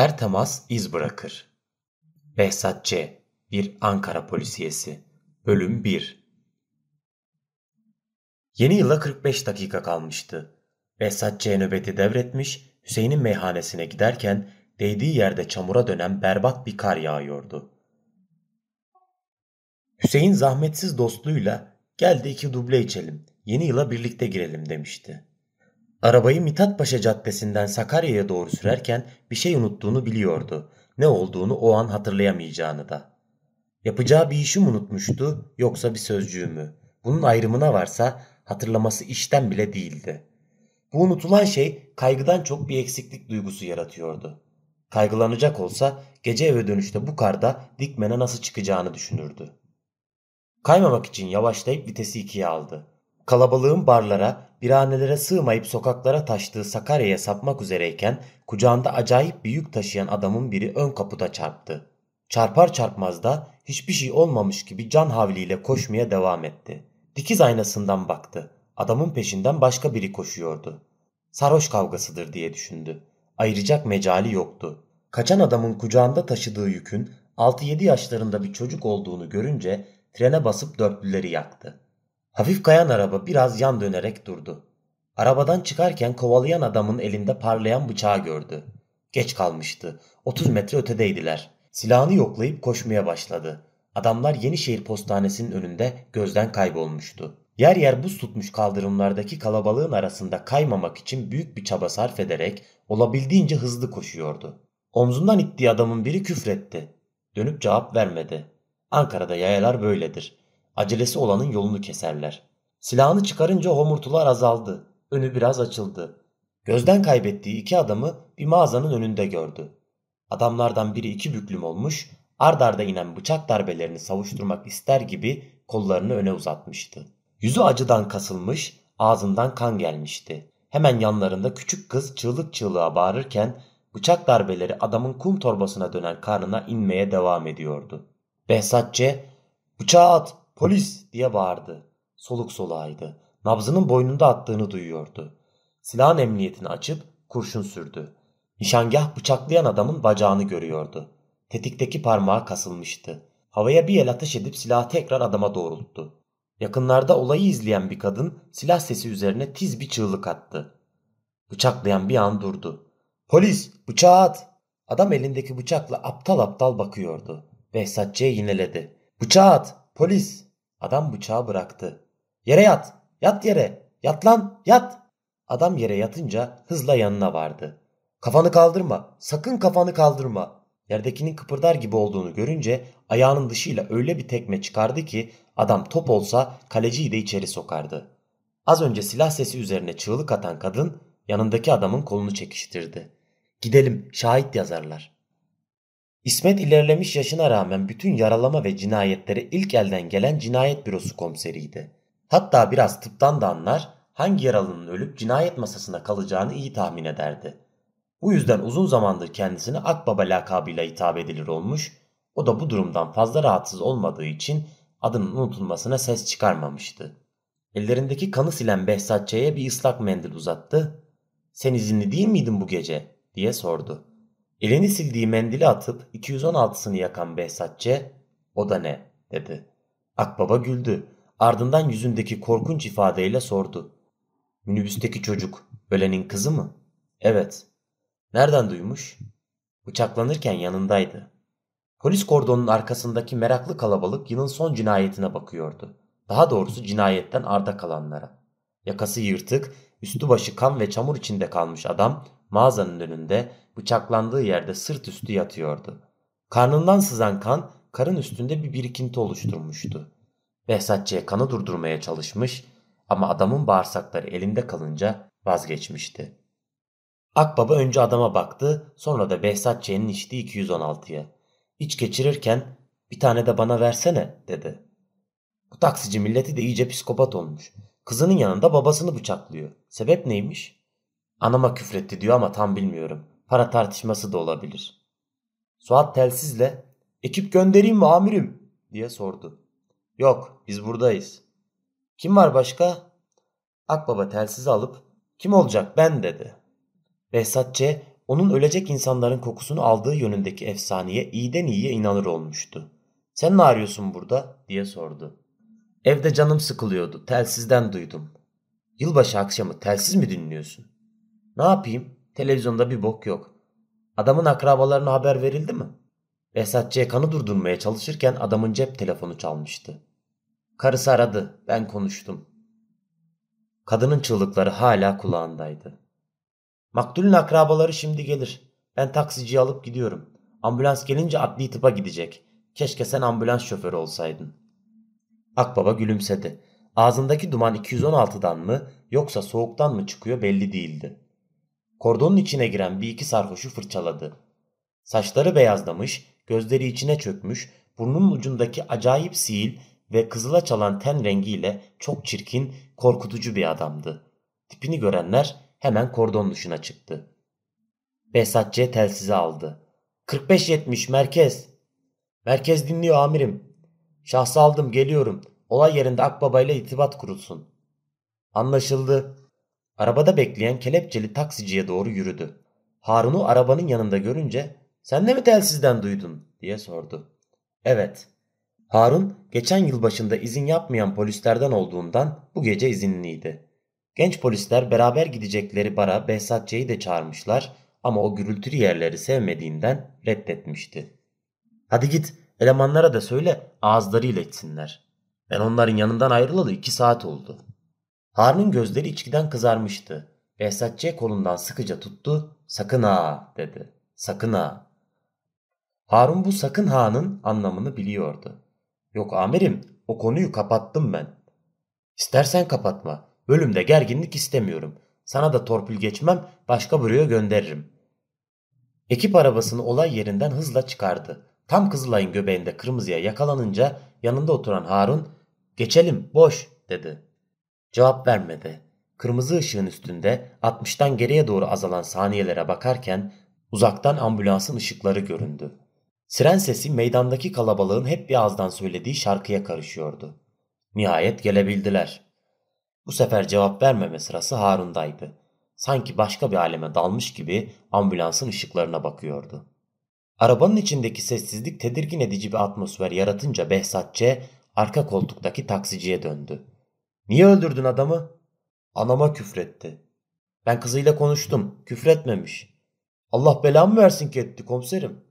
Her temas iz bırakır. Behzat Ç. Bir Ankara Polisiyesi Bölüm 1 Yeni yıla 45 dakika kalmıştı. Behzat Ç. nöbeti devretmiş, Hüseyin'in meyhanesine giderken değdiği yerde çamura dönen berbat bir kar yağıyordu. Hüseyin zahmetsiz dostluğuyla gel de iki duble içelim, yeni yıla birlikte girelim demişti. Arabayı Mithatpaşa Caddesi'nden Sakarya'ya doğru sürerken bir şey unuttuğunu biliyordu. Ne olduğunu o an hatırlayamayacağını da. Yapacağı bir işi mi unutmuştu yoksa bir sözcüğü mü? Bunun ayrımına varsa hatırlaması işten bile değildi. Bu unutulan şey kaygıdan çok bir eksiklik duygusu yaratıyordu. Kaygılanacak olsa gece eve dönüşte bu karda dikmene nasıl çıkacağını düşünürdü. Kaymamak için yavaşlayıp vitesi ikiye aldı. Kalabalığın barlara, birhanelere sığmayıp sokaklara taştığı Sakarya'ya sapmak üzereyken kucağında acayip bir yük taşıyan adamın biri ön kaputa çarptı. Çarpar çarpmaz da hiçbir şey olmamış gibi can havliyle koşmaya devam etti. Dikiz aynasından baktı. Adamın peşinden başka biri koşuyordu. Sarhoş kavgasıdır diye düşündü. Ayıracak mecali yoktu. Kaçan adamın kucağında taşıdığı yükün 6-7 yaşlarında bir çocuk olduğunu görünce trene basıp dörtlüleri yaktı. Hafif kayan araba biraz yan dönerek durdu. Arabadan çıkarken kovalayan adamın elinde parlayan bıçağı gördü. Geç kalmıştı. 30 metre ötedeydiler. Silahını yoklayıp koşmaya başladı. Adamlar Yenişehir Postanesi'nin önünde gözden kaybolmuştu. Yer yer buz tutmuş kaldırımlardaki kalabalığın arasında kaymamak için büyük bir çaba sarf ederek olabildiğince hızlı koşuyordu. Omzundan ittiği adamın biri küfretti. Dönüp cevap vermedi. Ankara'da yayalar böyledir. Acelesi olanın yolunu keserler. Silahını çıkarınca homurtular azaldı. Önü biraz açıldı. Gözden kaybettiği iki adamı bir mağazanın önünde gördü. Adamlardan biri iki büklüm olmuş, ard arda inen bıçak darbelerini savuşturmak ister gibi kollarını öne uzatmıştı. Yüzü acıdan kasılmış, ağzından kan gelmişti. Hemen yanlarında küçük kız çığlık çığlığa bağırırken bıçak darbeleri adamın kum torbasına dönen karnına inmeye devam ediyordu. Behzatçe bıçağı at polis diye bağırdı. Soluk soluğaydı. Nabzının boynunda attığını duyuyordu. Silahın emniyetini açıp kurşun sürdü. Nişangah bıçaklayan adamın bacağını görüyordu. Tetikteki parmağı kasılmıştı. Havaya bir el ateş edip silahı tekrar adama doğrulttu. Yakınlarda olayı izleyen bir kadın silah sesi üzerine tiz bir çığlık attı. Bıçaklayan bir an durdu. Polis bıçağı at. Adam elindeki bıçakla aptal aptal bakıyordu. Behzatçı'ya yineledi. Bıçağı at. Polis. Adam bıçağı bıraktı. Yere yat. Yat yere. Yat lan. Yat. Adam yere yatınca hızla yanına vardı. Kafanı kaldırma. Sakın kafanı kaldırma. Yerdekinin kıpırdar gibi olduğunu görünce ayağının dışıyla öyle bir tekme çıkardı ki adam top olsa kaleciyi de içeri sokardı. Az önce silah sesi üzerine çığlık atan kadın yanındaki adamın kolunu çekiştirdi. Gidelim şahit yazarlar. İsmet ilerlemiş yaşına rağmen bütün yaralama ve cinayetlere ilk elden gelen cinayet bürosu komiseriydi. Hatta biraz tıptan da anlar hangi yaralının ölüp cinayet masasına kalacağını iyi tahmin ederdi. Bu yüzden uzun zamandır kendisine Akbaba lakabıyla hitap edilir olmuş, o da bu durumdan fazla rahatsız olmadığı için adının unutulmasına ses çıkarmamıştı. Ellerindeki kanı silen Behzatçı'ya bir ıslak mendil uzattı. ''Sen izinli değil miydin bu gece?'' diye sordu. Elini sildiği mendili atıp 216'sını yakan Behzatçı ''O da ne?'' dedi. Akbaba güldü. Ardından yüzündeki korkunç ifadeyle sordu. ''Minibüsteki çocuk ölenin kızı mı?'' ''Evet.'' Nereden duymuş? Bıçaklanırken yanındaydı. Polis kordonunun arkasındaki meraklı kalabalık yılın son cinayetine bakıyordu. Daha doğrusu cinayetten arda kalanlara. Yakası yırtık, üstü başı kan ve çamur içinde kalmış adam mağazanın önünde bıçaklandığı yerde sırt üstü yatıyordu. Karnından sızan kan karın üstünde bir birikinti oluşturmuştu. Behzatçı'ya kanı durdurmaya çalışmış ama adamın bağırsakları elinde kalınca vazgeçmişti. Akbaba önce adama baktı sonra da Behzat Ç'nin içtiği 216'ya. İç geçirirken bir tane de bana versene dedi. Bu taksici milleti de iyice psikopat olmuş. Kızının yanında babasını bıçaklıyor. Sebep neymiş? Anama küfretti diyor ama tam bilmiyorum. Para tartışması da olabilir. Suat telsizle ekip göndereyim mi amirim diye sordu. Yok biz buradayız. Kim var başka? Akbaba telsizi alıp kim olacak ben dedi. Behzat Onun ölecek insanların kokusunu aldığı yönündeki efsaneye iyiden iyiye inanır olmuştu. Sen ne arıyorsun burada diye sordu. Evde canım sıkılıyordu. Telsizden duydum. Yılbaşı akşamı telsiz mi dinliyorsun? Ne yapayım? Televizyonda bir bok yok. Adamın akrabalarına haber verildi mi? Behzatçı'ya kanı durdurmaya çalışırken adamın cep telefonu çalmıştı. Karısı aradı. Ben konuştum. Kadının çığlıkları hala kulağındaydı. Maktulün akrabaları şimdi gelir. Ben taksiciyi alıp gidiyorum. Ambulans gelince adli tıpa gidecek. Keşke sen ambulans şoförü olsaydın. Akbaba gülümsedi. Ağzındaki duman 216'dan mı yoksa soğuktan mı çıkıyor belli değildi. Kordonun içine giren bir iki sarhoşu fırçaladı. Saçları beyazlamış, gözleri içine çökmüş, burnunun ucundaki acayip sihil ve kızıla çalan ten rengiyle çok çirkin, korkutucu bir adamdı. Tipini görenler hemen kordon dışına çıktı. Behzatçı'ya telsizi aldı. 45-70 merkez. Merkez dinliyor amirim. Şahsı aldım geliyorum. Olay yerinde Akbaba ile itibat kurulsun. Anlaşıldı. Arabada bekleyen kelepçeli taksiciye doğru yürüdü. Harun'u arabanın yanında görünce sen de mi telsizden duydun diye sordu. Evet. Harun geçen yıl başında izin yapmayan polislerden olduğundan bu gece izinliydi. Genç polisler beraber gidecekleri bara Behzatçı'yı de çağırmışlar ama o gürültülü yerleri sevmediğinden reddetmişti. Hadi git elemanlara da söyle ağızlarıyla içsinler. Ben onların yanından ayrılalı iki saat oldu. Harun'un gözleri içkiden kızarmıştı. Behzatçı'ya kolundan sıkıca tuttu. Sakın ha dedi. Sakın ha. Harun bu sakın ha'nın anlamını biliyordu. Yok amirim o konuyu kapattım ben. İstersen kapatma. Bölümde gerginlik istemiyorum. Sana da torpil geçmem başka buraya gönderirim. Ekip arabasını olay yerinden hızla çıkardı. Tam Kızılay'ın göbeğinde kırmızıya yakalanınca yanında oturan Harun geçelim boş dedi. Cevap vermedi. Kırmızı ışığın üstünde 60'tan geriye doğru azalan saniyelere bakarken uzaktan ambulansın ışıkları göründü. Siren sesi meydandaki kalabalığın hep bir ağızdan söylediği şarkıya karışıyordu. Nihayet gelebildiler. Bu sefer cevap vermeme sırası Harun'daydı. Sanki başka bir aleme dalmış gibi ambulansın ışıklarına bakıyordu. Arabanın içindeki sessizlik tedirgin edici bir atmosfer yaratınca Behzatçı arka koltuktaki taksiciye döndü. Niye öldürdün adamı? Anama küfretti. Ben kızıyla konuştum. Küfretmemiş. Allah belamı versin ki etti komiserim.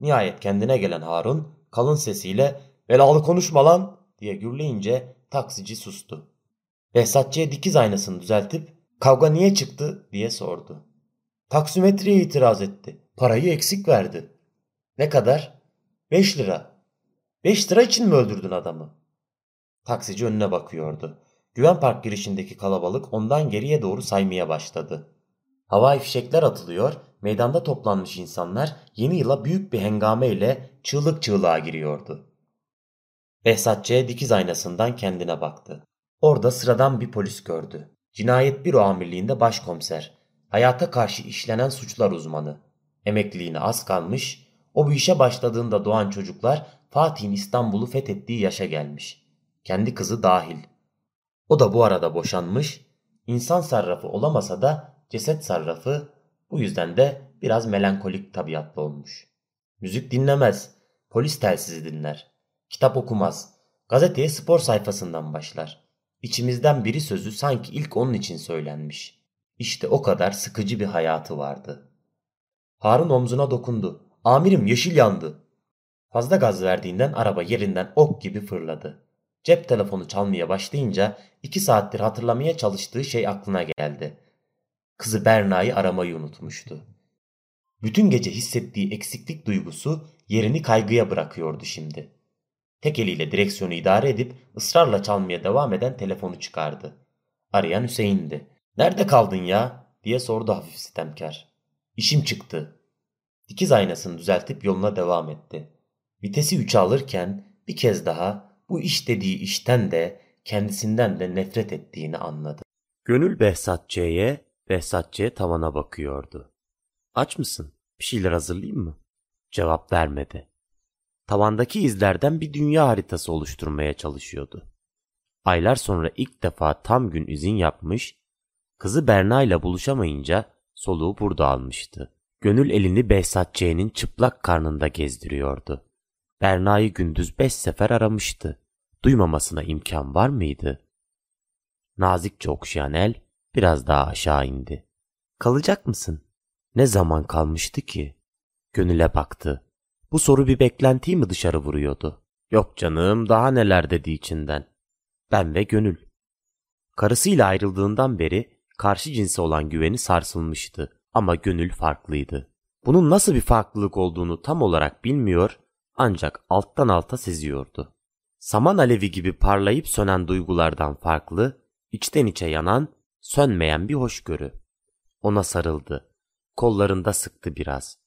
Nihayet kendine gelen Harun kalın sesiyle belalı konuşma lan diye gürleyince taksici sustu. Behzatçı'ya dikiz aynasını düzeltip kavga niye çıktı diye sordu. Taksimetreye itiraz etti. Parayı eksik verdi. Ne kadar? Beş lira. Beş lira için mi öldürdün adamı? Taksici önüne bakıyordu. Güven Park girişindeki kalabalık ondan geriye doğru saymaya başladı. Havai fişekler atılıyor, meydanda toplanmış insanlar yeni yıla büyük bir hengame ile çığlık çığlığa giriyordu. Behzatçı'ya dikiz aynasından kendine baktı. Orada sıradan bir polis gördü. Cinayet büro amirliğinde başkomiser. Hayata karşı işlenen suçlar uzmanı. Emekliliğine az kalmış, o bu işe başladığında doğan çocuklar Fatih'in İstanbul'u fethettiği yaşa gelmiş. Kendi kızı dahil. O da bu arada boşanmış, insan sarrafı olamasa da ceset sarrafı bu yüzden de biraz melankolik tabiatlı olmuş. Müzik dinlemez, polis telsizi dinler, kitap okumaz, gazeteye spor sayfasından başlar. İçimizden biri sözü sanki ilk onun için söylenmiş. İşte o kadar sıkıcı bir hayatı vardı. Harun omzuna dokundu. Amirim yeşil yandı. Fazla gaz verdiğinden araba yerinden ok gibi fırladı. Cep telefonu çalmaya başlayınca iki saattir hatırlamaya çalıştığı şey aklına geldi. Kızı Berna'yı aramayı unutmuştu. Bütün gece hissettiği eksiklik duygusu yerini kaygıya bırakıyordu şimdi. Tek eliyle direksiyonu idare edip ısrarla çalmaya devam eden telefonu çıkardı. Arayan Hüseyin'di. Nerede kaldın ya? diye sordu hafif sitemkar. İşim çıktı. Dikiz aynasını düzeltip yoluna devam etti. Vitesi üçe alırken bir kez daha bu iş işten de kendisinden de nefret ettiğini anladı. Gönül Behzatçı'ya, Behzatçı'ya tavana bakıyordu. Aç mısın? Bir şeyler hazırlayayım mı? Cevap vermedi. Tavandaki izlerden bir dünya haritası oluşturmaya çalışıyordu. Aylar sonra ilk defa tam gün izin yapmış, kızı Berna ile buluşamayınca soluğu burada almıştı. Gönül elini Behzat C'nin çıplak karnında gezdiriyordu. Berna'yı gündüz beş sefer aramıştı. Duymamasına imkan var mıydı? Nazikçe okşayan el biraz daha aşağı indi. Kalacak mısın? Ne zaman kalmıştı ki? Gönül'e baktı. Bu soru bir beklentiyi mi dışarı vuruyordu? Yok canım daha neler dedi içinden. Ben ve Gönül. Karısıyla ayrıldığından beri karşı cinse olan güveni sarsılmıştı ama Gönül farklıydı. Bunun nasıl bir farklılık olduğunu tam olarak bilmiyor ancak alttan alta seziyordu. Saman alevi gibi parlayıp sönen duygulardan farklı, içten içe yanan, sönmeyen bir hoşgörü. Ona sarıldı. Kollarında sıktı biraz.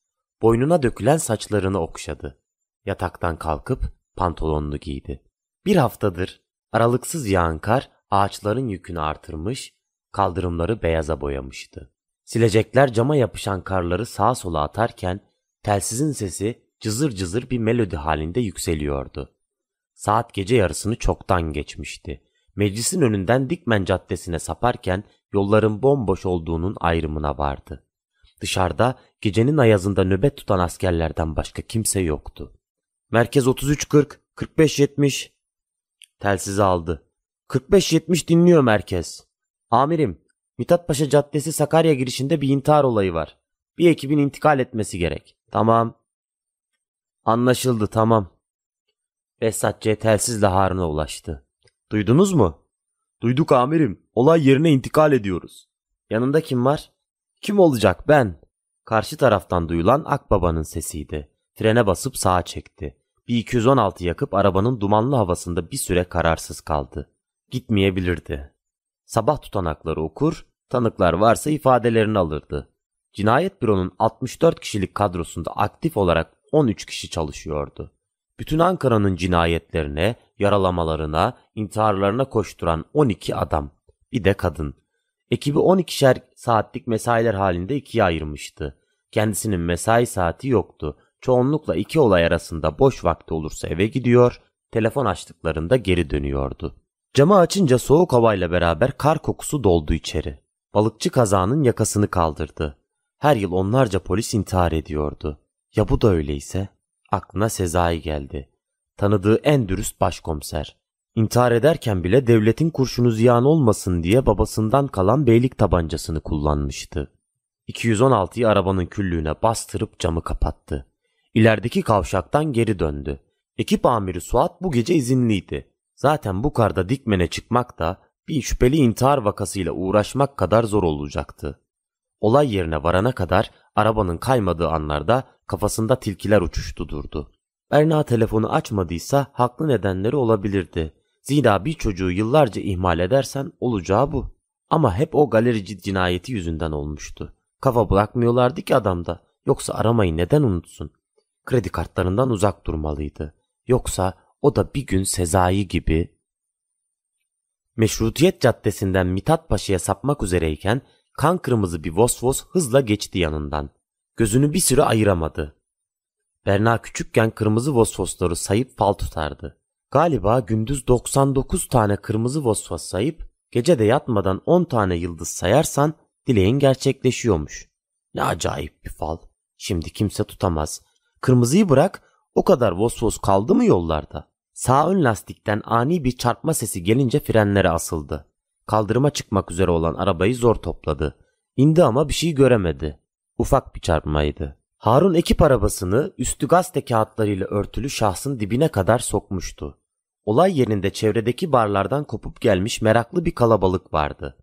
Boynuna dökülen saçlarını okşadı. Yataktan kalkıp pantolonunu giydi. Bir haftadır aralıksız yağan kar ağaçların yükünü artırmış, kaldırımları beyaza boyamıştı. Silecekler cama yapışan karları sağa sola atarken telsizin sesi cızır cızır bir melodi halinde yükseliyordu. Saat gece yarısını çoktan geçmişti. Meclisin önünden Dikmen Caddesi'ne saparken yolların bomboş olduğunun ayrımına vardı. Dışarıda gecenin ayazında nöbet tutan askerlerden başka kimse yoktu. Merkez 3340, 4570. Telsizi aldı. 4570 dinliyor merkez. Amirim, Mithat Paşa Caddesi Sakarya girişinde bir intihar olayı var. Bir ekibin intikal etmesi gerek. Tamam. Anlaşıldı tamam. Behzat C telsizle Harun'a ulaştı. Duydunuz mu? Duyduk amirim. Olay yerine intikal ediyoruz. Yanında kim var? Kim olacak ben? Karşı taraftan duyulan Akbaba'nın sesiydi. Frene basıp sağa çekti. Bir 216 yakıp arabanın dumanlı havasında bir süre kararsız kaldı. Gitmeyebilirdi. Sabah tutanakları okur, tanıklar varsa ifadelerini alırdı. Cinayet büronun 64 kişilik kadrosunda aktif olarak 13 kişi çalışıyordu. Bütün Ankara'nın cinayetlerine, yaralamalarına, intiharlarına koşturan 12 adam. Bir de kadın. Ekibi 12'şer saatlik mesailer halinde ikiye ayırmıştı. Kendisinin mesai saati yoktu. Çoğunlukla iki olay arasında boş vakti olursa eve gidiyor, telefon açtıklarında geri dönüyordu. Camı açınca soğuk havayla beraber kar kokusu doldu içeri. Balıkçı kazanın yakasını kaldırdı. Her yıl onlarca polis intihar ediyordu. Ya bu da öyleyse? Aklına Sezai geldi. Tanıdığı en dürüst başkomiser. İntihar ederken bile devletin kurşunu ziyan olmasın diye babasından kalan beylik tabancasını kullanmıştı. 216'yı arabanın küllüğüne bastırıp camı kapattı. İlerideki kavşaktan geri döndü. Ekip amiri Suat bu gece izinliydi. Zaten bu karda dikmene çıkmak da bir şüpheli intihar vakasıyla uğraşmak kadar zor olacaktı. Olay yerine varana kadar arabanın kaymadığı anlarda kafasında tilkiler uçuştu durdu. Berna telefonu açmadıysa haklı nedenleri olabilirdi. Zira bir çocuğu yıllarca ihmal edersen olacağı bu. Ama hep o galerici cinayeti yüzünden olmuştu. Kafa bırakmıyorlardı ki adamda. Yoksa aramayı neden unutsun? Kredi kartlarından uzak durmalıydı. Yoksa o da bir gün Sezai gibi Meşrutiyet Caddesi'nden Mithat Paşa'ya sapmak üzereyken kan kırmızı bir Vosvos hızla geçti yanından. Gözünü bir süre ayıramadı. Berna küçükken kırmızı Vosvosları sayıp fal tutardı. Galiba gündüz 99 tane kırmızı Vosvos sayıp gece de yatmadan 10 tane yıldız sayarsan dileğin gerçekleşiyormuş. Ne acayip bir fal. Şimdi kimse tutamaz. Kırmızıyı bırak o kadar Vosvos kaldı mı yollarda? Sağ ön lastikten ani bir çarpma sesi gelince frenlere asıldı. Kaldırıma çıkmak üzere olan arabayı zor topladı. İndi ama bir şey göremedi. Ufak bir çarpmaydı. Harun ekip arabasını üstü gazete kağıtlarıyla örtülü şahsın dibine kadar sokmuştu. Olay yerinde çevredeki barlardan kopup gelmiş meraklı bir kalabalık vardı.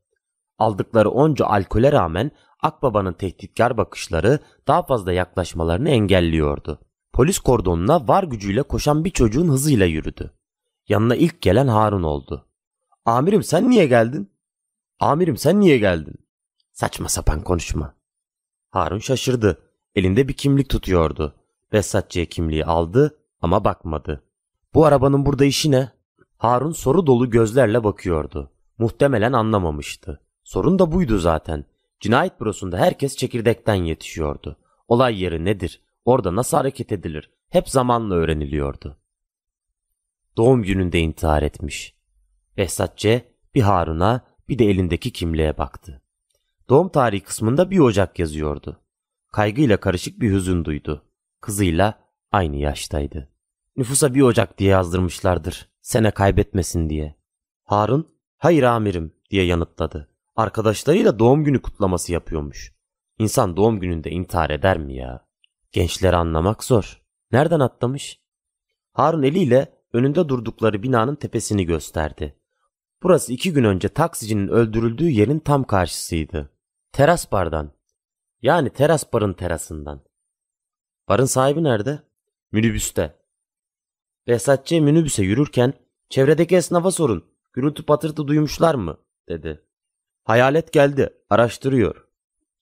Aldıkları onca alkole rağmen Akbaba'nın tehditkar bakışları daha fazla yaklaşmalarını engelliyordu. Polis kordonuna var gücüyle koşan bir çocuğun hızıyla yürüdü. Yanına ilk gelen Harun oldu. Amirim sen niye geldin? Amirim sen niye geldin? Saçma sapan konuşma. Harun şaşırdı. Elinde bir kimlik tutuyordu. Behzatçı'ya kimliği aldı ama bakmadı. Bu arabanın burada işi ne? Harun soru dolu gözlerle bakıyordu. Muhtemelen anlamamıştı. Sorun da buydu zaten. Cinayet bürosunda herkes çekirdekten yetişiyordu. Olay yeri nedir? Orada nasıl hareket edilir? Hep zamanla öğreniliyordu. Doğum gününde intihar etmiş. Behzatçe bir Harun'a bir de elindeki kimliğe baktı. Doğum tarihi kısmında bir Ocak yazıyordu. kaygıyla karışık bir hüzün duydu. Kızıyla aynı yaştaydı. Nüfusa bir ocak diye yazdırmışlardır. Sene kaybetmesin diye. Harun, hayır amirim diye yanıtladı. Arkadaşlarıyla doğum günü kutlaması yapıyormuş. İnsan doğum gününde intihar eder mi ya? Gençleri anlamak zor. Nereden atlamış? Harun eliyle önünde durdukları binanın tepesini gösterdi. Burası iki gün önce taksicinin öldürüldüğü yerin tam karşısıydı. Teras bardan. Yani teras barın terasından. Barın sahibi nerede? Minibüste. Behzatçı minibüse yürürken çevredeki esnafa sorun. Gürültü patırtı duymuşlar mı? dedi. Hayalet geldi. Araştırıyor.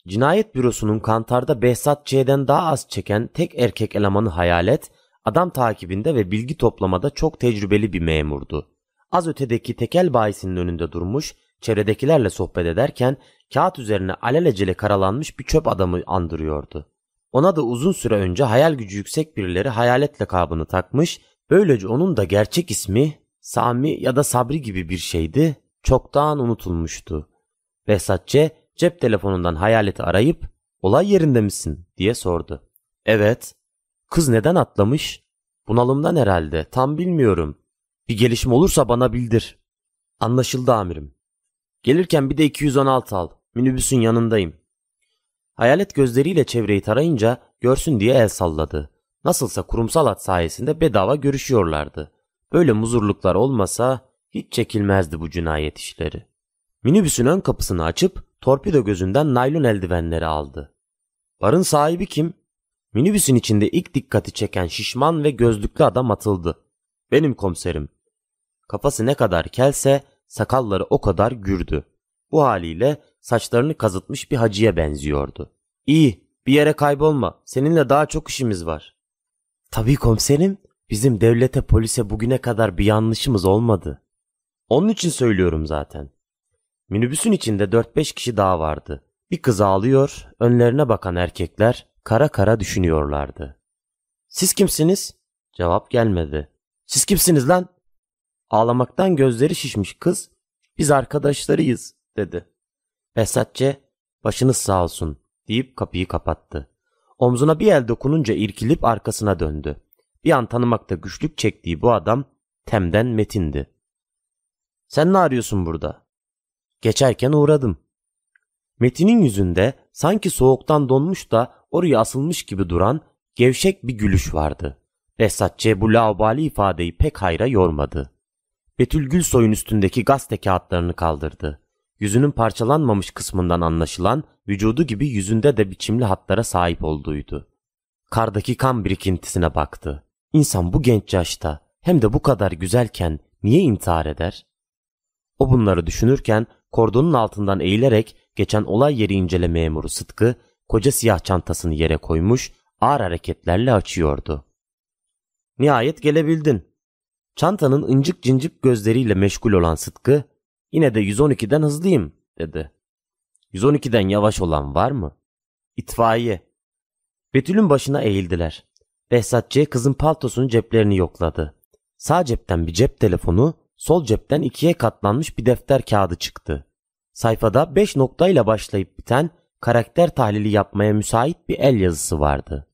Cinayet bürosunun kantarda Behzat Ç'den daha az çeken tek erkek elemanı Hayalet, adam takibinde ve bilgi toplamada çok tecrübeli bir memurdu. Az ötedeki tekel bayisinin önünde durmuş, çevredekilerle sohbet ederken kağıt üzerine alelacele karalanmış bir çöp adamı andırıyordu. Ona da uzun süre önce hayal gücü yüksek birileri hayalet lakabını takmış, böylece onun da gerçek ismi Sami ya da Sabri gibi bir şeydi, çoktan unutulmuştu. Behzatçı cep telefonundan hayaleti arayıp olay yerinde misin diye sordu. Evet. Kız neden atlamış? Bunalımdan herhalde tam bilmiyorum. Bir gelişme olursa bana bildir. Anlaşıldı amirim. Gelirken bir de 216 al. Minibüsün yanındayım. Hayalet gözleriyle çevreyi tarayınca görsün diye el salladı. Nasılsa kurumsal at sayesinde bedava görüşüyorlardı. Böyle muzurluklar olmasa hiç çekilmezdi bu cinayet işleri. Minibüsün ön kapısını açıp torpido gözünden naylon eldivenleri aldı. Barın sahibi kim? Minibüsün içinde ilk dikkati çeken şişman ve gözlüklü adam atıldı. Benim komiserim. Kafası ne kadar kelse sakalları o kadar gürdü. Bu haliyle saçlarını kazıtmış bir hacıya benziyordu. İyi, bir yere kaybolma. Seninle daha çok işimiz var. Tabii komiserim. Bizim devlete polise bugüne kadar bir yanlışımız olmadı. Onun için söylüyorum zaten. Minibüsün içinde 4-5 kişi daha vardı. Bir kız ağlıyor, önlerine bakan erkekler kara kara düşünüyorlardı. Siz kimsiniz? Cevap gelmedi. Siz kimsiniz lan? Ağlamaktan gözleri şişmiş kız, biz arkadaşlarıyız dedi. Fesatçe, başınız sağ olsun deyip kapıyı kapattı. Omzuna bir el dokununca irkilip arkasına döndü. Bir an tanımakta güçlük çektiği bu adam Tem'den Metin'di. Sen ne arıyorsun burada? Geçerken uğradım. Metin'in yüzünde sanki soğuktan donmuş da oraya asılmış gibi duran gevşek bir gülüş vardı. Behzatçı bu laubali ifadeyi pek hayra yormadı. Betül Gülsoy'un üstündeki gazete kağıtlarını kaldırdı. Yüzünün parçalanmamış kısmından anlaşılan vücudu gibi yüzünde de biçimli hatlara sahip olduğuydu. Kardaki kan birikintisine baktı. İnsan bu genç yaşta hem de bu kadar güzelken niye intihar eder? O bunları düşünürken kordonun altından eğilerek geçen olay yeri inceleme memuru Sıtkı koca siyah çantasını yere koymuş ağır hareketlerle açıyordu. Nihayet gelebildin. Çantanın incik cincik gözleriyle meşgul olan Sıtkı yine de 112'den hızlıyım dedi. 112'den yavaş olan var mı? İtfaiye. Betül'ün başına eğildiler. Behzatçı kızın paltosunun ceplerini yokladı. Sağ cepten bir cep telefonu, sol cepten ikiye katlanmış bir defter kağıdı çıktı. Sayfada 5 noktayla başlayıp biten karakter tahlili yapmaya müsait bir el yazısı vardı.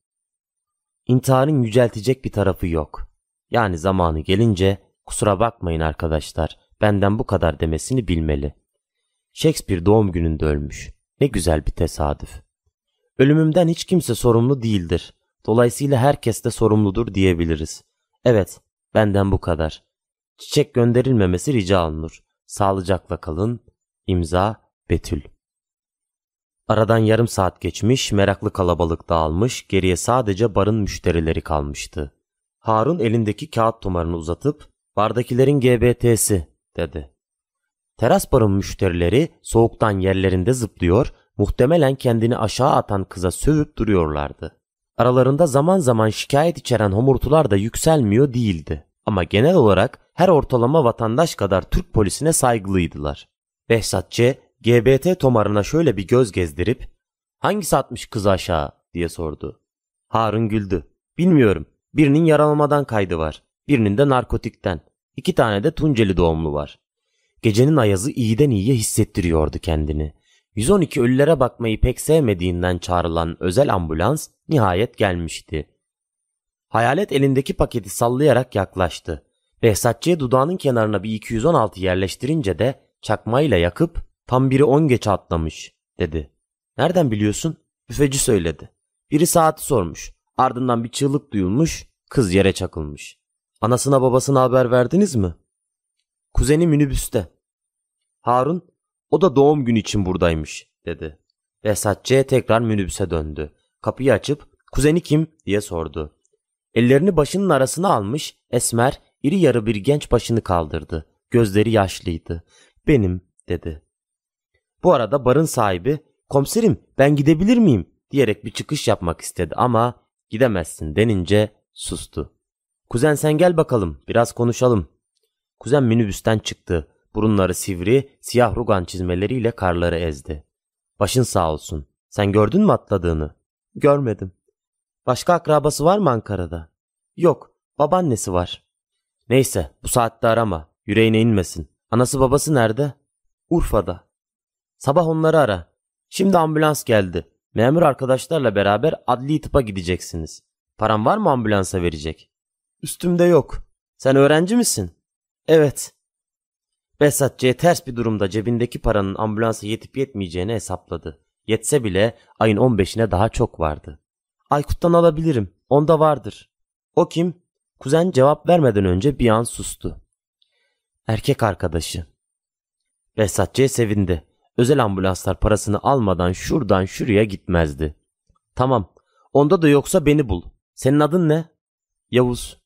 İntiharın yüceltecek bir tarafı yok. Yani zamanı gelince kusura bakmayın arkadaşlar benden bu kadar demesini bilmeli. Shakespeare doğum gününde ölmüş. Ne güzel bir tesadüf. Ölümümden hiç kimse sorumlu değildir. Dolayısıyla herkes de sorumludur diyebiliriz. Evet, benden bu kadar. Çiçek gönderilmemesi rica olunur. Sağlıcakla kalın. İmza Betül. Aradan yarım saat geçmiş, meraklı kalabalık dağılmış, geriye sadece barın müşterileri kalmıştı. Harun elindeki kağıt tomarını uzatıp, bardakilerin GBT'si dedi. Teras barın müşterileri soğuktan yerlerinde zıplıyor, muhtemelen kendini aşağı atan kıza sövüp duruyorlardı. Aralarında zaman zaman şikayet içeren homurtular da yükselmiyor değildi. Ama genel olarak her ortalama vatandaş kadar Türk polisine saygılıydılar. Behzatçı GBT tomarına şöyle bir göz gezdirip hangisi atmış kızı aşağı diye sordu. Harun güldü. Bilmiyorum. Birinin yaralamadan kaydı var. Birinin de narkotikten. İki tane de Tunceli doğumlu var. Gecenin ayazı iyiden iyiye hissettiriyordu kendini. 112 ölülere bakmayı pek sevmediğinden çağrılan özel ambulans nihayet gelmişti. Hayalet elindeki paketi sallayarak yaklaştı. Behzatçı'ya dudağının kenarına bir 216 yerleştirince de çakmayla yakıp tam biri 10 geçe atlamış dedi. Nereden biliyorsun? Büfeci söyledi. Biri saati sormuş. Ardından bir çığlık duyulmuş. Kız yere çakılmış. Anasına babasına haber verdiniz mi? Kuzeni minibüste. Harun o da doğum günü için buradaymış dedi. Behzatçı'ya tekrar minibüse döndü. Kapıyı açıp kuzeni kim diye sordu. Ellerini başının arasına almış esmer iri yarı bir genç başını kaldırdı. Gözleri yaşlıydı. Benim dedi. Bu arada barın sahibi komiserim ben gidebilir miyim diyerek bir çıkış yapmak istedi ama gidemezsin denince sustu. Kuzen sen gel bakalım biraz konuşalım. Kuzen minibüsten çıktı. Burunları sivri, siyah rugan çizmeleriyle karları ezdi. Başın sağ olsun. Sen gördün mü atladığını? Görmedim. Başka akrabası var mı Ankara'da? Yok, babaannesi var. Neyse, bu saatte arama. Yüreğine inmesin. Anası babası nerede? Urfa'da. Sabah onları ara. Şimdi ambulans geldi. Memur arkadaşlarla beraber adli tıpa gideceksiniz. Param var mı ambulansa verecek? Üstümde yok. Sen öğrenci misin? Evet. Behzatçı'ya ters bir durumda cebindeki paranın ambulansa yetip yetmeyeceğini hesapladı. Yetse bile ayın 15'ine daha çok vardı. Aykut'tan alabilirim. Onda vardır. O kim? Kuzen cevap vermeden önce bir an sustu. Erkek arkadaşı. Behzatçı'ya sevindi. Özel ambulanslar parasını almadan şuradan şuraya gitmezdi. Tamam. Onda da yoksa beni bul. Senin adın ne? Yavuz.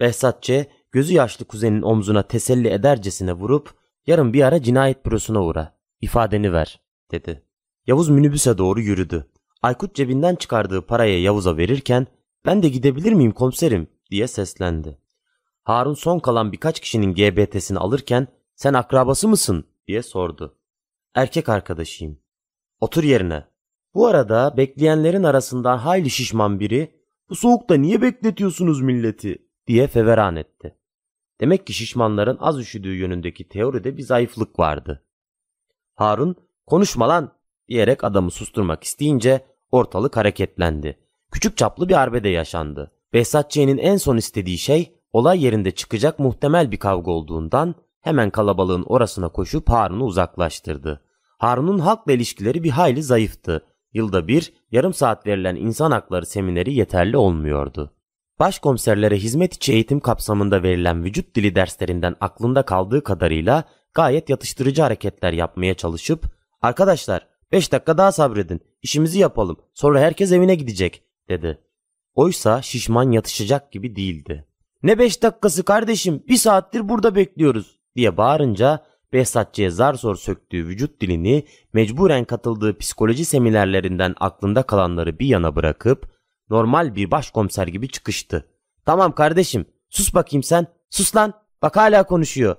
Behzatçı gözü yaşlı kuzenin omzuna teselli edercesine vurup yarın bir ara cinayet bürosuna uğra. İfadeni ver dedi. Yavuz minibüse doğru yürüdü. Aykut cebinden çıkardığı parayı Yavuz'a verirken ben de gidebilir miyim komiserim diye seslendi. Harun son kalan birkaç kişinin GBT'sini alırken sen akrabası mısın diye sordu. Erkek arkadaşıyım. Otur yerine. Bu arada bekleyenlerin arasından hayli şişman biri bu soğukta niye bekletiyorsunuz milleti diye feveran etti. Demek ki şişmanların az üşüdüğü yönündeki teoride bir zayıflık vardı. Harun konuşma lan diyerek adamı susturmak isteyince ortalık hareketlendi. Küçük çaplı bir arbede yaşandı. Behzat Ç'nin en son istediği şey olay yerinde çıkacak muhtemel bir kavga olduğundan hemen kalabalığın orasına koşup Harun'u uzaklaştırdı. Harun'un halkla ilişkileri bir hayli zayıftı. Yılda bir yarım saat verilen insan hakları semineri yeterli olmuyordu. Başkomiserlere hizmet içi eğitim kapsamında verilen vücut dili derslerinden aklında kaldığı kadarıyla gayet yatıştırıcı hareketler yapmaya çalışıp ''Arkadaşlar 5 dakika daha sabredin, işimizi yapalım, sonra herkes evine gidecek.'' dedi. Oysa şişman yatışacak gibi değildi. ''Ne 5 dakikası kardeşim, bir saattir burada bekliyoruz.'' Diye bağırınca Behzatçı'ya zar zor söktüğü vücut dilini mecburen katıldığı psikoloji seminerlerinden aklında kalanları bir yana bırakıp normal bir başkomiser gibi çıkıştı. Tamam kardeşim sus bakayım sen sus lan bak hala konuşuyor.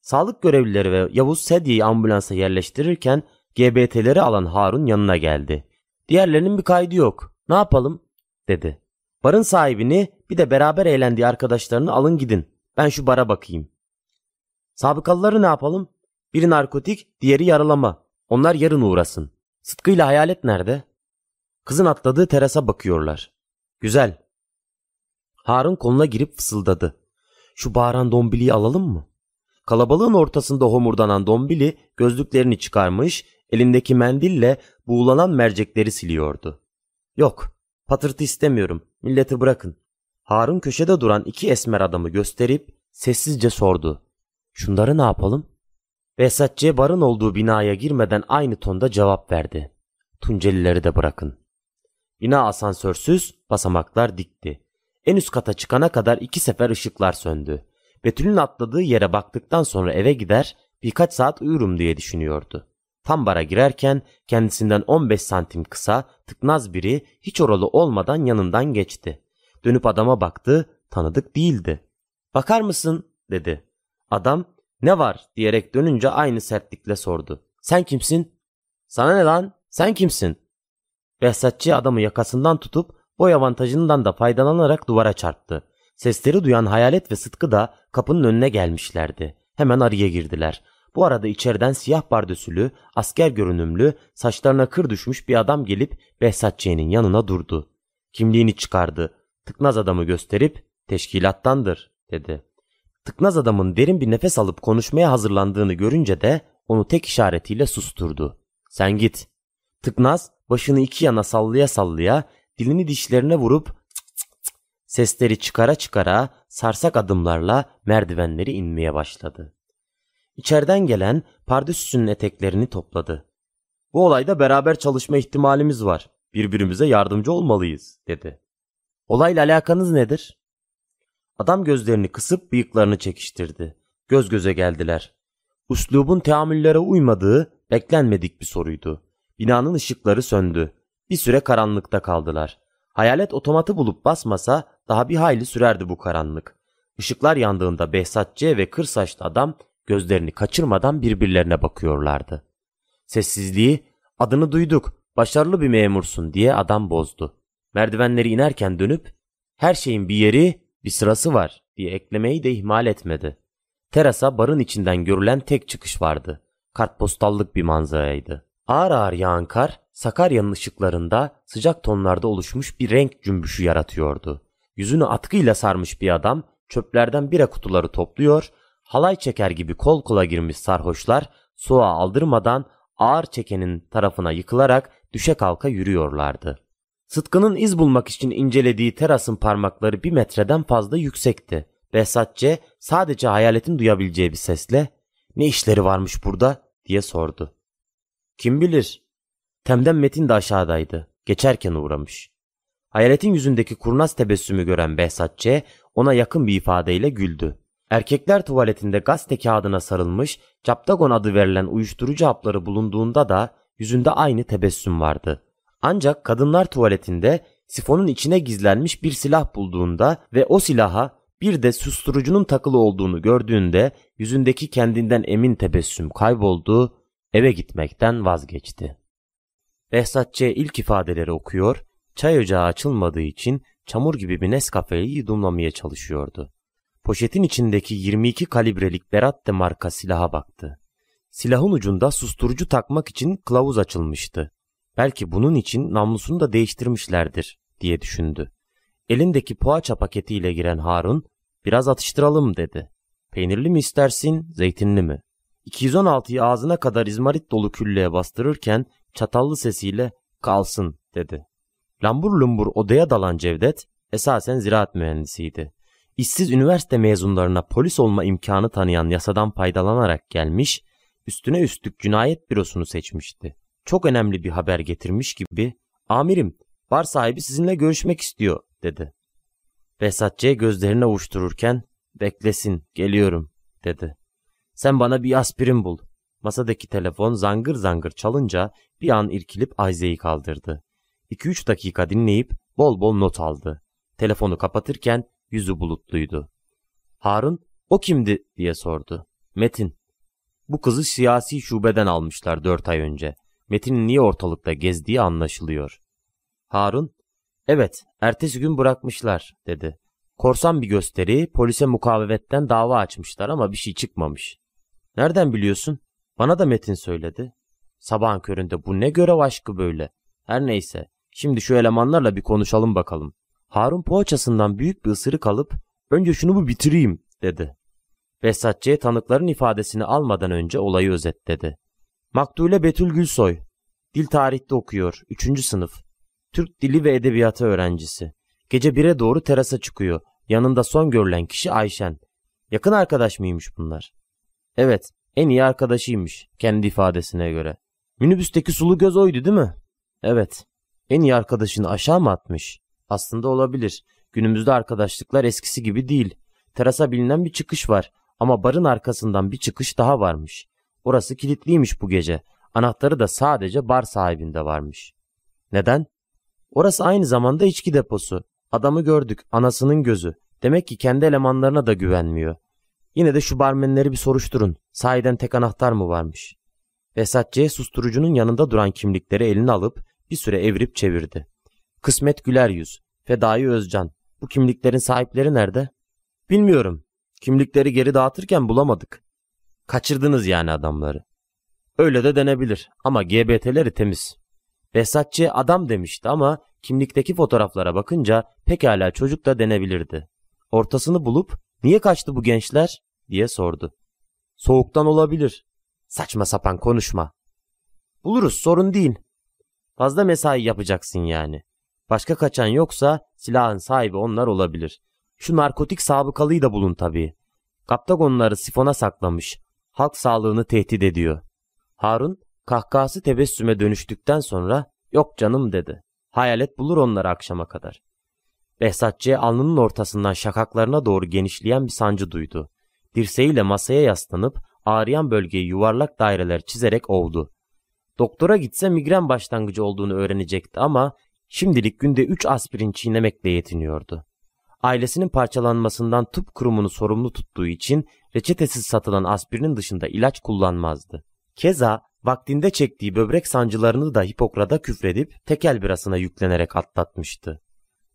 Sağlık görevlileri ve Yavuz Sedye'yi ambulansa yerleştirirken GBT'leri alan Harun yanına geldi. Diğerlerinin bir kaydı yok. Ne yapalım? dedi. Barın sahibini bir de beraber eğlendiği arkadaşlarını alın gidin. Ben şu bara bakayım. Sabıkalıları ne yapalım? Biri narkotik, diğeri yaralama. Onlar yarın uğrasın. Sıtkı ile hayalet nerede? Kızın atladığı terasa bakıyorlar. Güzel. Harun koluna girip fısıldadı. Şu bağıran dombiliyi alalım mı? Kalabalığın ortasında homurdanan dombili gözlüklerini çıkarmış, elindeki mendille buğulanan mercekleri siliyordu. Yok, patırtı istemiyorum, milleti bırakın. Harun köşede duran iki esmer adamı gösterip sessizce sordu. Şunları ne yapalım? Behzatçı'ya barın olduğu binaya girmeden aynı tonda cevap verdi. Tuncelileri de bırakın. Bina asansörsüz, basamaklar dikti. En üst kata çıkana kadar iki sefer ışıklar söndü. Betül'ün atladığı yere baktıktan sonra eve gider, birkaç saat uyurum diye düşünüyordu. Tam bara girerken kendisinden 15 santim kısa, tıknaz biri hiç oralı olmadan yanından geçti. Dönüp adama baktı, tanıdık değildi. Bakar mısın dedi. Adam ne var diyerek dönünce aynı sertlikle sordu. Sen kimsin? Sana ne lan? Sen kimsin? Behzatçı adamı yakasından tutup boy avantajından da faydalanarak duvara çarptı. Sesleri duyan Hayalet ve Sıtkı da kapının önüne gelmişlerdi. Hemen araya girdiler. Bu arada içeriden siyah pardösülü, asker görünümlü, saçlarına kır düşmüş bir adam gelip Behzatçı'nın yanına durdu. Kimliğini çıkardı. Tıknaz adamı gösterip teşkilattandır dedi. Tıknaz adamın derin bir nefes alıp konuşmaya hazırlandığını görünce de onu tek işaretiyle susturdu. Sen git. Tıknaz başını iki yana sallaya sallaya dilini dişlerine vurup cık cık cık sesleri çıkara çıkara sarsak adımlarla merdivenleri inmeye başladı. İçeriden gelen pardüsüsünün eteklerini topladı. Bu olayda beraber çalışma ihtimalimiz var. Birbirimize yardımcı olmalıyız dedi. Olayla alakanız nedir? Adam gözlerini kısıp bıyıklarını çekiştirdi. Göz göze geldiler. Uslubun teamüllere uymadığı beklenmedik bir soruydu. Binanın ışıkları söndü. Bir süre karanlıkta kaldılar. Hayalet otomatı bulup basmasa daha bir hayli sürerdi bu karanlık. Işıklar yandığında Behzatçı ve kır saçlı adam gözlerini kaçırmadan birbirlerine bakıyorlardı. Sessizliği adını duyduk başarılı bir memursun diye adam bozdu. Merdivenleri inerken dönüp her şeyin bir yeri bir sırası var diye eklemeyi de ihmal etmedi. Terasa barın içinden görülen tek çıkış vardı. Kartpostallık bir manzaraydı. Ağır ağır yağan kar Sakarya'nın ışıklarında sıcak tonlarda oluşmuş bir renk cümbüşü yaratıyordu. Yüzünü atkıyla sarmış bir adam çöplerden bira kutuları topluyor, halay çeker gibi kol kola girmiş sarhoşlar soğuğa aldırmadan ağır çekenin tarafına yıkılarak düşe kalka yürüyorlardı. Sıtkı'nın iz bulmak için incelediği terasın parmakları bir metreden fazla yüksekti. Behzatçı sadece hayaletin duyabileceği bir sesle ''Ne işleri varmış burada?'' diye sordu. ''Kim bilir?'' Temden Metin de aşağıdaydı. Geçerken uğramış. Hayaletin yüzündeki kurnaz tebessümü gören Behzatçı ona yakın bir ifadeyle güldü. Erkekler tuvaletinde gazete kağıdına sarılmış Captagon adı verilen uyuşturucu hapları bulunduğunda da yüzünde aynı tebessüm vardı. Ancak kadınlar tuvaletinde sifonun içine gizlenmiş bir silah bulduğunda ve o silaha bir de susturucunun takılı olduğunu gördüğünde yüzündeki kendinden emin tebessüm kayboldu, eve gitmekten vazgeçti. Behzatçı ilk ifadeleri okuyor, çay ocağı açılmadığı için çamur gibi bir Nescafe'yi yudumlamaya çalışıyordu. Poşetin içindeki 22 kalibrelik Beratte marka silaha baktı. Silahın ucunda susturucu takmak için kılavuz açılmıştı. Belki bunun için namlusunu da değiştirmişlerdir diye düşündü. Elindeki poğaça paketiyle giren Harun biraz atıştıralım dedi. Peynirli mi istersin, zeytinli mi? 216'yı ağzına kadar izmarit dolu küllüğe bastırırken çatallı sesiyle kalsın dedi. Lambur lumbur odaya dalan Cevdet esasen ziraat mühendisiydi. İşsiz üniversite mezunlarına polis olma imkanı tanıyan yasadan faydalanarak gelmiş, üstüne üstlük cinayet bürosunu seçmişti. Çok önemli bir haber getirmiş gibi, ''Amirim, bar sahibi sizinle görüşmek istiyor.'' dedi. Behzatçı gözlerini ovuştururken, ''Beklesin, geliyorum.'' dedi. ''Sen bana bir aspirin bul.'' Masadaki telefon zangır zangır çalınca bir an irkilip Ayze'yi kaldırdı. 2-3 dakika dinleyip bol bol not aldı. Telefonu kapatırken yüzü bulutluydu. Harun o kimdi diye sordu. Metin. Bu kızı siyasi şubeden almışlar dört ay önce. Metin'in niye ortalıkta gezdiği anlaşılıyor. Harun, evet ertesi gün bırakmışlar dedi. Korsan bir gösteri, polise mukavemetten dava açmışlar ama bir şey çıkmamış. Nereden biliyorsun? Bana da Metin söyledi. Sabahın köründe bu ne görev aşkı böyle. Her neyse, şimdi şu elemanlarla bir konuşalım bakalım. Harun poğaçasından büyük bir ısırık alıp önce şunu bu bitireyim dedi. Behzatçı'ya tanıkların ifadesini almadan önce olayı özetledi. Maktule Betül Gülsoy. Dil tarihte okuyor. Üçüncü sınıf. Türk dili ve edebiyatı öğrencisi. Gece bire doğru terasa çıkıyor. Yanında son görülen kişi Ayşen. Yakın arkadaş mıymış bunlar? Evet, en iyi arkadaşıymış kendi ifadesine göre. Minibüsteki sulu göz oydu değil mi? Evet. En iyi arkadaşını aşağı mı atmış? Aslında olabilir. Günümüzde arkadaşlıklar eskisi gibi değil. Terasa bilinen bir çıkış var ama barın arkasından bir çıkış daha varmış. Orası kilitliymiş bu gece. Anahtarı da sadece bar sahibinde varmış. Neden? Orası aynı zamanda içki deposu. Adamı gördük, anasının gözü. Demek ki kendi elemanlarına da güvenmiyor. Yine de şu barmenleri bir soruşturun. Sahiden tek anahtar mı varmış? Vesat susturucunun yanında duran kimlikleri eline alıp bir süre evirip çevirdi. Kısmet Güler Yüz, Fedai Özcan. Bu kimliklerin sahipleri nerede? Bilmiyorum. Kimlikleri geri dağıtırken bulamadık. Kaçırdınız yani adamları. Öyle de denebilir ama GBT'leri temiz. Behzatçı adam demişti ama kimlikteki fotoğraflara bakınca pekala çocuk da denebilirdi. Ortasını bulup niye kaçtı bu gençler diye sordu. Soğuktan olabilir. Saçma sapan konuşma. Buluruz sorun değil. Fazla mesai yapacaksın yani. Başka kaçan yoksa silahın sahibi onlar olabilir. Şu narkotik sabıkalıyı da bulun tabii. Kaptagonları sifona saklamış. Halk sağlığını tehdit ediyor. Harun kahkahası tebessüme dönüştükten sonra yok canım dedi. Hayalet bulur onları akşama kadar. Behzatçı alnının ortasından şakaklarına doğru genişleyen bir sancı duydu. Dirseğiyle masaya yaslanıp ağrıyan bölgeyi yuvarlak daireler çizerek ovdu. Doktora gitse migren başlangıcı olduğunu öğrenecekti ama şimdilik günde 3 aspirin çiğnemekle yetiniyordu. Ailesinin parçalanmasından tıp kurumunu sorumlu tuttuğu için reçetesiz satılan aspirinin dışında ilaç kullanmazdı. Keza vaktinde çektiği böbrek sancılarını da Hipokrat'a küfredip tekel birasına yüklenerek atlatmıştı.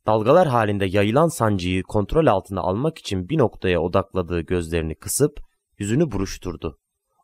Dalgalar halinde yayılan sancıyı kontrol altına almak için bir noktaya odakladığı gözlerini kısıp yüzünü buruşturdu.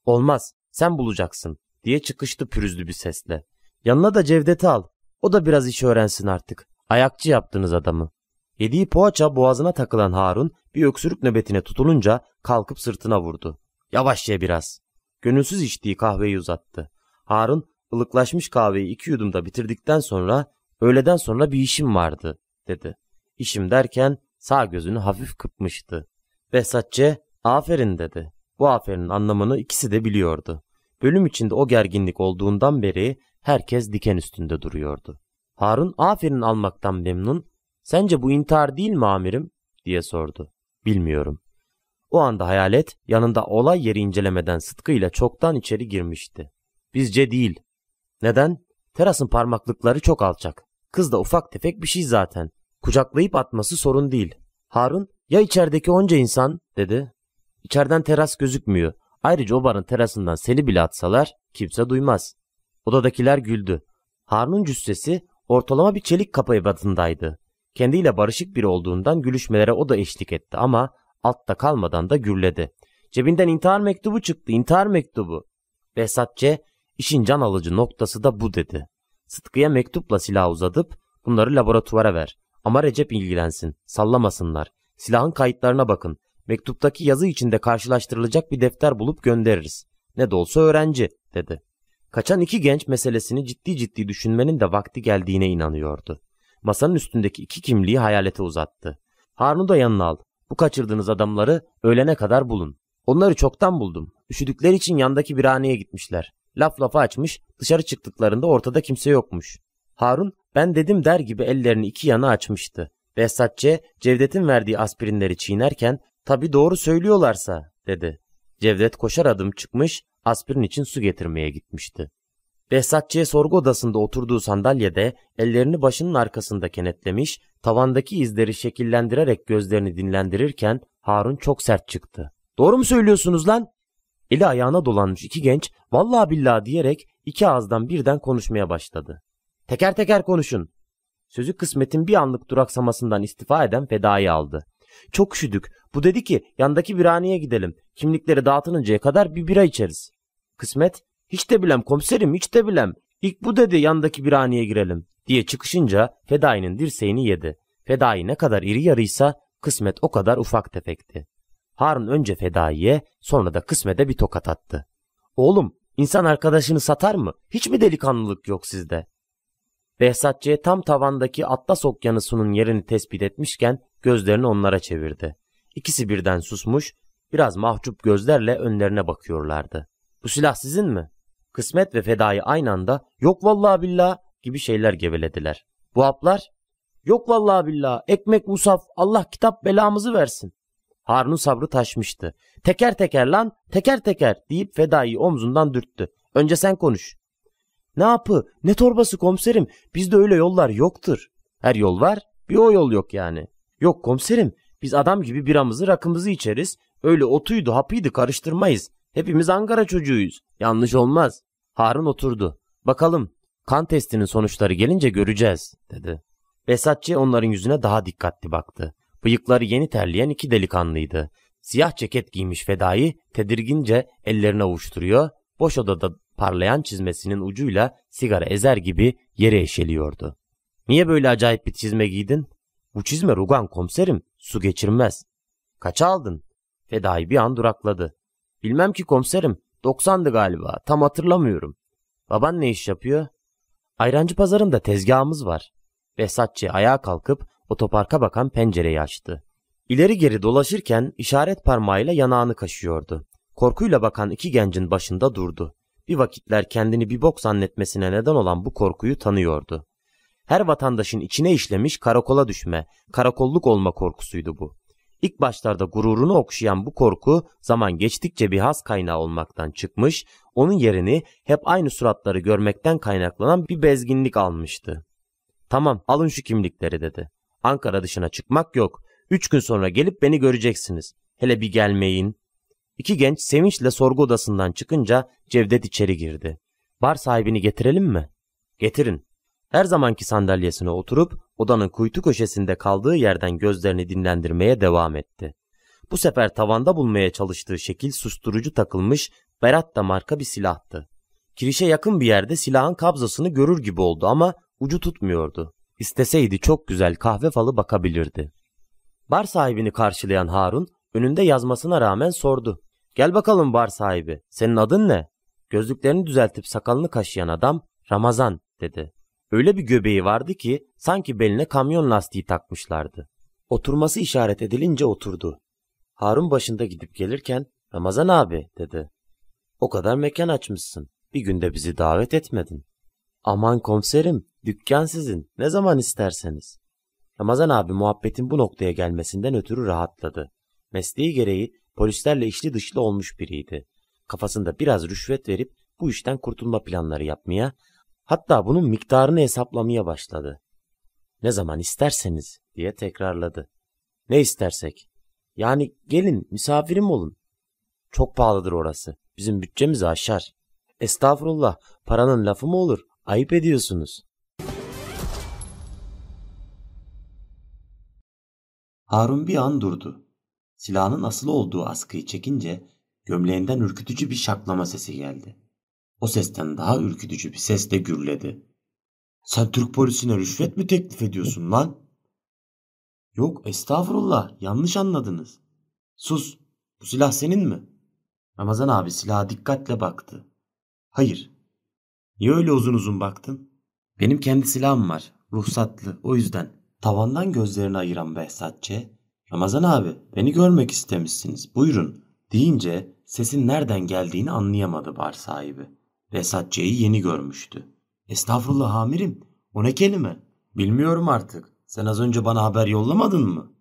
Olmaz, sen bulacaksın diye çıkıştı pürüzlü bir sesle. Yanına da Cevdet'i al. O da biraz iş öğrensin artık. Ayakçı yaptınız adamı. Yediği poğaça boğazına takılan Harun bir öksürük nöbetine tutulunca kalkıp sırtına vurdu. Yavaş ye biraz. Gönülsüz içtiği kahveyi uzattı. Harun ılıklaşmış kahveyi iki yudumda bitirdikten sonra öğleden sonra bir işim vardı dedi. İşim derken sağ gözünü hafif kıpmıştı. Behzatçı aferin dedi. Bu aferin anlamını ikisi de biliyordu. Bölüm içinde o gerginlik olduğundan beri herkes diken üstünde duruyordu. Harun aferin almaktan memnun. Sence bu intihar değil mi amirim? diye sordu. Bilmiyorum. O anda hayalet yanında olay yeri incelemeden Sıtkı çoktan içeri girmişti. Bizce değil. Neden? Terasın parmaklıkları çok alçak. Kız da ufak tefek bir şey zaten. Kucaklayıp atması sorun değil. Harun ya içerideki onca insan dedi. İçeriden teras gözükmüyor. Ayrıca o barın terasından seni bile atsalar kimse duymaz. Odadakiler güldü. Harun'un cüssesi ortalama bir çelik kapı ebatındaydı. Kendiyle barışık biri olduğundan gülüşmelere o da eşlik etti ama altta kalmadan da gürledi. Cebinden intihar mektubu çıktı, intihar mektubu. Behzatçe işin can alıcı noktası da bu dedi. Sıtkı'ya mektupla silah uzatıp bunları laboratuvara ver. Ama Recep ilgilensin, sallamasınlar. Silahın kayıtlarına bakın. Mektuptaki yazı içinde karşılaştırılacak bir defter bulup göndeririz. Ne de olsa öğrenci, dedi. Kaçan iki genç meselesini ciddi ciddi düşünmenin de vakti geldiğine inanıyordu. Masanın üstündeki iki kimliği hayalete uzattı. Harun'u da yanına al. Bu kaçırdığınız adamları öğlene kadar bulun. Onları çoktan buldum. Üşüdükleri için yandaki bir haneye gitmişler. Laf lafa açmış, dışarı çıktıklarında ortada kimse yokmuş. Harun ben dedim der gibi ellerini iki yana açmıştı. Behzatçı Cevdet'in verdiği aspirinleri çiğnerken tabi doğru söylüyorlarsa dedi. Cevdet koşar adım çıkmış aspirin için su getirmeye gitmişti. Behzatçı'ya sorgu odasında oturduğu sandalyede ellerini başının arkasında kenetlemiş, tavandaki izleri şekillendirerek gözlerini dinlendirirken Harun çok sert çıktı. Doğru mu söylüyorsunuz lan? Eli ayağına dolanmış iki genç vallahi billahi diyerek iki ağızdan birden konuşmaya başladı. Teker teker konuşun. Sözü kısmetin bir anlık duraksamasından istifa eden fedayı aldı. Çok üşüdük. Bu dedi ki yandaki birhaneye gidelim. Kimlikleri dağıtılıncaya kadar bir bira içeriz. Kısmet hiç de bilem komiserim hiç de bilem. İlk bu dedi yandaki birhaneye girelim diye çıkışınca Fedai'nin dirseğini yedi. Fedai ne kadar iri yarıysa kısmet o kadar ufak tefekti. Harun önce Fedai'ye sonra da kısmete bir tokat attı. Oğlum insan arkadaşını satar mı? Hiç mi delikanlılık yok sizde? Behzatçı tam tavandaki Atlas Okyanusu'nun yerini tespit etmişken gözlerini onlara çevirdi. İkisi birden susmuş, biraz mahcup gözlerle önlerine bakıyorlardı. Bu silah sizin mi? Kısmet ve Fedai aynı anda yok vallahi billah gibi şeyler gevelediler. Bu haplar? Yok vallahi billah ekmek musaf Allah kitap belamızı versin. Harun'un sabrı taşmıştı. Teker teker lan teker teker deyip Fedai'yi omzundan dürttü. Önce sen konuş. Ne yapı? Ne torbası komiserim? Bizde öyle yollar yoktur. Her yol var, bir o yol yok yani. Yok komiserim, biz adam gibi biramızı rakımızı içeriz. Öyle otuydu hapıydı karıştırmayız. Hepimiz Ankara çocuğuyuz. Yanlış olmaz. Harun oturdu. Bakalım kan testinin sonuçları gelince göreceğiz dedi. Besatçı onların yüzüne daha dikkatli baktı. Bıyıkları yeni terleyen iki delikanlıydı. Siyah ceket giymiş fedayı tedirgince ellerini avuşturuyor, boş odada parlayan çizmesinin ucuyla sigara ezer gibi yere eşeliyordu. Niye böyle acayip bir çizme giydin? Bu çizme rugan komiserim, su geçirmez. Kaça aldın? Fedai bir an durakladı. Bilmem ki komiserim, 90'dı galiba, tam hatırlamıyorum. Baban ne iş yapıyor? Ayrancı pazarında tezgahımız var. Behzatçı ayağa kalkıp otoparka bakan pencereyi açtı. İleri geri dolaşırken işaret parmağıyla yanağını kaşıyordu. Korkuyla bakan iki gencin başında durdu. Bir vakitler kendini bir bok zannetmesine neden olan bu korkuyu tanıyordu. Her vatandaşın içine işlemiş karakola düşme, karakolluk olma korkusuydu bu. İlk başlarda gururunu okşayan bu korku zaman geçtikçe bir has kaynağı olmaktan çıkmış, onun yerini hep aynı suratları görmekten kaynaklanan bir bezginlik almıştı. Tamam alın şu kimlikleri dedi. Ankara dışına çıkmak yok. Üç gün sonra gelip beni göreceksiniz. Hele bir gelmeyin. İki genç sevinçle sorgu odasından çıkınca Cevdet içeri girdi. Bar sahibini getirelim mi? Getirin. Her zamanki sandalyesine oturup odanın kuytu köşesinde kaldığı yerden gözlerini dinlendirmeye devam etti. Bu sefer tavanda bulmaya çalıştığı şekil susturucu takılmış Berat da marka bir silahtı. Kirişe yakın bir yerde silahın kabzasını görür gibi oldu ama ucu tutmuyordu. İsteseydi çok güzel kahve falı bakabilirdi. Bar sahibini karşılayan Harun önünde yazmasına rağmen sordu. Gel bakalım bar sahibi senin adın ne? Gözlüklerini düzeltip sakalını kaşıyan adam Ramazan dedi. Öyle bir göbeği vardı ki sanki beline kamyon lastiği takmışlardı. Oturması işaret edilince oturdu. Harun başında gidip gelirken Ramazan abi dedi. O kadar mekan açmışsın. Bir günde bizi davet etmedin. Aman komiserim, dükkan sizin. Ne zaman isterseniz. Ramazan abi muhabbetin bu noktaya gelmesinden ötürü rahatladı. Mesleği gereği polislerle içli dışlı olmuş biriydi. Kafasında biraz rüşvet verip bu işten kurtulma planları yapmaya, hatta bunun miktarını hesaplamaya başladı. Ne zaman isterseniz diye tekrarladı. Ne istersek? Yani gelin misafirim olun. Çok pahalıdır orası. Bizim bütçemizi aşar. Estağfurullah paranın lafı mı olur? Ayıp ediyorsunuz. Harun bir an durdu. Silahının asılı olduğu askıyı çekince gömleğinden ürkütücü bir şaklama sesi geldi. O sesten daha ürkütücü bir sesle gürledi. Sen Türk polisine rüşvet mi teklif ediyorsun lan? Yok estağfurullah yanlış anladınız. Sus bu silah senin mi? Ramazan abi silaha dikkatle baktı. Hayır. Niye öyle uzun uzun baktın? Benim kendi silahım var. Ruhsatlı o yüzden. Tavandan gözlerini ayıran Behzatçı, Ramazan abi beni görmek istemişsiniz buyurun deyince sesin nereden geldiğini anlayamadı bar sahibi. Behzatçı'yı yeni görmüştü. Estağfurullah amirim o ne kelime? Bilmiyorum artık. Sen az önce bana haber yollamadın mı?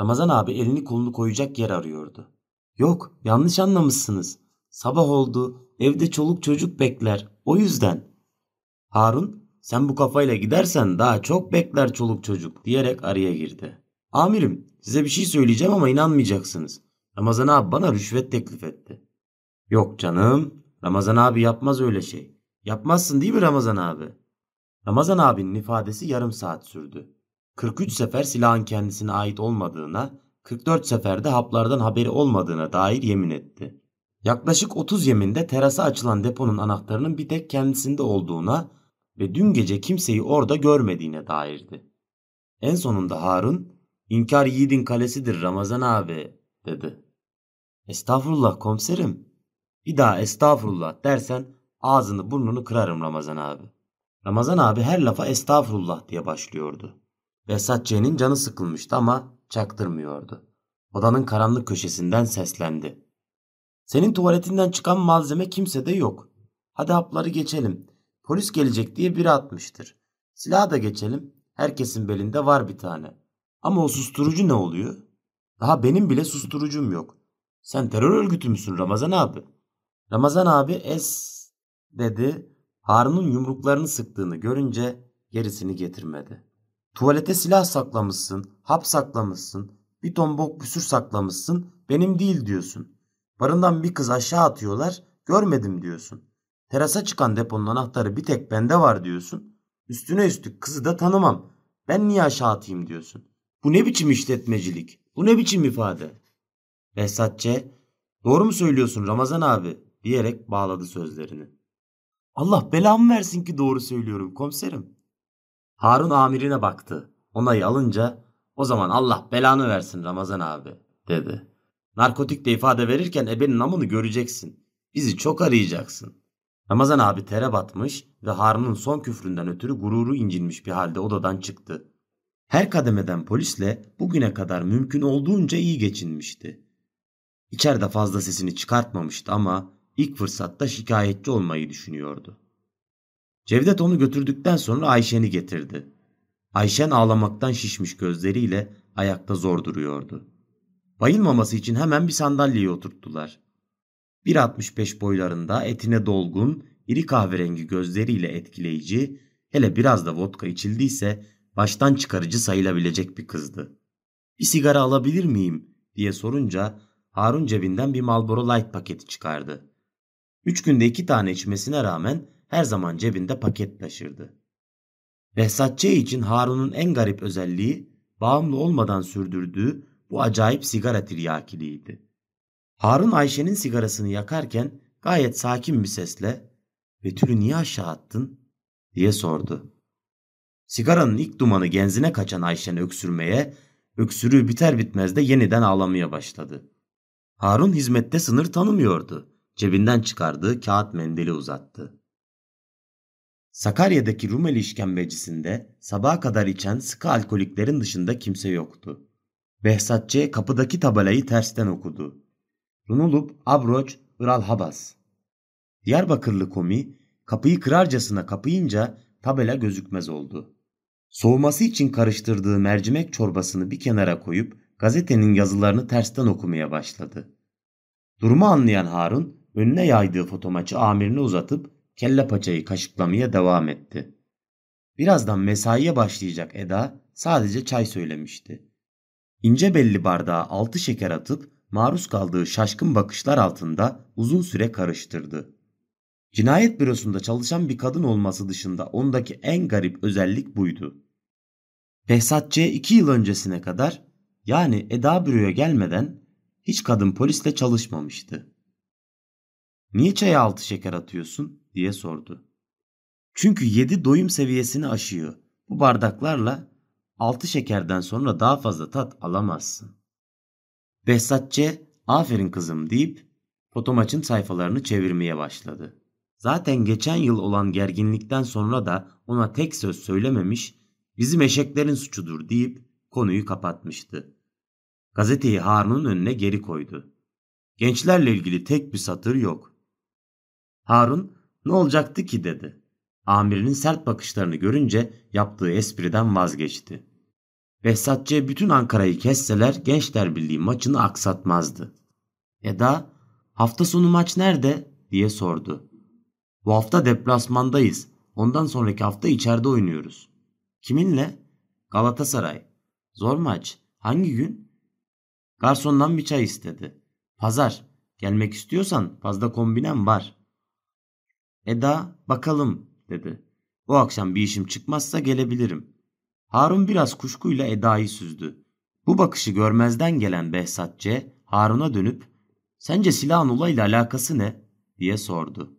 Ramazan abi elini kolunu koyacak yer arıyordu. Yok yanlış anlamışsınız. Sabah oldu evde çoluk çocuk bekler o yüzden. Harun sen bu kafayla gidersen daha çok bekler çoluk çocuk diyerek araya girdi. Amirim size bir şey söyleyeceğim ama inanmayacaksınız. Ramazan abi bana rüşvet teklif etti. Yok canım Ramazan abi yapmaz öyle şey. Yapmazsın değil mi Ramazan abi? Ramazan abinin ifadesi yarım saat sürdü. 43 sefer silahın kendisine ait olmadığına, 44 seferde haplardan haberi olmadığına dair yemin etti. Yaklaşık 30 yeminde terasa açılan deponun anahtarının bir tek kendisinde olduğuna ve dün gece kimseyi orada görmediğine dairdi. En sonunda Harun, inkar yiğidin kalesidir Ramazan abi dedi. Estağfurullah komiserim. Bir daha estağfurullah dersen ağzını burnunu kırarım Ramazan abi. Ramazan abi her lafa estağfurullah diye başlıyordu. C'nin canı sıkılmıştı ama çaktırmıyordu. Odanın karanlık köşesinden seslendi. Senin tuvaletinden çıkan malzeme kimsede yok. Hadi hapları geçelim. Polis gelecek diye biri atmıştır. Silahı da geçelim. Herkesin belinde var bir tane. Ama o susturucu ne oluyor? Daha benim bile susturucum yok. Sen terör örgütü müsün Ramazan abi? Ramazan abi es dedi. Harun'un yumruklarını sıktığını görünce gerisini getirmedi. Tuvalete silah saklamışsın, hap saklamışsın, bir ton bok püsür saklamışsın, benim değil diyorsun. Barından bir kız aşağı atıyorlar, görmedim diyorsun. Terasa çıkan deponun anahtarı bir tek bende var diyorsun. Üstüne üstlük kızı da tanımam. Ben niye aşağı atayım diyorsun. Bu ne biçim işletmecilik? Bu ne biçim ifade? Behzatçı doğru mu söylüyorsun Ramazan abi diyerek bağladı sözlerini. Allah belamı versin ki doğru söylüyorum komiserim. Harun amirine baktı. Onayı alınca o zaman Allah belanı versin Ramazan abi dedi. Narkotikte ifade verirken ebenin namını göreceksin. Bizi çok arayacaksın. Ramazan abi tere batmış ve Harun'un son küfründen ötürü gururu incinmiş bir halde odadan çıktı. Her kademeden polisle bugüne kadar mümkün olduğunca iyi geçinmişti. İçeride fazla sesini çıkartmamıştı ama ilk fırsatta şikayetçi olmayı düşünüyordu. Cevdet onu götürdükten sonra Ayşen'i getirdi. Ayşen ağlamaktan şişmiş gözleriyle ayakta zor duruyordu. Bayılmaması için hemen bir sandalyeye oturttular. 1.65 boylarında etine dolgun, iri kahverengi gözleriyle etkileyici, hele biraz da vodka içildiyse baştan çıkarıcı sayılabilecek bir kızdı. Bir sigara alabilir miyim diye sorunca Harun cebinden bir Marlboro Light paketi çıkardı. Üç günde iki tane içmesine rağmen her zaman cebinde paket taşırdı. Behzatçı için Harun'un en garip özelliği bağımlı olmadan sürdürdüğü bu acayip sigara tiryakiliğiydi. Harun Ayşe'nin sigarasını yakarken gayet sakin bir sesle Betül'ü niye aşağı attın diye sordu. Sigaranın ilk dumanı genzine kaçan Ayşen öksürmeye, öksürüğü biter bitmez de yeniden ağlamaya başladı. Harun hizmette sınır tanımıyordu. Cebinden çıkardığı kağıt mendili uzattı. Sakarya'daki Rumeli işkembecisinde sabaha kadar içen sıkı alkoliklerin dışında kimse yoktu. Behzatçı kapıdaki tabelayı tersten okudu. Runulup Abroç Iral Habas. Diyarbakırlı komi kapıyı kırarcasına kapayınca tabela gözükmez oldu. Soğuması için karıştırdığı mercimek çorbasını bir kenara koyup gazetenin yazılarını tersten okumaya başladı. Durumu anlayan Harun önüne yaydığı fotomaçı amirine uzatıp kelle paçayı kaşıklamaya devam etti. Birazdan mesaiye başlayacak Eda sadece çay söylemişti. İnce belli bardağa altı şeker atıp maruz kaldığı şaşkın bakışlar altında uzun süre karıştırdı. Cinayet bürosunda çalışan bir kadın olması dışında ondaki en garip özellik buydu. Behzatçı iki yıl öncesine kadar yani Eda büroya gelmeden hiç kadın polisle çalışmamıştı. Niye çaya altı şeker atıyorsun diye sordu. Çünkü yedi doyum seviyesini aşıyor. Bu bardaklarla altı şekerden sonra daha fazla tat alamazsın. Behzatçı aferin kızım deyip fotomaçın sayfalarını çevirmeye başladı. Zaten geçen yıl olan gerginlikten sonra da ona tek söz söylememiş, bizim eşeklerin suçudur deyip konuyu kapatmıştı. Gazeteyi Harun'un önüne geri koydu. Gençlerle ilgili tek bir satır yok. Harun ne olacaktı ki dedi. Amirinin sert bakışlarını görünce yaptığı espriden vazgeçti. Behzatçı'ya bütün Ankara'yı kesseler Gençler Birliği maçını aksatmazdı. Eda hafta sonu maç nerede diye sordu. Bu hafta deplasmandayız. Ondan sonraki hafta içeride oynuyoruz. Kiminle? Galatasaray. Zor maç. Hangi gün? Garsondan bir çay istedi. Pazar. Gelmek istiyorsan fazla kombinem var. Eda bakalım dedi. Bu akşam bir işim çıkmazsa gelebilirim. Harun biraz kuşkuyla Eda'yı süzdü. Bu bakışı görmezden gelen Behzatçı Harun'a dönüp sence silahın olayla alakası ne diye sordu.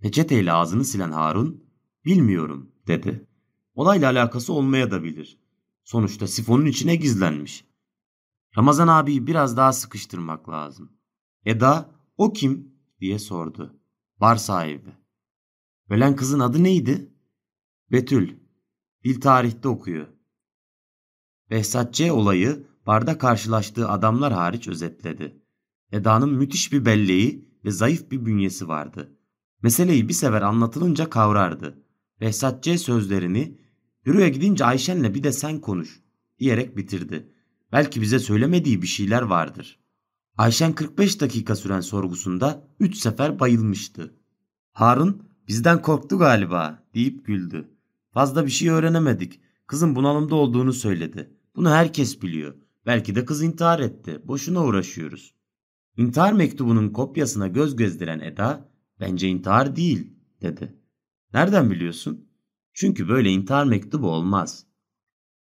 Peçeteyle ağzını silen Harun bilmiyorum dedi. Olayla alakası olmaya da bilir. Sonuçta sifonun içine gizlenmiş. Ramazan abiyi biraz daha sıkıştırmak lazım. Eda o kim diye sordu. Bar sahibi. Ölen kızın adı neydi? Betül. Dil tarihte okuyor. Behzatçı olayı barda karşılaştığı adamlar hariç özetledi. Eda'nın müthiş bir belleği ve zayıf bir bünyesi vardı. Meseleyi bir sefer anlatılınca kavrardı. Behzatçı sözlerini büroya gidince Ayşen'le bir de sen konuş diyerek bitirdi. Belki bize söylemediği bir şeyler vardır. Ayşen 45 dakika süren sorgusunda 3 sefer bayılmıştı. Harun bizden korktu galiba deyip güldü. Fazla bir şey öğrenemedik. Kızın bunalımda olduğunu söyledi. Bunu herkes biliyor. Belki de kız intihar etti. Boşuna uğraşıyoruz. İntihar mektubunun kopyasına göz gezdiren Eda, bence intihar değil dedi. Nereden biliyorsun? Çünkü böyle intihar mektubu olmaz.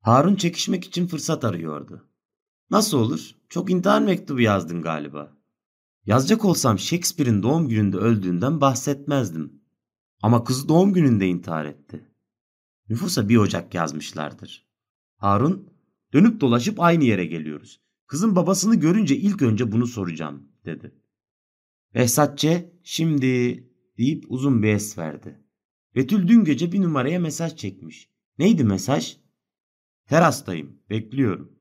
Harun çekişmek için fırsat arıyordu. Nasıl olur? Çok intihar mektubu yazdın galiba. Yazacak olsam Shakespeare'in doğum gününde öldüğünden bahsetmezdim. Ama kız doğum gününde intihar etti. Nüfusa bir Ocak yazmışlardır. Harun, dönüp dolaşıp aynı yere geliyoruz. Kızın babasını görünce ilk önce bunu soracağım, dedi. Behzatçe, şimdi deyip uzun bir es verdi. Betül dün gece bir numaraya mesaj çekmiş. Neydi mesaj? Terastayım, bekliyorum.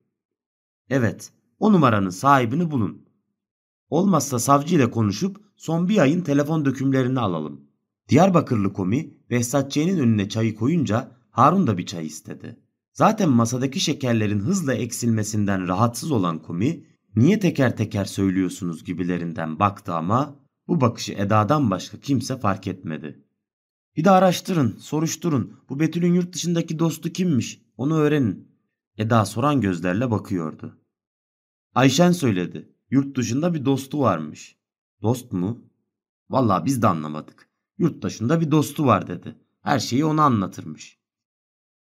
Evet, o numaranın sahibini bulun. Olmazsa savcı ile konuşup son bir ayın telefon dökümlerini alalım. Diyarbakırlı komi Behzatçı'nın önüne çayı koyunca Harun da bir çay istedi. Zaten masadaki şekerlerin hızla eksilmesinden rahatsız olan komi niye teker teker söylüyorsunuz gibilerinden baktı ama bu bakışı Eda'dan başka kimse fark etmedi. Bir de araştırın, soruşturun. Bu Betül'ün yurt dışındaki dostu kimmiş? Onu öğrenin. Eda soran gözlerle bakıyordu. Ayşen söyledi. Yurt dışında bir dostu varmış. Dost mu? Vallahi biz de anlamadık. Yurt dışında bir dostu var dedi. Her şeyi ona anlatırmış.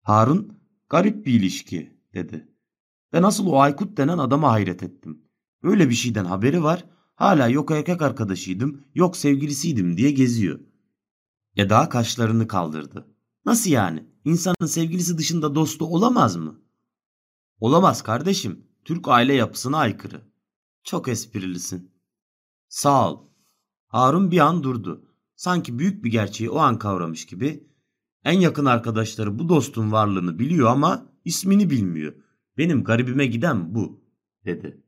Harun garip bir ilişki dedi. Ben nasıl o Aykut denen adama hayret ettim. Böyle bir şeyden haberi var. Hala yok erkek arkadaşıydım, yok sevgilisiydim diye geziyor. Eda kaşlarını kaldırdı. Nasıl yani? İnsanın sevgilisi dışında dostu olamaz mı? Olamaz kardeşim. Türk aile yapısına aykırı. Çok esprilisin. Sağ ol. Harun bir an durdu. Sanki büyük bir gerçeği o an kavramış gibi. En yakın arkadaşları bu dostun varlığını biliyor ama ismini bilmiyor. Benim garibime giden bu, dedi.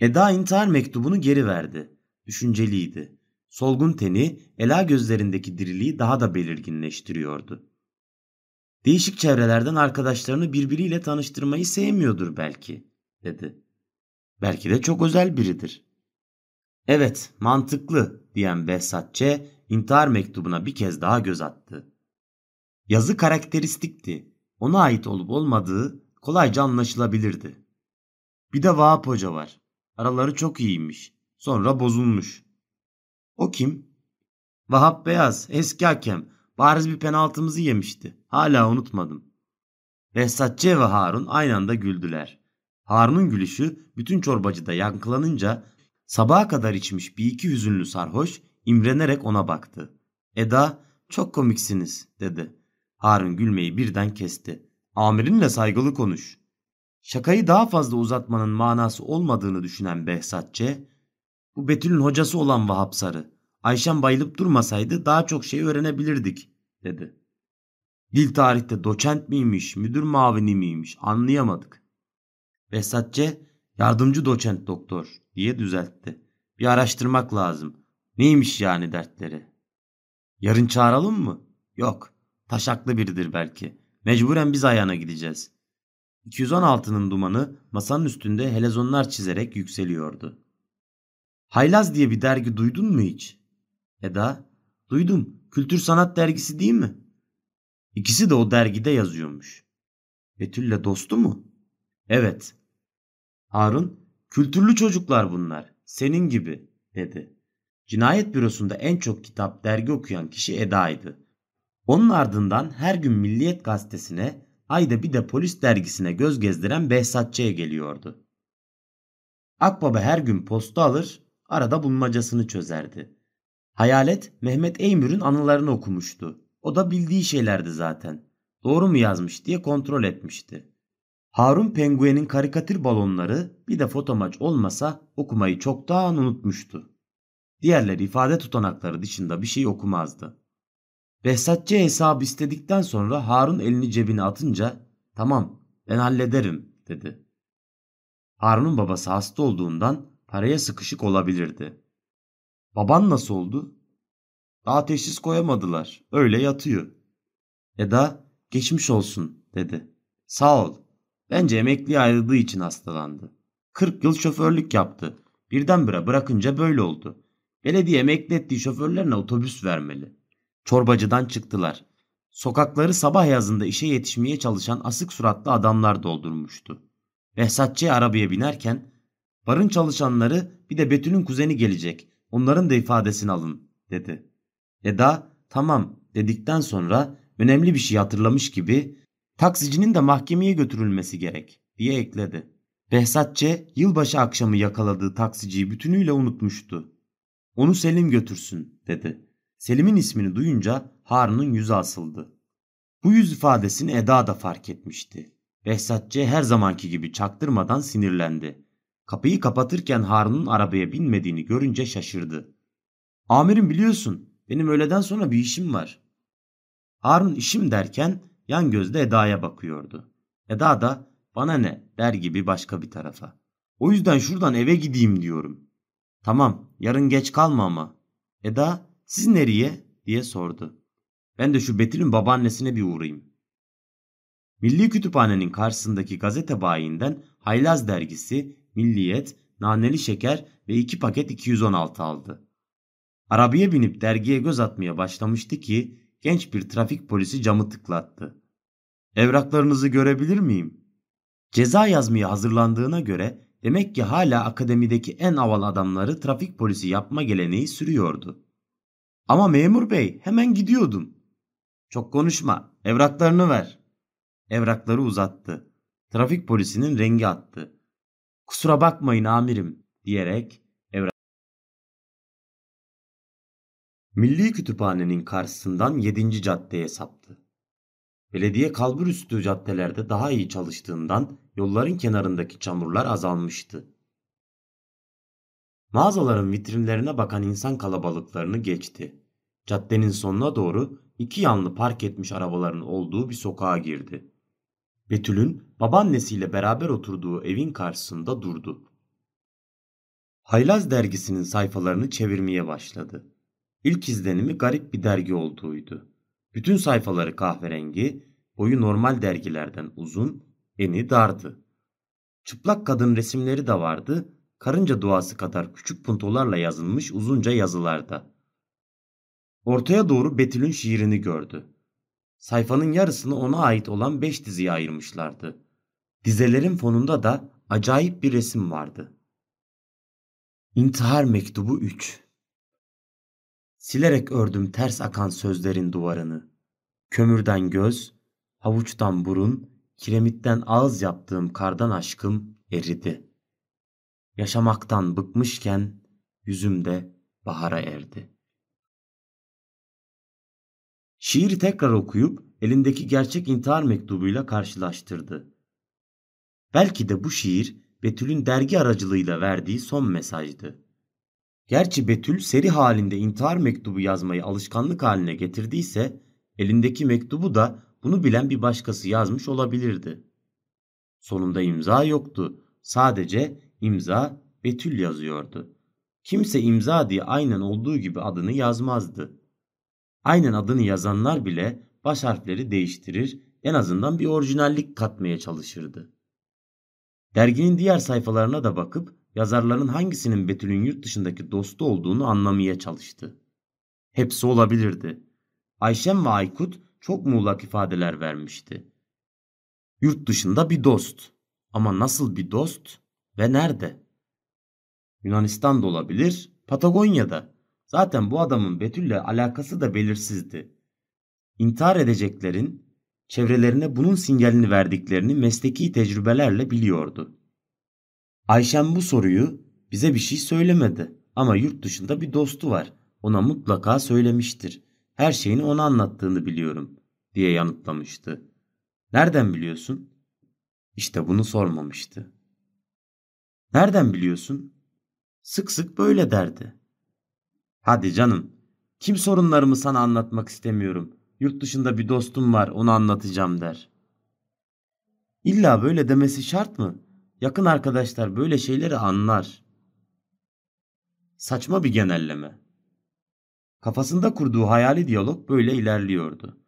Eda intihar mektubunu geri verdi. Düşünceliydi. Solgun teni, ela gözlerindeki diriliği daha da belirginleştiriyordu. Değişik çevrelerden arkadaşlarını birbiriyle tanıştırmayı sevmiyordur belki, dedi. Belki de çok özel biridir. Evet, mantıklı diyen Behzatçe intihar mektubuna bir kez daha göz attı. Yazı karakteristikti. Ona ait olup olmadığı kolayca anlaşılabilirdi. Bir de Vahap Hoca var. Araları çok iyiymiş. Sonra bozulmuş. O kim? Vahap Beyaz, eski hakem. Bariz bir penaltımızı yemişti. Hala unutmadım. Behzatçı ve Harun aynı anda güldüler. Harun'un gülüşü bütün çorbacıda yankılanınca sabaha kadar içmiş bir iki hüzünlü sarhoş imrenerek ona baktı. Eda çok komiksiniz dedi. Harun gülmeyi birden kesti. Amirinle saygılı konuş. Şakayı daha fazla uzatmanın manası olmadığını düşünen Behzatçı, bu Betül'ün hocası olan Vahap Sarı, Ayşen bayılıp durmasaydı daha çok şey öğrenebilirdik, dedi. Dil tarihte doçent miymiş, müdür mavini miymiş anlayamadık. Behzatçı, yardımcı doçent doktor diye düzeltti. Bir araştırmak lazım. Neymiş yani dertleri? Yarın çağıralım mı? Yok. Taşaklı biridir belki. Mecburen biz ayağına gideceğiz. 216'nın dumanı masanın üstünde helezonlar çizerek yükseliyordu. Haylaz diye bir dergi duydun mu hiç? Eda, duydum. Kültür sanat dergisi değil mi? İkisi de o dergide yazıyormuş. Betül'le dostu mu? Evet. Harun, kültürlü çocuklar bunlar. Senin gibi, dedi. Cinayet bürosunda en çok kitap, dergi okuyan kişi Eda'ydı. Onun ardından her gün Milliyet gazetesine, ayda bir de polis dergisine göz gezdiren Behzatçı'ya geliyordu. Akbaba her gün posta alır, arada bulmacasını çözerdi. Hayalet Mehmet Eymür'ün anılarını okumuştu. O da bildiği şeylerdi zaten. Doğru mu yazmış diye kontrol etmişti. Harun Penguen'in karikatür balonları bir de fotomaç olmasa okumayı çoktan unutmuştu. Diğerleri ifade tutanakları dışında bir şey okumazdı. Behzatçı hesabı istedikten sonra Harun elini cebine atınca tamam ben hallederim dedi. Harun'un babası hasta olduğundan paraya sıkışık olabilirdi. Baban nasıl oldu? Daha teşhis koyamadılar. Öyle yatıyor. Eda geçmiş olsun dedi. Sağ ol. Bence emekli ayrıldığı için hastalandı. 40 yıl şoförlük yaptı. Birdenbire bırakınca böyle oldu. Belediye emekli ettiği şoförlerine otobüs vermeli. Çorbacıdan çıktılar. Sokakları sabah yazında işe yetişmeye çalışan asık suratlı adamlar doldurmuştu. Behzatçı arabaya binerken barın çalışanları bir de Betül'ün kuzeni gelecek. Onların da ifadesini alın dedi. Eda tamam dedikten sonra önemli bir şey hatırlamış gibi taksicinin de mahkemeye götürülmesi gerek diye ekledi. Behzatçe yılbaşı akşamı yakaladığı taksiciyi bütünüyle unutmuştu. Onu Selim götürsün dedi. Selim'in ismini duyunca Harun'un yüzü asıldı. Bu yüz ifadesini Eda da fark etmişti. Behzatçe her zamanki gibi çaktırmadan sinirlendi. Kapıyı kapatırken Harun'un arabaya binmediğini görünce şaşırdı. Amirim biliyorsun benim öğleden sonra bir işim var. Harun işim derken yan gözle Eda'ya bakıyordu. Eda da bana ne der gibi başka bir tarafa. O yüzden şuradan eve gideyim diyorum. Tamam yarın geç kalma ama. Eda siz nereye diye sordu. Ben de şu Betül'ün babaannesine bir uğrayayım. Milli Kütüphane'nin karşısındaki gazete bayinden Haylaz dergisi, Milliyet, naneli şeker ve iki paket 216 aldı. Arabaya binip dergiye göz atmaya başlamıştı ki genç bir trafik polisi camı tıklattı. Evraklarınızı görebilir miyim? Ceza yazmaya hazırlandığına göre demek ki hala akademideki en aval adamları trafik polisi yapma geleneği sürüyordu. Ama memur bey hemen gidiyordum. Çok konuşma evraklarını ver. Evrakları uzattı. Trafik polisinin rengi attı. Kusura bakmayın amirim diyerek Milli Kütüphane'nin karşısından 7. caddeye saptı. Belediye kalburüstü caddelerde daha iyi çalıştığından yolların kenarındaki çamurlar azalmıştı. Mağazaların vitrinlerine bakan insan kalabalıklarını geçti. Caddenin sonuna doğru iki yanlı park etmiş arabaların olduğu bir sokağa girdi. Betül'ün babaannesiyle beraber oturduğu evin karşısında durdu. Haylaz dergisinin sayfalarını çevirmeye başladı. İlk izlenimi garip bir dergi olduğuydu. Bütün sayfaları kahverengi, boyu normal dergilerden uzun, eni dardı. Çıplak kadın resimleri de vardı, karınca duası kadar küçük puntolarla yazılmış uzunca yazılarda. Ortaya doğru Betül'ün şiirini gördü. Sayfanın yarısını ona ait olan beş diziye ayırmışlardı. Dizelerin fonunda da acayip bir resim vardı. İntihar Mektubu 3 Silerek ördüm ters akan sözlerin duvarını. Kömürden göz, havuçtan burun, kiremitten ağız yaptığım kardan aşkım eridi. Yaşamaktan bıkmışken yüzümde bahara erdi. Şiiri tekrar okuyup elindeki gerçek intihar mektubuyla karşılaştırdı. Belki de bu şiir Betül'ün dergi aracılığıyla verdiği son mesajdı. Gerçi Betül seri halinde intihar mektubu yazmayı alışkanlık haline getirdiyse elindeki mektubu da bunu bilen bir başkası yazmış olabilirdi. Sonunda imza yoktu. Sadece imza Betül yazıyordu. Kimse imza diye aynen olduğu gibi adını yazmazdı. Aynen adını yazanlar bile baş harfleri değiştirir, en azından bir orijinallik katmaya çalışırdı. Derginin diğer sayfalarına da bakıp yazarların hangisinin Betül'ün yurt dışındaki dostu olduğunu anlamaya çalıştı. Hepsi olabilirdi. Ayşem ve Aykut çok muğlak ifadeler vermişti. Yurt dışında bir dost. Ama nasıl bir dost ve nerede? Yunanistan'da olabilir, Patagonya'da. Zaten bu adamın Betül'le alakası da belirsizdi. İntihar edeceklerin çevrelerine bunun sinyalini verdiklerini mesleki tecrübelerle biliyordu. Ayşem bu soruyu bize bir şey söylemedi ama yurt dışında bir dostu var. Ona mutlaka söylemiştir. Her şeyini ona anlattığını biliyorum diye yanıtlamıştı. Nereden biliyorsun? İşte bunu sormamıştı. Nereden biliyorsun? Sık sık böyle derdi. Hadi canım. Kim sorunlarımı sana anlatmak istemiyorum. Yurt dışında bir dostum var onu anlatacağım der. İlla böyle demesi şart mı? Yakın arkadaşlar böyle şeyleri anlar. Saçma bir genelleme. Kafasında kurduğu hayali diyalog böyle ilerliyordu.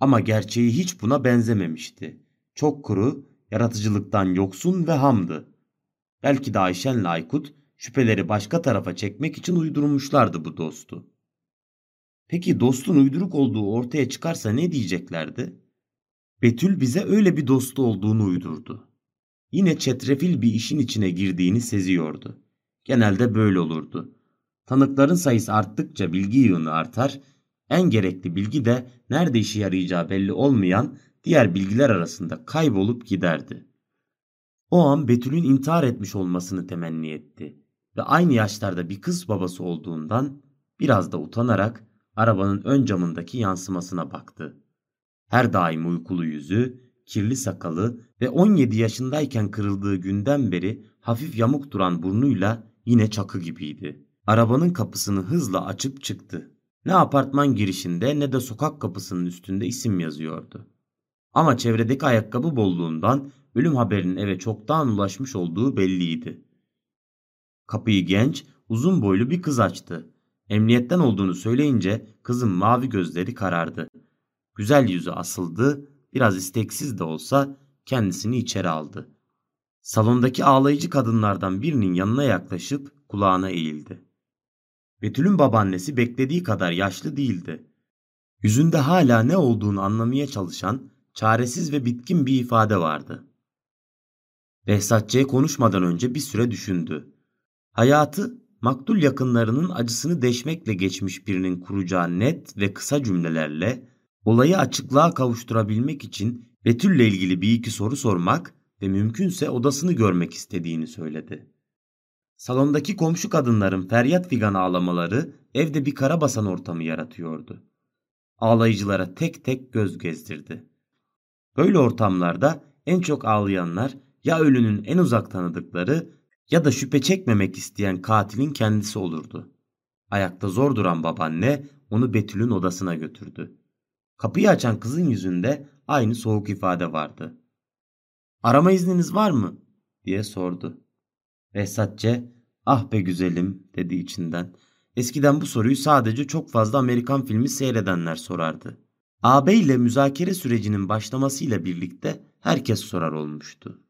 Ama gerçeği hiç buna benzememişti. Çok kuru, yaratıcılıktan yoksun ve hamdı. Belki de Ayşen'le Aykut şüpheleri başka tarafa çekmek için uydurmuşlardı bu dostu. Peki dostun uyduruk olduğu ortaya çıkarsa ne diyeceklerdi? Betül bize öyle bir dostu olduğunu uydurdu. Yine çetrefil bir işin içine girdiğini seziyordu. Genelde böyle olurdu. Tanıkların sayısı arttıkça bilgi yığını artar, en gerekli bilgi de nerede işe yarayacağı belli olmayan diğer bilgiler arasında kaybolup giderdi. O an Betül'ün intihar etmiş olmasını temenni etti ve aynı yaşlarda bir kız babası olduğundan biraz da utanarak arabanın ön camındaki yansımasına baktı. Her daim uykulu yüzü, kirli sakalı ve 17 yaşındayken kırıldığı günden beri hafif yamuk duran burnuyla yine çakı gibiydi. Arabanın kapısını hızla açıp çıktı. Ne apartman girişinde ne de sokak kapısının üstünde isim yazıyordu. Ama çevredeki ayakkabı bolluğundan ölüm haberinin eve çoktan ulaşmış olduğu belliydi. Kapıyı genç, uzun boylu bir kız açtı. Emniyetten olduğunu söyleyince kızın mavi gözleri karardı. Güzel yüzü asıldı, biraz isteksiz de olsa kendisini içeri aldı. Salondaki ağlayıcı kadınlardan birinin yanına yaklaşıp kulağına eğildi. Betül'ün babaannesi beklediği kadar yaşlı değildi. Yüzünde hala ne olduğunu anlamaya çalışan, çaresiz ve bitkin bir ifade vardı. Behzatçı'ya konuşmadan önce bir süre düşündü. Hayatı, maktul yakınlarının acısını deşmekle geçmiş birinin kuracağı net ve kısa cümlelerle olayı açıklığa kavuşturabilmek için Betül'le ilgili bir iki soru sormak ve mümkünse odasını görmek istediğini söyledi. Salondaki komşu kadınların feryat figan ağlamaları evde bir karabasan ortamı yaratıyordu. Ağlayıcılara tek tek göz gezdirdi. Böyle ortamlarda en çok ağlayanlar ya ölünün en uzak tanıdıkları ya da şüphe çekmemek isteyen katilin kendisi olurdu. Ayakta zor duran babaanne onu Betül'ün odasına götürdü. Kapıyı açan kızın yüzünde aynı soğuk ifade vardı. Arama izniniz var mı? diye sordu. Behzatçe, ah be güzelim dedi içinden. Eskiden bu soruyu sadece çok fazla Amerikan filmi seyredenler sorardı. AB ile müzakere sürecinin başlamasıyla birlikte herkes sorar olmuştu.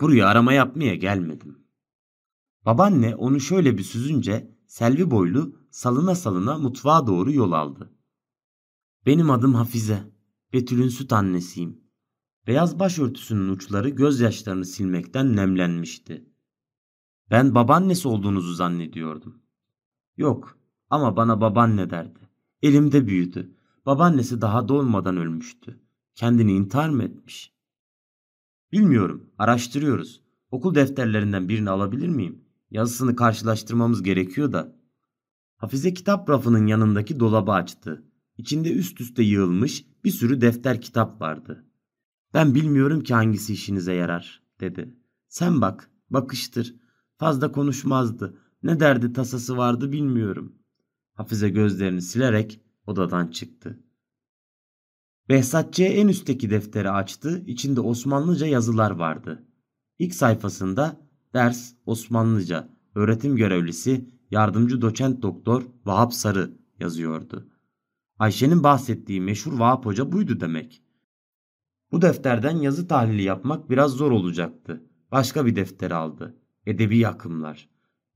Buraya arama yapmaya gelmedim. Babaanne onu şöyle bir süzünce Selvi boylu salına salına mutfağa doğru yol aldı. Benim adım Hafize. Betül'ün süt annesiyim. Beyaz başörtüsünün uçları gözyaşlarını silmekten nemlenmişti. Ben babaannesi olduğunuzu zannediyordum. Yok ama bana babaanne derdi. Elimde büyüdü. Babaannesi daha doğmadan ölmüştü. Kendini intihar mı etmiş? Bilmiyorum. Araştırıyoruz. Okul defterlerinden birini alabilir miyim? Yazısını karşılaştırmamız gerekiyor da. Hafize kitap rafının yanındaki dolabı açtı. İçinde üst üste yığılmış bir sürü defter kitap vardı. Ben bilmiyorum ki hangisi işinize yarar, dedi. Sen bak, bakıştır. Fazla konuşmazdı. Ne derdi tasası vardı bilmiyorum. Hafize gözlerini silerek odadan çıktı. Behzatçı'ya en üstteki defteri açtı. İçinde Osmanlıca yazılar vardı. İlk sayfasında ders Osmanlıca, öğretim görevlisi, yardımcı doçent doktor Vahap Sarı yazıyordu. Ayşe'nin bahsettiği meşhur Vahap Hoca buydu demek. Bu defterden yazı tahlili yapmak biraz zor olacaktı. Başka bir defter aldı. Edebi akımlar.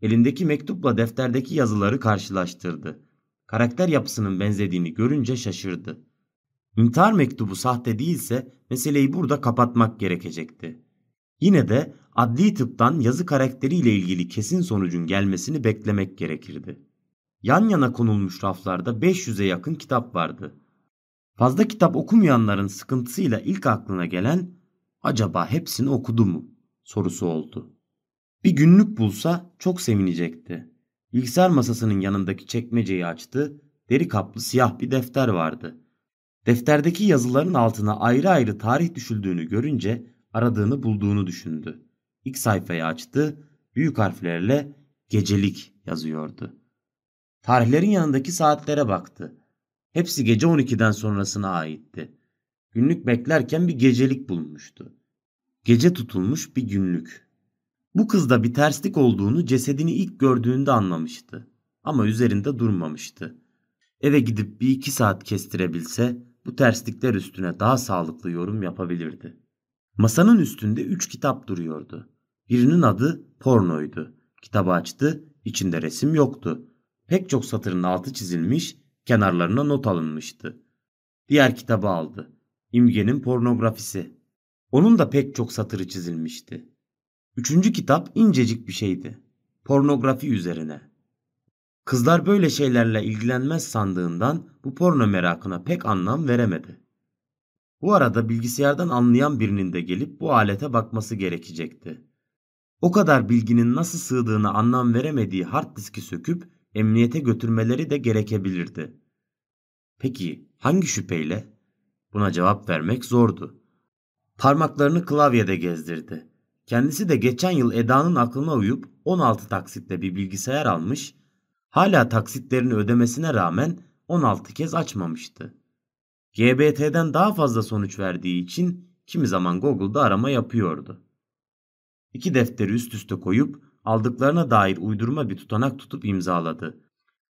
Elindeki mektupla defterdeki yazıları karşılaştırdı. Karakter yapısının benzediğini görünce şaşırdı. İntihar mektubu sahte değilse meseleyi burada kapatmak gerekecekti. Yine de adli tıptan yazı karakteriyle ilgili kesin sonucun gelmesini beklemek gerekirdi. Yan yana konulmuş raflarda 500'e yakın kitap vardı. Fazla kitap okumayanların sıkıntısıyla ilk aklına gelen acaba hepsini okudu mu sorusu oldu. Bir günlük bulsa çok sevinecekti. Bilgisayar masasının yanındaki çekmeceyi açtı. Deri kaplı siyah bir defter vardı. Defterdeki yazıların altına ayrı ayrı tarih düşüldüğünü görünce aradığını bulduğunu düşündü. İlk sayfayı açtı. Büyük harflerle gecelik yazıyordu. Tarihlerin yanındaki saatlere baktı. Hepsi gece 12'den sonrasına aitti. Günlük beklerken bir gecelik bulmuştu. Gece tutulmuş bir günlük. Bu kızda bir terslik olduğunu cesedini ilk gördüğünde anlamıştı. Ama üzerinde durmamıştı. Eve gidip bir iki saat kestirebilse bu terslikler üstüne daha sağlıklı yorum yapabilirdi. Masanın üstünde üç kitap duruyordu. Birinin adı Porno'ydu. Kitabı açtı, içinde resim yoktu. Pek çok satırın altı çizilmiş, kenarlarına not alınmıştı. Diğer kitabı aldı. İmge'nin pornografisi. Onun da pek çok satırı çizilmişti. Üçüncü kitap incecik bir şeydi. Pornografi üzerine. Kızlar böyle şeylerle ilgilenmez sandığından bu porno merakına pek anlam veremedi. Bu arada bilgisayardan anlayan birinin de gelip bu alete bakması gerekecekti. O kadar bilginin nasıl sığdığını anlam veremediği hard diski söküp emniyete götürmeleri de gerekebilirdi. Peki hangi şüpheyle? Buna cevap vermek zordu. Parmaklarını klavyede gezdirdi. Kendisi de geçen yıl Eda'nın aklına uyup 16 taksitle bir bilgisayar almış, hala taksitlerini ödemesine rağmen 16 kez açmamıştı. GBT'den daha fazla sonuç verdiği için kimi zaman Google'da arama yapıyordu. İki defteri üst üste koyup aldıklarına dair uydurma bir tutanak tutup imzaladı.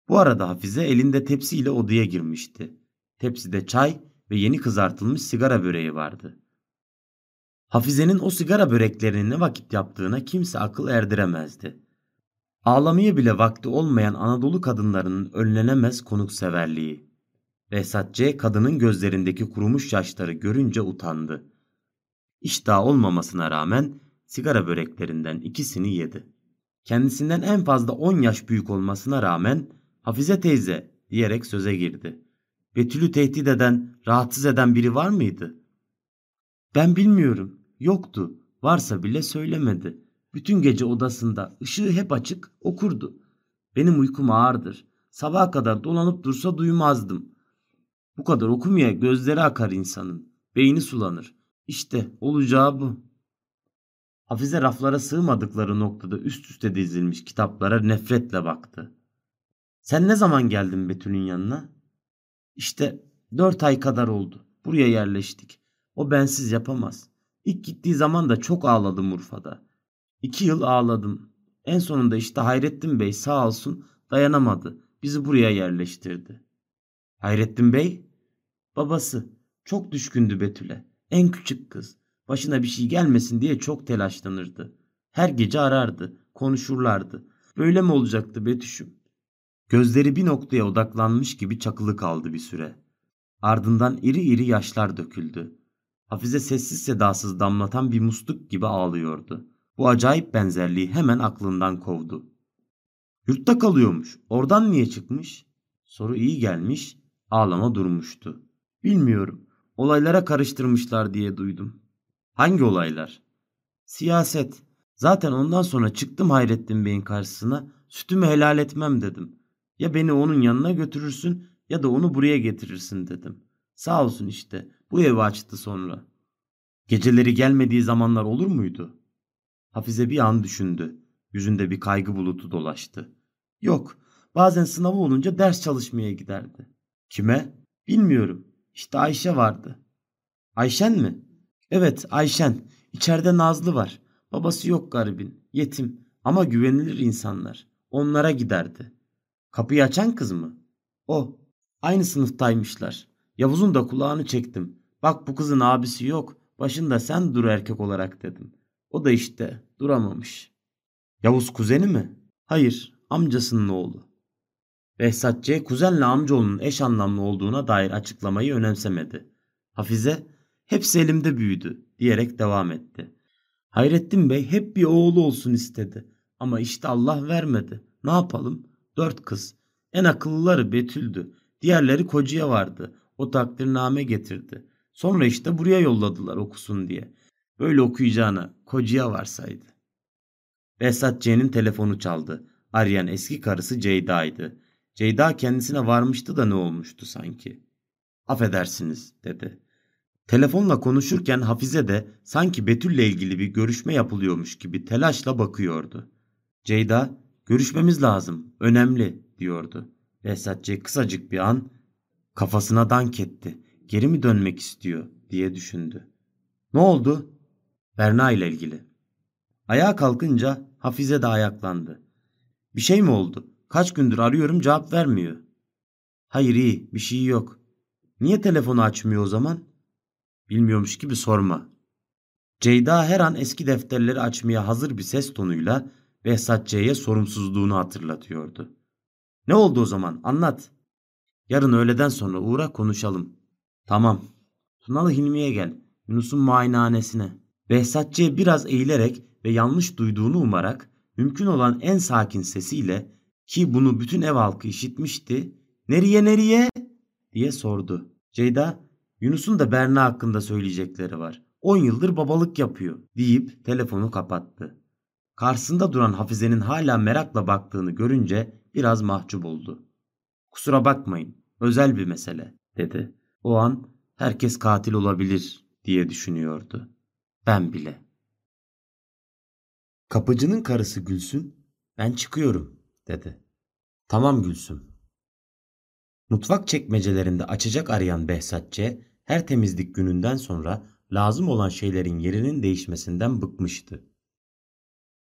Bu arada Hafize elinde tepsiyle odaya girmişti. Tepside çay ve yeni kızartılmış sigara böreği vardı. Hafize'nin o sigara böreklerini ne vakit yaptığına kimse akıl erdiremezdi. Ağlamaya bile vakti olmayan Anadolu kadınlarının önlenemez konukseverliği. Behzat C. kadının gözlerindeki kurumuş yaşları görünce utandı. İştah olmamasına rağmen sigara böreklerinden ikisini yedi. Kendisinden en fazla 10 yaş büyük olmasına rağmen Hafize teyze diyerek söze girdi. Betül'ü tehdit eden, rahatsız eden biri var mıydı? Ben bilmiyorum. Yoktu. Varsa bile söylemedi. Bütün gece odasında ışığı hep açık okurdu. Benim uykum ağırdır. Sabaha kadar dolanıp dursa duymazdım. Bu kadar okumaya gözleri akar insanın. Beyni sulanır. İşte olacağı bu. Hafize raflara sığmadıkları noktada üst üste dizilmiş kitaplara nefretle baktı. Sen ne zaman geldin Betül'ün yanına? İşte dört ay kadar oldu. Buraya yerleştik. O bensiz yapamaz. İlk gittiği zaman da çok ağladım Urfa'da. İki yıl ağladım. En sonunda işte Hayrettin Bey sağ olsun dayanamadı. Bizi buraya yerleştirdi. Hayrettin Bey? Babası. Çok düşkündü Betül'e. En küçük kız. Başına bir şey gelmesin diye çok telaşlanırdı. Her gece arardı. Konuşurlardı. Böyle mi olacaktı Betüş'üm? Gözleri bir noktaya odaklanmış gibi çakılı kaldı bir süre. Ardından iri iri yaşlar döküldü. Hafize sessiz sedasız damlatan bir musluk gibi ağlıyordu. Bu acayip benzerliği hemen aklından kovdu. Yurtta kalıyormuş. Oradan niye çıkmış? Soru iyi gelmiş. Ağlama durmuştu. Bilmiyorum. Olaylara karıştırmışlar diye duydum. Hangi olaylar? Siyaset. Zaten ondan sonra çıktım Hayrettin Bey'in karşısına. Sütümü helal etmem dedim. Ya beni onun yanına götürürsün ya da onu buraya getirirsin dedim. Sağ olsun işte. Bu evi açtı sonra. Geceleri gelmediği zamanlar olur muydu? Hafize bir an düşündü. Yüzünde bir kaygı bulutu dolaştı. Yok. Bazen sınavı olunca ders çalışmaya giderdi. Kime? Bilmiyorum. İşte Ayşe vardı. Ayşen mi? Evet Ayşen. İçeride Nazlı var. Babası yok garibin. Yetim. Ama güvenilir insanlar. Onlara giderdi. Kapıyı açan kız mı? O. Aynı sınıftaymışlar. Yavuz'un da kulağını çektim. Bak bu kızın abisi yok. Başında sen dur erkek olarak dedim. O da işte duramamış. Yavuz kuzeni mi? Hayır, amcasının oğlu. Behzat C. kuzenle amcaoğlunun eş anlamlı olduğuna dair açıklamayı önemsemedi. Hafize, hepsi elimde büyüdü diyerek devam etti. Hayrettin Bey hep bir oğlu olsun istedi. Ama işte Allah vermedi. Ne yapalım? Dört kız. En akıllıları Betül'dü. Diğerleri kocaya vardı. O takdirname getirdi. Sonra işte buraya yolladılar okusun diye. Böyle okuyacağına kocaya varsaydı. Behzat C'nin telefonu çaldı. Arayan eski karısı Ceyda'ydı. Ceyda kendisine varmıştı da ne olmuştu sanki. Affedersiniz dedi. Telefonla konuşurken Hafize de sanki Betül'le ilgili bir görüşme yapılıyormuş gibi telaşla bakıyordu. Ceyda, görüşmemiz lazım, önemli diyordu. Behzat C kısacık bir an kafasına dank etti. Geri mi dönmek istiyor diye düşündü. Ne oldu? Berna ile ilgili. Ayağa kalkınca Hafize de ayaklandı. Bir şey mi oldu? Kaç gündür arıyorum cevap vermiyor. Hayır iyi bir şey yok. Niye telefonu açmıyor o zaman? Bilmiyormuş gibi sorma. Ceyda her an eski defterleri açmaya hazır bir ses tonuyla Behzat C'ye sorumsuzluğunu hatırlatıyordu. Ne oldu o zaman anlat. Yarın öğleden sonra uğra konuşalım. Tamam. Tunalı Hilmi'ye gel. Yunus'un muayenehanesine. Behzat C biraz eğilerek ve yanlış duyduğunu umarak mümkün olan en sakin sesiyle ki bunu bütün ev halkı işitmişti. Nereye nereye diye sordu. Ceyda Yunus'un da Berna hakkında söyleyecekleri var. 10 yıldır babalık yapıyor deyip telefonu kapattı. Karşısında duran Hafize'nin hala merakla baktığını görünce biraz mahcup oldu. Kusura bakmayın, özel bir mesele dedi. O an herkes katil olabilir diye düşünüyordu. Ben bile. Kapıcının karısı Gülsün, ben çıkıyorum dedi. Tamam Gülsüm. Mutfak çekmecelerinde açacak arayan Behzatçe her temizlik gününden sonra lazım olan şeylerin yerinin değişmesinden bıkmıştı.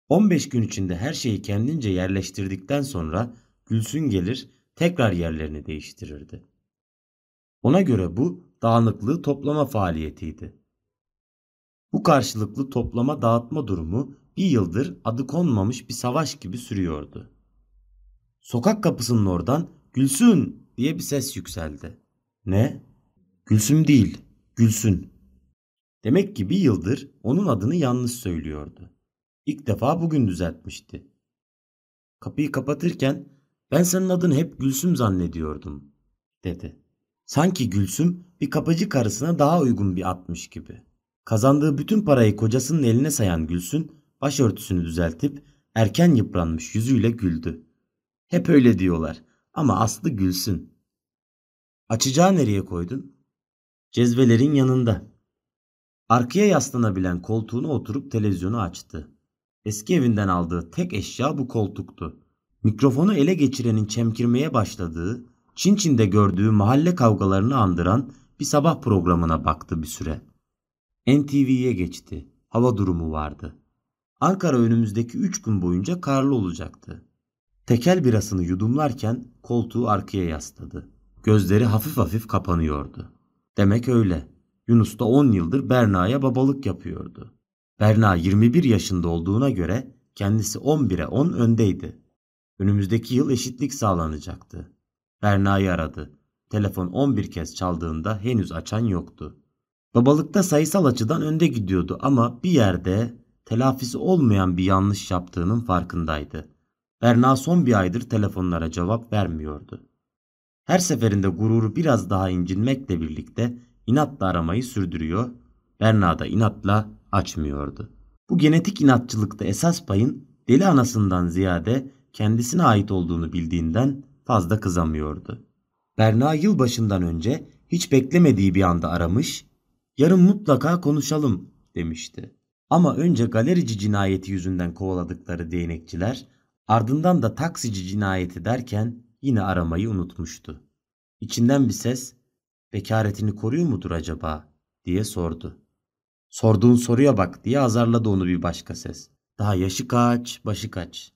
15 gün içinde her şeyi kendince yerleştirdikten sonra Gülsün gelir tekrar yerlerini değiştirirdi. Ona göre bu dağınıklığı toplama faaliyetiydi. Bu karşılıklı toplama dağıtma durumu bir yıldır adı konmamış bir savaş gibi sürüyordu. Sokak kapısının oradan Gülsün diye bir ses yükseldi. Ne? Gülsüm değil, Gülsün. Demek ki bir yıldır onun adını yanlış söylüyordu. İlk defa bugün düzeltmişti. Kapıyı kapatırken ben senin adını hep Gülsüm zannediyordum dedi. Sanki Gülsüm bir kapıcı karısına daha uygun bir atmış gibi. Kazandığı bütün parayı kocasının eline sayan Gülsün başörtüsünü düzeltip erken yıpranmış yüzüyle güldü. Hep öyle diyorlar ama aslı Gülsün. Açacağı nereye koydun? Cezvelerin yanında. Arkaya yaslanabilen koltuğuna oturup televizyonu açtı. Eski evinden aldığı tek eşya bu koltuktu. Mikrofonu ele geçirenin çemkirmeye başladığı, Çin Çin'de gördüğü mahalle kavgalarını andıran bir sabah programına baktı bir süre. NTV'ye geçti. Hava durumu vardı. Ankara önümüzdeki üç gün boyunca karlı olacaktı. Tekel birasını yudumlarken koltuğu arkaya yasladı. Gözleri hafif hafif kapanıyordu. Demek öyle. Yunus da 10 yıldır Berna'ya babalık yapıyordu. Berna 21 yaşında olduğuna göre kendisi 11'e 10 öndeydi. Önümüzdeki yıl eşitlik sağlanacaktı. Berna'yı aradı. Telefon 11 kez çaldığında henüz açan yoktu. Babalıkta sayısal açıdan önde gidiyordu ama bir yerde telafisi olmayan bir yanlış yaptığının farkındaydı. Berna son bir aydır telefonlara cevap vermiyordu. Her seferinde gururu biraz daha incinmekle birlikte inatla aramayı sürdürüyor, Berna da inatla açmıyordu. Bu genetik inatçılıkta esas payın deli anasından ziyade kendisine ait olduğunu bildiğinden fazla kızamıyordu. Berna yılbaşından önce hiç beklemediği bir anda aramış, yarın mutlaka konuşalım demişti. Ama önce galerici cinayeti yüzünden kovaladıkları değnekçiler, ardından da taksici cinayeti derken yine aramayı unutmuştu. İçinden bir ses, bekaretini koruyor mudur acaba diye sordu. Sorduğun soruya bak diye azarladı onu bir başka ses. Daha yaşı kaç, başı kaç.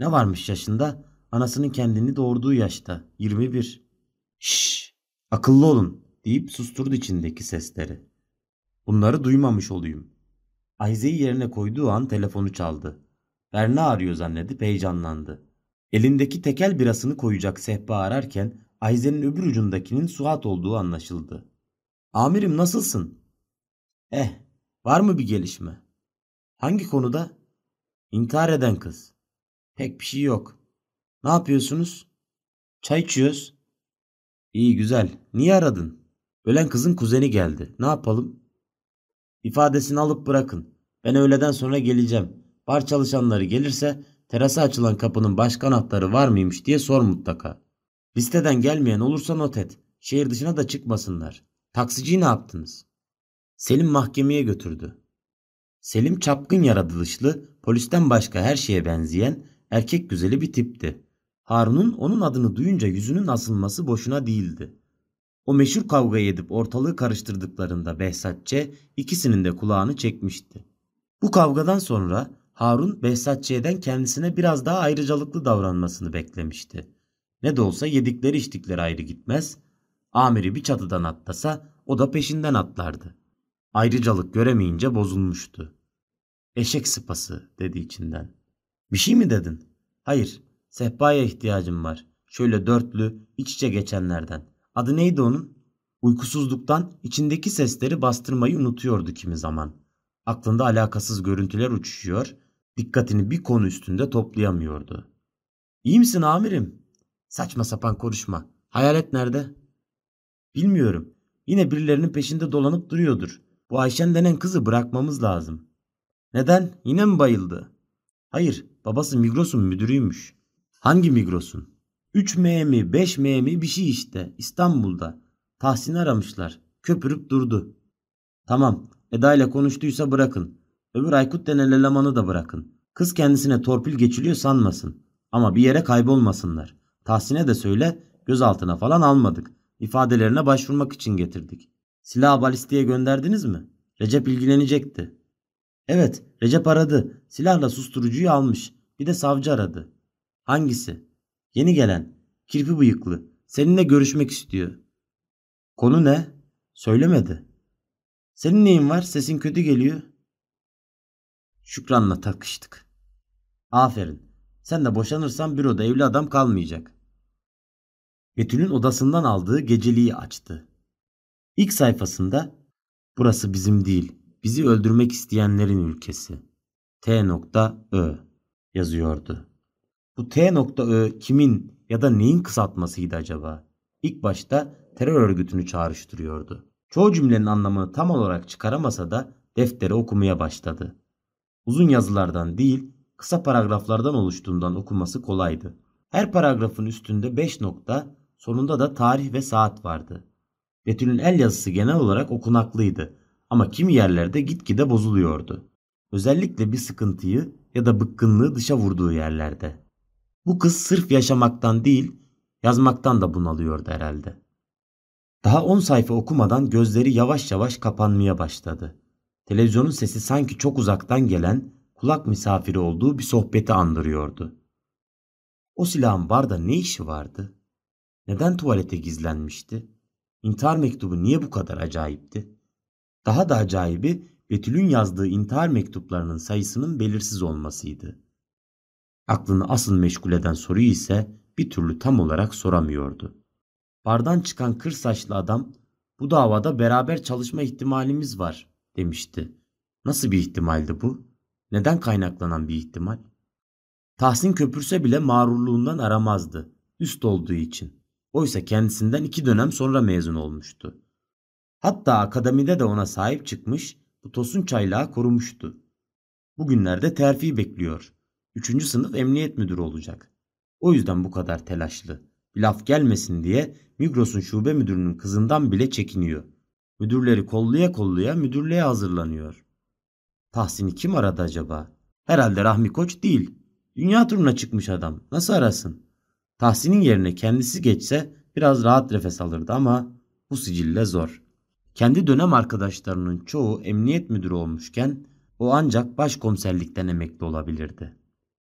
Ne varmış yaşında? Anasının kendini doğurduğu yaşta. 21. Şşş, akıllı olun deyip susturdu içindeki sesleri. Bunları duymamış olayım. Ayze'yi yerine koyduğu an telefonu çaldı. Berna arıyor zannedip heyecanlandı. Elindeki tekel birasını koyacak sehpa ararken Ayze'nin öbür ucundakinin Suat olduğu anlaşıldı. Amirim nasılsın? Eh, var mı bir gelişme? Hangi konuda? İntihar eden kız. Pek bir şey yok. Ne yapıyorsunuz? Çay içiyoruz. İyi güzel. Niye aradın? Ölen kızın kuzeni geldi. Ne yapalım? İfadesini alıp bırakın. Ben öğleden sonra geleceğim. Bar çalışanları gelirse terasa açılan kapının başka anahtarı var mıymış diye sor mutlaka. Listeden gelmeyen olursa not et. Şehir dışına da çıkmasınlar. Taksiciyi ne yaptınız? Selim mahkemeye götürdü. Selim çapkın yaratılışlı, polisten başka her şeye benzeyen erkek güzeli bir tipti. Harun'un onun adını duyunca yüzünün asılması boşuna değildi. O meşhur kavgayı edip ortalığı karıştırdıklarında Behzatçe ikisinin de kulağını çekmişti. Bu kavgadan sonra Harun Behzatçe'den kendisine biraz daha ayrıcalıklı davranmasını beklemişti. Ne de olsa yedikleri içtikleri ayrı gitmez. Amiri bir çatıdan atlasa o da peşinden atlardı. Ayrıcalık göremeyince bozulmuştu. Eşek sıpası dedi içinden. Bir şey mi dedin? Hayır. Sehpaya ihtiyacım var. Şöyle dörtlü, iç içe geçenlerden. Adı neydi onun? Uykusuzluktan içindeki sesleri bastırmayı unutuyordu kimi zaman. Aklında alakasız görüntüler uçuşuyor, dikkatini bir konu üstünde toplayamıyordu. İyi misin amirim? Saçma sapan konuşma. Hayalet nerede? Bilmiyorum. Yine birilerinin peşinde dolanıp duruyordur. Bu Ayşen denen kızı bırakmamız lazım. Neden? Yine mi bayıldı? Hayır, babası Migros'un müdürüymüş. Hangi Migros'un? 3M mi 5M mi bir şey işte İstanbul'da. Tahsin'i aramışlar. Köpürüp durdu. Tamam Eda ile konuştuysa bırakın. Öbür Aykut denen elemanı da bırakın. Kız kendisine torpil geçiliyor sanmasın. Ama bir yere kaybolmasınlar. Tahsin'e de söyle gözaltına falan almadık. İfadelerine başvurmak için getirdik. Silah balisteye gönderdiniz mi? Recep ilgilenecekti. Evet Recep aradı. Silahla susturucuyu almış. Bir de savcı aradı. Hangisi? Yeni gelen. Kirpi bıyıklı. Seninle görüşmek istiyor. Konu ne? Söylemedi. Senin neyin var? Sesin kötü geliyor. Şükran'la takıştık. Aferin. Sen de boşanırsan büroda evli adam kalmayacak. Betül'ün odasından aldığı geceliği açtı. İlk sayfasında burası bizim değil, bizi öldürmek isteyenlerin ülkesi. T.Ö yazıyordu. Bu T.Ö kimin ya da neyin kısaltmasıydı acaba? İlk başta terör örgütünü çağrıştırıyordu. Çoğu cümlenin anlamını tam olarak çıkaramasa da defteri okumaya başladı. Uzun yazılardan değil, kısa paragraflardan oluştuğundan okuması kolaydı. Her paragrafın üstünde 5 nokta, sonunda da tarih ve saat vardı. Betül'ün el yazısı genel olarak okunaklıydı ama kimi yerlerde gitgide bozuluyordu. Özellikle bir sıkıntıyı ya da bıkkınlığı dışa vurduğu yerlerde. Bu kız sırf yaşamaktan değil, yazmaktan da bunalıyordu herhalde. Daha 10 sayfa okumadan gözleri yavaş yavaş kapanmaya başladı. Televizyonun sesi sanki çok uzaktan gelen, kulak misafiri olduğu bir sohbeti andırıyordu. O silahın barda ne işi vardı? Neden tuvalete gizlenmişti? İntihar mektubu niye bu kadar acayipti? Daha da acayibi Betül'ün yazdığı intihar mektuplarının sayısının belirsiz olmasıydı. Aklını asıl meşgul eden soruyu ise bir türlü tam olarak soramıyordu. Bardan çıkan kır saçlı adam bu davada beraber çalışma ihtimalimiz var demişti. Nasıl bir ihtimaldi bu? Neden kaynaklanan bir ihtimal? Tahsin köpürse bile mağrurluğundan aramazdı. Üst olduğu için. Oysa kendisinden iki dönem sonra mezun olmuştu. Hatta akademide de ona sahip çıkmış, bu tosun çaylağı korumuştu. Bugünlerde terfi bekliyor. Üçüncü sınıf emniyet müdürü olacak. O yüzden bu kadar telaşlı. Bir laf gelmesin diye Migros'un şube müdürünün kızından bile çekiniyor. Müdürleri kolluya kolluya müdürlüğe hazırlanıyor. Tahsin'i kim aradı acaba? Herhalde Rahmi Koç değil. Dünya turuna çıkmış adam. Nasıl arasın? Tahsin'in yerine kendisi geçse biraz rahat nefes alırdı ama bu sicille zor. Kendi dönem arkadaşlarının çoğu emniyet müdürü olmuşken o ancak başkomiserlikten emekli olabilirdi.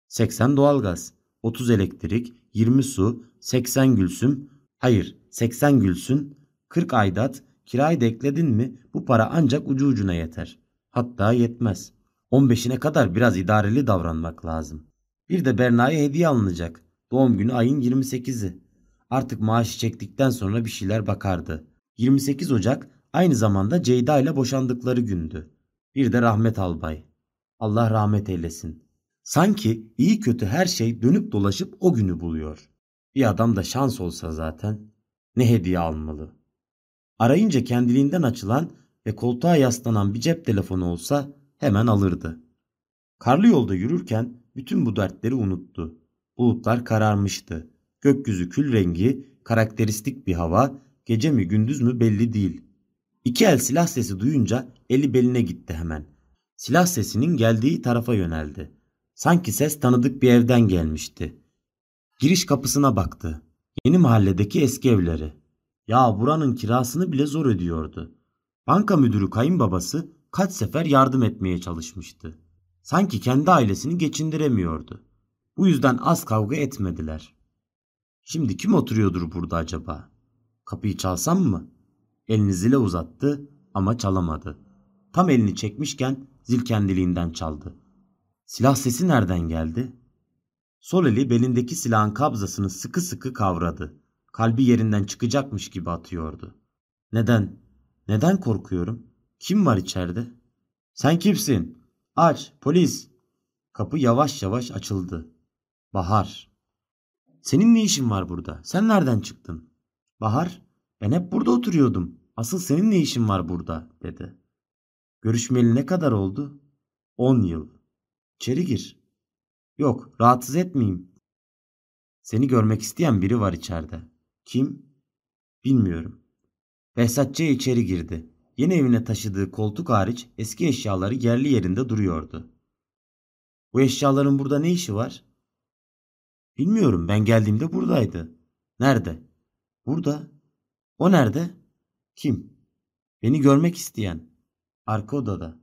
80 doğalgaz, 30 elektrik, 20 su, 80 gülsüm, hayır 80 gülsün, 40 aidat, kirayı da ekledin mi bu para ancak ucu ucuna yeter. Hatta yetmez. 15'ine kadar biraz idareli davranmak lazım. Bir de Berna'ya hediye alınacak. Doğum günü ayın 28'i. Artık maaşı çektikten sonra bir şeyler bakardı. 28 Ocak aynı zamanda Ceyda ile boşandıkları gündü. Bir de Rahmet Albay. Allah rahmet eylesin. Sanki iyi kötü her şey dönüp dolaşıp o günü buluyor. Bir adam da şans olsa zaten ne hediye almalı. Arayınca kendiliğinden açılan ve koltuğa yaslanan bir cep telefonu olsa hemen alırdı. Karlı yolda yürürken bütün bu dertleri unuttu. Bulutlar kararmıştı. Gökyüzü kül rengi, karakteristik bir hava, gece mi gündüz mü belli değil. İki el silah sesi duyunca eli beline gitti hemen. Silah sesinin geldiği tarafa yöneldi. Sanki ses tanıdık bir evden gelmişti. Giriş kapısına baktı. Yeni mahalledeki eski evleri. Ya buranın kirasını bile zor ödüyordu. Banka müdürü kayınbabası kaç sefer yardım etmeye çalışmıştı. Sanki kendi ailesini geçindiremiyordu. Bu yüzden az kavga etmediler. Şimdi kim oturuyordur burada acaba? Kapıyı çalsam mı? Elini zile uzattı ama çalamadı. Tam elini çekmişken zil kendiliğinden çaldı. Silah sesi nereden geldi? Sol eli belindeki silahın kabzasını sıkı sıkı kavradı. Kalbi yerinden çıkacakmış gibi atıyordu. Neden? Neden korkuyorum? Kim var içeride? Sen kimsin? Aç, polis. Kapı yavaş yavaş açıldı. Bahar. Senin ne işin var burada? Sen nereden çıktın? Bahar, ben hep burada oturuyordum. Asıl senin ne işin var burada dedi. Görüşmeli ne kadar oldu? On yıl. İçeri gir. Yok rahatsız etmeyeyim. Seni görmek isteyen biri var içeride. Kim? Bilmiyorum. Behzatçı içeri girdi. Yeni evine taşıdığı koltuk hariç eski eşyaları yerli yerinde duruyordu. Bu eşyaların burada ne işi var? Bilmiyorum ben geldiğimde buradaydı. Nerede? Burada. O nerede? Kim? Beni görmek isteyen. Arka odada.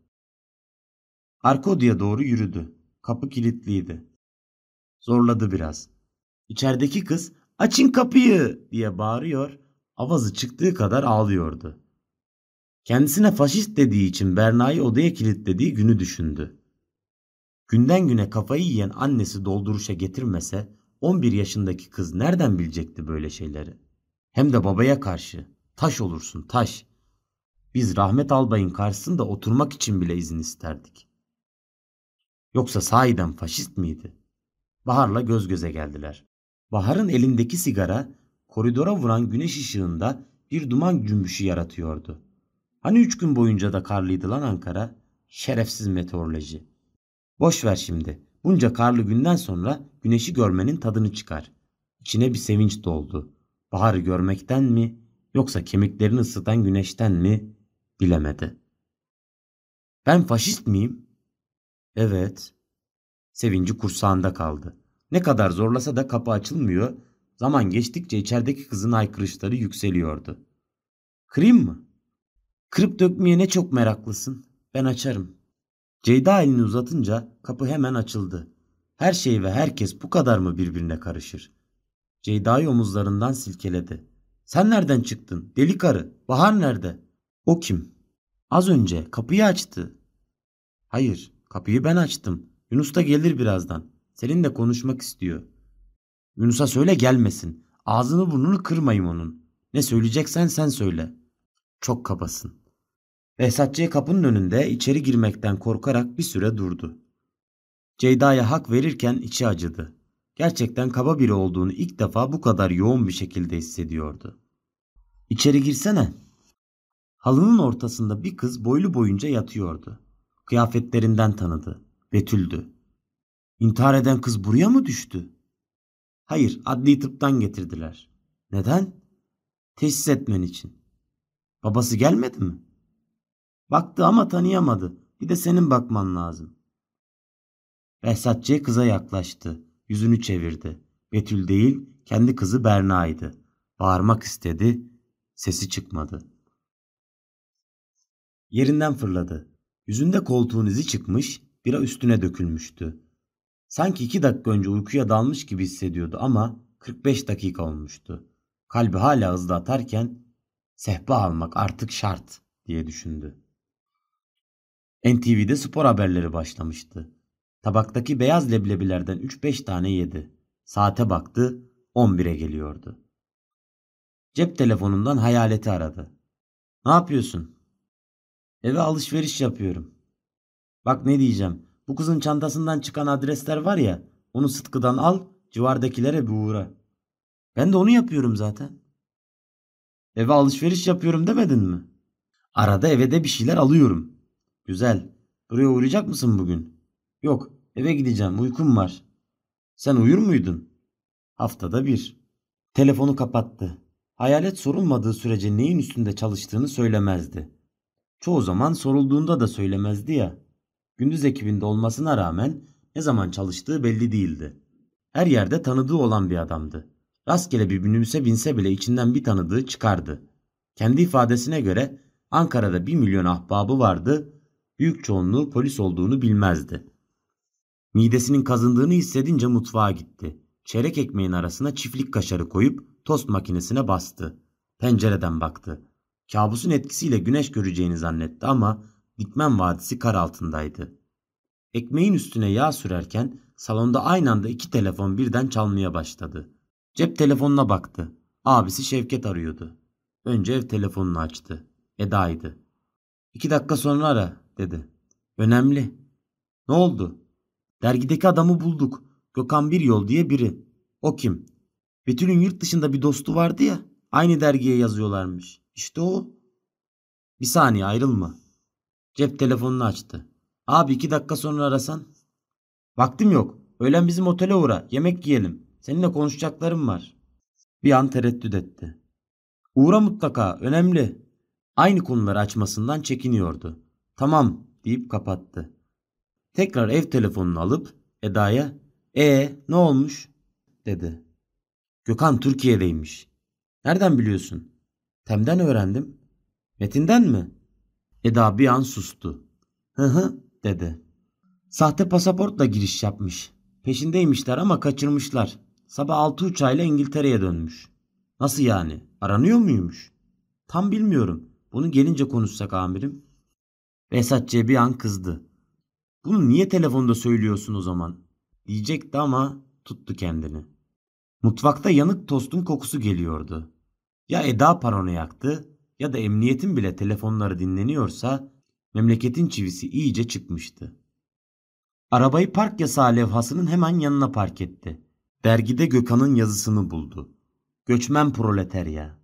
Arka odaya doğru yürüdü. Kapı kilitliydi. Zorladı biraz. İçerideki kız açın kapıyı diye bağırıyor. Avazı çıktığı kadar ağlıyordu. Kendisine faşist dediği için Berna'yı odaya kilitlediği günü düşündü. Günden güne kafayı yiyen annesi dolduruşa getirmese 11 yaşındaki kız nereden bilecekti böyle şeyleri? Hem de babaya karşı. Taş olursun taş. Biz Rahmet Albay'ın karşısında oturmak için bile izin isterdik. Yoksa sahiden faşist miydi? Bahar'la göz göze geldiler. Bahar'ın elindeki sigara koridora vuran güneş ışığında bir duman cümbüşü yaratıyordu. Hani üç gün boyunca da karlıydı lan Ankara? Şerefsiz meteoroloji. Boş ver şimdi. Bunca karlı günden sonra güneşi görmenin tadını çıkar. İçine bir sevinç doldu. Baharı görmekten mi yoksa kemiklerini ısıtan güneşten mi bilemedi. Ben faşist miyim? Evet. Sevinci kursağında kaldı. Ne kadar zorlasa da kapı açılmıyor. Zaman geçtikçe içerideki kızın aykırışları yükseliyordu. Kırayım mı? Kırıp dökmeye ne çok meraklısın. Ben açarım. Ceyda elini uzatınca kapı hemen açıldı. Her şey ve herkes bu kadar mı birbirine karışır? Ceyda'yı omuzlarından silkeledi. Sen nereden çıktın? Deli karı. Bahar nerede? O kim? Az önce kapıyı açtı. Hayır, kapıyı ben açtım. Yunus da gelir birazdan. Seninle konuşmak istiyor. Yunus'a söyle gelmesin. Ağzını burnunu kırmayayım onun. Ne söyleyeceksen sen söyle. Çok kabasın. Behzatçı'ya kapının önünde içeri girmekten korkarak bir süre durdu. Ceyda'ya hak verirken içi acıdı. Gerçekten kaba biri olduğunu ilk defa bu kadar yoğun bir şekilde hissediyordu. İçeri girsene. Halının ortasında bir kız boylu boyunca yatıyordu. Kıyafetlerinden tanıdı. Betüldü. İntihar eden kız buraya mı düştü? Hayır, adli tıptan getirdiler. Neden? Teşhis etmen için. Babası gelmedi mi? Baktı ama tanıyamadı. Bir de senin bakman lazım. Behzatçı kıza yaklaştı. Yüzünü çevirdi. Betül değil, kendi kızı Berna'ydı. Bağırmak istedi. Sesi çıkmadı. Yerinden fırladı. Yüzünde koltuğun izi çıkmış, bira üstüne dökülmüştü. Sanki iki dakika önce uykuya dalmış gibi hissediyordu ama 45 dakika olmuştu. Kalbi hala hızlı atarken sehpa almak artık şart diye düşündü. NTV'de spor haberleri başlamıştı. Tabaktaki beyaz leblebilerden 3-5 tane yedi. Saate baktı, 11'e geliyordu. Cep telefonundan hayaleti aradı. Ne yapıyorsun? Eve alışveriş yapıyorum. Bak ne diyeceğim. Bu kızın çantasından çıkan adresler var ya, onu Sıtkı'dan al, civardakilere bir uğra. Ben de onu yapıyorum zaten. Eve alışveriş yapıyorum demedin mi? Arada eve de bir şeyler alıyorum. Güzel. Buraya uğrayacak mısın bugün? Yok, eve gideceğim, uykum var. Sen uyur muydun? Haftada bir. Telefonu kapattı. Hayalet sorulmadığı sürece neyin üstünde çalıştığını söylemezdi. Çoğu zaman sorulduğunda da söylemezdi ya. Gündüz ekibinde olmasına rağmen ne zaman çalıştığı belli değildi. Her yerde tanıdığı olan bir adamdı. Rastgele bir minibüse binse bile içinden bir tanıdığı çıkardı. Kendi ifadesine göre Ankara'da bir milyon ahbabı vardı, büyük çoğunluğu polis olduğunu bilmezdi. Midesinin kazındığını hissedince mutfağa gitti. Çeyrek ekmeğin arasına çiftlik kaşarı koyup tost makinesine bastı. Pencereden baktı. Kabusun etkisiyle güneş göreceğini zannetti ama Dikmen Vadisi kar altındaydı. Ekmeğin üstüne yağ sürerken salonda aynı anda iki telefon birden çalmaya başladı. Cep telefonuna baktı. Abisi Şevket arıyordu. Önce ev telefonunu açtı. Eda'ydı. İki dakika sonra ara dedi. Önemli. Ne oldu? Dergideki adamı bulduk. Gökhan Bir Yol diye biri. O kim? Betül'ün yurt dışında bir dostu vardı ya. Aynı dergiye yazıyorlarmış. İşte o. Bir saniye ayrılma. Cep telefonunu açtı. Abi iki dakika sonra arasan. Vaktim yok. Öğlen bizim otele uğra. Yemek yiyelim. Seninle konuşacaklarım var. Bir an tereddüt etti. Uğra mutlaka. Önemli. Aynı konuları açmasından çekiniyordu. Tamam deyip kapattı. Tekrar ev telefonunu alıp Eda'ya "E ne olmuş?" dedi. Gökhan Türkiye'deymiş. Nereden biliyorsun? Tem'den öğrendim. Metin'den mi? Eda bir an sustu. Hı hı dedi. Sahte pasaportla giriş yapmış. Peşindeymişler ama kaçırmışlar. Sabah altı uçağıyla İngiltere'ye dönmüş. Nasıl yani? Aranıyor muymuş? Tam bilmiyorum. Bunu gelince konuşsak amirim. Behzatçı'ya bir an kızdı. Bunu niye telefonda söylüyorsun o zaman? Diyecekti ama tuttu kendini. Mutfakta yanık tostun kokusu geliyordu. Ya Eda paranoyaktı ya da emniyetin bile telefonları dinleniyorsa memleketin çivisi iyice çıkmıştı. Arabayı park yasağı levhasının hemen yanına park etti. Dergide Gökhan'ın yazısını buldu. Göçmen proleterya.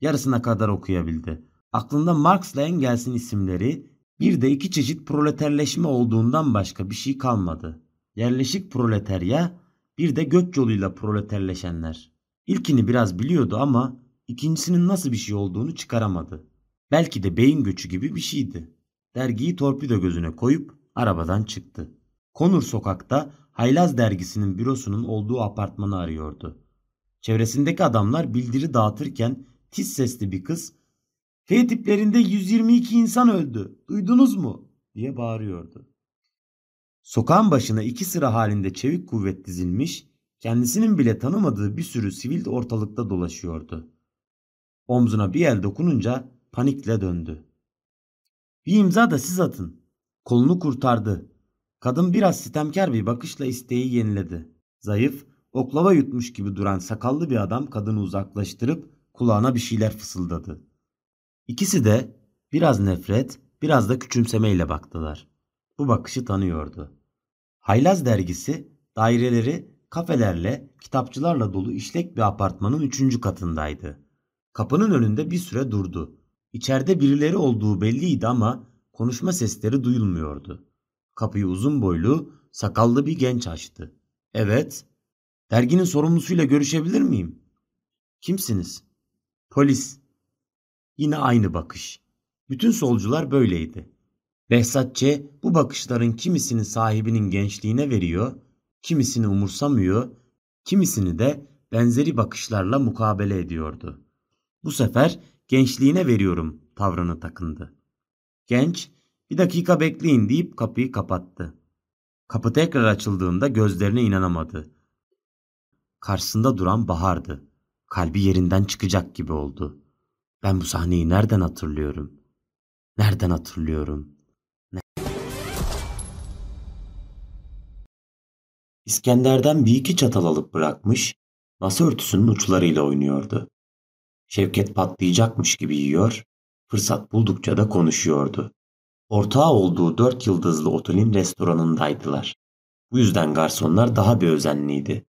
Yarısına kadar okuyabildi. Aklında Marx'la Engels'in isimleri bir de iki çeşit proleterleşme olduğundan başka bir şey kalmadı. Yerleşik proleterya bir de göç yoluyla proleterleşenler. İlkini biraz biliyordu ama ikincisinin nasıl bir şey olduğunu çıkaramadı. Belki de beyin göçü gibi bir şeydi. Dergiyi torpido gözüne koyup arabadan çıktı. Konur sokakta Haylaz dergisinin bürosunun olduğu apartmanı arıyordu. Çevresindeki adamlar bildiri dağıtırken tiz sesli bir kız F tiplerinde 122 insan öldü. Duydunuz mu? diye bağırıyordu. Sokağın başına iki sıra halinde çevik kuvvet dizilmiş, kendisinin bile tanımadığı bir sürü sivil ortalıkta dolaşıyordu. Omzuna bir el dokununca panikle döndü. Bir imza da siz atın. Kolunu kurtardı. Kadın biraz sitemkar bir bakışla isteği yeniledi. Zayıf, oklava yutmuş gibi duran sakallı bir adam kadını uzaklaştırıp kulağına bir şeyler fısıldadı. İkisi de biraz nefret, biraz da küçümsemeyle baktılar. Bu bakışı tanıyordu. Haylaz dergisi daireleri kafelerle, kitapçılarla dolu işlek bir apartmanın üçüncü katındaydı. Kapının önünde bir süre durdu. İçeride birileri olduğu belliydi ama konuşma sesleri duyulmuyordu. Kapıyı uzun boylu, sakallı bir genç açtı. Evet, derginin sorumlusuyla görüşebilir miyim? Kimsiniz? Polis. Yine aynı bakış. Bütün solcular böyleydi. Behzatçe bu bakışların kimisini sahibinin gençliğine veriyor, kimisini umursamıyor, kimisini de benzeri bakışlarla mukabele ediyordu. Bu sefer gençliğine veriyorum tavrını takındı. Genç bir dakika bekleyin deyip kapıyı kapattı. Kapı tekrar açıldığında gözlerine inanamadı. Karşısında duran Bahar'dı. Kalbi yerinden çıkacak gibi oldu. Ben bu sahneyi nereden hatırlıyorum? Nereden hatırlıyorum? İskender'den bir iki çatal alıp bırakmış, masa örtüsünün uçlarıyla oynuyordu. Şevket patlayacakmış gibi yiyor, fırsat buldukça da konuşuyordu. Ortağı olduğu dört yıldızlı otelin restoranındaydılar. Bu yüzden garsonlar daha bir özenliydi.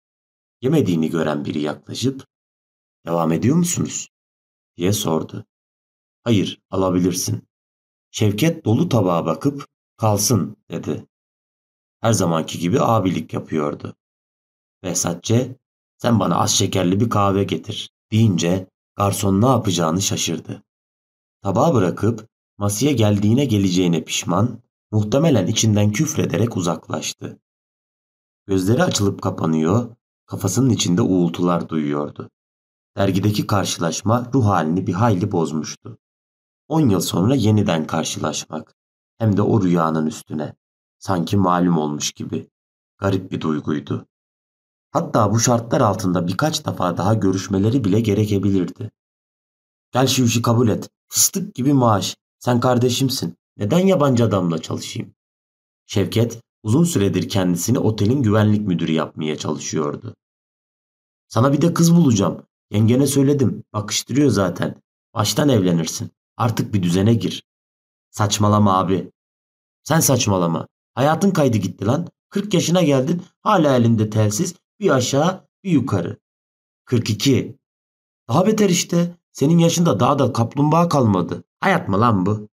Yemediğini gören biri yaklaşıp ''Devam ediyor musunuz?'' diye sordu. ''Hayır, alabilirsin.'' Şevket dolu tabağa bakıp ''Kalsın'' dedi. Her zamanki gibi abilik yapıyordu. Vesatçe ''Sen bana az şekerli bir kahve getir.'' deyince garson ne yapacağını şaşırdı. Tabağı bırakıp masaya geldiğine geleceğine pişman, muhtemelen içinden küfrederek uzaklaştı. Gözleri açılıp kapanıyor, kafasının içinde uğultular duyuyordu. Dergideki karşılaşma ruh halini bir hayli bozmuştu. On yıl sonra yeniden karşılaşmak. Hem de o rüyanın üstüne. Sanki malum olmuş gibi. Garip bir duyguydu. Hatta bu şartlar altında birkaç defa daha görüşmeleri bile gerekebilirdi. Gel şu işi kabul et. Fıstık gibi maaş. Sen kardeşimsin. Neden yabancı adamla çalışayım? Şevket uzun süredir kendisini otelin güvenlik müdürü yapmaya çalışıyordu. Sana bir de kız bulacağım. Yengene söyledim. Bakıştırıyor zaten. Baştan evlenirsin. Artık bir düzene gir. Saçmalama abi. Sen saçmalama. Hayatın kaydı gitti lan. 40 yaşına geldin. Hala elinde telsiz. Bir aşağı bir yukarı. 42. Daha beter işte. Senin yaşında daha da kaplumbağa kalmadı. Hayat mı lan bu?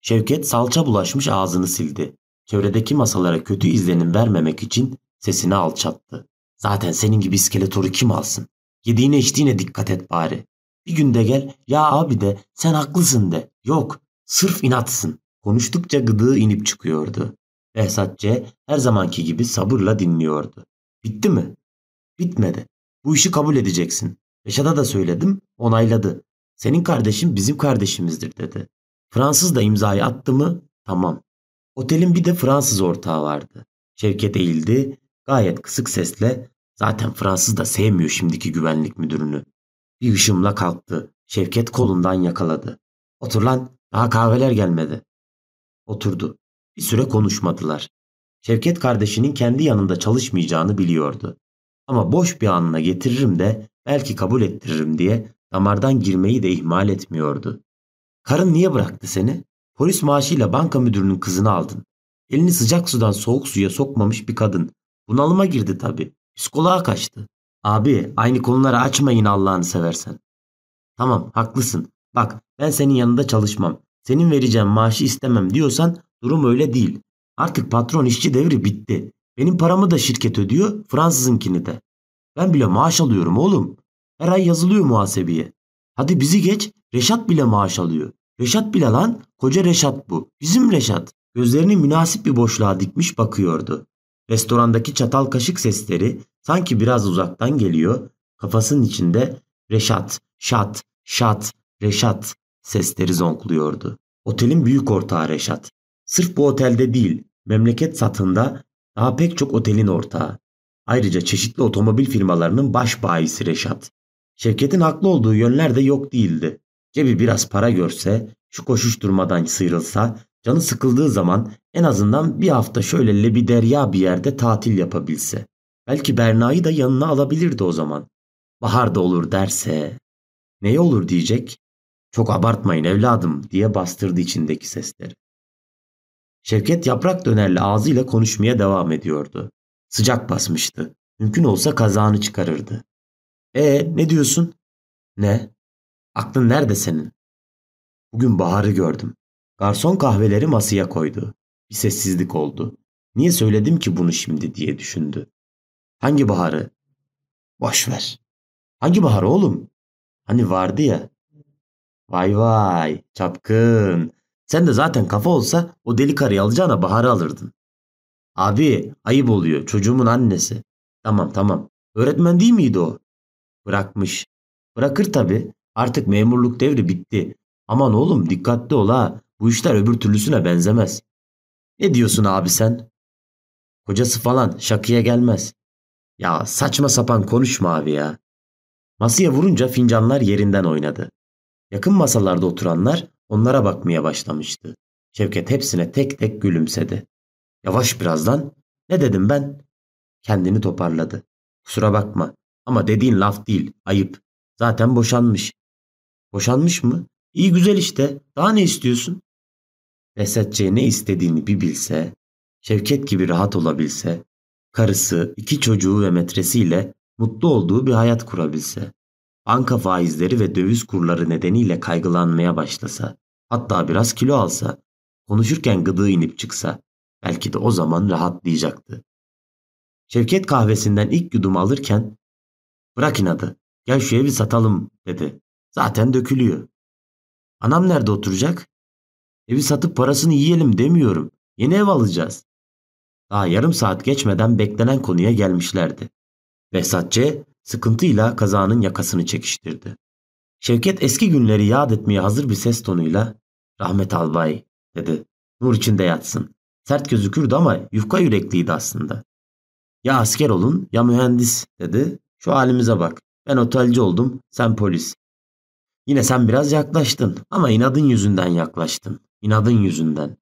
Şevket salça bulaşmış ağzını sildi. Çevredeki masalara kötü izlenim vermemek için sesini alçattı. Zaten senin gibi iskeletoru kim alsın? Yediğine içtiğine dikkat et bari. Bir günde gel ya abi de sen haklısın de. Yok sırf inatsın. Konuştukça gıdığı inip çıkıyordu. Behzatçe her zamanki gibi sabırla dinliyordu. Bitti mi? Bitmedi. Bu işi kabul edeceksin. Reşat'a da söyledim, onayladı. Senin kardeşin bizim kardeşimizdir dedi. Fransız da imzayı attı mı? Tamam. Otelin bir de Fransız ortağı vardı. Şevket eğildi, gayet kısık sesle zaten Fransız da sevmiyor şimdiki güvenlik müdürünü. Bir ışımla kalktı. Şevket kolundan yakaladı. Otur lan, daha kahveler gelmedi. Oturdu. Bir süre konuşmadılar. Şevket kardeşinin kendi yanında çalışmayacağını biliyordu. Ama boş bir anına getiririm de belki kabul ettiririm diye damardan girmeyi de ihmal etmiyordu. Karın niye bıraktı seni? Polis maaşıyla banka müdürünün kızını aldın. Elini sıcak sudan soğuk suya sokmamış bir kadın. Bunalıma girdi tabii. Psikoloğa kaçtı. Abi aynı konuları açmayın Allah'ını seversen. Tamam haklısın. Bak ben senin yanında çalışmam. Senin vereceğim maaşı istemem diyorsan durum öyle değil. Artık patron işçi devri bitti. Benim paramı da şirket ödüyor, Fransızınkini de. Ben bile maaş alıyorum oğlum. Her ay yazılıyor muhasebeye. Hadi bizi geç, Reşat bile maaş alıyor. Reşat bile lan, koca Reşat bu. Bizim Reşat. Gözlerini münasip bir boşluğa dikmiş bakıyordu. Restorandaki çatal kaşık sesleri sanki biraz uzaktan geliyor. Kafasının içinde Reşat, Şat, Şat, Reşat sesleri zonkluyordu. Otelin büyük ortağı Reşat. Sırf bu otelde değil, memleket satında daha pek çok otelin ortağı. Ayrıca çeşitli otomobil firmalarının baş bayisi Reşat. Şevket'in haklı olduğu yönler de yok değildi. Cebi biraz para görse, şu koşuşturmadan sıyrılsa, canı sıkıldığı zaman en azından bir hafta şöyle lebiderya bir yerde tatil yapabilse. Belki Berna'yı da yanına alabilirdi o zaman. Baharda olur derse. Neye olur diyecek? Çok abartmayın evladım diye bastırdı içindeki sesleri. Şevket yaprak dönerli ağzıyla konuşmaya devam ediyordu. Sıcak basmıştı. Mümkün olsa kazağını çıkarırdı. E ne diyorsun? Ne? Aklın nerede senin? Bugün Bahar'ı gördüm. Garson kahveleri masaya koydu. Bir sessizlik oldu. Niye söyledim ki bunu şimdi diye düşündü. Hangi Bahar'ı? Boş ver. Hangi Bahar oğlum? Hani vardı ya. Vay vay çapkın. Sen de zaten kafa olsa o deli karıyı alacağına Bahar'ı alırdın. Abi ayıp oluyor çocuğumun annesi. Tamam tamam. Öğretmen değil miydi o? Bırakmış. Bırakır tabi. Artık memurluk devri bitti. Aman oğlum dikkatli ol ha. Bu işler öbür türlüsüne benzemez. Ne diyorsun abi sen? Kocası falan şakıya gelmez. Ya saçma sapan konuşma abi ya. Masaya vurunca fincanlar yerinden oynadı. Yakın masalarda oturanlar onlara bakmaya başlamıştı. Şevket hepsine tek tek gülümsedi. Yavaş birazdan. Ne dedim ben? Kendini toparladı. Kusura bakma ama dediğin laf değil, ayıp. Zaten boşanmış. Boşanmış mı? İyi güzel işte. Daha ne istiyorsun? Resetçe ne istediğini bir bilse, Şevket gibi rahat olabilse, karısı, iki çocuğu ve metresiyle mutlu olduğu bir hayat kurabilse, banka faizleri ve döviz kurları nedeniyle kaygılanmaya başlasa, hatta biraz kilo alsa, konuşurken gıdığı inip çıksa, belki de o zaman rahatlayacaktı. Şevket kahvesinden ilk yudum alırken, bırak inadı, gel şu evi satalım dedi. Zaten dökülüyor. Anam nerede oturacak? Evi satıp parasını yiyelim demiyorum. Yeni ev alacağız. Daha yarım saat geçmeden beklenen konuya gelmişlerdi. Behzatçı sıkıntıyla kazağının yakasını çekiştirdi. Şevket eski günleri yad etmeye hazır bir ses tonuyla ''Rahmet albay'' dedi. ''Nur içinde yatsın. Sert gözükürdü ama yufka yürekliydi aslında. Ya asker olun ya mühendis dedi. Şu halimize bak. Ben otelci oldum, sen polis. Yine sen biraz yaklaştın ama inadın yüzünden yaklaştın. İnadın yüzünden.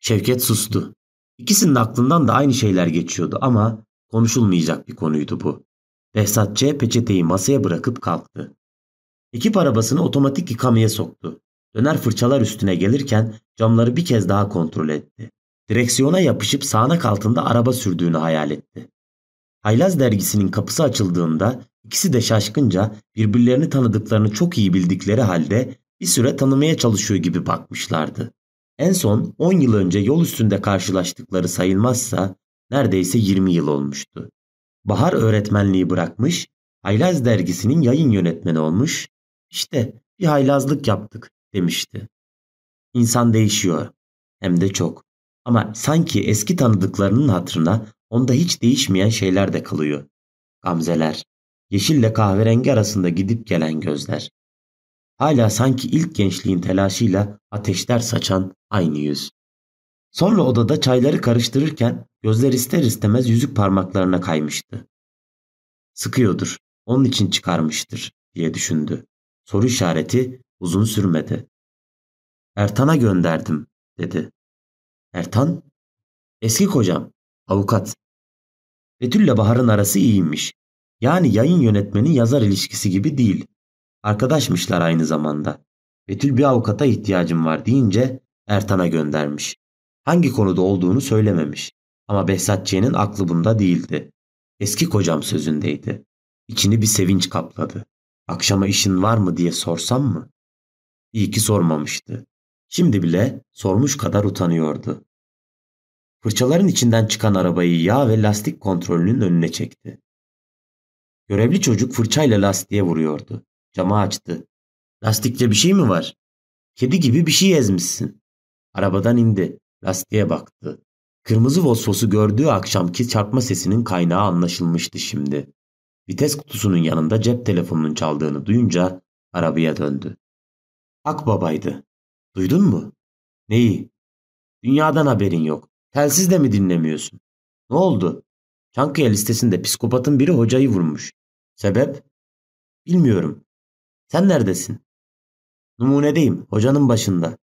Şevket sustu. İkisinin aklından da aynı şeyler geçiyordu ama konuşulmayacak bir konuydu bu. Behzatçı peçeteyi masaya bırakıp kalktı. Ekip arabasını otomatik yıkamaya soktu. Döner fırçalar üstüne gelirken camları bir kez daha kontrol etti. Direksiyona yapışıp sağanak altında araba sürdüğünü hayal etti. Haylaz dergisinin kapısı açıldığında ikisi de şaşkınca birbirlerini tanıdıklarını çok iyi bildikleri halde bir süre tanımaya çalışıyor gibi bakmışlardı. En son 10 yıl önce yol üstünde karşılaştıkları sayılmazsa neredeyse 20 yıl olmuştu. Bahar öğretmenliği bırakmış, Haylaz dergisinin yayın yönetmeni olmuş, işte bir haylazlık yaptık demişti. İnsan değişiyor, hem de çok. Ama sanki eski tanıdıklarının hatırına onda hiç değişmeyen şeyler de kalıyor. Gamzeler, yeşille kahverengi arasında gidip gelen gözler. Hala sanki ilk gençliğin telaşıyla ateşler saçan aynı yüz. Sonra odada çayları karıştırırken gözler ister istemez yüzük parmaklarına kaymıştı. Sıkıyordur, onun için çıkarmıştır diye düşündü. Soru işareti uzun sürmedi. Ertan'a gönderdim dedi. Ertan? Eski kocam, avukat. Betül'le Bahar'ın arası iyiymiş. Yani yayın yönetmeni yazar ilişkisi gibi değil. Arkadaşmışlar aynı zamanda. Betül bir avukata ihtiyacım var deyince Ertan'a göndermiş. Hangi konuda olduğunu söylememiş. Ama Behzatçı'nın aklı bunda değildi. Eski kocam sözündeydi. İçini bir sevinç kapladı. Akşama işin var mı diye sorsam mı? İyi ki sormamıştı. Şimdi bile sormuş kadar utanıyordu. Fırçaların içinden çıkan arabayı yağ ve lastik kontrolünün önüne çekti. Görevli çocuk fırçayla lastiğe vuruyordu. Camı açtı. Lastikte bir şey mi var? Kedi gibi bir şey ezmişsin. Arabadan indi. Lastiğe baktı. Kırmızı Vosvos'u gördüğü akşamki çarpma sesinin kaynağı anlaşılmıştı şimdi. Vites kutusunun yanında cep telefonunun çaldığını duyunca arabaya döndü. Akbaba'ydı. Duydun mu? Neyi? Dünyadan haberin yok. Telsiz de mi dinlemiyorsun? Ne oldu? Çankaya listesinde psikopatın biri hocayı vurmuş. Sebep? Bilmiyorum. Sen neredesin? Numunedeyim. Hocanın başında.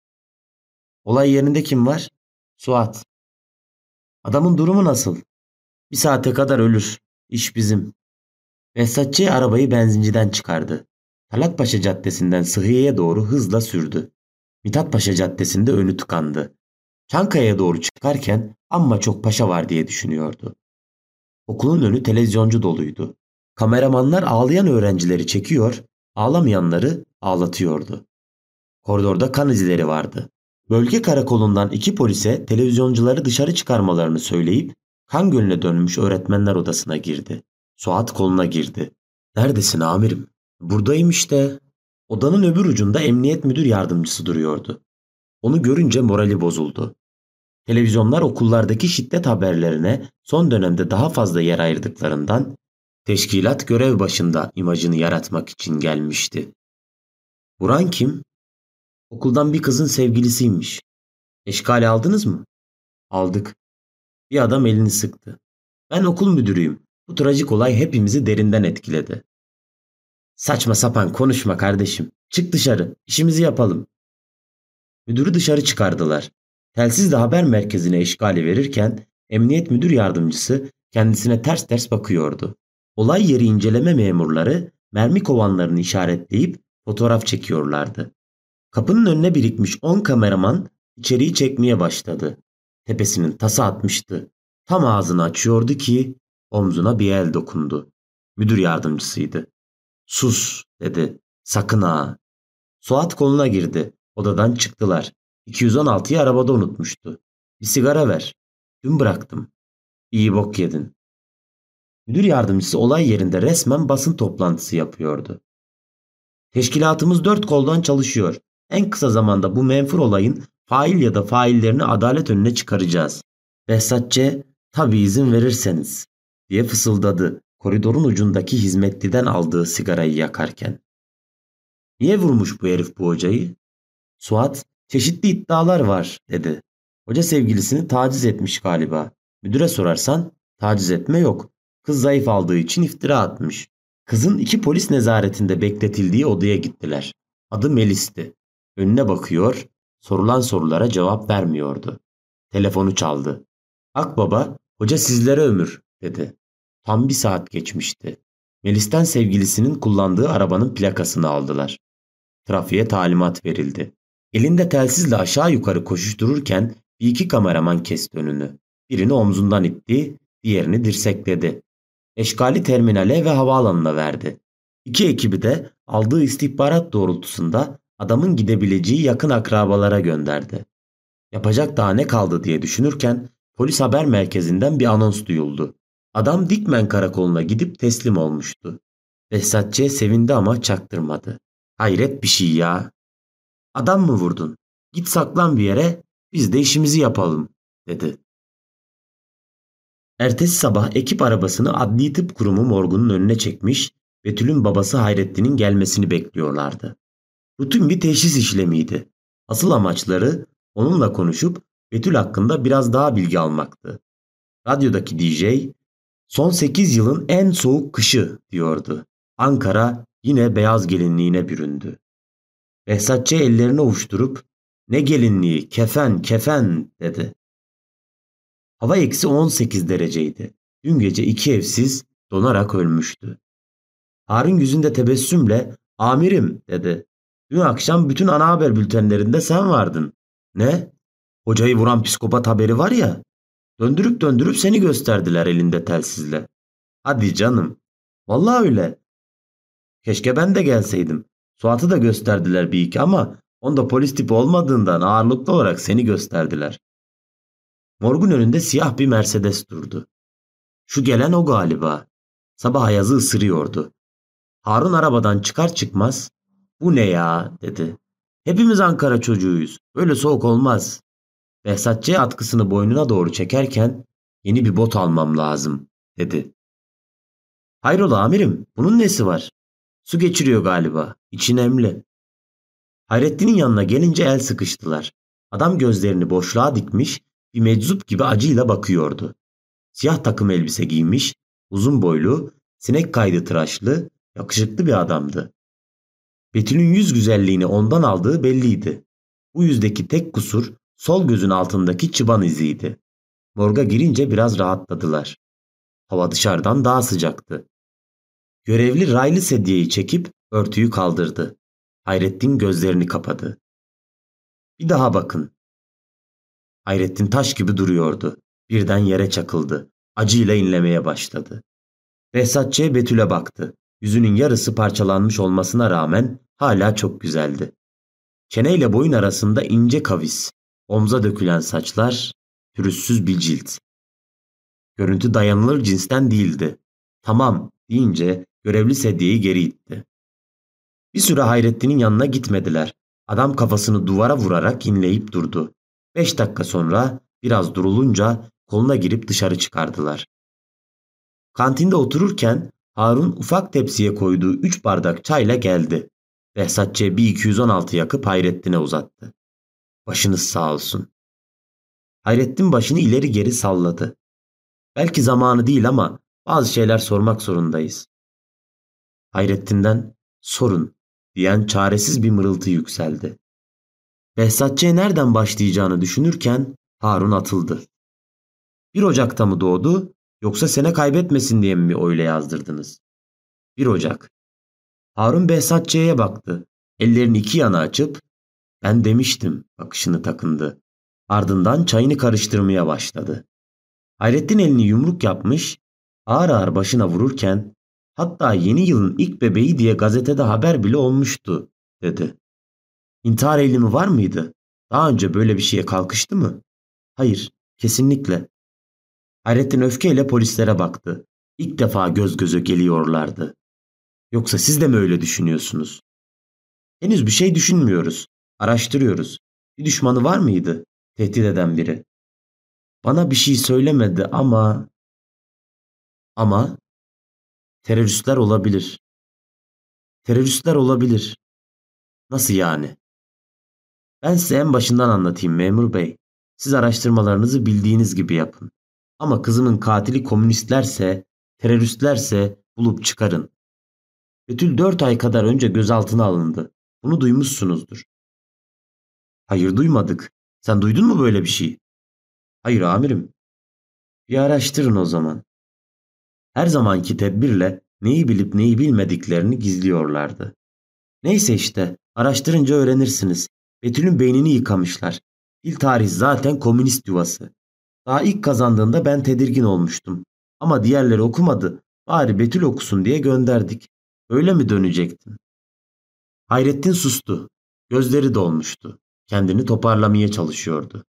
Olay yerinde kim var? Suat. Adamın durumu nasıl? Bir saate kadar ölür. İş bizim. Behzatçı arabayı benzinciden çıkardı. Talatpaşa Caddesi'nden Sıhhiye'ye doğru hızla sürdü. Mithatpaşa Caddesi'nde önü tıkandı. Çankaya'ya doğru çıkarken amma çok paşa var diye düşünüyordu. Okulun önü televizyoncu doluydu. Kameramanlar ağlayan öğrencileri çekiyor, ağlamayanları ağlatıyordu. Koridorda kan izleri vardı. Bölge karakolundan iki polise televizyoncuları dışarı çıkarmalarını söyleyip kan gölüne dönmüş öğretmenler odasına girdi. Suat koluna girdi. Neredesin amirim? Buradayım işte. Odanın öbür ucunda emniyet müdür yardımcısı duruyordu. Onu görünce morali bozuldu. Televizyonlar okullardaki şiddet haberlerine son dönemde daha fazla yer ayırdıklarından teşkilat görev başında imajını yaratmak için gelmişti. Buran kim? Okuldan bir kızın sevgilisiymiş. Eşkali aldınız mı? Aldık. Bir adam elini sıktı. Ben okul müdürüyüm. Bu trajik olay hepimizi derinden etkiledi. Saçma sapan konuşma kardeşim. Çık dışarı. İşimizi yapalım. Müdürü dışarı çıkardılar. Telsizle haber merkezine işgali verirken emniyet müdür yardımcısı kendisine ters ters bakıyordu. Olay yeri inceleme memurları mermi kovanlarını işaretleyip fotoğraf çekiyorlardı. Kapının önüne birikmiş 10 kameraman içeriği çekmeye başladı. Tepesinin tası atmıştı. Tam ağzını açıyordu ki omzuna bir el dokundu. Müdür yardımcısıydı. Sus dedi. Sakın ha. Suat koluna girdi. Odadan çıktılar. 216'yı arabada unutmuştu. Bir sigara ver. Dün bıraktım. İyi bok yedin. Müdür yardımcısı olay yerinde resmen basın toplantısı yapıyordu. Teşkilatımız dört koldan çalışıyor. En kısa zamanda bu menfur olayın fail ya da faillerini adalet önüne çıkaracağız. Behzatçı tabi izin verirseniz diye fısıldadı koridorun ucundaki hizmetliden aldığı sigarayı yakarken. Niye vurmuş bu herif bu hocayı? Suat çeşitli iddialar var dedi. Hoca sevgilisini taciz etmiş galiba. Müdüre sorarsan taciz etme yok. Kız zayıf aldığı için iftira atmış. Kızın iki polis nezaretinde bekletildiği odaya gittiler. Adı Melis'ti. Önüne bakıyor, sorulan sorulara cevap vermiyordu. Telefonu çaldı. Akbaba, hoca sizlere ömür dedi. Tam bir saat geçmişti. Melis'ten sevgilisinin kullandığı arabanın plakasını aldılar. Trafiğe talimat verildi. Elinde telsizle aşağı yukarı koşuştururken bir iki kameraman kesti önünü. Birini omzundan itti, diğerini dirsekledi. Eşkali terminale ve havaalanına verdi. İki ekibi de aldığı istihbarat doğrultusunda adamın gidebileceği yakın akrabalara gönderdi. Yapacak daha ne kaldı diye düşünürken polis haber merkezinden bir anons duyuldu. Adam Dikmen karakoluna gidip teslim olmuştu. Behzatçı'ya sevindi ama çaktırmadı. Hayret bir şey ya. Adam mı vurdun? Git saklan bir yere biz de işimizi yapalım dedi. Ertesi sabah ekip arabasını Adli Tıp Kurumu morgunun önüne çekmiş, Betül'ün babası Hayrettin'in gelmesini bekliyorlardı. Rutin bir teşhis işlemiydi. Asıl amaçları onunla konuşup Betül hakkında biraz daha bilgi almaktı. Radyodaki DJ, son 8 yılın en soğuk kışı diyordu. Ankara yine beyaz gelinliğine büründü. Behzatçı ellerini ovuşturup ne gelinliği kefen kefen dedi. Hava eksi 18 dereceydi. Dün gece iki evsiz donarak ölmüştü. Harun yüzünde tebessümle amirim dedi. Dün akşam bütün ana haber bültenlerinde sen vardın. Ne? Hocayı vuran psikopat haberi var ya. Döndürüp döndürüp seni gösterdiler elinde telsizle. Hadi canım. Vallahi öyle. Keşke ben de gelseydim. Suat'ı da gösterdiler bir iki ama onda polis tipi olmadığından ağırlıklı olarak seni gösterdiler. Morgun önünde siyah bir Mercedes durdu. Şu gelen o galiba. Sabah ayazı ısırıyordu. Harun arabadan çıkar çıkmaz bu ne ya dedi. Hepimiz Ankara çocuğuyuz. Böyle soğuk olmaz. Behzatçı atkısını boynuna doğru çekerken yeni bir bot almam lazım dedi. Hayrola amirim bunun nesi var? Su geçiriyor galiba. İçin emli. Hayrettin'in yanına gelince el sıkıştılar. Adam gözlerini boşluğa dikmiş bir meczup gibi acıyla bakıyordu. Siyah takım elbise giymiş, uzun boylu, sinek kaydı tıraşlı, yakışıklı bir adamdı. Betül'ün yüz güzelliğini ondan aldığı belliydi. Bu yüzdeki tek kusur sol gözün altındaki çıban iziydi. Morga girince biraz rahatladılar. Hava dışarıdan daha sıcaktı. Görevli raylı sedyeyi çekip örtüyü kaldırdı. Hayrettin gözlerini kapadı. Bir daha bakın. Hayrettin taş gibi duruyordu. Birden yere çakıldı. Acıyla inlemeye başladı. Behzatçı'ya Betül'e baktı. Yüzünün yarısı parçalanmış olmasına rağmen hala çok güzeldi. Çeneyle boyun arasında ince kavis, omza dökülen saçlar, pürüzsüz bir cilt. Görüntü dayanılır cinsten değildi. Tamam deyince görevli sedyeyi geri itti. Bir süre Hayrettin'in yanına gitmediler. Adam kafasını duvara vurarak inleyip durdu. Beş dakika sonra biraz durulunca koluna girip dışarı çıkardılar. Kantinde otururken Harun ufak tepsiye koyduğu üç bardak çayla geldi. Behzatçı'ya bir 216 yakıp Hayrettin'e uzattı. Başınız sağ olsun. Hayrettin başını ileri geri salladı. Belki zamanı değil ama bazı şeyler sormak zorundayız. Hayrettin'den sorun diyen çaresiz bir mırıltı yükseldi. Behzatçı'ya nereden başlayacağını düşünürken Harun atıldı. Bir Ocak'ta mı doğdu yoksa sene kaybetmesin diye mi öyle yazdırdınız? Bir Ocak. Harun Behzatçı'ya baktı. Ellerini iki yana açıp ben demiştim bakışını takındı. Ardından çayını karıştırmaya başladı. Hayrettin elini yumruk yapmış, ağır ağır başına vururken hatta yeni yılın ilk bebeği diye gazetede haber bile olmuştu dedi. İntihar eğilimi var mıydı? Daha önce böyle bir şeye kalkıştı mı? Hayır, kesinlikle. Hayrettin öfkeyle polislere baktı. İlk defa göz göze geliyorlardı. Yoksa siz de mi öyle düşünüyorsunuz? Henüz bir şey düşünmüyoruz. Araştırıyoruz. Bir düşmanı var mıydı? Tehdit eden biri. Bana bir şey söylemedi ama... Ama... Teröristler olabilir. Teröristler olabilir. Nasıl yani? Ben size en başından anlatayım memur bey. Siz araştırmalarınızı bildiğiniz gibi yapın. Ama kızımın katili komünistlerse, teröristlerse bulup çıkarın. Betül dört ay kadar önce gözaltına alındı. Bunu duymuşsunuzdur. Hayır duymadık. Sen duydun mu böyle bir şey? Hayır amirim. Bir araştırın o zaman. Her zamanki tedbirle neyi bilip neyi bilmediklerini gizliyorlardı. Neyse işte araştırınca öğrenirsiniz. Betül'ün beynini yıkamışlar. Dil tarih zaten komünist yuvası. Daha ilk kazandığında ben tedirgin olmuştum. Ama diğerleri okumadı. Bari Betül okusun diye gönderdik. Öyle mi dönecektin? Hayrettin sustu. Gözleri dolmuştu. Kendini toparlamaya çalışıyordu.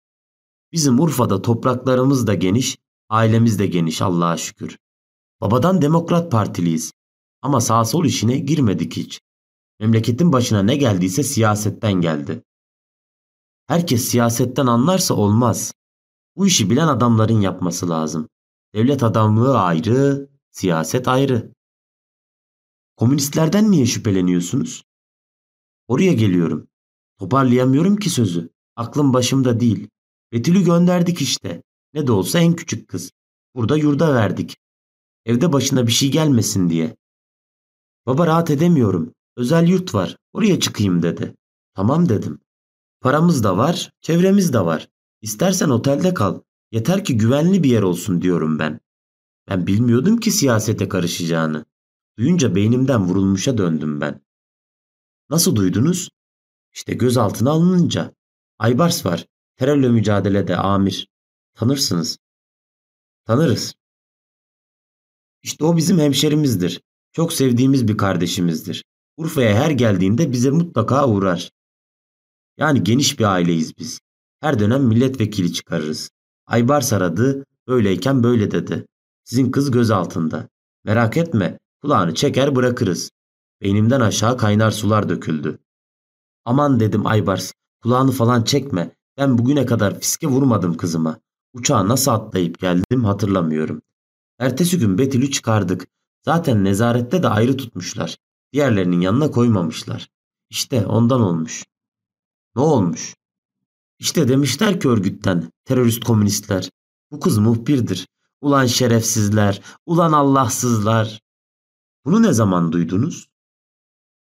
Bizim Urfa'da topraklarımız da geniş, ailemiz de geniş Allah'a şükür. Babadan Demokrat Partiliyiz. Ama sağ sol işine girmedik hiç. Memleketin başına ne geldiyse siyasetten geldi. Herkes siyasetten anlarsa olmaz. Bu işi bilen adamların yapması lazım. Devlet adamlığı ayrı, siyaset ayrı. Komünistlerden niye şüpheleniyorsunuz? Oraya geliyorum. Toparlayamıyorum ki sözü. Aklım başımda değil. Betül'ü gönderdik işte. Ne de olsa en küçük kız. Burada yurda verdik. Evde başına bir şey gelmesin diye. Baba rahat edemiyorum. Özel yurt var. Oraya çıkayım dedi. Tamam dedim. Paramız da var, çevremiz de var. İstersen otelde kal. Yeter ki güvenli bir yer olsun diyorum ben. Ben bilmiyordum ki siyasete karışacağını. Duyunca beynimden vurulmuşa döndüm ben. Nasıl duydunuz? İşte gözaltına alınınca. Aybars var. Terörle mücadelede amir. Tanırsınız. Tanırız. İşte o bizim hemşerimizdir. Çok sevdiğimiz bir kardeşimizdir. Urfa'ya her geldiğinde bize mutlaka uğrar. Yani geniş bir aileyiz biz. Her dönem milletvekili çıkarırız. Aybars aradı, böyleyken böyle dedi. Sizin kız göz altında. Merak etme, kulağını çeker bırakırız. Beynimden aşağı kaynar sular döküldü. Aman dedim Aybars, kulağını falan çekme. Ben bugüne kadar fiske vurmadım kızıma. Uçağa nasıl atlayıp geldim hatırlamıyorum. Ertesi gün Betül'ü çıkardık. Zaten nezarette de ayrı tutmuşlar. Diğerlerinin yanına koymamışlar. İşte ondan olmuş. Ne olmuş? İşte demişler ki örgütten, terörist komünistler. Bu kız muhbirdir. Ulan şerefsizler, ulan Allahsızlar. Bunu ne zaman duydunuz?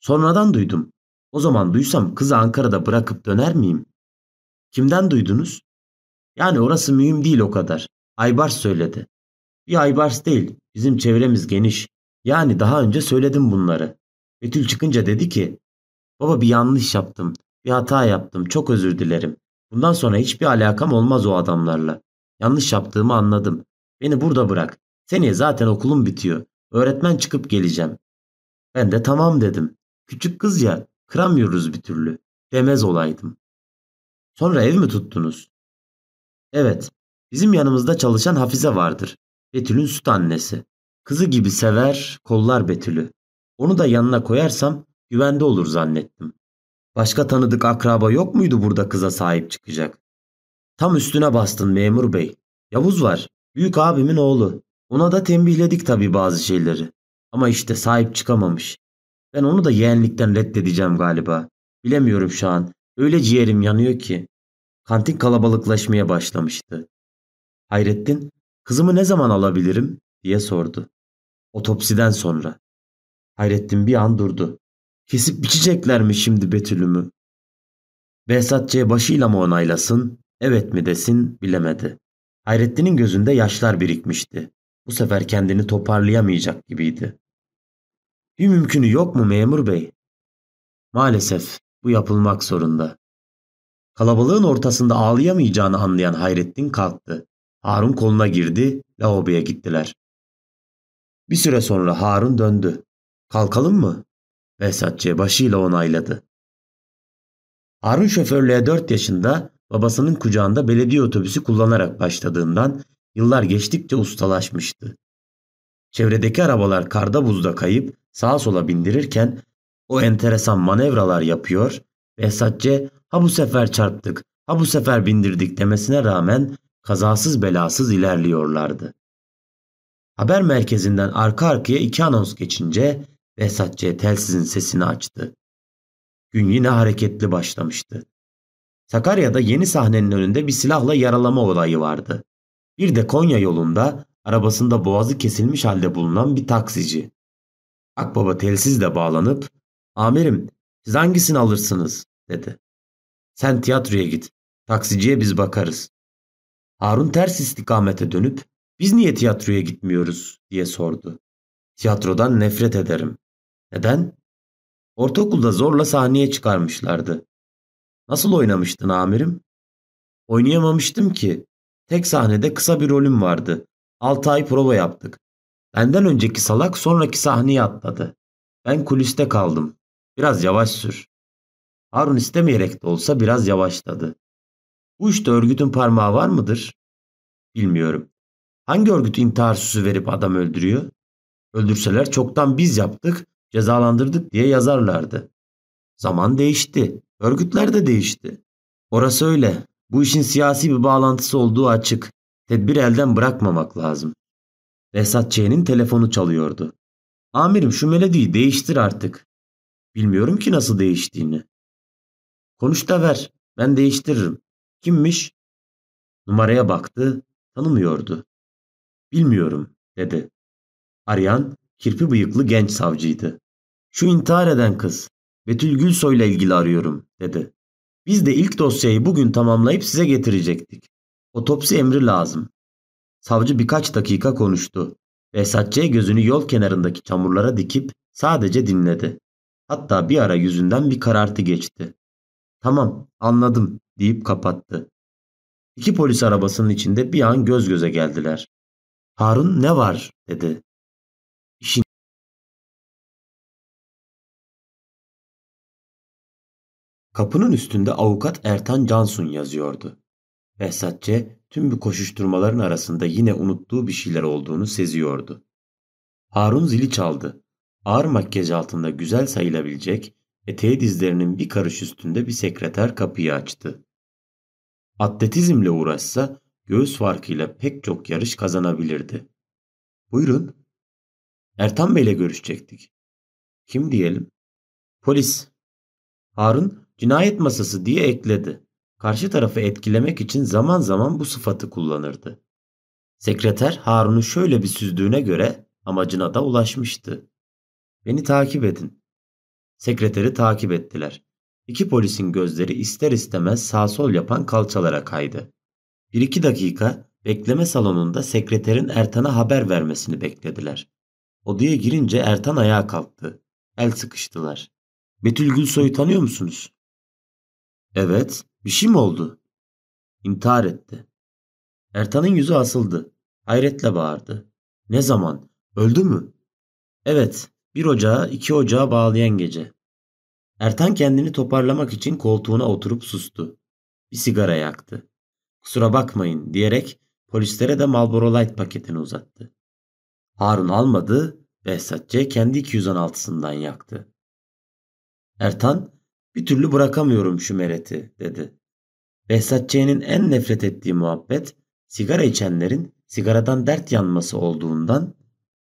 Sonradan duydum. O zaman duysam kızı Ankara'da bırakıp döner miyim? Kimden duydunuz? Yani orası mühim değil o kadar. Aybars söyledi. Bir Aybars değil, bizim çevremiz geniş. Yani daha önce söyledim bunları. Betül çıkınca dedi ki, baba bir yanlış yaptım, bir hata yaptım, çok özür dilerim. Bundan sonra hiçbir alakam olmaz o adamlarla. Yanlış yaptığımı anladım. Beni burada bırak. Seneye zaten okulum bitiyor. Öğretmen çıkıp geleceğim. Ben de tamam dedim. Küçük kız ya, kıramıyoruz bir türlü. Demez olaydım. Sonra ev mi tuttunuz? Evet, bizim yanımızda çalışan Hafize vardır. Betül'ün süt annesi. Kızı gibi sever, kollar Betül'ü. Onu da yanına koyarsam güvende olur zannettim. Başka tanıdık akraba yok muydu burada kıza sahip çıkacak? Tam üstüne bastın memur bey. Yavuz var. Büyük abimin oğlu. Ona da tembihledik tabii bazı şeyleri. Ama işte sahip çıkamamış. Ben onu da yeğenlikten reddedeceğim galiba. Bilemiyorum şu an. Öyle ciğerim yanıyor ki. Kantin kalabalıklaşmaya başlamıştı. Hayrettin, kızımı ne zaman alabilirim diye sordu. Otopsiden sonra. Hayrettin bir an durdu. Kesip biçecekler mi şimdi Betül'ümü? Behzatçı'ya başıyla mı onaylasın, evet mi desin bilemedi. Hayrettin'in gözünde yaşlar birikmişti. Bu sefer kendini toparlayamayacak gibiydi. Bir mümkünü yok mu memur bey? Maalesef bu yapılmak zorunda. Kalabalığın ortasında ağlayamayacağını anlayan Hayrettin kalktı. Harun koluna girdi, lavaboya gittiler. Bir süre sonra Harun döndü. Kalkalım mı? Behzatçı başıyla onayladı. Harun şoförlüğe 4 yaşında babasının kucağında belediye otobüsü kullanarak başladığından yıllar geçtikçe ustalaşmıştı. Çevredeki arabalar karda buzda kayıp sağa sola bindirirken o enteresan manevralar yapıyor, Behzatçı ha bu sefer çarptık, ha bu sefer bindirdik demesine rağmen kazasız belasız ilerliyorlardı. Haber merkezinden arka arkaya iki anons geçince Behzatçı telsizin sesini açtı. Gün yine hareketli başlamıştı. Sakarya'da yeni sahnenin önünde bir silahla yaralama olayı vardı. Bir de Konya yolunda arabasında boğazı kesilmiş halde bulunan bir taksici. Akbaba telsizle bağlanıp ''Amirim siz hangisini alırsınız?'' dedi. ''Sen tiyatroya git. Taksiciye biz bakarız.'' Harun ters istikamete dönüp ''Biz niye tiyatroya gitmiyoruz?'' diye sordu. ''Tiyatrodan nefret ederim.'' Neden? Ortaokulda zorla sahneye çıkarmışlardı. Nasıl oynamıştın amirim? Oynayamamıştım ki. Tek sahnede kısa bir rolüm vardı. 6 ay prova yaptık. Benden önceki salak sonraki sahneye atladı. Ben kuliste kaldım. Biraz yavaş sür. Harun istemeyerek de olsa biraz yavaşladı. Bu işte örgütün parmağı var mıdır? Bilmiyorum. Hangi örgüt intihar süsü verip adam öldürüyor? Öldürseler çoktan biz yaptık, cezalandırdık diye yazarlardı. Zaman değişti. Örgütler de değişti. Orası öyle. Bu işin siyasi bir bağlantısı olduğu açık. Tedbir elden bırakmamak lazım. Esat Ç'nin telefonu çalıyordu. Amirim şu melodiyi değiştir artık. Bilmiyorum ki nasıl değiştiğini. Konuş da ver. Ben değiştiririm. Kimmiş? Numaraya baktı. Tanımıyordu. Bilmiyorum dedi. Arayan kirpi bıyıklı genç savcıydı. Şu intihar eden kız. Betül Gülsoy'la ilgili arıyorum dedi. Biz de ilk dosyayı bugün tamamlayıp size getirecektik. Otopsi emri lazım. Savcı birkaç dakika konuştu. Behzatçı'ya gözünü yol kenarındaki çamurlara dikip sadece dinledi. Hatta bir ara yüzünden bir karartı geçti. Tamam anladım deyip kapattı. İki polis arabasının içinde bir an göz göze geldiler. Harun ne var dedi. İşin Kapının üstünde avukat Ertan Cansun yazıyordu. Behzatçı tüm bu koşuşturmaların arasında yine unuttuğu bir şeyler olduğunu seziyordu. Harun zili çaldı. Ağır makyaj altında güzel sayılabilecek, eteği dizlerinin bir karış üstünde bir sekreter kapıyı açtı. Atletizmle uğraşsa göğüs farkıyla pek çok yarış kazanabilirdi. Buyurun. Ertan Bey'le görüşecektik. Kim diyelim? Polis. Harun cinayet masası diye ekledi. Karşı tarafı etkilemek için zaman zaman bu sıfatı kullanırdı. Sekreter Harun'u şöyle bir süzdüğüne göre amacına da ulaşmıştı. Beni takip edin. Sekreteri takip ettiler. İki polisin gözleri ister istemez sağ sol yapan kalçalara kaydı. Bir iki dakika bekleme salonunda sekreterin Ertan'a haber vermesini beklediler. Odaya girince Ertan ayağa kalktı. El sıkıştılar. Betül Gülsoy'u tanıyor musunuz? Evet. Bir şey mi oldu? İntihar etti. Ertan'ın yüzü asıldı. Hayretle bağırdı. Ne zaman? Öldü mü? Evet. Bir ocağı iki ocağa bağlayan gece. Ertan kendini toparlamak için koltuğuna oturup sustu. Bir sigara yaktı. Kusura bakmayın diyerek polislere de Marlboro Light paketini uzattı. Harun almadı, Behzatçı kendi 216'sından yaktı. Ertan, bir türlü bırakamıyorum şu mereti dedi. Behzatçı'nın en nefret ettiği muhabbet sigara içenlerin sigaradan dert yanması olduğundan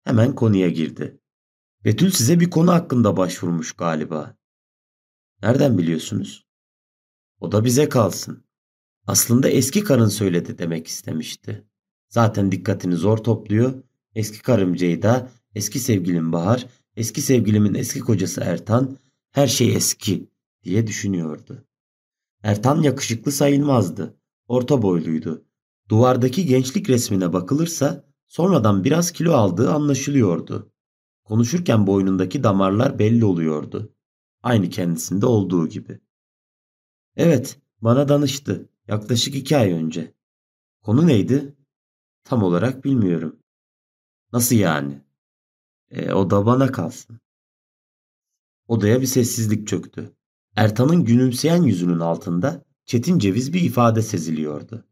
hemen konuya girdi. Betül size bir konu hakkında başvurmuş galiba. Nereden biliyorsunuz? O da bize kalsın. Aslında eski karın söyledi demek istemişti. Zaten dikkatini zor topluyor. Eski karım Ceyda, eski sevgilim Bahar, eski sevgilimin eski kocası Ertan, her şey eski diye düşünüyordu. Ertan yakışıklı sayılmazdı. Orta boyluydu. Duvardaki gençlik resmine bakılırsa sonradan biraz kilo aldığı anlaşılıyordu. Konuşurken boynundaki damarlar belli oluyordu. Aynı kendisinde olduğu gibi. Evet, bana danıştı. Yaklaşık iki ay önce. Konu neydi? Tam olarak bilmiyorum. Nasıl yani? E, o da bana kalsın. Odaya bir sessizlik çöktü. Ertan'ın gülümseyen yüzünün altında çetin ceviz bir ifade seziliyordu.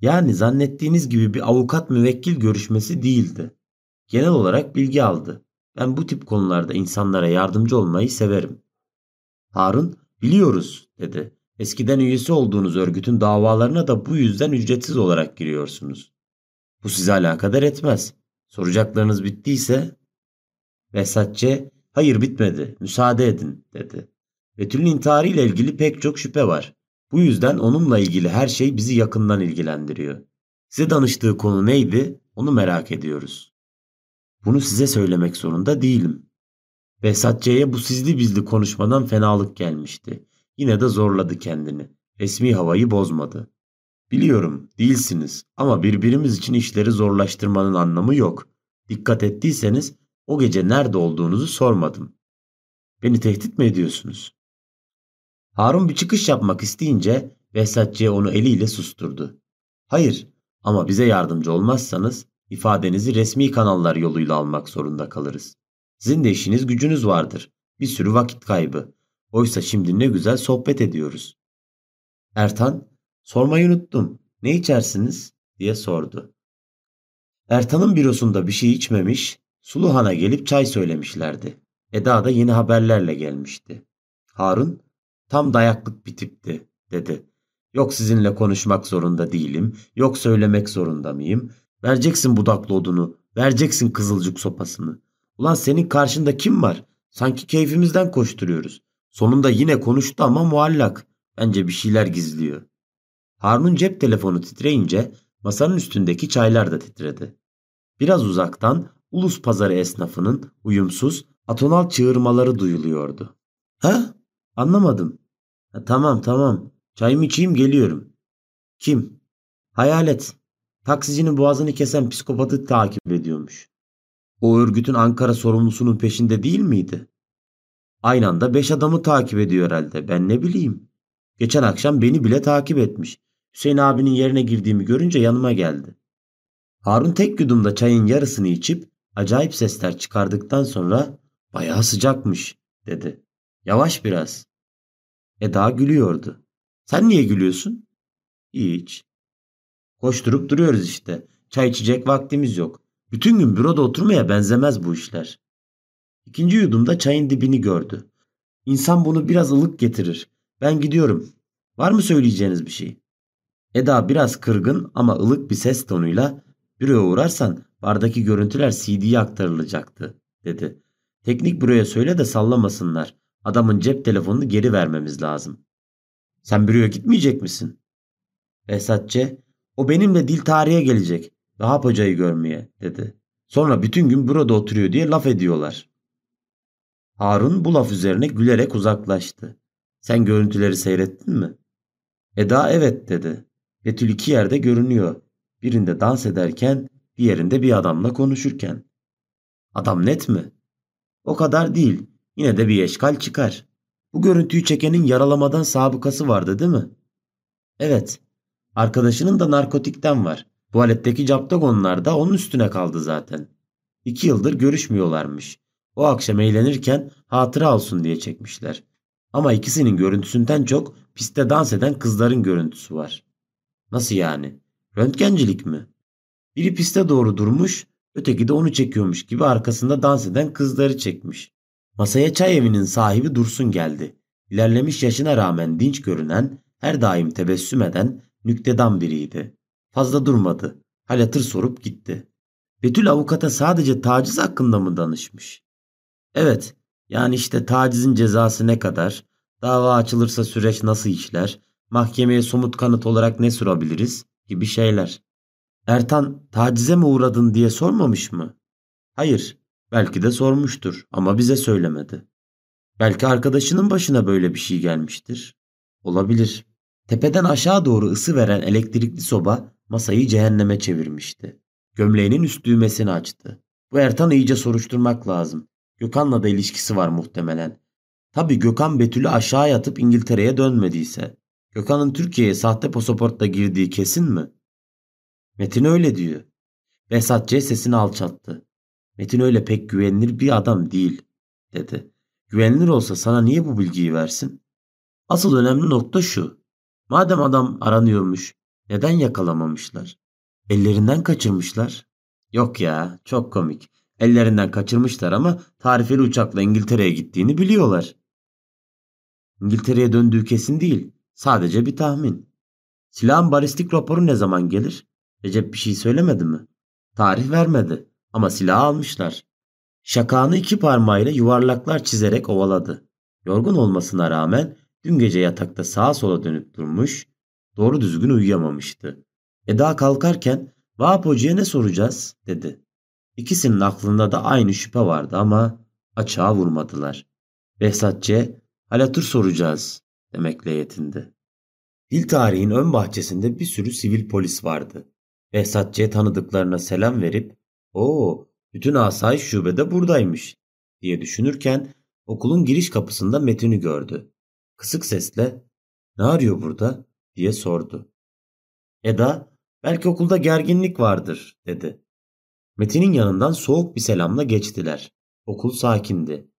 Yani zannettiğiniz gibi bir avukat müvekkil görüşmesi değildi. Genel olarak bilgi aldı. Ben bu tip konularda insanlara yardımcı olmayı severim. Harun, biliyoruz dedi. Eskiden üyesi olduğunuz örgütün davalarına da bu yüzden ücretsiz olarak giriyorsunuz. Bu size alakadar etmez. Soracaklarınız bittiyse... Vesatçe, hayır bitmedi, müsaade edin dedi. Betül'ün intiharı ile ilgili pek çok şüphe var. Bu yüzden onunla ilgili her şey bizi yakından ilgilendiriyor. Size danıştığı konu neydi? Onu merak ediyoruz. Bunu size söylemek zorunda değilim. Behzatçı'ya bu sizli bizli konuşmadan fenalık gelmişti. Yine de zorladı kendini. Resmi havayı bozmadı. Biliyorum, değilsiniz ama birbirimiz için işleri zorlaştırmanın anlamı yok. Dikkat ettiyseniz o gece nerede olduğunuzu sormadım. Beni tehdit mi ediyorsunuz? Harun bir çıkış yapmak isteyince Behzatçı'ya onu eliyle susturdu. Hayır ama bize yardımcı olmazsanız ifadenizi resmi kanallar yoluyla almak zorunda kalırız. Sizin de işiniz gücünüz vardır. Bir sürü vakit kaybı. Oysa şimdi ne güzel sohbet ediyoruz. Ertan, sormayı unuttum. Ne içersiniz? diye sordu. Ertan'ın bürosunda bir şey içmemiş, Suluhan'a gelip çay söylemişlerdi. Eda da yeni haberlerle gelmişti. Harun, tam dayaklık bir tipti, dedi. Yok sizinle konuşmak zorunda değilim, yok söylemek zorunda mıyım? Vereceksin budaklı odunu, vereceksin kızılcık sopasını. Ulan senin karşında kim var? Sanki keyfimizden koşturuyoruz. Sonunda yine konuştu ama muallak. Bence bir şeyler gizliyor. Harun'un cep telefonu titreyince masanın üstündeki çaylar da titredi. Biraz uzaktan ulus pazarı esnafının uyumsuz atonal çığırmaları duyuluyordu. Ha? Anlamadım. Ha, tamam tamam. Çayımı içeyim geliyorum. Kim? Hayalet. Taksicinin boğazını kesen psikopatı takip ediyormuş. O örgütün Ankara sorumlusunun peşinde değil miydi? Aynı anda beş adamı takip ediyor herhalde. Ben ne bileyim. Geçen akşam beni bile takip etmiş. Hüseyin abinin yerine girdiğimi görünce yanıma geldi. Harun tek yudumda çayın yarısını içip acayip sesler çıkardıktan sonra bayağı sıcakmış dedi. Yavaş biraz. Eda gülüyordu. Sen niye gülüyorsun? Hiç. Koşturup duruyoruz işte. Çay içecek vaktimiz yok. Bütün gün büroda oturmaya benzemez bu işler. İkinci yudumda çayın dibini gördü. İnsan bunu biraz ılık getirir. Ben gidiyorum. Var mı söyleyeceğiniz bir şey? Eda biraz kırgın ama ılık bir ses tonuyla büroya uğrarsan bardaki görüntüler CD'ye aktarılacaktı dedi. Teknik büroya söyle de sallamasınlar. Adamın cep telefonunu geri vermemiz lazım. Sen büroya gitmeyecek misin? Esatçe, o benimle dil tarihe gelecek. Vahap hocayı görmeye dedi. Sonra bütün gün burada oturuyor diye laf ediyorlar. Harun bu laf üzerine gülerek uzaklaştı. Sen görüntüleri seyrettin mi? Eda evet dedi. Betül iki yerde görünüyor. Birinde dans ederken, diğerinde bir adamla konuşurken. Adam net mi? O kadar değil. Yine de bir eşkal çıkar. Bu görüntüyü çekenin yaralamadan sabıkası vardı değil mi? Evet. Arkadaşının da narkotikten var. Tuvaletteki captagonlar da onun üstüne kaldı zaten. İki yıldır görüşmüyorlarmış. O akşam eğlenirken hatıra olsun diye çekmişler. Ama ikisinin görüntüsünden çok pistte dans eden kızların görüntüsü var. Nasıl yani? Röntgencilik mi? Biri piste doğru durmuş, öteki de onu çekiyormuş gibi arkasında dans eden kızları çekmiş. Masaya çay evinin sahibi Dursun geldi. İlerlemiş yaşına rağmen dinç görünen, her daim tebessüm eden, nüktedan biriydi. Fazla durmadı. Halatır sorup gitti. Betül avukata sadece taciz hakkında mı danışmış? Evet, yani işte tacizin cezası ne kadar, dava açılırsa süreç nasıl işler, mahkemeye somut kanıt olarak ne sorabiliriz gibi şeyler. Ertan tacize mi uğradın diye sormamış mı? Hayır, belki de sormuştur ama bize söylemedi. Belki arkadaşının başına böyle bir şey gelmiştir. Olabilir. Tepeden aşağı doğru ısı veren elektrikli soba masayı cehenneme çevirmişti. Gömleğinin üst düğmesini açtı. Bu Ertan'ı iyice soruşturmak lazım. Gökhan'la da ilişkisi var muhtemelen. Tabi Gökhan Betül'ü aşağı yatıp İngiltere'ye dönmediyse. Gökhan'ın Türkiye'ye sahte pasaportla girdiği kesin mi? Metin öyle diyor. Behzat C sesini alçalttı. Metin öyle pek güvenilir bir adam değil, dedi. Güvenilir olsa sana niye bu bilgiyi versin? Asıl önemli nokta şu. Madem adam aranıyormuş, neden yakalamamışlar? Ellerinden kaçırmışlar. Yok ya, çok komik. Ellerinden kaçırmışlar ama tarifeli uçakla İngiltere'ye gittiğini biliyorlar. İngiltere'ye döndüğü kesin değil. Sadece bir tahmin. Silahın balistik raporu ne zaman gelir? Recep bir şey söylemedi mi? Tarih vermedi ama silahı almışlar. Şakağını iki parmağıyla yuvarlaklar çizerek ovaladı. Yorgun olmasına rağmen dün gece yatakta sağa sola dönüp durmuş, doğru düzgün uyuyamamıştı. Eda kalkarken Vahap Hoca'ya ne soracağız dedi. İkisinin aklında da aynı şüphe vardı ama açığa vurmadılar. Behzatçe halatır soracağız demekle yetindi. Dil tarihin ön bahçesinde bir sürü sivil polis vardı. Behzatçı'ya tanıdıklarına selam verip o bütün asayiş şubede buradaymış diye düşünürken okulun giriş kapısında Metin'i gördü. Kısık sesle ne arıyor burada diye sordu. Eda belki okulda gerginlik vardır dedi. Metin'in yanından soğuk bir selamla geçtiler. Okul sakindi.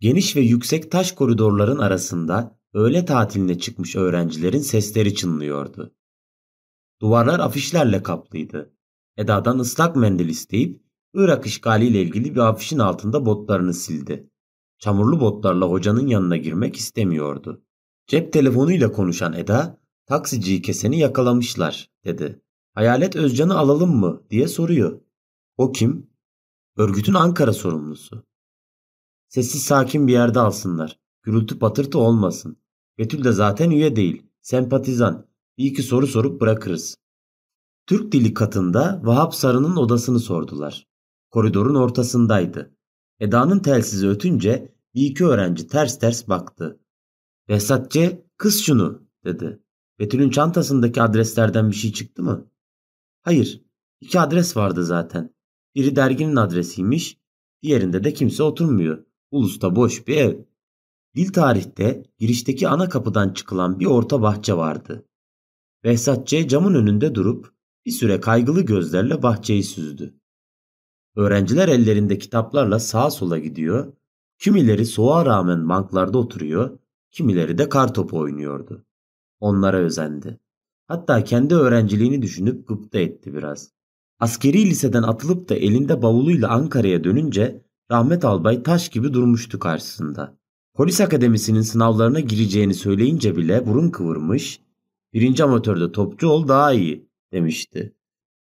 Geniş ve yüksek taş koridorların arasında öğle tatiline çıkmış öğrencilerin sesleri çınlıyordu. Duvarlar afişlerle kaplıydı. Eda'dan ıslak mendil isteyip Irak işgaliyle ilgili bir afişin altında botlarını sildi. Çamurlu botlarla hocanın yanına girmek istemiyordu. Cep telefonuyla konuşan Eda, taksiciyi keseni yakalamışlar dedi. Hayalet Özcan'ı alalım mı diye soruyor. O kim? Örgütün Ankara sorumlusu. Sessiz sakin bir yerde alsınlar. Gürültü patırtı olmasın. Betül de zaten üye değil. Sempatizan. Bir iki soru sorup bırakırız. Türk dili katında Vahap Sarı'nın odasını sordular. Koridorun ortasındaydı. Eda'nın telsizi ötünce bir iki öğrenci ters ters baktı. Behzatçı kız şunu dedi. Betül'ün çantasındaki adreslerden bir şey çıktı mı? Hayır. İki adres vardı zaten. Biri derginin adresiymiş. Diğerinde de kimse oturmuyor. Ulusta boş bir ev. Dil tarihte girişteki ana kapıdan çıkılan bir orta bahçe vardı. Behzatçı camın önünde durup bir süre kaygılı gözlerle bahçeyi süzdü. Öğrenciler ellerinde kitaplarla sağa sola gidiyor, kimileri soğuğa rağmen banklarda oturuyor, kimileri de kar topu oynuyordu. Onlara özendi. Hatta kendi öğrenciliğini düşünüp gıpta etti biraz. Askeri liseden atılıp da elinde bavuluyla Ankara'ya dönünce Rahmet Albay taş gibi durmuştu karşısında. Polis akademisinin sınavlarına gireceğini söyleyince bile burun kıvırmış, birinci amatörde topçu ol daha iyi demişti.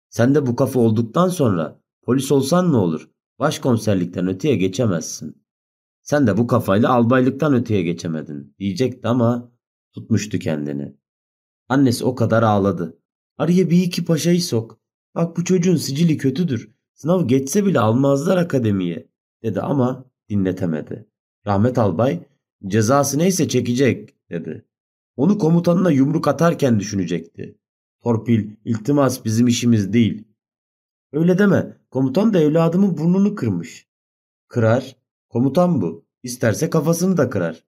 Sen de bu kafa olduktan sonra polis olsan ne olur? Başkomiserlikten öteye geçemezsin. Sen de bu kafayla albaylıktan öteye geçemedin diyecekti ama tutmuştu kendini. Annesi o kadar ağladı. Araya bir iki paşayı sok. Bak bu çocuğun sicili kötüdür. Sınav geçse bile almazlar akademiye dedi ama dinletemedi. Rahmet Albay cezası neyse çekecek dedi. Onu komutanına yumruk atarken düşünecekti. Torpil, iltimas bizim işimiz değil. Öyle deme. Komutan da evladımın burnunu kırmış. Kırar. Komutan bu. İsterse kafasını da kırar.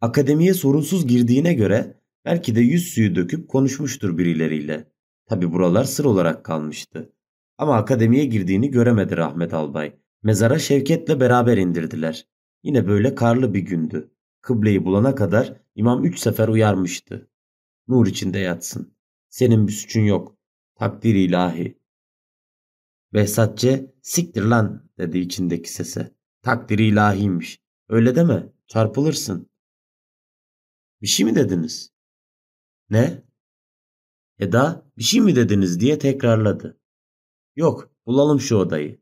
Akademiye sorunsuz girdiğine göre belki de yüz suyu döküp konuşmuştur birileriyle. Tabi buralar sır olarak kalmıştı. Ama akademiye girdiğini göremedi Rahmet Albay. Mezara Şevket'le beraber indirdiler. Yine böyle karlı bir gündü. Kıbleyi bulana kadar imam üç sefer uyarmıştı. Nur içinde yatsın. Senin bir suçun yok. Takdir ilahi. Behzatçı siktir lan dedi içindeki sese. Takdir ilahiymiş. Öyle deme. Çarpılırsın. Bir şey mi dediniz? Ne? Eda bir şey mi dediniz diye tekrarladı. Yok bulalım şu odayı.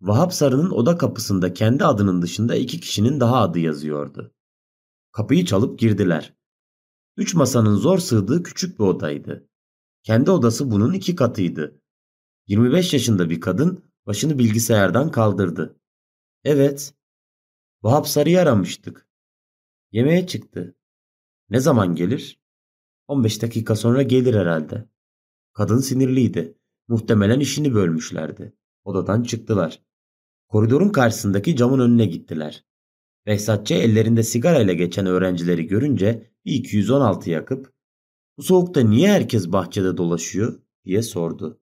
Vahap Sarı'nın oda kapısında kendi adının dışında iki kişinin daha adı yazıyordu. Kapıyı çalıp girdiler. Üç masanın zor sığdığı küçük bir odaydı. Kendi odası bunun iki katıydı. 25 yaşında bir kadın başını bilgisayardan kaldırdı. Evet. Vahap Sarı'yı aramıştık. Yemeğe çıktı. Ne zaman gelir? 15 dakika sonra gelir herhalde. Kadın sinirliydi. Muhtemelen işini bölmüşlerdi. Odadan çıktılar. Koridorun karşısındaki camın önüne gittiler. Behzatçı ellerinde sigarayla geçen öğrencileri görünce bir 216 yakıp bu soğukta niye herkes bahçede dolaşıyor diye sordu.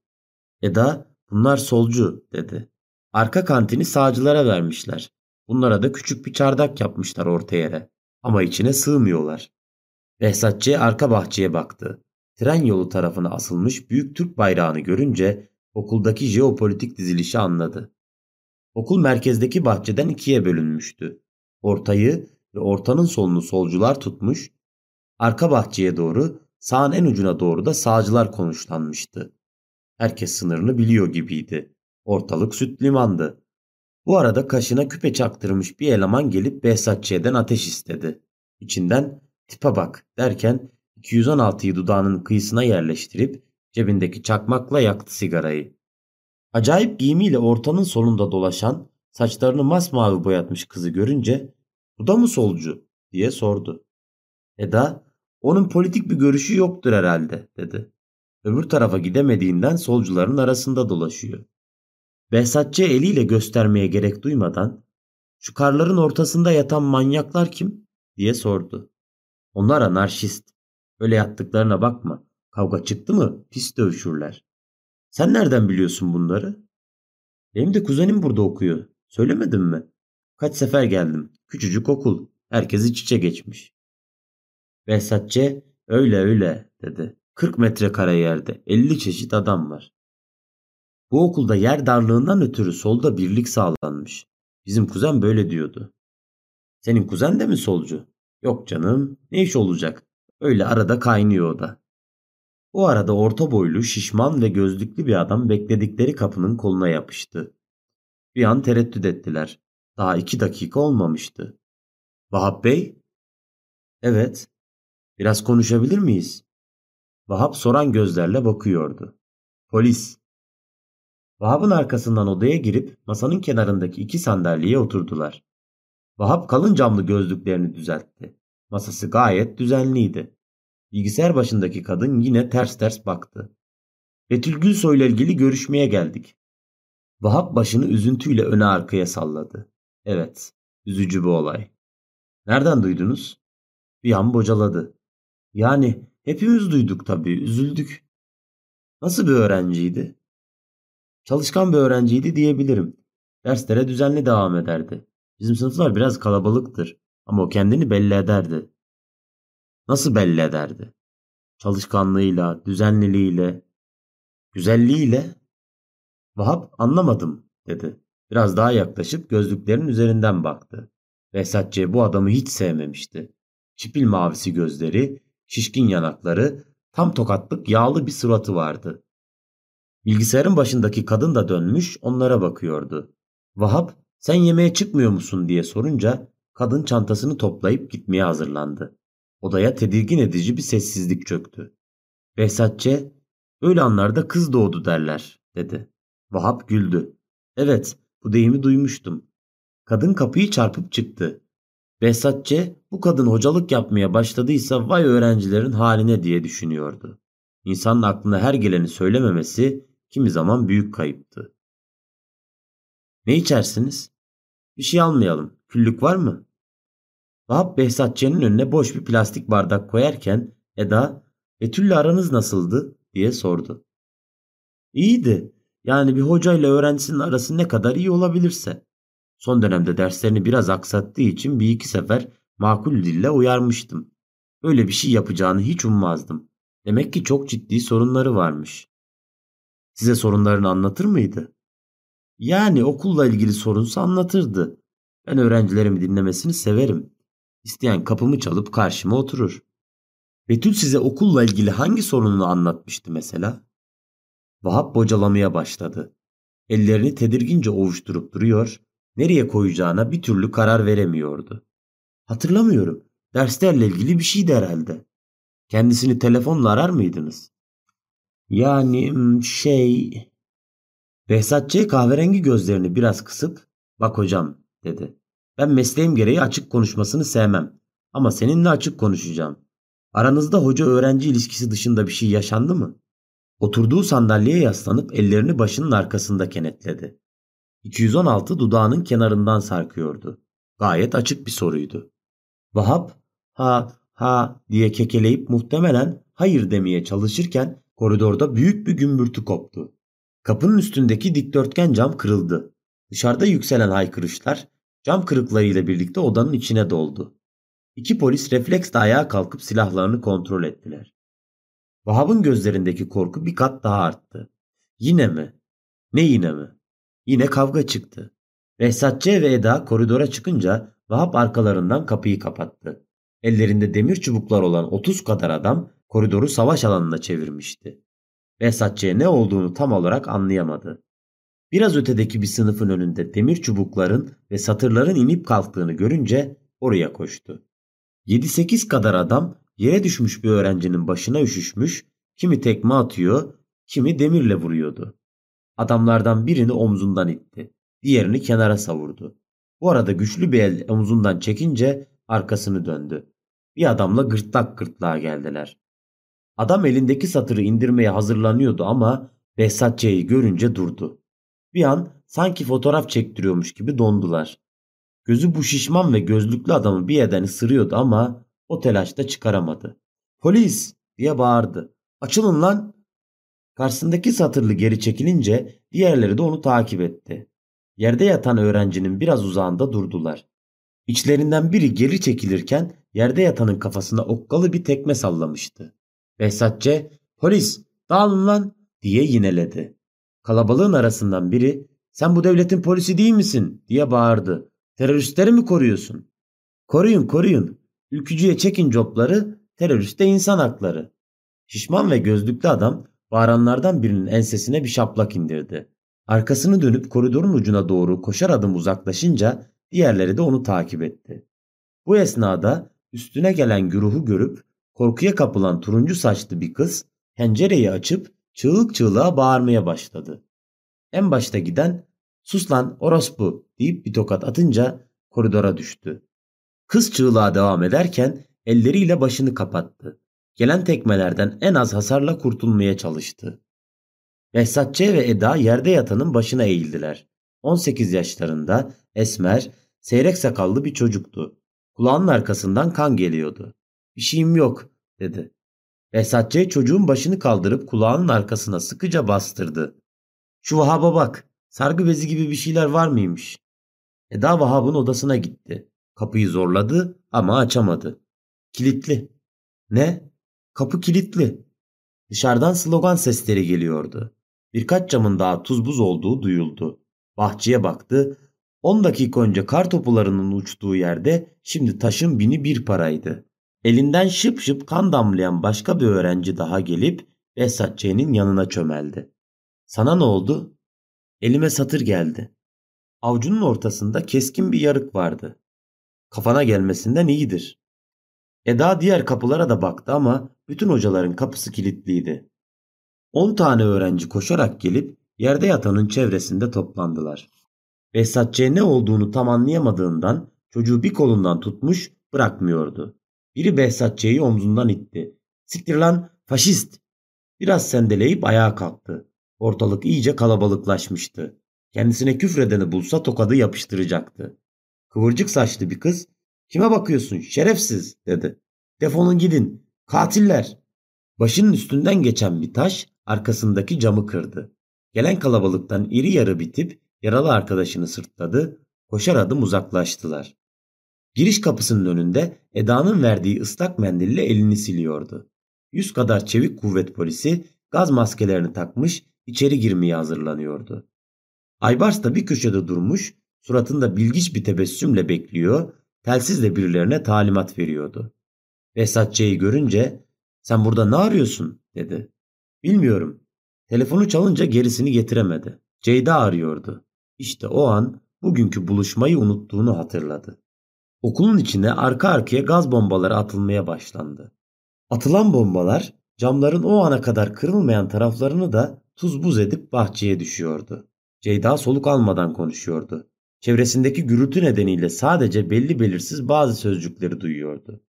Eda bunlar solcu dedi. Arka kantini sağcılara vermişler. Bunlara da küçük bir çardak yapmışlar orta yere. Ama içine sığmıyorlar. Behzatçı arka bahçeye baktı. Tren yolu tarafına asılmış büyük Türk bayrağını görünce okuldaki jeopolitik dizilişi anladı. Okul merkezdeki bahçeden ikiye bölünmüştü. Ortayı ve ortanın solunu solcular tutmuş, arka bahçeye doğru sağın en ucuna doğru da sağcılar konuşlanmıştı. Herkes sınırını biliyor gibiydi. Ortalık süt limandı. Bu arada kaşına küpe çaktırmış bir eleman gelip Behzatçı'dan ateş istedi. İçinden tipe bak derken 216'yı dudağının kıyısına yerleştirip cebindeki çakmakla yaktı sigarayı. Acayip giyimiyle ortanın solunda dolaşan, saçlarını masmavi boyatmış kızı görünce bu da mı solcu diye sordu. Eda onun politik bir görüşü yoktur herhalde dedi. Öbür tarafa gidemediğinden solcuların arasında dolaşıyor. Behzatçı eliyle göstermeye gerek duymadan şu karların ortasında yatan manyaklar kim diye sordu. Onlar anarşist. Öyle yattıklarına bakma. Kavga çıktı mı pis dövüşürler. Sen nereden biliyorsun bunları? Benim de kuzenim burada okuyor. Söylemedim mi? Kaç sefer geldim. Küçücük okul. Herkes iç içe geçmiş. Behzatçı öyle öyle dedi. 40 metrekare yerde 50 çeşit adam var. Bu okulda yer darlığından ötürü solda birlik sağlanmış. Bizim kuzen böyle diyordu. Senin kuzen de mi solcu? Yok canım. Ne iş olacak? Öyle arada kaynıyor o da. O arada orta boylu, şişman ve gözlüklü bir adam bekledikleri kapının koluna yapıştı. Bir an tereddüt ettiler. Daha iki dakika olmamıştı. Vahap Bey? Evet. Biraz konuşabilir miyiz? Vahap soran gözlerle bakıyordu. Polis. Vahap'ın arkasından odaya girip masanın kenarındaki iki sandalyeye oturdular. Vahap kalın camlı gözlüklerini düzeltti. Masası gayet düzenliydi. Bilgisayar başındaki kadın yine ters ters baktı. Betül Gülsoy ile ilgili görüşmeye geldik. Vahap başını üzüntüyle öne arkaya salladı. Evet, üzücü bir olay. Nereden duydunuz? Bir an bocaladı. Yani hepimiz duyduk tabii, üzüldük. Nasıl bir öğrenciydi? Çalışkan bir öğrenciydi diyebilirim. Derslere düzenli devam ederdi. Bizim sınıflar biraz kalabalıktır ama o kendini belli ederdi. Nasıl belli ederdi? Çalışkanlığıyla, düzenliliğiyle, güzelliğiyle. Vahap anlamadım dedi. Biraz daha yaklaşıp gözlüklerin üzerinden baktı. Vesatçı bu adamı hiç sevmemişti. Çipil mavisi gözleri, şişkin yanakları, tam tokatlık yağlı bir suratı vardı. Bilgisayarın başındaki kadın da dönmüş onlara bakıyordu. Vahap sen yemeğe çıkmıyor musun diye sorunca kadın çantasını toplayıp gitmeye hazırlandı. Odaya tedirgin edici bir sessizlik çöktü. Behzatçe öyle anlarda kız doğdu derler dedi. Vahap güldü. Evet bu deyimi duymuştum. Kadın kapıyı çarpıp çıktı. Behzatçe bu kadın hocalık yapmaya başladıysa vay öğrencilerin haline diye düşünüyordu. İnsanın aklına her geleni söylememesi kimi zaman büyük kayıptı. Ne içersiniz? Bir şey almayalım. Küllük var mı? Vahap Behzatçı'nın önüne boş bir plastik bardak koyarken Eda Betül'le aranız nasıldı diye sordu. İyiydi. Yani bir hoca ile öğrencisinin arası ne kadar iyi olabilirse. Son dönemde derslerini biraz aksattığı için bir iki sefer makul dille uyarmıştım. Öyle bir şey yapacağını hiç ummazdım. Demek ki çok ciddi sorunları varmış. Size sorunlarını anlatır mıydı? Yani okulla ilgili sorunsa anlatırdı. Ben öğrencilerimi dinlemesini severim. İsteyen kapımı çalıp karşıma oturur. Betül size okulla ilgili hangi sorununu anlatmıştı mesela? Vahap bocalamaya başladı. Ellerini tedirgince ovuşturup duruyor, nereye koyacağına bir türlü karar veremiyordu. Hatırlamıyorum. Derslerle ilgili bir şeydi herhalde. Kendisini telefonla arar mıydınız? Yani şey... Behzatçı kahverengi gözlerini biraz kısıp bak hocam dedi. Ben mesleğim gereği açık konuşmasını sevmem. Ama seninle açık konuşacağım. Aranızda hoca öğrenci ilişkisi dışında bir şey yaşandı mı? Oturduğu sandalyeye yaslanıp ellerini başının arkasında kenetledi. 216 dudağının kenarından sarkıyordu. Gayet açık bir soruydu. Vahap ha ha diye kekeleyip muhtemelen hayır demeye çalışırken koridorda büyük bir gümbürtü koptu. Kapının üstündeki dikdörtgen cam kırıldı. Dışarıda yükselen haykırışlar cam kırıklarıyla birlikte odanın içine doldu. İki polis refleksle ayağa kalkıp silahlarını kontrol ettiler. Vahab'ın gözlerindeki korku bir kat daha arttı. Yine mi? Ne yine mi? Yine kavga çıktı. Behzatçı ve Eda koridora çıkınca Vahap arkalarından kapıyı kapattı. Ellerinde demir çubuklar olan 30 kadar adam koridoru savaş alanına çevirmişti. Behzatçı'ya ne olduğunu tam olarak anlayamadı. Biraz ötedeki bir sınıfın önünde demir çubukların ve satırların inip kalktığını görünce oraya koştu. 7-8 kadar adam yere düşmüş bir öğrencinin başına üşüşmüş, kimi tekme atıyor, kimi demirle vuruyordu. Adamlardan birini omzundan itti, diğerini kenara savurdu. Bu arada güçlü bir el omzundan çekince arkasını döndü. Bir adamla gırtlak gırtlağa geldiler. Adam elindeki satırı indirmeye hazırlanıyordu ama Behzatçı'yı görünce durdu. Bir an sanki fotoğraf çektiriyormuş gibi dondular. Gözü bu şişman ve gözlüklü adamın bir yerden ısırıyordu ama o telaşta çıkaramadı. Polis diye bağırdı. Açılın lan. Karşısındaki satırlı geri çekilince diğerleri de onu takip etti. Yerde yatan öğrencinin biraz uzağında durdular. İçlerinden biri geri çekilirken yerde yatanın kafasına okkalı bir tekme sallamıştı. Behzatçe polis dağılın lan diye yineledi. Kalabalığın arasından biri sen bu devletin polisi değil misin diye bağırdı. Teröristleri mi koruyorsun? Koruyun koruyun. Ülkücüye çekin copları, teröriste insan hakları. Şişman ve gözlüklü adam bağıranlardan birinin ensesine bir şaplak indirdi. Arkasını dönüp koridorun ucuna doğru koşar adım uzaklaşınca diğerleri de onu takip etti. Bu esnada üstüne gelen güruhu görüp korkuya kapılan turuncu saçlı bir kız pencereyi açıp çığlık çığlığa bağırmaya başladı. En başta giden sus lan orospu deyip bir tokat atınca koridora düştü. Kız çığlığa devam ederken elleriyle başını kapattı. Gelen tekmelerden en az hasarla kurtulmaya çalıştı. Behzatçı ve Eda yerde yatanın başına eğildiler. 18 yaşlarında esmer, seyrek sakallı bir çocuktu. Kulağının arkasından kan geliyordu. Bir şeyim yok dedi. Behzatçı çocuğun başını kaldırıp kulağının arkasına sıkıca bastırdı. Şu Vahap'a bak. Sargı bezi gibi bir şeyler var mıymış? Eda Vahap'ın odasına gitti. Kapıyı zorladı ama açamadı. Kilitli. Ne? Kapı kilitli. Dışarıdan slogan sesleri geliyordu. Birkaç camın daha tuz buz olduğu duyuldu. Bahçeye baktı. 10 dakika önce kar topularının uçtuğu yerde şimdi taşın bini bir paraydı. Elinden şıp şıp kan damlayan başka bir öğrenci daha gelip Behzatçı'nın yanına çömeldi. Sana ne oldu? Elime satır geldi. Avcunun ortasında keskin bir yarık vardı. Kafana gelmesinden iyidir. Eda diğer kapılara da baktı ama bütün hocaların kapısı kilitliydi. On tane öğrenci koşarak gelip yerde yatanın çevresinde toplandılar. Behzatçı'ya ne olduğunu tam anlayamadığından çocuğu bir kolundan tutmuş bırakmıyordu. Biri Behzatçı'yı omzundan itti. Siktir lan faşist. Biraz sendeleyip ayağa kalktı. Ortalık iyice kalabalıklaşmıştı. Kendisine küfredeni bulsa tokadı yapıştıracaktı. Kıvırcık saçlı bir kız kime bakıyorsun şerefsiz dedi. Defolun gidin katiller. Başının üstünden geçen bir taş arkasındaki camı kırdı. Gelen kalabalıktan iri yarı bir tip yaralı arkadaşını sırtladı, koşar adım uzaklaştılar. Giriş kapısının önünde Eda'nın verdiği ıslak mendille elini siliyordu. Yüz kadar çevik kuvvet polisi gaz maskelerini takmış içeri girmeye hazırlanıyordu. Aybars da bir köşede durmuş, suratında bilgiç bir tebessümle bekliyor, telsizle birilerine talimat veriyordu. Behzatçı'yı görünce sen burada ne arıyorsun dedi. Bilmiyorum. Telefonu çalınca gerisini getiremedi. Ceyda arıyordu. İşte o an bugünkü buluşmayı unuttuğunu hatırladı. Okulun içine arka arkaya gaz bombaları atılmaya başlandı. Atılan bombalar camların o ana kadar kırılmayan taraflarını da tuz buz edip bahçeye düşüyordu. Ceyda soluk almadan konuşuyordu. Çevresindeki gürültü nedeniyle sadece belli belirsiz bazı sözcükleri duyuyordu.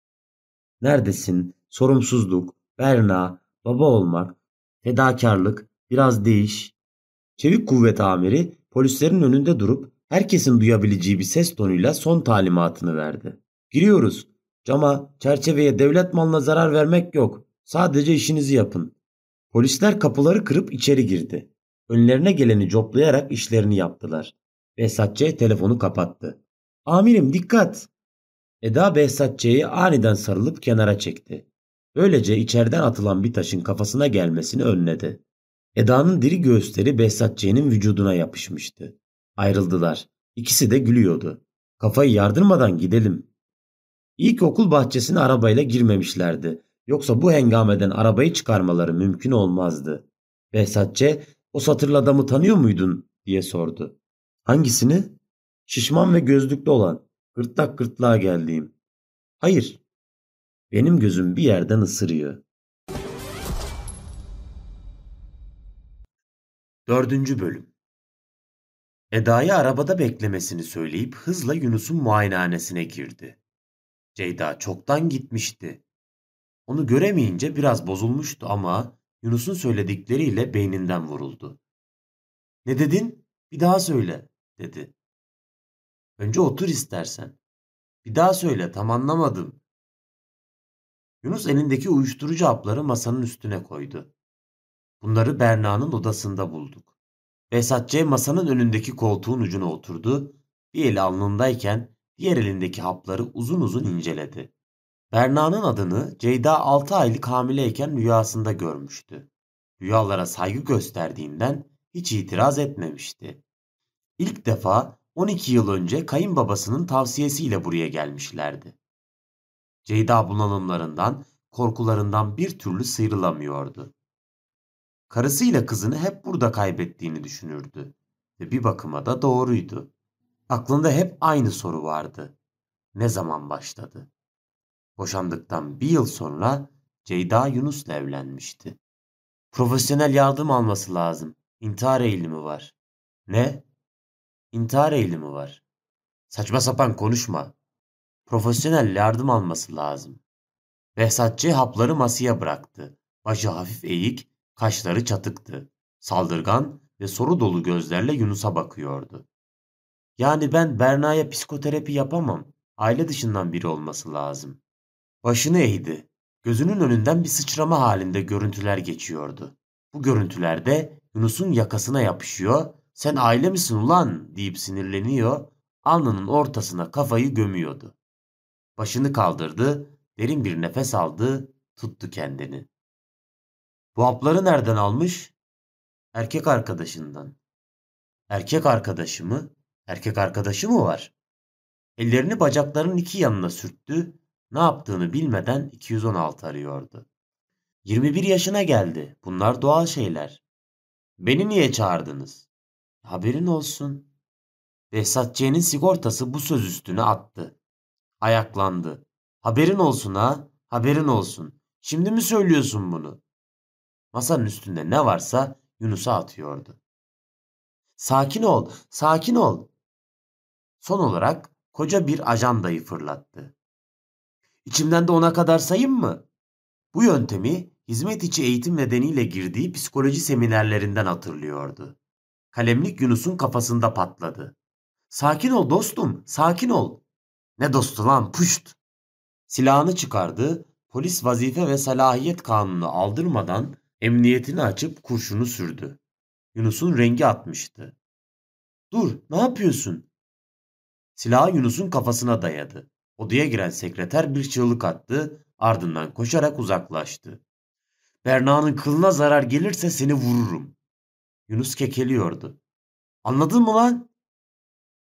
Neredesin? Sorumsuzluk, Berna, baba olmak, fedakarlık, biraz değiş. Çevik kuvvet amiri polislerin önünde durup herkesin duyabileceği bir ses tonuyla son talimatını verdi. Giriyoruz. Cama, çerçeveye, devlet malına zarar vermek yok. Sadece işinizi yapın. Polisler kapıları kırıp içeri girdi. Önlerine geleni coplayarak işlerini yaptılar. Behzatçı telefonu kapattı. Amirim dikkat! Eda Behzatçı'yı aniden sarılıp kenara çekti. Böylece içeriden atılan bir taşın kafasına gelmesini önledi. Eda'nın diri göğüsleri Behzatçı'nın vücuduna yapışmıştı. Ayrıldılar. İkisi de gülüyordu. Kafayı yardırmadan gidelim. İlk okul bahçesine arabayla girmemişlerdi. Yoksa bu hengameden arabayı çıkarmaları mümkün olmazdı. Behzatçı o satırlı adamı tanıyor muydun diye sordu. Hangisini? Şişman ve gözlüklü olan. Gırtlak gırtlağa geldiğim. Hayır. Benim gözüm bir yerden ısırıyor. Dördüncü bölüm. Eda'ya arabada beklemesini söyleyip hızla Yunus'un muayenehanesine girdi. Ceyda çoktan gitmişti. Onu göremeyince biraz bozulmuştu ama Yunus'un söyledikleriyle beyninden vuruldu. Ne dedin? Bir daha söyle, dedi. Önce otur istersen. Bir daha söyle, tam anlamadım. Yunus elindeki uyuşturucu hapları masanın üstüne koydu. Bunları Berna'nın odasında bulduk. Behzat Ç. masanın önündeki koltuğun ucuna oturdu. Bir eli alnındayken diğer elindeki hapları uzun uzun inceledi. Berna'nın adını Ceyda 6 aylık hamileyken rüyasında görmüştü. Rüyalara saygı gösterdiğinden hiç itiraz etmemişti. İlk defa 12 yıl önce kayınbabasının tavsiyesiyle buraya gelmişlerdi. Ceyda bunalımlarından, korkularından bir türlü sıyrılamıyordu. Karısıyla kızını hep burada kaybettiğini düşünürdü. Ve bir bakıma da doğruydu. Aklında hep aynı soru vardı. Ne zaman başladı? Boşandıktan bir yıl sonra Ceyda Yunus'la evlenmişti. Profesyonel yardım alması lazım. İntihar eğilimi var. Ne? İntihar eğilimi var. Saçma sapan konuşma. Profesyonel yardım alması lazım. Behzatçı hapları masaya bıraktı. Başı hafif eğik, kaşları çatıktı. Saldırgan ve soru dolu gözlerle Yunus'a bakıyordu. Yani ben Berna'ya psikoterapi yapamam. Aile dışından biri olması lazım. Başını eğdi. Gözünün önünden bir sıçrama halinde görüntüler geçiyordu. Bu görüntülerde Yunus'un yakasına yapışıyor, sen aile misin ulan deyip sinirleniyor, alnının ortasına kafayı gömüyordu. Başını kaldırdı, derin bir nefes aldı, tuttu kendini. Bu hapları nereden almış? Erkek arkadaşından. Erkek arkadaşı mı? Erkek arkadaşı mı var? Ellerini bacaklarının iki yanına sürttü, ne yaptığını bilmeden 216 arıyordu. 21 yaşına geldi. Bunlar doğal şeyler. Beni niye çağırdınız? Haberin olsun. Behzat C'nin sigortası bu söz üstüne attı. Ayaklandı. Haberin olsun ha, haberin olsun. Şimdi mi söylüyorsun bunu? Masanın üstünde ne varsa Yunus'a atıyordu. Sakin ol, sakin ol. Son olarak koca bir ajandayı fırlattı. İçimden de ona kadar sayayım mı? Bu yöntemi hizmet içi eğitim nedeniyle girdiği psikoloji seminerlerinden hatırlıyordu. Kalemlik Yunus'un kafasında patladı. Sakin ol dostum, sakin ol. Ne dostu lan puşt. Silahını çıkardı, polis vazife ve salahiyet kanunu aldırmadan emniyetini açıp kurşunu sürdü. Yunus'un rengi atmıştı. Dur, ne yapıyorsun? Silahı Yunus'un kafasına dayadı. Odaya giren sekreter bir çığlık attı, ardından koşarak uzaklaştı. Berna'nın kılına zarar gelirse seni vururum. Yunus kekeliyordu. Anladın mı lan?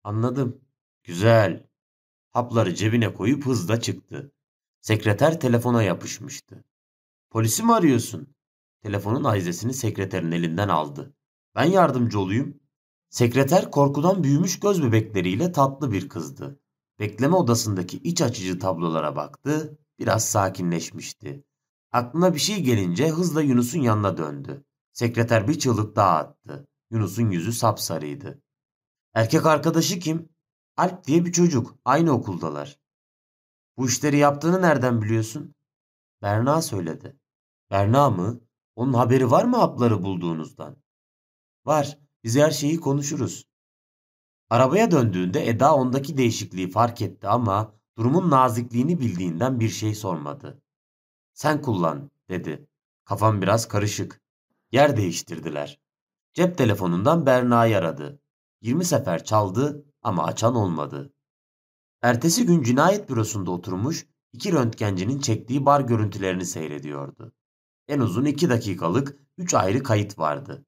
Anladım. Güzel. Hapları cebine koyup hızla çıktı. Sekreter telefona yapışmıştı. Polisi mi arıyorsun? Telefonun ayzesini sekreterin elinden aldı. Ben yardımcı olayım. Sekreter korkudan büyümüş göz bebekleriyle tatlı bir kızdı. Bekleme odasındaki iç açıcı tablolara baktı, biraz sakinleşmişti. Aklına bir şey gelince hızla Yunus'un yanına döndü. Sekreter bir çığlık daha attı. Yunus'un yüzü sapsarıydı. Erkek arkadaşı kim? Alp diye bir çocuk. Aynı okuldalar. Bu işleri yaptığını nereden biliyorsun? Berna söyledi. Berna mı? Onun haberi var mı hapları bulduğunuzdan? Var. Biz her şeyi konuşuruz. Arabaya döndüğünde Eda ondaki değişikliği fark etti ama durumun nazikliğini bildiğinden bir şey sormadı. Sen kullan dedi. Kafam biraz karışık. Yer değiştirdiler. Cep telefonundan Berna'yı aradı. 20 sefer çaldı ama açan olmadı. Ertesi gün cinayet bürosunda oturmuş iki röntgencinin çektiği bar görüntülerini seyrediyordu. En uzun iki dakikalık üç ayrı kayıt vardı.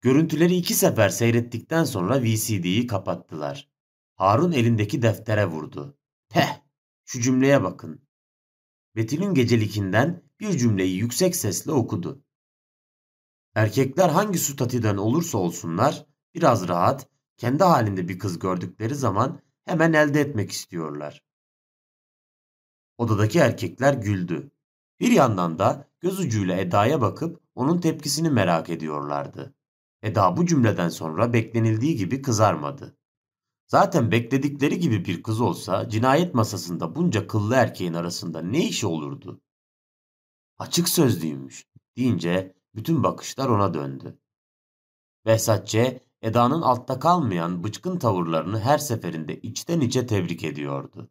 Görüntüleri iki sefer seyrettikten sonra VCD'yi kapattılar. Harun elindeki deftere vurdu. Peh! Şu cümleye bakın. Betül'ün gecelikinden bir cümleyi yüksek sesle okudu. Erkekler hangi statüden olursa olsunlar biraz rahat, kendi halinde bir kız gördükleri zaman hemen elde etmek istiyorlar. Odadaki erkekler güldü. Bir yandan da göz ucuyla Eda'ya bakıp onun tepkisini merak ediyorlardı. Eda bu cümleden sonra beklenildiği gibi kızarmadı. Zaten bekledikleri gibi bir kız olsa cinayet masasında bunca kıllı erkeğin arasında ne işi olurdu? Açık sözlüymüş deyince bütün bakışlar ona döndü. Behzatçe Eda'nın altta kalmayan bıçkın tavırlarını her seferinde içten içe tebrik ediyordu.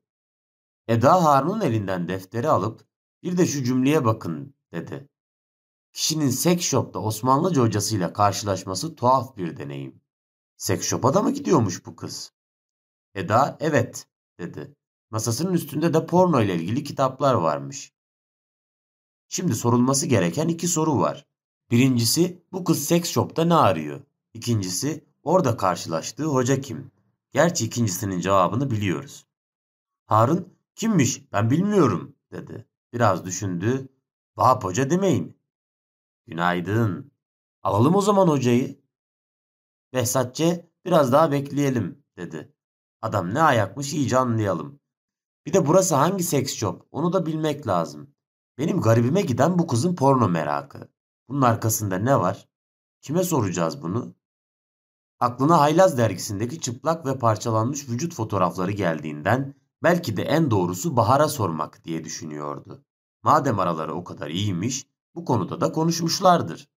Eda Harun'un elinden defteri alıp bir de şu cümleye bakın dedi. Kişinin seks shop'ta Osmanlıca hocasıyla karşılaşması tuhaf bir deneyim. Seks shop'a da mı gidiyormuş bu kız? Eda evet dedi. Masasının üstünde de porno ile ilgili kitaplar varmış. Şimdi sorulması gereken iki soru var. Birincisi bu kız seks shop'ta ne arıyor? İkincisi orada karşılaştığı hoca kim? Gerçi ikincisinin cevabını biliyoruz. Harun kimmiş ben bilmiyorum dedi. Biraz düşündü. Vahap hoca demeyin. Günaydın. Alalım o zaman hocayı. Behzatçe biraz daha bekleyelim dedi. Adam ne ayakmış iyice anlayalım. Bir de burası hangi seks shop onu da bilmek lazım. Benim garibime giden bu kızın porno merakı. Bunun arkasında ne var? Kime soracağız bunu? Aklına Haylaz dergisindeki çıplak ve parçalanmış vücut fotoğrafları geldiğinden belki de en doğrusu Bahar'a sormak diye düşünüyordu. Madem araları o kadar iyiymiş, bu konuda da konuşmuşlardır.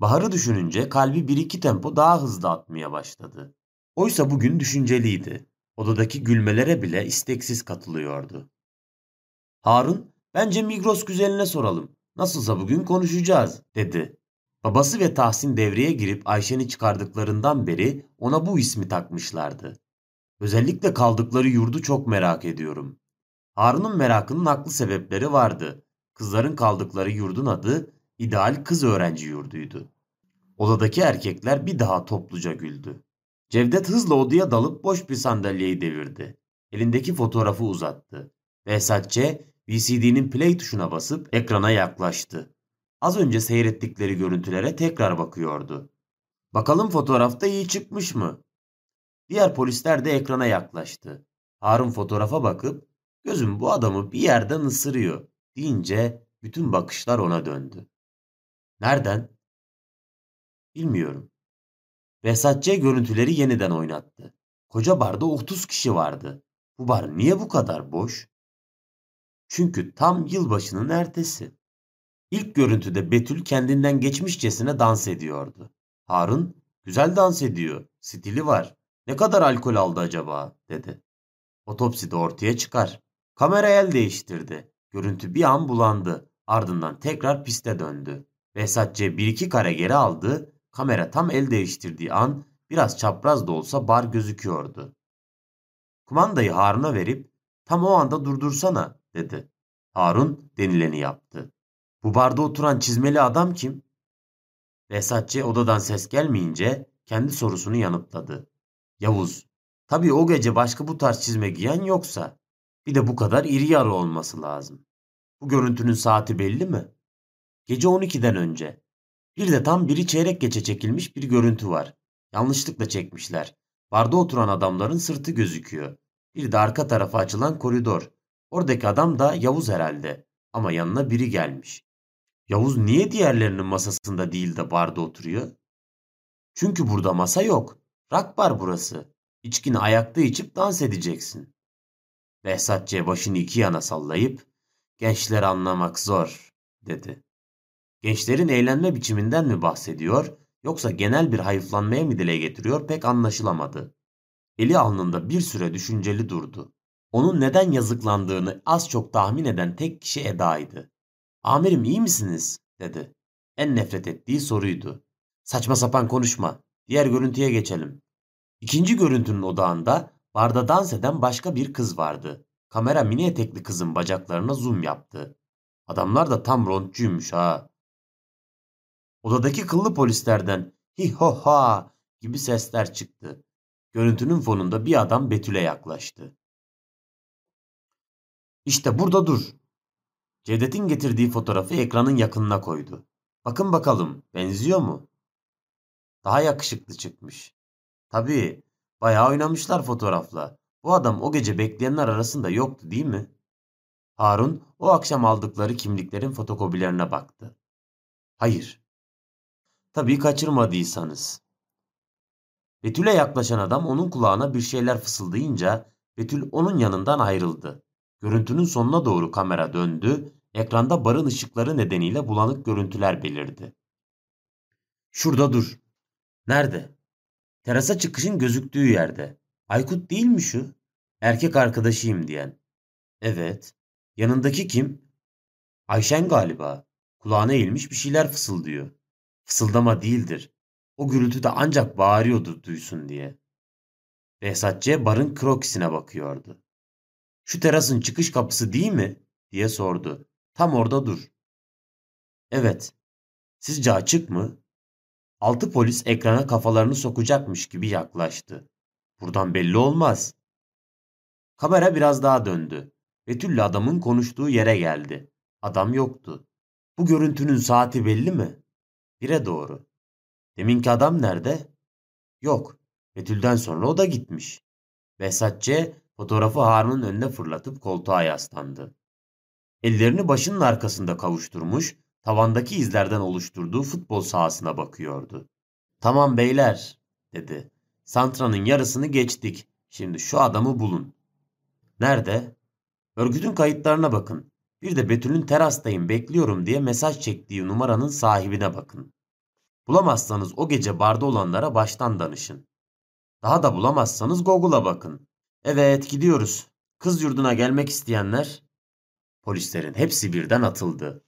Bahar'ı düşününce kalbi bir iki tempo daha hızlı atmaya başladı. Oysa bugün düşünceliydi. Odadaki gülmelere bile isteksiz katılıyordu. Harun, bence Migros güzeline soralım. Nasılsa bugün konuşacağız, dedi. Babası ve Tahsin devreye girip Ayşe'ni çıkardıklarından beri ona bu ismi takmışlardı. Özellikle kaldıkları yurdu çok merak ediyorum. Harun'un merakının haklı sebepleri vardı. Kızların kaldıkları yurdun adı İdeal Kız Öğrenci Yurduydu. Odadaki erkekler bir daha topluca güldü. Cevdet hızla odaya dalıp boş bir sandalyeyi devirdi. Elindeki fotoğrafı uzattı. Behzatçe VCD'nin play tuşuna basıp ekrana yaklaştı. Az önce seyrettikleri görüntülere tekrar bakıyordu. Bakalım fotoğrafta iyi çıkmış mı? Diğer polisler de ekrana yaklaştı. Harun fotoğrafa bakıp gözüm bu adamı bir yerden ısırıyor deyince bütün bakışlar ona döndü. Nereden? Bilmiyorum. Behzatçı görüntüleri yeniden oynattı. Koca barda 30 kişi vardı. Bu bar niye bu kadar boş? Çünkü tam yılbaşının ertesi. İlk görüntüde Betül kendinden geçmişçesine dans ediyordu. Harun, güzel dans ediyor, stili var. Ne kadar alkol aldı acaba, dedi. Otopsi de ortaya çıkar. Kamera el değiştirdi. Görüntü bir an bulandı. Ardından tekrar piste döndü. Behzatçı bir iki kare geri aldı. Kamera tam el değiştirdiği an biraz çapraz da olsa bar gözüküyordu. Kumandayı Harun'a verip tam o anda durdursana dedi. Harun denileni yaptı. Bu barda oturan çizmeli adam kim? Behzatçı odadan ses gelmeyince kendi sorusunu yanıtladı. Yavuz. Tabii o gece başka bu tarz çizme giyen yoksa. Bir de bu kadar iri yarı olması lazım. Bu görüntünün saati belli mi? Gece 12'den önce. Bir de tam biri çeyrek geçe çekilmiş bir görüntü var. Yanlışlıkla çekmişler. Barda oturan adamların sırtı gözüküyor. Bir de arka tarafa açılan koridor. Oradaki adam da Yavuz herhalde. Ama yanına biri gelmiş. Yavuz niye diğerlerinin masasında değil de barda oturuyor? Çünkü burada masa yok. Rak bar burası. İçkini ayakta içip dans edeceksin. Behzatçı başını iki yana sallayıp gençleri anlamak zor dedi. Gençlerin eğlenme biçiminden mi bahsediyor yoksa genel bir hayıflanmaya mı dile getiriyor pek anlaşılamadı. Eli alnında bir süre düşünceli durdu. Onun neden yazıklandığını az çok tahmin eden tek kişi Eda'ydı. Amirim iyi misiniz? dedi. En nefret ettiği soruydu. Saçma sapan konuşma. Diğer görüntüye geçelim. İkinci görüntünün odağında barda dans eden başka bir kız vardı. Kamera mini etekli kızın bacaklarına zoom yaptı. Adamlar da tam rontçuymuş ha. Odadaki kıllı polislerden hi ho ha gibi sesler çıktı. Görüntünün fonunda bir adam Betül'e yaklaştı. İşte burada dur. Cevdet'in getirdiği fotoğrafı ekranın yakınına koydu. Bakın bakalım benziyor mu? Daha yakışıklı çıkmış. Tabii bayağı oynamışlar fotoğrafla. Bu adam o gece bekleyenler arasında yoktu değil mi? Harun o akşam aldıkları kimliklerin fotokopilerine baktı. Hayır. Tabii kaçırmadıysanız. Betül'e yaklaşan adam onun kulağına bir şeyler fısıldayınca Betül onun yanından ayrıldı. Görüntünün sonuna doğru kamera döndü, ekranda barın ışıkları nedeniyle bulanık görüntüler belirdi. Şurada dur. Nerede? Terasa çıkışın gözüktüğü yerde. Aykut değil mi şu? Erkek arkadaşıyım diyen. Evet. Yanındaki kim? Ayşen galiba. Kulağına eğilmiş bir şeyler fısıldıyor. Fısıldama değildir. O gürültü de ancak bağırıyordu duysun diye. Behzatçı barın krokisine bakıyordu. Şu terasın çıkış kapısı değil mi? diye sordu. Tam orada dur. Evet. Sizce açık mı? Altı polis ekrana kafalarını sokacakmış gibi yaklaştı. Buradan belli olmaz. Kamera biraz daha döndü. Betüllü adamın konuştuğu yere geldi. Adam yoktu. Bu görüntünün saati belli mi? Bire doğru. Deminki adam nerede? Yok. Betül'den sonra o da gitmiş. Behzatçı fotoğrafı Harun'un önüne fırlatıp koltuğa yaslandı. Ellerini başının arkasında kavuşturmuş, tavandaki izlerden oluşturduğu futbol sahasına bakıyordu. Tamam beyler, dedi. Santra'nın yarısını geçtik. Şimdi şu adamı bulun. Nerede? Örgütün kayıtlarına bakın. Bir de Betül'ün terastayım bekliyorum diye mesaj çektiği numaranın sahibine bakın. Bulamazsanız o gece barda olanlara baştan danışın. Daha da bulamazsanız Google'a bakın. Evet gidiyoruz. Kız yurduna gelmek isteyenler? Polislerin hepsi birden atıldı.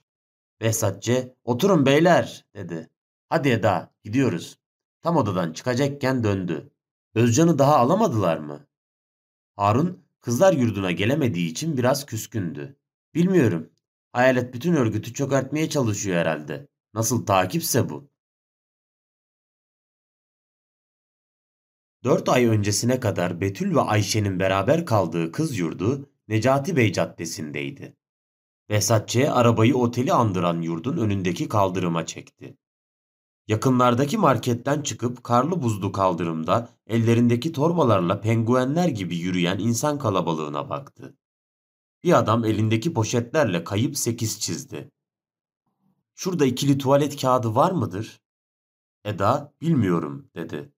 Behzatçı oturun beyler dedi. Hadi Eda gidiyoruz. Tam odadan çıkacakken döndü. Özcan'ı daha alamadılar mı? Harun kızlar yurduna gelemediği için biraz küskündü. Bilmiyorum. Hayalet bütün örgütü çökertmeye çalışıyor herhalde. Nasıl takipse bu. Dört ay öncesine kadar Betül ve Ayşe'nin beraber kaldığı kız yurdu Necati Bey Caddesi'ndeydi. Behzatçı'ya arabayı oteli andıran yurdun önündeki kaldırıma çekti. Yakınlardaki marketten çıkıp karlı buzlu kaldırımda ellerindeki torbalarla penguenler gibi yürüyen insan kalabalığına baktı. Bir adam elindeki poşetlerle kayıp sekiz çizdi. Şurada ikili tuvalet kağıdı var mıdır? Eda bilmiyorum dedi.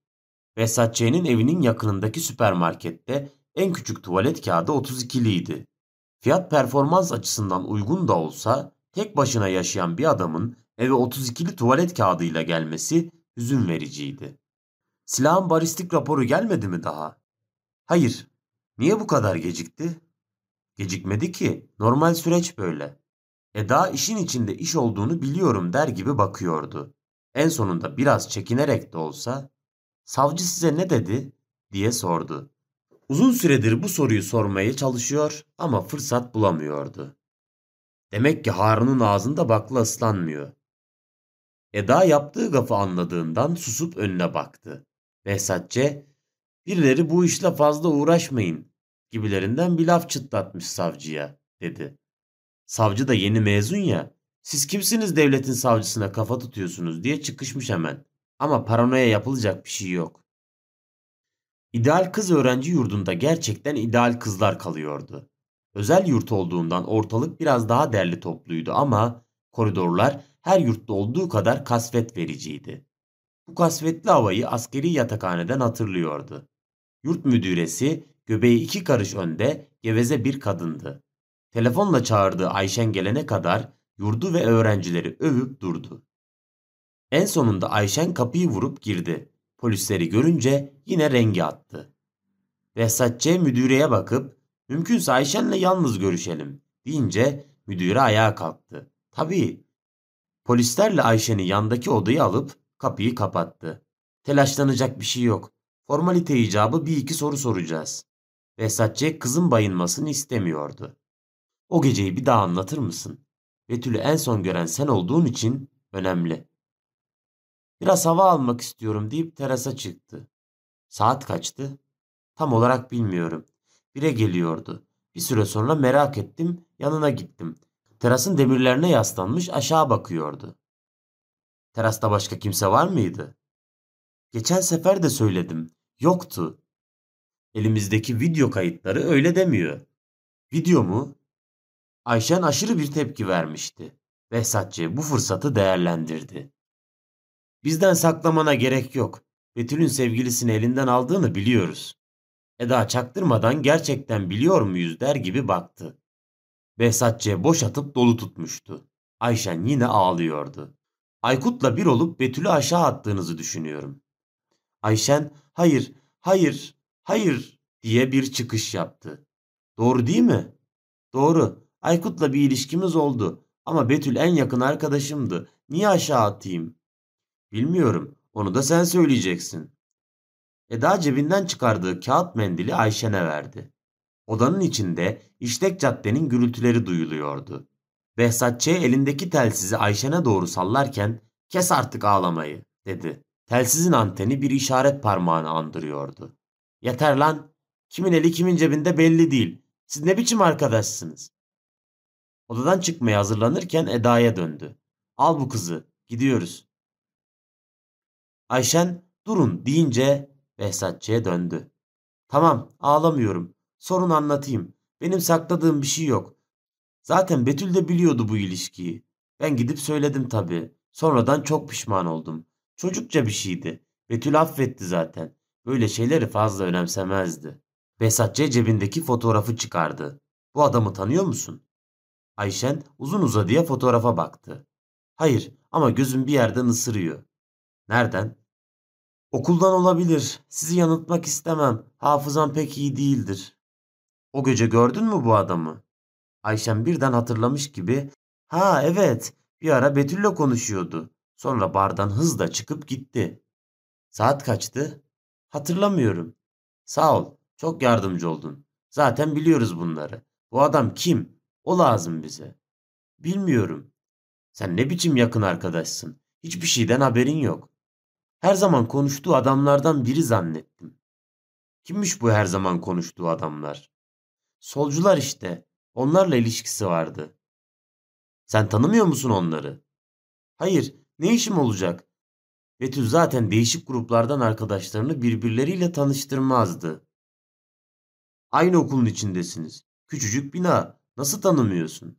Behzatçı'nın evinin yakınındaki süpermarkette en küçük tuvalet kağıdı 32'liydi. Fiyat performans açısından uygun da olsa tek başına yaşayan bir adamın eve 32'li tuvalet kağıdıyla gelmesi hüzün vericiydi. Silahın baristik raporu gelmedi mi daha? Hayır. Niye bu kadar gecikti? Gecikmedi ki. Normal süreç böyle. Eda işin içinde iş olduğunu biliyorum der gibi bakıyordu. En sonunda biraz çekinerek de olsa "Savcı size ne dedi?" diye sordu. Uzun süredir bu soruyu sormaya çalışıyor ama fırsat bulamıyordu. Demek ki Harun'un ağzında bakla ıslanmıyor. Eda yaptığı gafı anladığından susup önüne baktı. Behzatçe, birileri bu işle fazla uğraşmayın gibilerinden bir laf çıtlatmış savcıya, dedi. Savcı da yeni mezun ya, siz kimsiniz devletin savcısına kafa tutuyorsunuz diye çıkışmış hemen. Ama paranoya yapılacak bir şey yok. İdeal kız öğrenci yurdunda gerçekten ideal kızlar kalıyordu. Özel yurt olduğundan ortalık biraz daha derli topluydu ama koridorlar her yurtta olduğu kadar kasvet vericiydi. Bu kasvetli havayı askeri yatakhaneden hatırlıyordu. Yurt müdüresi göbeği iki karış önde geveze bir kadındı. Telefonla çağırdığı Ayşen gelene kadar yurdu ve öğrencileri övüp durdu. En sonunda Ayşen kapıyı vurup girdi. Polisleri görünce yine rengi attı. Behzatçı müdüreye bakıp mümkünse Ayşen'le yalnız görüşelim deyince müdüre ayağa kalktı. Tabii. Polislerle Ayşen'i yandaki odayı alıp kapıyı kapattı. Telaşlanacak bir şey yok. Formalite icabı bir iki soru soracağız. Behzatçı kızın bayılmasını istemiyordu. O geceyi bir daha anlatır mısın? Betül'ü en son gören sen olduğun için önemli. Biraz hava almak istiyorum deyip terasa çıktı. Saat kaçtı? Tam olarak bilmiyorum. Bire geliyordu. Bir süre sonra merak ettim, yanına gittim. Terasın demirlerine yaslanmış aşağı bakıyordu. Terasta başka kimse var mıydı? Geçen sefer de söyledim. Yoktu. Elimizdeki video kayıtları öyle demiyor. Video mu? Ayşen aşırı bir tepki vermişti. Behzatçı bu fırsatı değerlendirdi. Bizden saklamana gerek yok. Betül'ün sevgilisini elinden aldığını biliyoruz. Eda çaktırmadan gerçekten biliyor muyuz der gibi baktı. Behzatçı boş atıp dolu tutmuştu. Ayşen yine ağlıyordu. Aykut'la bir olup Betül'ü aşağı attığınızı düşünüyorum. Ayşen hayır, hayır, hayır diye bir çıkış yaptı. Doğru değil mi? Doğru. Aykut'la bir ilişkimiz oldu. Ama Betül en yakın arkadaşımdı. Niye aşağı atayım? Bilmiyorum. Onu da sen söyleyeceksin. Eda cebinden çıkardığı kağıt mendili Ayşen'e verdi. Odanın içinde işlek caddenin gürültüleri duyuluyordu. Behzat Ç. elindeki telsizi Ayşen'e doğru sallarken kes artık ağlamayı dedi. Telsizin anteni bir işaret parmağını andırıyordu. Yeter lan. Kimin eli kimin cebinde belli değil. Siz ne biçim arkadaşsınız? Odadan çıkmaya hazırlanırken Eda'ya döndü. Al bu kızı. Gidiyoruz. Ayşen durun deyince Behzatçı'ya döndü. Tamam ağlamıyorum. Sorun anlatayım. Benim sakladığım bir şey yok. Zaten Betül de biliyordu bu ilişkiyi. Ben gidip söyledim tabii. Sonradan çok pişman oldum. Çocukça bir şeydi. Betül affetti zaten. Böyle şeyleri fazla önemsemezdi. Behzatçı cebindeki fotoğrafı çıkardı. Bu adamı tanıyor musun? Ayşen uzun uzadıya fotoğrafa baktı. Hayır ama gözüm bir yerden ısırıyor. Nereden? Okuldan olabilir. Sizi yanıltmak istemem. Hafızam pek iyi değildir. O gece gördün mü bu adamı? Ayşen birden hatırlamış gibi ha evet bir ara Betül'le konuşuyordu. Sonra bardan hızla çıkıp gitti. Saat kaçtı? Hatırlamıyorum. Sağ ol. Çok yardımcı oldun. Zaten biliyoruz bunları. Bu adam kim? O lazım bize. Bilmiyorum. Sen ne biçim yakın arkadaşsın? Hiçbir şeyden haberin yok. Her zaman konuştuğu adamlardan biri zannettim. Kimmiş bu her zaman konuştuğu adamlar? Solcular işte. Onlarla ilişkisi vardı. Sen tanımıyor musun onları? Hayır, ne işim olacak? Betül zaten değişik gruplardan arkadaşlarını birbirleriyle tanıştırmazdı. Aynı okulun içindesiniz. Küçücük bina. Nasıl tanımıyorsun?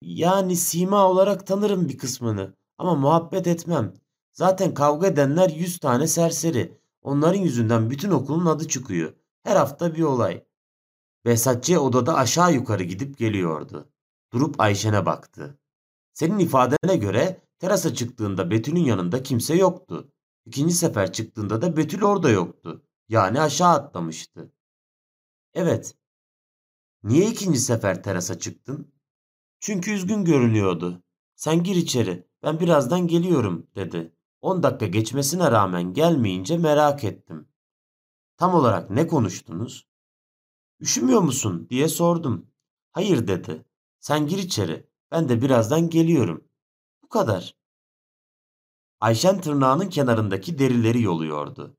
Yani sima olarak tanırım bir kısmını ama muhabbet etmem. Zaten kavga edenler yüz tane serseri. Onların yüzünden bütün okulun adı çıkıyor. Her hafta bir olay. Behzatçı odada aşağı yukarı gidip geliyordu. Durup Ayşen'e baktı. Senin ifadene göre terasa çıktığında Betül'ün yanında kimse yoktu. İkinci sefer çıktığında da Betül orada yoktu. Yani aşağı atlamıştı. Evet. Niye ikinci sefer terasa çıktın? Çünkü üzgün görünüyordu. Sen gir içeri. Ben birazdan geliyorum dedi. 10 dakika geçmesine rağmen gelmeyince merak ettim. Tam olarak ne konuştunuz? Üşümüyor musun diye sordum. Hayır dedi. Sen gir içeri. Ben de birazdan geliyorum. Bu kadar. Ayşen tırnağının kenarındaki derileri yoluyordu.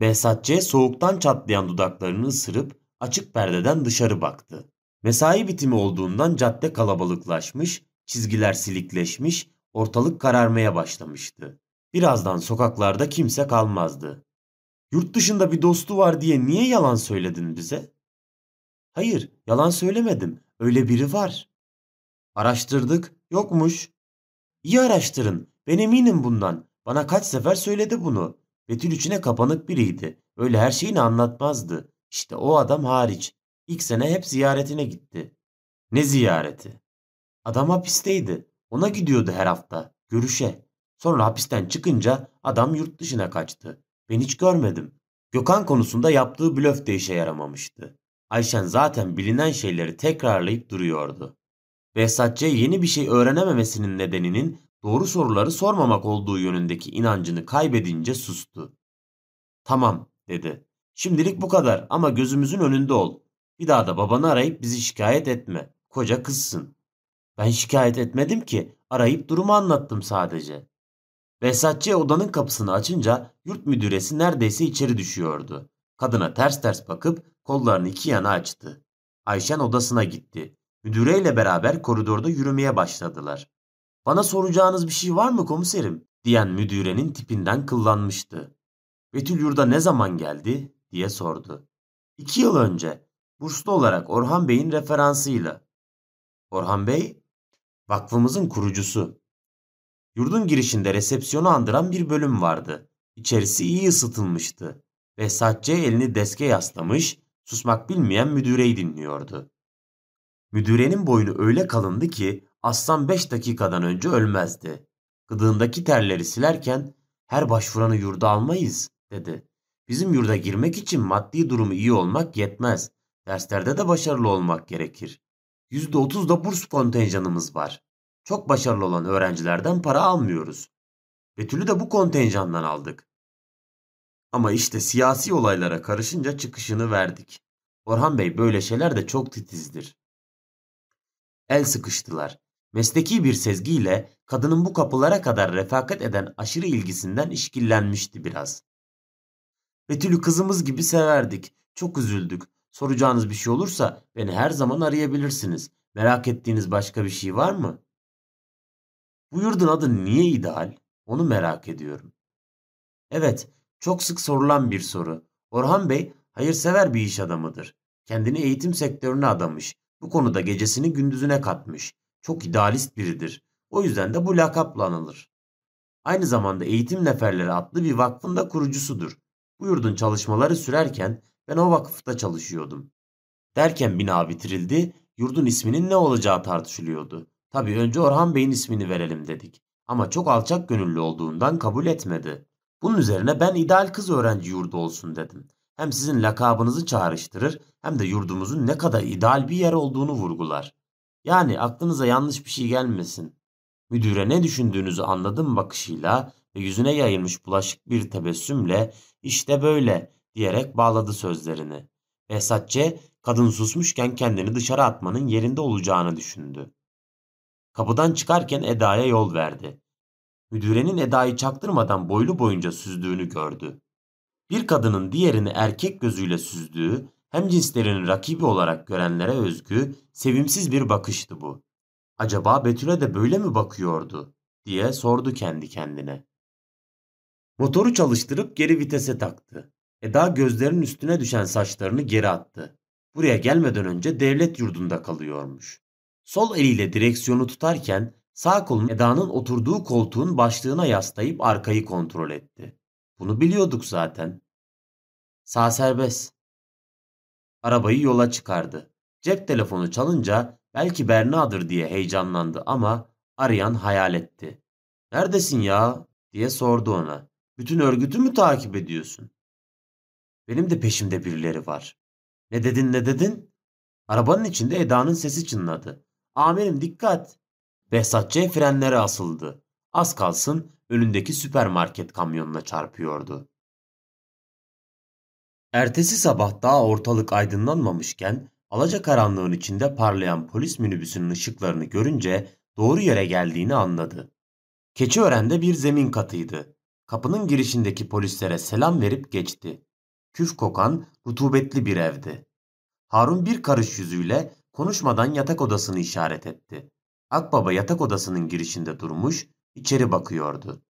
Behzatçı soğuktan çatlayan dudaklarını ısırıp açık perdeden dışarı baktı. Mesai bitimi olduğundan cadde kalabalıklaşmış, çizgiler silikleşmiş, ortalık kararmaya başlamıştı. Birazdan sokaklarda kimse kalmazdı. Yurt dışında bir dostu var diye niye yalan söyledin bize? Hayır, yalan söylemedim. Öyle biri var. Araştırdık, yokmuş. İyi araştırın. Ben eminim bundan. Bana kaç sefer söyledi bunu. Betül içine kapanık biriydi. Öyle her şeyini anlatmazdı. İşte o adam hariç. İlk sene hep ziyaretine gitti. Ne ziyareti? Adam hapisteydi. Ona gidiyordu her hafta. Görüşe. Sonra hapisten çıkınca adam yurt dışına kaçtı. Ben hiç görmedim. Gökhan konusunda yaptığı blöf de işe yaramamıştı. Ayşen zaten bilinen şeyleri tekrarlayıp duruyordu. Behzatçı yeni bir şey öğrenememesinin nedeninin doğru soruları sormamak olduğu yönündeki inancını kaybedince sustu. Tamam dedi. Şimdilik bu kadar ama gözümüzün önünde ol. Bir daha da babanı arayıp bizi şikayet etme. Koca kızsın. Ben şikayet etmedim ki. Arayıp durumu anlattım sadece. Behzatçı odanın kapısını açınca yurt müdüresi neredeyse içeri düşüyordu. Kadına ters ters bakıp kollarını iki yana açtı. Ayşen odasına gitti. Müdüreyle beraber koridorda yürümeye başladılar. Bana soracağınız bir şey var mı komiserim? diyen müdürenin tipinden kıllanmıştı. Betül yurda ne zaman geldi diye sordu. İki yıl önce burslu olarak Orhan Bey'in referansıyla. Orhan Bey, vakfımızın kurucusu. Yurdun girişinde resepsiyonu andıran bir bölüm vardı. İçerisi iyi ısıtılmıştı. Behzatçı elini deske yaslamış, susmak bilmeyen müdüreyi dinliyordu. Müdürenin boynu öyle kalındı ki aslan beş dakikadan önce ölmezdi. Gıdığındaki terleri silerken her başvuranı yurda almayız dedi. Bizim yurda girmek için maddi durumu iyi olmak yetmez. Derslerde de başarılı olmak gerekir. Yüzde otuz da burs kontenjanımız var. Çok başarılı olan öğrencilerden para almıyoruz. Betül'ü de bu kontenjandan aldık. Ama işte siyasi olaylara karışınca çıkışını verdik. Orhan Bey böyle şeyler de çok titizdir. El sıkıştılar. Mesleki bir sezgiyle kadının bu kapılara kadar refakat eden aşırı ilgisinden işkillenmişti biraz. Betül'ü kızımız gibi severdik. Çok üzüldük. Soracağınız bir şey olursa beni her zaman arayabilirsiniz. Merak ettiğiniz başka bir şey var mı? Bu yurdun adı niye ideal? Onu merak ediyorum. Evet, çok sık sorulan bir soru. Orhan Bey hayırsever bir iş adamıdır. Kendini eğitim sektörüne adamış. Bu konuda gecesini gündüzüne katmış. Çok idealist biridir. O yüzden de bu lakapla anılır. Aynı zamanda Eğitim Neferleri adlı bir vakfın da kurucusudur. Bu yurdun çalışmaları sürerken ben o vakıfta çalışıyordum. Derken bina bitirildi, yurdun isminin ne olacağı tartışılıyordu. Tabii önce Orhan Bey'in ismini verelim dedik. Ama çok alçak gönüllü olduğundan kabul etmedi. Bunun üzerine ben ideal kız öğrenci yurdu olsun dedim. Hem sizin lakabınızı çağrıştırır hem de yurdumuzun ne kadar ideal bir yer olduğunu vurgular. Yani aklınıza yanlış bir şey gelmesin. Müdüre ne düşündüğünüzü anladım bakışıyla ve yüzüne yayılmış bulaşık bir tebessümle işte böyle diyerek bağladı sözlerini. Behzatçe kadın susmuşken kendini dışarı atmanın yerinde olacağını düşündü. Kapıdan çıkarken Eda'ya yol verdi. Müdürenin Eda'yı çaktırmadan boylu boyunca süzdüğünü gördü. Bir kadının diğerini erkek gözüyle süzdüğü, hem cinslerinin rakibi olarak görenlere özgü, sevimsiz bir bakıştı bu. Acaba Betül'e de böyle mi bakıyordu diye sordu kendi kendine. Motoru çalıştırıp geri vitese taktı. Eda gözlerinin üstüne düşen saçlarını geri attı. Buraya gelmeden önce devlet yurdunda kalıyormuş. Sol eliyle direksiyonu tutarken sağ kolunu Eda'nın oturduğu koltuğun başlığına yaslayıp arkayı kontrol etti. Bunu biliyorduk zaten. Sağ serbest. Arabayı yola çıkardı. Cep telefonu çalınca belki Berna'dır diye heyecanlandı ama arayan hayal etti. Neredesin ya diye sordu ona. Bütün örgütü mü takip ediyorsun? Benim de peşimde birileri var. Ne dedin ne dedin? Arabanın içinde Eda'nın sesi çınladı. Amirim dikkat. Behzatçı frenlere asıldı. Az kalsın önündeki süpermarket kamyonuna çarpıyordu. Ertesi sabah daha ortalık aydınlanmamışken alacakaranlığın içinde parlayan polis minibüsünün ışıklarını görünce doğru yere geldiğini anladı. Keçiören'de bir zemin katıydı. Kapının girişindeki polislere selam verip geçti. Küf kokan, rutubetli bir evdi. Harun bir karış yüzüyle konuşmadan yatak odasını işaret etti. Akbaba yatak odasının girişinde durmuş, içeri bakıyordu.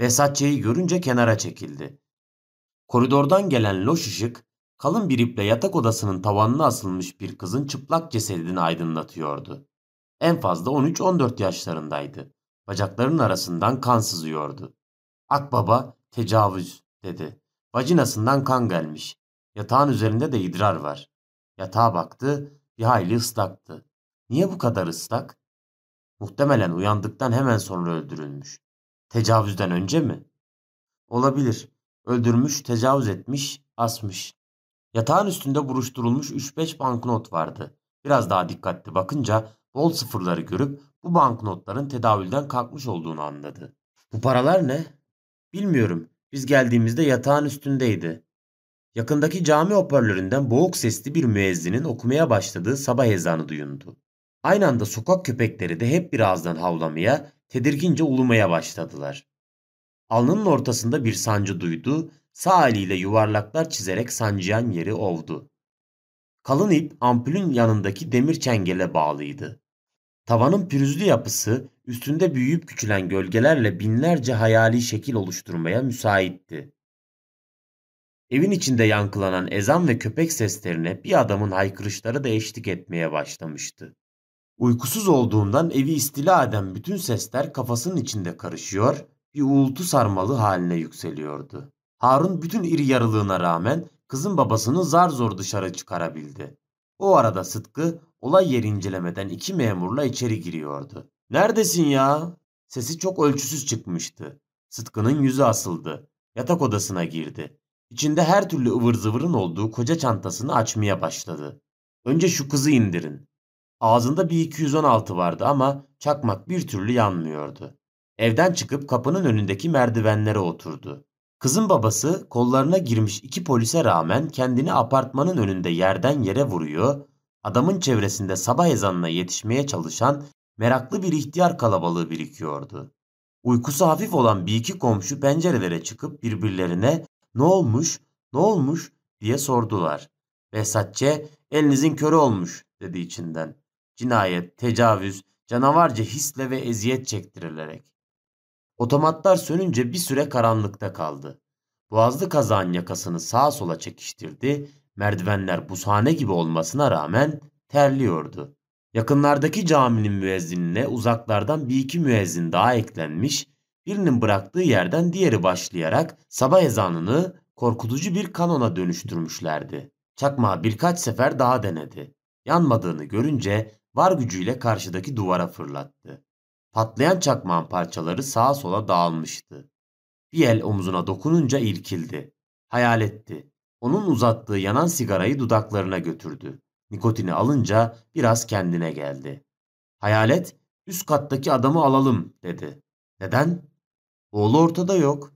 Vesatçe'yi görünce kenara çekildi. Koridordan gelen loş ışık, kalın bir iple yatak odasının tavanına asılmış bir kızın çıplak cesedini aydınlatıyordu. En fazla 13-14 yaşlarındaydı. Bacaklarının arasından kan sızıyordu. Akbaba tecavüz dedi. Vajinasından kan gelmiş. Yatağın üzerinde de idrar var. Yatağa baktı, bir hayli ıslaktı. Niye bu kadar ıslak? Muhtemelen uyandıktan hemen sonra öldürülmüş. Tecavüzden önce mi? Olabilir. Öldürmüş, tecavüz etmiş, asmış. Yatağın üstünde buruşturulmuş 3-5 banknot vardı. Biraz daha dikkatli bakınca bol sıfırları görüp bu banknotların tedavülden kalkmış olduğunu anladı. Bu paralar ne? Bilmiyorum. Biz geldiğimizde yatağın üstündeydi. Yakındaki cami hoparlöründen boğuk sesli bir müezzinin okumaya başladığı sabah ezanı duyundu. Aynı anda sokak köpekleri de hep bir ağızdan havlamaya, tedirgince ulumaya başladılar. Alnının ortasında bir sancı duydu, sağ eliyle yuvarlaklar çizerek sancıyan yeri ovdu. Kalın ip ampulün yanındaki demir çengele bağlıydı. Tavanın pürüzlü yapısı üstünde büyüyüp küçülen gölgelerle binlerce hayali şekil oluşturmaya müsaitti. Evin içinde yankılanan ezan ve köpek seslerine bir adamın haykırışları da eşlik etmeye başlamıştı. Uykusuz olduğundan evi istila eden bütün sesler kafasının içinde karışıyor, bir uğultu sarmalı haline yükseliyordu. Harun bütün iri yarılığına rağmen kızın babasını zar zor dışarı çıkarabildi. O arada Sıtkı olay yeri incelemeden iki memurla içeri giriyordu. Neredesin ya? Sesi çok ölçüsüz çıkmıştı. Sıtkı'nın yüzü asıldı. Yatak odasına girdi. İçinde her türlü ıvır zıvırın olduğu koca çantasını açmaya başladı. Önce şu kızı indirin. Ağzında bir 216 vardı ama çakmak bir türlü yanmıyordu. Evden çıkıp kapının önündeki merdivenlere oturdu. Kızın babası kollarına girmiş iki polise rağmen kendini apartmanın önünde yerden yere vuruyor, adamın çevresinde sabah ezanına yetişmeye çalışan meraklı bir ihtiyar kalabalığı birikiyordu. Uykusu hafif olan bir iki komşu pencerelere çıkıp birbirlerine ne olmuş, ne olmuş diye sordular. Behzatçe elinizin körü olmuş dedi içinden. Cinayet, tecavüz, canavarca hisle ve eziyet çektirilerek. Otomatlar sönünce bir süre karanlıkta kaldı. Boğazlı kazağın yakasını sağa sola çekiştirdi. Merdivenler buzhane gibi olmasına rağmen terliyordu. Yakınlardaki caminin müezzinine uzaklardan bir iki müezzin daha eklenmiş, birinin bıraktığı yerden diğeri başlayarak sabah ezanını korkutucu bir kanona dönüştürmüşlerdi. Çakmağı birkaç sefer daha denedi. Yanmadığını görünce var gücüyle karşıdaki duvara fırlattı. Patlayan çakmağın parçaları sağa sola dağılmıştı. Bir el omzuna dokununca irkildi. Hayal etti. Onun uzattığı yanan sigarayı dudaklarına götürdü. Nikotini alınca biraz kendine geldi. Hayalet, üst kattaki adamı alalım dedi. Neden? Oğlu ortada yok.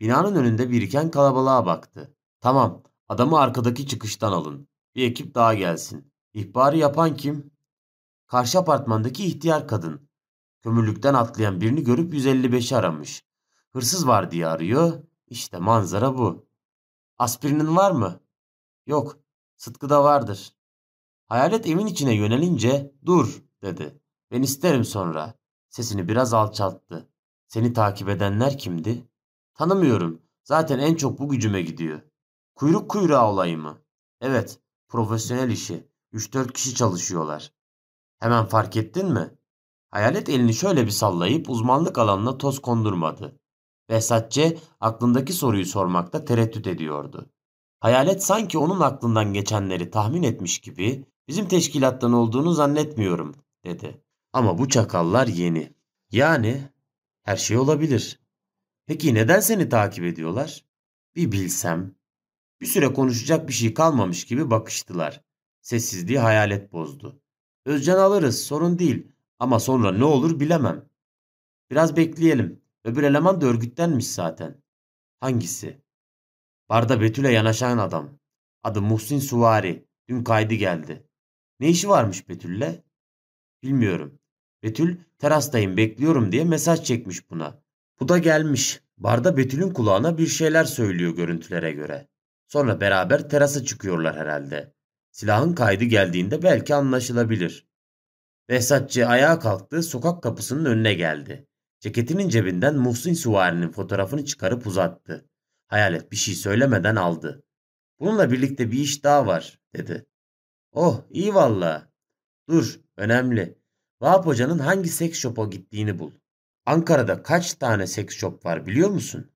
Binanın önünde biriken kalabalığa baktı. Tamam, adamı arkadaki çıkıştan alın. Bir ekip daha gelsin. İhbarı yapan kim? Karşı apartmandaki ihtiyar kadın. Kömürlükten atlayan birini görüp 155'i aramış. Hırsız var diye arıyor. İşte manzara bu. Aspirinin var mı? Yok. Sıtkı'da vardır. Hayalet evin içine yönelince dur dedi. Ben isterim sonra. Sesini biraz alçalttı. Seni takip edenler kimdi? Tanımıyorum. Zaten en çok bu gücüme gidiyor. Kuyruk kuyruğa olayı mı? Evet. Profesyonel işi. 3-4 kişi çalışıyorlar. Hemen fark ettin mi? Hayalet elini şöyle bir sallayıp uzmanlık alanına toz kondurmadı. Behzatçe aklındaki soruyu sormakta tereddüt ediyordu. Hayalet sanki onun aklından geçenleri tahmin etmiş gibi bizim teşkilattan olduğunu zannetmiyorum dedi. Ama bu çakallar yeni. Yani her şey olabilir. Peki neden seni takip ediyorlar? Bir bilsem. Bir süre konuşacak bir şey kalmamış gibi bakıştılar. Sessizliği hayalet bozdu. Özcan alırız sorun değil ama sonra ne olur bilemem. Biraz bekleyelim. Öbür eleman da örgütlenmiş zaten. Hangisi? Barda Betül'e yanaşan adam. Adı Muhsin Suvari. Dün kaydı geldi. Ne işi varmış Betül'le? Bilmiyorum. Betül terastayım bekliyorum diye mesaj çekmiş buna. Bu da gelmiş. Barda Betül'ün kulağına bir şeyler söylüyor görüntülere göre. Sonra beraber terasa çıkıyorlar herhalde. Silahın kaydı geldiğinde belki anlaşılabilir. Behzatçı ayağa kalktı, sokak kapısının önüne geldi. Ceketinin cebinden Muhsin Suvari'nin fotoğrafını çıkarıp uzattı. Hayalet bir şey söylemeden aldı. Bununla birlikte bir iş daha var, dedi. Oh, iyi valla. Dur, önemli. Vahap Hoca'nın hangi seks shop'a gittiğini bul. Ankara'da kaç tane seks shop var biliyor musun?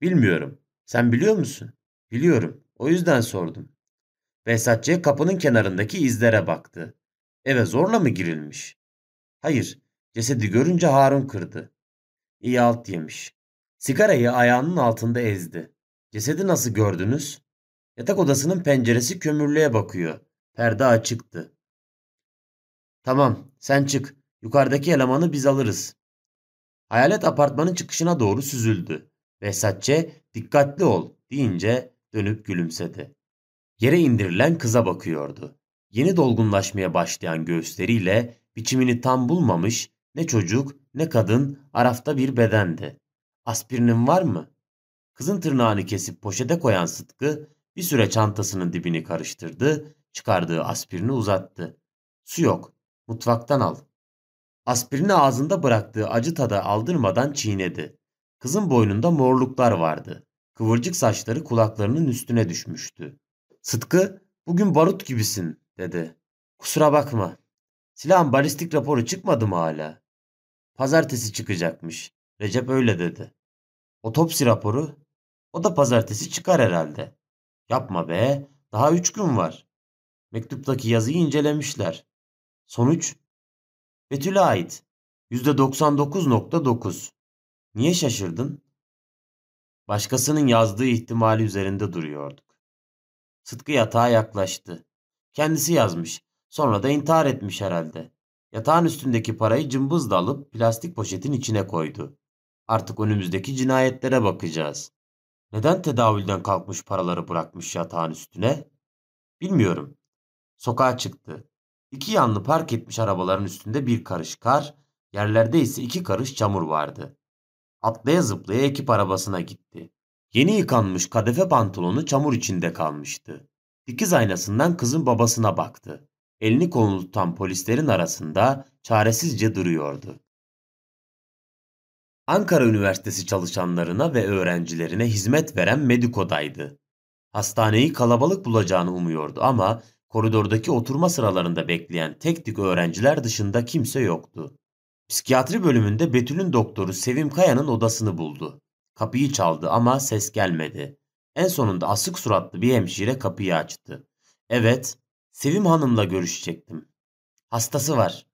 Bilmiyorum. Sen biliyor musun? Biliyorum. O yüzden sordum. Behzatçı kapının kenarındaki izlere baktı. Eve zorla mı girilmiş? Hayır. Cesedi görünce Harun kırdı. İyi alt yemiş. Sigarayı ayağının altında ezdi. Cesedi nasıl gördünüz? Yatak odasının penceresi kömürlüğe bakıyor. Perde açıktı. Tamam, sen çık. Yukarıdaki elemanı biz alırız. Hayalet apartmanın çıkışına doğru süzüldü. Behzatçe dikkatli ol deyince dönüp gülümsedi. Yere indirilen kıza bakıyordu. Yeni dolgunlaşmaya başlayan göğüsleriyle biçimini tam bulmamış ne çocuk ne kadın arafta bir bedendi. Aspirinin var mı? Kızın tırnağını kesip poşete koyan Sıtkı bir süre çantasının dibini karıştırdı, çıkardığı aspirini uzattı. Su yok, mutfaktan al. Aspirini ağzında bıraktığı acı tada aldırmadan çiğnedi. Kızın boynunda morluklar vardı. Kıvırcık saçları kulaklarının üstüne düşmüştü. Sıtkı, bugün barut gibisin, dedi. Kusura bakma. Silahın balistik raporu çıkmadı mı hala? Pazartesi çıkacakmış. Recep öyle dedi. Otopsi raporu? O da pazartesi çıkar herhalde. Yapma be. Daha üç gün var. Mektuptaki yazıyı incelemişler. Sonuç? Betül'e ait. %99.9. Niye şaşırdın? Başkasının yazdığı ihtimali üzerinde duruyorduk. Sıtkı yatağa yaklaştı. Kendisi yazmış. Sonra da intihar etmiş herhalde. Yatağın üstündeki parayı cımbızla alıp plastik poşetin içine koydu. Artık önümüzdeki cinayetlere bakacağız. Neden tedavülden kalkmış paraları bırakmış yatağın üstüne? Bilmiyorum. Sokağa çıktı. İki yanlı park etmiş arabaların üstünde bir karış kar, yerlerde ise iki karış çamur vardı. Atlaya zıplaya ekip arabasına gitti. Yeni yıkanmış kadefe pantolonu çamur içinde kalmıştı. Dikiz aynasından kızın babasına baktı. Elini kolunu tutan polislerin arasında çaresizce duruyordu. Ankara Üniversitesi çalışanlarına ve öğrencilerine hizmet veren Mediko'daydı. Hastaneyi kalabalık bulacağını umuyordu ama koridordaki oturma sıralarında bekleyen tek tük öğrenciler dışında kimse yoktu. Psikiyatri bölümünde Betül'ün doktoru Sevim Kaya'nın odasını buldu. Kapıyı çaldı ama ses gelmedi. En sonunda asık suratlı bir hemşire kapıyı açtı. Evet, Sevim Hanım'la görüşecektim. Hastası var.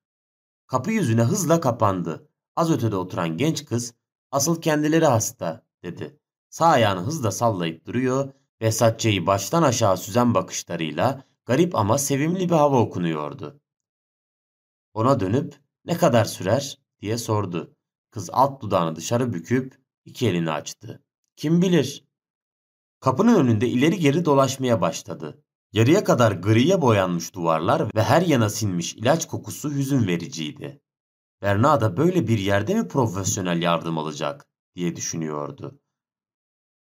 Kapı yüzüne hızla kapandı. Az ötede oturan genç kız, asıl kendileri hasta, dedi. Sağ ayağını hızla sallayıp duruyor ve Satçe'yi baştan aşağı süzen bakışlarıyla garip ama sevimli bir hava okunuyordu. Ona dönüp ne kadar sürer diye sordu. Kız alt dudağını dışarı büküp iki elini açtı. Kim bilir? Kapının önünde ileri geri dolaşmaya başladı. Yarıya kadar griye boyanmış duvarlar ve her yana sinmiş ilaç kokusu hüzün vericiydi. Berna da böyle bir yerde mi profesyonel yardım alacak diye düşünüyordu.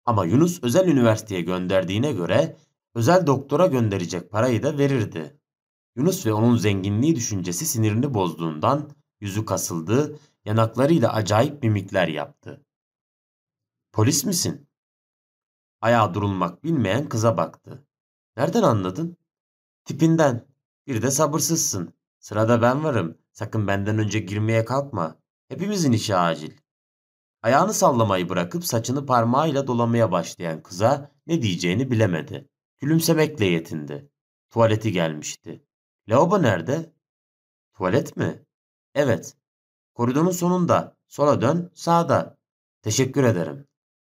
Ama Yunus özel üniversiteye gönderdiğine göre özel doktora gönderecek parayı da verirdi. Yunus ve onun zenginliği düşüncesi sinirini bozduğundan yüzü kasıldı, yanaklarıyla acayip mimikler yaptı. Polis misin? Ayağa durulmak bilmeyen kıza baktı. Nereden anladın? Tipinden. Bir de sabırsızsın. Sırada ben varım. Sakın benden önce girmeye kalkma. Hepimizin işi acil. Ayağını sallamayı bırakıp saçını parmağıyla dolamaya başlayan kıza ne diyeceğini bilemedi. Gülümsemekle yetindi. Tuvaleti gelmişti. Lavabo nerede? Tuvalet mi? Evet. Koridorun sonunda. Sola dön, sağda. Teşekkür ederim.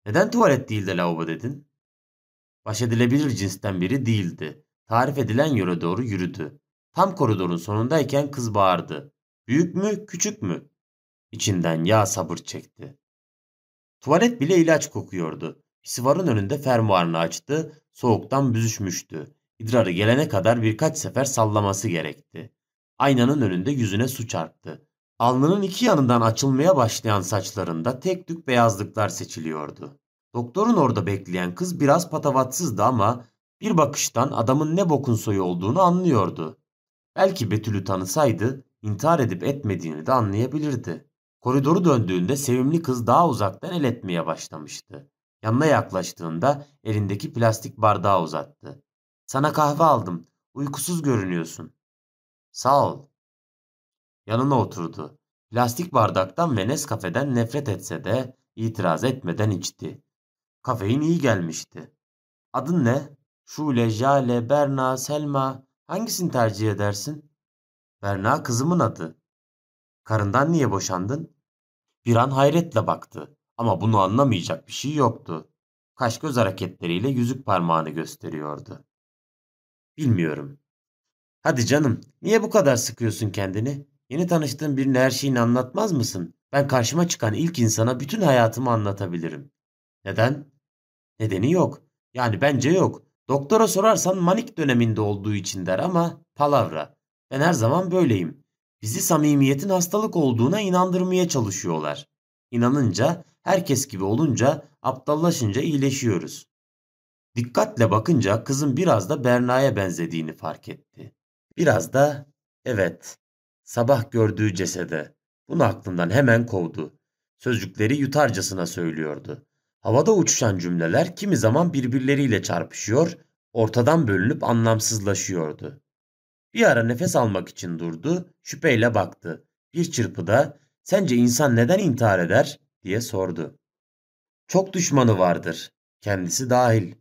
Neden tuvalet değil de lavabo dedin? Baş edilebilir cinsten biri değildi. Tarif edilen yöre doğru yürüdü. Tam koridorun sonundayken kız bağırdı. Büyük mü, küçük mü? İçinden yağ sabır çekti. Tuvalet bile ilaç kokuyordu. Pisivarın önünde fermuarını açtı, soğuktan büzüşmüştü. İdrarı gelene kadar birkaç sefer sallaması gerekti. Aynanın önünde yüzüne su çarptı. Alnının iki yanından açılmaya başlayan saçlarında tek tük beyazlıklar seçiliyordu. Doktorun orada bekleyen kız biraz patavatsızdı ama bir bakıştan adamın ne bokun soyu olduğunu anlıyordu. Belki Betül'ü tanısaydı intihar edip etmediğini de anlayabilirdi. Koridoru döndüğünde sevimli kız daha uzaktan el etmeye başlamıştı. Yanına yaklaştığında elindeki plastik bardağı uzattı. Sana kahve aldım. Uykusuz görünüyorsun. Sağ ol. Yanına oturdu. Plastik bardaktan ve Nescafe'den nefret etse de itiraz etmeden içti. Kafein iyi gelmişti. Adın ne? Şule, Jale, Berna, Selma. Hangisini tercih edersin? Berna kızımın adı. Karından niye boşandın? Bir an hayretle baktı ama bunu anlamayacak bir şey yoktu. Kaş göz hareketleriyle yüzük parmağını gösteriyordu. Bilmiyorum. Hadi canım, niye bu kadar sıkıyorsun kendini? Yeni tanıştığın birine her şeyini anlatmaz mısın? Ben karşıma çıkan ilk insana bütün hayatımı anlatabilirim. Neden? Nedeni yok. Yani bence yok. Doktora sorarsan manik döneminde olduğu için der ama palavra. Ben her zaman böyleyim. Bizi samimiyetin hastalık olduğuna inandırmaya çalışıyorlar. İnanınca, herkes gibi olunca, aptallaşınca iyileşiyoruz. Dikkatle bakınca kızın biraz da Berna'ya benzediğini fark etti. Biraz da, evet, sabah gördüğü cesede. Bunu aklından hemen kovdu. Sözcükleri yutarcasına söylüyordu. Havada uçuşan cümleler kimi zaman birbirleriyle çarpışıyor, ortadan bölünüp anlamsızlaşıyordu. Bir ara nefes almak için durdu, şüpheyle baktı. Bir çırpıda sence insan neden intihar eder diye sordu. Çok düşmanı vardır, kendisi dahil.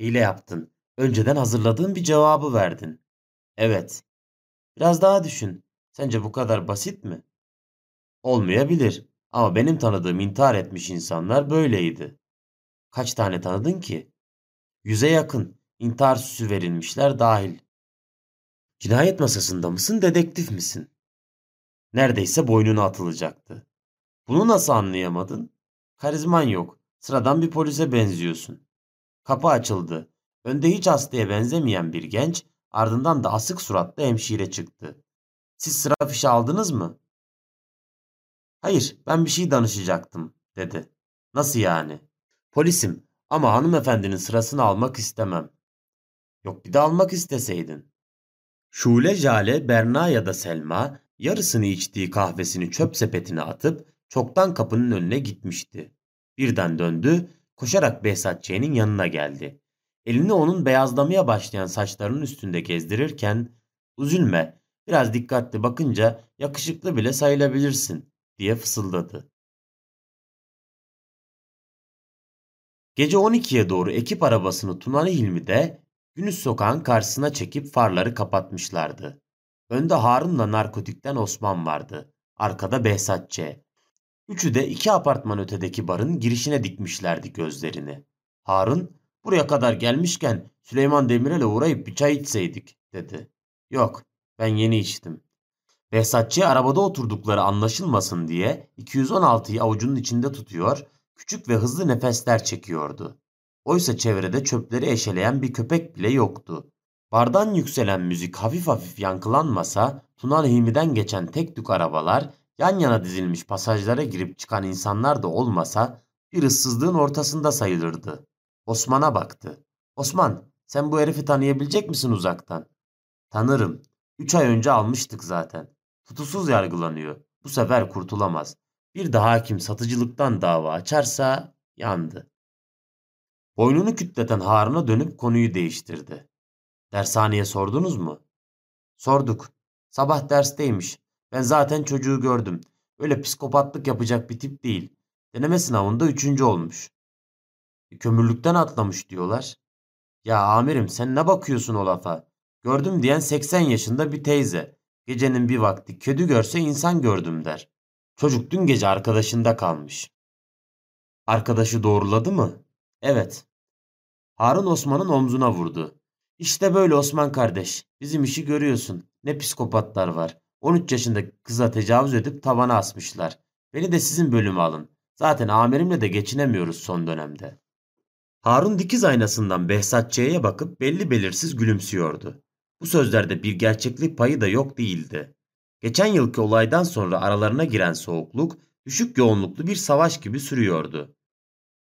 Hile yaptın. Önceden hazırladığın bir cevabı verdin. Evet. Biraz daha düşün. Sence bu kadar basit mi? Olmayabilir. Ama benim tanıdığım intihar etmiş insanlar böyleydi. Kaç tane tanıdın ki? Yüze yakın. intihar süsü verilmişler dahil. Cinayet masasında mısın, dedektif misin? Neredeyse boynuna atılacaktı. Bunu nasıl anlayamadın? Karizman yok. Sıradan bir polise benziyorsun. Kapı açıldı. Önde hiç hastaya benzemeyen bir genç, ardından da asık suratlı hemşire çıktı. Siz sıra fişi aldınız mı? Hayır, ben bir şey danışacaktım, dedi. Nasıl yani? Polisim ama hanımefendinin sırasını almak istemem. Yok bir de almak isteseydin. Şule, Jale, Berna ya da Selma yarısını içtiği kahvesini çöp sepetine atıp çoktan kapının önüne gitmişti. Birden döndü, koşarak Behzat Ç'nin yanına geldi. Elini onun beyazlamaya başlayan saçlarının üstünde gezdirirken "Üzülme, biraz dikkatli bakınca yakışıklı bile sayılabilirsin." diye fısıldadı. Gece 12'ye doğru ekip arabasını Tunali Hilmi'de Günüz sokağın karşısına çekip farları kapatmışlardı. Önde Harun'la narkotikten Osman vardı. Arkada Behzat Ç. Üçü de iki apartman ötedeki barın girişine dikmişlerdi gözlerini. Harun, buraya kadar gelmişken Süleyman Demirel'e uğrayıp bir çay içseydik, dedi. Yok, ben yeni içtim. Behzatçı arabada oturdukları anlaşılmasın diye 216'yı avucunun içinde tutuyor, küçük ve hızlı nefesler çekiyordu. Oysa çevrede çöpleri eşeleyen bir köpek bile yoktu. Bardan yükselen müzik hafif hafif yankılanmasa, Tunan Hilmi'den geçen tek tük arabalar, yan yana dizilmiş pasajlara girip çıkan insanlar da olmasa, bir ıssızlığın ortasında sayılırdı. Osman'a baktı. Osman, sen bu herifi tanıyabilecek misin uzaktan? Tanırım. Üç ay önce almıştık zaten. Tutusuz yargılanıyor. Bu sefer kurtulamaz. Bir de hakim satıcılıktan dava açarsa yandı. Boynunu kütleten Harun'a dönüp konuyu değiştirdi. Dershaneye sordunuz mu? Sorduk. Sabah dersteymiş. Ben zaten çocuğu gördüm. Öyle psikopatlık yapacak bir tip değil. Deneme sınavında üçüncü olmuş. E, kömürlükten atlamış diyorlar. Ya amirim sen ne bakıyorsun o lafa? Gördüm diyen 80 yaşında bir teyze. Gecenin bir vakti kötü görse insan gördüm der. Çocuk dün gece arkadaşında kalmış. Arkadaşı doğruladı mı? Evet. Harun Osman'ın omzuna vurdu. İşte böyle Osman kardeş. Bizim işi görüyorsun. Ne psikopatlar var. 13 yaşında kıza tecavüz edip tavana asmışlar. Beni de sizin bölüme alın. Zaten amirimle de geçinemiyoruz son dönemde. Harun dikiz aynasından Behzatçı'ya bakıp belli belirsiz gülümsüyordu. Bu sözlerde bir gerçeklik payı da yok değildi. Geçen yılki olaydan sonra aralarına giren soğukluk düşük yoğunluklu bir savaş gibi sürüyordu.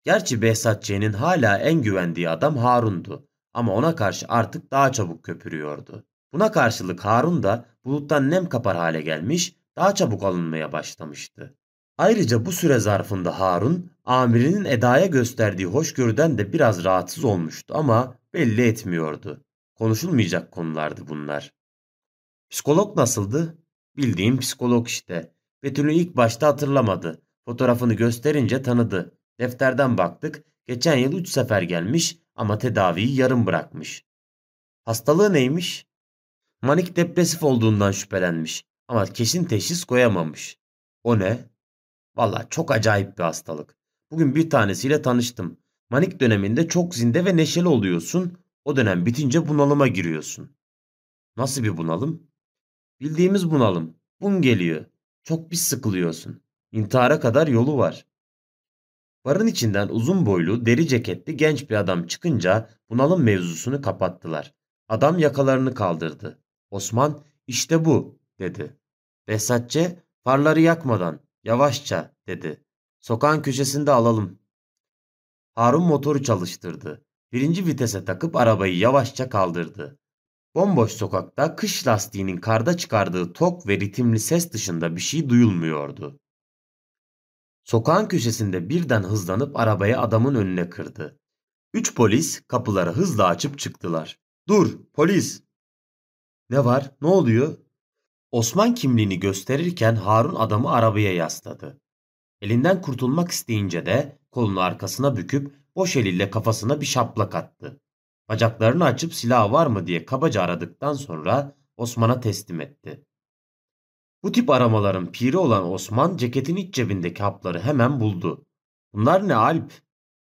Gerçi Behzat hala en güvendiği adam Harun'du ama ona karşı artık daha çabuk köpürüyordu. Buna karşılık Harun da buluttan nem kapar hale gelmiş, daha çabuk alınmaya başlamıştı. Ayrıca bu süre zarfında Harun, amirinin Eda'ya gösterdiği hoşgörüden de biraz rahatsız olmuştu ama belli etmiyordu. Konuşulmayacak konulardı bunlar. Psikolog nasıldı? Bildiğim psikolog işte. Betül'ü ilk başta hatırlamadı. Fotoğrafını gösterince tanıdı. Defterden baktık. Geçen yıl üç sefer gelmiş ama tedaviyi yarım bırakmış. Hastalığı neymiş? Manik depresif olduğundan şüphelenmiş ama kesin teşhis koyamamış. O ne? Valla çok acayip bir hastalık. Bugün bir tanesiyle tanıştım. Manik döneminde çok zinde ve neşeli oluyorsun. O dönem bitince bunalıma giriyorsun. Nasıl bir bunalım? Bildiğimiz bunalım. Bun geliyor. Çok pis sıkılıyorsun. İntihara kadar yolu var. Barın içinden uzun boylu, deri ceketli genç bir adam çıkınca bunalım mevzusunu kapattılar. Adam yakalarını kaldırdı. Osman işte bu dedi. Behzatçı farları yakmadan yavaşça dedi. Sokağın köşesinde alalım. Harun motoru çalıştırdı. Birinci vitese takıp arabayı yavaşça kaldırdı. Bomboş sokakta kış lastiğinin karda çıkardığı tok ve ritimli ses dışında bir şey duyulmuyordu. Sokağın köşesinde birden hızlanıp arabayı adamın önüne kırdı. Üç polis kapıları hızla açıp çıktılar. Dur polis. Ne var ne oluyor? Osman kimliğini gösterirken Harun adamı arabaya yasladı. Elinden kurtulmak isteyince de kolunu arkasına büküp boş eliyle kafasına bir şaplak attı. Bacaklarını açıp silah var mı diye kabaca aradıktan sonra Osman'a teslim etti. Bu tip aramaların piri olan Osman ceketin iç cebindeki hapları hemen buldu. Bunlar ne Alp?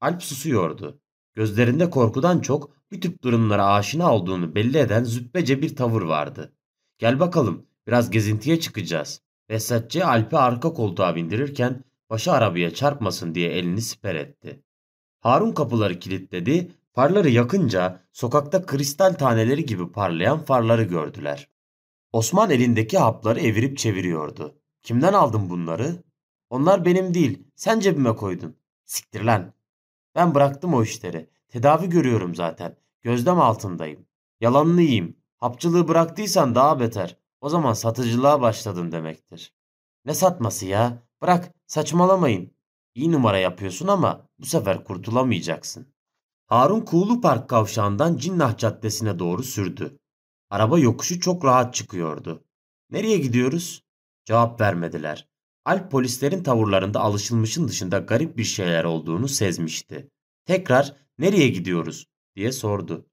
Alp susuyordu. Gözlerinde korkudan çok bir tip durumlara aşina olduğunu belli eden züppece bir tavır vardı. Gel bakalım biraz gezintiye çıkacağız. Vesatçı Alp'i arka koltuğa bindirirken başı arabaya çarpmasın diye elini siper etti. Harun kapıları kilitledi, farları yakınca sokakta kristal taneleri gibi parlayan farları gördüler. Osman elindeki hapları evirip çeviriyordu. Kimden aldın bunları? Onlar benim değil, sen cebime koydun. Siktir lan. Ben bıraktım o işleri. Tedavi görüyorum zaten. Gözlem altındayım. Yalanını yiyeyim. Hapçılığı bıraktıysan daha beter. O zaman satıcılığa başladın demektir. Ne satması ya? Bırak, saçmalamayın. İyi numara yapıyorsun ama bu sefer kurtulamayacaksın. Harun Kuğulu Park kavşağından Cinnah Caddesi'ne doğru sürdü. Araba yokuşu çok rahat çıkıyordu. Nereye gidiyoruz? Cevap vermediler. Alp polislerin tavırlarında alışılmışın dışında garip bir şeyler olduğunu sezmişti. Tekrar nereye gidiyoruz diye sordu.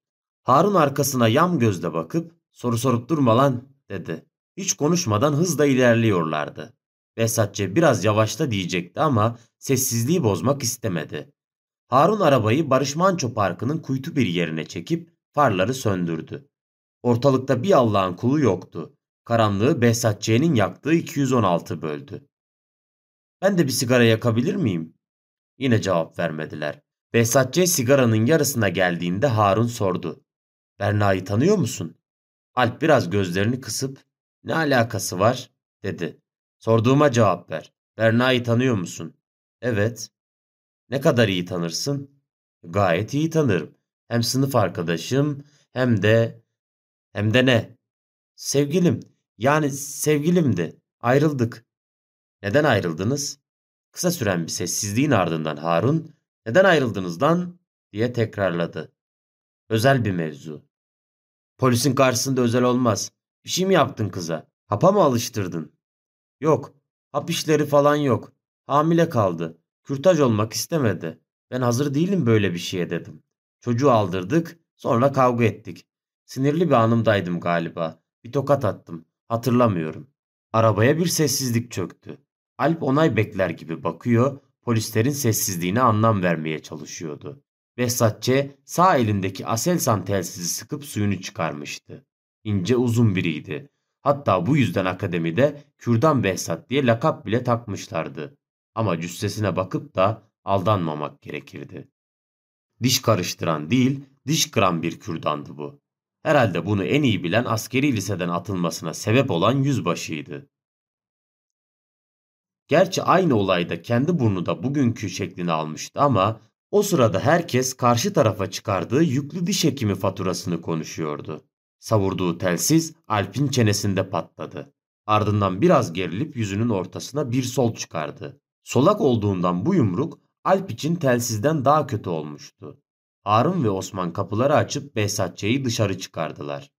Harun arkasına yam gözle bakıp soru sorup durma lan dedi. Hiç konuşmadan hızla ilerliyorlardı. Vesatçe biraz yavaşla diyecekti ama sessizliği bozmak istemedi. Harun arabayı Barış Manço Parkı'nın kuytu bir yerine çekip farları söndürdü. Ortalıkta bir Allah'ın kulu yoktu. Karanlığı Behzatçı'nın yaktığı 216 böldü. Ben de bir sigara yakabilir miyim? Yine cevap vermediler. Behzatçı sigaranın yarısına geldiğinde Harun sordu. Berna'yı tanıyor musun? Alp biraz gözlerini kısıp ne alakası var dedi. Sorduğuma cevap ver. Berna'yı tanıyor musun? Evet. Ne kadar iyi tanırsın? Gayet iyi tanırım. Hem sınıf arkadaşım hem de hem de ne? Sevgilim. Yani sevgilimdi. Ayrıldık. Neden ayrıldınız? Kısa süren bir sessizliğin ardından Harun neden ayrıldınız lan diye tekrarladı. Özel bir mevzu. Polisin karşısında özel olmaz. Bir şey mi yaptın kıza? Hapa mı alıştırdın? Yok. Hap işleri falan yok. Hamile kaldı. Kürtaj olmak istemedi. Ben hazır değilim böyle bir şeye dedim. Çocuğu aldırdık. Sonra kavga ettik. Sinirli bir anımdaydım galiba. Bir tokat attım. Hatırlamıyorum. Arabaya bir sessizlik çöktü. Alp onay bekler gibi bakıyor, polislerin sessizliğine anlam vermeye çalışıyordu. Behzatçe sağ elindeki Aselsan telsizi sıkıp suyunu çıkarmıştı. İnce uzun biriydi. Hatta bu yüzden akademide Kürdan Behzat diye lakap bile takmışlardı. Ama cüssesine bakıp da aldanmamak gerekirdi. Diş karıştıran değil, diş kıran bir kürdandı bu. Herhalde bunu en iyi bilen askeri liseden atılmasına sebep olan yüzbaşıydı. Gerçi aynı olayda kendi burnu da bugünkü şeklini almıştı ama o sırada herkes karşı tarafa çıkardığı yüklü diş hekimi faturasını konuşuyordu. Savurduğu telsiz Alp'in çenesinde patladı. Ardından biraz gerilip yüzünün ortasına bir sol çıkardı. Solak olduğundan bu yumruk Alp için telsizden daha kötü olmuştu. Harun ve Osman kapıları açıp Behzatçı'yı dışarı çıkardılar.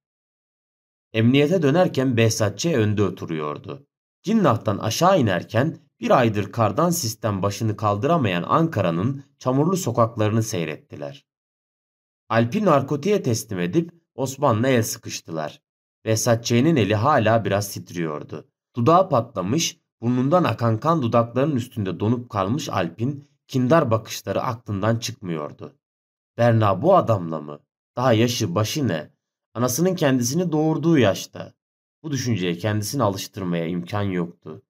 Emniyete dönerken Behzatçı önde oturuyordu. Cinnah'tan aşağı inerken bir aydır kardan sistem başını kaldıramayan Ankara'nın çamurlu sokaklarını seyrettiler. Alp'i narkotiğe teslim edip Osman'la el sıkıştılar. Behzatçı'nın eli hala biraz titriyordu. Dudağı patlamış, burnundan akan kan dudaklarının üstünde donup kalmış Alp'in kindar bakışları aklından çıkmıyordu. Berna bu adamla mı? Daha yaşı başı ne? Anasının kendisini doğurduğu yaşta. Bu düşünceye kendisini alıştırmaya imkan yoktu.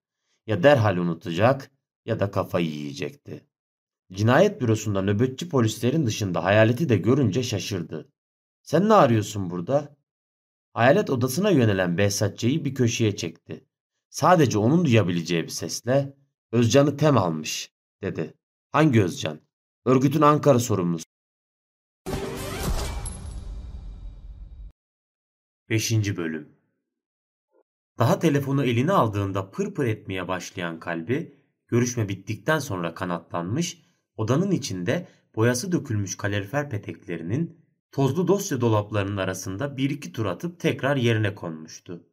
Ya derhal unutacak ya da kafayı yiyecekti. Cinayet bürosunda nöbetçi polislerin dışında hayaleti de görünce şaşırdı. Sen ne arıyorsun burada? Hayalet odasına yönelen Behzatçı'yı bir köşeye çekti. Sadece onun duyabileceği bir sesle Özcan'ı tem almış dedi. Hangi Özcan? Örgütün Ankara sorumlusu. 5. Bölüm Daha telefonu eline aldığında pır pır etmeye başlayan kalbi, görüşme bittikten sonra kanatlanmış, odanın içinde boyası dökülmüş kalorifer peteklerinin tozlu dosya dolaplarının arasında bir iki tur atıp tekrar yerine konmuştu.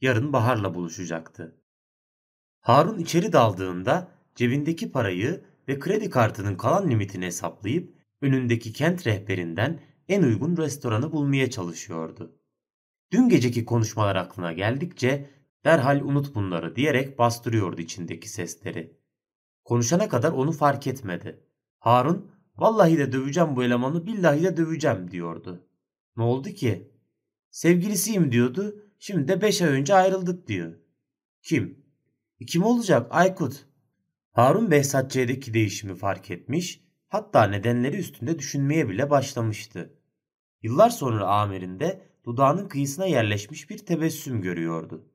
Yarın Bahar'la buluşacaktı. Harun içeri daldığında cebindeki parayı ve kredi kartının kalan limitini hesaplayıp önündeki kent rehberinden en uygun restoranı bulmaya çalışıyordu. Dün geceki konuşmalar aklına geldikçe derhal unut bunları diyerek bastırıyordu içindeki sesleri. Konuşana kadar onu fark etmedi. Harun Vallahi de döveceğim bu elemanı, billahi de döveceğim diyordu. Ne oldu ki? Sevgilisiyim diyordu. Şimdi de beş ay önce ayrıldık diyor. Kim? E kim olacak? Aykut. Harun Behzatçı'daki değişimi fark etmiş, hatta nedenleri üstünde düşünmeye bile başlamıştı. Yıllar sonra amirinde dudağının kıyısına yerleşmiş bir tebessüm görüyordu.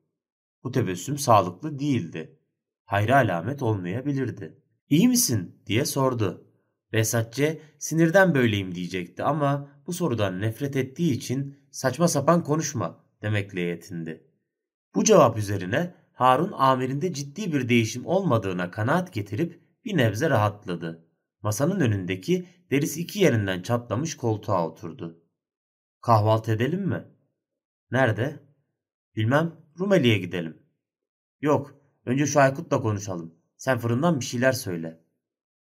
Bu tebessüm sağlıklı değildi. Hayra alamet olmayabilirdi. İyi misin diye sordu. Vesatçe sinirden böyleyim diyecekti ama bu sorudan nefret ettiği için saçma sapan konuşma demekle yetindi. Bu cevap üzerine Harun amirinde ciddi bir değişim olmadığına kanaat getirip bir nebze rahatladı. Masanın önündeki derisi iki yerinden çatlamış koltuğa oturdu. Kahvaltı edelim mi? Nerede? Bilmem Rumeli'ye gidelim. Yok önce şu Aykut'la konuşalım. Sen fırından bir şeyler söyle.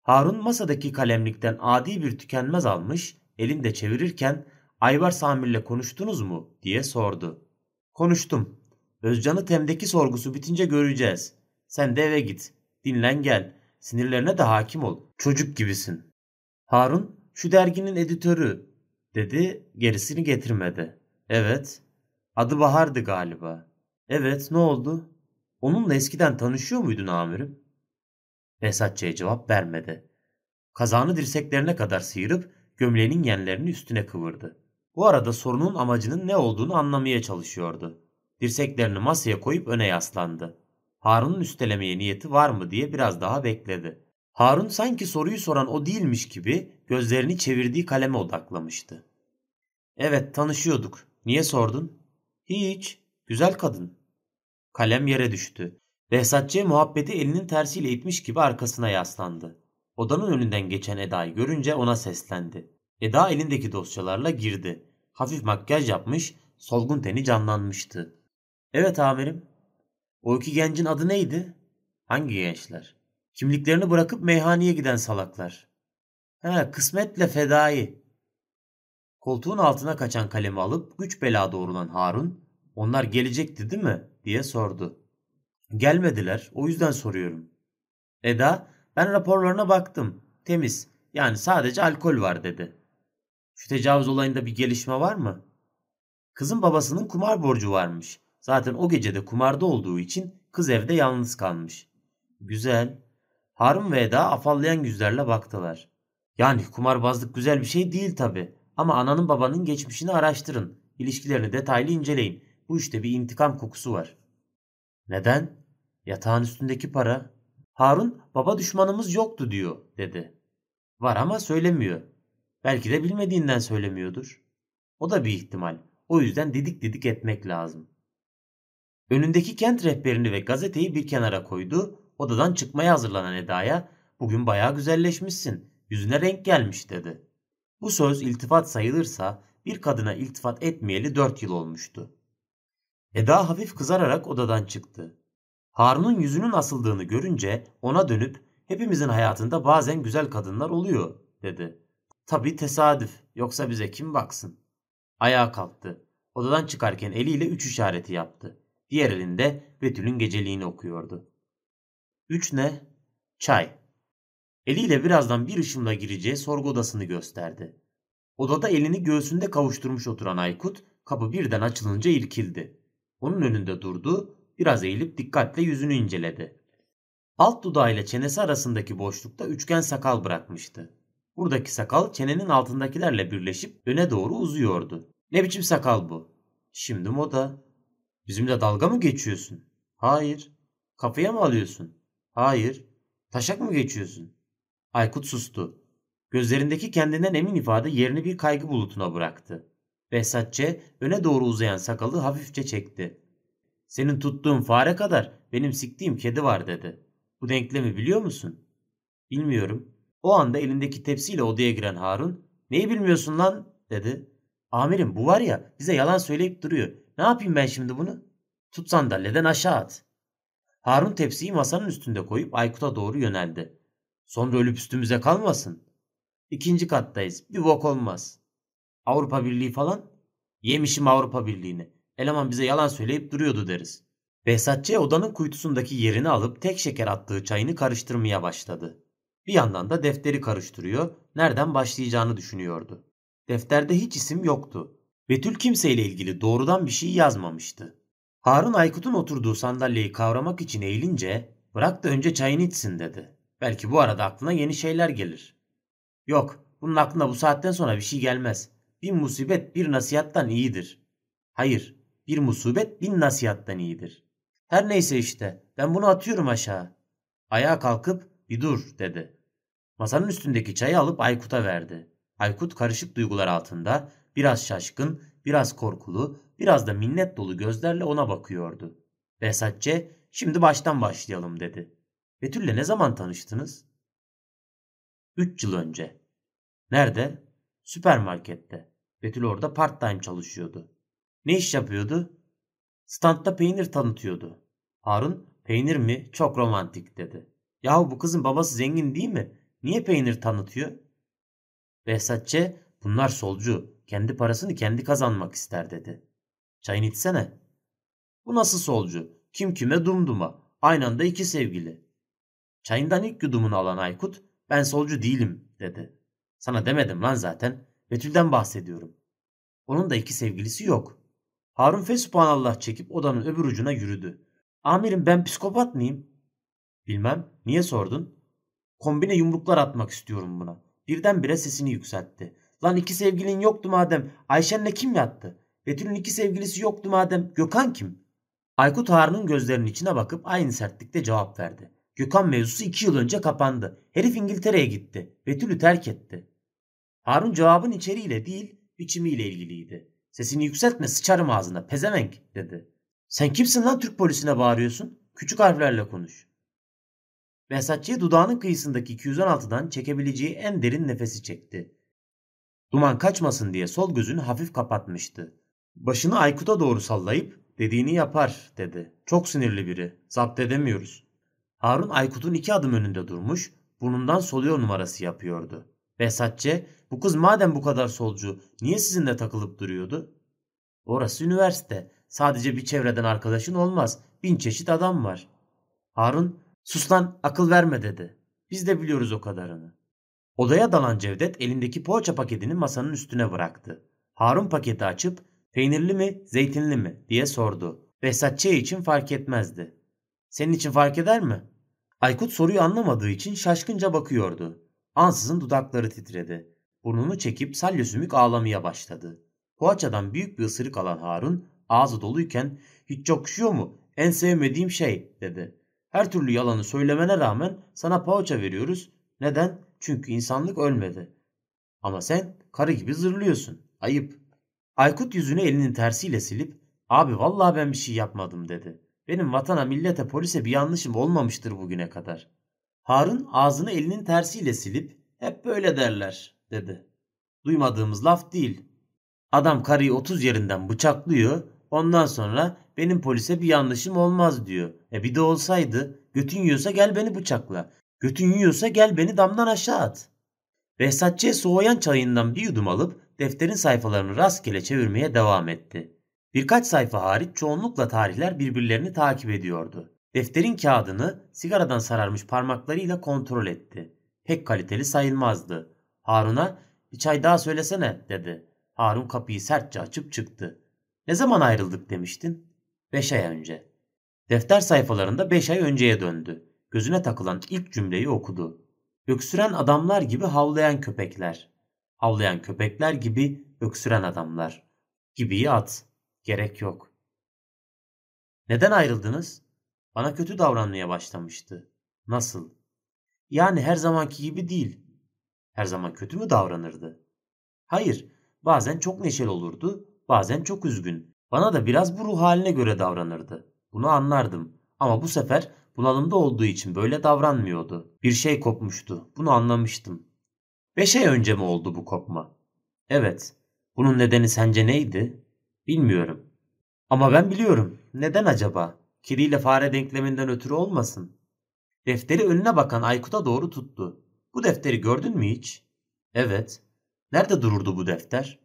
Harun masadaki kalemlikten adi bir tükenmez almış, elinde çevirirken Ayvar Samir'le konuştunuz mu diye sordu. Konuştum. Özcan'ı temdeki sorgusu bitince göreceğiz. Sen de eve git. Dinlen gel. Sinirlerine de hakim ol. Çocuk gibisin. Harun şu derginin editörü dedi gerisini getirmedi. Evet. Adı Bahar'dı galiba. Evet ne oldu? Onunla eskiden tanışıyor muydun amirim? Esatçı'ya cevap vermedi. Kazağını dirseklerine kadar sıyırıp gömleğinin yenlerini üstüne kıvırdı. Bu arada sorunun amacının ne olduğunu anlamaya çalışıyordu. Dirseklerini masaya koyup öne yaslandı. Harun'un üstelemeye niyeti var mı diye biraz daha bekledi. Harun sanki soruyu soran o değilmiş gibi gözlerini çevirdiği kaleme odaklamıştı. Evet tanışıyorduk. Niye sordun? Hiç. Güzel kadın. Kalem yere düştü. Behzatçı muhabbeti elinin tersiyle itmiş gibi arkasına yaslandı. Odanın önünden geçen Eda'yı görünce ona seslendi. Eda elindeki dosyalarla girdi. Hafif makyaj yapmış, solgun teni canlanmıştı. Evet amirim. O iki gencin adı neydi? Hangi gençler? Kimliklerini bırakıp meyhaneye giden salaklar. He, kısmetle fedai. Koltuğun altına kaçan kalemi alıp güç bela doğrulan Harun, onlar gelecekti değil mi? diye sordu. Gelmediler, o yüzden soruyorum. Eda, ben raporlarına baktım. Temiz, yani sadece alkol var dedi. Şu tecavüz olayında bir gelişme var mı? Kızın babasının kumar borcu varmış. Zaten o gecede kumarda olduğu için kız evde yalnız kalmış. Güzel. Harun ve Eda afallayan yüzlerle baktılar. Yani kumarbazlık güzel bir şey değil tabi. Ama ananın babanın geçmişini araştırın. İlişkilerini detaylı inceleyin. Bu işte bir intikam kokusu var. Neden? Yatağın üstündeki para. Harun baba düşmanımız yoktu diyor dedi. Var ama söylemiyor. Belki de bilmediğinden söylemiyordur. O da bir ihtimal. O yüzden didik didik etmek lazım. Önündeki kent rehberini ve gazeteyi bir kenara koydu. Odadan çıkmaya hazırlanan Eda'ya bugün bayağı güzelleşmişsin. Yüzüne renk gelmiş dedi. Bu söz iltifat sayılırsa bir kadına iltifat etmeyeli dört yıl olmuştu. Eda hafif kızararak odadan çıktı. Harun'un yüzünün asıldığını görünce ona dönüp hepimizin hayatında bazen güzel kadınlar oluyor dedi. Tabii tesadüf yoksa bize kim baksın? Ayağa kalktı. Odadan çıkarken eliyle üç işareti yaptı. Diğer elinde Betül'ün geceliğini okuyordu. Üç ne? Çay. Eliyle birazdan bir ışımla gireceği sorgu odasını gösterdi. Odada elini göğsünde kavuşturmuş oturan Aykut kapı birden açılınca irkildi. Onun önünde durdu, biraz eğilip dikkatle yüzünü inceledi. Alt dudağıyla çenesi arasındaki boşlukta üçgen sakal bırakmıştı. Buradaki sakal çenenin altındakilerle birleşip öne doğru uzuyordu. Ne biçim sakal bu? Şimdi moda. Bizimle dalga mı geçiyorsun? Hayır. Kafaya mı alıyorsun? Hayır. Taşak mı geçiyorsun? Aykut sustu. Gözlerindeki kendinden emin ifade yerini bir kaygı bulutuna bıraktı. Behzatçe öne doğru uzayan sakalı hafifçe çekti. Senin tuttuğun fare kadar benim siktiğim kedi var dedi. Bu denklemi biliyor musun? Bilmiyorum. O anda elindeki tepsiyle odaya giren Harun neyi bilmiyorsun lan dedi. Amirim bu var ya bize yalan söyleyip duruyor. Ne yapayım ben şimdi bunu? Tut sandalyeden aşağı at. Harun tepsiyi masanın üstünde koyup Aykut'a doğru yöneldi. Sonra ölüp üstümüze kalmasın. İkinci kattayız. Bir bok olmaz. Avrupa Birliği falan. Yemişim Avrupa Birliği'ni. Eleman bize yalan söyleyip duruyordu deriz. Behzatçı odanın kuytusundaki yerini alıp tek şeker attığı çayını karıştırmaya başladı. Bir yandan da defteri karıştırıyor, nereden başlayacağını düşünüyordu. Defterde hiç isim yoktu. Betül kimseyle ilgili doğrudan bir şey yazmamıştı. Harun Aykut'un oturduğu sandalyeyi kavramak için eğilince bırak da önce çayını içsin dedi. Belki bu arada aklına yeni şeyler gelir. Yok, bunun aklına bu saatten sonra bir şey gelmez. Bir musibet bir nasihattan iyidir. Hayır, bir musibet bin nasihattan iyidir. Her neyse işte, ben bunu atıyorum aşağı. Ayağa kalkıp bir dur dedi. Masanın üstündeki çayı alıp Aykut'a verdi. Aykut karışık duygular altında biraz şaşkın, biraz korkulu, biraz da minnet dolu gözlerle ona bakıyordu. Behzatçe şimdi baştan başlayalım dedi. Betül'le ne zaman tanıştınız? Üç yıl önce. Nerede? Süpermarkette. Betül orada part time çalışıyordu. Ne iş yapıyordu? Standta peynir tanıtıyordu. Harun peynir mi? Çok romantik dedi. Yahu bu kızın babası zengin değil mi? Niye peynir tanıtıyor? Behzatçe bunlar solcu. Kendi parasını kendi kazanmak ister dedi. Çayını içsene. Bu nasıl solcu? Kim kime dumduma. Aynı anda iki sevgili. Çayından ilk yudumunu alan Aykut ben solcu değilim dedi. Sana demedim lan zaten. Betül'den bahsediyorum. Onun da iki sevgilisi yok. Harun fesubhanallah çekip odanın öbür ucuna yürüdü. Amirim ben psikopat mıyım? Bilmem. Niye sordun? Kombine yumruklar atmak istiyorum buna. Birdenbire sesini yükseltti. Lan iki sevgilin yoktu madem. Ayşen'le kim yattı? Betül'ün iki sevgilisi yoktu madem. Gökhan kim? Aykut Harun'un gözlerinin içine bakıp aynı sertlikte cevap verdi. Gökhan mevzusu iki yıl önce kapandı. Herif İngiltere'ye gitti. Betül'ü terk etti. Harun cevabın içeriğiyle değil, biçimiyle ilgiliydi. Sesini yükseltme sıçarım ağzına pezevenk dedi. Sen kimsin lan Türk polisine bağırıyorsun? Küçük harflerle konuş. Behzatçı'ya dudağının kıyısındaki 216'dan çekebileceği en derin nefesi çekti. Duman kaçmasın diye sol gözünü hafif kapatmıştı. Başını Aykut'a doğru sallayıp dediğini yapar dedi. Çok sinirli biri. Zapt edemiyoruz. Harun Aykut'un iki adım önünde durmuş, burnundan soluyor numarası yapıyordu. Behzatçı, bu kız madem bu kadar solcu, niye sizinle takılıp duruyordu? Orası üniversite. Sadece bir çevreden arkadaşın olmaz. Bin çeşit adam var. Harun, sus lan akıl verme dedi. Biz de biliyoruz o kadarını. Odaya dalan Cevdet elindeki poğaça paketini masanın üstüne bıraktı. Harun paketi açıp peynirli mi zeytinli mi diye sordu. Behzatçı için fark etmezdi. Senin için fark eder mi? Aykut soruyu anlamadığı için şaşkınca bakıyordu. Ansızın dudakları titredi. Burnunu çekip salyosümük ağlamaya başladı. Poğaçadan büyük bir ısırık alan Harun ağzı doluyken hiç çok mu? En sevmediğim şey dedi. Her türlü yalanı söylemene rağmen sana poğaça veriyoruz. Neden? Çünkü insanlık ölmedi. Ama sen karı gibi zırlıyorsun. Ayıp. Aykut yüzünü elinin tersiyle silip abi vallahi ben bir şey yapmadım dedi. Benim vatana, millete, polise bir yanlışım olmamıştır bugüne kadar. Harun ağzını elinin tersiyle silip hep böyle derler dedi. Duymadığımız laf değil. Adam karıyı 30 yerinden bıçaklıyor. Ondan sonra benim polise bir yanlışım olmaz diyor. E bir de olsaydı götün yiyorsa gel beni bıçakla. Götün yiyorsa gel beni damdan aşağı at. Behzatçı'ya soğuyan çayından bir yudum alıp defterin sayfalarını rastgele çevirmeye devam etti. Birkaç sayfa hariç çoğunlukla tarihler birbirlerini takip ediyordu. Defterin kağıdını sigaradan sararmış parmaklarıyla kontrol etti. Pek kaliteli sayılmazdı. Harun'a bir çay daha söylesene dedi. Harun kapıyı sertçe açıp çıktı. Ne zaman ayrıldık demiştin? Beş ay önce. Defter sayfalarında beş ay önceye döndü. Gözüne takılan ilk cümleyi okudu. Öksüren adamlar gibi havlayan köpekler. Havlayan köpekler gibi öksüren adamlar. Gibiyi at. Gerek yok. Neden ayrıldınız? Bana kötü davranmaya başlamıştı. Nasıl? Yani her zamanki gibi değil. Her zaman kötü mü davranırdı? Hayır, bazen çok neşeli olurdu, bazen çok üzgün. Bana da biraz bu ruh haline göre davranırdı. Bunu anlardım. Ama bu sefer bunalımda olduğu için böyle davranmıyordu. Bir şey kopmuştu. Bunu anlamıştım. Beş ay önce mi oldu bu kopma? Evet. Bunun nedeni sence neydi? Bilmiyorum. Ama ben biliyorum. Neden acaba? Kiriyle fare denkleminden ötürü olmasın. Defteri önüne bakan Aykut'a doğru tuttu. Bu defteri gördün mü hiç? Evet. Nerede dururdu bu defter?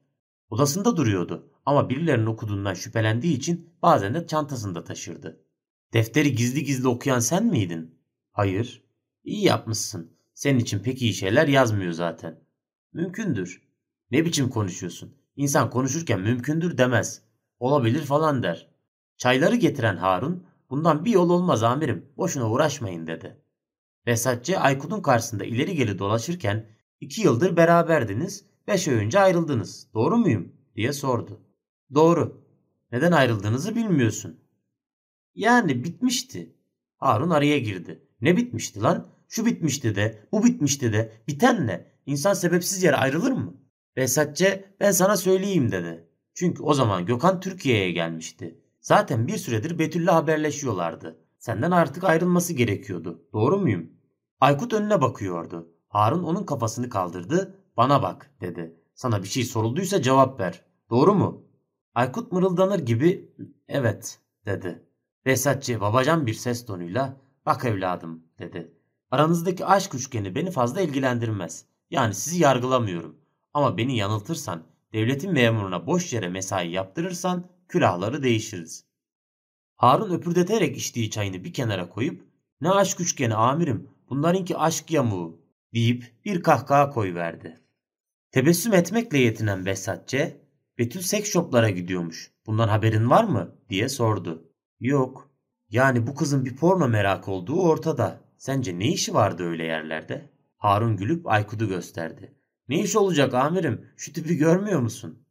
Odasında duruyordu ama birilerinin okuduğundan şüphelendiği için bazen de çantasında taşırdı. Defteri gizli gizli okuyan sen miydin? Hayır. İyi yapmışsın. Senin için pek iyi şeyler yazmıyor zaten. Mümkündür. Ne biçim konuşuyorsun? İnsan konuşurken mümkündür demez. Olabilir falan der. Çayları getiren Harun bundan bir yol olmaz amirim boşuna uğraşmayın dedi. Vesatçı Aykut'un karşısında ileri geri dolaşırken iki yıldır beraberdiniz beş ay önce ayrıldınız doğru muyum diye sordu. Doğru. Neden ayrıldığınızı bilmiyorsun. Yani bitmişti. Harun araya girdi. Ne bitmişti lan? Şu bitmişti de, bu bitmişti de. Biten ne? İnsan sebepsiz yere ayrılır mı? Vesatçı ben sana söyleyeyim dedi. Çünkü o zaman Gökhan Türkiye'ye gelmişti. Zaten bir süredir Betül'le haberleşiyorlardı. Senden artık ayrılması gerekiyordu. Doğru muyum? Aykut önüne bakıyordu. Harun onun kafasını kaldırdı. Bana bak dedi. Sana bir şey sorulduysa cevap ver. Doğru mu? Aykut mırıldanır gibi evet dedi. Vesatçı babacan bir ses tonuyla bak evladım dedi. Aranızdaki aşk üçgeni beni fazla ilgilendirmez. Yani sizi yargılamıyorum. Ama beni yanıltırsan, devletin memuruna boş yere mesai yaptırırsan külahları değişiriz. Harun öpürdeterek içtiği çayını bir kenara koyup ne aşk üçgeni amirim bunlarınki aşk yamuğu deyip bir kahkaha koyverdi. Tebessüm etmekle yetinen Besatçe Betül seks shoplara gidiyormuş. Bundan haberin var mı? diye sordu. Yok. Yani bu kızın bir porno merak olduğu ortada. Sence ne işi vardı öyle yerlerde? Harun gülüp Aykut'u gösterdi. Ne iş olacak amirim? Şu tipi görmüyor musun?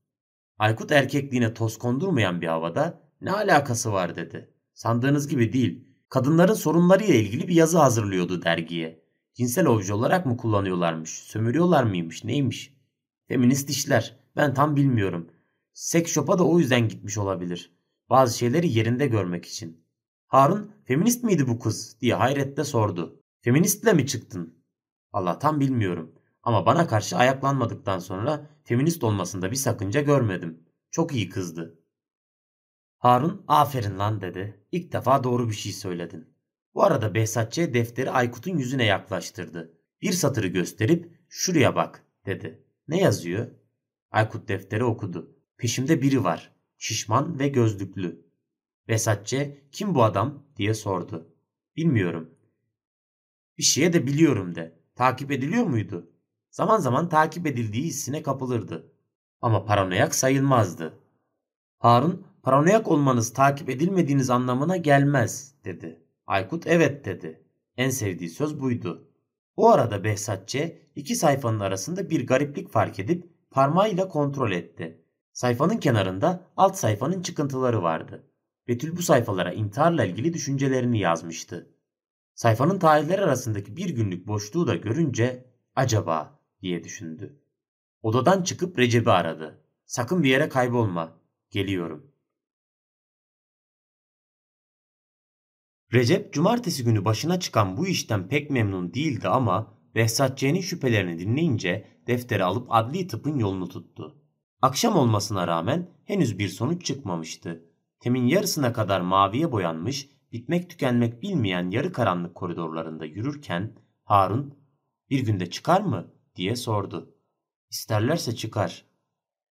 Aykut erkekliğine toz kondurmayan bir havada ne alakası var dedi. Sandığınız gibi değil. Kadınların sorunlarıyla ilgili bir yazı hazırlıyordu dergiye. Cinsel obje olarak mı kullanıyorlarmış? Sömürüyorlar mıymış? Neymiş? Feminist işler. Ben tam bilmiyorum. Seks shop'a da o yüzden gitmiş olabilir. Bazı şeyleri yerinde görmek için. Harun feminist miydi bu kız diye hayretle sordu. Feministle mi çıktın? Allah tam bilmiyorum. Ama bana karşı ayaklanmadıktan sonra feminist olmasında bir sakınca görmedim. Çok iyi kızdı. Harun aferin lan dedi. İlk defa doğru bir şey söyledin. Bu arada Behzatçı defteri Aykut'un yüzüne yaklaştırdı. Bir satırı gösterip şuraya bak dedi. Ne yazıyor? Aykut defteri okudu. Peşimde biri var. Şişman ve gözlüklü. Behzatçı kim bu adam diye sordu. Bilmiyorum. Bir şeye de biliyorum de. Takip ediliyor muydu? Zaman zaman takip edildiği hissine kapılırdı. Ama paranoyak sayılmazdı. Harun, paranoyak olmanız takip edilmediğiniz anlamına gelmez dedi. Aykut evet dedi. En sevdiği söz buydu. O arada Behzatçı iki sayfanın arasında bir gariplik fark edip parmağıyla kontrol etti. Sayfanın kenarında alt sayfanın çıkıntıları vardı. Betül bu sayfalara intiharla ilgili düşüncelerini yazmıştı. Sayfanın tarihleri arasındaki bir günlük boşluğu da görünce acaba diye düşündü. Odadan çıkıp Recep'i aradı. Sakın bir yere kaybolma. Geliyorum. Recep cumartesi günü başına çıkan bu işten pek memnun değildi ama Behzatçı'nın şüphelerini dinleyince defteri alıp adli tıpın yolunu tuttu. Akşam olmasına rağmen henüz bir sonuç çıkmamıştı. Temin yarısına kadar maviye boyanmış, bitmek tükenmek bilmeyen yarı karanlık koridorlarında yürürken Harun bir günde çıkar mı diye sordu. İsterlerse çıkar.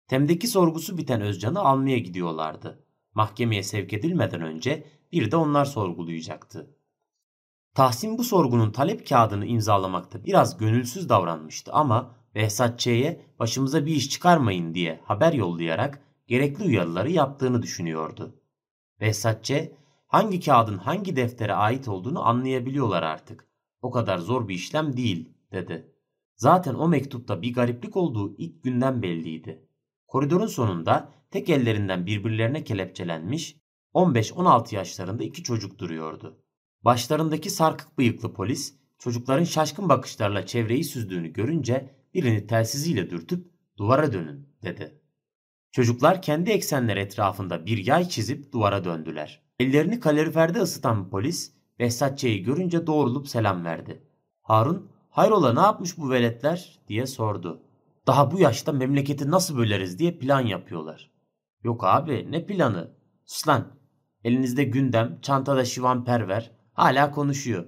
Tem'deki sorgusu biten Özcan'ı almaya gidiyorlardı. Mahkemeye sevk edilmeden önce bir de onlar sorgulayacaktı. Tahsin bu sorgunun talep kağıdını imzalamakta biraz gönülsüz davranmıştı ama Behzat başımıza bir iş çıkarmayın diye haber yollayarak gerekli uyarıları yaptığını düşünüyordu. Behzat hangi kağıdın hangi deftere ait olduğunu anlayabiliyorlar artık. O kadar zor bir işlem değil dedi. Zaten o mektupta bir gariplik olduğu ilk günden belliydi. Koridorun sonunda tek ellerinden birbirlerine kelepçelenmiş 15-16 yaşlarında iki çocuk duruyordu. Başlarındaki sarkık bıyıklı polis çocukların şaşkın bakışlarla çevreyi süzdüğünü görünce birini telsiziyle dürtüp duvara dönün dedi. Çocuklar kendi eksenler etrafında bir yay çizip duvara döndüler. Ellerini kaloriferde ısıtan polis Behzatçı'yı görünce doğrulup selam verdi. Harun hayrola ne yapmış bu veletler diye sordu. Daha bu yaşta memleketi nasıl böleriz diye plan yapıyorlar. Yok abi ne planı? Sus lan. Elinizde gündem, çantada şivan perver. Hala konuşuyor.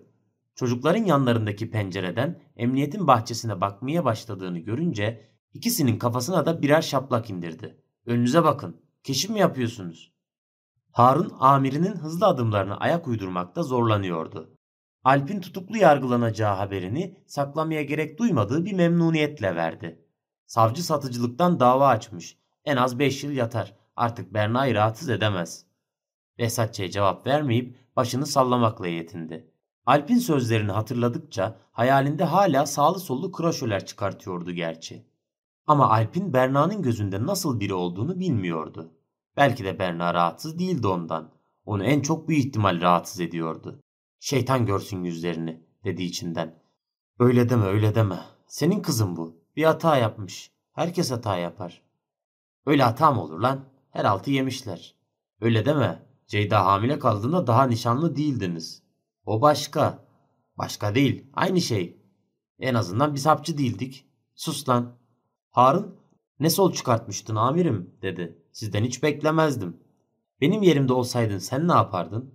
Çocukların yanlarındaki pencereden emniyetin bahçesine bakmaya başladığını görünce ikisinin kafasına da birer şaplak indirdi. Önünüze bakın. Keşif mi yapıyorsunuz? Harun amirinin hızlı adımlarına ayak uydurmakta zorlanıyordu. Alp'in tutuklu yargılanacağı haberini saklamaya gerek duymadığı bir memnuniyetle verdi. Savcı satıcılıktan dava açmış. En az 5 yıl yatar. Artık Berna'yı rahatsız edemez. Behzatçı'ya cevap vermeyip başını sallamakla yetindi. Alp'in sözlerini hatırladıkça hayalinde hala sağlı sollu kroşöler çıkartıyordu gerçi. Ama Alp'in Berna'nın gözünde nasıl biri olduğunu bilmiyordu. Belki de Berna rahatsız değildi ondan. Onu en çok bu ihtimal rahatsız ediyordu. Şeytan görsün yüzlerini dedi içinden. Öyle deme öyle deme. Senin kızın bu. Bir hata yapmış. Herkes hata yapar. Öyle hata mı olur lan? Her altı yemişler. Öyle deme. Ceyda hamile kaldığında daha nişanlı değildiniz. O başka. Başka değil. Aynı şey. En azından biz hapçı değildik. Sus lan. Harun ne sol çıkartmıştın amirim dedi. Sizden hiç beklemezdim. Benim yerimde olsaydın sen ne yapardın?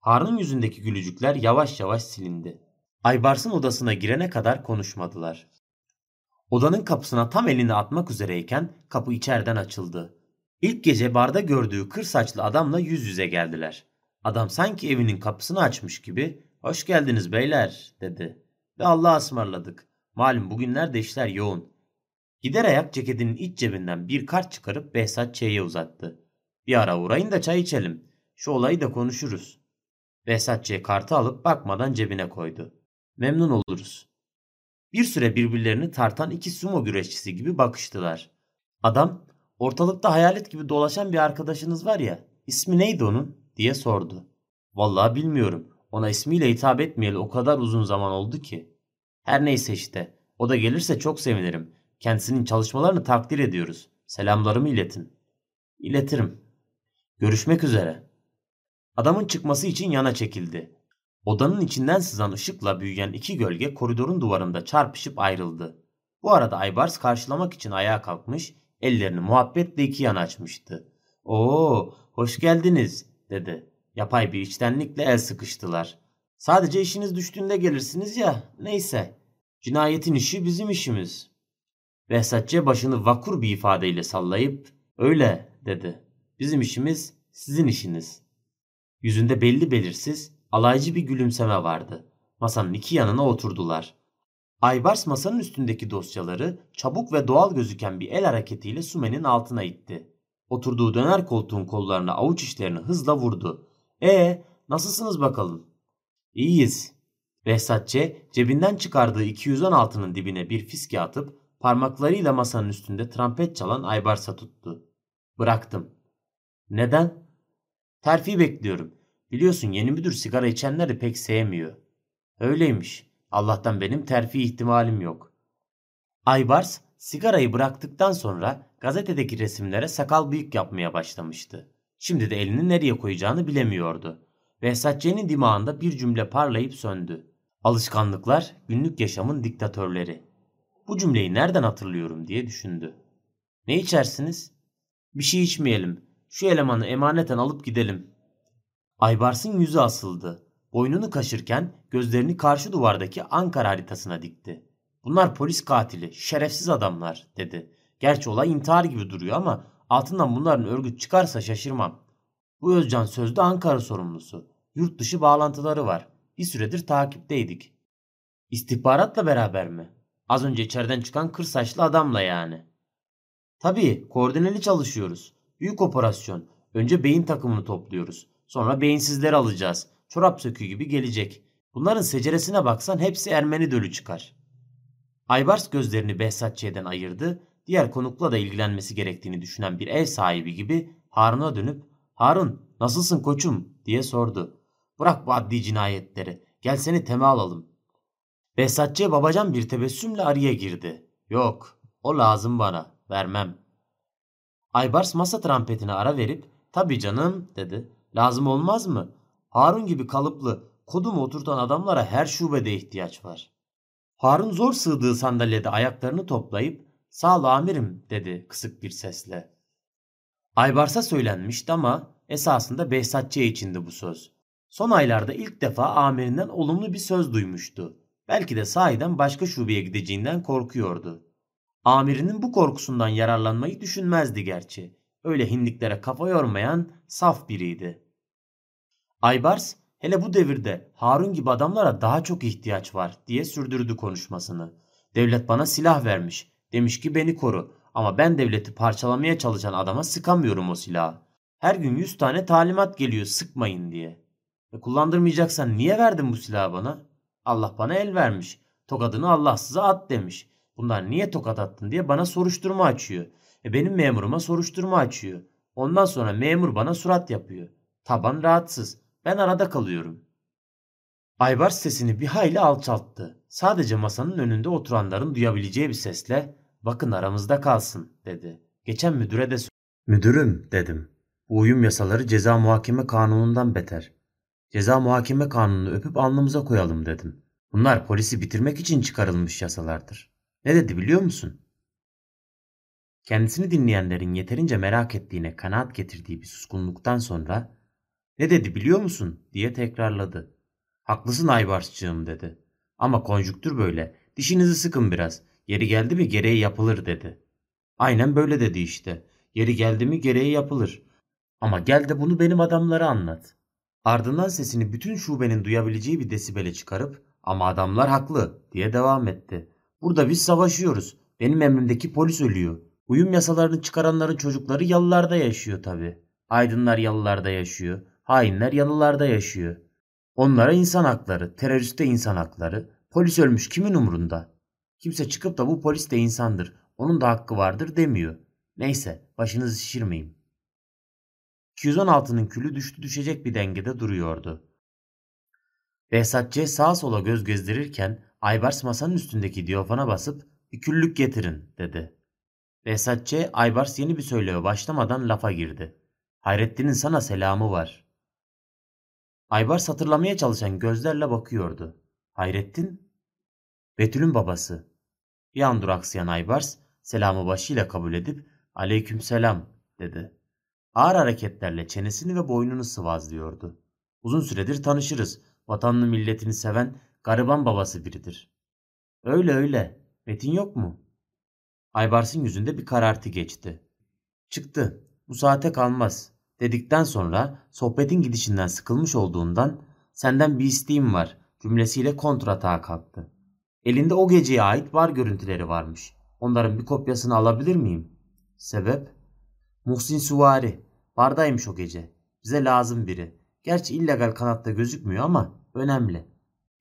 Harun'un yüzündeki gülücükler yavaş yavaş silindi. Aybars'ın odasına girene kadar konuşmadılar. Odanın kapısına tam elini atmak üzereyken kapı içeriden açıldı. İlk gece barda gördüğü kır saçlı adamla yüz yüze geldiler. Adam sanki evinin kapısını açmış gibi ''Hoş geldiniz beyler'' dedi. Ve Allah'a ısmarladık. Malum bugünlerde işler yoğun. Gider ayak ceketinin iç cebinden bir kart çıkarıp Behzat Ç'ye uzattı. Bir ara uğrayın da çay içelim. Şu olayı da konuşuruz. Behzat Ç kartı alıp bakmadan cebine koydu. Memnun oluruz. Bir süre birbirlerini tartan iki sumo güreşçisi gibi bakıştılar. Adam, ortalıkta hayalet gibi dolaşan bir arkadaşınız var ya, ismi neydi onun diye sordu. Vallahi bilmiyorum. Ona ismiyle hitap etmeyeli o kadar uzun zaman oldu ki. Her neyse işte. O da gelirse çok sevinirim. Kendisinin çalışmalarını takdir ediyoruz. Selamlarımı iletin. İletirim. Görüşmek üzere. Adamın çıkması için yana çekildi. Odanın içinden sızan ışıkla büyüyen iki gölge koridorun duvarında çarpışıp ayrıldı. Bu arada Aybars karşılamak için ayağa kalkmış, ellerini muhabbetle iki yana açmıştı. ''Oo, hoş geldiniz.'' dedi. Yapay bir içtenlikle el sıkıştılar. ''Sadece işiniz düştüğünde gelirsiniz ya, neyse. Cinayetin işi bizim işimiz.'' Behzatçı başını vakur bir ifadeyle sallayıp ''Öyle'' dedi. ''Bizim işimiz sizin işiniz.'' Yüzünde belli belirsiz, alaycı bir gülümseme vardı. Masanın iki yanına oturdular. Aybars masanın üstündeki dosyaları çabuk ve doğal gözüken bir el hareketiyle Sume'nin altına itti. Oturduğu döner koltuğun kollarına avuç içlerini hızla vurdu. E nasılsınız bakalım? İyiyiz. Behzatçe cebinden çıkardığı 216'nın dibine bir fiske atıp parmaklarıyla masanın üstünde trampet çalan Aybars'a tuttu. Bıraktım. Neden? Terfi bekliyorum. Biliyorsun yeni müdür sigara içenleri pek sevmiyor. Öyleymiş. Allah'tan benim terfi ihtimalim yok. Aybars sigarayı bıraktıktan sonra gazetedeki resimlere sakal bıyık yapmaya başlamıştı. Şimdi de elini nereye koyacağını bilemiyordu. Behzatçı'nın dimağında bir cümle parlayıp söndü. Alışkanlıklar günlük yaşamın diktatörleri. Bu cümleyi nereden hatırlıyorum diye düşündü. Ne içersiniz? Bir şey içmeyelim. Şu elemanı emaneten alıp gidelim. Aybars'ın yüzü asıldı. Boynunu kaşırken gözlerini karşı duvardaki Ankara haritasına dikti. Bunlar polis katili, şerefsiz adamlar dedi. Gerçi olay intihar gibi duruyor ama altından bunların örgüt çıkarsa şaşırmam. Bu Özcan sözde Ankara sorumlusu. Yurt dışı bağlantıları var. Bir süredir takipteydik. İstihbaratla beraber mi? Az önce içeriden çıkan kır saçlı adamla yani. Tabii koordineli çalışıyoruz. Büyük operasyon. Önce beyin takımını topluyoruz. Sonra beyinsizleri alacağız. Çorap sökü gibi gelecek. Bunların seceresine baksan hepsi Ermeni dölü çıkar. Aybars gözlerini Behzatçı'dan ayırdı. Diğer konukla da ilgilenmesi gerektiğini düşünen bir ev sahibi gibi Harun'a dönüp ''Harun nasılsın koçum?'' diye sordu. ''Bırak bu adli cinayetleri. Gel seni teme alalım.'' Behzatçı babacan bir tebessümle araya girdi. ''Yok o lazım bana. Vermem.'' Aybars masa trampetine ara verip ''Tabii canım'' dedi. ''Lazım olmaz mı? Harun gibi kalıplı, kodumu oturtan adamlara her şubede ihtiyaç var.'' Harun zor sığdığı sandalyede ayaklarını toplayıp ''Sağ ol amirim'' dedi kısık bir sesle. Aybars'a söylenmişti ama esasında Behzatçı'ya içindi bu söz. Son aylarda ilk defa amirinden olumlu bir söz duymuştu. Belki de sahiden başka şubeye gideceğinden korkuyordu. Amirinin bu korkusundan yararlanmayı düşünmezdi gerçi. Öyle hindiklere kafa yormayan saf biriydi. Aybars Hele bu devirde Harun gibi adamlara daha çok ihtiyaç var diye sürdürdü konuşmasını. Devlet bana silah vermiş. Demiş ki beni koru. Ama ben devleti parçalamaya çalışan adama sıkamıyorum o silahı. Her gün yüz tane talimat geliyor sıkmayın diye. E kullandırmayacaksan niye verdin bu silahı bana? Allah bana el vermiş. Tokadını Allahsıza at demiş. Bunlar niye tokat attın diye bana soruşturma açıyor. E benim memuruma soruşturma açıyor. Ondan sonra memur bana surat yapıyor. Taban rahatsız. Ben arada kalıyorum. Aybars sesini bir hayli alçalttı. Sadece masanın önünde oturanların duyabileceği bir sesle bakın aramızda kalsın dedi. Geçen müdüre de Müdürüm dedim. Bu uyum yasaları ceza muhakeme kanunundan beter. Ceza muhakeme kanununu öpüp alnımıza koyalım dedim. Bunlar polisi bitirmek için çıkarılmış yasalardır. Ne dedi biliyor musun? Kendisini dinleyenlerin yeterince merak ettiğine kanaat getirdiği bir suskunluktan sonra ne dedi biliyor musun diye tekrarladı. Haklısın Aybarsçığım dedi. Ama konjüktür böyle. Dişinizi sıkın biraz. Yeri geldi mi gereği yapılır dedi. Aynen böyle dedi işte. Yeri geldi mi gereği yapılır. Ama gel de bunu benim adamlara anlat. Ardından sesini bütün şubenin duyabileceği bir desibele çıkarıp ama adamlar haklı diye devam etti. Burada biz savaşıyoruz. Benim emrimdeki polis ölüyor. Uyum yasalarını çıkaranların çocukları yalılarda yaşıyor tabi. Aydınlar yalılarda yaşıyor. Hainler yalılarda yaşıyor. Onlara insan hakları, teröriste insan hakları. Polis ölmüş kimin umurunda? Kimse çıkıp da bu polis de insandır. Onun da hakkı vardır demiyor. Neyse başınızı şişirmeyin. 216'nın külü düştü düşecek bir dengede duruyordu. Behzatçı sağa sola göz gezdirirken Aybars masanın üstündeki diyafana basıp bir küllük getirin dedi. Behzatçı Aybars yeni bir söyleve başlamadan lafa girdi. Hayrettin'in sana selamı var. Aybars hatırlamaya çalışan gözlerle bakıyordu. Hayrettin? Betül'ün babası. Bir an duraksayan Aybars selamı başıyla kabul edip aleyküm selam dedi. Ağır hareketlerle çenesini ve boynunu sıvazlıyordu. Uzun süredir tanışırız. Vatanını milletini seven gariban babası biridir. Öyle öyle. Metin yok mu? Aybars'ın yüzünde bir karartı geçti. Çıktı. Bu saate kalmaz. Dedikten sonra sohbetin gidişinden sıkılmış olduğundan senden bir isteğim var cümlesiyle kontratağa kalktı. Elinde o geceye ait var görüntüleri varmış. Onların bir kopyasını alabilir miyim? Sebep? Muhsin Suvari. Bardaymış o gece. Bize lazım biri. Gerçi illegal kanatta gözükmüyor ama önemli.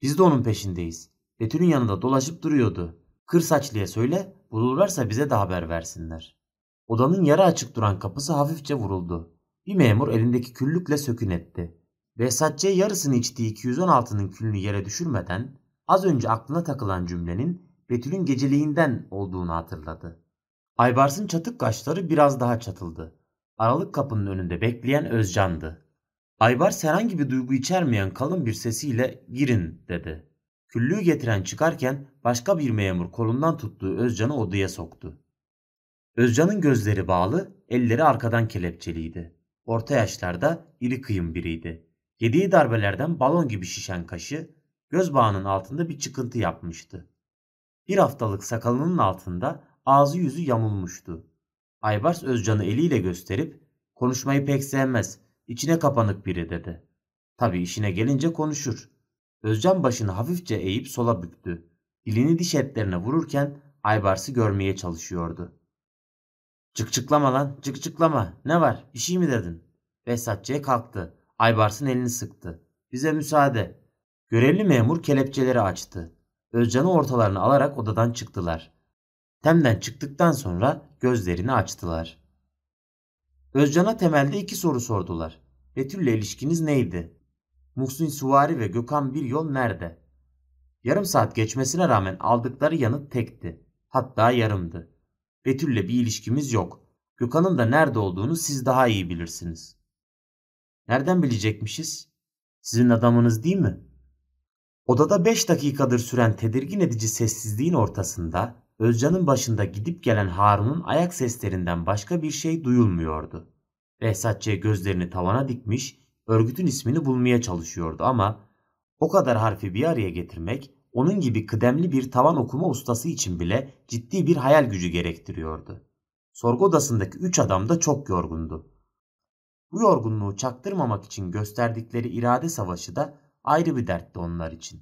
Biz de onun peşindeyiz. Betül'ün yanında dolaşıp duruyordu. Kır saçlıya söyle, bulurlarsa bize de haber versinler. Odanın yarı açık duran kapısı hafifçe vuruldu. Bir memur elindeki küllükle sökün etti. Behzatçı yarısını içtiği 216'nın külünü yere düşürmeden az önce aklına takılan cümlenin Betül'ün geceliğinden olduğunu hatırladı. Aybars'ın çatık kaşları biraz daha çatıldı. Aralık kapının önünde bekleyen Özcan'dı. Aybars herhangi bir duygu içermeyen kalın bir sesiyle girin dedi. Küllüğü getiren çıkarken başka bir memur kolundan tuttuğu Özcan'ı odaya soktu. Özcan'ın gözleri bağlı, elleri arkadan kelepçeliydi. Orta yaşlarda iri kıyım biriydi. Yediği darbelerden balon gibi şişen kaşı göz bağının altında bir çıkıntı yapmıştı. Bir haftalık sakalının altında ağzı yüzü yamulmuştu. Aybars Özcan'ı eliyle gösterip konuşmayı pek sevmez, içine kapanık biri dedi. Tabii işine gelince konuşur. Özcan başını hafifçe eğip sola büktü. Dilini diş etlerine vururken Aybars'ı görmeye çalışıyordu. Çıkçıklama lan, çıkçıklama. Ne var, bir şey mi dedin? Behzatçı'ya kalktı. Aybars'ın elini sıktı. Bize müsaade. Görevli memur kelepçeleri açtı. Özcan'ı ortalarına alarak odadan çıktılar. Temden çıktıktan sonra gözlerini açtılar. Özcan'a temelde iki soru sordular. Betül'le ilişkiniz neydi? Muhsin Suvari ve Gökhan bir yol nerede? Yarım saat geçmesine rağmen aldıkları yanıt tekti. Hatta yarımdı. Betül'le bir ilişkimiz yok. Gökhan'ın da nerede olduğunu siz daha iyi bilirsiniz. Nereden bilecekmişiz? Sizin adamınız değil mi? Odada beş dakikadır süren tedirgin edici sessizliğin ortasında Özcan'ın başında gidip gelen Harun'un ayak seslerinden başka bir şey duyulmuyordu. Behzatçı gözlerini tavana dikmiş, örgütün ismini bulmaya çalışıyordu ama o kadar harfi bir araya getirmek onun gibi kıdemli bir tavan okuma ustası için bile ciddi bir hayal gücü gerektiriyordu. Sorgu odasındaki üç adam da çok yorgundu. Bu yorgunluğu çaktırmamak için gösterdikleri irade savaşı da ayrı bir dertti onlar için.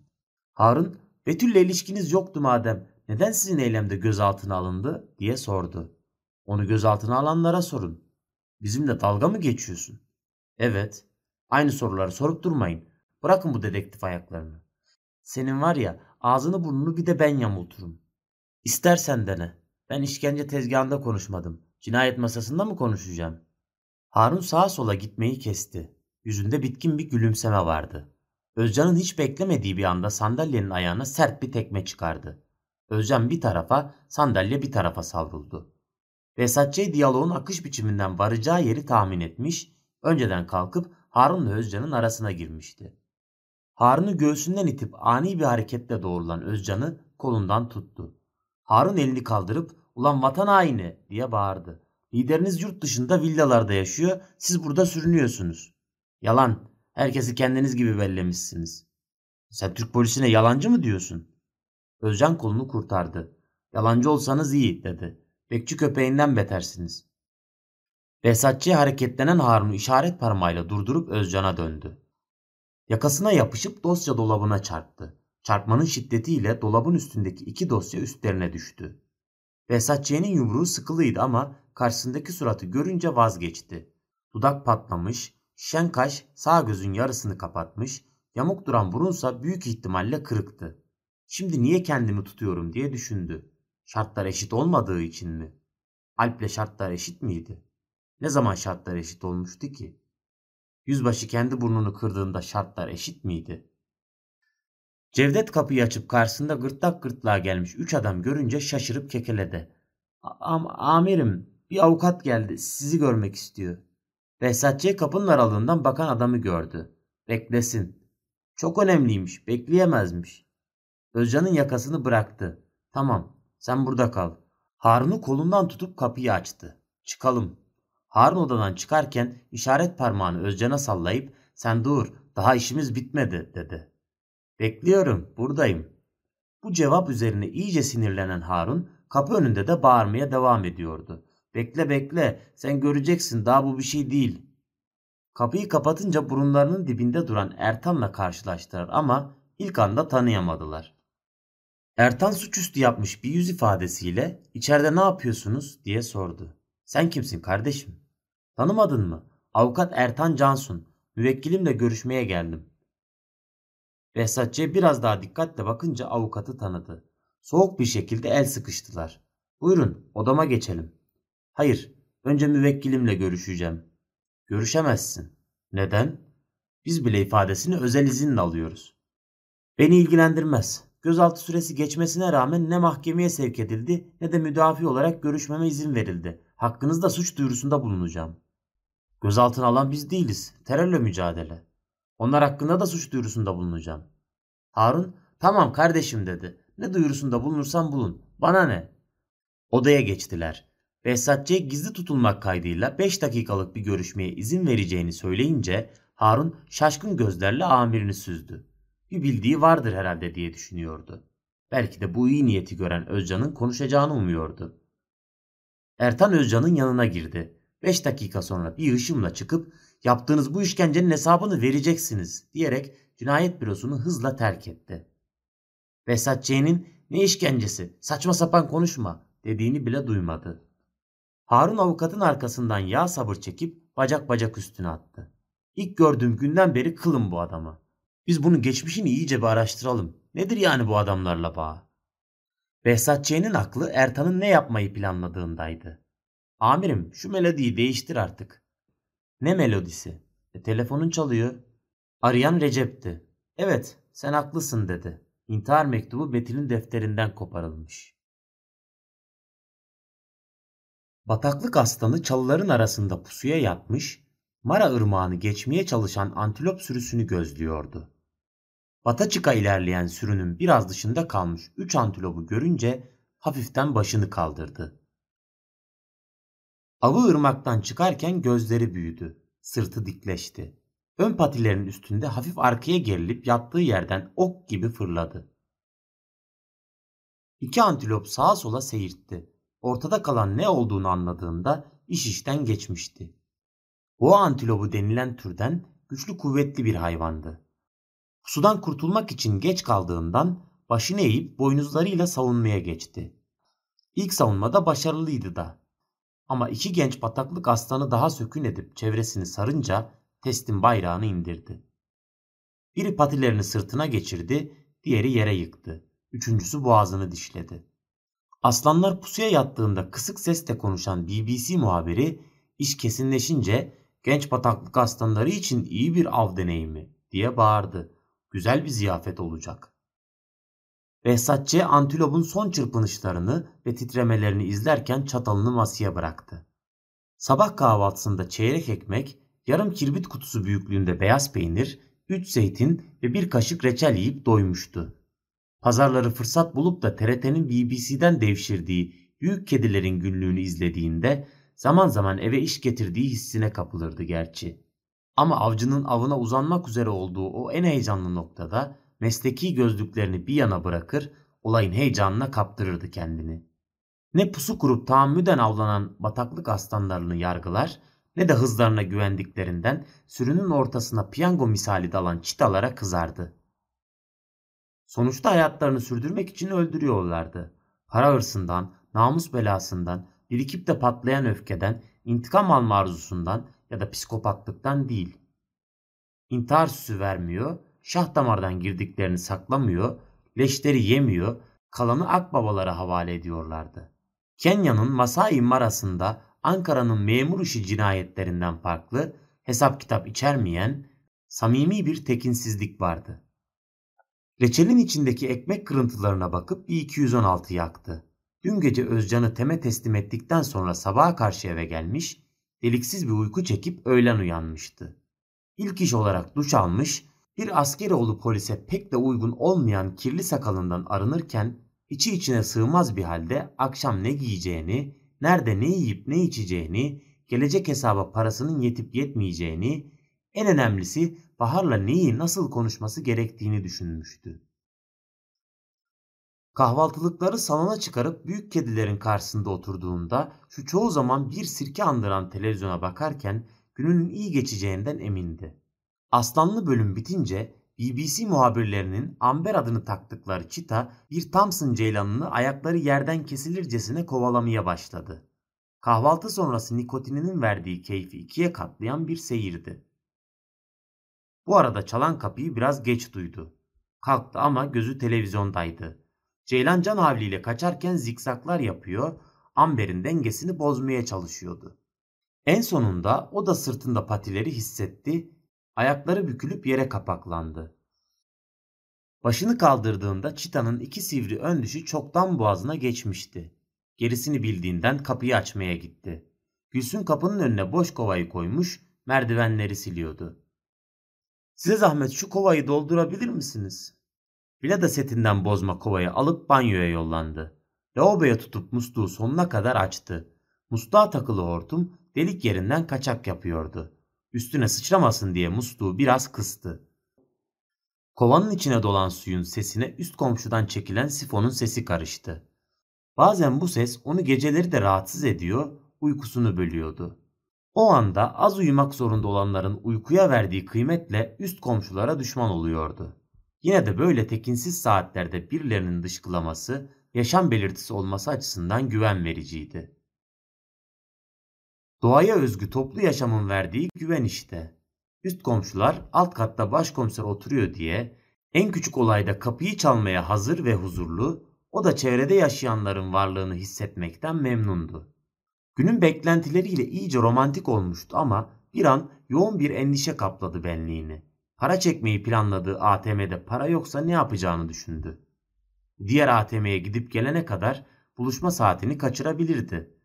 Harun, Betül'le ilişkiniz yoktu madem neden sizin eylemde gözaltına alındı diye sordu. Onu gözaltına alanlara sorun. Bizimle dalga mı geçiyorsun? Evet. Aynı soruları sorup durmayın. Bırakın bu dedektif ayaklarını. Senin var ya ağzını burnunu bir de ben yamulturum. İstersen dene. Ben işkence tezgahında konuşmadım. Cinayet masasında mı konuşacağım? Harun sağa sola gitmeyi kesti. Yüzünde bitkin bir gülümseme vardı. Özcan'ın hiç beklemediği bir anda sandalyenin ayağına sert bir tekme çıkardı. Özcan bir tarafa, sandalye bir tarafa savruldu. Vesatçı diyaloğun akış biçiminden varacağı yeri tahmin etmiş, önceden kalkıp Harun'la Özcan'ın arasına girmişti. Harun'u göğsünden itip ani bir hareketle doğrulan Özcan'ı kolundan tuttu. Harun elini kaldırıp ulan vatan haini diye bağırdı. Lideriniz yurt dışında villalarda yaşıyor, siz burada sürünüyorsunuz. Yalan, herkesi kendiniz gibi bellemişsiniz. Sen Türk polisine yalancı mı diyorsun? Özcan kolunu kurtardı. Yalancı olsanız iyi dedi. Bekçi köpeğinden betersiniz. Behzatçı'ya hareketlenen Harun'u işaret parmağıyla durdurup Özcan'a döndü. Yakasına yapışıp dosya dolabına çarptı. Çarpmanın şiddetiyle dolabın üstündeki iki dosya üstlerine düştü. Behzatçı'nın yumruğu sıkılıydı ama karşısındaki suratı görünce vazgeçti. Dudak patlamış, şen kaş sağ gözün yarısını kapatmış, yamuk duran burunsa büyük ihtimalle kırıktı. Şimdi niye kendimi tutuyorum diye düşündü. Şartlar eşit olmadığı için mi? Alp'le şartlar eşit miydi? Ne zaman şartlar eşit olmuştu ki? Yüzbaşı kendi burnunu kırdığında şartlar eşit miydi? Cevdet kapıyı açıp karşısında gırtlak gırtlağa gelmiş üç adam görünce şaşırıp kekeledi. Am amirim bir avukat geldi sizi görmek istiyor. Behzatçı'ya kapının aralığından bakan adamı gördü. Beklesin. Çok önemliymiş bekleyemezmiş. Özcan'ın yakasını bıraktı. Tamam sen burada kal. Harun'u kolundan tutup kapıyı açtı. Çıkalım. Harun odadan çıkarken işaret parmağını Özcan'a sallayıp sen dur daha işimiz bitmedi dedi. Bekliyorum buradayım. Bu cevap üzerine iyice sinirlenen Harun kapı önünde de bağırmaya devam ediyordu. Bekle bekle sen göreceksin daha bu bir şey değil. Kapıyı kapatınca burunlarının dibinde duran Ertan'la karşılaştılar ama ilk anda tanıyamadılar. Ertan suçüstü yapmış bir yüz ifadesiyle içeride ne yapıyorsunuz diye sordu. Sen kimsin kardeşim? Tanımadın mı? Avukat Ertan Cansun. Müvekkilimle görüşmeye geldim. Behzatçı'ya biraz daha dikkatle bakınca avukatı tanıdı. Soğuk bir şekilde el sıkıştılar. Buyurun odama geçelim. Hayır önce müvekkilimle görüşeceğim. Görüşemezsin. Neden? Biz bile ifadesini özel izinle alıyoruz. Beni ilgilendirmez. Gözaltı süresi geçmesine rağmen ne mahkemeye sevk edildi ne de müdafi olarak görüşmeme izin verildi. Hakkınızda suç duyurusunda bulunacağım. Gözaltına alan biz değiliz. Terörle mücadele. Onlar hakkında da suç duyurusunda bulunacağım. Harun tamam kardeşim dedi. Ne duyurusunda bulunursan bulun. Bana ne? Odaya geçtiler. Behzatçı'ya gizli tutulmak kaydıyla 5 dakikalık bir görüşmeye izin vereceğini söyleyince Harun şaşkın gözlerle amirini süzdü. Bir bildiği vardır herhalde diye düşünüyordu. Belki de bu iyi niyeti gören Özcan'ın konuşacağını umuyordu. Ertan Özcan'ın yanına girdi. 5 dakika sonra bir ışımla çıkıp yaptığınız bu işkencenin hesabını vereceksiniz diyerek cinayet bürosunu hızla terk etti. Vesat C'nin ne işkencesi saçma sapan konuşma dediğini bile duymadı. Harun avukatın arkasından yağ sabır çekip bacak bacak üstüne attı. İlk gördüğüm günden beri kılım bu adama. Biz bunun geçmişini iyice bir araştıralım. Nedir yani bu adamlarla bağ? Behzat Ç'nin aklı Ertan'ın ne yapmayı planladığındaydı. Amirim şu melodiyi değiştir artık. Ne melodisi? E, telefonun çalıyor. Arayan Recep'ti. Evet sen haklısın dedi. İntihar mektubu Betül'ün defterinden koparılmış. Bataklık aslanı çalıların arasında pusuya yatmış, Mara ırmağını geçmeye çalışan antilop sürüsünü gözlüyordu. Bataçık'a ilerleyen sürünün biraz dışında kalmış üç antilopu görünce hafiften başını kaldırdı. Avı ırmaktan çıkarken gözleri büyüdü, sırtı dikleşti. Ön patilerin üstünde hafif arkaya gerilip yattığı yerden ok gibi fırladı. İki antilop sağa sola seyirtti. Ortada kalan ne olduğunu anladığında iş işten geçmişti. Boğa antilobu denilen türden güçlü kuvvetli bir hayvandı. Sudan kurtulmak için geç kaldığından başını eğip boynuzlarıyla savunmaya geçti. İlk savunmada başarılıydı da. Ama iki genç bataklık aslanı daha sökün edip çevresini sarınca testin bayrağını indirdi. Biri patilerini sırtına geçirdi, diğeri yere yıktı. Üçüncüsü boğazını dişledi. Aslanlar pusuya yattığında kısık sesle konuşan BBC muhabiri iş kesinleşince genç bataklık aslanları için iyi bir av deneyimi diye bağırdı. Güzel bir ziyafet olacak. Behzatçı antilopun son çırpınışlarını ve titremelerini izlerken çatalını masaya bıraktı. Sabah kahvaltısında çeyrek ekmek, yarım kirbit kutusu büyüklüğünde beyaz peynir, üç zeytin ve bir kaşık reçel yiyip doymuştu. Pazarları fırsat bulup da TRT'nin BBC'den devşirdiği büyük kedilerin günlüğünü izlediğinde zaman zaman eve iş getirdiği hissine kapılırdı gerçi. Ama avcının avına uzanmak üzere olduğu o en heyecanlı noktada mesleki gözlüklerini bir yana bırakır, olayın heyecanına kaptırırdı kendini. Ne pusu kurup tahammüden avlanan bataklık aslanlarını yargılar, ne de hızlarına güvendiklerinden sürünün ortasına piyango misali dalan çitalara kızardı. Sonuçta hayatlarını sürdürmek için öldürüyorlardı. Para hırsından, namus belasından, birikip de patlayan öfkeden, intikam alma arzusundan ya da psikopatlıktan değil. İntihar süsü vermiyor, şah damardan girdiklerini saklamıyor, leşleri yemiyor, kalanı akbabalara havale ediyorlardı. Kenya'nın Masai Marası'nda Ankara'nın memur işi cinayetlerinden farklı, hesap kitap içermeyen, samimi bir tekinsizlik vardı. Reçelin içindeki ekmek kırıntılarına bakıp bir 216 yaktı. Dün gece Özcan'ı Tem'e teslim ettikten sonra sabaha karşı eve gelmiş, deliksiz bir uyku çekip öğlen uyanmıştı. İlk iş olarak duş almış, bir askeroğlu polise pek de uygun olmayan kirli sakalından arınırken içi içine sığmaz bir halde akşam ne giyeceğini, nerede ne yiyip ne içeceğini, gelecek hesaba parasının yetip yetmeyeceğini, en önemlisi Bahar'la neyi nasıl konuşması gerektiğini düşünmüştü. Kahvaltılıkları salona çıkarıp büyük kedilerin karşısında oturduğunda şu çoğu zaman bir sirke andıran televizyona bakarken gününün iyi geçeceğinden emindi. Aslanlı bölüm bitince BBC muhabirlerinin Amber adını taktıkları çita bir Thompson ceylanını ayakları yerden kesilircesine kovalamaya başladı. Kahvaltı sonrası nikotininin verdiği keyfi ikiye katlayan bir seyirdi. Bu arada çalan kapıyı biraz geç duydu. Kalktı ama gözü televizyondaydı. Ceylan can havliyle kaçarken zikzaklar yapıyor, Amber'in dengesini bozmaya çalışıyordu. En sonunda o da sırtında patileri hissetti, ayakları bükülüp yere kapaklandı. Başını kaldırdığında çitanın iki sivri ön dişi çoktan boğazına geçmişti. Gerisini bildiğinden kapıyı açmaya gitti. Gülsün kapının önüne boş kovayı koymuş, merdivenleri siliyordu. Size zahmet şu kovayı doldurabilir misiniz? Vilada setinden bozma kovayı alıp banyoya yollandı. Lavaboya tutup musluğu sonuna kadar açtı. Musluğa takılı hortum delik yerinden kaçak yapıyordu. Üstüne sıçramasın diye musluğu biraz kıstı. Kovanın içine dolan suyun sesine üst komşudan çekilen sifonun sesi karıştı. Bazen bu ses onu geceleri de rahatsız ediyor, uykusunu bölüyordu. O anda az uyumak zorunda olanların uykuya verdiği kıymetle üst komşulara düşman oluyordu. Yine de böyle tekinsiz saatlerde birilerinin dışkılaması, yaşam belirtisi olması açısından güven vericiydi. Doğaya özgü toplu yaşamın verdiği güven işte. Üst komşular alt katta başkomiser oturuyor diye en küçük olayda kapıyı çalmaya hazır ve huzurlu, o da çevrede yaşayanların varlığını hissetmekten memnundu. Günün beklentileriyle iyice romantik olmuştu ama bir an yoğun bir endişe kapladı benliğini. Para çekmeyi planladığı ATM'de para yoksa ne yapacağını düşündü. Diğer ATM'ye gidip gelene kadar buluşma saatini kaçırabilirdi.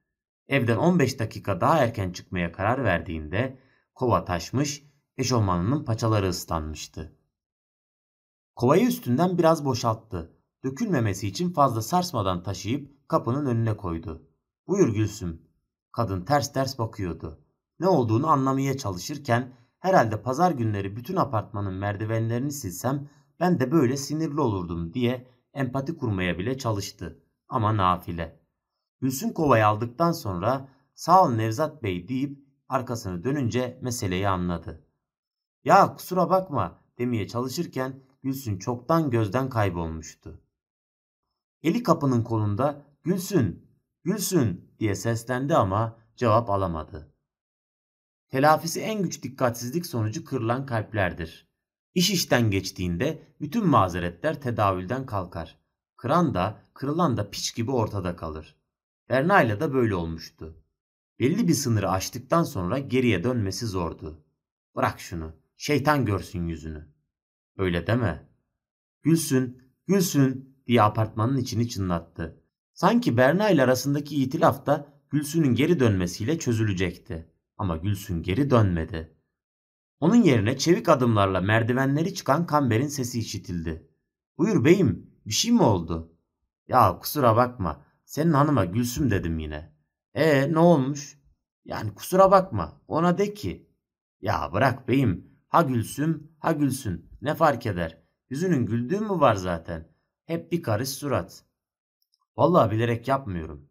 Evden 15 dakika daha erken çıkmaya karar verdiğinde kova taşmış, eşofmanının paçaları ıslanmıştı. Kovayı üstünden biraz boşalttı. Dökülmemesi için fazla sarsmadan taşıyıp kapının önüne koydu. Buyur Gülsüm. Kadın ters ters bakıyordu. Ne olduğunu anlamaya çalışırken herhalde pazar günleri bütün apartmanın merdivenlerini silsem ben de böyle sinirli olurdum diye empati kurmaya bile çalıştı. Ama nafile. Gülsün kovayı aldıktan sonra sağ ol Nevzat Bey deyip Arkasını dönünce meseleyi anladı. Ya kusura bakma demeye çalışırken Gülsün çoktan gözden kaybolmuştu. Eli kapının kolunda Gülsün, Gülsün diye seslendi ama cevap alamadı. Telafisi en güç dikkatsizlik sonucu kırılan kalplerdir. İş işten geçtiğinde bütün mazeretler tedavülden kalkar. Kıran da kırılan da piç gibi ortada kalır. Berna'yla da böyle olmuştu. Belli bir sınırı aştıktan sonra geriye dönmesi zordu. Bırak şunu, şeytan görsün yüzünü. Öyle deme. Gülsün, gülsün diye apartmanın içini çınlattı. Sanki Berna ile arasındaki itilaf da Gülsün'ün geri dönmesiyle çözülecekti. Ama Gülsün geri dönmedi. Onun yerine çevik adımlarla merdivenleri çıkan Kamber'in sesi işitildi. Buyur beyim, bir şey mi oldu? Ya kusura bakma, senin hanıma Gülsüm dedim yine. E ne olmuş? Yani kusura bakma, ona de ki. Ya bırak beyim, ha Gülsüm, ha Gülsün, ne fark eder? Yüzünün güldüğü mü var zaten? Hep bir karış surat. Vallahi bilerek yapmıyorum.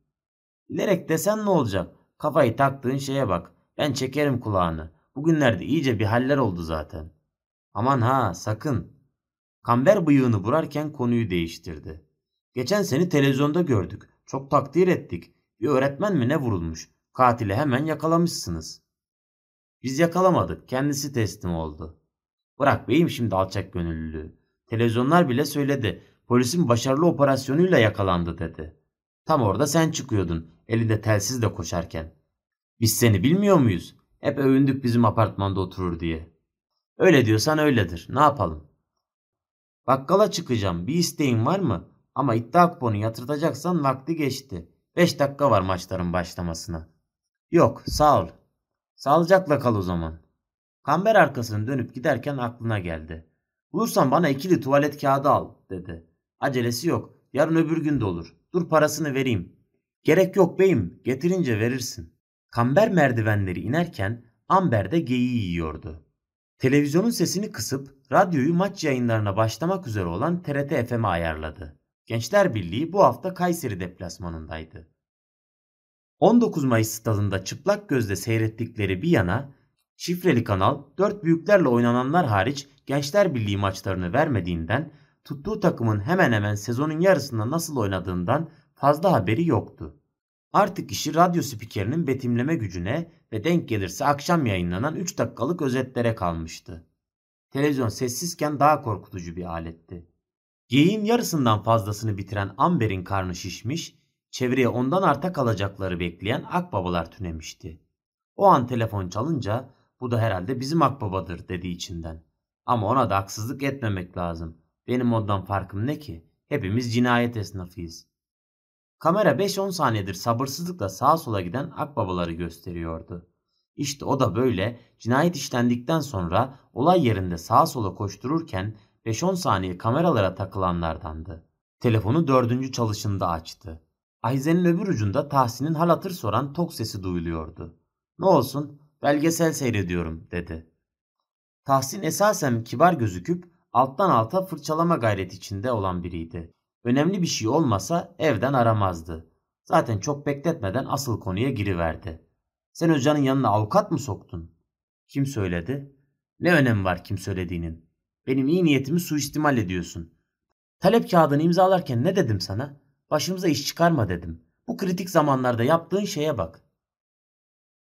Bilerek desen ne olacak? Kafayı taktığın şeye bak. Ben çekerim kulağını. Bugünlerde iyice bir haller oldu zaten. Aman ha sakın. Kamber bıyığını burarken konuyu değiştirdi. Geçen seni televizyonda gördük. Çok takdir ettik. Bir öğretmen mi ne vurulmuş? Katili hemen yakalamışsınız. Biz yakalamadık. Kendisi teslim oldu. Bırak beyim şimdi alçak gönüllülüğü. Televizyonlar bile söyledi. Polisin başarılı operasyonuyla yakalandı dedi. Tam orada sen çıkıyordun. Elinde telsizle koşarken. Biz seni bilmiyor muyuz? Hep övündük bizim apartmanda oturur diye. Öyle diyorsan öyledir. Ne yapalım? Bakkala çıkacağım. Bir isteğin var mı? Ama iddia kuponu yatırtacaksan vakti geçti. 5 dakika var maçların başlamasına. Yok sağ ol. Sağlıcakla kal o zaman. Kamber arkasını dönüp giderken aklına geldi. Bulursan bana ikili tuvalet kağıdı al dedi. Acelesi yok. Yarın öbür gün de olur. Dur parasını vereyim. Gerek yok beyim. Getirince verirsin. Kamber merdivenleri inerken Amber de geyiği yiyordu. Televizyonun sesini kısıp radyoyu maç yayınlarına başlamak üzere olan TRT FM'e ayarladı. Gençler Birliği bu hafta Kayseri deplasmanındaydı. 19 Mayıs stadında çıplak gözle seyrettikleri bir yana şifreli kanal dört büyüklerle oynananlar hariç Gençler Birliği maçlarını vermediğinden tuttuğu takımın hemen hemen sezonun yarısında nasıl oynadığından fazla haberi yoktu. Artık işi radyo spikerinin betimleme gücüne ve denk gelirse akşam yayınlanan 3 dakikalık özetlere kalmıştı. Televizyon sessizken daha korkutucu bir aletti. Geyiğin yarısından fazlasını bitiren Amber'in karnı şişmiş, çevreye ondan arta kalacakları bekleyen akbabalar tünemişti. O an telefon çalınca bu da herhalde bizim akbabadır dedi içinden. Ama ona da haksızlık etmemek lazım. Benim ondan farkım ne ki? Hepimiz cinayet esnafıyız. Kamera 5-10 saniyedir sabırsızlıkla sağa sola giden akbabaları gösteriyordu. İşte o da böyle cinayet işlendikten sonra olay yerinde sağa sola koştururken 5-10 saniye kameralara takılanlardandı. Telefonu dördüncü çalışında açtı. Ayzen'in öbür ucunda Tahsin'in hal hatır soran tok sesi duyuluyordu. Ne olsun belgesel seyrediyorum dedi. Tahsin esasen kibar gözüküp alttan alta fırçalama gayreti içinde olan biriydi. Önemli bir şey olmasa evden aramazdı. Zaten çok bekletmeden asıl konuya giriverdi. Sen Özcan'ın yanına avukat mı soktun? Kim söyledi? Ne önemi var kim söylediğinin? Benim iyi niyetimi suistimal ediyorsun. Talep kağıdını imzalarken ne dedim sana? Başımıza iş çıkarma dedim. Bu kritik zamanlarda yaptığın şeye bak.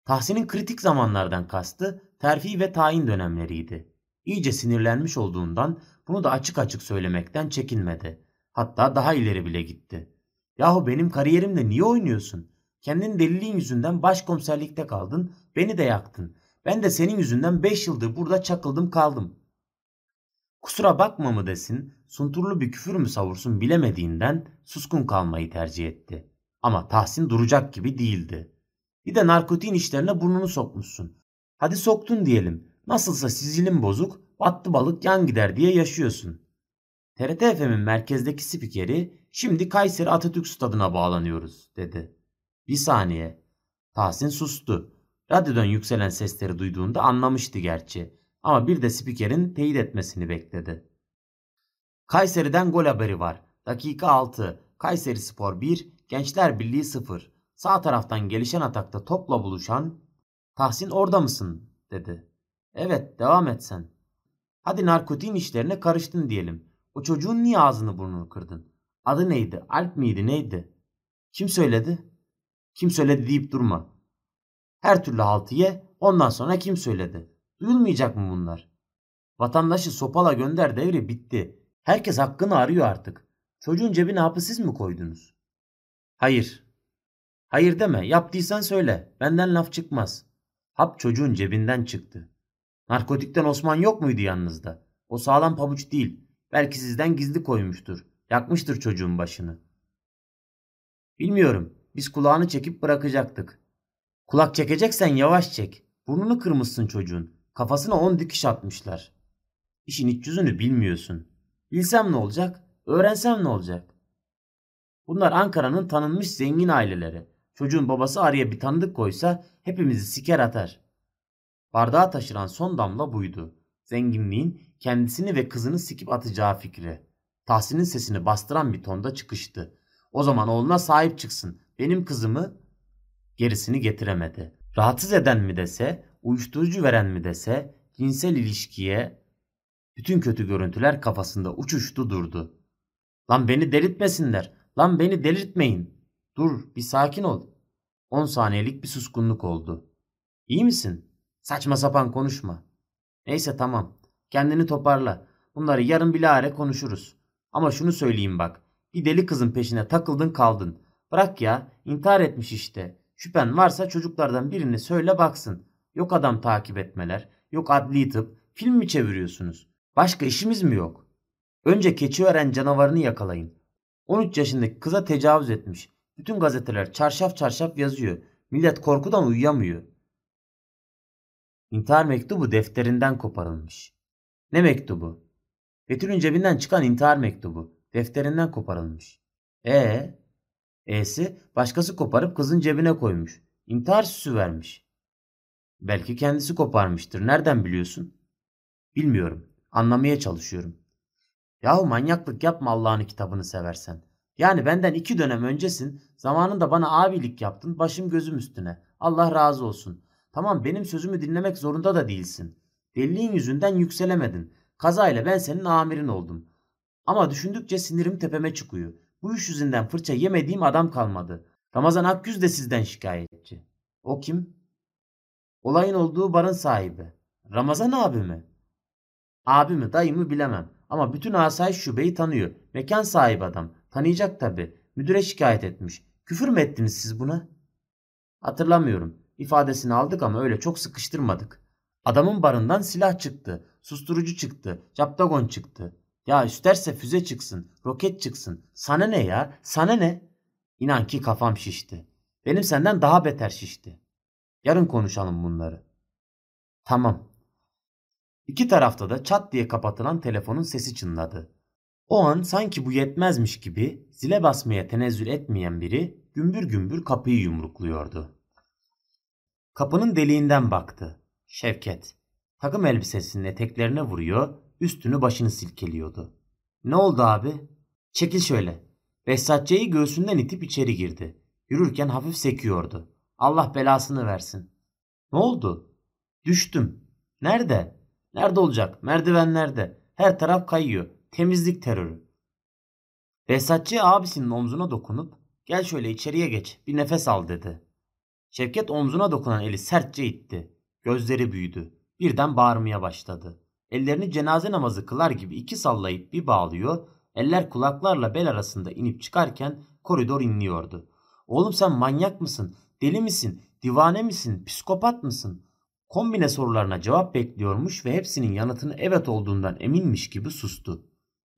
Tahsin'in kritik zamanlardan kastı terfi ve tayin dönemleriydi. İyice sinirlenmiş olduğundan bunu da açık açık söylemekten çekinmedi. Hatta daha ileri bile gitti. Yahu benim kariyerimle niye oynuyorsun? Kendin deliliğin yüzünden başkomiserlikte kaldın, beni de yaktın. Ben de senin yüzünden 5 yıldır burada çakıldım kaldım. Kusura bakma mı desin, sunturlu bir küfür mü savursun bilemediğinden suskun kalmayı tercih etti. Ama Tahsin duracak gibi değildi. Bir de narkotin işlerine burnunu sokmuşsun. Hadi soktun diyelim. Nasılsa sizilin bozuk, battı balık yan gider diye yaşıyorsun. TRT FM'in merkezdeki spikeri şimdi Kayseri Atatürk Stadı'na bağlanıyoruz dedi. Bir saniye. Tahsin sustu. Radyodan yükselen sesleri duyduğunda anlamıştı gerçi. Ama bir de spikerin teyit etmesini bekledi. Kayseri'den gol haberi var. Dakika 6. Kayseri Spor 1, Gençler Birliği 0. Sağ taraftan gelişen atakta topla buluşan Tahsin orada mısın? dedi. Evet devam et sen. Hadi narkotiğin işlerine karıştın diyelim. O çocuğun niye ağzını burnunu kırdın? Adı neydi? Alp miydi neydi? Kim söyledi? Kim söyledi deyip durma. Her türlü haltı ye ondan sonra kim söyledi? Duyulmayacak mı bunlar? Vatandaşı sopala gönder devri bitti. Herkes hakkını arıyor artık. Çocuğun cebine hapı siz mi koydunuz? Hayır. Hayır deme. Yaptıysan söyle. Benden laf çıkmaz. Hap çocuğun cebinden çıktı. Narkotikten Osman yok muydu yanınızda? O sağlam pabuç değil. Belki sizden gizli koymuştur. Yakmıştır çocuğun başını. Bilmiyorum. Biz kulağını çekip bırakacaktık. Kulak çekeceksen yavaş çek. Burnunu kırmışsın çocuğun. Kafasına on dikiş atmışlar. İşin iç yüzünü bilmiyorsun. Bilsem ne olacak? Öğrensem ne olacak? Bunlar Ankara'nın tanınmış zengin aileleri. Çocuğun babası araya bir tanıdık koysa hepimizi siker atar. Bardağı taşıran son damla buydu. Zenginliğin kendisini ve kızını sikip atacağı fikri. Tahsin'in sesini bastıran bir tonda çıkıştı. O zaman oğluna sahip çıksın. Benim kızımı gerisini getiremedi. Rahatsız eden mi dese, uyuşturucu veren mi dese, cinsel ilişkiye bütün kötü görüntüler kafasında uçuştu durdu. Lan beni delirtmesinler. Lan beni delirtmeyin. Dur bir sakin ol. 10 saniyelik bir suskunluk oldu. İyi misin? Saçma sapan konuşma. Neyse tamam. Kendini toparla. Bunları yarın bilahare konuşuruz. Ama şunu söyleyeyim bak. Bir deli kızın peşine takıldın kaldın. Bırak ya intihar etmiş işte. Şüphen varsa çocuklardan birini söyle baksın. Yok adam takip etmeler. Yok adli tıp. Film mi çeviriyorsunuz? Başka işimiz mi yok? Önce Keçiören canavarını yakalayın. 13 yaşındaki kıza tecavüz etmiş. Bütün gazeteler çarşaf çarşaf yazıyor. Millet korkudan uyuyamıyor. İntihar mektubu defterinden koparılmış. Ne mektubu? Betül'ün cebinden çıkan intihar mektubu. Defterinden koparılmış. E E'si başkası koparıp kızın cebine koymuş. İntihar süsü vermiş. Belki kendisi koparmıştır. Nereden biliyorsun? Bilmiyorum. Anlamaya çalışıyorum. Yahu manyaklık yapma Allah'ın kitabını seversen. Yani benden iki dönem öncesin. Zamanında bana abilik yaptın. Başım gözüm üstüne. Allah razı olsun. Tamam benim sözümü dinlemek zorunda da değilsin. Deliliğin yüzünden yükselemedin. Kazayla ben senin amirin oldum. Ama düşündükçe sinirim tepeme çıkıyor. Bu iş yüzünden fırça yemediğim adam kalmadı. Ramazan Akgüz de sizden şikayetçi. O kim? Olayın olduğu barın sahibi. Ramazan abi mi? Abi mi dayı mı bilemem. Ama bütün asayiş şubeyi tanıyor. Mekan sahibi adam. Tanıyacak tabi. Müdüre şikayet etmiş. Küfür mü ettiniz siz buna? Hatırlamıyorum. İfadesini aldık ama öyle çok sıkıştırmadık. Adamın barından silah çıktı. Susturucu çıktı. Captagon çıktı. Ya isterse füze çıksın. Roket çıksın. Sana ne ya? Sana ne? İnan ki kafam şişti. Benim senden daha beter şişti. Yarın konuşalım bunları. Tamam. İki tarafta da çat diye kapatılan telefonun sesi çınladı. O an sanki bu yetmezmiş gibi zile basmaya tenezzül etmeyen biri gümbür gümbür kapıyı yumrukluyordu. Kapının deliğinden baktı. Şevket. Takım elbisesinin eteklerine vuruyor, üstünü başını silkeliyordu. Ne oldu abi? Çekil şöyle. Behzatçı'yı göğsünden itip içeri girdi. Yürürken hafif sekiyordu. Allah belasını versin. Ne oldu? Düştüm. Nerede? Nerede olacak? Merdivenlerde. Her taraf kayıyor. Temizlik terörü. Behzatçı abisinin omzuna dokunup gel şöyle içeriye geç bir nefes al dedi. Şevket omzuna dokunan eli sertçe itti. Gözleri büyüdü. Birden bağırmaya başladı. Ellerini cenaze namazı kılar gibi iki sallayıp bir bağlıyor. Eller kulaklarla bel arasında inip çıkarken koridor inliyordu. Oğlum sen manyak mısın? Deli misin? Divane misin? Psikopat mısın? Kombine sorularına cevap bekliyormuş ve hepsinin yanıtını evet olduğundan eminmiş gibi sustu.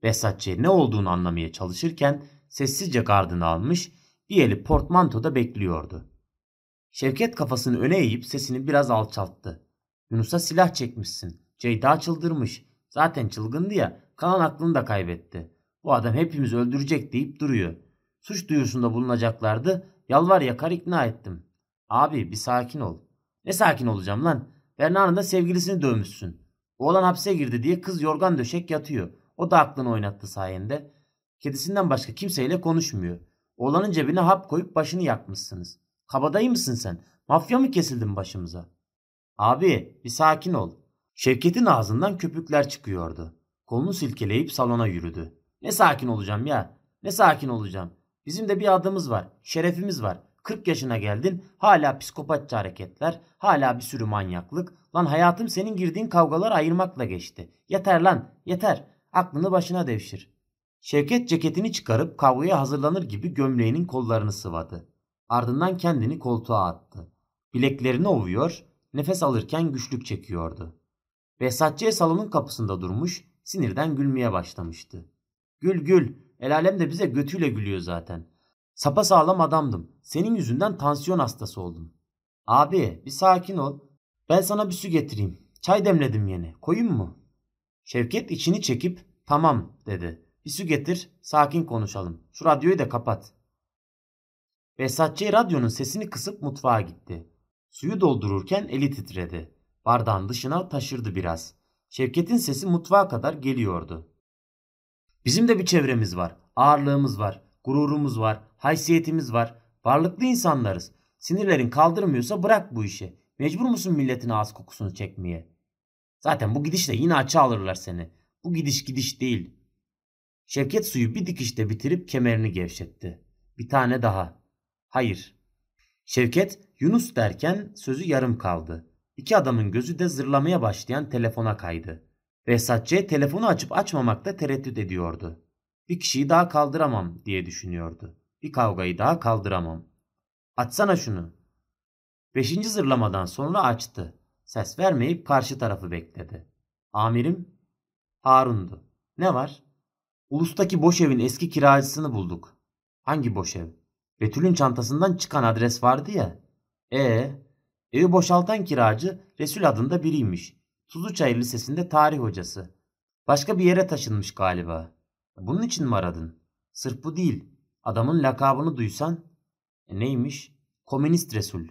Behzatçı ne olduğunu anlamaya çalışırken sessizce gardını almış, bir eli portmantoda bekliyordu. Şevket kafasını öne eğip sesini biraz alçalttı. Yunus'a silah çekmişsin. Ceyda çıldırmış. Zaten çılgındı ya, kalan aklını da kaybetti. Bu adam hepimizi öldürecek deyip duruyor. Suç duyurusunda bulunacaklardı, yalvar yakar ikna ettim. Abi bir sakin ol. Ne sakin olacağım lan? Berna'nın da sevgilisini dövmüşsün. Oğlan hapse girdi diye kız yorgan döşek yatıyor. O da aklını oynattı sayende. Kedisinden başka kimseyle konuşmuyor. Oğlanın cebine hap koyup başını yakmışsınız. Kabadayı mısın sen? Mafya mı kesildin başımıza? Abi bir sakin ol. Şevket'in ağzından köpükler çıkıyordu. Kolunu silkeleyip salona yürüdü. Ne sakin olacağım ya. Ne sakin olacağım. Bizim de bir adımız var. Şerefimiz var. 40 yaşına geldin. Hala psikopatça hareketler. Hala bir sürü manyaklık. Lan hayatım senin girdiğin kavgalar ayırmakla geçti. Yeter lan. Yeter. Aklını başına devşir. Şevket ceketini çıkarıp kavgaya hazırlanır gibi gömleğinin kollarını sıvadı. Ardından kendini koltuğa attı. Bileklerini ovuyor, nefes alırken güçlük çekiyordu. Behzatçı'ya salonun kapısında durmuş, sinirden gülmeye başlamıştı. Gül gül, el alem de bize götüyle gülüyor zaten. Sapa sağlam adamdım. Senin yüzünden tansiyon hastası oldum. Abi bir sakin ol. Ben sana bir su getireyim. Çay demledim yeni. Koyayım mı? Şevket içini çekip tamam dedi. Bir su getir, sakin konuşalım. Şu radyoyu da kapat. Behzatçı radyonun sesini kısıp mutfağa gitti. Suyu doldururken eli titredi. Bardağın dışına taşırdı biraz. Şevket'in sesi mutfağa kadar geliyordu. Bizim de bir çevremiz var. Ağırlığımız var. Gururumuz var. Haysiyetimiz var. Varlıklı insanlarız. Sinirlerin kaldırmıyorsa bırak bu işi. Mecbur musun milletin ağız kokusunu çekmeye? Zaten bu gidişle yine açı alırlar seni. Bu gidiş gidiş değil. Şevket suyu bir dikişte bitirip kemerini gevşetti. Bir tane daha. Hayır. Şevket Yunus derken sözü yarım kaldı. İki adamın gözü de zırlamaya başlayan telefona kaydı. Behzatçı telefonu açıp açmamakta tereddüt ediyordu. Bir kişiyi daha kaldıramam diye düşünüyordu. Bir kavgayı daha kaldıramam. Açsana şunu. Beşinci zırlamadan sonra açtı. Ses vermeyip karşı tarafı bekledi. Amirim Harun'du. Ne var? Ulus'taki boş evin eski kiracısını bulduk. Hangi boş ev? Betül'ün çantasından çıkan adres vardı ya. E evi boşaltan kiracı Resul adında biriymiş. Tuzluçayır Lisesi'nde tarih hocası. Başka bir yere taşınmış galiba. Bunun için mi aradın? Sırf bu değil. Adamın lakabını duysan. E neymiş? Komünist Resul.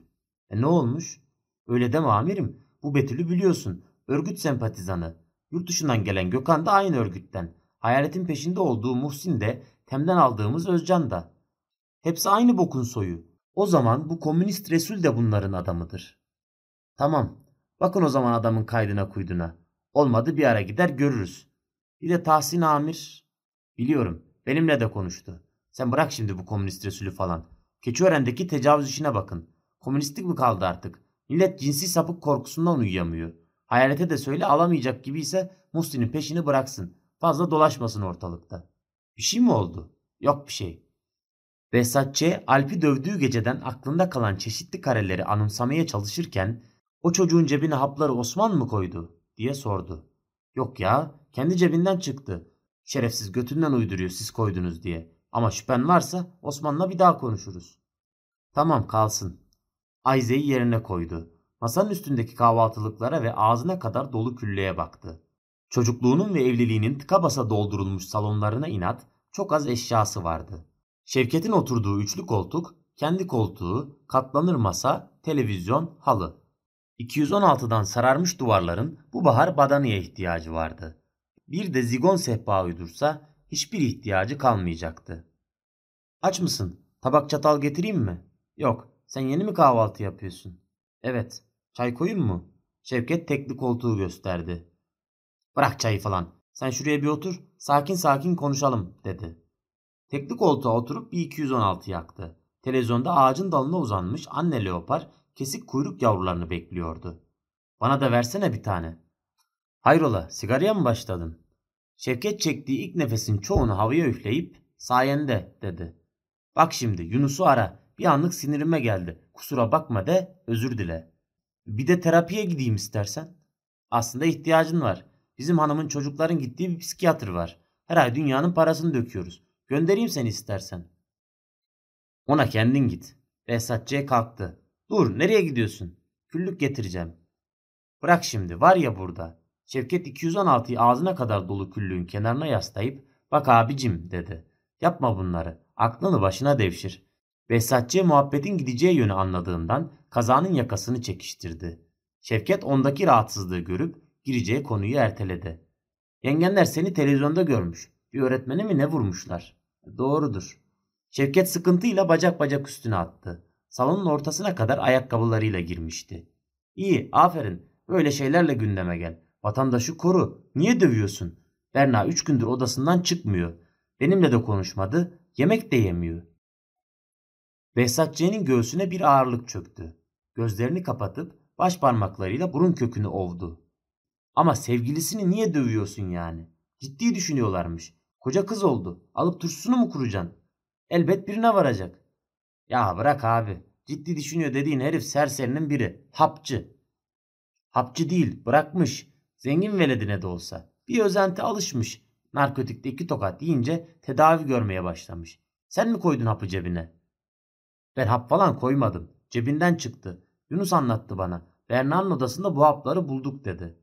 E ne olmuş? Öyle deme amirim. Bu Betül'ü biliyorsun. Örgüt sempatizanı. Yurt dışından gelen Gökhan da aynı örgütten. Hayaletin peşinde olduğu Muhsin de Tem'den aldığımız Özcan da. Hepsi aynı bokun soyu. O zaman bu komünist Resul de bunların adamıdır. Tamam. Bakın o zaman adamın kaydına kuyduna. Olmadı bir ara gider görürüz. Bir de Tahsin Amir. Biliyorum. Benimle de konuştu. Sen bırak şimdi bu komünist Resulü falan. Keçiören'deki tecavüz işine bakın. Komünistlik mi kaldı artık? Millet cinsi sapık korkusundan uyuyamıyor. Hayalete de söyle alamayacak gibi ise Muhsin'in peşini bıraksın. Fazla dolaşmasın ortalıkta. Bir şey mi oldu? Yok bir şey. Behzatçı Alp'i dövdüğü geceden aklında kalan çeşitli kareleri anımsamaya çalışırken o çocuğun cebine hapları Osman mı koydu diye sordu. Yok ya kendi cebinden çıktı. Şerefsiz götünden uyduruyor siz koydunuz diye. Ama şüphen varsa Osman'la bir daha konuşuruz. Tamam kalsın. Ayze'yi yerine koydu. Masanın üstündeki kahvaltılıklara ve ağzına kadar dolu külleye baktı. Çocukluğunun ve evliliğinin tıka basa doldurulmuş salonlarına inat çok az eşyası vardı. Şevket'in oturduğu üçlü koltuk, kendi koltuğu, katlanır masa, televizyon, halı. 216'dan sararmış duvarların bu bahar badanıya ihtiyacı vardı. Bir de zigon sehpa uydursa hiçbir ihtiyacı kalmayacaktı. Aç mısın? Tabak çatal getireyim mi? Yok. Sen yeni mi kahvaltı yapıyorsun? Evet. Çay koyayım mı? Şevket tekli koltuğu gösterdi. Bırak çayı falan. Sen şuraya bir otur. Sakin sakin konuşalım dedi. Tekli koltuğa oturup bir 216 yaktı. Televizyonda ağacın dalına uzanmış anne leopar kesik kuyruk yavrularını bekliyordu. Bana da versene bir tane. Hayrola sigaraya mı başladın? Şevket çektiği ilk nefesin çoğunu havaya üfleyip sayende dedi. Bak şimdi Yunus'u ara. Bir anlık sinirime geldi. Kusura bakma de özür dile. Bir de terapiye gideyim istersen. Aslında ihtiyacın var. Bizim hanımın çocukların gittiği bir psikiyatr var. Her ay dünyanın parasını döküyoruz. Göndereyim seni istersen. Ona kendin git. Behzatçı'ya kalktı. Dur nereye gidiyorsun? Küllük getireceğim. Bırak şimdi var ya burada. Şevket 216'yı ağzına kadar dolu küllüğün kenarına yaslayıp bak abicim dedi. Yapma bunları. Aklını başına devşir. Behzatçı'ya muhabbetin gideceği yönü anladığından kazanın yakasını çekiştirdi. Şevket ondaki rahatsızlığı görüp gireceği konuyu erteledi. Yengenler seni televizyonda görmüş. Bir öğretmeni mi ne vurmuşlar? Doğrudur. Şevket sıkıntıyla bacak bacak üstüne attı. Salonun ortasına kadar ayakkabılarıyla girmişti. İyi aferin böyle şeylerle gündeme gel. Vatandaşı koru. Niye dövüyorsun? Berna üç gündür odasından çıkmıyor. Benimle de konuşmadı. Yemek de yemiyor. Behzatçı'nın göğsüne bir ağırlık çöktü. Gözlerini kapatıp baş parmaklarıyla burun kökünü ovdu. Ama sevgilisini niye dövüyorsun yani? Ciddi düşünüyorlarmış. Koca kız oldu. Alıp turşusunu mu kuracaksın? Elbet birine varacak. Ya bırak abi. Ciddi düşünüyor dediğin herif serserinin biri. Hapçı. Hapçı değil bırakmış. Zengin veledine de olsa. Bir özenti alışmış. Narkotikte iki tokat yiyince tedavi görmeye başlamış. Sen mi koydun hapı cebine? Ben hap falan koymadım. Cebinden çıktı. Yunus anlattı bana. Berna'nın odasında bu hapları bulduk dedi.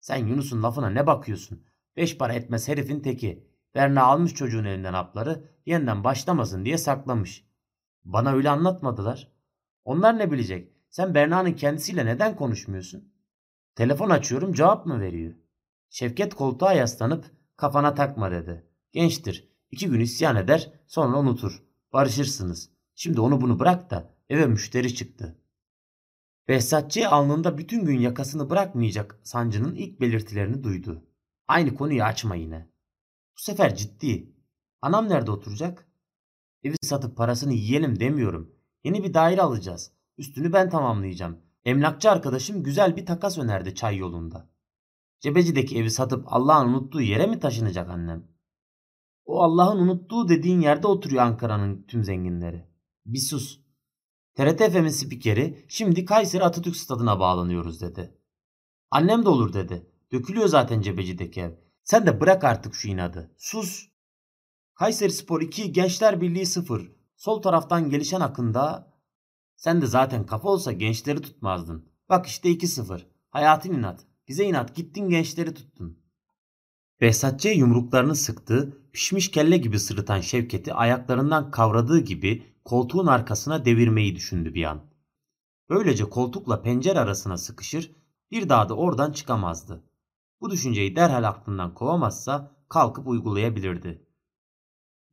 Sen Yunus'un lafına ne bakıyorsun? Beş para etmez herifin teki. Berna almış çocuğun elinden hapları yeniden başlamasın diye saklamış. Bana öyle anlatmadılar. Onlar ne bilecek? Sen Berna'nın kendisiyle neden konuşmuyorsun? Telefon açıyorum cevap mı veriyor? Şevket koltuğa yaslanıp kafana takma dedi. Gençtir. iki gün isyan eder sonra unutur. Barışırsınız. Şimdi onu bunu bırak da eve müşteri çıktı. Behzatçı alnında bütün gün yakasını bırakmayacak sancının ilk belirtilerini duydu. Aynı konuyu açma yine. Bu sefer ciddi. Anam nerede oturacak? Evi satıp parasını yiyelim demiyorum. Yeni bir daire alacağız. Üstünü ben tamamlayacağım. Emlakçı arkadaşım güzel bir takas önerdi çay yolunda. Cebecideki evi satıp Allah'ın unuttuğu yere mi taşınacak annem? O Allah'ın unuttuğu dediğin yerde oturuyor Ankara'nın tüm zenginleri. Bir sus. TRT FM'in spikeri şimdi Kayseri Atatürk Stadı'na bağlanıyoruz dedi. Annem de olur dedi. Dökülüyor zaten cebecideki ev. Sen de bırak artık şu inadı. Sus. Kayseri Spor 2, Gençler Birliği 0. Sol taraftan gelişen akında sen de zaten kafa olsa gençleri tutmazdın. Bak işte 2-0. Hayatın inat. Bize inat gittin gençleri tuttun. Behzatçı'ya yumruklarını sıktı, pişmiş kelle gibi sırıtan Şevket'i ayaklarından kavradığı gibi koltuğun arkasına devirmeyi düşündü bir an. Böylece koltukla pencere arasına sıkışır, bir daha da oradan çıkamazdı. Bu düşünceyi derhal aklından kovamazsa kalkıp uygulayabilirdi.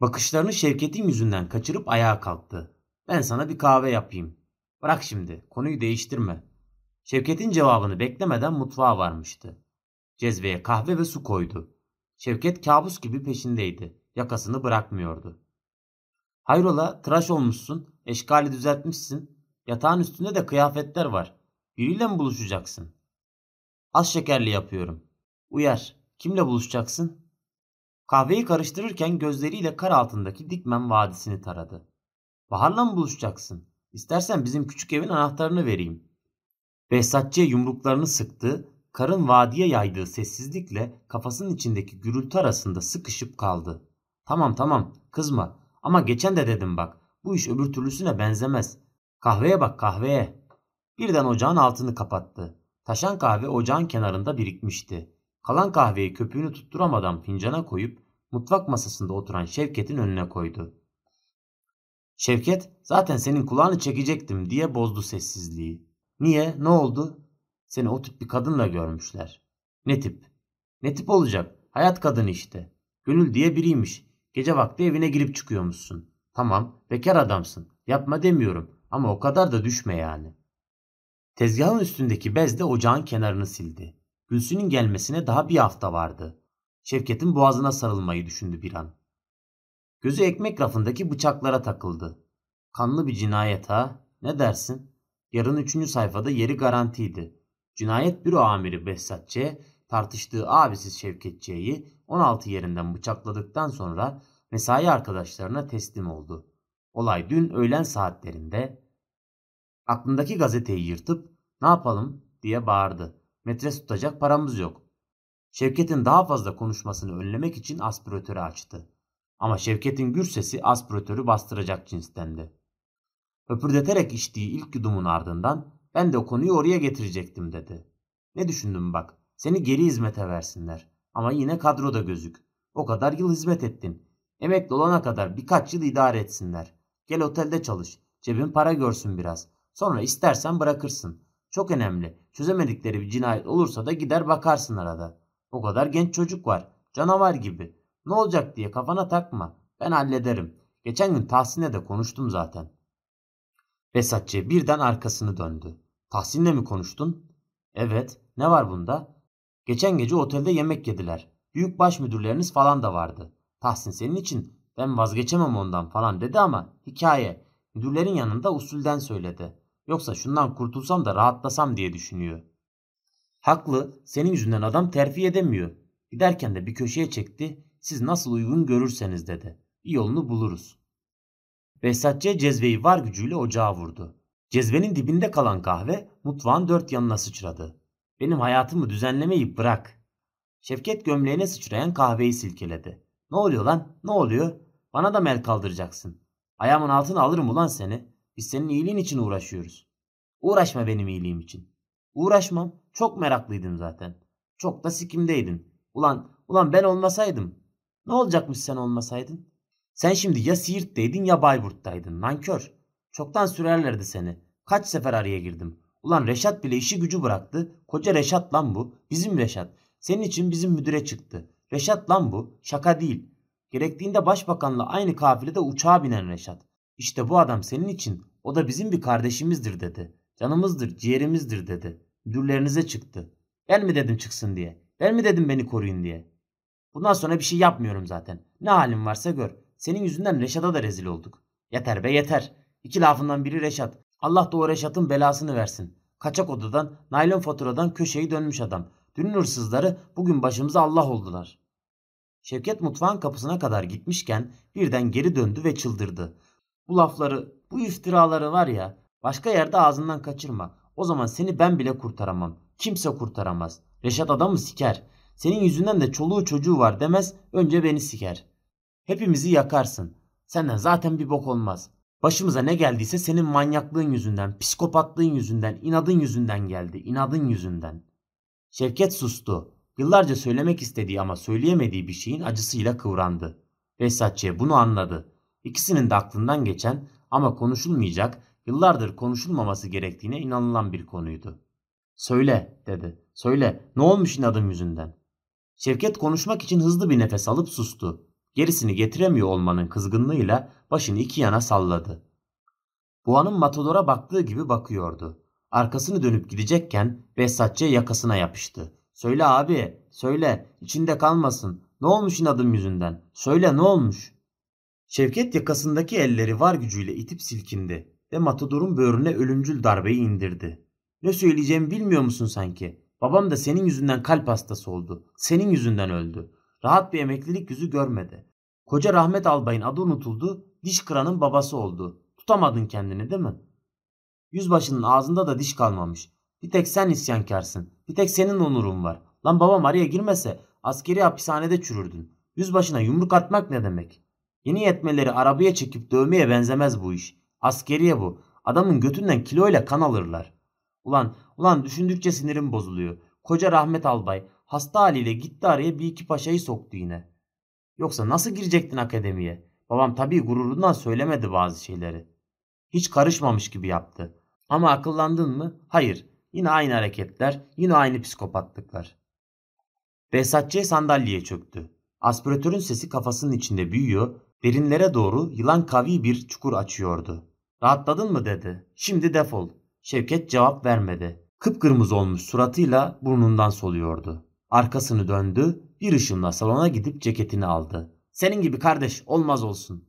Bakışlarını Şevket'in yüzünden kaçırıp ayağa kalktı. Ben sana bir kahve yapayım. Bırak şimdi, konuyu değiştirme. Şevket'in cevabını beklemeden mutfağa varmıştı. Cezveye kahve ve su koydu. Şevket kabus gibi peşindeydi. Yakasını bırakmıyordu. Hayrola tıraş olmuşsun, eşkali düzeltmişsin. Yatağın üstünde de kıyafetler var. Biriyle mi buluşacaksın? Az şekerli yapıyorum. Uyar. Kimle buluşacaksın? Kahveyi karıştırırken gözleriyle kar altındaki Dikmen Vadisi'ni taradı. Bahar'la mı buluşacaksın? İstersen bizim küçük evin anahtarını vereyim. Behzatçı'ya yumruklarını sıktı, karın vadiye yaydığı sessizlikle kafasının içindeki gürültü arasında sıkışıp kaldı. Tamam tamam kızma ama geçen de dedim bak bu iş öbür türlüsüne benzemez. Kahveye bak kahveye. Birden ocağın altını kapattı. Taşan kahve ocağın kenarında birikmişti. Kalan kahveyi köpüğünü tutturamadan fincana koyup mutfak masasında oturan Şevket'in önüne koydu. Şevket zaten senin kulağını çekecektim diye bozdu sessizliği. Niye? Ne oldu? Seni o tip bir kadınla görmüşler. Ne tip? Ne tip olacak? Hayat kadını işte. Gönül diye biriymiş. Gece vakti evine girip çıkıyormuşsun. Tamam, bekar adamsın. Yapma demiyorum ama o kadar da düşme yani. Tezgahın üstündeki bez de ocağın kenarını sildi. Gülsün'ün gelmesine daha bir hafta vardı. Şevket'in boğazına sarılmayı düşündü bir an. Gözü ekmek rafındaki bıçaklara takıldı. Kanlı bir cinayet ha? Ne dersin? Yarın üçüncü sayfada yeri garantiydi. Cinayet büro amiri Behzat tartıştığı abisiz Şevket C'yi 16 yerinden bıçakladıktan sonra mesai arkadaşlarına teslim oldu. Olay dün öğlen saatlerinde aklındaki gazeteyi yırtıp ne yapalım diye bağırdı. Metres tutacak paramız yok. Şevket'in daha fazla konuşmasını önlemek için aspiratörü açtı. Ama Şevket'in gür sesi aspiratörü bastıracak cinstendi. Öpürdeterek içtiği ilk yudumun ardından ben de o konuyu oraya getirecektim dedi. Ne düşündüm bak seni geri hizmete versinler ama yine kadroda gözük. O kadar yıl hizmet ettin. Emekli olana kadar birkaç yıl idare etsinler. Gel otelde çalış. Cebin para görsün biraz. Sonra istersen bırakırsın. Çok önemli. Çözemedikleri bir cinayet olursa da gider bakarsın arada. O kadar genç çocuk var. Canavar gibi. Ne olacak diye kafana takma. Ben hallederim. Geçen gün Tahsin'le de konuştum zaten. Besatçı birden arkasını döndü. Tahsin'le mi konuştun? Evet, ne var bunda? Geçen gece otelde yemek yediler. Büyük baş müdürleriniz falan da vardı. Tahsin senin için ben vazgeçemem ondan falan dedi ama hikaye. Müdürlerin yanında usulden söyledi. Yoksa şundan kurtulsam da rahatlasam diye düşünüyor. Haklı, senin yüzünden adam terfi edemiyor. Giderken de bir köşeye çekti. Siz nasıl uygun görürseniz dedi. Bir yolunu buluruz. Behzatçı'ya cezveyi var gücüyle ocağa vurdu. Cezvenin dibinde kalan kahve mutfağın dört yanına sıçradı. Benim hayatımı düzenlemeyi bırak. Şevket gömleğine sıçrayan kahveyi silkeledi. Ne oluyor lan? Ne oluyor? Bana da mel kaldıracaksın. Ayağımın altına alırım ulan seni. Biz senin iyiliğin için uğraşıyoruz. Uğraşma benim iyiliğim için. Uğraşmam. Çok meraklıydım zaten. Çok da sikimdeydin. Ulan, ulan ben olmasaydım. Ne olacakmış sen olmasaydın? Sen şimdi ya Siirt'teydin ya Bayburt'taydın. Nankör. Çoktan sürerlerdi seni. Kaç sefer araya girdim. Ulan Reşat bile işi gücü bıraktı. Koca Reşat lan bu. Bizim Reşat. Senin için bizim müdüre çıktı. Reşat lan bu. Şaka değil. Gerektiğinde başbakanla aynı kafilede uçağa binen Reşat. İşte bu adam senin için. O da bizim bir kardeşimizdir dedi. Canımızdır, ciğerimizdir dedi. Müdürlerinize çıktı. Ben mi dedim çıksın diye? Ben mi dedim beni koruyun diye? Bundan sonra bir şey yapmıyorum zaten. Ne halin varsa gör. Senin yüzünden Reşat'a da rezil olduk. Yeter be yeter. İki lafından biri Reşat. Allah da o Reşat'ın belasını versin. Kaçak odadan, naylon faturadan köşeyi dönmüş adam. Dünün hırsızları bugün başımıza Allah oldular. Şevket mutfağın kapısına kadar gitmişken birden geri döndü ve çıldırdı. Bu lafları, bu iftiraları var ya başka yerde ağzından kaçırma. O zaman seni ben bile kurtaramam. Kimse kurtaramaz. Reşat adamı siker. Senin yüzünden de çoluğu çocuğu var demez önce beni siker. Hepimizi yakarsın. Senden zaten bir bok olmaz. Başımıza ne geldiyse senin manyaklığın yüzünden, psikopatlığın yüzünden, inadın yüzünden geldi. İnadın yüzünden. Şevket sustu. Yıllarca söylemek istediği ama söyleyemediği bir şeyin acısıyla kıvrandı. Vesatçı bunu anladı. İkisinin de aklından geçen ama konuşulmayacak, yıllardır konuşulmaması gerektiğine inanılan bir konuydu. Söyle dedi. Söyle ne olmuş inadın yüzünden? Şevket konuşmak için hızlı bir nefes alıp sustu. Gerisini getiremiyor olmanın kızgınlığıyla başını iki yana salladı. Boğanın matadora baktığı gibi bakıyordu. Arkasını dönüp gidecekken Behzatçı yakasına yapıştı. Söyle abi, söyle, içinde kalmasın. Ne olmuş inadım yüzünden? Söyle ne olmuş? Şevket yakasındaki elleri var gücüyle itip silkindi ve matadorun böğrüne ölümcül darbeyi indirdi. Ne söyleyeceğimi bilmiyor musun sanki? Babam da senin yüzünden kalp hastası oldu. Senin yüzünden öldü. Rahat bir emeklilik yüzü görmedi. Koca Rahmet Albay'ın adı unutuldu, diş kıranın babası oldu. Tutamadın kendini değil mi? Yüzbaşının ağzında da diş kalmamış. Bir tek sen isyankarsın. Bir tek senin onurun var. Lan babam araya girmese askeri hapishanede çürürdün. Yüzbaşına yumruk atmak ne demek? Yeni yetmeleri arabaya çekip dövmeye benzemez bu iş. Askeriye bu. Adamın götünden kiloyla kan alırlar. Ulan, ulan düşündükçe sinirim bozuluyor. Koca Rahmet Albay hasta haliyle gitti araya bir iki paşayı soktu yine. Yoksa nasıl girecektin akademiye? Babam tabii gururundan söylemedi bazı şeyleri. Hiç karışmamış gibi yaptı. Ama akıllandın mı? Hayır. Yine aynı hareketler, yine aynı psikopatlıklar. Behzatçı sandalyeye çöktü. Aspiratörün sesi kafasının içinde büyüyor, derinlere doğru yılan kavi bir çukur açıyordu. Rahatladın mı dedi. Şimdi defol. Şevket cevap vermedi. Kıpkırmızı olmuş suratıyla burnundan soluyordu. Arkasını döndü, bir ışınla salona gidip ceketini aldı. Senin gibi kardeş olmaz olsun.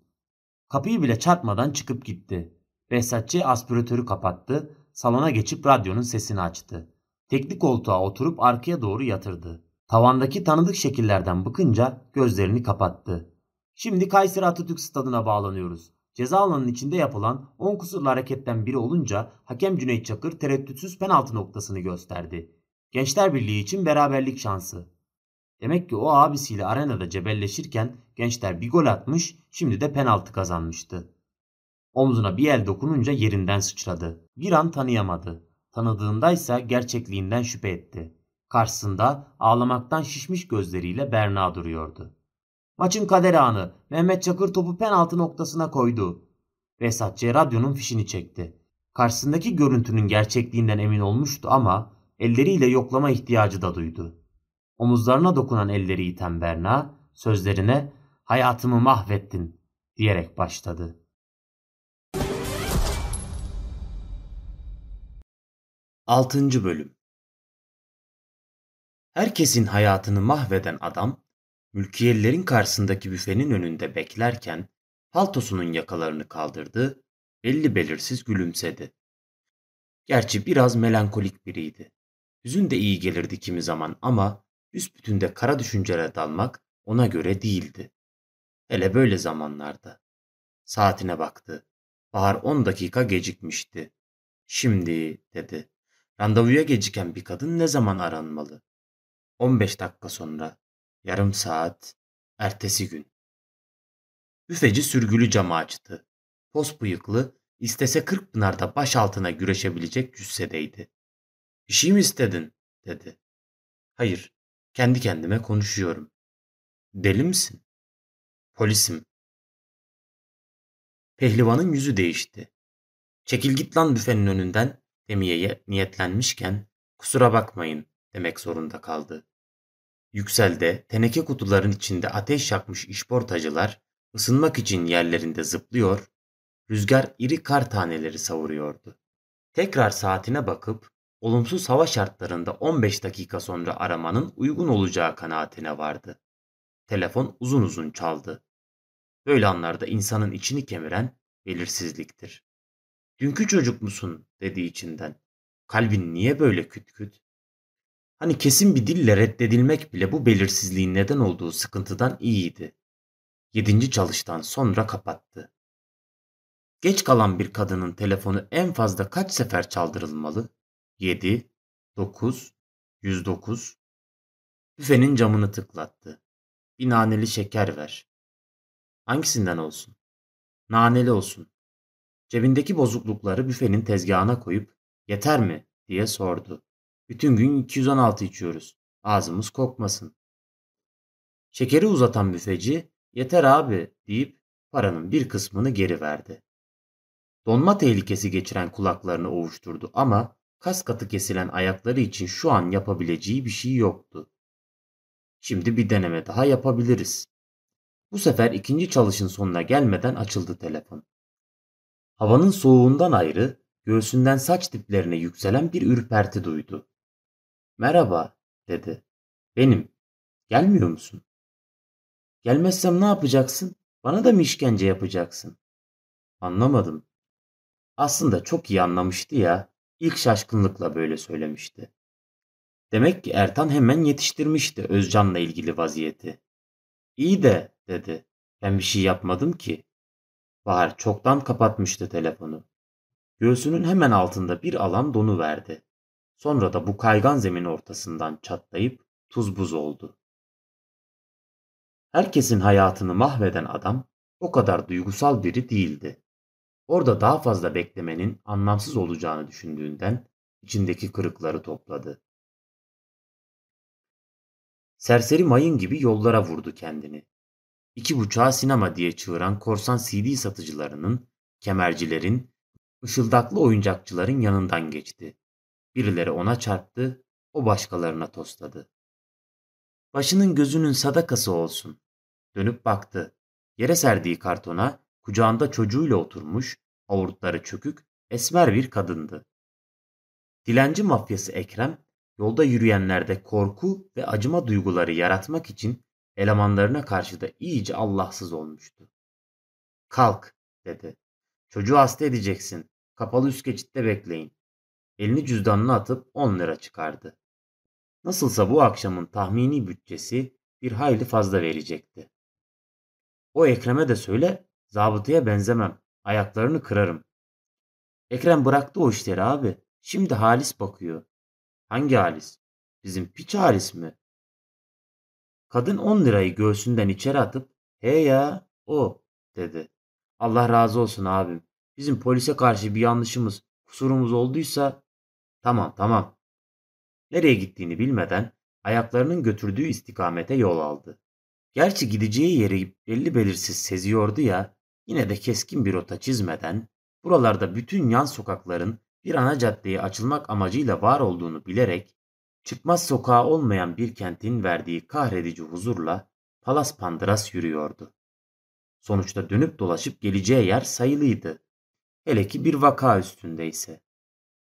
Kapıyı bile çarpmadan çıkıp gitti. Behzatçı aspiratörü kapattı, salona geçip radyonun sesini açtı. Teknik koltuğa oturup arkaya doğru yatırdı. Tavandaki tanıdık şekillerden bıkınca gözlerini kapattı. Şimdi Kayseri Atatürk Stadı'na bağlanıyoruz. Ceza alanının içinde yapılan 10 kusurlu hareketten biri olunca hakem Cüneyt Çakır tereddütsüz penaltı noktasını gösterdi. Gençler Birliği için beraberlik şansı. Demek ki o abisiyle arenada cebelleşirken gençler bir gol atmış, şimdi de penaltı kazanmıştı. Omzuna bir el dokununca yerinden sıçradı. Bir an tanıyamadı. Tanıdığındaysa gerçekliğinden şüphe etti. Karşısında ağlamaktan şişmiş gözleriyle Berna duruyordu. Maçın kader anı. Mehmet Çakır topu penaltı noktasına koydu. Vesatçı radyonun fişini çekti. Karşısındaki görüntünün gerçekliğinden emin olmuştu ama elleriyle yoklama ihtiyacı da duydu. Omuzlarına dokunan elleri iten Berna sözlerine hayatımı mahvettin diyerek başladı. 6. Bölüm Herkesin hayatını mahveden adam, mülkiyelerin karşısındaki büfenin önünde beklerken paltosunun yakalarını kaldırdı, belli belirsiz gülümsedi. Gerçi biraz melankolik biriydi. Hüzün de iyi gelirdi kimi zaman ama büsbütün de kara düşüncelere dalmak ona göre değildi. Hele böyle zamanlarda. Saatine baktı. Bahar on dakika gecikmişti. Şimdi dedi. Randevuya geciken bir kadın ne zaman aranmalı? 15 dakika sonra. Yarım saat. Ertesi gün. Büfeci sürgülü camı açtı. Pos bıyıklı, istese kırk pınarda baş altına güreşebilecek cüssedeydi. Bir şey mi istedin? dedi. Hayır, kendi kendime konuşuyorum. Deli misin? Polisim. Pehlivanın yüzü değişti. Çekil git lan büfenin önünden demeye niyetlenmişken kusura bakmayın demek zorunda kaldı. Yükselde teneke kutuların içinde ateş yakmış işportacılar ısınmak için yerlerinde zıplıyor, rüzgar iri kar taneleri savuruyordu. Tekrar saatine bakıp olumsuz hava şartlarında 15 dakika sonra aramanın uygun olacağı kanaatine vardı. Telefon uzun uzun çaldı. Böyle anlarda insanın içini kemiren belirsizliktir. Dünkü çocuk musun dedi içinden. Kalbin niye böyle küt küt? Hani kesin bir dille reddedilmek bile bu belirsizliğin neden olduğu sıkıntıdan iyiydi. Yedinci çalıştan sonra kapattı. Geç kalan bir kadının telefonu en fazla kaç sefer çaldırılmalı? 7, 9, 109. Büfenin camını tıklattı. Bir naneli şeker ver. Hangisinden olsun? Naneli olsun. Cebindeki bozuklukları büfenin tezgahına koyup yeter mi diye sordu. Bütün gün 216 içiyoruz. Ağzımız kokmasın. Şekeri uzatan büfeci yeter abi deyip paranın bir kısmını geri verdi. Donma tehlikesi geçiren kulaklarını ovuşturdu ama kas katı kesilen ayakları için şu an yapabileceği bir şey yoktu. Şimdi bir deneme daha yapabiliriz. Bu sefer ikinci çalışın sonuna gelmeden açıldı telefon. Havanın soğuğundan ayrı, göğsünden saç diplerine yükselen bir ürperti duydu. Merhaba, dedi. Benim. Gelmiyor musun? Gelmezsem ne yapacaksın? Bana da mı işkence yapacaksın? Anlamadım. Aslında çok iyi anlamıştı ya. İlk şaşkınlıkla böyle söylemişti. Demek ki Ertan hemen yetiştirmişti Özcan'la ilgili vaziyeti. İyi de dedi. Ben bir şey yapmadım ki. Bahar çoktan kapatmıştı telefonu. Göğsünün hemen altında bir alan donu verdi. Sonra da bu kaygan zemin ortasından çatlayıp tuz buz oldu. Herkesin hayatını mahveden adam o kadar duygusal biri değildi. Orada daha fazla beklemenin anlamsız olacağını düşündüğünden içindeki kırıkları topladı. Serseri mayın gibi yollara vurdu kendini. İki buçuğa sinema diye çığıran korsan CD satıcılarının, kemercilerin, ışıldaklı oyuncakçıların yanından geçti. Birileri ona çarptı, o başkalarına tosladı. Başının gözünün sadakası olsun. Dönüp baktı. Yere serdiği kartona kucağında çocuğuyla oturmuş, avurtları çökük, esmer bir kadındı. Dilenci mafyası Ekrem, yolda yürüyenlerde korku ve acıma duyguları yaratmak için elemanlarına karşı da iyice Allahsız olmuştu. Kalk, dedi. Çocuğu hasta edeceksin. Kapalı üst geçitte bekleyin. Elini cüzdanına atıp 10 lira çıkardı. Nasılsa bu akşamın tahmini bütçesi bir hayli fazla verecekti. O Ekrem'e de söyle, zabıtaya benzemem, ayaklarını kırarım. Ekrem bıraktı o işleri abi. Şimdi Halis bakıyor. Hangi Halis? Bizim piç Halis mi? Kadın 10 lirayı göğsünden içeri atıp he ya o dedi. Allah razı olsun abim. Bizim polise karşı bir yanlışımız, kusurumuz olduysa tamam tamam. Nereye gittiğini bilmeden ayaklarının götürdüğü istikamete yol aldı. Gerçi gideceği yeri belli belirsiz seziyordu ya, yine de keskin bir rota çizmeden buralarda bütün yan sokakların bir ana caddeye açılmak amacıyla var olduğunu bilerek çıkmaz sokağı olmayan bir kentin verdiği kahredici huzurla palas pandıras yürüyordu. Sonuçta dönüp dolaşıp geleceği yer sayılıydı. Hele ki bir vaka üstündeyse.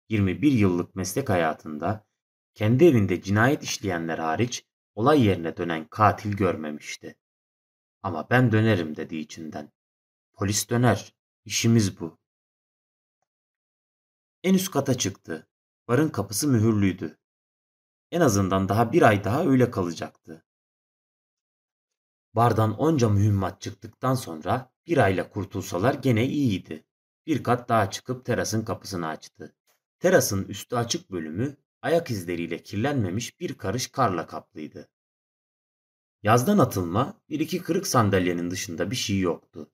21 yıllık meslek hayatında kendi evinde cinayet işleyenler hariç olay yerine dönen katil görmemişti. Ama ben dönerim dedi içinden. Polis döner. İşimiz bu. En üst kata çıktı. Barın kapısı mühürlüydü. En azından daha bir ay daha öyle kalacaktı. Bardan onca mühimmat çıktıktan sonra bir ayla kurtulsalar gene iyiydi. Bir kat daha çıkıp terasın kapısını açtı. Terasın üstü açık bölümü ayak izleriyle kirlenmemiş bir karış karla kaplıydı. Yazdan atılma bir iki kırık sandalyenin dışında bir şey yoktu.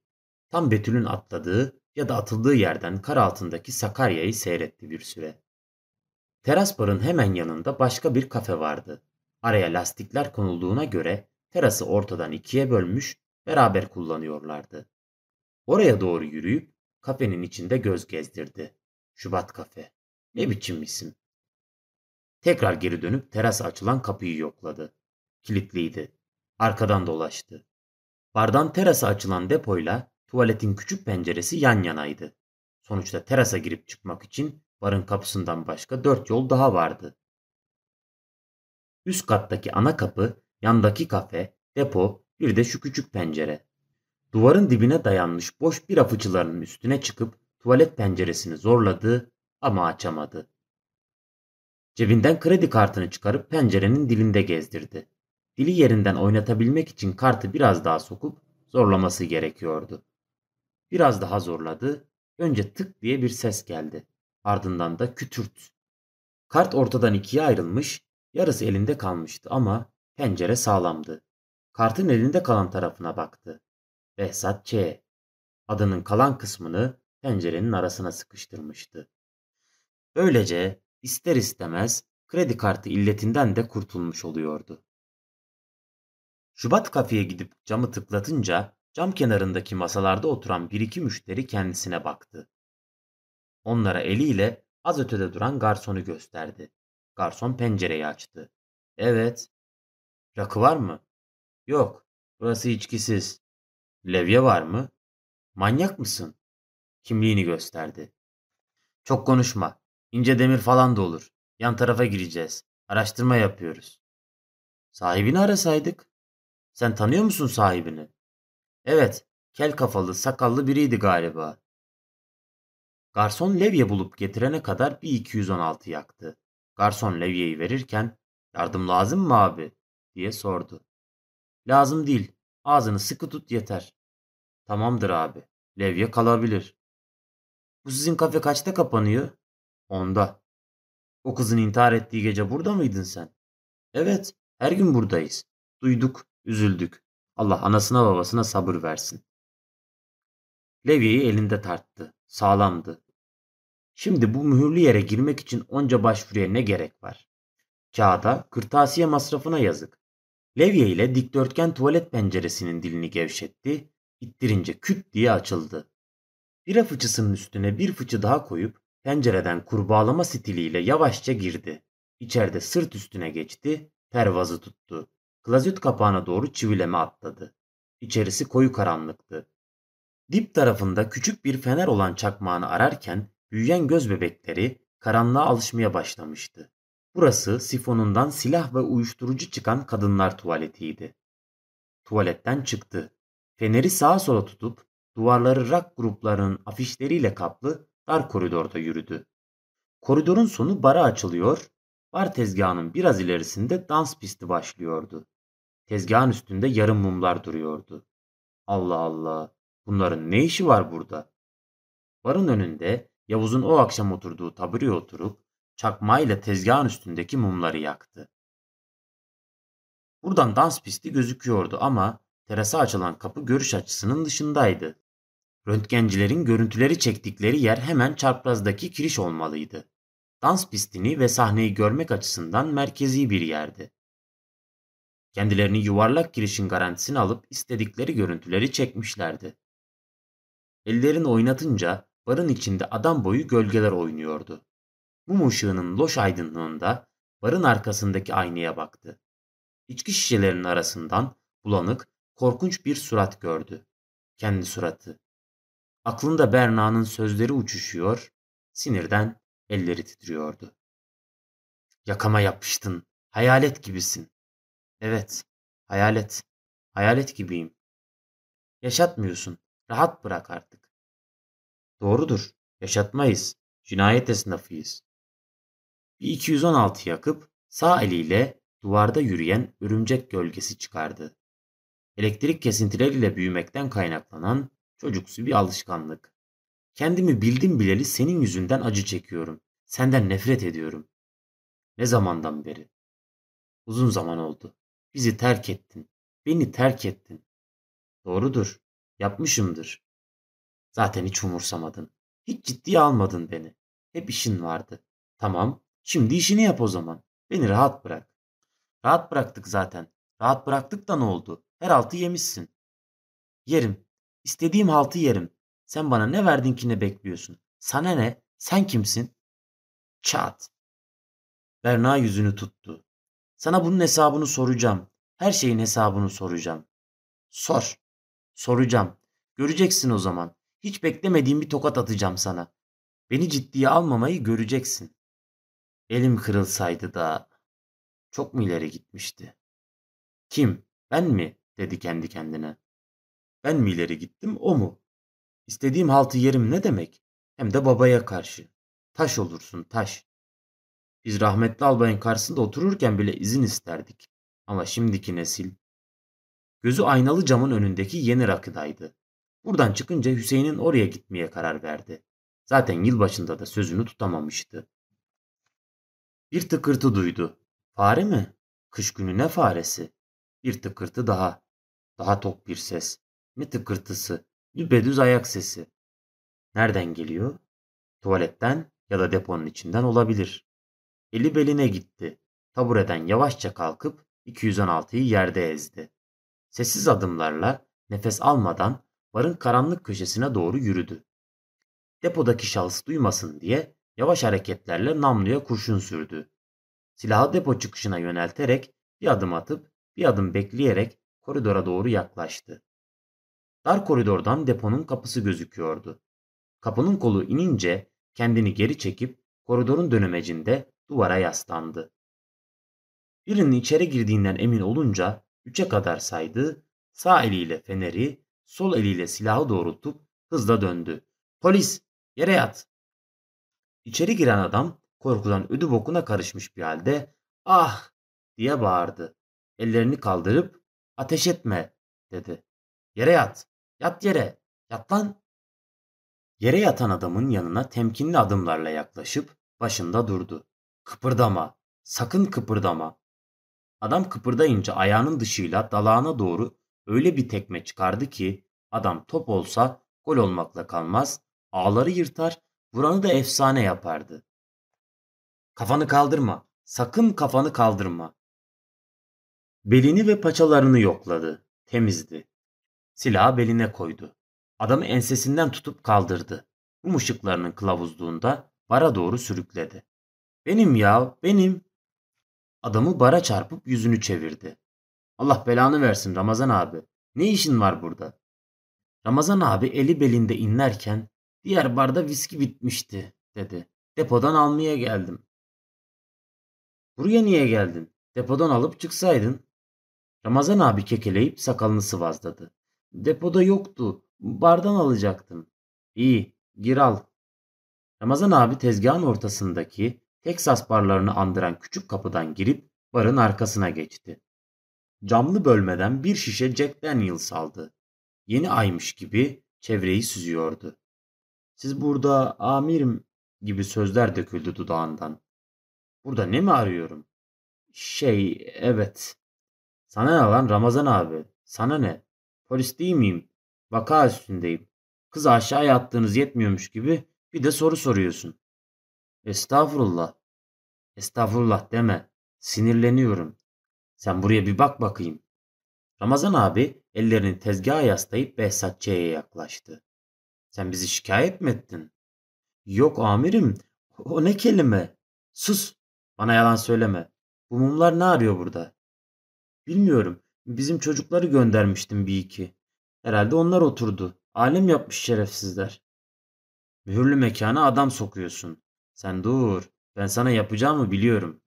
Tam Betül'ün atladığı ya da atıldığı yerden kar altındaki Sakarya'yı seyretti bir süre. Teras barın hemen yanında başka bir kafe vardı. Araya lastikler konulduğuna göre terası ortadan ikiye bölmüş, beraber kullanıyorlardı. Oraya doğru yürüyüp kafenin içinde göz gezdirdi. Şubat kafe. Ne biçim isim. Tekrar geri dönüp terasa açılan kapıyı yokladı. Kilitliydi. Arkadan dolaştı. Bardan terasa açılan depoyla tuvaletin küçük penceresi yan yanaydı. Sonuçta terasa girip çıkmak için barın kapısından başka dört yol daha vardı. Üst kattaki ana kapı, yandaki kafe, depo, bir de şu küçük pencere. Duvarın dibine dayanmış boş bir fıçılarının üstüne çıkıp tuvalet penceresini zorladı ama açamadı. Cebinden kredi kartını çıkarıp pencerenin dilinde gezdirdi. Dili yerinden oynatabilmek için kartı biraz daha sokup zorlaması gerekiyordu. Biraz daha zorladı. Önce tık diye bir ses geldi. Ardından da kütürt. Kart ortadan ikiye ayrılmış, yarısı elinde kalmıştı ama pencere sağlamdı. Kartın elinde kalan tarafına baktı. Behzat Ç. Adının kalan kısmını pencerenin arasına sıkıştırmıştı. Böylece ister istemez kredi kartı illetinden de kurtulmuş oluyordu. Şubat kafeye gidip camı tıklatınca cam kenarındaki masalarda oturan bir iki müşteri kendisine baktı. Onlara eliyle az ötede duran garsonu gösterdi. Garson pencereyi açtı. Evet. Rakı var mı? Yok. Burası içkisiz. Levye var mı? Manyak mısın? Kimliğini gösterdi. Çok konuşma. İnce demir falan da olur. Yan tarafa gireceğiz. Araştırma yapıyoruz. Sahibini arasaydık. Sen tanıyor musun sahibini? Evet, kel kafalı, sakallı biriydi galiba. Garson levye bulup getirene kadar bir 216 yaktı. Garson levyeyi verirken, yardım lazım mı abi? diye sordu. Lazım değil, ağzını sıkı tut yeter. Tamamdır abi, levye kalabilir. Bu sizin kafe kaçta kapanıyor? Onda. O kızın intihar ettiği gece burada mıydın sen? Evet, her gün buradayız. Duyduk, üzüldük. Allah anasına babasına sabır versin. Levyeyi elinde tarttı. Sağlamdı. Şimdi bu mühürlü yere girmek için onca başvuruya ne gerek var? Kağıda, kırtasiye masrafına yazık. Levye ile dikdörtgen tuvalet penceresinin dilini gevşetti, ittirince küt diye açıldı. Bira fıçısının üstüne bir fıçı daha koyup pencereden kurbağalama stiliyle yavaşça girdi. İçeride sırt üstüne geçti, pervazı tuttu. Klozet kapağına doğru çivileme atladı. İçerisi koyu karanlıktı. Dip tarafında küçük bir fener olan çakmağını ararken büyüyen göz bebekleri karanlığa alışmaya başlamıştı. Burası sifonundan silah ve uyuşturucu çıkan kadınlar tuvaletiydi. Tuvaletten çıktı. Feneri sağa sola tutup duvarları rock gruplarının afişleriyle kaplı dar koridorda yürüdü. Koridorun sonu bara açılıyor, bar tezgahının biraz ilerisinde dans pisti başlıyordu. Tezgahın üstünde yarım mumlar duruyordu. Allah Allah, bunların ne işi var burada? Barın önünde Yavuz'un o akşam oturduğu tabureye oturup çakmağıyla tezgahın üstündeki mumları yaktı. Buradan dans pisti gözüküyordu ama terasa açılan kapı görüş açısının dışındaydı. Röntgencilerin görüntüleri çektikleri yer hemen çarprazdaki kiriş olmalıydı. Dans pistini ve sahneyi görmek açısından merkezi bir yerdi. Kendilerini yuvarlak girişin garantisini alıp istedikleri görüntüleri çekmişlerdi. Ellerini oynatınca barın içinde adam boyu gölgeler oynuyordu. Mum ışığının loş aydınlığında barın arkasındaki aynaya baktı. İçki şişelerinin arasından bulanık, korkunç bir surat gördü. Kendi suratı. Aklında Berna'nın sözleri uçuşuyor, sinirden elleri titriyordu. Yakama yapıştın. Hayalet gibisin. Evet, hayalet. Hayalet gibiyim. Yaşatmıyorsun. Rahat bırak artık. Doğrudur. Yaşatmayız. Cinayet esnafıyız. Bir 216 yakıp sağ eliyle duvarda yürüyen örümcek gölgesi çıkardı. Elektrik kesintileriyle büyümekten kaynaklanan çocuksu bir alışkanlık. Kendimi bildim bileli senin yüzünden acı çekiyorum. Senden nefret ediyorum. Ne zamandan beri? Uzun zaman oldu. Bizi terk ettin. Beni terk ettin. Doğrudur. Yapmışımdır. Zaten hiç umursamadın. Hiç ciddiye almadın beni. Hep işin vardı. Tamam. Şimdi işini yap o zaman. Beni rahat bırak. Rahat bıraktık zaten. Rahat bıraktık da ne oldu? Her altı yemişsin. Yerim. İstediğim haltı yerim. Sen bana ne verdin ki ne bekliyorsun? Sana ne? Sen kimsin? Çat. Berna yüzünü tuttu. Sana bunun hesabını soracağım. Her şeyin hesabını soracağım. Sor. Soracağım. Göreceksin o zaman. Hiç beklemediğim bir tokat atacağım sana. Beni ciddiye almamayı göreceksin. Elim kırılsaydı da çok mu ileri gitmişti? Kim? Ben mi? dedi kendi kendine. Ben mi ileri gittim, o mu? İstediğim haltı yerim ne demek? Hem de babaya karşı. Taş olursun, taş. Biz rahmetli albayın karşısında otururken bile izin isterdik. Ama şimdiki nesil. Gözü aynalı camın önündeki yeni rakıdaydı. Buradan çıkınca Hüseyin'in oraya gitmeye karar verdi. Zaten yılbaşında da sözünü tutamamıştı. Bir tıkırtı duydu. Fare mi? Kış günü ne faresi? Bir tıkırtı daha. Daha tok bir ses. Ne tıkırtısı? Düpedüz ayak sesi. Nereden geliyor? Tuvaletten ya da deponun içinden olabilir. Eli beline gitti. Tabureden yavaşça kalkıp 216'yı yerde ezdi. Sessiz adımlarla nefes almadan barın karanlık köşesine doğru yürüdü. Depodaki şahıs duymasın diye yavaş hareketlerle namluya kurşun sürdü. Silahı depo çıkışına yönelterek bir adım atıp bir adım bekleyerek koridora doğru yaklaştı. Dar koridordan deponun kapısı gözüküyordu. Kapının kolu inince kendini geri çekip koridorun dönemecinde duvara yaslandı. Birinin içeri girdiğinden emin olunca üçe kadar saydı, sağ eliyle feneri, sol eliyle silahı doğrultup hızla döndü. Polis! Yere yat! İçeri giren adam korkudan ödü bokuna karışmış bir halde ah diye bağırdı. Ellerini kaldırıp ateş etme dedi. Yere yat. Yat yere. Yat lan. Yere yatan adamın yanına temkinli adımlarla yaklaşıp başında durdu. Kıpırdama. Sakın kıpırdama. Adam kıpırdayınca ayağının dışıyla dalağına doğru öyle bir tekme çıkardı ki adam top olsa gol olmakla kalmaz, ağları yırtar, vuranı da efsane yapardı. Kafanı kaldırma. Sakın kafanı kaldırma. Belini ve paçalarını yokladı. Temizdi. Silahı beline koydu. Adamı ensesinden tutup kaldırdı. Bu ışıklarının kılavuzluğunda bara doğru sürükledi. Benim ya, benim. Adamı bara çarpıp yüzünü çevirdi. Allah belanı versin Ramazan abi. Ne işin var burada? Ramazan abi eli belinde inlerken diğer barda viski bitmişti dedi. Depodan almaya geldim. Buraya niye geldin? Depodan alıp çıksaydın. Ramazan abi kekeleyip sakalını sıvazladı. Depoda yoktu. Bardan alacaktım. İyi, gir al. Ramazan abi tezgahın ortasındaki Texas barlarını andıran küçük kapıdan girip barın arkasına geçti. Camlı bölmeden bir şişe Jack Daniels aldı. Yeni aymış gibi çevreyi süzüyordu. Siz burada amirim gibi sözler döküldü dudağından. Burada ne mi arıyorum? Şey, evet. Sana ne lan Ramazan abi? Sana ne? Polis değil miyim? Vaka üstündeyim. Kız aşağıya attığınız yetmiyormuş gibi bir de soru soruyorsun. Estağfurullah. Estağfurullah deme. Sinirleniyorum. Sen buraya bir bak bakayım. Ramazan abi ellerini tezgaha yaslayıp Behzatçı'ya yaklaştı. Sen bizi şikayet mi ettin? Yok amirim. O ne kelime? Sus. Bana yalan söyleme. Bu mumlar ne arıyor burada? Bilmiyorum. Bizim çocukları göndermiştim bir iki. Herhalde onlar oturdu. Alem yapmış şerefsizler. Mühürlü mekana adam sokuyorsun. Sen dur. Ben sana yapacağımı biliyorum.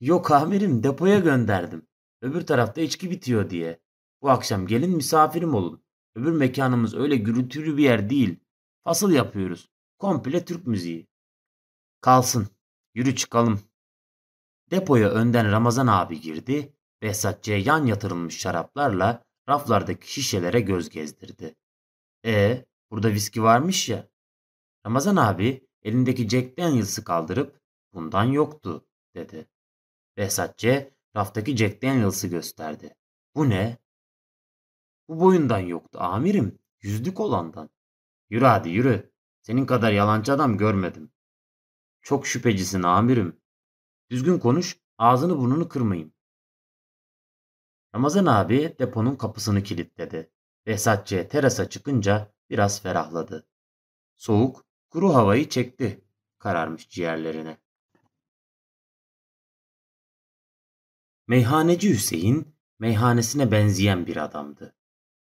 Yok amirim depoya gönderdim. Öbür tarafta içki bitiyor diye. Bu akşam gelin misafirim olun. Öbür mekanımız öyle gürültülü bir yer değil. Fasıl yapıyoruz. Komple Türk müziği. Kalsın. Yürü çıkalım. Depoya önden Ramazan abi girdi. Behzatçı'ya yan yatırılmış şaraplarla raflardaki şişelere göz gezdirdi. E burada viski varmış ya. Ramazan abi elindeki Jack Daniels'ı kaldırıp bundan yoktu dedi. Behzatçı raftaki Jack Daniels'ı gösterdi. Bu ne? Bu boyundan yoktu amirim. Yüzlük olandan. Yürü hadi yürü. Senin kadar yalancı adam görmedim. Çok şüphecisin amirim. Düzgün konuş, ağzını burnunu kırmayayım. Ramazan abi deponun kapısını kilitledi. Behzatçı terasa çıkınca biraz ferahladı. Soğuk, kuru havayı çekti kararmış ciğerlerine. Meyhaneci Hüseyin, meyhanesine benzeyen bir adamdı.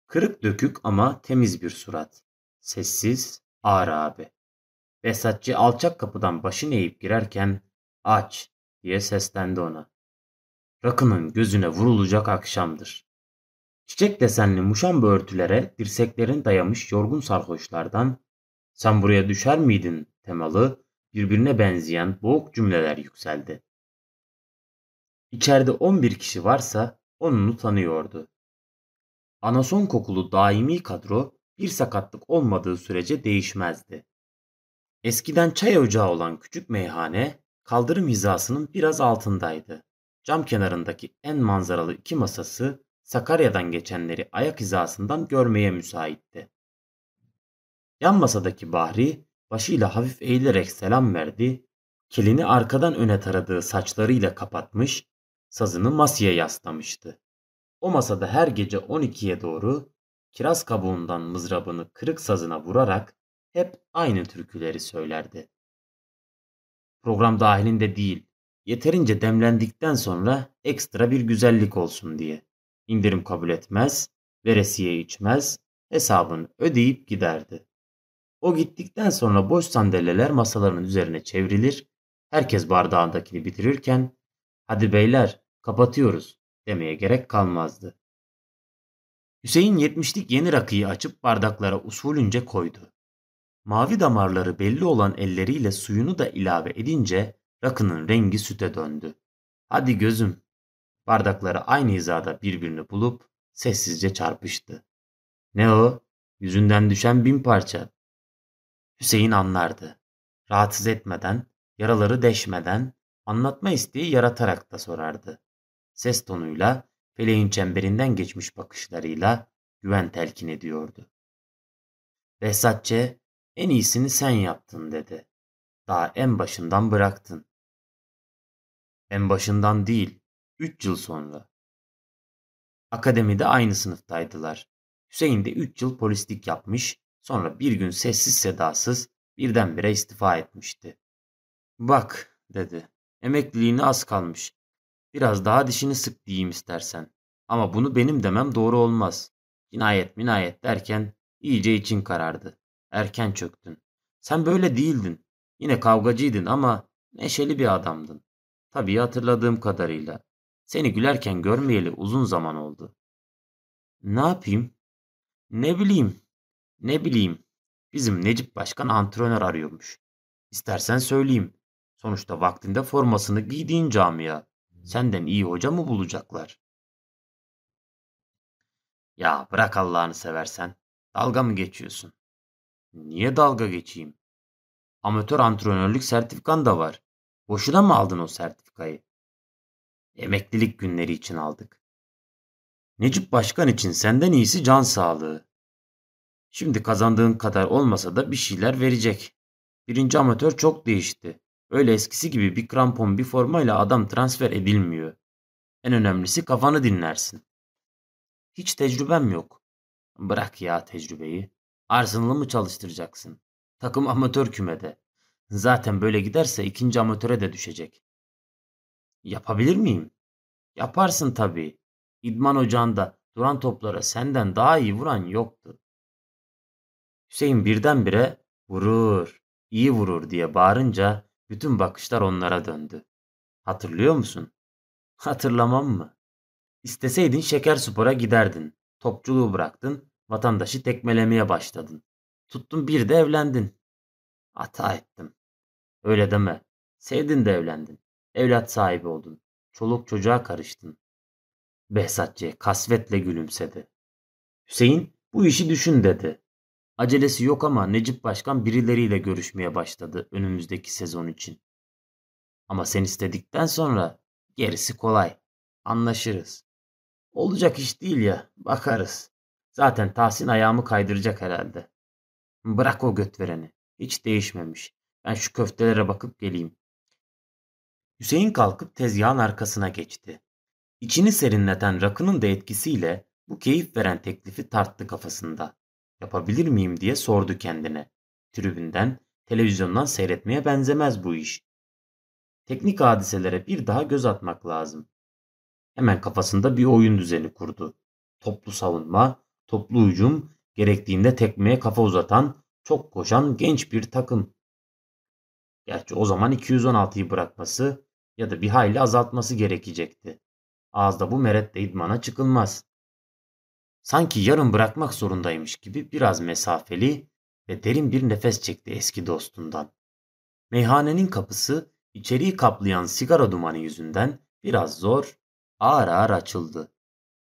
Kırık dökük ama temiz bir surat. Sessiz, ağır abi. Behzatçı alçak kapıdan başını eğip girerken aç diye seslendi ona. Rakının gözüne vurulacak akşamdır. Çiçek desenli muşamba örtülere dirseklerin dayamış yorgun sarhoşlardan sen buraya düşer miydin temalı birbirine benzeyen boğuk cümleler yükseldi. İçeride 11 kişi varsa onunu tanıyordu. Anason kokulu daimi kadro bir sakatlık olmadığı sürece değişmezdi. Eskiden çay ocağı olan küçük meyhane kaldırım hizasının biraz altındaydı. Cam kenarındaki en manzaralı iki masası Sakarya'dan geçenleri ayak hizasından görmeye müsaitti. Yan masadaki Bahri başıyla hafif eğilerek selam verdi, kelini arkadan öne taradığı saçlarıyla kapatmış, sazını masaya yaslamıştı. O masada her gece 12'ye doğru kiraz kabuğundan mızrabını kırık sazına vurarak hep aynı türküleri söylerdi. Program dahilinde değil, yeterince demlendikten sonra ekstra bir güzellik olsun diye. İndirim kabul etmez, veresiye içmez, hesabını ödeyip giderdi. O gittikten sonra boş sandalyeler masaların üzerine çevrilir, herkes bardağındakini bitirirken hadi beyler kapatıyoruz demeye gerek kalmazdı. Hüseyin yetmişlik yeni rakıyı açıp bardaklara usulünce koydu. Mavi damarları belli olan elleriyle suyunu da ilave edince rakının rengi süte döndü. Hadi gözüm. Bardakları aynı hizada birbirini bulup sessizce çarpıştı. Ne o? Yüzünden düşen bin parça. Hüseyin anlardı. Rahatsız etmeden, yaraları deşmeden, anlatma isteği yaratarak da sorardı. Ses tonuyla, feleğin çemberinden geçmiş bakışlarıyla güven telkin ediyordu. Behzatçe, en iyisini sen yaptın dedi. Daha en başından bıraktın. En başından değil, üç yıl sonra. Akademide aynı sınıftaydılar. Hüseyin de üç yıl polislik yapmış, Sonra bir gün sessiz sedasız birdenbire istifa etmişti. Bak dedi. Emekliliğine az kalmış. Biraz daha dişini sık diyeyim istersen. Ama bunu benim demem doğru olmaz. Cinayet minayet derken iyice için karardı. Erken çöktün. Sen böyle değildin. Yine kavgacıydın ama neşeli bir adamdın. Tabii hatırladığım kadarıyla. Seni gülerken görmeyeli uzun zaman oldu. Ne yapayım? Ne bileyim. Ne bileyim. Bizim Necip Başkan antrenör arıyormuş. İstersen söyleyeyim. Sonuçta vaktinde formasını giydiğin camia. Senden iyi hoca mı bulacaklar? Ya bırak Allah'ını seversen. Dalga mı geçiyorsun? Niye dalga geçeyim? Amatör antrenörlük sertifikan da var. Boşuna mı aldın o sertifikayı? Emeklilik günleri için aldık. Necip Başkan için senden iyisi can sağlığı. Şimdi kazandığın kadar olmasa da bir şeyler verecek. Birinci amatör çok değişti. Öyle eskisi gibi bir krampon bir formayla adam transfer edilmiyor. En önemlisi kafanı dinlersin. Hiç tecrübem yok. Bırak ya tecrübeyi. Arsenal'ı mı çalıştıracaksın? Takım amatör kümede. Zaten böyle giderse ikinci amatöre de düşecek. Yapabilir miyim? Yaparsın tabii. İdman ocağında duran toplara senden daha iyi vuran yoktu. Hüseyin birdenbire vurur, iyi vurur diye bağırınca bütün bakışlar onlara döndü. Hatırlıyor musun? Hatırlamam mı? İsteseydin şeker spora giderdin. Topçuluğu bıraktın, vatandaşı tekmelemeye başladın. Tuttun bir de evlendin. Hata ettim. Öyle deme. Sevdin de evlendin. Evlat sahibi oldun. Çoluk çocuğa karıştın. Behzatçı kasvetle gülümsedi. Hüseyin bu işi düşün dedi. Acelesi yok ama Necip Başkan birileriyle görüşmeye başladı önümüzdeki sezon için. Ama sen istedikten sonra gerisi kolay. Anlaşırız. Olacak iş değil ya. Bakarız. Zaten Tahsin ayağımı kaydıracak herhalde. Bırak o göt vereni. Hiç değişmemiş. Ben şu köftelere bakıp geleyim. Hüseyin kalkıp tezgahın arkasına geçti. İçini serinleten rakının da etkisiyle bu keyif veren teklifi tarttı kafasında. Yapabilir miyim diye sordu kendine. Tribünden, televizyondan seyretmeye benzemez bu iş. Teknik hadiselere bir daha göz atmak lazım. Hemen kafasında bir oyun düzeni kurdu. Toplu savunma, toplu hücum, gerektiğinde tekmeye kafa uzatan, çok koşan genç bir takım. Gerçi o zaman 216'yı bırakması ya da bir hayli azaltması gerekecekti. Ağızda bu meretle idmana çıkılmaz. Sanki yarın bırakmak zorundaymış gibi biraz mesafeli ve derin bir nefes çekti eski dostundan. Meyhanenin kapısı içeriği kaplayan sigara dumanı yüzünden biraz zor, ağır ağır açıldı.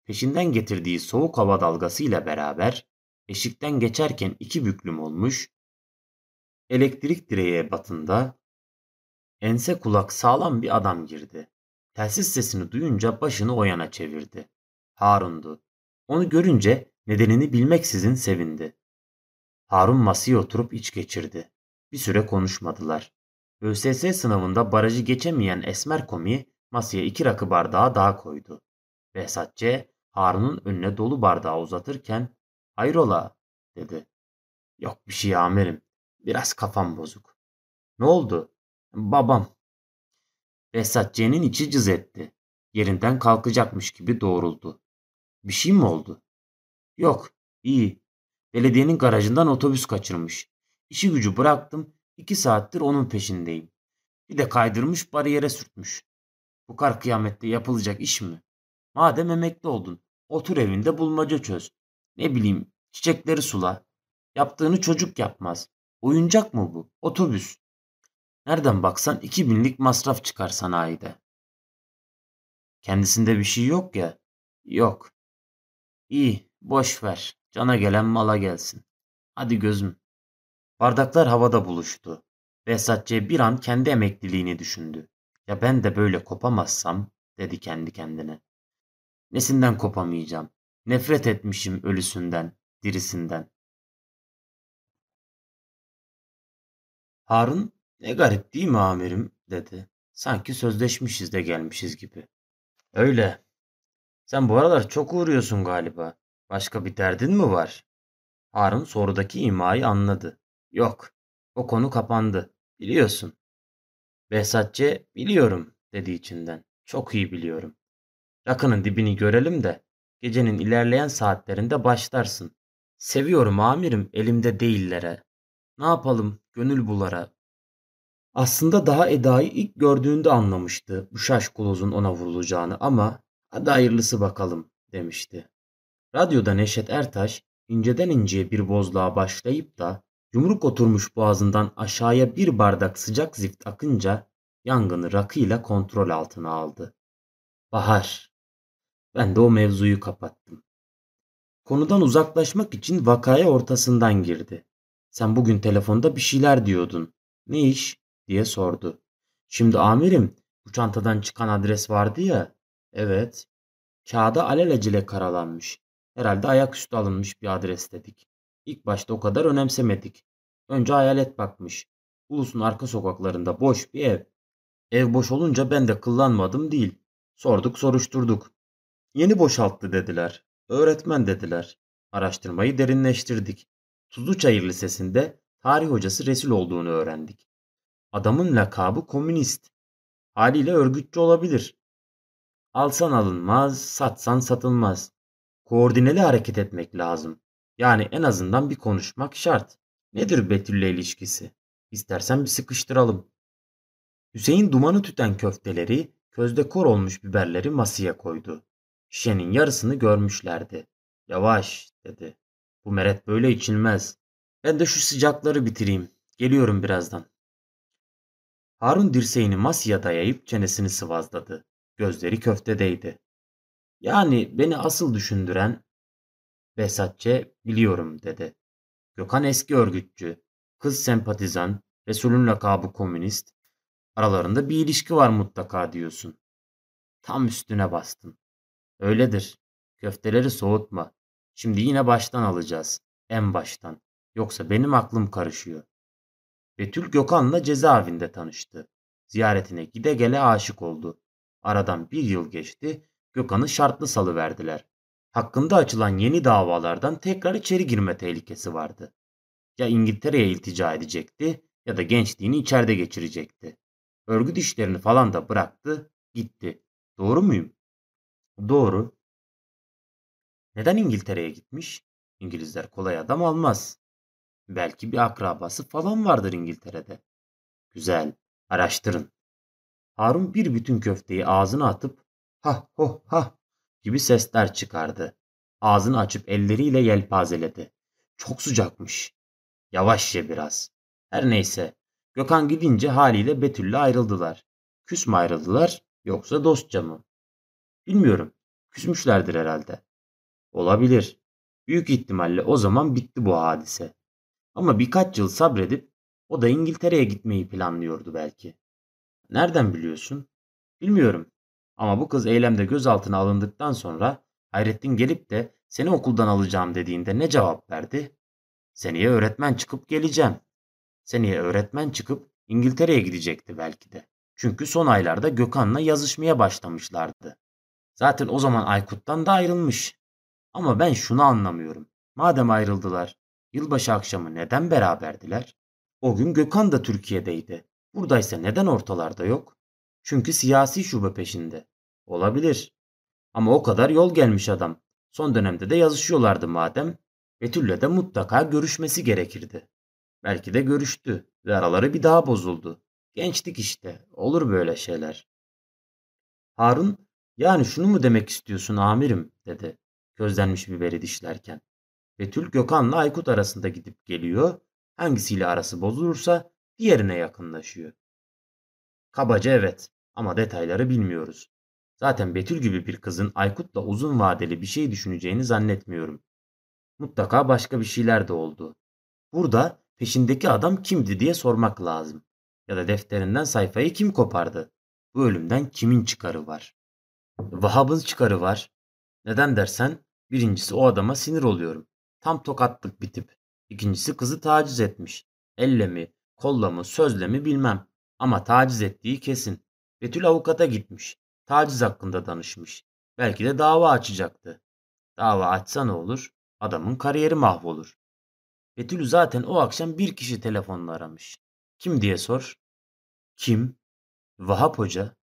Peşinden getirdiği soğuk hava dalgasıyla beraber eşikten geçerken iki büklüm olmuş, elektrik direğe batında ense kulak sağlam bir adam girdi. Telsiz sesini duyunca başını o yana çevirdi. Harun'du. Onu görünce nedenini bilmeksizin sevindi. Harun masaya oturup iç geçirdi. Bir süre konuşmadılar. ÖSS sınavında barajı geçemeyen Esmer Komi masaya iki rakı bardağı daha koydu. Behzatçı Harun'un önüne dolu bardağı uzatırken hayrola dedi. Yok bir şey amirim. Biraz kafam bozuk. Ne oldu? Babam. Behzatçı'nın içi cız etti. Yerinden kalkacakmış gibi doğruldu. Bir şey mi oldu? Yok, iyi. Belediyenin garajından otobüs kaçırmış. İşi gücü bıraktım. iki saattir onun peşindeyim. Bir de kaydırmış bariyere sürtmüş. Bu kar kıyamette yapılacak iş mi? Madem emekli oldun, otur evinde bulmaca çöz. Ne bileyim, çiçekleri sula. Yaptığını çocuk yapmaz. Oyuncak mı bu? Otobüs. Nereden baksan iki binlik masraf çıkar sanayide. Kendisinde bir şey yok ya. Yok. İyi, boş ver. Cana gelen mala gelsin. Hadi gözüm. Bardaklar havada buluştu. Behzatçı bir an kendi emekliliğini düşündü. Ya ben de böyle kopamazsam, dedi kendi kendine. Nesinden kopamayacağım? Nefret etmişim ölüsünden, dirisinden. Harun, ne garip değil mi amirim, dedi. Sanki sözleşmişiz de gelmişiz gibi. Öyle. Sen bu aralar çok uğruyorsun galiba. Başka bir derdin mi var? Harun sorudaki imayı anladı. Yok, o konu kapandı. Biliyorsun. Behzatçı biliyorum dedi içinden. Çok iyi biliyorum. Rakının dibini görelim de gecenin ilerleyen saatlerinde başlarsın. Seviyorum amirim elimde değillere. Ne yapalım gönül bulara. Aslında daha Eda'yı ilk gördüğünde anlamıştı bu şaşkulozun ona vurulacağını ama hadi hayırlısı bakalım demişti. Radyoda Neşet Ertaş inceden inceye bir bozluğa başlayıp da yumruk oturmuş boğazından aşağıya bir bardak sıcak zift akınca yangını rakıyla kontrol altına aldı. Bahar. Ben de o mevzuyu kapattım. Konudan uzaklaşmak için vakaya ortasından girdi. Sen bugün telefonda bir şeyler diyordun. Ne iş? diye sordu. Şimdi amirim bu çantadan çıkan adres vardı ya. Evet. Kağıda alelacele karalanmış. Herhalde ayaküstü alınmış bir adres dedik. İlk başta o kadar önemsemedik. Önce hayalet bakmış. Ulus'un arka sokaklarında boş bir ev. Ev boş olunca ben de kıllanmadım değil. Sorduk soruşturduk. Yeni boşalttı dediler. Öğretmen dediler. Araştırmayı derinleştirdik. Tuzluçayır Lisesi'nde tarih hocası Resul olduğunu öğrendik. Adamın lakabı komünist. Haliyle örgütçü olabilir. Alsan alınmaz, satsan satılmaz. Koordineli hareket etmek lazım. Yani en azından bir konuşmak şart. Nedir Betül'le ilişkisi? İstersen bir sıkıştıralım. Hüseyin dumanı tüten köfteleri, közde kor olmuş biberleri masaya koydu. Şişenin yarısını görmüşlerdi. Yavaş dedi. Bu meret böyle içilmez. Ben de şu sıcakları bitireyim. Geliyorum birazdan. Harun dirseğini masaya dayayıp çenesini sıvazladı. Gözleri köftedeydi. Yani beni asıl düşündüren Behzatçe biliyorum dedi. Gökhan eski örgütçü, kız sempatizan, Resul'ün lakabı komünist. Aralarında bir ilişki var mutlaka diyorsun. Tam üstüne bastın. Öyledir. Köfteleri soğutma. Şimdi yine baştan alacağız. En baştan. Yoksa benim aklım karışıyor. Betül Gökhan'la cezaevinde tanıştı. Ziyaretine gide gele aşık oldu. Aradan bir yıl geçti. Gökhan'ı şartlı salı verdiler. Hakkında açılan yeni davalardan tekrar içeri girme tehlikesi vardı. Ya İngiltere'ye iltica edecekti ya da gençliğini içeride geçirecekti. Örgüt işlerini falan da bıraktı, gitti. Doğru muyum? Doğru. Neden İngiltere'ye gitmiş? İngilizler kolay adam almaz. Belki bir akrabası falan vardır İngiltere'de. Güzel, araştırın. Harun bir bütün köfteyi ağzına atıp ha ho ha gibi sesler çıkardı. Ağzını açıp elleriyle yelpazeledi. Çok sıcakmış. Yavaş ye biraz. Her neyse. Gökhan gidince haliyle Betül'le ayrıldılar. Küs mü ayrıldılar yoksa dostça mı? Bilmiyorum. Küsmüşlerdir herhalde. Olabilir. Büyük ihtimalle o zaman bitti bu hadise. Ama birkaç yıl sabredip o da İngiltere'ye gitmeyi planlıyordu belki. Nereden biliyorsun? Bilmiyorum. Ama bu kız eylemde gözaltına alındıktan sonra Hayrettin gelip de seni okuldan alacağım dediğinde ne cevap verdi? Seneye öğretmen çıkıp geleceğim. Seneye öğretmen çıkıp İngiltere'ye gidecekti belki de. Çünkü son aylarda Gökhan'la yazışmaya başlamışlardı. Zaten o zaman Aykut'tan da ayrılmış. Ama ben şunu anlamıyorum. Madem ayrıldılar, yılbaşı akşamı neden beraberdiler? O gün Gökhan da Türkiye'deydi. Buradaysa neden ortalarda yok? Çünkü siyasi şube peşinde. Olabilir. Ama o kadar yol gelmiş adam. Son dönemde de yazışıyorlardı madem. Betül'le de mutlaka görüşmesi gerekirdi. Belki de görüştü ve araları bir daha bozuldu. Gençlik işte. Olur böyle şeyler. Harun, yani şunu mu demek istiyorsun amirim dedi. Közlenmiş biberi dişlerken. Betül Gökhan'la Aykut arasında gidip geliyor. Hangisiyle arası bozulursa diğerine yakınlaşıyor. Kabaca evet ama detayları bilmiyoruz. Zaten Betül gibi bir kızın Aykut'la uzun vadeli bir şey düşüneceğini zannetmiyorum. Mutlaka başka bir şeyler de oldu. Burada peşindeki adam kimdi diye sormak lazım. Ya da defterinden sayfayı kim kopardı? Bu ölümden kimin çıkarı var? Vahab'ın çıkarı var. Neden dersen birincisi o adama sinir oluyorum. Tam tokatlık bir tip. İkincisi kızı taciz etmiş. Elle mi, kolla mı, sözle mi bilmem. Ama taciz ettiği kesin. Betül avukata gitmiş. Taciz hakkında danışmış. Belki de dava açacaktı. Dava açsa ne olur? Adamın kariyeri mahvolur. Betül zaten o akşam bir kişi telefonla aramış. Kim diye sor. Kim? Vahap Hoca.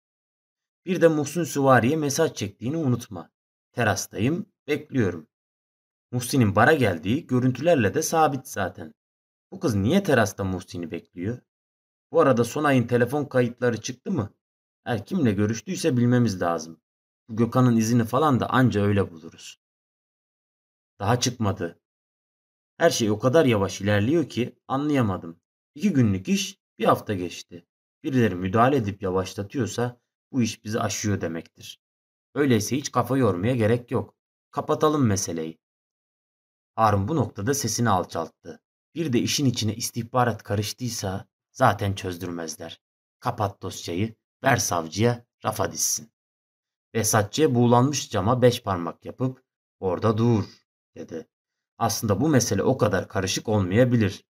Bir de Muhsin Süvari'ye mesaj çektiğini unutma. Terastayım, bekliyorum. Muhsin'in bara geldiği görüntülerle de sabit zaten. Bu kız niye terasta Muhsin'i bekliyor? Bu arada Sonay'ın telefon kayıtları çıktı mı? Her kimle görüştüyse bilmemiz lazım. Bu Gökhan'ın izini falan da anca öyle buluruz. Daha çıkmadı. Her şey o kadar yavaş ilerliyor ki anlayamadım. İki günlük iş bir hafta geçti. Birileri müdahale edip yavaşlatıyorsa bu iş bizi aşıyor demektir. Öyleyse hiç kafa yormaya gerek yok. Kapatalım meseleyi. Harun bu noktada sesini alçalttı. Bir de işin içine istihbarat karıştıysa zaten çözdürmezler. Kapat dosyayı, ver savcıya, rafa dizsin. Vesatçıya buğulanmış cama beş parmak yapıp orada dur dedi. Aslında bu mesele o kadar karışık olmayabilir.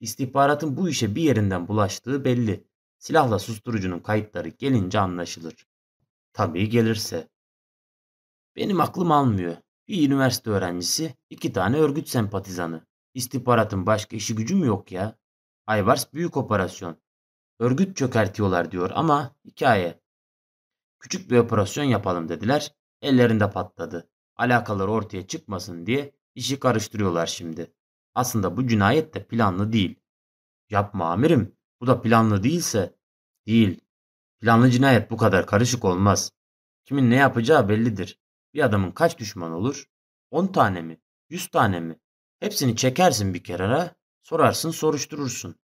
İstihbaratın bu işe bir yerinden bulaştığı belli. Silahla susturucunun kayıtları gelince anlaşılır. Tabii gelirse. Benim aklım almıyor. Bir üniversite öğrencisi, iki tane örgüt sempatizanı. İstihbaratın başka işi gücü mü yok ya? Ayvars büyük operasyon. Örgüt çökertiyorlar diyor ama hikaye. Küçük bir operasyon yapalım dediler. Ellerinde patladı. Alakaları ortaya çıkmasın diye işi karıştırıyorlar şimdi. Aslında bu cinayet de planlı değil. Yapma amirim. Bu da planlı değilse. Değil. Planlı cinayet bu kadar karışık olmaz. Kimin ne yapacağı bellidir. Bir adamın kaç düşman olur? 10 tane mi? 100 tane mi? Hepsini çekersin bir kenara, sorarsın soruşturursun.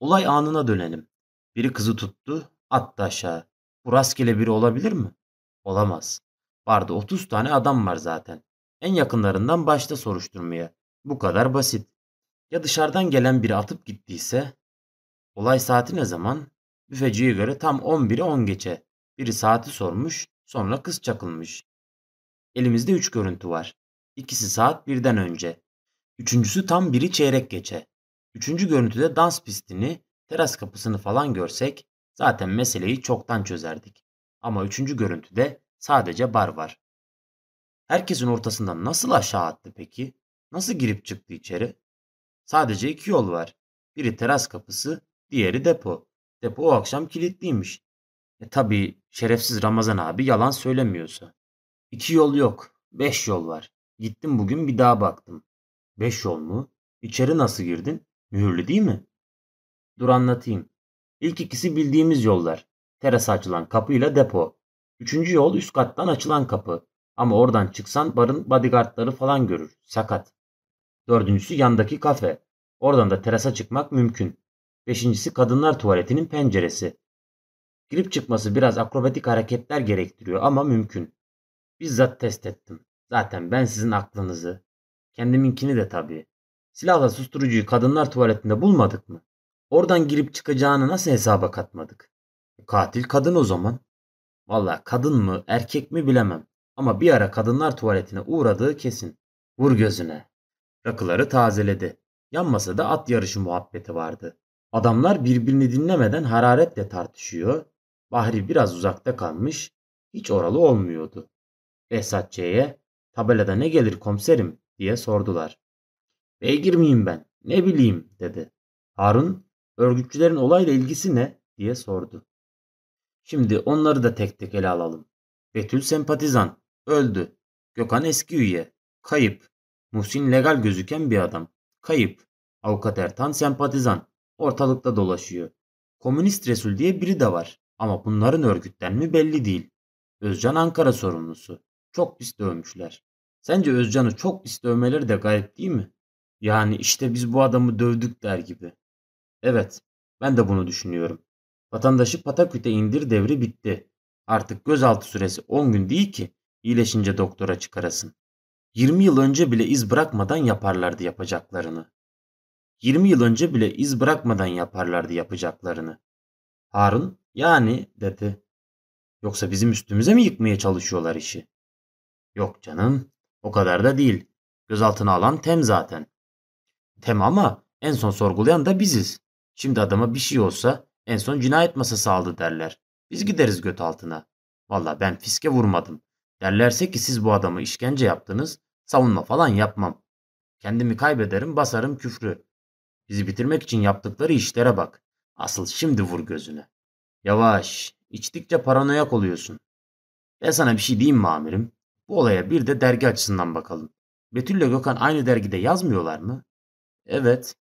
Olay anına dönelim. Biri kızı tuttu, attı aşağı. Bu rastgele biri olabilir mi? Olamaz. Barda 30 tane adam var zaten. En yakınlarından başta soruşturmaya. Bu kadar basit. Ya dışarıdan gelen biri atıp gittiyse? Olay saati ne zaman? Büfeciye göre tam 11'e 10 geçe. Biri saati sormuş, sonra kız çakılmış. Elimizde 3 görüntü var. İkisi saat birden önce. Üçüncüsü tam biri çeyrek geçe. Üçüncü görüntüde dans pistini, teras kapısını falan görsek zaten meseleyi çoktan çözerdik. Ama üçüncü görüntüde sadece bar var. Herkesin ortasından nasıl aşağı attı peki? Nasıl girip çıktı içeri? Sadece iki yol var. Biri teras kapısı, diğeri depo. Depo o akşam kilitliymiş. E tabi şerefsiz Ramazan abi yalan söylemiyorsa. İki yol yok. Beş yol var. Gittim bugün bir daha baktım. Beş yol mu? İçeri nasıl girdin? Mühürlü değil mi? Dur anlatayım. İlk ikisi bildiğimiz yollar. Terasa açılan kapıyla depo. Üçüncü yol üst kattan açılan kapı. Ama oradan çıksan barın bodyguardları falan görür. Sakat. Dördüncüsü yandaki kafe. Oradan da terasa çıkmak mümkün. Beşincisi kadınlar tuvaletinin penceresi. Girip çıkması biraz akrobatik hareketler gerektiriyor ama mümkün. Bizzat test ettim. Zaten ben sizin aklınızı. Kendiminkini de tabii. Silahla susturucuyu kadınlar tuvaletinde bulmadık mı? Oradan girip çıkacağını nasıl hesaba katmadık? Katil kadın o zaman. Valla kadın mı erkek mi bilemem. Ama bir ara kadınlar tuvaletine uğradığı kesin. Vur gözüne. Rakıları tazeledi. Yan masada at yarışı muhabbeti vardı. Adamlar birbirini dinlemeden hararetle tartışıyor. Bahri biraz uzakta kalmış. Hiç oralı olmuyordu. Behzatçı'ya tabelada ne gelir komiserim diye sordular. Beygir miyim ben? Ne bileyim dedi. Harun örgütçülerin olayla ilgisi ne diye sordu. Şimdi onları da tek tek ele alalım. Betül sempatizan. Öldü. Gökhan eski üye. Kayıp. Muhsin legal gözüken bir adam. Kayıp. Avukat Ertan sempatizan. Ortalıkta dolaşıyor. Komünist Resul diye biri de var. Ama bunların örgütten mi belli değil. Özcan Ankara sorumlusu. Çok pis dövmüşler. Sence Özcan'ı çok pis dövmeleri de garip değil mi? Yani işte biz bu adamı dövdük der gibi. Evet, ben de bunu düşünüyorum. Vatandaşı pataküte indir devri bitti. Artık gözaltı süresi 10 gün değil ki iyileşince doktora çıkarasın. 20 yıl önce bile iz bırakmadan yaparlardı yapacaklarını. 20 yıl önce bile iz bırakmadan yaparlardı yapacaklarını. Harun yani dedi. Yoksa bizim üstümüze mi yıkmaya çalışıyorlar işi? Yok canım o kadar da değil. Gözaltına alan Tem zaten. Tem ama en son sorgulayan da biziz. Şimdi adama bir şey olsa en son cinayet masası aldı derler. Biz gideriz göt altına. Valla ben fiske vurmadım. Derlerse ki siz bu adamı işkence yaptınız. Savunma falan yapmam. Kendimi kaybederim basarım küfrü. Bizi bitirmek için yaptıkları işlere bak. Asıl şimdi vur gözüne. Yavaş. İçtikçe paranoyak oluyorsun. Ben sana bir şey diyeyim mi amirim? Bu olaya bir de dergi açısından bakalım. Betül ile Gökhan aynı dergide yazmıyorlar mı? Evet.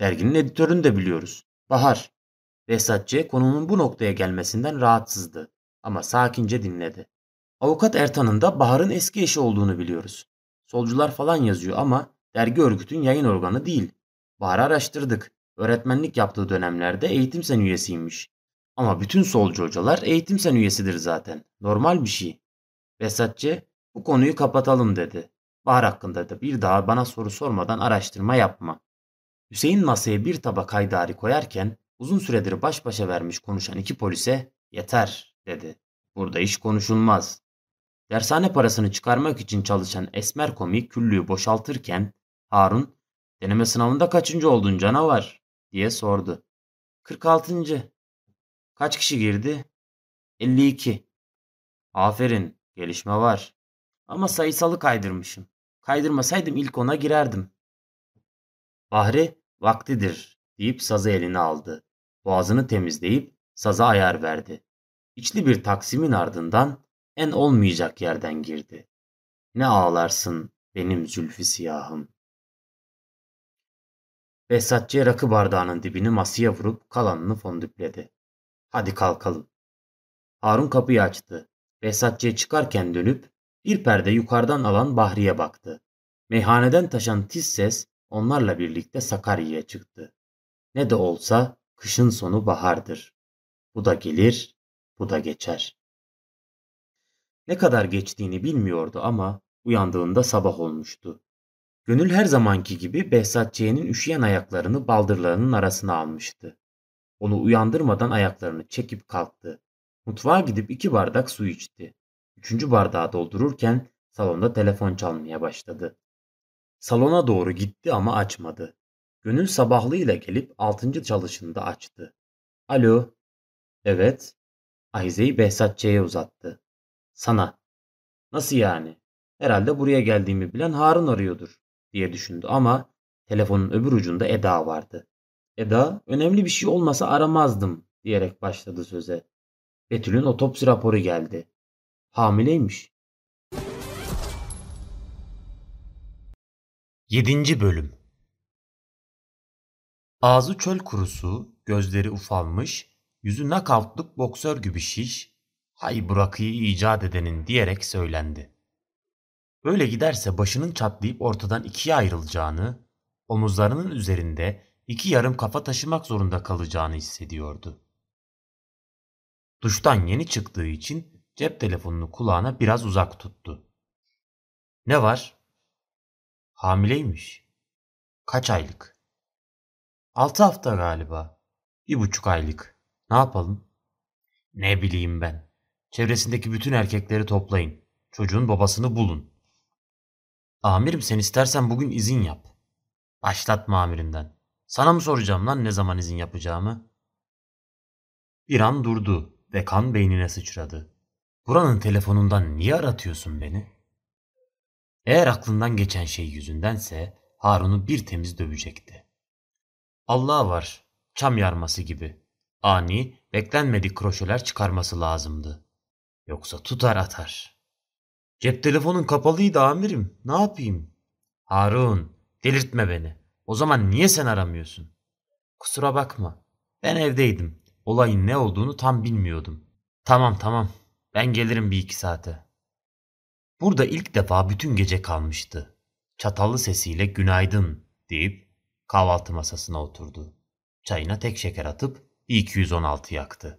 Derginin editörünü de biliyoruz. Bahar. Behzatçı konunun bu noktaya gelmesinden rahatsızdı. Ama sakince dinledi. Avukat Ertan'ın da Bahar'ın eski eşi olduğunu biliyoruz. Solcular falan yazıyor ama dergi örgütün yayın organı değil. Bahar'ı araştırdık. Öğretmenlik yaptığı dönemlerde eğitim sen üyesiymiş. Ama bütün solcu hocalar eğitim sen üyesidir zaten. Normal bir şey. Behzatçı bu konuyu kapatalım dedi. Bahar hakkında da bir daha bana soru sormadan araştırma yapma. Hüseyin masaya bir tabak haydari koyarken uzun süredir baş başa vermiş konuşan iki polise yeter dedi. Burada iş konuşulmaz. Dershane parasını çıkarmak için çalışan esmer komik küllüğü boşaltırken Harun deneme sınavında kaçıncı oldun canavar diye sordu. 46. Kaç kişi girdi? 52. Aferin gelişme var. Ama sayısalı kaydırmışım. Kaydırmasaydım ilk ona girerdim. Bahri vaktidir deyip sazı eline aldı. Boğazını temizleyip saza ayar verdi. İçli bir taksimin ardından en olmayacak yerden girdi. Ne ağlarsın benim zülfü siyahım. Behzatçı rakı bardağının dibini masaya vurup kalanını fondüpledi. Hadi kalkalım. Harun kapıyı açtı. Behzatçı'ya çıkarken dönüp bir perde yukarıdan alan Bahri'ye baktı. Meyhaneden taşan tiz ses onlarla birlikte Sakarya'ya çıktı. Ne de olsa kışın sonu bahardır. Bu da gelir, bu da geçer. Ne kadar geçtiğini bilmiyordu ama uyandığında sabah olmuştu. Gönül her zamanki gibi Behzatçı'nın üşüyen ayaklarını baldırlarının arasına almıştı. Onu uyandırmadan ayaklarını çekip kalktı. Mutfağa gidip iki bardak su içti. Üçüncü bardağı doldururken salonda telefon çalmaya başladı. Salona doğru gitti ama açmadı. Gönül sabahlığıyla gelip altıncı çalışında açtı. Alo. Evet. Ahize'yi Behzatçı'ya uzattı. Sana. Nasıl yani? Herhalde buraya geldiğimi bilen Harun arıyordur diye düşündü ama telefonun öbür ucunda Eda vardı. Eda önemli bir şey olmasa aramazdım diyerek başladı söze. Betül'ün otopsi raporu geldi. Hamileymiş. 7. Bölüm Ağzı çöl kurusu, gözleri ufalmış, yüzü nakavtluk boksör gibi şiş, hay bu rakıyı icat edenin diyerek söylendi. Böyle giderse başının çatlayıp ortadan ikiye ayrılacağını, omuzlarının üzerinde iki yarım kafa taşımak zorunda kalacağını hissediyordu. Duştan yeni çıktığı için cep telefonunu kulağına biraz uzak tuttu. Ne var? Hamileymiş. Kaç aylık? Altı hafta galiba. Bir buçuk aylık. Ne yapalım? Ne bileyim ben. Çevresindeki bütün erkekleri toplayın. Çocuğun babasını bulun. Amirim sen istersen bugün izin yap. Başlatma amirinden. Sana mı soracağım lan ne zaman izin yapacağımı? Bir an durdu ve kan beynine sıçradı. Buranın telefonundan niye aratıyorsun beni? Eğer aklından geçen şey yüzündense Harun'u bir temiz dövecekti. Allah var, çam yarması gibi. Ani, beklenmedik kroşeler çıkarması lazımdı. Yoksa tutar atar. Cep telefonun kapalıydı amirim. Ne yapayım? Harun, delirtme beni. O zaman niye sen aramıyorsun? Kusura bakma. Ben evdeydim. Olayın ne olduğunu tam bilmiyordum. Tamam tamam. Ben gelirim bir iki saate. Burada ilk defa bütün gece kalmıştı. Çatallı sesiyle günaydın deyip kahvaltı masasına oturdu. Çayına tek şeker atıp 216 yaktı.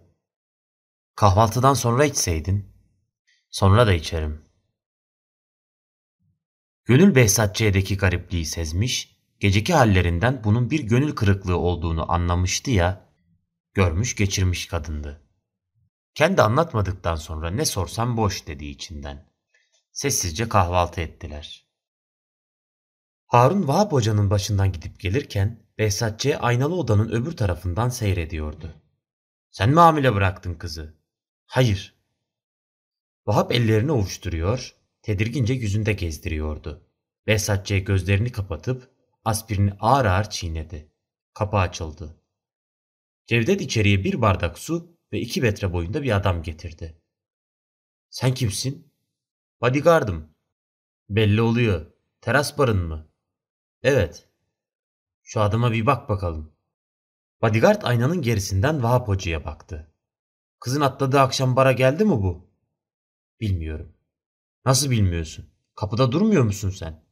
Kahvaltıdan sonra içseydin. Sonra da içerim. Gönül Behzatçı'daki garipliği sezmiş, geceki hallerinden bunun bir gönül kırıklığı olduğunu anlamıştı ya, görmüş geçirmiş kadındı. Kendi anlatmadıktan sonra ne sorsam boş dedi içinden. Sessizce kahvaltı ettiler. Harun Vahap Hoca'nın başından gidip gelirken Behzatçı aynalı odanın öbür tarafından seyrediyordu. Sen mi hamile bıraktın kızı? Hayır. Vahap ellerini ovuşturuyor, tedirgince yüzünde gezdiriyordu. Behzatçı gözlerini kapatıp aspirini ağır ağır çiğnedi. Kapı açıldı. Cevdet içeriye bir bardak su ve iki metre boyunda bir adam getirdi. Sen kimsin? Bodyguardım. Belli oluyor. Teras barın mı? Evet. Şu adama bir bak bakalım. Bodyguard aynanın gerisinden Vahap Hoca'ya baktı. Kızın atladığı akşam bara geldi mi bu? Bilmiyorum. Nasıl bilmiyorsun? Kapıda durmuyor musun sen?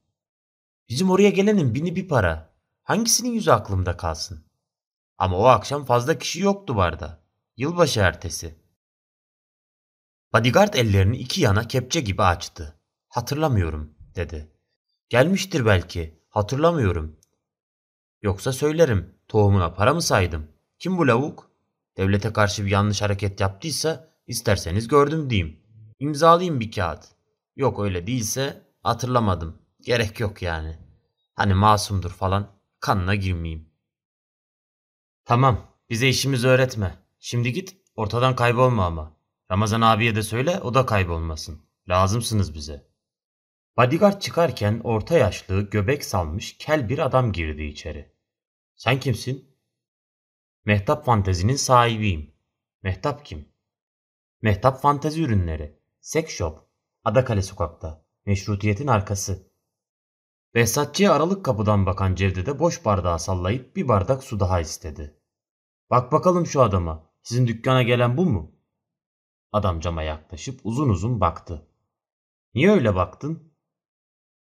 Bizim oraya gelenin bini bir para. Hangisinin yüzü aklımda kalsın? Ama o akşam fazla kişi yoktu barda. Yılbaşı ertesi. Bodyguard ellerini iki yana kepçe gibi açtı. Hatırlamıyorum dedi. Gelmiştir belki. Hatırlamıyorum. Yoksa söylerim. Tohumuna para mı saydım? Kim bu lavuk? Devlete karşı bir yanlış hareket yaptıysa isterseniz gördüm diyeyim. İmzalayayım bir kağıt. Yok öyle değilse hatırlamadım. Gerek yok yani. Hani masumdur falan. Kanına girmeyeyim. Tamam. Bize işimizi öğretme. Şimdi git ortadan kaybolma ama. Ramazan abiye de söyle o da kaybolmasın. Lazımsınız bize. Bodyguard çıkarken orta yaşlı göbek salmış kel bir adam girdi içeri. Sen kimsin? Mehtap Fantezi'nin sahibiyim. Mehtap kim? Mehtap Fantezi ürünleri. Sex Shop. Adakale sokakta. Meşrutiyetin arkası. Behzatçı'ya aralık kapıdan bakan Cevdet'e boş bardağı sallayıp bir bardak su daha istedi. Bak bakalım şu adama. Sizin dükkana gelen bu mu? Adam cama yaklaşıp uzun uzun baktı. Niye öyle baktın?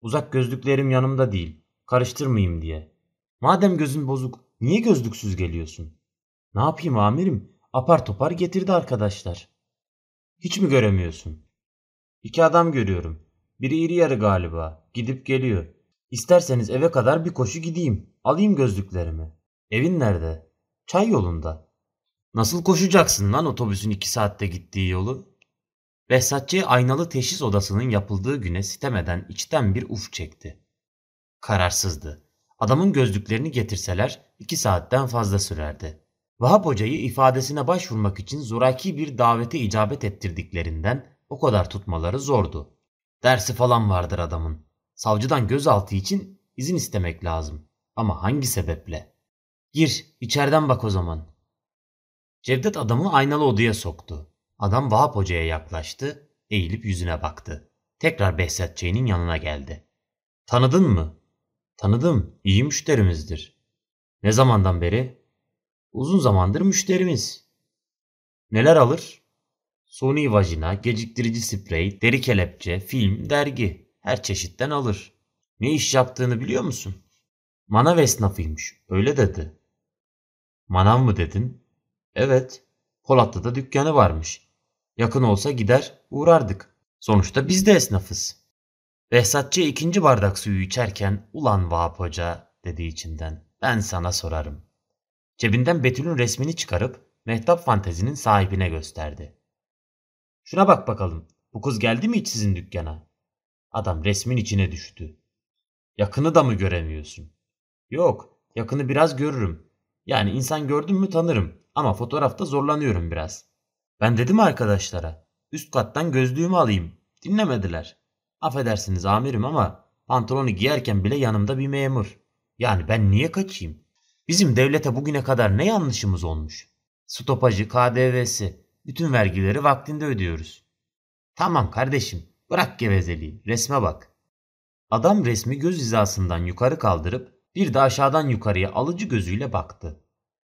Uzak gözlüklerim yanımda değil. Karıştırmayayım diye. Madem gözün bozuk niye gözlüksüz geliyorsun? Ne yapayım amirim? Apar topar getirdi arkadaşlar. Hiç mi göremiyorsun? İki adam görüyorum. Biri iri yarı galiba. Gidip geliyor. İsterseniz eve kadar bir koşu gideyim. Alayım gözlüklerimi. Evin nerede? Çay yolunda. Nasıl koşacaksın lan otobüsün iki saatte gittiği yolu? Behzatçı aynalı teşhis odasının yapıldığı güne sitemeden içten bir uf çekti. Kararsızdı. Adamın gözlüklerini getirseler iki saatten fazla sürerdi. Vahap Hoca'yı ifadesine başvurmak için zoraki bir davete icabet ettirdiklerinden o kadar tutmaları zordu. Dersi falan vardır adamın. Savcıdan gözaltı için izin istemek lazım. Ama hangi sebeple? Gir, içeriden bak o zaman. Cevdet adamı aynalı odaya soktu. Adam Vahap Hoca'ya yaklaştı, eğilip yüzüne baktı. Tekrar Behzat Çey'nin yanına geldi. Tanıdın mı? Tanıdım, iyi müşterimizdir. Ne zamandan beri? Uzun zamandır müşterimiz. Neler alır? Suni vajina, geciktirici sprey, deri kelepçe, film, dergi. Her çeşitten alır. Ne iş yaptığını biliyor musun? Manav esnafıymış. Öyle dedi. Manav mı dedin? Evet. Polatlı'da dükkanı varmış. Yakın olsa gider uğrardık. Sonuçta biz de esnafız. Behzatçı ikinci bardak suyu içerken ulan Vahap Hoca dedi içinden. Ben sana sorarım. Cebinden Betül'ün resmini çıkarıp Mehtap Fantezi'nin sahibine gösterdi. Şuna bak bakalım. Bu kız geldi mi hiç sizin dükkana? Adam resmin içine düştü. Yakını da mı göremiyorsun? Yok, yakını biraz görürüm. Yani insan gördüm mü tanırım ama fotoğrafta zorlanıyorum biraz. Ben dedim arkadaşlara, üst kattan gözlüğümü alayım. Dinlemediler. Affedersiniz amirim ama pantolonu giyerken bile yanımda bir memur. Yani ben niye kaçayım? Bizim devlete bugüne kadar ne yanlışımız olmuş? Stopajı, KDV'si, bütün vergileri vaktinde ödüyoruz. Tamam kardeşim, bırak gevezeliği, resme bak. Adam resmi göz hizasından yukarı kaldırıp bir de aşağıdan yukarıya alıcı gözüyle baktı.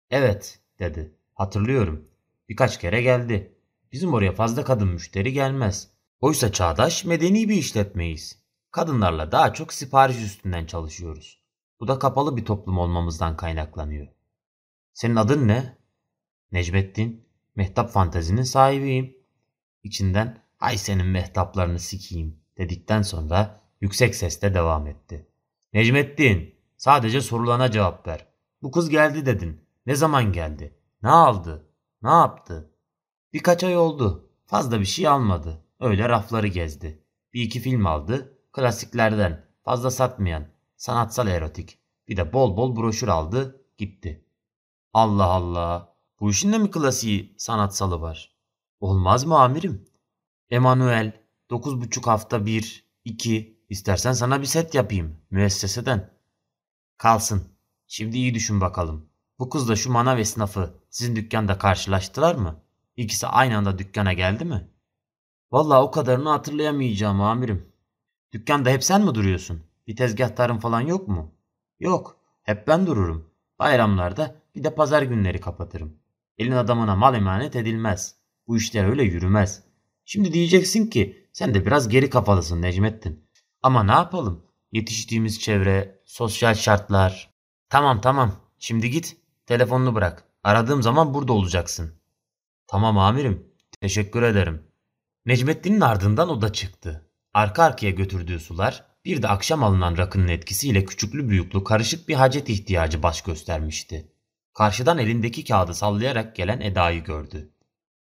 Evet, dedi. Hatırlıyorum. Birkaç kere geldi. Bizim oraya fazla kadın müşteri gelmez. Oysa çağdaş, medeni bir işletmeyiz. Kadınlarla daha çok sipariş üstünden çalışıyoruz. Bu da kapalı bir toplum olmamızdan kaynaklanıyor. Senin adın ne? Necmettin. Mehtap fantezinin sahibiyim. İçinden hay senin mehtaplarını sikeyim dedikten sonra yüksek sesle devam etti. Necmettin sadece sorulana cevap ver. Bu kız geldi dedin. Ne zaman geldi? Ne aldı? Ne yaptı? Birkaç ay oldu. Fazla bir şey almadı. Öyle rafları gezdi. Bir iki film aldı. Klasiklerden. Fazla satmayan. Sanatsal erotik. Bir de bol bol broşür aldı. Gitti. Allah Allah. Bu işin de mi klasiği sanatsalı var? Olmaz mı amirim? Emanuel. Dokuz buçuk hafta bir, iki. İstersen sana bir set yapayım. Müesseseden. Kalsın. Şimdi iyi düşün bakalım. Bu kızla şu manav esnafı sizin dükkanda karşılaştılar mı? İkisi aynı anda dükkana geldi mi? Vallahi o kadarını hatırlayamayacağım amirim. Dükkanda hep sen mi duruyorsun? Bir tezgahtarın falan yok mu? Yok. Hep ben dururum. Bayramlarda bir de pazar günleri kapatırım. Elin adamına mal emanet edilmez. Bu işler öyle yürümez. Şimdi diyeceksin ki sen de biraz geri kafalısın Necmettin. Ama ne yapalım? Yetiştiğimiz çevre, sosyal şartlar. Tamam tamam. Şimdi git. Telefonunu bırak. Aradığım zaman burada olacaksın. Tamam amirim. Teşekkür ederim. Necmettin'in ardından o da çıktı. Arka arkaya götürdüğü sular bir de akşam alınan rakının etkisiyle küçüklü büyüklü karışık bir hacet ihtiyacı baş göstermişti. Karşıdan elindeki kağıdı sallayarak gelen Eda'yı gördü.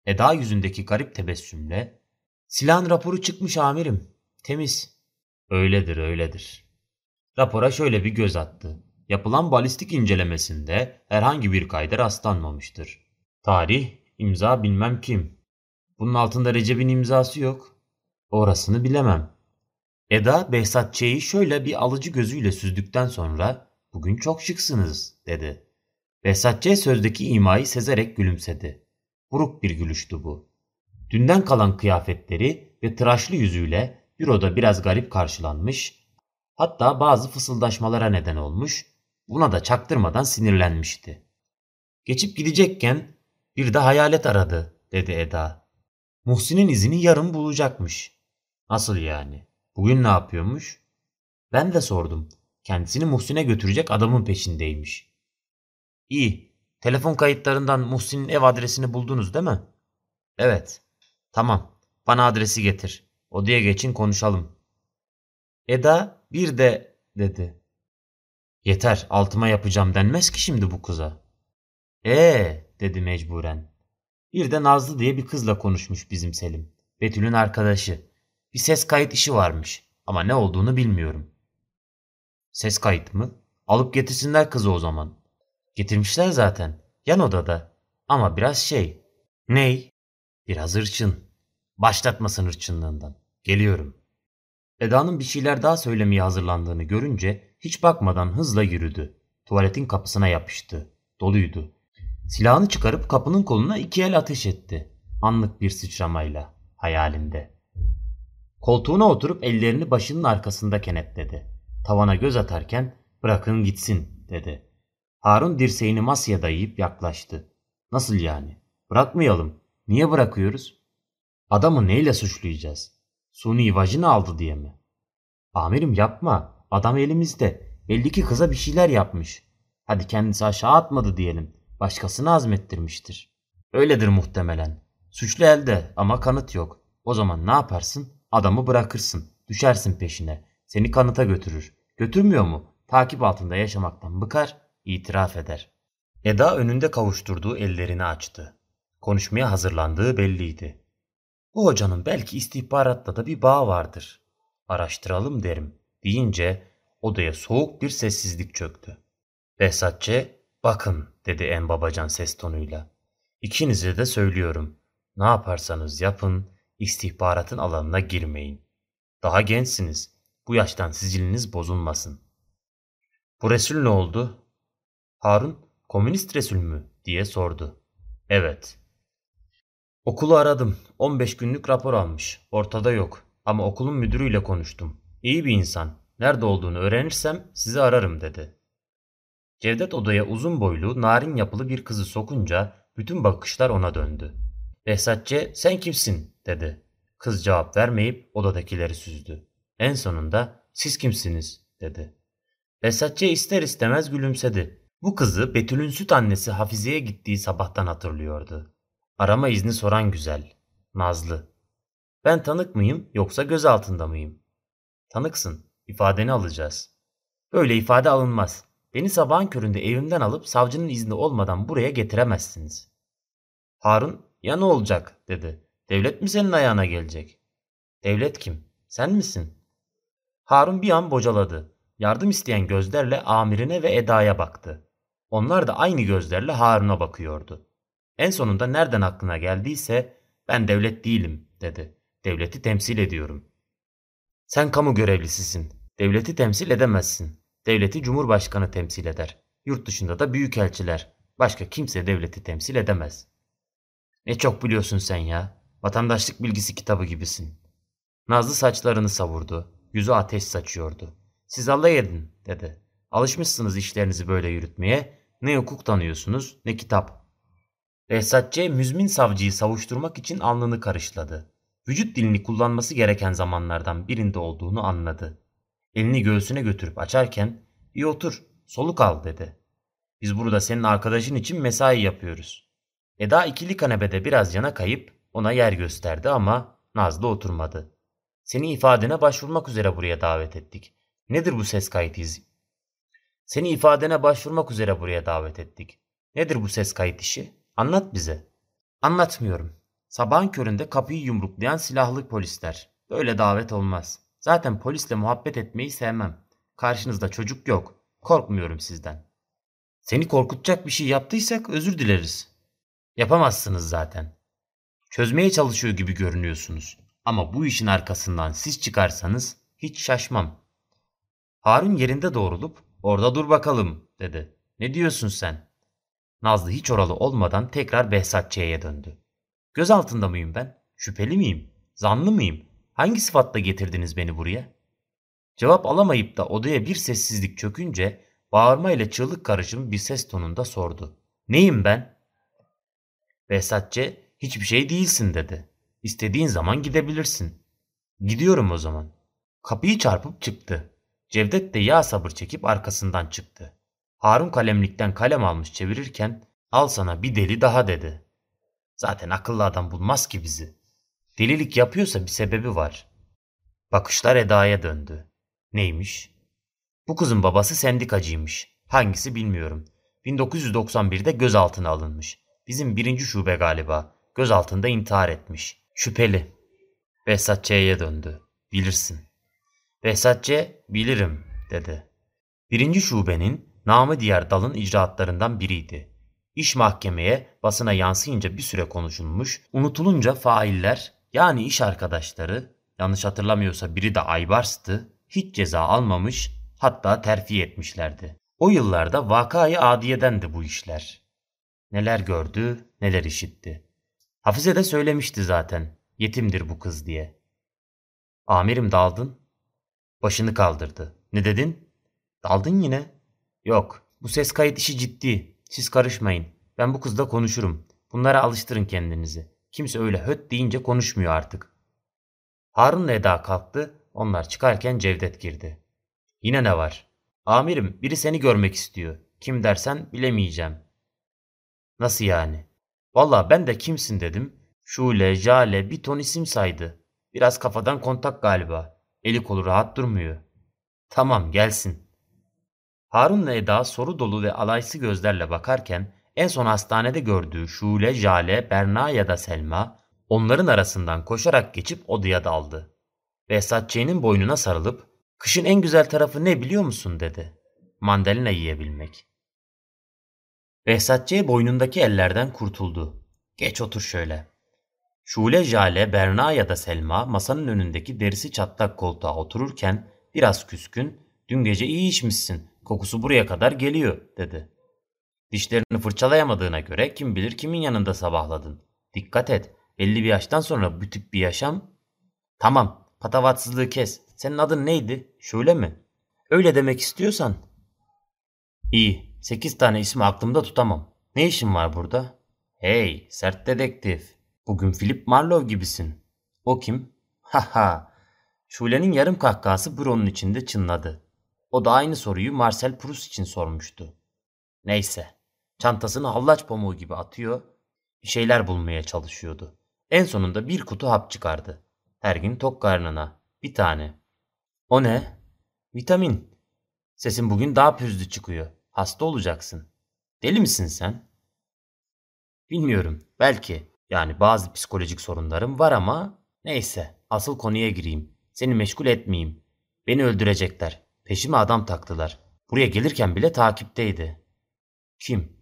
Eda yüzündeki garip tebessümle ''Silahın raporu çıkmış amirim. Temiz.'' ''Öyledir öyledir.'' Rapora şöyle bir göz attı. Yapılan balistik incelemesinde herhangi bir kayda rastlanmamıştır. Tarih, imza bilmem kim. Bunun altında Recep'in imzası yok. Orasını bilemem. Eda Behzat Ç'yi şöyle bir alıcı gözüyle süzdükten sonra ''Bugün çok şıksınız'' dedi. Behzat Ç sözdeki imayı sezerek gülümsedi. Buruk bir gülüştü bu. Dünden kalan kıyafetleri ve tıraşlı yüzüyle büroda biraz garip karşılanmış, hatta bazı fısıldaşmalara neden olmuş, buna da çaktırmadan sinirlenmişti. Geçip gidecekken bir de hayalet aradı, dedi Eda. Muhsin'in izini yarın bulacakmış. Nasıl yani? Bugün ne yapıyormuş? Ben de sordum. Kendisini Muhsin'e götürecek adamın peşindeymiş. İyi. Telefon kayıtlarından Muhsin'in ev adresini buldunuz değil mi? Evet. Tamam. Bana adresi getir. Odaya geçin konuşalım. Eda bir de dedi. Yeter altıma yapacağım denmez ki şimdi bu kıza. Ee dedi mecburen. Bir de Nazlı diye bir kızla konuşmuş bizim Selim. Betül'ün arkadaşı. Bir ses kayıt işi varmış ama ne olduğunu bilmiyorum. Ses kayıt mı? Alıp getirsinler kızı o zaman. Getirmişler zaten. Yan odada. Ama biraz şey. Ney? Biraz hırçın. Başlatmasın hırçınlığından. Geliyorum. Eda'nın bir şeyler daha söylemeye hazırlandığını görünce hiç bakmadan hızla yürüdü. Tuvaletin kapısına yapıştı. Doluydu. Silahını çıkarıp kapının koluna iki el ateş etti. Anlık bir sıçramayla. Hayalinde. Koltuğuna oturup ellerini başının arkasında kenetledi. Tavana göz atarken bırakın gitsin dedi. Harun dirseğini masaya dayayıp yaklaştı. Nasıl yani? Bırakmayalım. Niye bırakıyoruz? Adamı neyle suçlayacağız? Suni vajina aldı diye mi? Amirim yapma. Adam elimizde. Belli ki kıza bir şeyler yapmış. Hadi kendisi aşağı atmadı diyelim. Başkasını azmettirmiştir. Öyledir muhtemelen. Suçlu elde ama kanıt yok. O zaman ne yaparsın? Adamı bırakırsın. Düşersin peşine. Seni kanıta götürür. Götürmüyor mu? Takip altında yaşamaktan bıkar, itiraf eder. Eda önünde kavuşturduğu ellerini açtı. Konuşmaya hazırlandığı belliydi. Bu hocanın belki istihbaratla da bir bağı vardır. Araştıralım derim deyince odaya soğuk bir sessizlik çöktü. Behzatçı bakın dedi en babacan ses tonuyla. İkinize de söylüyorum. Ne yaparsanız yapın istihbaratın alanına girmeyin. Daha gençsiniz. Bu yaştan siciliniz bozulmasın. Bu Resul ne oldu? Harun komünist Resul mü diye sordu. Evet. Okulu aradım. 15 günlük rapor almış. Ortada yok. Ama okulun müdürüyle konuştum. İyi bir insan. Nerede olduğunu öğrenirsem sizi ararım dedi. Cevdet odaya uzun boylu, narin yapılı bir kızı sokunca bütün bakışlar ona döndü. Behzatçı sen kimsin dedi. Kız cevap vermeyip odadakileri süzdü. En sonunda siz kimsiniz dedi. Behzatçı ister istemez gülümsedi. Bu kızı Betül'ün süt annesi Hafize'ye gittiği sabahtan hatırlıyordu. Arama izni soran güzel. Nazlı. Ben tanık mıyım yoksa göz altında mıyım? Tanıksın. İfadeni alacağız. Böyle ifade alınmaz. Beni sabahın köründe evimden alıp savcının izni olmadan buraya getiremezsiniz. Harun ya ne olacak dedi. Devlet mi senin ayağına gelecek? Devlet kim? Sen misin? Harun bir an bocaladı. Yardım isteyen gözlerle amirine ve Eda'ya baktı. Onlar da aynı gözlerle Harun'a bakıyordu. En sonunda nereden aklına geldiyse ben devlet değilim dedi. Devleti temsil ediyorum. Sen kamu görevlisisin. Devleti temsil edemezsin. Devleti Cumhurbaşkanı temsil eder. Yurt dışında da büyükelçiler. Başka kimse devleti temsil edemez. Ne çok biliyorsun sen ya. Vatandaşlık bilgisi kitabı gibisin. Nazlı saçlarını savurdu. Yüzü ateş saçıyordu. Siz alay edin dedi. Alışmışsınız işlerinizi böyle yürütmeye. Ne hukuk tanıyorsunuz ne kitap. Behzatçı müzmin savcıyı savuşturmak için alnını karışladı. Vücut dilini kullanması gereken zamanlardan birinde olduğunu anladı. Elini göğsüne götürüp açarken iyi otur soluk al dedi. Biz burada senin arkadaşın için mesai yapıyoruz. Eda ikili kanepede biraz yana kayıp ona yer gösterdi ama Nazlı oturmadı. Seni ifadene başvurmak üzere buraya davet ettik. Nedir bu ses kayıt izi? Seni ifadene başvurmak üzere buraya davet ettik. Nedir bu ses kayıt işi? Anlat bize. Anlatmıyorum. Sabahın köründe kapıyı yumruklayan silahlı polisler. Böyle davet olmaz. Zaten polisle muhabbet etmeyi sevmem. Karşınızda çocuk yok. Korkmuyorum sizden. Seni korkutacak bir şey yaptıysak özür dileriz. Yapamazsınız zaten. Çözmeye çalışıyor gibi görünüyorsunuz. Ama bu işin arkasından siz çıkarsanız hiç şaşmam. Harun yerinde doğrulup orada dur bakalım dedi. Ne diyorsun sen? Nazlı hiç oralı olmadan tekrar Behzatçı'ya döndü. Göz altında mıyım ben? Şüpheli miyim? Zanlı mıyım? Hangi sıfatla getirdiniz beni buraya? Cevap alamayıp da odaya bir sessizlik çökünce bağırma ile çığlık karışım bir ses tonunda sordu. Neyim ben? Behzatçı hiçbir şey değilsin dedi. İstediğin zaman gidebilirsin. Gidiyorum o zaman. Kapıyı çarpıp çıktı. Cevdet de yağ sabır çekip arkasından çıktı. Harun kalemlikten kalem almış çevirirken al sana bir deli daha dedi. Zaten akıllı adam bulmaz ki bizi. Delilik yapıyorsa bir sebebi var. Bakışlar Eda'ya döndü. Neymiş? Bu kızın babası sendikacıymış. Hangisi bilmiyorum. 1991'de gözaltına alınmış. Bizim birinci şube galiba. Gözaltında intihar etmiş. Şüpheli. Behzat Ç'ye döndü. Bilirsin. Behzat Ç, bilirim dedi. Birinci şubenin namı diğer dalın icraatlarından biriydi. İş mahkemeye basına yansıyınca bir süre konuşulmuş, unutulunca failler yani iş arkadaşları, yanlış hatırlamıyorsa biri de Aybars'tı, hiç ceza almamış hatta terfi etmişlerdi. O yıllarda vakayı adiyedendi bu işler. Neler gördü, neler işitti. Hafize de söylemişti zaten, yetimdir bu kız diye. Amirim daldın. Başını kaldırdı. Ne dedin? Daldın yine. Yok, bu ses kayıt işi ciddi. Siz karışmayın. Ben bu kızla konuşurum. Bunlara alıştırın kendinizi. Kimse öyle höt deyince konuşmuyor artık. Harun'la Eda kalktı. Onlar çıkarken Cevdet girdi. Yine ne var? Amirim biri seni görmek istiyor. Kim dersen bilemeyeceğim. Nasıl yani? Valla ben de kimsin dedim. Şule, Jale bir ton isim saydı. Biraz kafadan kontak galiba. Eli kolu rahat durmuyor. Tamam gelsin. Harun'la Eda soru dolu ve alaysı gözlerle bakarken en son hastanede gördüğü Şule, Jale, Berna ya da Selma onların arasından koşarak geçip odaya daldı. Behzat Ç'nin boynuna sarılıp kışın en güzel tarafı ne biliyor musun dedi. Mandalina yiyebilmek. Behzat Ç boynundaki ellerden kurtuldu. Geç otur şöyle. Şule, Jale, Berna ya da Selma masanın önündeki derisi çatlak koltuğa otururken biraz küskün, dün gece iyi içmişsin, kokusu buraya kadar geliyor dedi. Dişlerini fırçalayamadığına göre kim bilir kimin yanında sabahladın. Dikkat et, belli bir yaştan sonra bu tip bir yaşam... Tamam, patavatsızlığı kes. Senin adın neydi? Şule mi? Öyle demek istiyorsan. İyi, sekiz tane ismi aklımda tutamam. Ne işin var burada? Hey, sert dedektif. Bugün Philip Marlowe gibisin. O kim? Haha. Şule'nin yarım kahkahası büronun içinde çınladı. O da aynı soruyu Marcel Proust için sormuştu. Neyse. Çantasını hallaç pamuğu gibi atıyor, bir şeyler bulmaya çalışıyordu. En sonunda bir kutu hap çıkardı. Her gün tok karnına. Bir tane. O ne? Vitamin. Sesin bugün daha püzdü çıkıyor. Hasta olacaksın. Deli misin sen? Bilmiyorum. Belki. Yani bazı psikolojik sorunlarım var ama neyse. Asıl konuya gireyim. Seni meşgul etmeyeyim. Beni öldürecekler. Peşime adam taktılar. Buraya gelirken bile takipteydi. Kim?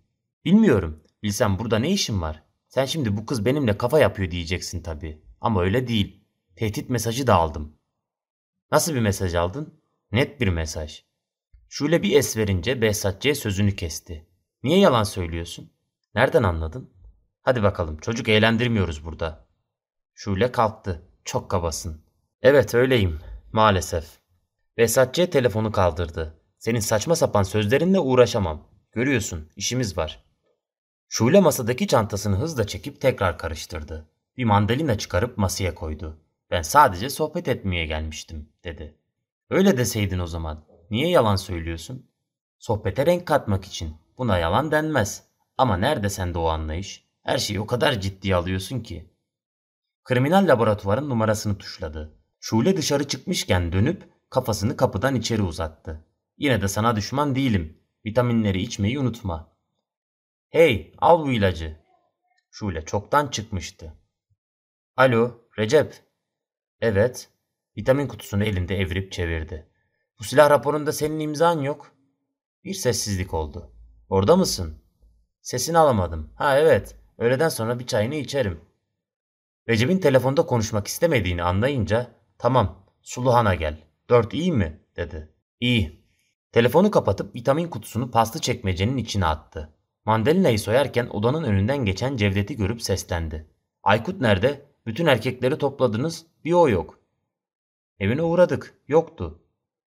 Bilmiyorum. Bilsem burada ne işin var? Sen şimdi bu kız benimle kafa yapıyor diyeceksin tabii. Ama öyle değil. Tehdit mesajı da aldım. Nasıl bir mesaj aldın? Net bir mesaj. Şule bir es verince Behzatçı'ya sözünü kesti. Niye yalan söylüyorsun? Nereden anladın? Hadi bakalım çocuk eğlendirmiyoruz burada. Şule kalktı. Çok kabasın. Evet öyleyim. Maalesef. Behzatçı'ya telefonu kaldırdı. Senin saçma sapan sözlerinle uğraşamam. Görüyorsun işimiz var. Şule masadaki çantasını hızla çekip tekrar karıştırdı. Bir mandalina çıkarıp masaya koydu. Ben sadece sohbet etmeye gelmiştim dedi. Öyle deseydin o zaman. Niye yalan söylüyorsun? Sohbete renk katmak için. Buna yalan denmez. Ama nerede sende o anlayış? Her şeyi o kadar ciddiye alıyorsun ki. Kriminal laboratuvarın numarasını tuşladı. Şule dışarı çıkmışken dönüp kafasını kapıdan içeri uzattı. Yine de sana düşman değilim. Vitaminleri içmeyi unutma. Hey al bu ilacı. Şule çoktan çıkmıştı. Alo Recep. Evet. Vitamin kutusunu elinde evirip çevirdi. Bu silah raporunda senin imzan yok. Bir sessizlik oldu. Orada mısın? Sesini alamadım. Ha evet. Öğleden sonra bir çayını içerim. Recep'in telefonda konuşmak istemediğini anlayınca tamam Suluhan'a gel. Dört iyi mi? dedi. İyi. Telefonu kapatıp vitamin kutusunu paslı çekmecenin içine attı. Mandalina'yı soyarken odanın önünden geçen Cevdet'i görüp seslendi. Aykut nerede? Bütün erkekleri topladınız. Bir o yok. Evine uğradık. Yoktu.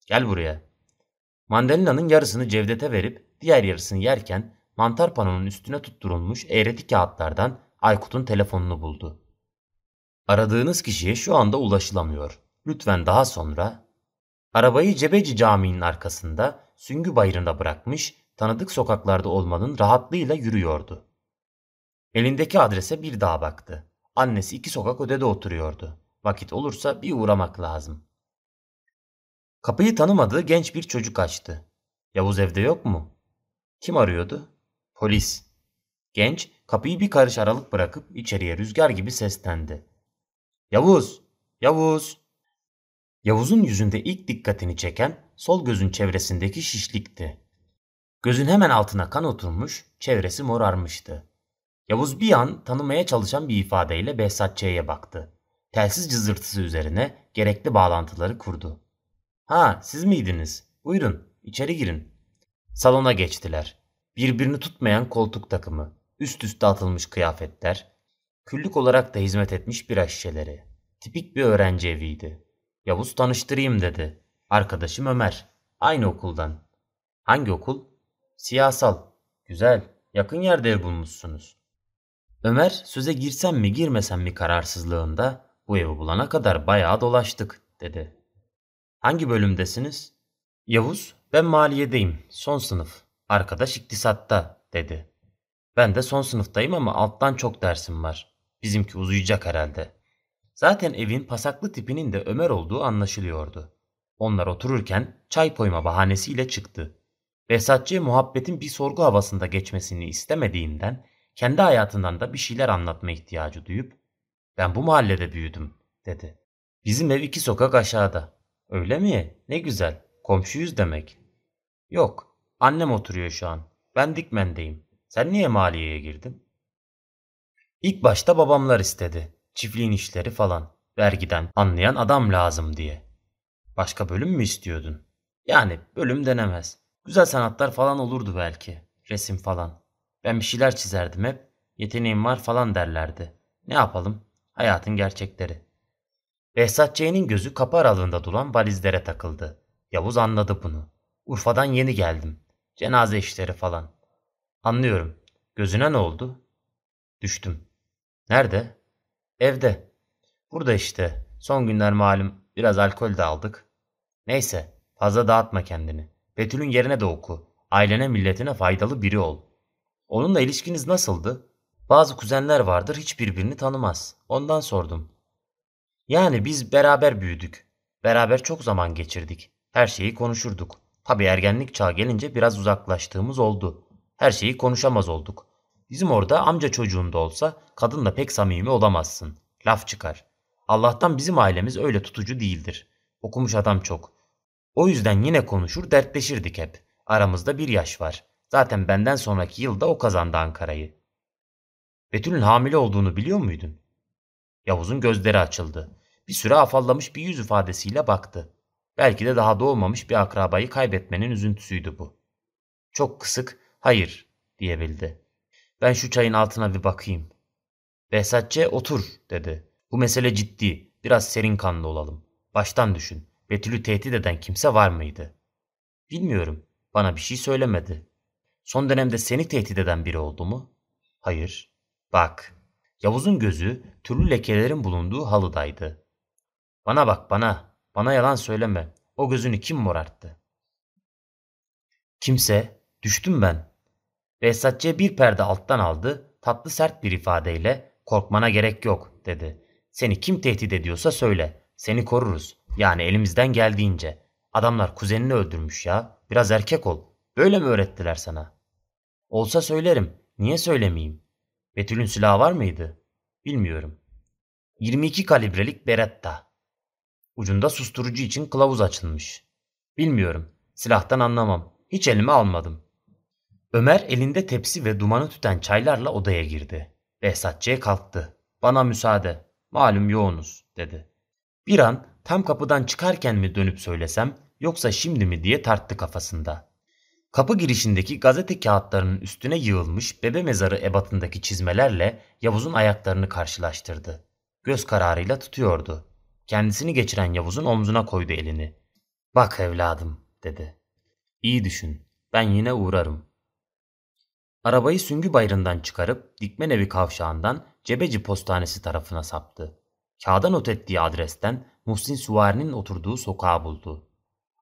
Gel buraya. Mandalina'nın yarısını Cevdet'e verip diğer yarısını yerken mantar panonun üstüne tutturulmuş eğreti kağıtlardan Aykut'un telefonunu buldu. Aradığınız kişiye şu anda ulaşılamıyor. Lütfen daha sonra Arabayı Cebeci Camii'nin arkasında Süngü Bayırı'nda bırakmış, tanıdık sokaklarda olmanın rahatlığıyla yürüyordu. Elindeki adrese bir daha baktı. Annesi iki sokak ödede oturuyordu. Vakit olursa bir uğramak lazım. Kapıyı tanımadığı genç bir çocuk açtı. Yavuz evde yok mu? Kim arıyordu? Polis. Genç kapıyı bir karış aralık bırakıp içeriye rüzgar gibi seslendi. Yavuz! Yavuz! Yavuz'un yüzünde ilk dikkatini çeken sol gözün çevresindeki şişlikti. Gözün hemen altına kan oturmuş, çevresi morarmıştı. Yavuz bir an tanımaya çalışan bir ifadeyle Behzatçı'ya baktı. Telsiz cızırtısı üzerine gerekli bağlantıları kurdu. Ha siz miydiniz? Buyurun içeri girin. Salona geçtiler. Birbirini tutmayan koltuk takımı, üst üste atılmış kıyafetler, küllük olarak da hizmet etmiş bira şişeleri. Tipik bir öğrenci eviydi. Yavuz tanıştırayım dedi. Arkadaşım Ömer. Aynı okuldan. Hangi okul? Siyasal. Güzel. Yakın yerde ev bulmuşsunuz. Ömer söze girsem mi girmesem mi kararsızlığında bu evi bulana kadar bayağı dolaştık dedi. Hangi bölümdesiniz? Yavuz ben maliyedeyim son sınıf. Arkadaş iktisatta dedi. Ben de son sınıftayım ama alttan çok dersim var. Bizimki uzayacak herhalde. Zaten evin pasaklı tipinin de Ömer olduğu anlaşılıyordu. Onlar otururken çay koyma bahanesiyle çıktı. Behzatçı muhabbetin bir sorgu havasında geçmesini istemediğinden kendi hayatından da bir şeyler anlatma ihtiyacı duyup ben bu mahallede büyüdüm dedi. Bizim ev iki sokak aşağıda. Öyle mi? Ne güzel. Komşuyuz demek. Yok. Annem oturuyor şu an. Ben Dikmen'deyim. Sen niye maliyeye girdin? İlk başta babamlar istedi. Çiftliğin işleri falan. Vergiden anlayan adam lazım diye. Başka bölüm mü istiyordun? Yani bölüm denemez. Güzel sanatlar falan olurdu belki. Resim falan. Ben bir şeyler çizerdim hep. Yeteneğim var falan derlerdi. Ne yapalım? Hayatın gerçekleri. Behzat C'nin gözü kapı aralığında duran valizlere takıldı. Yavuz anladı bunu. Urfa'dan yeni geldim. Cenaze işleri falan. Anlıyorum. Gözüne ne oldu? Düştüm. Nerede? Evde. Burada işte. Son günler malum biraz alkol de aldık. Neyse fazla dağıtma kendini. Betül'ün yerine de oku. Ailene milletine faydalı biri ol. Onunla ilişkiniz nasıldı? Bazı kuzenler vardır hiç birbirini tanımaz. Ondan sordum. Yani biz beraber büyüdük. Beraber çok zaman geçirdik. Her şeyi konuşurduk. Tabi ergenlik çağı gelince biraz uzaklaştığımız oldu. Her şeyi konuşamaz olduk. Bizim orada amca çocuğunda olsa kadınla pek samimi olamazsın. Laf çıkar. Allah'tan bizim ailemiz öyle tutucu değildir. Okumuş adam çok. O yüzden yine konuşur dertleşirdik hep. Aramızda bir yaş var. Zaten benden sonraki yılda o kazandı Ankara'yı. Betül'ün hamile olduğunu biliyor muydun? Yavuz'un gözleri açıldı. Bir süre afallamış bir yüz ifadesiyle baktı. Belki de daha doğmamış bir akrabayı kaybetmenin üzüntüsüydü bu. Çok kısık, hayır diyebildi. Ben şu çayın altına bir bakayım. Behzatçı otur dedi. Bu mesele ciddi. Biraz serin kanlı olalım. Baştan düşün. Betül'ü tehdit eden kimse var mıydı? Bilmiyorum. Bana bir şey söylemedi. Son dönemde seni tehdit eden biri oldu mu? Hayır. Bak. Yavuz'un gözü türlü lekelerin bulunduğu halıdaydı. Bana bak bana. Bana yalan söyleme. O gözünü kim morarttı? Kimse. Düştüm ben. Behzatçı bir perde alttan aldı. Tatlı sert bir ifadeyle korkmana gerek yok dedi. Seni kim tehdit ediyorsa söyle. Seni koruruz. Yani elimizden geldiğince. Adamlar kuzenini öldürmüş ya. Biraz erkek ol. Böyle mi öğrettiler sana? Olsa söylerim. Niye söylemeyeyim? Betül'ün silahı var mıydı? Bilmiyorum. 22 kalibrelik Beretta. Ucunda susturucu için kılavuz açılmış. Bilmiyorum. Silahtan anlamam. Hiç elime almadım. Ömer elinde tepsi ve dumanı tüten çaylarla odaya girdi. Behzatçı'ya kalktı. Bana müsaade. Malum yoğunuz dedi. Bir an tam kapıdan çıkarken mi dönüp söylesem yoksa şimdi mi diye tarttı kafasında. Kapı girişindeki gazete kağıtlarının üstüne yığılmış bebe mezarı ebatındaki çizmelerle Yavuz'un ayaklarını karşılaştırdı. Göz kararıyla tutuyordu. Kendisini geçiren Yavuz'un omzuna koydu elini. Bak evladım dedi. İyi düşün. Ben yine uğrarım. Arabayı Süngü Bayırı'ndan çıkarıp Dikmen Evi kavşağından Cebeci Postanesi tarafına saptı. Kağıda not ettiği adresten Muhsin Süvari'nin oturduğu sokağı buldu.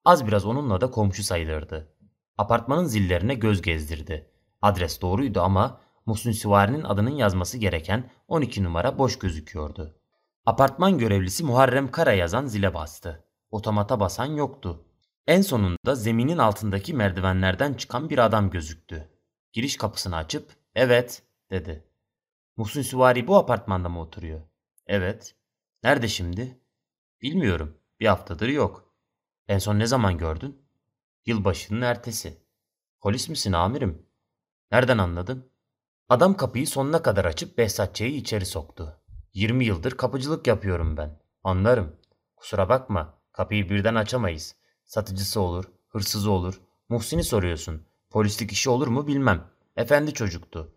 Az biraz onunla da komşu sayılırdı. Apartmanın zillerine göz gezdirdi. Adres doğruydu ama Muhsin Süvari'nin adının yazması gereken 12 numara boş gözüküyordu. Apartman görevlisi Muharrem Kara yazan zile bastı. Otomata basan yoktu. En sonunda zeminin altındaki merdivenlerden çıkan bir adam gözüktü. Giriş kapısını açıp evet dedi. Muhsin Süvari bu apartmanda mı oturuyor? Evet. Nerede şimdi? Bilmiyorum. Bir haftadır yok. En son ne zaman gördün? Yılbaşının ertesi. Polis misin amirim? Nereden anladın? Adam kapıyı sonuna kadar açıp Behzatçı'yı içeri soktu. 20 yıldır kapıcılık yapıyorum ben. Anlarım. Kusura bakma. Kapıyı birden açamayız. Satıcısı olur, hırsızı olur. Muhsin'i soruyorsun. Polislik işi olur mu bilmem. Efendi çocuktu.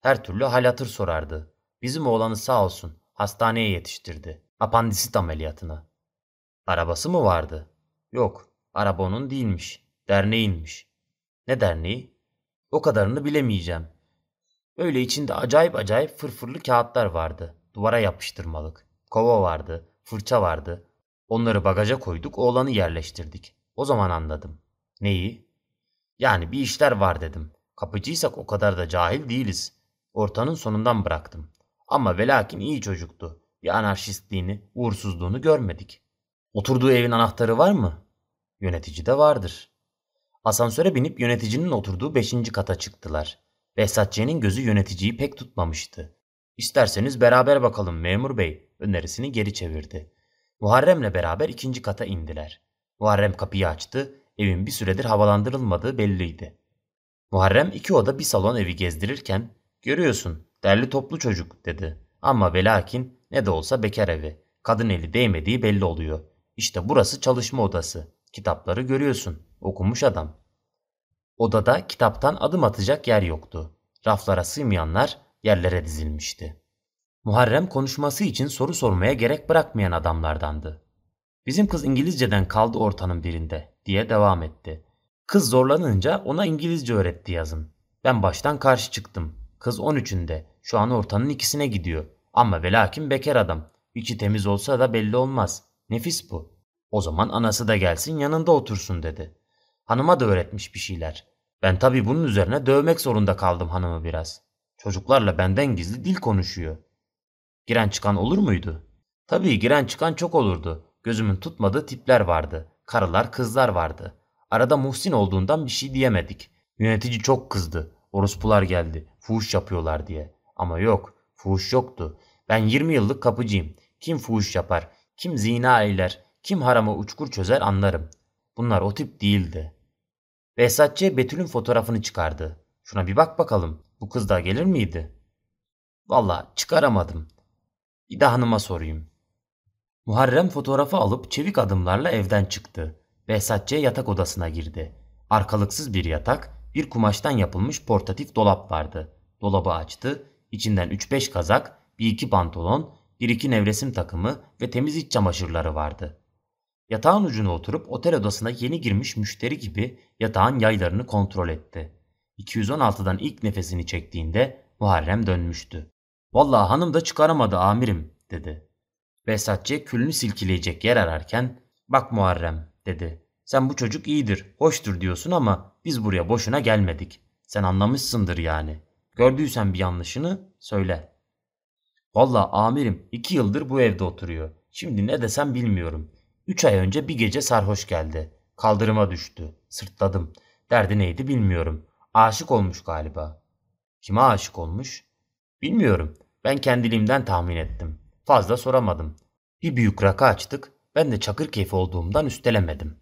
Her türlü hal hatır sorardı. Bizim oğlanı sağ olsun hastaneye yetiştirdi. Apandisit ameliyatına. Arabası mı vardı? Yok. Araba onun değilmiş. Derneğinmiş. Ne derneği? O kadarını bilemeyeceğim. Öyle içinde acayip acayip fırfırlı kağıtlar vardı. Duvara yapıştırmalık. Kova vardı, fırça vardı. Onları bagaja koyduk, oğlanı yerleştirdik. O zaman anladım. Neyi? Yani bir işler var dedim. Kapıcıysak o kadar da cahil değiliz. Ortanın sonundan bıraktım. Ama velakin iyi çocuktu. Bir anarşistliğini, uğursuzluğunu görmedik. Oturduğu evin anahtarı var mı? Yönetici de vardır. Asansöre binip yöneticinin oturduğu beşinci kata çıktılar. Behzatçı'nın gözü yöneticiyi pek tutmamıştı. İsterseniz beraber bakalım memur bey önerisini geri çevirdi. Muharrem'le beraber ikinci kata indiler. Muharrem kapıyı açtı, evin bir süredir havalandırılmadığı belliydi. Muharrem iki oda bir salon evi gezdirirken, görüyorsun derli toplu çocuk dedi. Ama velakin ne de olsa bekar evi, kadın eli değmediği belli oluyor. İşte burası çalışma odası. Kitapları görüyorsun, okumuş adam. Odada kitaptan adım atacak yer yoktu. Raflara sığmayanlar yerlere dizilmişti. Muharrem konuşması için soru sormaya gerek bırakmayan adamlardandı. Bizim kız İngilizceden kaldı ortanın birinde diye devam etti. Kız zorlanınca ona İngilizce öğretti yazın. Ben baştan karşı çıktım. Kız 13'ünde. Şu an ortanın ikisine gidiyor. Ama velakin bekar adam. İçi temiz olsa da belli olmaz. Nefis bu. O zaman anası da gelsin yanında otursun dedi. Hanıma da öğretmiş bir şeyler. Ben tabii bunun üzerine dövmek zorunda kaldım hanımı biraz. Çocuklarla benden gizli dil konuşuyor. Giren çıkan olur muydu? Tabii giren çıkan çok olurdu. Gözümün tutmadığı tipler vardı. Karılar, kızlar vardı. Arada Muhsin olduğundan bir şey diyemedik. Yönetici çok kızdı. Orospular geldi. Fuhuş yapıyorlar diye. Ama yok. Fuhuş yoktu. Ben 20 yıllık kapıcıyım. Kim fuhuş yapar? Kim zina eyler? Kim harama uçkur çözer anlarım. Bunlar o tip değildi. Behzatçı Betül'ün fotoğrafını çıkardı. Şuna bir bak bakalım. Bu kız da gelir miydi? Valla çıkaramadım. Bir de hanıma sorayım. Muharrem fotoğrafı alıp çevik adımlarla evden çıktı. Behzatçı yatak odasına girdi. Arkalıksız bir yatak, bir kumaştan yapılmış portatif dolap vardı. Dolabı açtı. İçinden 3-5 kazak, bir iki pantolon, bir iki nevresim takımı ve temiz iç çamaşırları vardı. Yatağın ucuna oturup otel odasına yeni girmiş müşteri gibi yatağın yaylarını kontrol etti. 216'dan ilk nefesini çektiğinde Muharrem dönmüştü. Vallahi hanım da çıkaramadı amirim dedi. Behzatçı külünü silkileyecek yer ararken bak Muharrem dedi. Sen bu çocuk iyidir, hoştur diyorsun ama biz buraya boşuna gelmedik. Sen anlamışsındır yani. Gördüysen bir yanlışını söyle. Vallahi amirim iki yıldır bu evde oturuyor. Şimdi ne desem bilmiyorum. Üç ay önce bir gece sarhoş geldi. Kaldırıma düştü. Sırtladım. Derdi neydi bilmiyorum. Aşık olmuş galiba. Kime aşık olmuş? Bilmiyorum. Ben kendiliğimden tahmin ettim. Fazla soramadım. Bir büyük rakı açtık. Ben de çakır keyfi olduğumdan üstelemedim.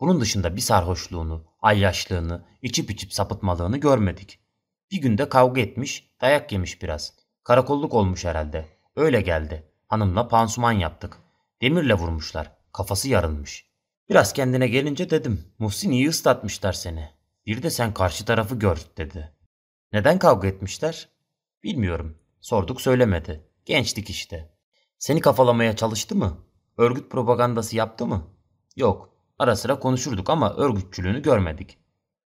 Bunun dışında bir sarhoşluğunu, ayyaşlığını, içip içip sapıtmalığını görmedik. Bir günde kavga etmiş, dayak yemiş biraz. Karakolluk olmuş herhalde. Öyle geldi. Hanımla pansuman yaptık. Demirle vurmuşlar. Kafası yarılmış. Biraz kendine gelince dedim. Muhsin iyi ıslatmışlar seni. Bir de sen karşı tarafı gör dedi. Neden kavga etmişler? Bilmiyorum. Sorduk söylemedi. Gençlik işte. Seni kafalamaya çalıştı mı? Örgüt propagandası yaptı mı? Yok. Ara sıra konuşurduk ama örgütçülüğünü görmedik.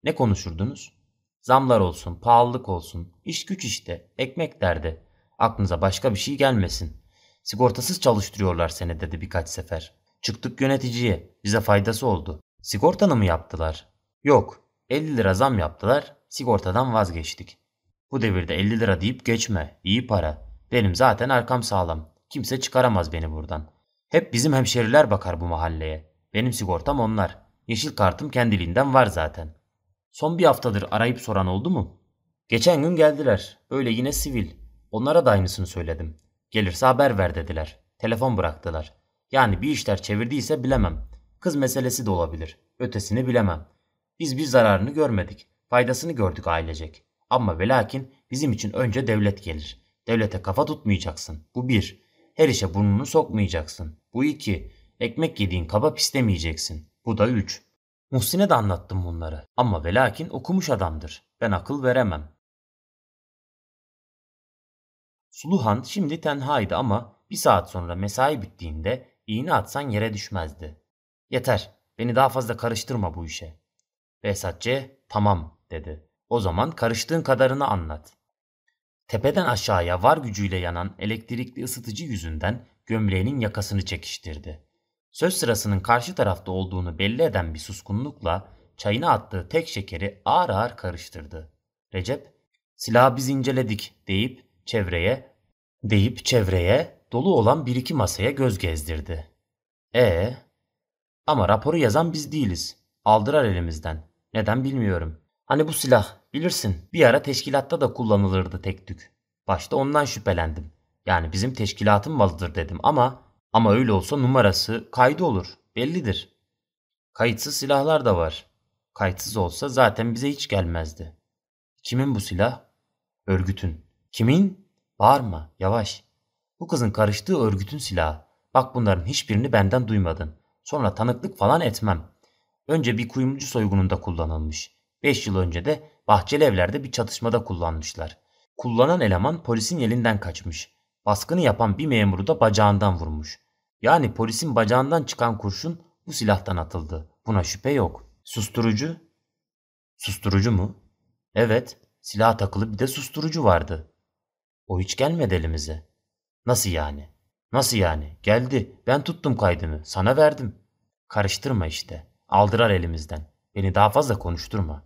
Ne konuşurdunuz? Zamlar olsun, pahalılık olsun, iş güç işte, ekmek derdi. Aklınıza başka bir şey gelmesin. Sigortasız çalıştırıyorlar seni dedi birkaç sefer. Çıktık yöneticiye. Bize faydası oldu. Sigortanı mı yaptılar? Yok. 50 lira zam yaptılar. Sigortadan vazgeçtik. Bu devirde 50 lira deyip geçme. İyi para. Benim zaten arkam sağlam. Kimse çıkaramaz beni buradan. Hep bizim hemşeriler bakar bu mahalleye. Benim sigortam onlar. Yeşil kartım kendiliğinden var zaten. Son bir haftadır arayıp soran oldu mu? Geçen gün geldiler. Böyle yine sivil. Onlara da aynısını söyledim. Gelirse haber ver dediler. Telefon bıraktılar. Yani bir işler çevirdiyse bilemem. Kız meselesi de olabilir. Ötesini bilemem. Biz bir zararını görmedik. Faydasını gördük ailecek. Ama ve lakin bizim için önce devlet gelir. Devlete kafa tutmayacaksın. Bu bir. Her işe burnunu sokmayacaksın. Bu iki. Ekmek yediğin kaba pislemeyeceksin. Bu da üç. Muhsin'e de anlattım bunları. Ama ve lakin okumuş adamdır. Ben akıl veremem. Suluhan şimdi tenhaydı ama bir saat sonra mesai bittiğinde iğne atsan yere düşmezdi. Yeter, beni daha fazla karıştırma bu işe. Behzatçı tamam dedi. O zaman karıştığın kadarını anlat. Tepeden aşağıya var gücüyle yanan elektrikli ısıtıcı yüzünden gömleğinin yakasını çekiştirdi. Söz sırasının karşı tarafta olduğunu belli eden bir suskunlukla çayına attığı tek şekeri ağır ağır karıştırdı. Recep, silahı biz inceledik deyip çevreye, deyip çevreye dolu olan bir iki masaya göz gezdirdi. E ama raporu yazan biz değiliz. Aldırar elimizden. Neden bilmiyorum. Hani bu silah bilirsin bir ara teşkilatta da kullanılırdı tek tük. Başta ondan şüphelendim. Yani bizim teşkilatın malıdır dedim ama ama öyle olsa numarası kaydı olur. Bellidir. Kayıtsız silahlar da var. Kayıtsız olsa zaten bize hiç gelmezdi. Kimin bu silah? Örgütün. Kimin? Bağırma, yavaş. Bu kızın karıştığı örgütün silahı. Bak bunların hiçbirini benden duymadın. Sonra tanıklık falan etmem. Önce bir kuyumcu soygununda kullanılmış. 5 yıl önce de bahçeli evlerde bir çatışmada kullanmışlar. Kullanan eleman polisin elinden kaçmış. Baskını yapan bir memuru da bacağından vurmuş. Yani polisin bacağından çıkan kurşun bu silahtan atıldı. Buna şüphe yok. Susturucu? Susturucu mu? Evet, silah takılı bir de susturucu vardı. O hiç gelmedi elimize. Nasıl yani? Nasıl yani? Geldi. Ben tuttum kaydını. Sana verdim. Karıştırma işte. Aldırar elimizden. Beni daha fazla konuşturma.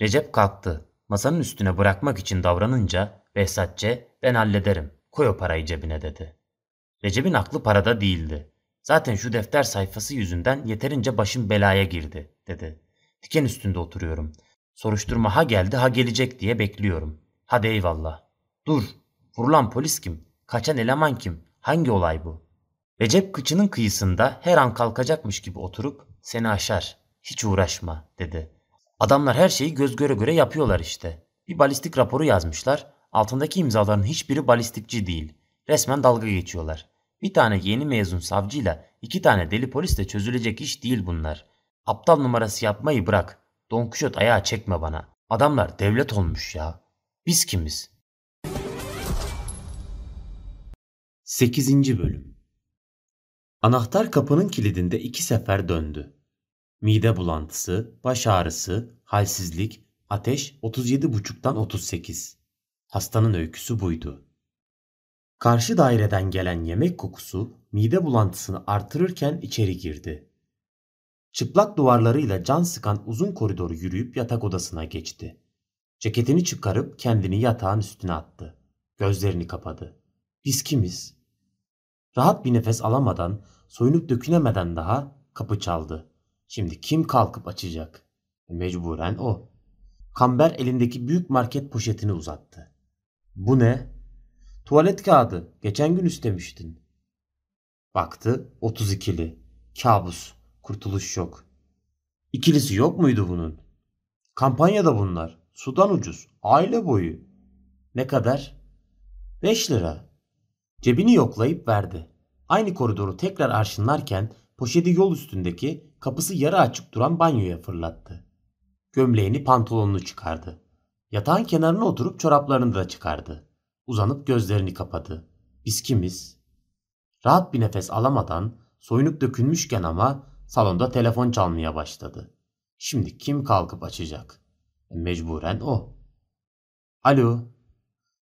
Recep kalktı. Masanın üstüne bırakmak için davranınca Behzatçe ben hallederim. Koy o parayı cebine dedi. Recep'in aklı parada değildi. Zaten şu defter sayfası yüzünden yeterince başım belaya girdi dedi. Diken üstünde oturuyorum. Soruşturma ha geldi ha gelecek diye bekliyorum. Hadi eyvallah. Dur. Vurulan polis kim? Kaçan eleman kim? Hangi olay bu? Recep kıçının kıyısında her an kalkacakmış gibi oturup seni aşar. Hiç uğraşma dedi. Adamlar her şeyi göz göre göre yapıyorlar işte. Bir balistik raporu yazmışlar. Altındaki imzaların hiçbiri balistikçi değil. Resmen dalga geçiyorlar. Bir tane yeni mezun savcıyla iki tane deli polisle çözülecek iş değil bunlar. Aptal numarası yapmayı bırak. Don Kişot ayağı çekme bana. Adamlar devlet olmuş ya. Biz kimiz? 8. Bölüm Anahtar kapının kilidinde iki sefer döndü. Mide bulantısı, baş ağrısı, halsizlik, ateş 37,5'tan 38. Hastanın öyküsü buydu. Karşı daireden gelen yemek kokusu mide bulantısını artırırken içeri girdi. Çıplak duvarlarıyla can sıkan uzun koridoru yürüyüp yatak odasına geçti. Ceketini çıkarıp kendini yatağın üstüne attı. Gözlerini kapadı. Biz kimiz? Rahat bir nefes alamadan, soyunup dökünemeden daha kapı çaldı. Şimdi kim kalkıp açacak? Mecburen o. Kamber elindeki büyük market poşetini uzattı. Bu ne? Tuvalet kağıdı. Geçen gün istemiştin. Baktı 32'li. Kabus. Kurtuluş yok. İkilisi yok muydu bunun? Kampanyada bunlar. Sudan ucuz. Aile boyu. Ne kadar? 5 lira. Cebini yoklayıp verdi. Aynı koridoru tekrar arşınlarken poşeti yol üstündeki kapısı yarı açık duran banyoya fırlattı. Gömleğini pantolonunu çıkardı. Yatağın kenarına oturup çoraplarını da çıkardı. Uzanıp gözlerini kapadı. Biz kimiz? Rahat bir nefes alamadan soyunup dökülmüşken ama salonda telefon çalmaya başladı. Şimdi kim kalkıp açacak? Mecburen o. Alo.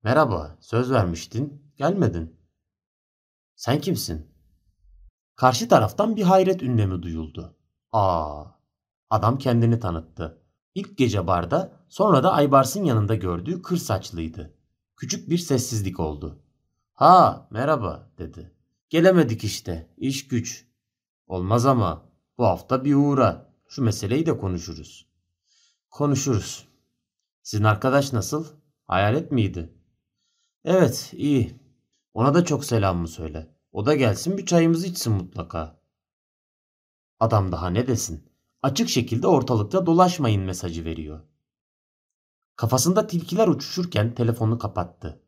Merhaba, söz vermiştin, gelmedin. Sen kimsin? Karşı taraftan bir hayret ünlemi duyuldu. Aa, adam kendini tanıttı. İlk gece barda sonra da Aybars'ın yanında gördüğü kır saçlıydı. Küçük bir sessizlik oldu. Ha merhaba dedi. Gelemedik işte iş güç. Olmaz ama bu hafta bir uğra. Şu meseleyi de konuşuruz. Konuşuruz. Sizin arkadaş nasıl? Hayalet miydi? Evet iyi. Ona da çok selamımı söyle. O da gelsin bir çayımızı içsin mutlaka. Adam daha ne desin? Açık şekilde ortalıkta dolaşmayın mesajı veriyor. Kafasında tilkiler uçuşurken telefonu kapattı.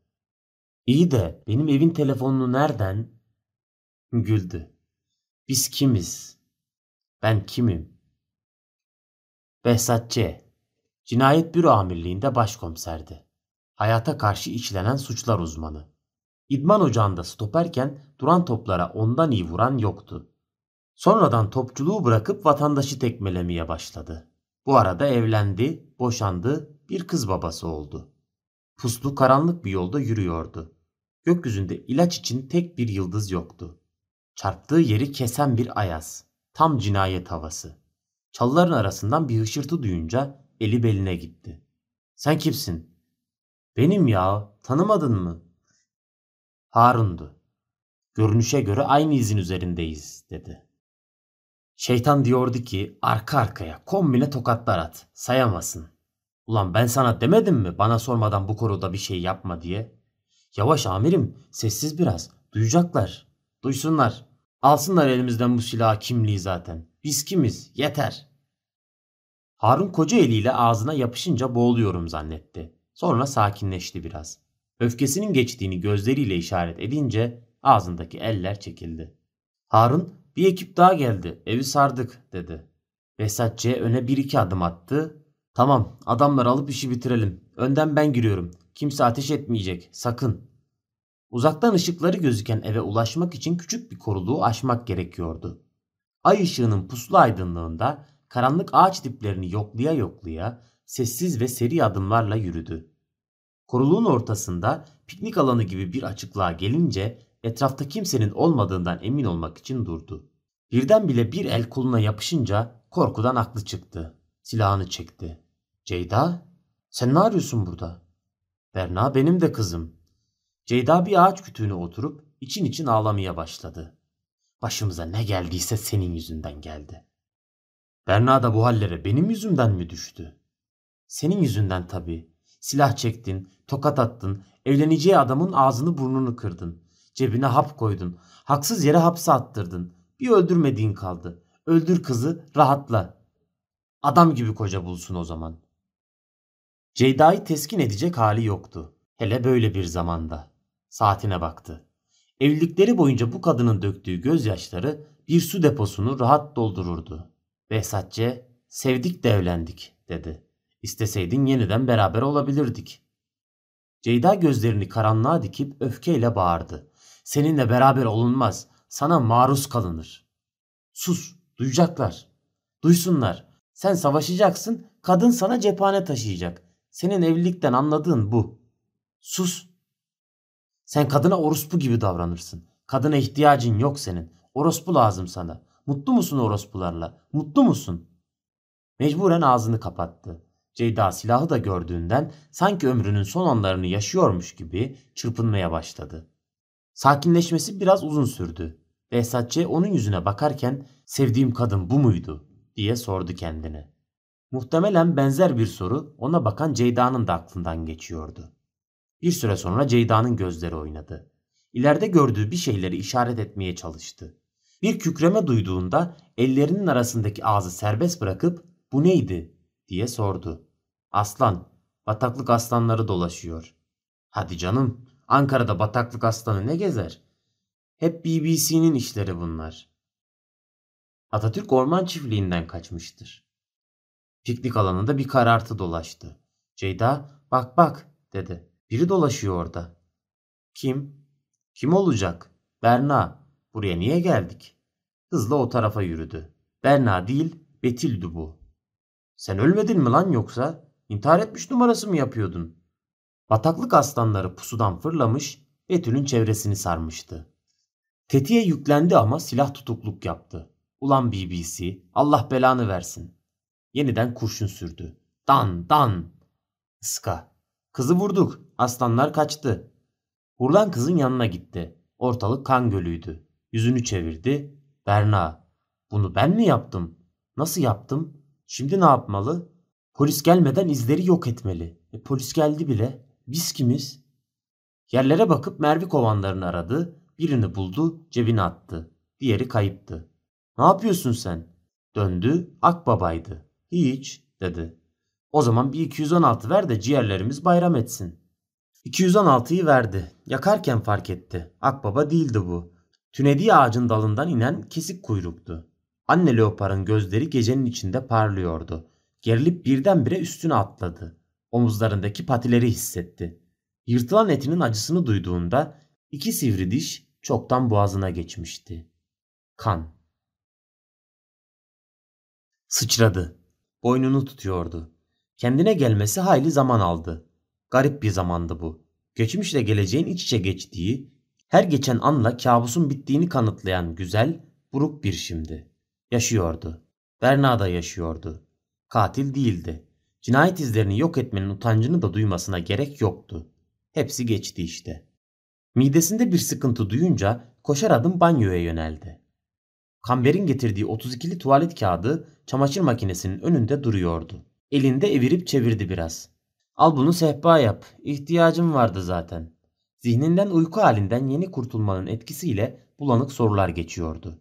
İyi de benim evin telefonunu nereden? Güldü. Biz kimiz? Ben kimim? Behzat Ç. Cinayet Büro Amirliği'nde başkomiserdi. Hayata karşı işlenen suçlar uzmanı. İdman ocağında stoperken duran toplara ondan iyi vuran yoktu. Sonradan topçuluğu bırakıp vatandaşı tekmelemeye başladı. Bu arada evlendi, boşandı, bir kız babası oldu. Puslu karanlık bir yolda yürüyordu. Gökyüzünde ilaç için tek bir yıldız yoktu. Çarptığı yeri kesen bir ayaz. Tam cinayet havası. Çalıların arasından bir hışırtı duyunca eli beline gitti. Sen kimsin? Benim ya, tanımadın mı? Harun'du. Görünüşe göre aynı izin üzerindeyiz, dedi. Şeytan diyordu ki arka arkaya kombine tokatlar at, sayamasın. Ulan ben sana demedim mi bana sormadan bu konuda bir şey yapma diye? Yavaş amirim, sessiz biraz. Duyacaklar. Duysunlar. Alsınlar elimizden bu silahı kimliği zaten. Biz kimiz? Yeter. Harun koca eliyle ağzına yapışınca boğuluyorum zannetti. Sonra sakinleşti biraz. Öfkesinin geçtiğini gözleriyle işaret edince ağzındaki eller çekildi. Harun bir ekip daha geldi evi sardık dedi. Vesat C öne bir iki adım attı. Tamam adamları alıp işi bitirelim. Önden ben giriyorum. Kimse ateş etmeyecek sakın. Uzaktan ışıkları gözüken eve ulaşmak için küçük bir koruluğu aşmak gerekiyordu. Ay ışığının puslu aydınlığında karanlık ağaç diplerini yoklaya yoklaya sessiz ve seri adımlarla yürüdü. Koruluğun ortasında piknik alanı gibi bir açıklığa gelince etrafta kimsenin olmadığından emin olmak için durdu. Birden bile bir el koluna yapışınca korkudan aklı çıktı. Silahını çekti. Ceyda, sen ne arıyorsun burada? Berna benim de kızım. Ceyda bir ağaç kütüğüne oturup için için ağlamaya başladı. Başımıza ne geldiyse senin yüzünden geldi. Berna da bu hallere benim yüzümden mi düştü? Senin yüzünden tabii. Silah çektin, tokat attın, evleneceği adamın ağzını burnunu kırdın. Cebine hap koydun, haksız yere hapse attırdın. Bir öldürmediğin kaldı. Öldür kızı, rahatla. Adam gibi koca bulsun o zaman. Ceyda'yı teskin edecek hali yoktu. Hele böyle bir zamanda. Saatine baktı. Evlilikleri boyunca bu kadının döktüğü gözyaşları bir su deposunu rahat doldururdu. Behzatçe, sevdik de evlendik dedi. İsteseydin yeniden beraber olabilirdik. Ceyda gözlerini karanlığa dikip öfkeyle bağırdı. Seninle beraber olunmaz. Sana maruz kalınır. Sus, duyacaklar. Duysunlar. Sen savaşacaksın, kadın sana cephane taşıyacak. Senin evlilikten anladığın bu. Sus. Sen kadına orospu gibi davranırsın. Kadına ihtiyacın yok senin. Orospu lazım sana. Mutlu musun orospularla? Mutlu musun? Mecburen ağzını kapattı. Ceyda silahı da gördüğünden sanki ömrünün son anlarını yaşıyormuş gibi çırpınmaya başladı. Sakinleşmesi biraz uzun sürdü. Behzatçı onun yüzüne bakarken sevdiğim kadın bu muydu diye sordu kendine. Muhtemelen benzer bir soru ona bakan Ceyda'nın da aklından geçiyordu. Bir süre sonra Ceyda'nın gözleri oynadı. İleride gördüğü bir şeyleri işaret etmeye çalıştı. Bir kükreme duyduğunda ellerinin arasındaki ağzı serbest bırakıp bu neydi diye sordu. Aslan, bataklık aslanları dolaşıyor. Hadi canım, Ankara'da bataklık aslanı ne gezer? Hep BBC'nin işleri bunlar. Atatürk orman çiftliğinden kaçmıştır. Piknik alanında bir karartı dolaştı. Ceyda bak bak dedi. Biri dolaşıyor orada. Kim? Kim olacak? Berna. Buraya niye geldik? Hızla o tarafa yürüdü. Berna değil Betil'di bu. Sen ölmedin mi lan yoksa? İntihar etmiş numarası mı yapıyordun? Bataklık aslanları pusudan fırlamış Betül'ün çevresini sarmıştı. Tetiğe yüklendi ama silah tutukluk yaptı. Ulan BBC, Allah belanı versin. Yeniden kurşun sürdü. Dan, dan. Iska. Kızı vurduk. Aslanlar kaçtı. Vurulan kızın yanına gitti. Ortalık kan gölüydü. Yüzünü çevirdi. Berna. Bunu ben mi yaptım? Nasıl yaptım? Şimdi ne yapmalı? Polis gelmeden izleri yok etmeli. E, polis geldi bile. Biz kimiz? Yerlere bakıp mermi kovanlarını aradı. Birini buldu, cebine attı. Diğeri kayıptı. Ne yapıyorsun sen? Döndü, Akbaba'ydı. Hiç, dedi. O zaman bir 216 ver de ciğerlerimiz bayram etsin. 216'yı verdi. Yakarken fark etti. Akbaba değildi bu. Tünediği ağacın dalından inen kesik kuyruktu. Anne leoparın gözleri gecenin içinde parlıyordu. Gerilip birdenbire üstüne atladı. Omuzlarındaki patileri hissetti. Yırtılan etinin acısını duyduğunda iki sivri diş çoktan boğazına geçmişti. Kan. Sıçradı. Boynunu tutuyordu. Kendine gelmesi hayli zaman aldı. Garip bir zamandı bu. Geçmişle geleceğin iç içe geçtiği, her geçen anla kabusun bittiğini kanıtlayan güzel, buruk bir şimdi. Yaşıyordu. Berna da yaşıyordu. Katil değildi. Cinayet izlerini yok etmenin utancını da duymasına gerek yoktu. Hepsi geçti işte. Midesinde bir sıkıntı duyunca koşar adım banyoya yöneldi. Kamber'in getirdiği 32'li tuvalet kağıdı çamaşır makinesinin önünde duruyordu. Elinde evirip çevirdi biraz. Al bunu sehpa yap. İhtiyacım vardı zaten. Zihninden uyku halinden yeni kurtulmanın etkisiyle bulanık sorular geçiyordu.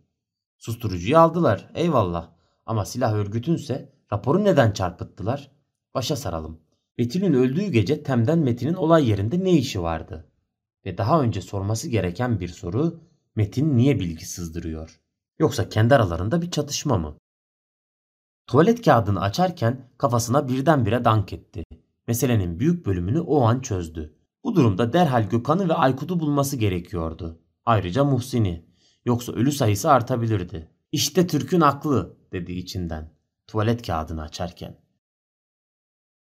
Susturucuyu aldılar. Eyvallah. Ama silah örgütünse raporu neden çarpıttılar? Başa saralım. Betül'ün öldüğü gece Tem'den Metin'in olay yerinde ne işi vardı? Ve daha önce sorması gereken bir soru Metin niye bilgi sızdırıyor? Yoksa kendi aralarında bir çatışma mı? Tuvalet kağıdını açarken kafasına birdenbire dank etti. Meselenin büyük bölümünü o an çözdü. Bu durumda derhal Gökhan'ı ve Aykut'u bulması gerekiyordu. Ayrıca Muhsin'i. Yoksa ölü sayısı artabilirdi. İşte Türk'ün aklı dedi içinden. Tuvalet kağıdını açarken.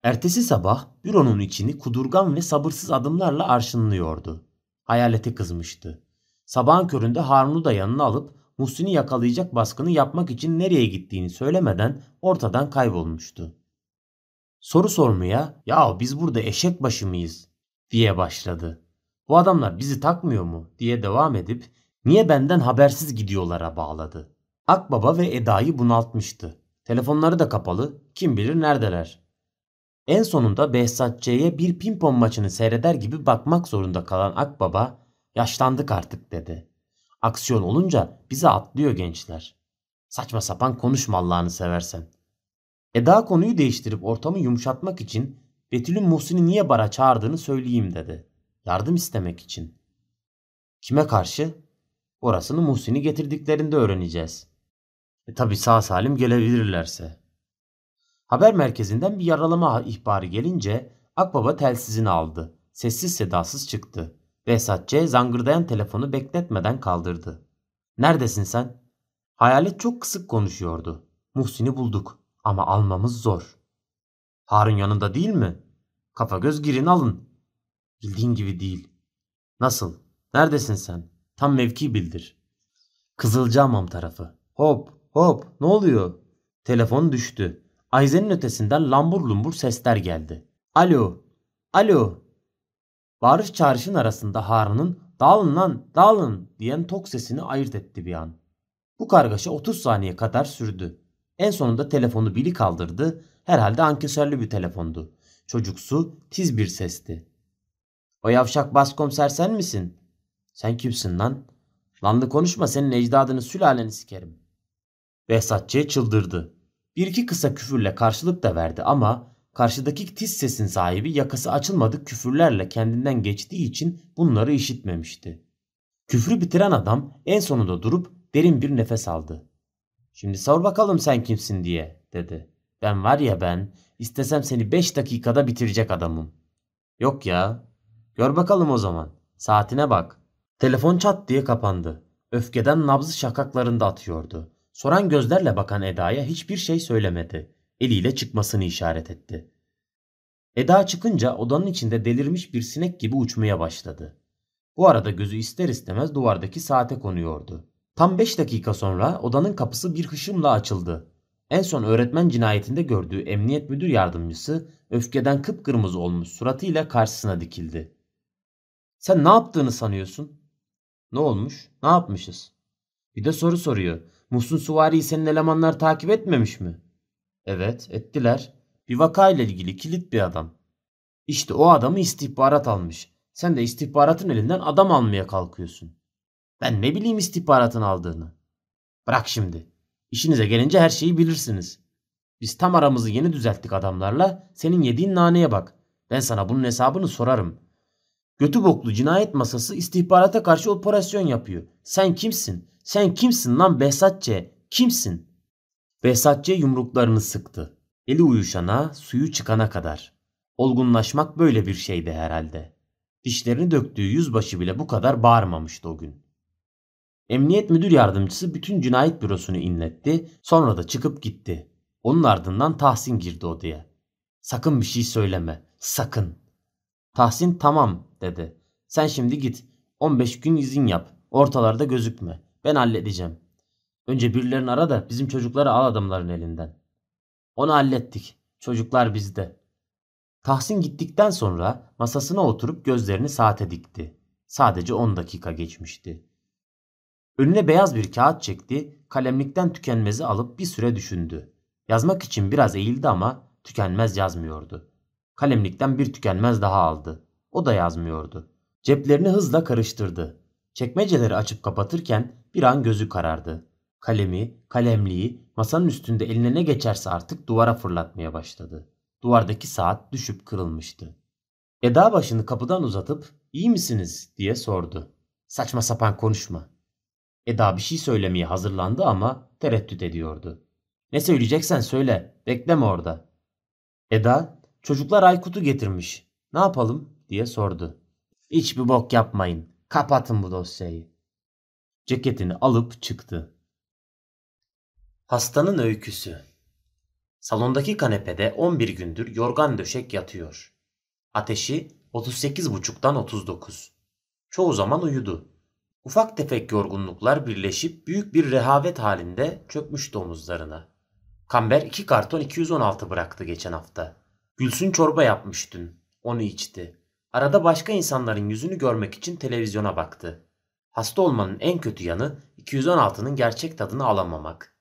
Ertesi sabah büronun içini kudurgan ve sabırsız adımlarla arşınlıyordu. Hayalete kızmıştı. Sabahın köründe Harun'u da yanına alıp Muhsin'i yakalayacak baskını yapmak için nereye gittiğini söylemeden ortadan kaybolmuştu. Soru sormaya ya biz burada eşek başı mıyız diye başladı. Bu adamlar bizi takmıyor mu diye devam edip niye benden habersiz gidiyorlara bağladı. Akbaba ve Eda'yı bunaltmıştı. Telefonları da kapalı kim bilir neredeler. En sonunda Behzatçı'ya bir pimpon maçını seyreder gibi bakmak zorunda kalan Akbaba yaşlandık artık dedi. Aksiyon olunca bize atlıyor gençler. Saçma sapan konuşma Allah'ını seversen. Eda konuyu değiştirip ortamı yumuşatmak için Betül'ün Muhsin'i niye bara çağırdığını söyleyeyim dedi. Yardım istemek için. Kime karşı? Orasını Muhsin'i getirdiklerinde öğreneceğiz. E tabi sağ salim gelebilirlerse. Haber merkezinden bir yaralama ihbarı gelince Akbaba telsizini aldı. Sessiz sedasız çıktı. Behzat Ç. zangırdayan telefonu bekletmeden kaldırdı. Neredesin sen? Hayalet çok kısık konuşuyordu. Muhsin'i bulduk ama almamız zor. Harun yanında değil mi? Kafa göz girin alın. Bildiğin gibi değil. Nasıl? Neredesin sen? Tam mevki bildir. Kızılcahamam tarafı. Hop hop ne oluyor? Telefon düştü. Ayzen'in ötesinden lambur lumbur sesler geldi. Alo, alo. Bağırış çağrışın arasında Harun'un dağılın lan dağılın diyen tok sesini ayırt etti bir an. Bu kargaşa 30 saniye kadar sürdü. En sonunda telefonu Billy kaldırdı. Herhalde ankesörlü bir telefondu. Çocuksu, tiz bir sesti. O yavşak baskomiser sen misin? Sen kimsin lan? Lanlı konuşma senin ecdadını sülaleni sikerim. Behzatçı çıldırdı. Bir iki kısa küfürle karşılık da verdi ama karşıdaki tiz sesin sahibi yakası açılmadık küfürlerle kendinden geçtiği için bunları işitmemişti. Küfrü bitiren adam en sonunda durup derin bir nefes aldı. Şimdi sor bakalım sen kimsin diye dedi. Ben var ya ben istesem seni 5 dakikada bitirecek adamım. Yok ya. Gör bakalım o zaman. Saatine bak. Telefon çat diye kapandı. Öfkeden nabzı şakaklarında atıyordu. Soran gözlerle bakan Eda'ya hiçbir şey söylemedi. Eliyle çıkmasını işaret etti. Eda çıkınca odanın içinde delirmiş bir sinek gibi uçmaya başladı. Bu arada gözü ister istemez duvardaki saate konuyordu. Tam 5 dakika sonra odanın kapısı bir hışımla açıldı. En son öğretmen cinayetinde gördüğü emniyet müdür yardımcısı öfkeden kıpkırmızı olmuş suratıyla karşısına dikildi. Sen ne yaptığını sanıyorsun? Ne olmuş? Ne yapmışız? Bir de soru soruyor. Muhsin Suvari'yi senin elemanlar takip etmemiş mi? Evet, ettiler. Bir vakayla ilgili kilit bir adam. İşte o adamı istihbarat almış. Sen de istihbaratın elinden adam almaya kalkıyorsun. Ben ne bileyim istihbaratın aldığını. Bırak şimdi. İşinize gelince her şeyi bilirsiniz. Biz tam aramızı yeni düzelttik adamlarla. Senin yediğin naneye bak. Ben sana bunun hesabını sorarım. Götü boklu cinayet masası istihbarata karşı operasyon yapıyor. Sen kimsin? Sen kimsin lan Behzatçe? Kimsin? Behzatçe yumruklarını sıktı. Eli uyuşana, suyu çıkana kadar. Olgunlaşmak böyle bir şeydi herhalde. Dişlerini döktüğü yüzbaşı bile bu kadar bağırmamıştı o gün. Emniyet müdür yardımcısı bütün cinayet bürosunu inletti, sonra da çıkıp gitti. Onun ardından Tahsin girdi odaya. Sakın bir şey söyleme, sakın. Tahsin tamam dedi. Sen şimdi git. 15 gün izin yap. Ortalarda gözükme. Ben halledeceğim. Önce birilerini ara da bizim çocukları al adamların elinden. Onu hallettik. Çocuklar bizde. Tahsin gittikten sonra masasına oturup gözlerini saate dikti. Sadece 10 dakika geçmişti. Önüne beyaz bir kağıt çekti, kalemlikten tükenmezi alıp bir süre düşündü. Yazmak için biraz eğildi ama tükenmez yazmıyordu. Kalemlikten bir tükenmez daha aldı. O da yazmıyordu. Ceplerini hızla karıştırdı. Çekmeceleri açıp kapatırken bir an gözü karardı. Kalemi, kalemliği masanın üstünde eline ne geçerse artık duvara fırlatmaya başladı. Duvardaki saat düşüp kırılmıştı. Eda başını kapıdan uzatıp iyi misiniz diye sordu. Saçma sapan konuşma. Eda bir şey söylemeye hazırlandı ama tereddüt ediyordu. Ne söyleyeceksen söyle. Bekleme orada. Eda, çocuklar Aykut'u getirmiş. Ne yapalım diye sordu. Hiçbir bok yapmayın. Kapatın bu dosyayı. Ceketini alıp çıktı. Hastanın öyküsü. Salondaki kanepede 11 gündür yorgan döşek yatıyor. Ateşi 38,5'tan 39. Çoğu zaman uyudu. Ufak tefek yorgunluklar birleşip büyük bir rehavet halinde çökmüştü omuzlarına. Kamber iki karton 216 bıraktı geçen hafta. Gülsün çorba yapmış dün. Onu içti. Arada başka insanların yüzünü görmek için televizyona baktı. Hasta olmanın en kötü yanı 216'nın gerçek tadını alamamak.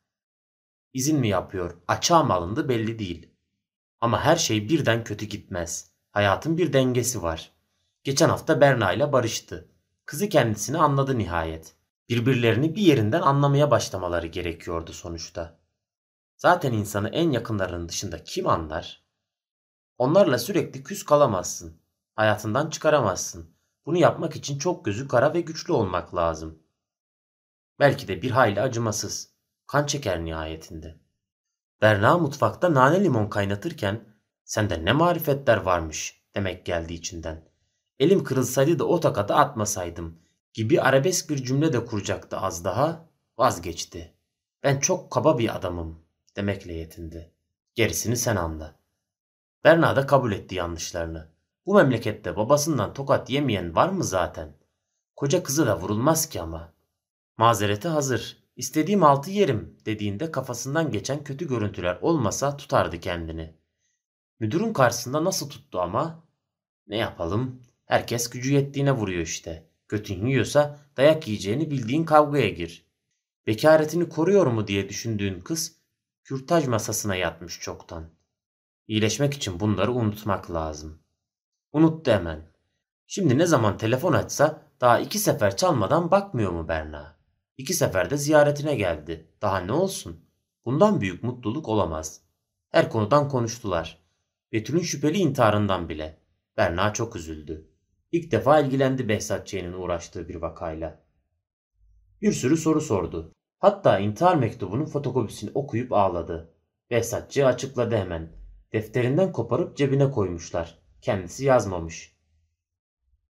İzin mi yapıyor, açığa mı alındı belli değil. Ama her şey birden kötü gitmez. Hayatın bir dengesi var. Geçen hafta Berna ile barıştı. Kızı kendisini anladı nihayet. Birbirlerini bir yerinden anlamaya başlamaları gerekiyordu sonuçta. Zaten insanı en yakınlarının dışında kim anlar? Onlarla sürekli küs kalamazsın. Hayatından çıkaramazsın. Bunu yapmak için çok gözü kara ve güçlü olmak lazım. Belki de bir hayli acımasız. Kan çeker nihayetinde. Berna mutfakta nane limon kaynatırken sende ne marifetler varmış demek geldi içinden. Elim kırılsaydı da o takata atmasaydım gibi arabesk bir cümle de kuracaktı az daha vazgeçti. Ben çok kaba bir adamım demekle yetindi. Gerisini sen anla. Berna da kabul etti yanlışlarını. Bu memlekette babasından tokat yemeyen var mı zaten? Koca kızı da vurulmaz ki ama. Mazereti hazır. İstediğim altı yerim dediğinde kafasından geçen kötü görüntüler olmasa tutardı kendini. Müdürün karşısında nasıl tuttu ama? Ne yapalım? Herkes gücü yettiğine vuruyor işte. Götün yiyorsa dayak yiyeceğini bildiğin kavgaya gir. Bekaretini koruyor mu diye düşündüğün kız kürtaj masasına yatmış çoktan. İyileşmek için bunları unutmak lazım. Unuttu hemen. Şimdi ne zaman telefon açsa daha iki sefer çalmadan bakmıyor mu Berna? İki seferde ziyaretine geldi. Daha ne olsun? Bundan büyük mutluluk olamaz. Her konudan konuştular. Betül'ün şüpheli intiharından bile. Berna çok üzüldü. İlk defa ilgilendi Behzatçı'nın uğraştığı bir vakayla. Bir sürü soru sordu. Hatta intihar mektubunun fotokopisini okuyup ağladı. Behzatçı açıkladı hemen. Defterinden koparıp cebine koymuşlar. Kendisi yazmamış.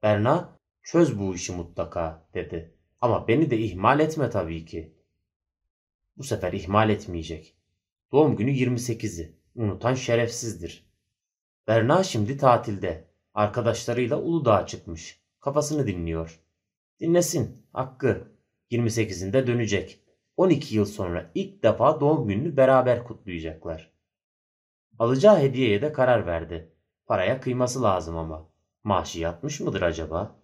Berna, çöz bu işi mutlaka dedi. Ama beni de ihmal etme tabii ki. Bu sefer ihmal etmeyecek. Doğum günü 28'i. Unutan şerefsizdir. Berna şimdi tatilde. Arkadaşlarıyla Uludağ'a çıkmış. Kafasını dinliyor. Dinlesin. Hakkı. 28'inde dönecek. 12 yıl sonra ilk defa doğum gününü beraber kutlayacaklar. Alacağı hediyeye de karar verdi. Paraya kıyması lazım ama. Maaşı yatmış mıdır acaba?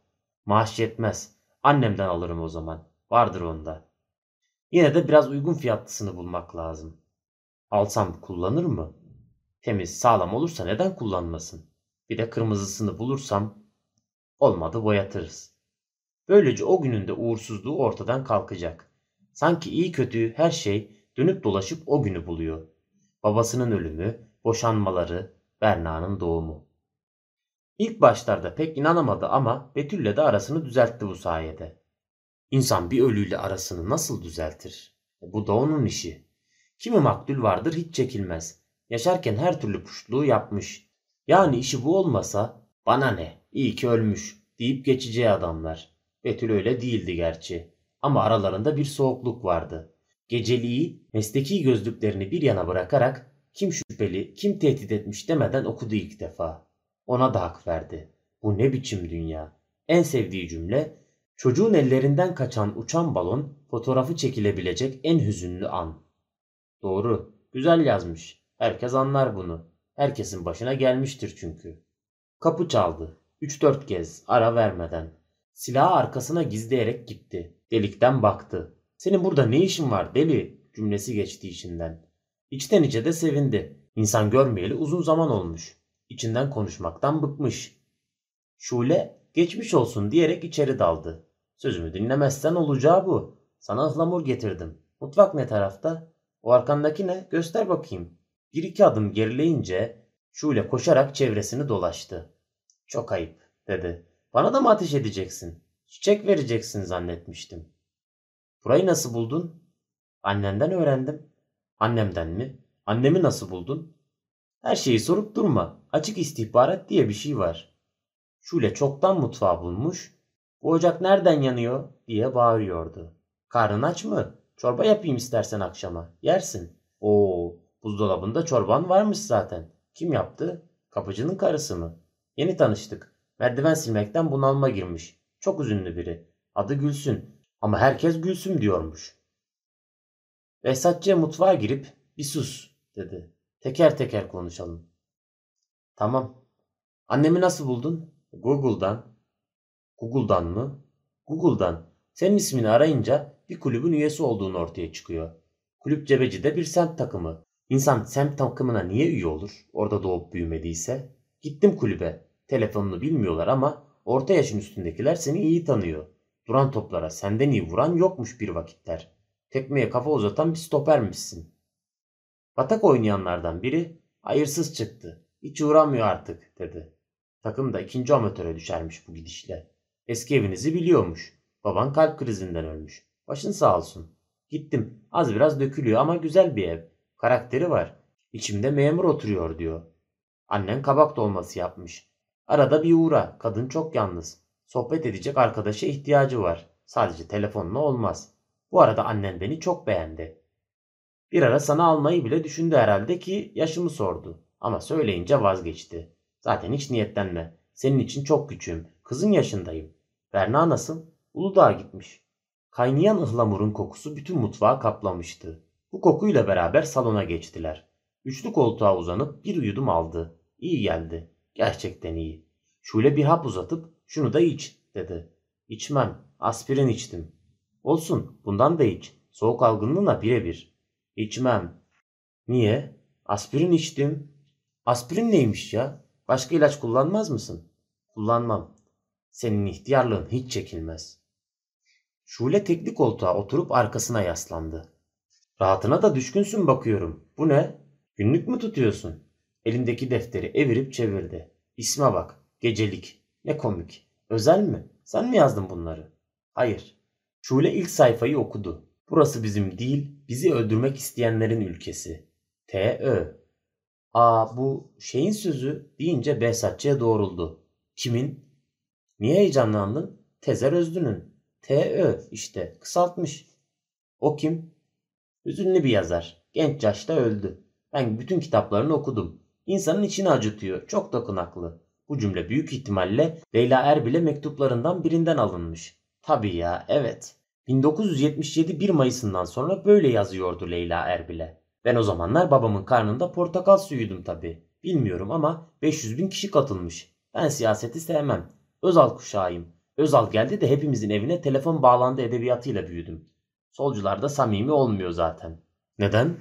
Maaş yetmez. Annemden alırım o zaman. Vardır onda. Yine de biraz uygun fiyatlısını bulmak lazım. Alsam kullanır mı? Temiz, sağlam olursa neden kullanmasın? Bir de kırmızısını bulursam olmadı boyatırız. Böylece o günün de uğursuzluğu ortadan kalkacak. Sanki iyi kötü her şey dönüp dolaşıp o günü buluyor. Babasının ölümü, boşanmaları, Berna'nın doğumu. İlk başlarda pek inanamadı ama Betül'le de arasını düzeltti bu sayede. İnsan bir ölüyle arasını nasıl düzeltir? E, bu da onun işi. Kimi maktul vardır hiç çekilmez. Yaşarken her türlü puştluğu yapmış. Yani işi bu olmasa bana ne iyi ki ölmüş deyip geçeceği adamlar. Betül öyle değildi gerçi. Ama aralarında bir soğukluk vardı. Geceliği, mesleki gözlüklerini bir yana bırakarak kim şüpheli, kim tehdit etmiş demeden okudu ilk defa. Ona da hak verdi. Bu ne biçim dünya? En sevdiği cümle, çocuğun ellerinden kaçan uçan balon fotoğrafı çekilebilecek en hüzünlü an. Doğru, güzel yazmış. Herkes anlar bunu. Herkesin başına gelmiştir çünkü. Kapı çaldı. Üç dört kez ara vermeden. Silahı arkasına gizleyerek gitti. Delikten baktı. Senin burada ne işin var deli cümlesi geçti içinden. İçten içe de sevindi. İnsan görmeyeli uzun zaman olmuş. İçinden konuşmaktan bıkmış. Şule geçmiş olsun diyerek içeri daldı. Sözümü dinlemezsen olacağı bu. Sana ıhlamur getirdim. Mutfak ne tarafta? O arkandaki ne? Göster bakayım. Bir iki adım gerileyince Şule koşarak çevresini dolaştı. Çok ayıp dedi. Bana da mı ateş edeceksin? Çiçek vereceksin zannetmiştim. Burayı nasıl buldun? Annenden öğrendim. Annemden mi? Annemi nasıl buldun? Her şeyi sorup durma. Açık istihbarat diye bir şey var. Şule çoktan mutfağı bulmuş. Bu ocak nereden yanıyor diye bağırıyordu. Karnın aç mı? Çorba yapayım istersen akşama. Yersin. Oo, buzdolabında çorban varmış zaten. Kim yaptı? Kapıcının karısı mı? Yeni tanıştık. Merdiven silmekten bunalma girmiş. Çok üzünlü biri. Adı Gülsün. Ama herkes Gülsüm diyormuş. Behzatçı'ya mutfağa girip bir sus dedi. Teker teker konuşalım. Tamam. Annemi nasıl buldun? Google'dan. Google'dan mı? Google'dan. Senin ismini arayınca bir kulübün üyesi olduğun ortaya çıkıyor. Kulüp Cebeci'de bir semt takımı. İnsan semt takımına niye üye olur? Orada doğup büyümediyse. Gittim kulübe. Telefonunu bilmiyorlar ama orta yaşın üstündekiler seni iyi tanıyor. Duran toplara senden iyi vuran yokmuş bir vakitler. Tekmeye kafa uzatan bir stopermişsin. Batak oynayanlardan biri hayırsız çıktı. Hiç uğramıyor artık dedi. Takım da ikinci amatöre düşermiş bu gidişle. Eski evinizi biliyormuş. Baban kalp krizinden ölmüş. Başın sağ olsun. Gittim. Az biraz dökülüyor ama güzel bir ev. Karakteri var. İçimde memur oturuyor diyor. Annen kabak dolması yapmış. Arada bir uğra. Kadın çok yalnız. Sohbet edecek arkadaşa ihtiyacı var. Sadece telefonla olmaz. Bu arada annen beni çok beğendi. Bir ara sana almayı bile düşündü herhalde ki yaşımı sordu. Ama söyleyince vazgeçti. Zaten hiç niyetlenme. Senin için çok küçüğüm. Kızın yaşındayım. Berna nasıl? Uludağ'a gitmiş. Kaynayan ıhlamurun kokusu bütün mutfağı kaplamıştı. Bu kokuyla beraber salona geçtiler. Üçlü koltuğa uzanıp bir yudum aldı. İyi geldi. Gerçekten iyi. Şule bir hap uzatıp şunu da iç dedi. İçmem. Aspirin içtim. Olsun bundan da iç. Soğuk algınlığına birebir. İçmem. Niye? Aspirin içtim. Aspirin neymiş ya? Başka ilaç kullanmaz mısın? Kullanmam. Senin ihtiyarlığın hiç çekilmez. Şule tekli koltuğa oturup arkasına yaslandı. Rahatına da düşkünsün bakıyorum. Bu ne? Günlük mü tutuyorsun? Elindeki defteri evirip çevirdi. İsme bak. Gecelik. Ne komik. Özel mi? Sen mi yazdın bunları? Hayır. Şule ilk sayfayı okudu. Burası bizim değil, bizi öldürmek isteyenlerin ülkesi. T.Ö. Aa bu şeyin sözü deyince Behzatçı'ya doğruldu. Kimin? Niye heyecanlandın? Tezer Özdü'nün. T.Ö. işte kısaltmış. O kim? Hüzünlü bir yazar. Genç yaşta öldü. Ben bütün kitaplarını okudum. İnsanın içini acıtıyor. Çok dokunaklı. Bu cümle büyük ihtimalle Leyla Erbil'e mektuplarından birinden alınmış. Tabii ya evet. 1977 1 Mayıs'ından sonra böyle yazıyordu Leyla Erbil'e. Ben o zamanlar babamın karnında portakal suyuydum tabii. Bilmiyorum ama 500 bin kişi katılmış. Ben siyaseti sevmem. Özal kuşağıyım. Özal geldi de hepimizin evine telefon bağlandı edebiyatıyla büyüdüm. Solcular da samimi olmuyor zaten. Neden?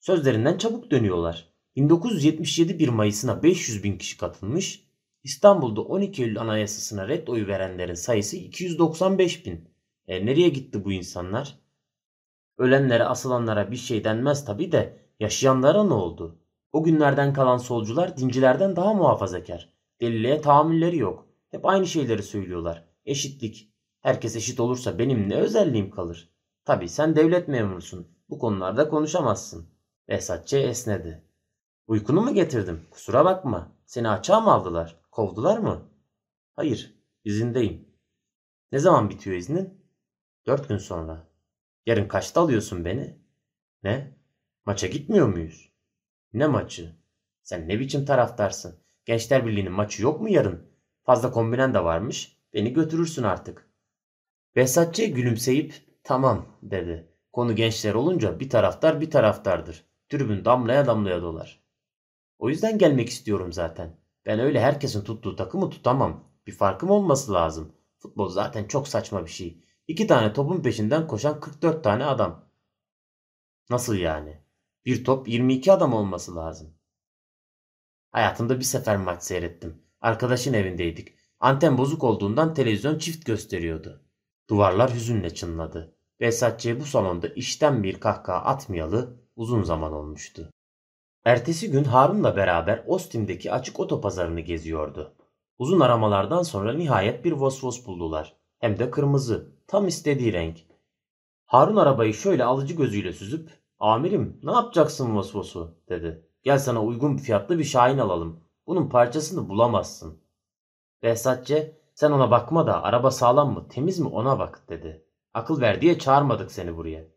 Sözlerinden çabuk dönüyorlar. 1977 1 Mayıs'ına 500 bin kişi katılmış. İstanbul'da 12 Eylül Anayasası'na red oyu verenlerin sayısı 295 bin. E nereye gitti bu insanlar? Ölenlere asılanlara bir şey denmez tabi de yaşayanlara ne oldu? O günlerden kalan solcular dincilerden daha muhafazakar. Deliliğe tahammülleri yok. Hep aynı şeyleri söylüyorlar. Eşitlik. Herkes eşit olursa benim ne özelliğim kalır? Tabi sen devlet memurusun. Bu konularda konuşamazsın. Esatçı esnedi. Uykunu mu getirdim? Kusura bakma. Seni açığa mı aldılar? Kovdular mı? Hayır. izindeyim. Ne zaman bitiyor iznin? Dört gün sonra. Yarın kaçta alıyorsun beni? Ne? Maça gitmiyor muyuz? Ne maçı? Sen ne biçim taraftarsın? Gençler Birliği'nin maçı yok mu yarın? Fazla kombinen de varmış. Beni götürürsün artık. Behzatçı gülümseyip tamam dedi. Konu gençler olunca bir taraftar bir taraftardır. Tribün damlaya damlaya dolar. O yüzden gelmek istiyorum zaten. Ben öyle herkesin tuttuğu takımı tutamam. Bir farkım olması lazım. Futbol zaten çok saçma bir şey. İki tane topun peşinden koşan 44 tane adam. Nasıl yani? Bir top 22 adam olması lazım. Hayatımda bir sefer maç seyrettim. Arkadaşın evindeydik. Anten bozuk olduğundan televizyon çift gösteriyordu. Duvarlar hüzünle çınladı. Behzatçı'ya bu salonda işten bir kahkaha atmayalı uzun zaman olmuştu. Ertesi gün Harun'la beraber Ostim'deki açık otopazarını geziyordu. Uzun aramalardan sonra nihayet bir Vosvos buldular. Hem de kırmızı. Tam istediği renk. Harun arabayı şöyle alıcı gözüyle süzüp ''Amirim ne yapacaksın Vosvos'u?'' dedi. ''Gel sana uygun fiyatlı bir Şahin alalım. Bunun parçasını bulamazsın.'' Behzatçı ''Sen ona bakma da araba sağlam mı temiz mi ona bak.'' dedi. ''Akıl ver diye çağırmadık seni buraya.''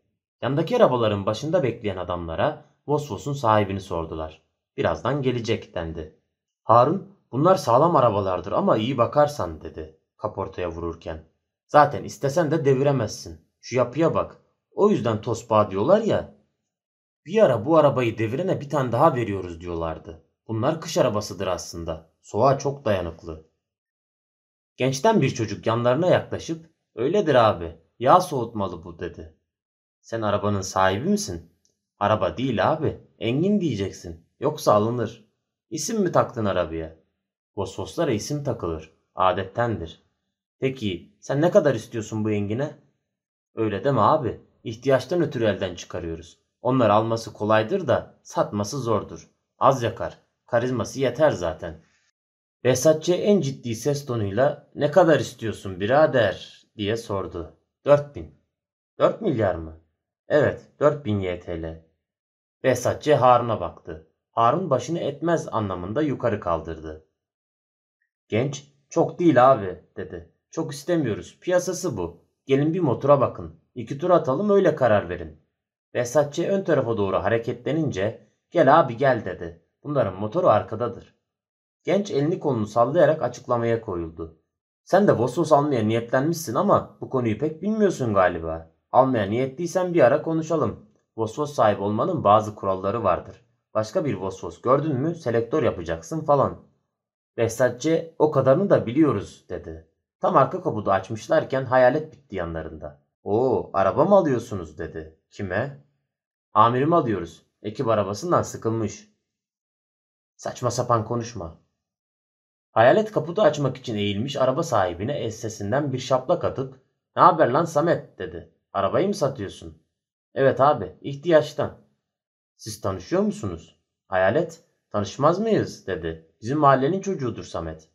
Yandaki arabaların başında bekleyen adamlara Vosvos'un sahibini sordular. Birazdan gelecek dendi. Harun bunlar sağlam arabalardır ama iyi bakarsan dedi kaportaya vururken. Zaten istesen de deviremezsin. Şu yapıya bak. O yüzden tosbağa diyorlar ya. Bir ara bu arabayı devirene bir tane daha veriyoruz diyorlardı. Bunlar kış arabasıdır aslında. Soğuğa çok dayanıklı. Gençten bir çocuk yanlarına yaklaşıp öyledir abi yağ soğutmalı bu dedi. Sen arabanın sahibi misin? Araba değil abi. Engin diyeceksin. Yoksa alınır. İsim mi taktın arabaya? Vosvoslara isim takılır. Adettendir. Peki sen ne kadar istiyorsun bu Engin'e? Öyle deme abi. İhtiyaçtan ötürü elden çıkarıyoruz. Onlar alması kolaydır da satması zordur. Az yakar. Karizması yeter zaten. Behzatçı en ciddi ses tonuyla ne kadar istiyorsun birader diye sordu. Dört bin. Dört milyar mı? Evet dört bin YTL. Behzatçı Harun'a baktı. Harun başını etmez anlamında yukarı kaldırdı. Genç çok değil abi dedi. Çok istemiyoruz. Piyasası bu. Gelin bir motora bakın. İki tur atalım öyle karar verin. Behzatçı ön tarafa doğru hareketlenince gel abi gel dedi. Bunların motoru arkadadır. Genç elini kolunu sallayarak açıklamaya koyuldu. Sen de Vosos almaya niyetlenmişsin ama bu konuyu pek bilmiyorsun galiba. Almaya niyetliysen bir ara konuşalım. Vosvos sahibi olmanın bazı kuralları vardır. Başka bir Vosvos gördün mü selektör yapacaksın falan. Behzatçı o kadarını da biliyoruz dedi. Tam arka kaputu açmışlarken hayalet bitti yanlarında. Oo araba mı alıyorsunuz dedi. Kime? Amirimi alıyoruz. Ekip arabasından sıkılmış. Saçma sapan konuşma. Hayalet kaputu açmak için eğilmiş araba sahibine el sesinden bir şaplak atıp ''Ne haber lan Samet?'' dedi. ''Arabayı mı satıyorsun?'' ''Evet abi, ihtiyaçtan.'' ''Siz tanışıyor musunuz?'' Hayalet ''Tanışmaz mıyız?'' dedi. ''Bizim mahallenin çocuğudur Samet.''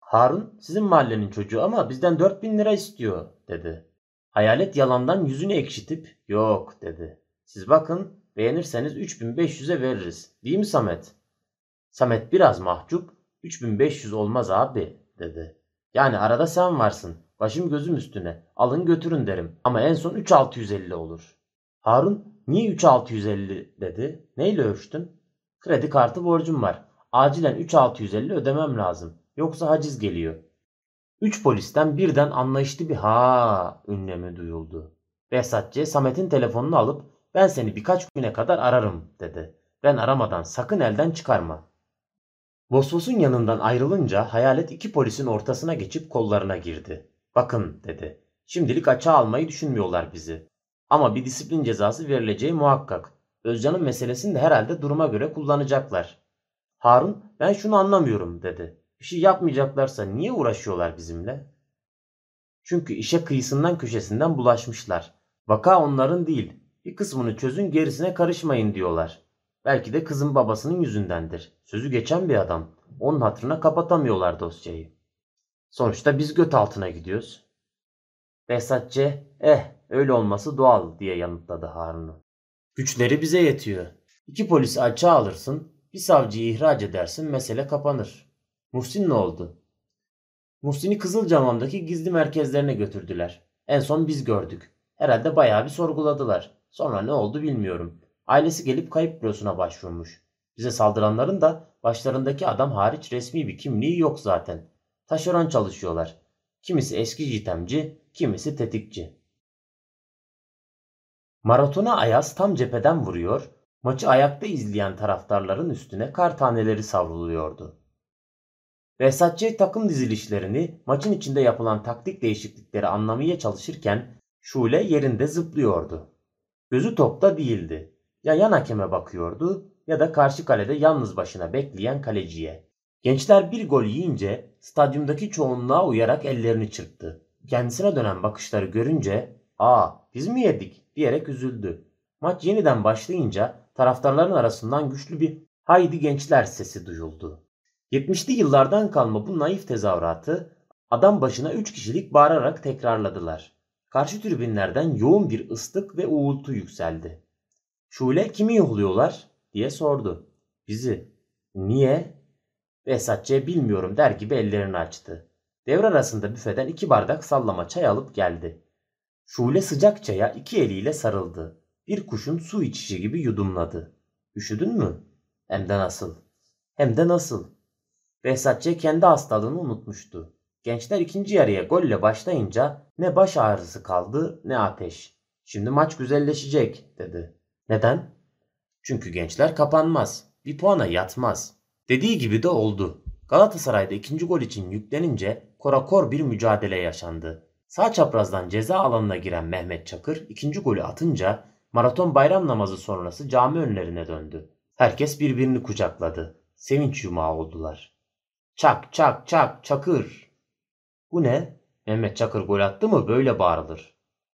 Harun sizin mahallenin çocuğu ama bizden 4000 lira istiyor dedi. Hayalet yalandan yüzünü ekşitip yok dedi. Siz bakın beğenirseniz 3500'e veririz. Değil mi Samet? Samet biraz mahcup 3500 olmaz abi dedi. Yani arada sen varsın. Başım gözüm üstüne. Alın götürün derim. Ama en son 3650 olur. Harun niye 3650 dedi? Neyle ölçtün? Kredi kartı borcum var. Acilen 3650 ödemem lazım. Yoksa haciz geliyor. Üç polisten birden anlayışlı bir ha ünlemi duyuldu. Behzatçı Samet'in telefonunu alıp ben seni birkaç güne kadar ararım dedi. Ben aramadan sakın elden çıkarma. Vosvos'un yanından ayrılınca hayalet iki polisin ortasına geçip kollarına girdi. Bakın dedi. Şimdilik açığa almayı düşünmüyorlar bizi. Ama bir disiplin cezası verileceği muhakkak. Özcan'ın meselesini de herhalde duruma göre kullanacaklar. Harun ben şunu anlamıyorum dedi. Bir şey yapmayacaklarsa niye uğraşıyorlar bizimle? Çünkü işe kıyısından köşesinden bulaşmışlar. Vaka onların değil. Bir kısmını çözün gerisine karışmayın diyorlar. Belki de kızın babasının yüzündendir. Sözü geçen bir adam. Onun hatırına kapatamıyorlar dosyayı. Sonuçta biz göt altına gidiyoruz. Behzatçı, eh öyle olması doğal diye yanıtladı Harun'u. Güçleri bize yetiyor. İki polisi açığa alırsın, bir savcıyı ihraç edersin, mesele kapanır. Muhsin ne oldu? Muhsin'i Kızılcamam'daki gizli merkezlerine götürdüler. En son biz gördük. Herhalde bayağı bir sorguladılar. Sonra ne oldu bilmiyorum. Ailesi gelip kayıp bürosuna başvurmuş. Bize saldıranların da başlarındaki adam hariç resmi bir kimliği yok zaten. Taşeron çalışıyorlar. Kimisi eski jitemci, kimisi tetikçi. Maratona Ayaz tam cepheden vuruyor, maçı ayakta izleyen taraftarların üstüne kar taneleri savruluyordu. Behzatçı takım dizilişlerini, maçın içinde yapılan taktik değişiklikleri anlamaya çalışırken Şule yerinde zıplıyordu. Gözü topta değildi. Ya yan hakeme bakıyordu ya da karşı kalede yalnız başına bekleyen kaleciye. Gençler bir gol yiyince stadyumdaki çoğunluğa uyarak ellerini çırptı. Kendisine dönen bakışları görünce ''Aa biz mi yedik?'' Diyerek üzüldü. Maç yeniden başlayınca taraftarların arasından güçlü bir ''Haydi gençler'' sesi duyuldu. 70'li yıllardan kalma bu naif tezahüratı adam başına 3 kişilik bağırarak tekrarladılar. Karşı tribünlerden yoğun bir ıslık ve uğultu yükseldi. Şule kimi yuhluyorlar diye sordu. Bizi. Niye? Behzatçı'ya bilmiyorum der gibi ellerini açtı. Devre arasında büfeden iki bardak sallama çay alıp geldi. Şule sıcak çaya iki eliyle sarıldı. Bir kuşun su içişi gibi yudumladı. Üşüdün mü? Hem de nasıl? Hem de nasıl? Behzatçı kendi hastalığını unutmuştu. Gençler ikinci yarıya golle başlayınca ne baş ağrısı kaldı ne ateş. Şimdi maç güzelleşecek dedi. Neden? Çünkü gençler kapanmaz. Bir puana yatmaz. Dediği gibi de oldu. Galatasaray'da ikinci gol için yüklenince korakor bir mücadele yaşandı. Sağ çaprazdan ceza alanına giren Mehmet Çakır ikinci golü atınca maraton bayram namazı sonrası cami önlerine döndü. Herkes birbirini kucakladı. Sevinç yumağı oldular. Çak çak çak Çakır. Bu ne? Mehmet Çakır gol attı mı böyle bağırılır.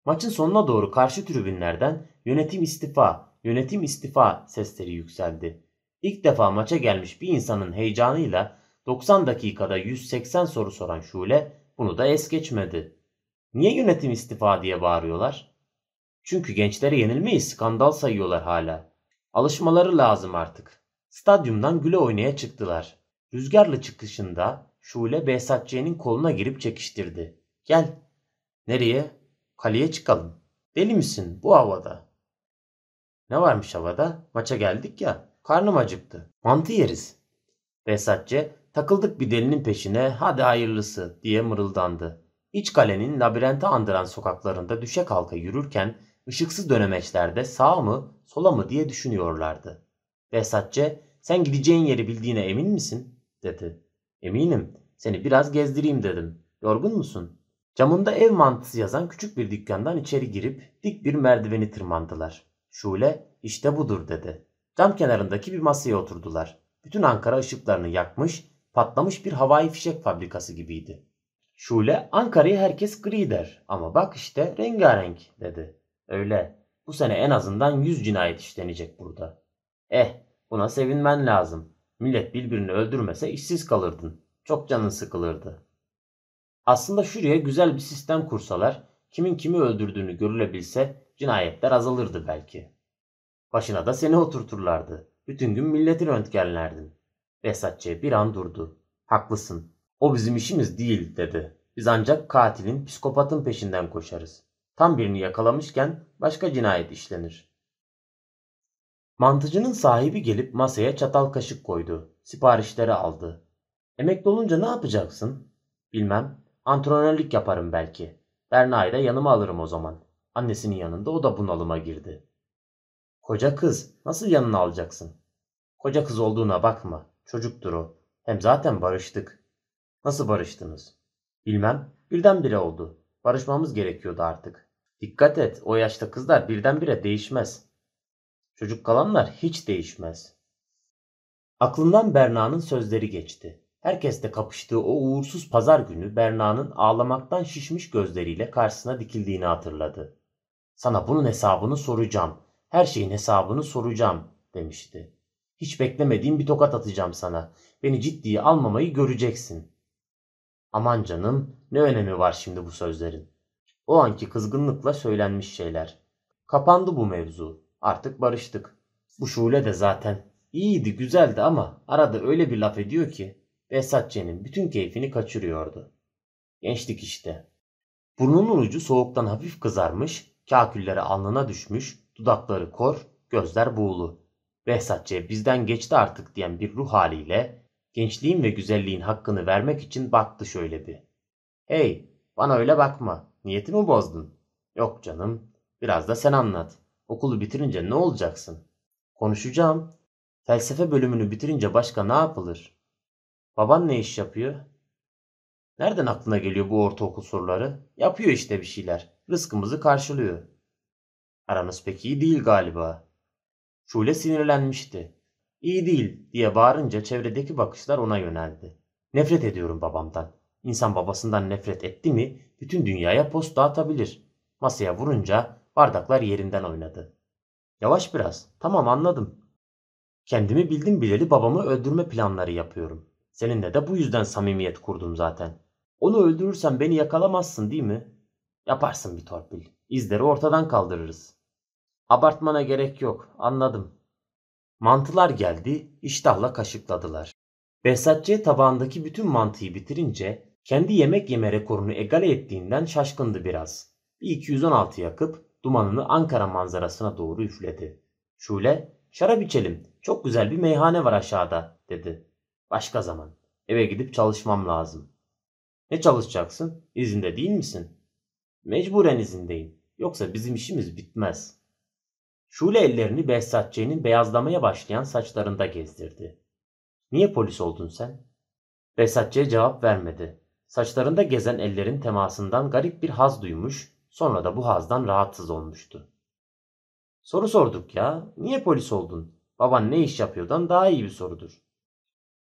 Maçın sonuna doğru karşı tribünlerden yönetim istifa, yönetim istifa sesleri yükseldi. İlk defa maça gelmiş bir insanın heyecanıyla 90 dakikada 180 soru soran Şule bunu da es geçmedi. Niye yönetim istifa diye bağırıyorlar? Çünkü gençlere yenilmeyi skandal sayıyorlar hala. Alışmaları lazım artık. Stadyumdan güle oynaya çıktılar. Rüzgarlı çıkışında Şule Behzatçı'nın koluna girip çekiştirdi. Gel. Nereye? Kaleye çıkalım. Deli misin bu havada? Ne varmış havada? Maça geldik ya. Karnım acıktı. Mantı yeriz. Behzatçı takıldık bir delinin peşine hadi hayırlısı diye mırıldandı. İç kalenin labirente andıran sokaklarında düşe kalka yürürken ışıksız dönemeçlerde sağ mı sola mı diye düşünüyorlardı. Behzatçı sen gideceğin yeri bildiğine emin misin? dedi. Eminim. Seni biraz gezdireyim dedim. Yorgun musun? Camında ev mantısı yazan küçük bir dükkandan içeri girip dik bir merdiveni tırmandılar. Şule işte budur dedi. Cam kenarındaki bir masaya oturdular. Bütün Ankara ışıklarını yakmış, patlamış bir havai fişek fabrikası gibiydi. Şule Ankara'yı herkes gri der ama bak işte rengarenk dedi. Öyle. Bu sene en azından 100 cinayet işlenecek burada. Eh buna sevinmen lazım. Millet birbirini öldürmese işsiz kalırdın. Çok canın sıkılırdı. Aslında şuraya güzel bir sistem kursalar, kimin kimi öldürdüğünü görülebilse cinayetler azalırdı belki. Başına da seni oturturlardı. Bütün gün milleti röntgenlerdin. Behzatçı bir an durdu. Haklısın. O bizim işimiz değil dedi. Biz ancak katilin, psikopatın peşinden koşarız. Tam birini yakalamışken başka cinayet işlenir. Mantıcının sahibi gelip masaya çatal kaşık koydu. Siparişleri aldı. Emekli olunca ne yapacaksın? Bilmem. Antrenörlük yaparım belki. Berna'yı da yanıma alırım o zaman. Annesinin yanında o da bunalıma girdi. Koca kız nasıl yanına alacaksın? Koca kız olduğuna bakma. Çocuktur o. Hem zaten barıştık. Nasıl barıştınız? Bilmem. Birdenbire oldu. Barışmamız gerekiyordu artık. Dikkat et. O yaşta kızlar birdenbire değişmez. Çocuk kalanlar hiç değişmez. Aklından Berna'nın sözleri geçti. Herkesle kapıştığı o uğursuz pazar günü Berna'nın ağlamaktan şişmiş gözleriyle karşısına dikildiğini hatırladı. Sana bunun hesabını soracağım. Her şeyin hesabını soracağım demişti. Hiç beklemediğim bir tokat atacağım sana. Beni ciddiye almamayı göreceksin. Aman canım ne önemi var şimdi bu sözlerin. O anki kızgınlıkla söylenmiş şeyler. Kapandı bu mevzu. Artık barıştık. Bu Şule de zaten iyiydi güzeldi ama arada öyle bir laf ediyor ki Behzatçı'nın bütün keyfini kaçırıyordu. Gençlik işte. Burnunun ucu soğuktan hafif kızarmış, kakülleri alnına düşmüş, dudakları kor, gözler buğulu. Behzatçı'ya bizden geçti artık diyen bir ruh haliyle gençliğin ve güzelliğin hakkını vermek için baktı şöyle bir. Hey, bana öyle bakma. Niyetimi bozdun. Yok canım. Biraz da sen anlat. Okulu bitirince ne olacaksın? Konuşacağım. Felsefe bölümünü bitirince başka ne yapılır? Baban ne iş yapıyor? Nereden aklına geliyor bu ortaokul soruları? Yapıyor işte bir şeyler. Rızkımızı karşılıyor. Aranız pek iyi değil galiba. Şule sinirlenmişti. İyi değil diye bağırınca çevredeki bakışlar ona yöneldi. Nefret ediyorum babamdan. İnsan babasından nefret etti mi bütün dünyaya post dağıtabilir. Masaya vurunca bardaklar yerinden oynadı. Yavaş biraz. Tamam anladım. Kendimi bildim bileli babamı öldürme planları yapıyorum. Seninle de bu yüzden samimiyet kurdum zaten. Onu öldürürsen beni yakalamazsın değil mi? Yaparsın bir torpil. İzleri ortadan kaldırırız. Abartmana gerek yok. Anladım. Mantılar geldi, iştahla kaşıkladılar. Behzatçı tabağındaki bütün mantıyı bitirince kendi yemek yeme rekorunu egale ettiğinden şaşkındı biraz. Bir 216 yakıp dumanını Ankara manzarasına doğru üfledi. Şule, şarap içelim. Çok güzel bir meyhane var aşağıda, dedi. Başka zaman. Eve gidip çalışmam lazım. Ne çalışacaksın? İzinde değil misin? Mecburen izindeyim. Yoksa bizim işimiz bitmez. Şule ellerini Behzatçı'nın beyazlamaya başlayan saçlarında gezdirdi. Niye polis oldun sen? Behzatçı'ya cevap vermedi. Saçlarında gezen ellerin temasından garip bir haz duymuş, sonra da bu hazdan rahatsız olmuştu. Soru sorduk ya, niye polis oldun? Baban ne iş yapıyordan daha iyi bir sorudur.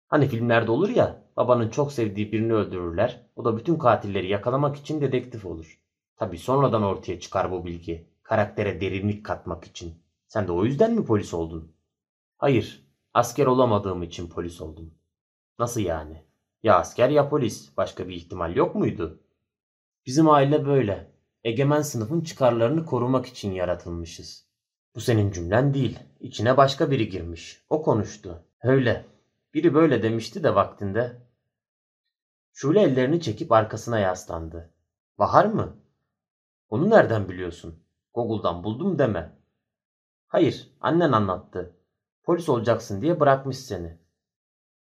Hani filmlerde olur ya, babanın çok sevdiği birini öldürürler, o da bütün katilleri yakalamak için dedektif olur. Tabi sonradan ortaya çıkar bu bilgi, karaktere derinlik katmak için. Sen de o yüzden mi polis oldun? Hayır, asker olamadığım için polis oldum. Nasıl yani? Ya asker ya polis, başka bir ihtimal yok muydu? Bizim aile böyle. Egemen sınıfın çıkarlarını korumak için yaratılmışız. Bu senin cümlen değil. İçine başka biri girmiş. O konuştu. Öyle. Biri böyle demişti de vaktinde. Şule ellerini çekip arkasına yaslandı. Bahar mı? Onu nereden biliyorsun? Google'dan buldum deme. Hayır, annen anlattı. Polis olacaksın diye bırakmış seni.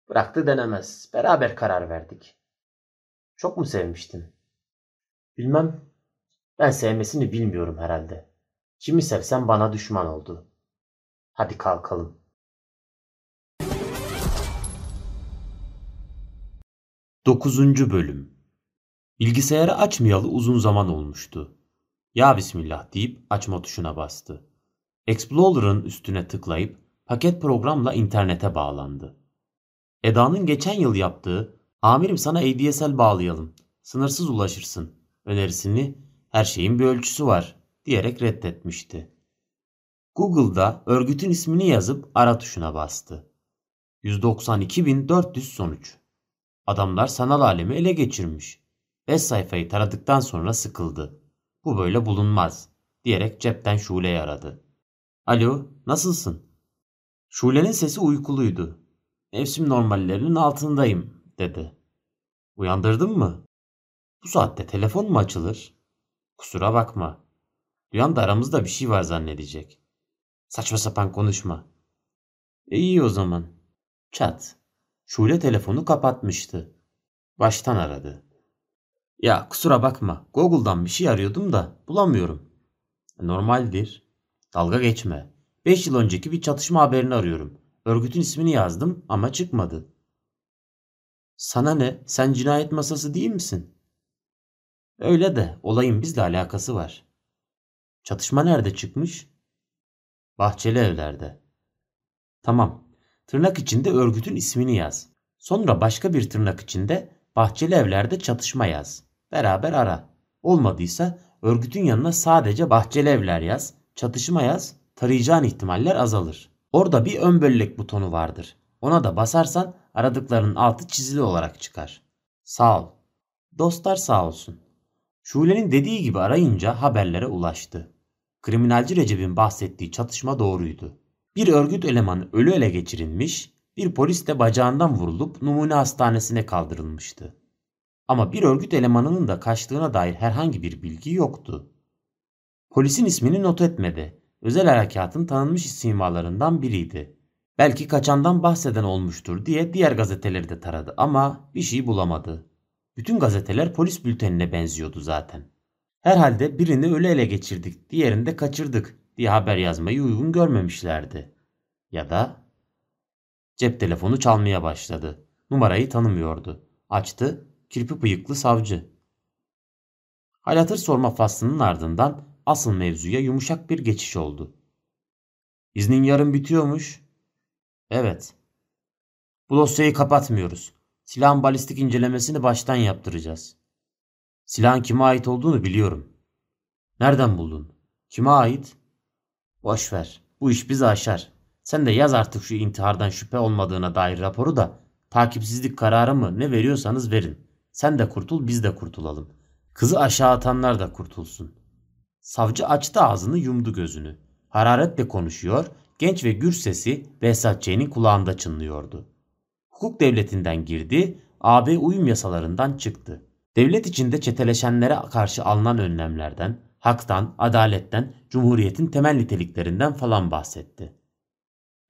Bıraktı denemez. Beraber karar verdik. Çok mu sevmiştin? Bilmem. Ben sevmesini bilmiyorum herhalde. Kimi sevsem bana düşman oldu. Hadi kalkalım. Dokuzuncu Bölüm Bilgisayarı açmayalı uzun zaman olmuştu. Ya Bismillah deyip açma tuşuna bastı. Explorer'ın üstüne tıklayıp paket programla internete bağlandı. Eda'nın geçen yıl yaptığı ''Amirim sana ADSL bağlayalım, sınırsız ulaşırsın'' önerisini her şeyin bir ölçüsü var diyerek reddetmişti. Google'da örgütün ismini yazıp ara tuşuna bastı. 192.400 sonuç. Adamlar sanal alemi ele geçirmiş. 5 sayfayı taradıktan sonra sıkıldı. Bu böyle bulunmaz diyerek cepten Şule'yi aradı. Alo, nasılsın? Şule'nin sesi uykuluydu. Mevsim normallerinin altındayım dedi. Uyandırdın mı? Bu saatte telefon mu açılır? Kusura bakma. Duyan da aramızda bir şey var zannedecek. Saçma sapan konuşma. E iyi o zaman. Çat. Şule telefonu kapatmıştı. Baştan aradı. Ya kusura bakma. Google'dan bir şey arıyordum da bulamıyorum. Normaldir. Dalga geçme. 5 yıl önceki bir çatışma haberini arıyorum. Örgütün ismini yazdım ama çıkmadı. Sana ne? Sen cinayet masası değil misin? Öyle de olayın bizle alakası var. Çatışma nerede çıkmış? Bahçeli evlerde. Tamam. Tırnak içinde örgütün ismini yaz. Sonra başka bir tırnak içinde bahçeli evlerde çatışma yaz. Beraber ara. Olmadıysa örgütün yanına sadece bahçeli evler yaz, çatışma yaz, tarayacağın ihtimaller azalır. Orada bir ön bellek butonu vardır. Ona da basarsan aradıklarının altı çizili olarak çıkar. Sağ ol. Dostlar sağ olsun. Şule'nin dediği gibi arayınca haberlere ulaştı. Kriminalci Recep'in bahsettiği çatışma doğruydu. Bir örgüt elemanı ölü ele geçirilmiş, bir polis de bacağından vurulup numune hastanesine kaldırılmıştı. Ama bir örgüt elemanının da kaçtığına dair herhangi bir bilgi yoktu. Polisin ismini not etmedi. Özel harekatın tanınmış simalarından biriydi. Belki kaçandan bahseden olmuştur diye diğer gazeteleri de taradı ama bir şey bulamadı. Bütün gazeteler polis bültenine benziyordu zaten. Herhalde birini ölü ele geçirdik, diğerini de kaçırdık diye haber yazmayı uygun görmemişlerdi. Ya da cep telefonu çalmaya başladı. Numarayı tanımıyordu. Açtı, kirpi bıyıklı savcı. Hal sorma faslının ardından asıl mevzuya yumuşak bir geçiş oldu. İznin yarın bitiyormuş. Evet. Bu dosyayı kapatmıyoruz. Silahın balistik incelemesini baştan yaptıracağız. Silahın kime ait olduğunu biliyorum. Nereden buldun? Kime ait? Boş ver. Bu iş bizi aşar. Sen de yaz artık şu intihardan şüphe olmadığına dair raporu da takipsizlik kararı mı ne veriyorsanız verin. Sen de kurtul biz de kurtulalım. Kızı aşağı atanlar da kurtulsun. Savcı açtı ağzını yumdu gözünü. Hararetle konuşuyor, genç ve gür sesi Behzat Ç'nin kulağında çınlıyordu. Hukuk devletinden girdi, AB uyum yasalarından çıktı. Devlet içinde çeteleşenlere karşı alınan önlemlerden, haktan, adaletten, cumhuriyetin temel niteliklerinden falan bahsetti.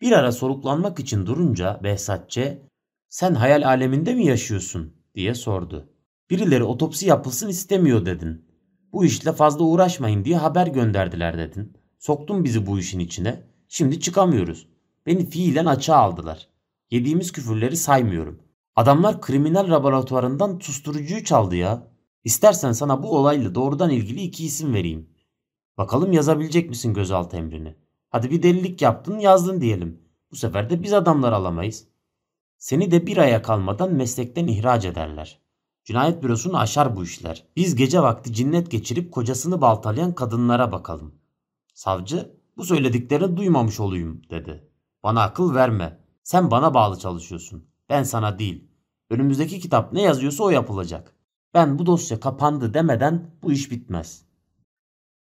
Bir ara soluklanmak için durunca Behzatçe, sen hayal aleminde mi yaşıyorsun diye sordu. Birileri otopsi yapılsın istemiyor dedin. Bu işle fazla uğraşmayın diye haber gönderdiler dedin. Soktun bizi bu işin içine. Şimdi çıkamıyoruz. Beni fiilen açığa aldılar. Yediğimiz küfürleri saymıyorum. Adamlar kriminal laboratuvarından susturucuyu çaldı ya. İstersen sana bu olayla doğrudan ilgili iki isim vereyim. Bakalım yazabilecek misin gözaltı emrini? Hadi bir delilik yaptın yazdın diyelim. Bu sefer de biz adamlar alamayız. Seni de bir aya kalmadan meslekten ihraç ederler. Cinayet bürosunu aşar bu işler. Biz gece vakti cinnet geçirip kocasını baltalayan kadınlara bakalım. Savcı bu söylediklerini duymamış olayım dedi. Bana akıl verme. Sen bana bağlı çalışıyorsun. Ben sana değil. Önümüzdeki kitap ne yazıyorsa o yapılacak. Ben bu dosya kapandı demeden bu iş bitmez.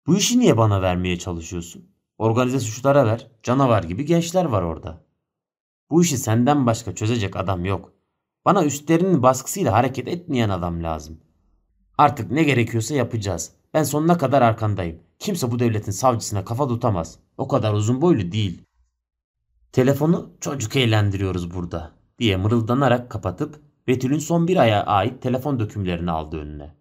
Bu işi niye bana vermeye çalışıyorsun? Organize suçlara ver. Canavar gibi gençler var orada. Bu işi senden başka çözecek adam yok. Bana üstlerinin baskısıyla hareket etmeyen adam lazım. Artık ne gerekiyorsa yapacağız. Ben sonuna kadar arkandayım. Kimse bu devletin savcısına kafa tutamaz. O kadar uzun boylu değil. Telefonu çocuk eğlendiriyoruz burada diye mırıldanarak kapatıp Betül'ün son bir aya ait telefon dökümlerini aldı önüne.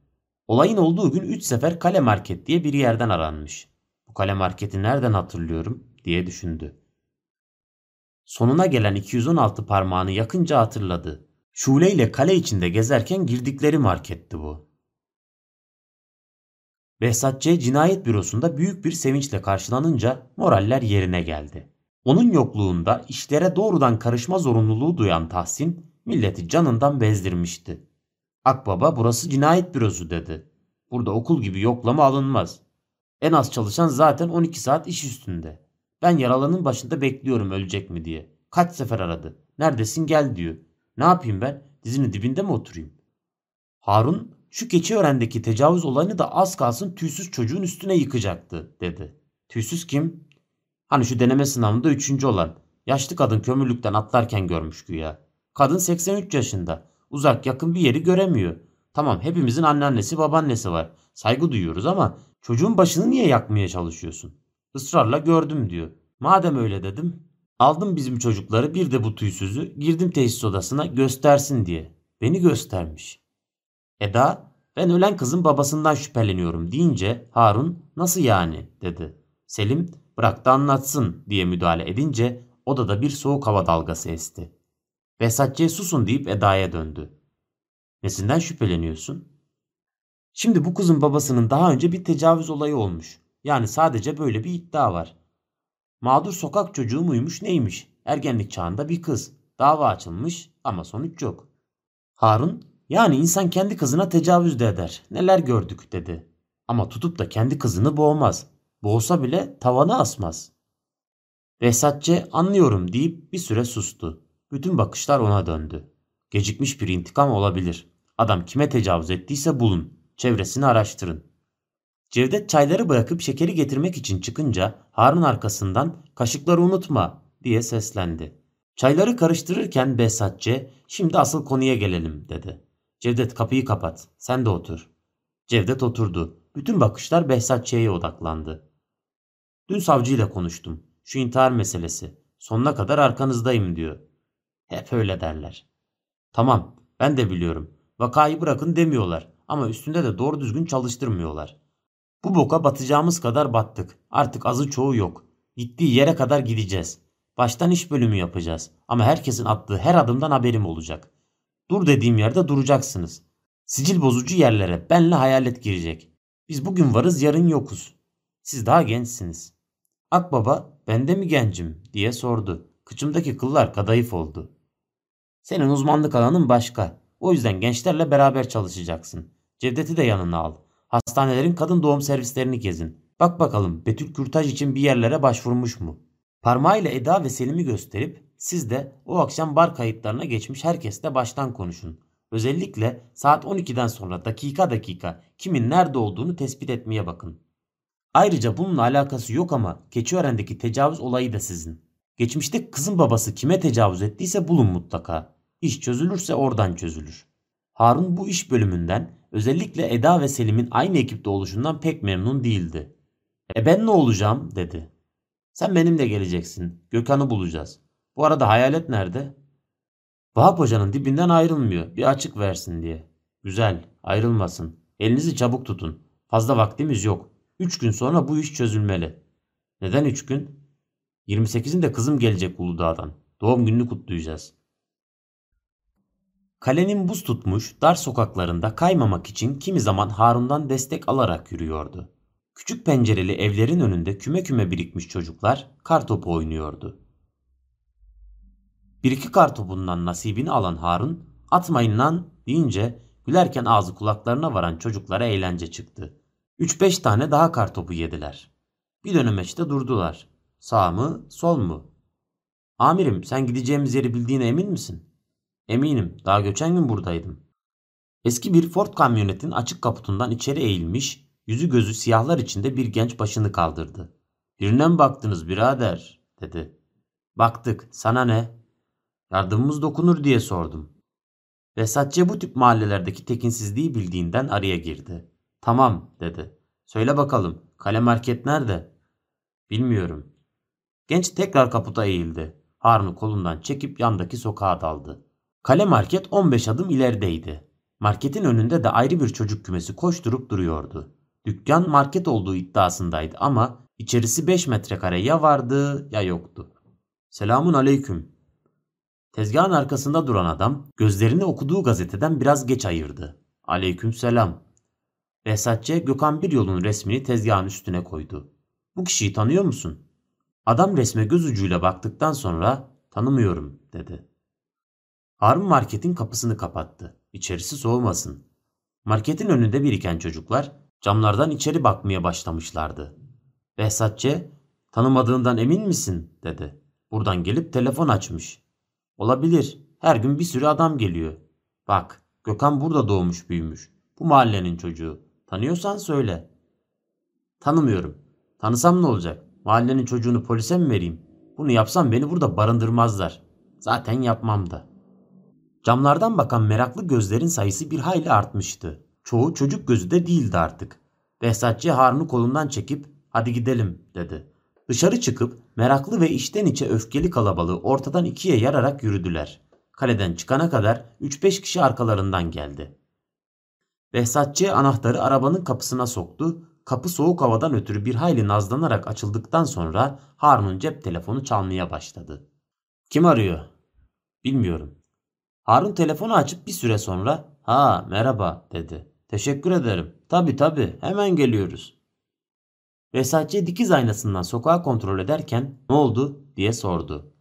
Olayın olduğu gün 3 sefer Kale Market diye bir yerden aranmış. Bu Kale Market'i nereden hatırlıyorum diye düşündü. Sonuna gelen 216 parmağını yakınca hatırladı. Şule ile kale içinde gezerken girdikleri marketti bu. Behzat C. cinayet bürosunda büyük bir sevinçle karşılanınca moraller yerine geldi. Onun yokluğunda işlere doğrudan karışma zorunluluğu duyan Tahsin milleti canından bezdirmişti. Akbaba burası cinayet bürosu dedi. Burada okul gibi yoklama alınmaz. En az çalışan zaten 12 saat iş üstünde. Ben yaralının başında bekliyorum ölecek mi diye. Kaç sefer aradı. Neredesin gel diyor. Ne yapayım ben? Dizinin dibinde mi oturayım? Harun şu keçi öğrendeki tecavüz olayını da az kalsın tüysüz çocuğun üstüne yıkacaktı dedi. Tüysüz kim? Hani şu deneme sınavında üçüncü olan. Yaşlı kadın kömürlükten atlarken görmüş güya. Kadın 83 yaşında. Uzak yakın bir yeri göremiyor. Tamam hepimizin anneannesi babaannesi var. Saygı duyuyoruz ama çocuğun başını niye yakmaya çalışıyorsun? Israrla gördüm diyor. Madem öyle dedim. Aldım bizim çocukları bir de bu tüysüzü girdim tesis odasına göstersin diye. Beni göstermiş. Eda Ben ölen kızın babasından şüpheleniyorum deyince Harun nasıl yani dedi. Selim bırak da anlatsın diye müdahale edince odada bir soğuk hava dalgası esti. Behzatçı'ya susun deyip Eda'ya döndü. Nesinden şüpheleniyorsun? Şimdi bu kızın babasının daha önce bir tecavüz olayı olmuş. Yani sadece böyle bir iddia var. Mağdur sokak çocuğu muymuş neymiş? Ergenlik çağında bir kız. Dava açılmış ama sonuç yok. Harun yani insan kendi kızına tecavüz de eder. Neler gördük dedi. Ama tutup da kendi kızını boğmaz. Boğsa bile tavana asmaz. Behzatçı anlıyorum deyip bir süre sustu. Bütün bakışlar ona döndü. Gecikmiş bir intikam olabilir. Adam kime tecavüz ettiyse bulun. Çevresini araştırın. Cevdet çayları bırakıp şekeri getirmek için çıkınca Harun arkasından kaşıkları unutma diye seslendi. Çayları karıştırırken Behzatçı şimdi asıl konuya gelelim dedi. Cevdet kapıyı kapat sen de otur. Cevdet oturdu. Bütün bakışlar Behzatçı'ya odaklandı. Dün savcıyla konuştum. Şu intihar meselesi. Sonuna kadar arkanızdayım diyor. Hep öyle derler. Tamam ben de biliyorum. Vakayı bırakın demiyorlar ama üstünde de doğru düzgün çalıştırmıyorlar. Bu boka batacağımız kadar battık. Artık azı çoğu yok. Gittiği yere kadar gideceğiz. Baştan iş bölümü yapacağız. Ama herkesin attığı her adımdan haberim olacak. Dur dediğim yerde duracaksınız. Sicil bozucu yerlere benle hayalet girecek. Biz bugün varız yarın yokuz. Siz daha gençsiniz. Akbaba ben de mi gencim diye sordu. Kıçımdaki kıllar kadayıf oldu. Senin uzmanlık alanın başka. O yüzden gençlerle beraber çalışacaksın. Cevdet'i de yanına al. Hastanelerin kadın doğum servislerini gezin. Bak bakalım Betül Kürtaj için bir yerlere başvurmuş mu? Parmağıyla Eda ve Selim'i gösterip siz de o akşam bar kayıtlarına geçmiş herkesle baştan konuşun. Özellikle saat 12'den sonra dakika dakika kimin nerede olduğunu tespit etmeye bakın. Ayrıca bununla alakası yok ama Keçiören'deki tecavüz olayı da sizin. Geçmişte kızın babası kime tecavüz ettiyse bulun mutlaka. İş çözülürse oradan çözülür. Harun bu iş bölümünden özellikle Eda ve Selim'in aynı ekipte oluşundan pek memnun değildi. E ben ne olacağım dedi. Sen benimle geleceksin. Gökhan'ı bulacağız. Bu arada hayalet nerede? Vahap hocanın dibinden ayrılmıyor. Bir açık versin diye. Güzel. Ayrılmasın. Elinizi çabuk tutun. Fazla vaktimiz yok. Üç gün sonra bu iş çözülmeli. Neden üç gün? 28'inde kızım gelecek Uludağ'dan. Doğum gününü kutlayacağız. Kalenin buz tutmuş dar sokaklarında kaymamak için kimi zaman Harun'dan destek alarak yürüyordu. Küçük pencereli evlerin önünde küme küme birikmiş çocuklar kartopu oynuyordu. Bir iki kartopundan nasibini alan Harun atmayın lan deyince gülerken ağzı kulaklarına varan çocuklara eğlence çıktı. Üç beş tane daha kartopu yediler. Bir dönemeçte durdular. Sağ mı sol mu? Amirim sen gideceğimiz yeri bildiğine emin misin? Eminim daha geçen gün buradaydım. Eski bir Ford kamyonetin açık kaputundan içeri eğilmiş, yüzü gözü siyahlar içinde bir genç başını kaldırdı. Birine mi baktınız birader dedi. Baktık sana ne? Yardımımız dokunur diye sordum. Vesatçı bu tip mahallelerdeki tekinsizliği bildiğinden araya girdi. Tamam dedi. Söyle bakalım kale market nerede? Bilmiyorum. Genç tekrar kaputa eğildi. Harun'u kolundan çekip yandaki sokağa daldı. Kale market 15 adım ilerideydi. Marketin önünde de ayrı bir çocuk kümesi koşturup duruyordu. Dükkan market olduğu iddiasındaydı ama içerisi 5 metrekare ya vardı ya yoktu. Selamun aleyküm. Tezgahın arkasında duran adam gözlerini okuduğu gazeteden biraz geç ayırdı. Aleyküm selam. Behzatçı Gökhan bir yolun resmini tezgahın üstüne koydu. Bu kişiyi tanıyor musun? Adam resme göz ucuyla baktıktan sonra tanımıyorum dedi. Harun marketin kapısını kapattı. İçerisi soğumasın. Marketin önünde biriken çocuklar camlardan içeri bakmaya başlamışlardı. Behzatçı tanımadığından emin misin dedi. Buradan gelip telefon açmış. Olabilir. Her gün bir sürü adam geliyor. Bak Gökhan burada doğmuş büyümüş. Bu mahallenin çocuğu. Tanıyorsan söyle. Tanımıyorum. Tanısam ne olacak? Mahallenin çocuğunu polise mi vereyim? Bunu yapsam beni burada barındırmazlar. Zaten yapmam da. Camlardan bakan meraklı gözlerin sayısı bir hayli artmıştı. Çoğu çocuk gözü de değildi artık. Behzatçı Harun'u kolundan çekip hadi gidelim dedi. Dışarı çıkıp meraklı ve içten içe öfkeli kalabalığı ortadan ikiye yararak yürüdüler. Kaleden çıkana kadar 3-5 kişi arkalarından geldi. Behzatçı anahtarı arabanın kapısına soktu. Kapı soğuk havadan ötürü bir hayli nazlanarak açıldıktan sonra Harun'un cep telefonu çalmaya başladı. Kim arıyor? Bilmiyorum. Harun telefonu açıp bir süre sonra ha merhaba dedi. Teşekkür ederim. Tabi tabi hemen geliyoruz. Vesatçı dikiz aynasından sokağı kontrol ederken ne oldu diye sordu.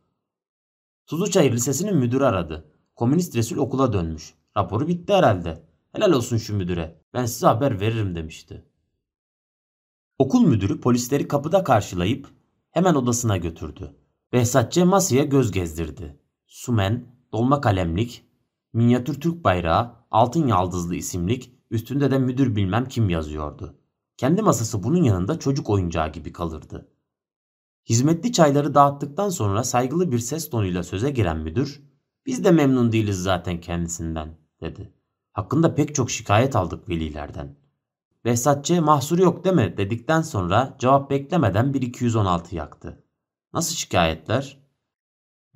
Tuzluçayır Lisesi'nin müdürü aradı. Komünist Resul okula dönmüş. Raporu bitti herhalde. Helal olsun şu müdüre. Ben size haber veririm demişti. Okul müdürü polisleri kapıda karşılayıp hemen odasına götürdü. Behzatçı masaya göz gezdirdi. Sumen, dolma kalemlik, minyatür Türk bayrağı, altın yaldızlı isimlik, üstünde de müdür bilmem kim yazıyordu. Kendi masası bunun yanında çocuk oyuncağı gibi kalırdı. Hizmetli çayları dağıttıktan sonra saygılı bir ses tonuyla söze giren müdür, biz de memnun değiliz zaten kendisinden, dedi. Hakkında pek çok şikayet aldık velilerden. Behzatçı mahsur yok deme dedikten sonra cevap beklemeden bir 216 yaktı. Nasıl şikayetler?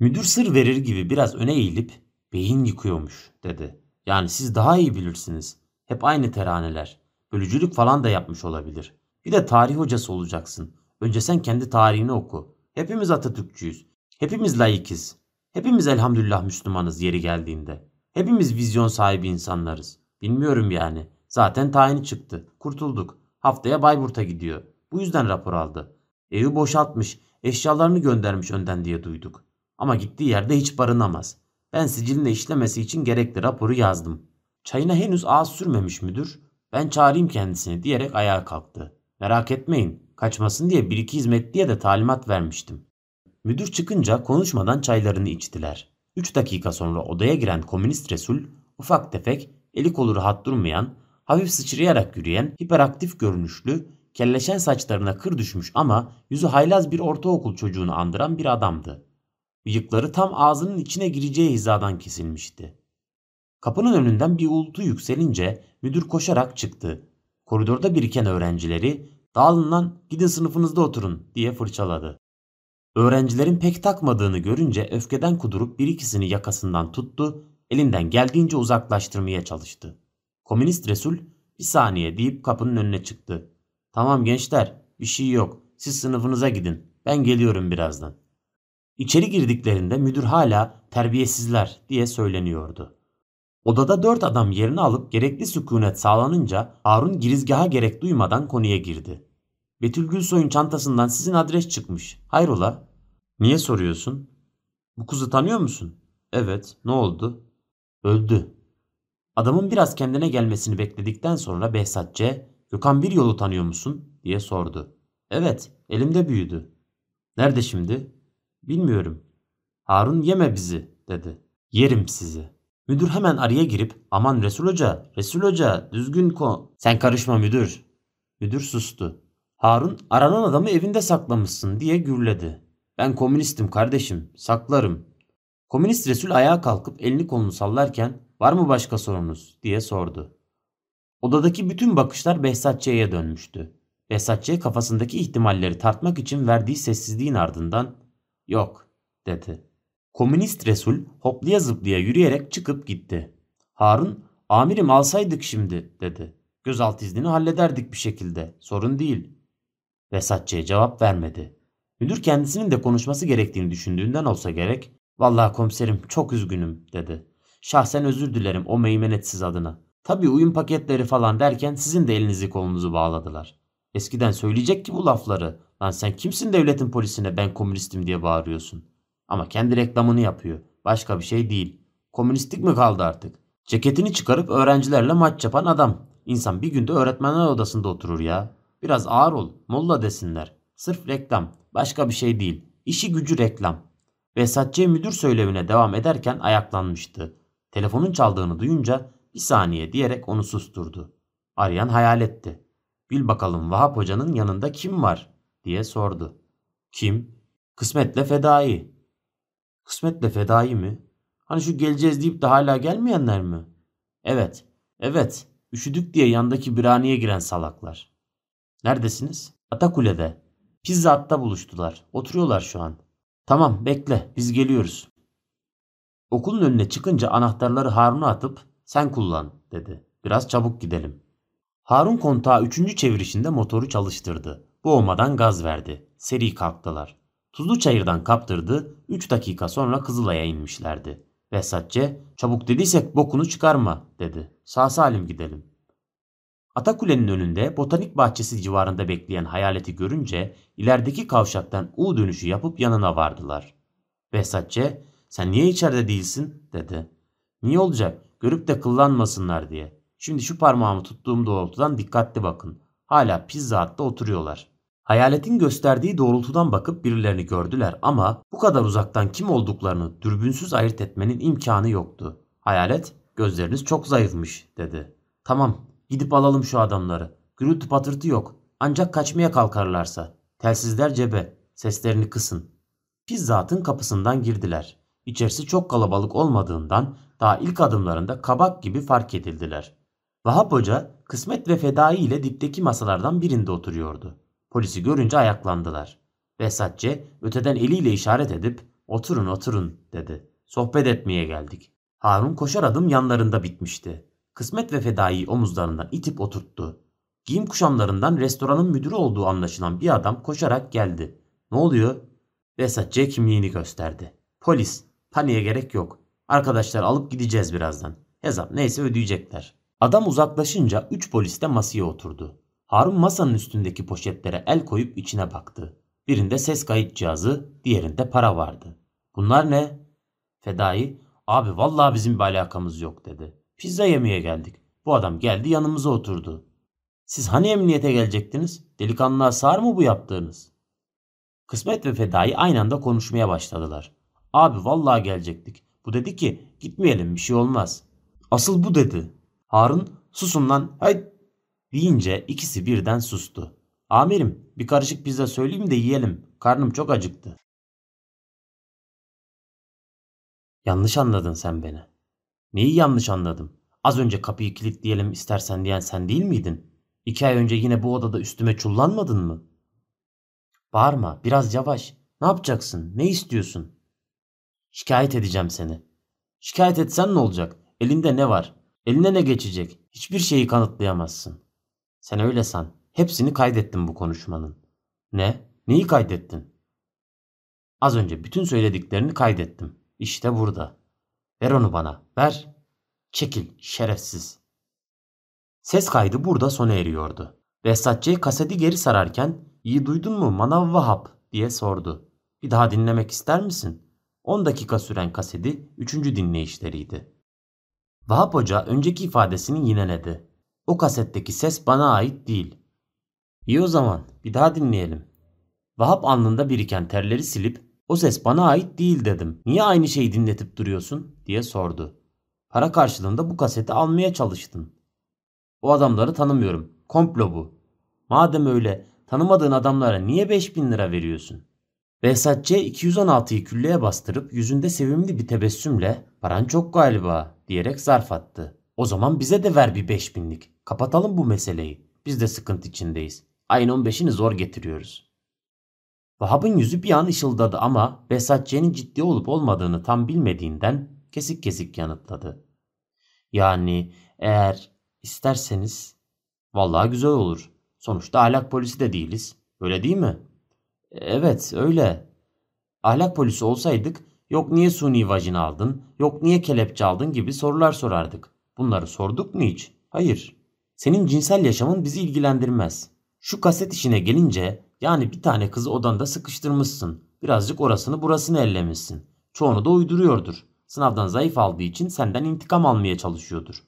Müdür sır verir gibi biraz öne eğilip beyin yıkıyormuş dedi. Yani siz daha iyi bilirsiniz. Hep aynı teraneler. Bölücülük falan da yapmış olabilir. Bir de tarih hocası olacaksın. Önce sen kendi tarihini oku. Hepimiz Atatürkçüyüz. Hepimiz layıkız. Hepimiz elhamdülillah Müslümanız yeri geldiğinde. Hepimiz vizyon sahibi insanlarız. Bilmiyorum yani. Zaten tayini çıktı. Kurtulduk. Haftaya Bayburt'a gidiyor. Bu yüzden rapor aldı. Evi boşaltmış, eşyalarını göndermiş önden diye duyduk. Ama gittiği yerde hiç barınamaz. Ben siciline işlemesi için gerekli raporu yazdım. Çayına henüz ağız sürmemiş müdür. Ben çağırayım kendisini diyerek ayağa kalktı. Merak etmeyin. Kaçmasın diye bir iki hizmetliye de talimat vermiştim. Müdür çıkınca konuşmadan çaylarını içtiler. Üç dakika sonra odaya giren komünist Resul, ufak tefek, eli kolu rahat durmayan, hafif sıçrayarak yürüyen, hiperaktif görünüşlü, kelleşen saçlarına kır düşmüş ama yüzü haylaz bir ortaokul çocuğunu andıran bir adamdı. Bıyıkları tam ağzının içine gireceği hizadan kesilmişti. Kapının önünden bir uğultu yükselince müdür koşarak çıktı. Koridorda biriken öğrencileri dağılın lan gidin sınıfınızda oturun diye fırçaladı. Öğrencilerin pek takmadığını görünce öfkeden kudurup bir ikisini yakasından tuttu, elinden geldiğince uzaklaştırmaya çalıştı. Komünist Resul bir saniye deyip kapının önüne çıktı. Tamam gençler bir şey yok siz sınıfınıza gidin ben geliyorum birazdan. İçeri girdiklerinde müdür hala terbiyesizler diye söyleniyordu. Odada dört adam yerini alıp gerekli sükunet sağlanınca Harun girizgaha gerek duymadan konuya girdi. Betül Gülsoy'un çantasından sizin adres çıkmış. Hayrola? Niye soruyorsun? Bu kızı tanıyor musun? Evet. Ne oldu? Öldü. Adamın biraz kendine gelmesini bekledikten sonra Behzatçı, Gökhan bir yolu tanıyor musun? diye sordu. Evet. Elimde büyüdü. Nerede şimdi? Bilmiyorum. Harun yeme bizi dedi. Yerim sizi. Müdür hemen araya girip aman Resul Hoca, Resul Hoca düzgün ko... Sen karışma müdür. Müdür sustu. Harun aranan adamı evinde saklamışsın diye gürledi. Ben komünistim kardeşim saklarım. Komünist Resul ayağa kalkıp elini kolunu sallarken var mı başka sorunuz diye sordu. Odadaki bütün bakışlar Behzatçı'ya dönmüştü. Behzatçı kafasındaki ihtimalleri tartmak için verdiği sessizliğin ardından yok dedi. Komünist Resul hoplaya zıplaya yürüyerek çıkıp gitti. Harun, amirim alsaydık şimdi dedi. Gözaltı iznini hallederdik bir şekilde. Sorun değil. Vesatçı'ya cevap vermedi. Müdür kendisinin de konuşması gerektiğini düşündüğünden olsa gerek. Vallahi komiserim çok üzgünüm dedi. Şahsen özür dilerim o meymenetsiz adına. Tabii uyum paketleri falan derken sizin de elinizi kolunuzu bağladılar. Eskiden söyleyecek ki bu lafları. Lan sen kimsin devletin polisine ben komünistim diye bağırıyorsun. Ama kendi reklamını yapıyor. Başka bir şey değil. Komünistlik mi kaldı artık? Ceketini çıkarıp öğrencilerle maç yapan adam. İnsan bir günde öğretmenler odasında oturur ya. Biraz ağır ol, molla desinler. Sırf reklam, başka bir şey değil. İşi gücü reklam. Vesatçı müdür söylevine devam ederken ayaklanmıştı. Telefonun çaldığını duyunca bir saniye diyerek onu susturdu. Arayan hayal etti. Bil bakalım Vahap Hoca'nın yanında kim var diye sordu. Kim? Kısmetle fedai. Kısmetle fedai mi? Hani şu geleceğiz deyip de hala gelmeyenler mi? Evet, evet. Üşüdük diye yandaki birhaneye giren salaklar. Neredesiniz? Atakule'de. Pizza Hut'ta buluştular. Oturuyorlar şu an. Tamam bekle biz geliyoruz. Okulun önüne çıkınca anahtarları Harun'a atıp sen kullan dedi. Biraz çabuk gidelim. Harun kontağı üçüncü çevirişinde motoru çalıştırdı. Boğmadan gaz verdi. Seri kalktılar. Tuzlu çayırdan kaptırdı. Üç dakika sonra Kızılay'a inmişlerdi. Vesatçe çabuk dediysek bokunu çıkarma dedi. Sağ salim gidelim. Atakule'nin önünde botanik bahçesi civarında bekleyen hayaleti görünce ilerideki kavşaktan U dönüşü yapıp yanına vardılar. Vesatçe sen niye içeride değilsin dedi. Niye olacak görüp de kıllanmasınlar diye. Şimdi şu parmağımı tuttuğum doğrultudan dikkatli bakın. Hala pizza hatta oturuyorlar. Hayaletin gösterdiği doğrultudan bakıp birilerini gördüler ama bu kadar uzaktan kim olduklarını dürbünsüz ayırt etmenin imkanı yoktu. Hayalet gözleriniz çok zayıfmış dedi. Tamam gidip alalım şu adamları. Gürültü patırtı yok. Ancak kaçmaya kalkarlarsa. Telsizler cebe. Seslerini kısın. Pizzatın kapısından girdiler. İçerisi çok kalabalık olmadığından daha ilk adımlarında kabak gibi fark edildiler. Vahap Hoca kısmet ve fedai ile dipteki masalardan birinde oturuyordu. Polisi görünce ayaklandılar. Vesatçe öteden eliyle işaret edip oturun oturun dedi. Sohbet etmeye geldik. Harun koşar adım yanlarında bitmişti. Kısmet ve fedai omuzlarından itip oturttu. Giyim kuşamlarından restoranın müdürü olduğu anlaşılan bir adam koşarak geldi. Ne oluyor? Vesatçe kimliğini gösterdi. Polis. Paniğe gerek yok. Arkadaşlar alıp gideceğiz birazdan. Hesap neyse ödeyecekler. Adam uzaklaşınca üç polis de masaya oturdu. Harun masanın üstündeki poşetlere el koyup içine baktı. Birinde ses kayıt cihazı, diğerinde para vardı. Bunlar ne? Fedai, abi vallahi bizim bir alakamız yok dedi. Pizza yemeye geldik. Bu adam geldi yanımıza oturdu. Siz hani emniyete gelecektiniz? Delikanlığa sağır mı bu yaptığınız? Kısmet ve Fedai aynı anda konuşmaya başladılar. Abi vallahi gelecektik. Bu dedi ki gitmeyelim bir şey olmaz. Asıl bu dedi. Harun susun lan hay deyince ikisi birden sustu. Amirim bir karışık pizza söyleyeyim de yiyelim. Karnım çok acıktı. Yanlış anladın sen beni. Neyi yanlış anladım? Az önce kapıyı kilitleyelim istersen diyen sen değil miydin? İki ay önce yine bu odada üstüme çullanmadın mı? Bağırma biraz yavaş. Ne yapacaksın? Ne istiyorsun? Şikayet edeceğim seni. Şikayet etsen ne olacak? Elinde ne var? Eline ne geçecek? Hiçbir şeyi kanıtlayamazsın. Sen öyle san. Hepsini kaydettim bu konuşmanın. Ne? Neyi kaydettin? Az önce bütün söylediklerini kaydettim. İşte burada. Ver onu bana. Ver. Çekil şerefsiz. Ses kaydı burada sona eriyordu. Behzatçı kaseti geri sararken iyi duydun mu manav Vahap diye sordu. Bir daha dinlemek ister misin? 10 dakika süren kaseti 3. dinleyişleriydi. Vahap Hoca önceki ifadesini yineledi. O kasetteki ses bana ait değil. İyi o zaman bir daha dinleyelim. Vahap alnında biriken terleri silip o ses bana ait değil dedim. Niye aynı şeyi dinletip duruyorsun diye sordu. Para karşılığında bu kaseti almaya çalıştın. O adamları tanımıyorum. Komplo bu. Madem öyle tanımadığın adamlara niye 5000 lira veriyorsun? Behzatçı 216'yı külleye bastırıp yüzünde sevimli bir tebessümle paran çok galiba diyerek zarf attı. O zaman bize de ver bir 5000'lik. Kapatalım bu meseleyi. Biz de sıkıntı içindeyiz. Ayın 15'ini zor getiriyoruz. Vahab'ın yüzü bir an ışıldadı ama Behzatçı'nın ciddi olup olmadığını tam bilmediğinden kesik kesik yanıtladı. Yani eğer isterseniz vallahi güzel olur. Sonuçta ahlak polisi de değiliz. Öyle değil mi? Evet öyle. Ahlak polisi olsaydık yok niye suni vajina aldın, yok niye kelepçe aldın gibi sorular sorardık. Bunları sorduk mu hiç? Hayır. Senin cinsel yaşamın bizi ilgilendirmez. Şu kaset işine gelince yani bir tane kızı odanda sıkıştırmışsın. Birazcık orasını burasını ellemişsin. Çoğunu da uyduruyordur. Sınavdan zayıf aldığı için senden intikam almaya çalışıyordur.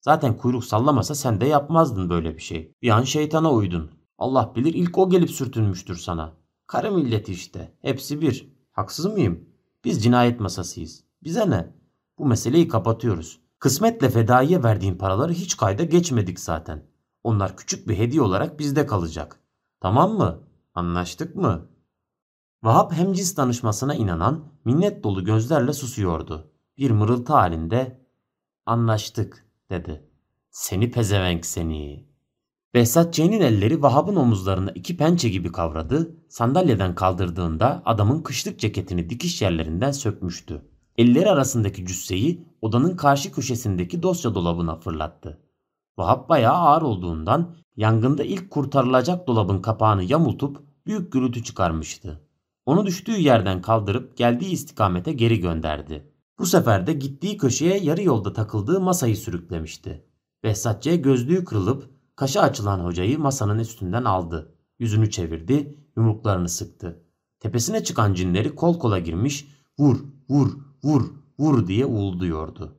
Zaten kuyruk sallamasa sen de yapmazdın böyle bir şey. Bir an şeytana uydun. Allah bilir ilk o gelip sürtünmüştür sana. Karı milleti işte. Hepsi bir. Haksız mıyım? Biz cinayet masasıyız. Bize ne? Bu meseleyi kapatıyoruz. Kısmetle fedaiye verdiğin paraları hiç kayda geçmedik zaten. Onlar küçük bir hediye olarak bizde kalacak. Tamam mı? Anlaştık mı? Vahap hemcins danışmasına inanan minnet dolu gözlerle susuyordu. Bir mırıltı halinde anlaştık dedi. Seni pezevenk seni. Behzat C'nin elleri Vahap'ın omuzlarına iki pençe gibi kavradı, sandalyeden kaldırdığında adamın kışlık ceketini dikiş yerlerinden sökmüştü. Elleri arasındaki cüsseyi odanın karşı köşesindeki dosya dolabına fırlattı. Vahap bayağı ağır olduğundan yangında ilk kurtarılacak dolabın kapağını yamultup büyük gürültü çıkarmıştı. Onu düştüğü yerden kaldırıp geldiği istikamete geri gönderdi. Bu sefer de gittiği köşeye yarı yolda takıldığı masayı sürüklemişti. Behzatçı'ya gözlüğü kırılıp kaşı açılan hocayı masanın üstünden aldı. Yüzünü çevirdi, yumruklarını sıktı. Tepesine çıkan cinleri kol kola girmiş, vur, vur, vur, vur diye uğulduyordu.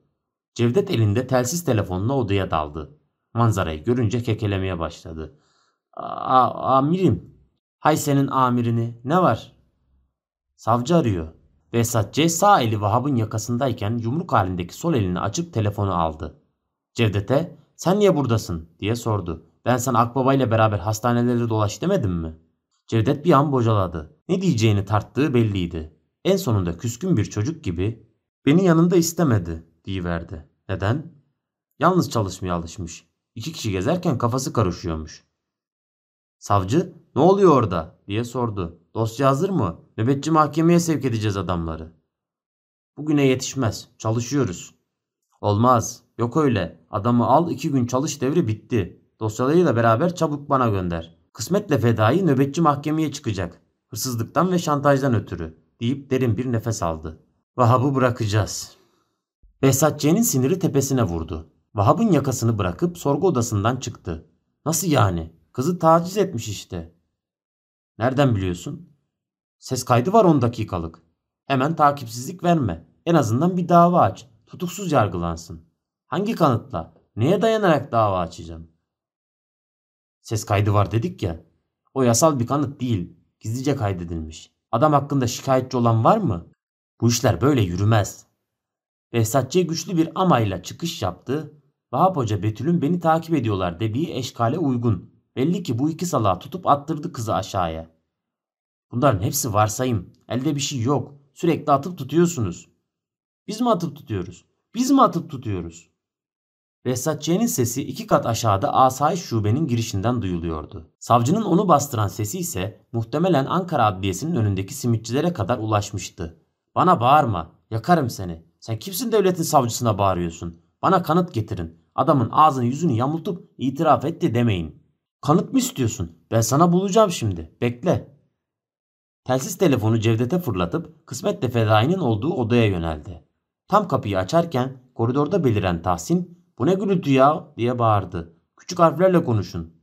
Cevdet elinde telsiz telefonla odaya daldı. Manzarayı görünce kekelemeye başladı. A amirim. Hay senin amirini. Ne var? Savcı arıyor. Vesat C sağ eli Vahab'ın yakasındayken yumruk halindeki sol elini açıp telefonu aldı. Cevdet'e sen niye buradasın diye sordu. Ben sana Akbaba ile beraber hastaneleri dolaş demedim mi? Cevdet bir an bocaladı. Ne diyeceğini tarttığı belliydi. En sonunda küskün bir çocuk gibi beni yanında istemedi diyiverdi. Neden? Yalnız çalışmaya alışmış. İki kişi gezerken kafası karışıyormuş. Savcı ne oluyor orada diye sordu. Dosya hazır mı? Nöbetçi mahkemeye sevk edeceğiz adamları. Bugüne yetişmez. Çalışıyoruz. Olmaz. Yok öyle. Adamı al iki gün çalış devri bitti. Dosyalarıyla beraber çabuk bana gönder. Kısmetle fedai nöbetçi mahkemeye çıkacak. Hırsızlıktan ve şantajdan ötürü deyip derin bir nefes aldı. Vahab'ı bırakacağız. Behzat siniri tepesine vurdu. Vahab'ın yakasını bırakıp sorgu odasından çıktı. Nasıl yani? Kızı taciz etmiş işte. Nereden biliyorsun? Ses kaydı var 10 dakikalık. Hemen takipsizlik verme. En azından bir dava aç. Tutuksuz yargılansın. Hangi kanıtla? Neye dayanarak dava açacağım? Ses kaydı var dedik ya. O yasal bir kanıt değil. Gizlice kaydedilmiş. Adam hakkında şikayetçi olan var mı? Bu işler böyle yürümez. Behzatçı'ya güçlü bir amayla çıkış yaptı. Vahap Hoca Betül'ün beni takip ediyorlar dediği eşkale uygun. Belli ki bu iki salağı tutup attırdı kızı aşağıya. Bunların hepsi varsayım. Elde bir şey yok. Sürekli atıp tutuyorsunuz. Biz mi atıp tutuyoruz? Biz mi atıp tutuyoruz? Behzatçı'nın sesi iki kat aşağıda asayiş şubenin girişinden duyuluyordu. Savcının onu bastıran sesi ise muhtemelen Ankara Adliyesi'nin önündeki simitçilere kadar ulaşmıştı. Bana bağırma, yakarım seni. Sen kimsin devletin savcısına bağırıyorsun? Bana kanıt getirin. Adamın ağzını yüzünü yamultup itiraf etti demeyin. Kanıt mı istiyorsun? Ben sana bulacağım şimdi. Bekle. Telsiz telefonu Cevdet'e fırlatıp kısmetle fedainin olduğu odaya yöneldi. Tam kapıyı açarken koridorda beliren Tahsin bu ne gürültü ya diye bağırdı. Küçük harflerle konuşun.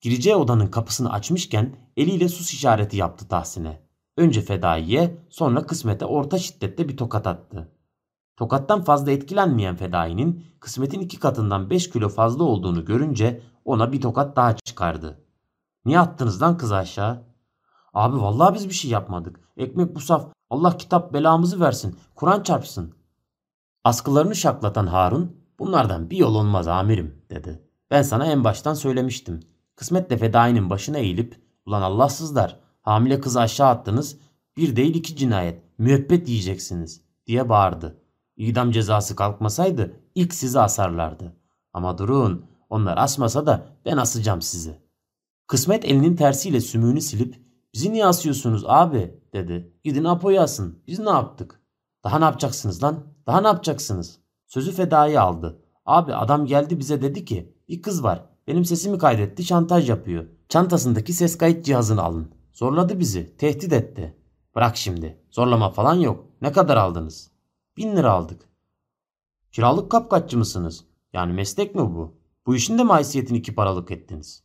Gireceği odanın kapısını açmışken eliyle sus işareti yaptı Tahsin'e. Önce fedaiye sonra kısmete orta şiddette bir tokat attı. Tokattan fazla etkilenmeyen fedainin kısmetin iki katından 5 kilo fazla olduğunu görünce ona bir tokat daha çıkardı. Niye attınız lan kız aşağı? Abi vallahi biz bir şey yapmadık. Ekmek bu saf. Allah kitap belamızı versin. Kur'an çarpsın. Askılarını şaklatan Harun bunlardan bir yol olmaz amirim dedi. Ben sana en baştan söylemiştim. Kısmetle fedainin başına eğilip ulan Allahsızlar hamile kızı aşağı attınız bir değil iki cinayet müebbet yiyeceksiniz diye bağırdı. İdam cezası kalkmasaydı ilk sizi asarlardı. Ama durun onlar asmasa da ben asacağım sizi. Kısmet elinin tersiyle sümüğünü silip bizi niye asıyorsunuz abi dedi. Gidin Apo'yu asın biz ne yaptık? Daha ne yapacaksınız lan? Daha ne yapacaksınız? Sözü fedayı aldı. Abi adam geldi bize dedi ki bir kız var benim sesimi kaydetti şantaj yapıyor. Çantasındaki ses kayıt cihazını alın. Zorladı bizi tehdit etti. Bırak şimdi zorlama falan yok. Ne kadar aldınız? Bin lira aldık. Kiralık kapkaççı mısınız? Yani meslek mi bu? Bu işin de mi haysiyetini iki paralık ettiniz?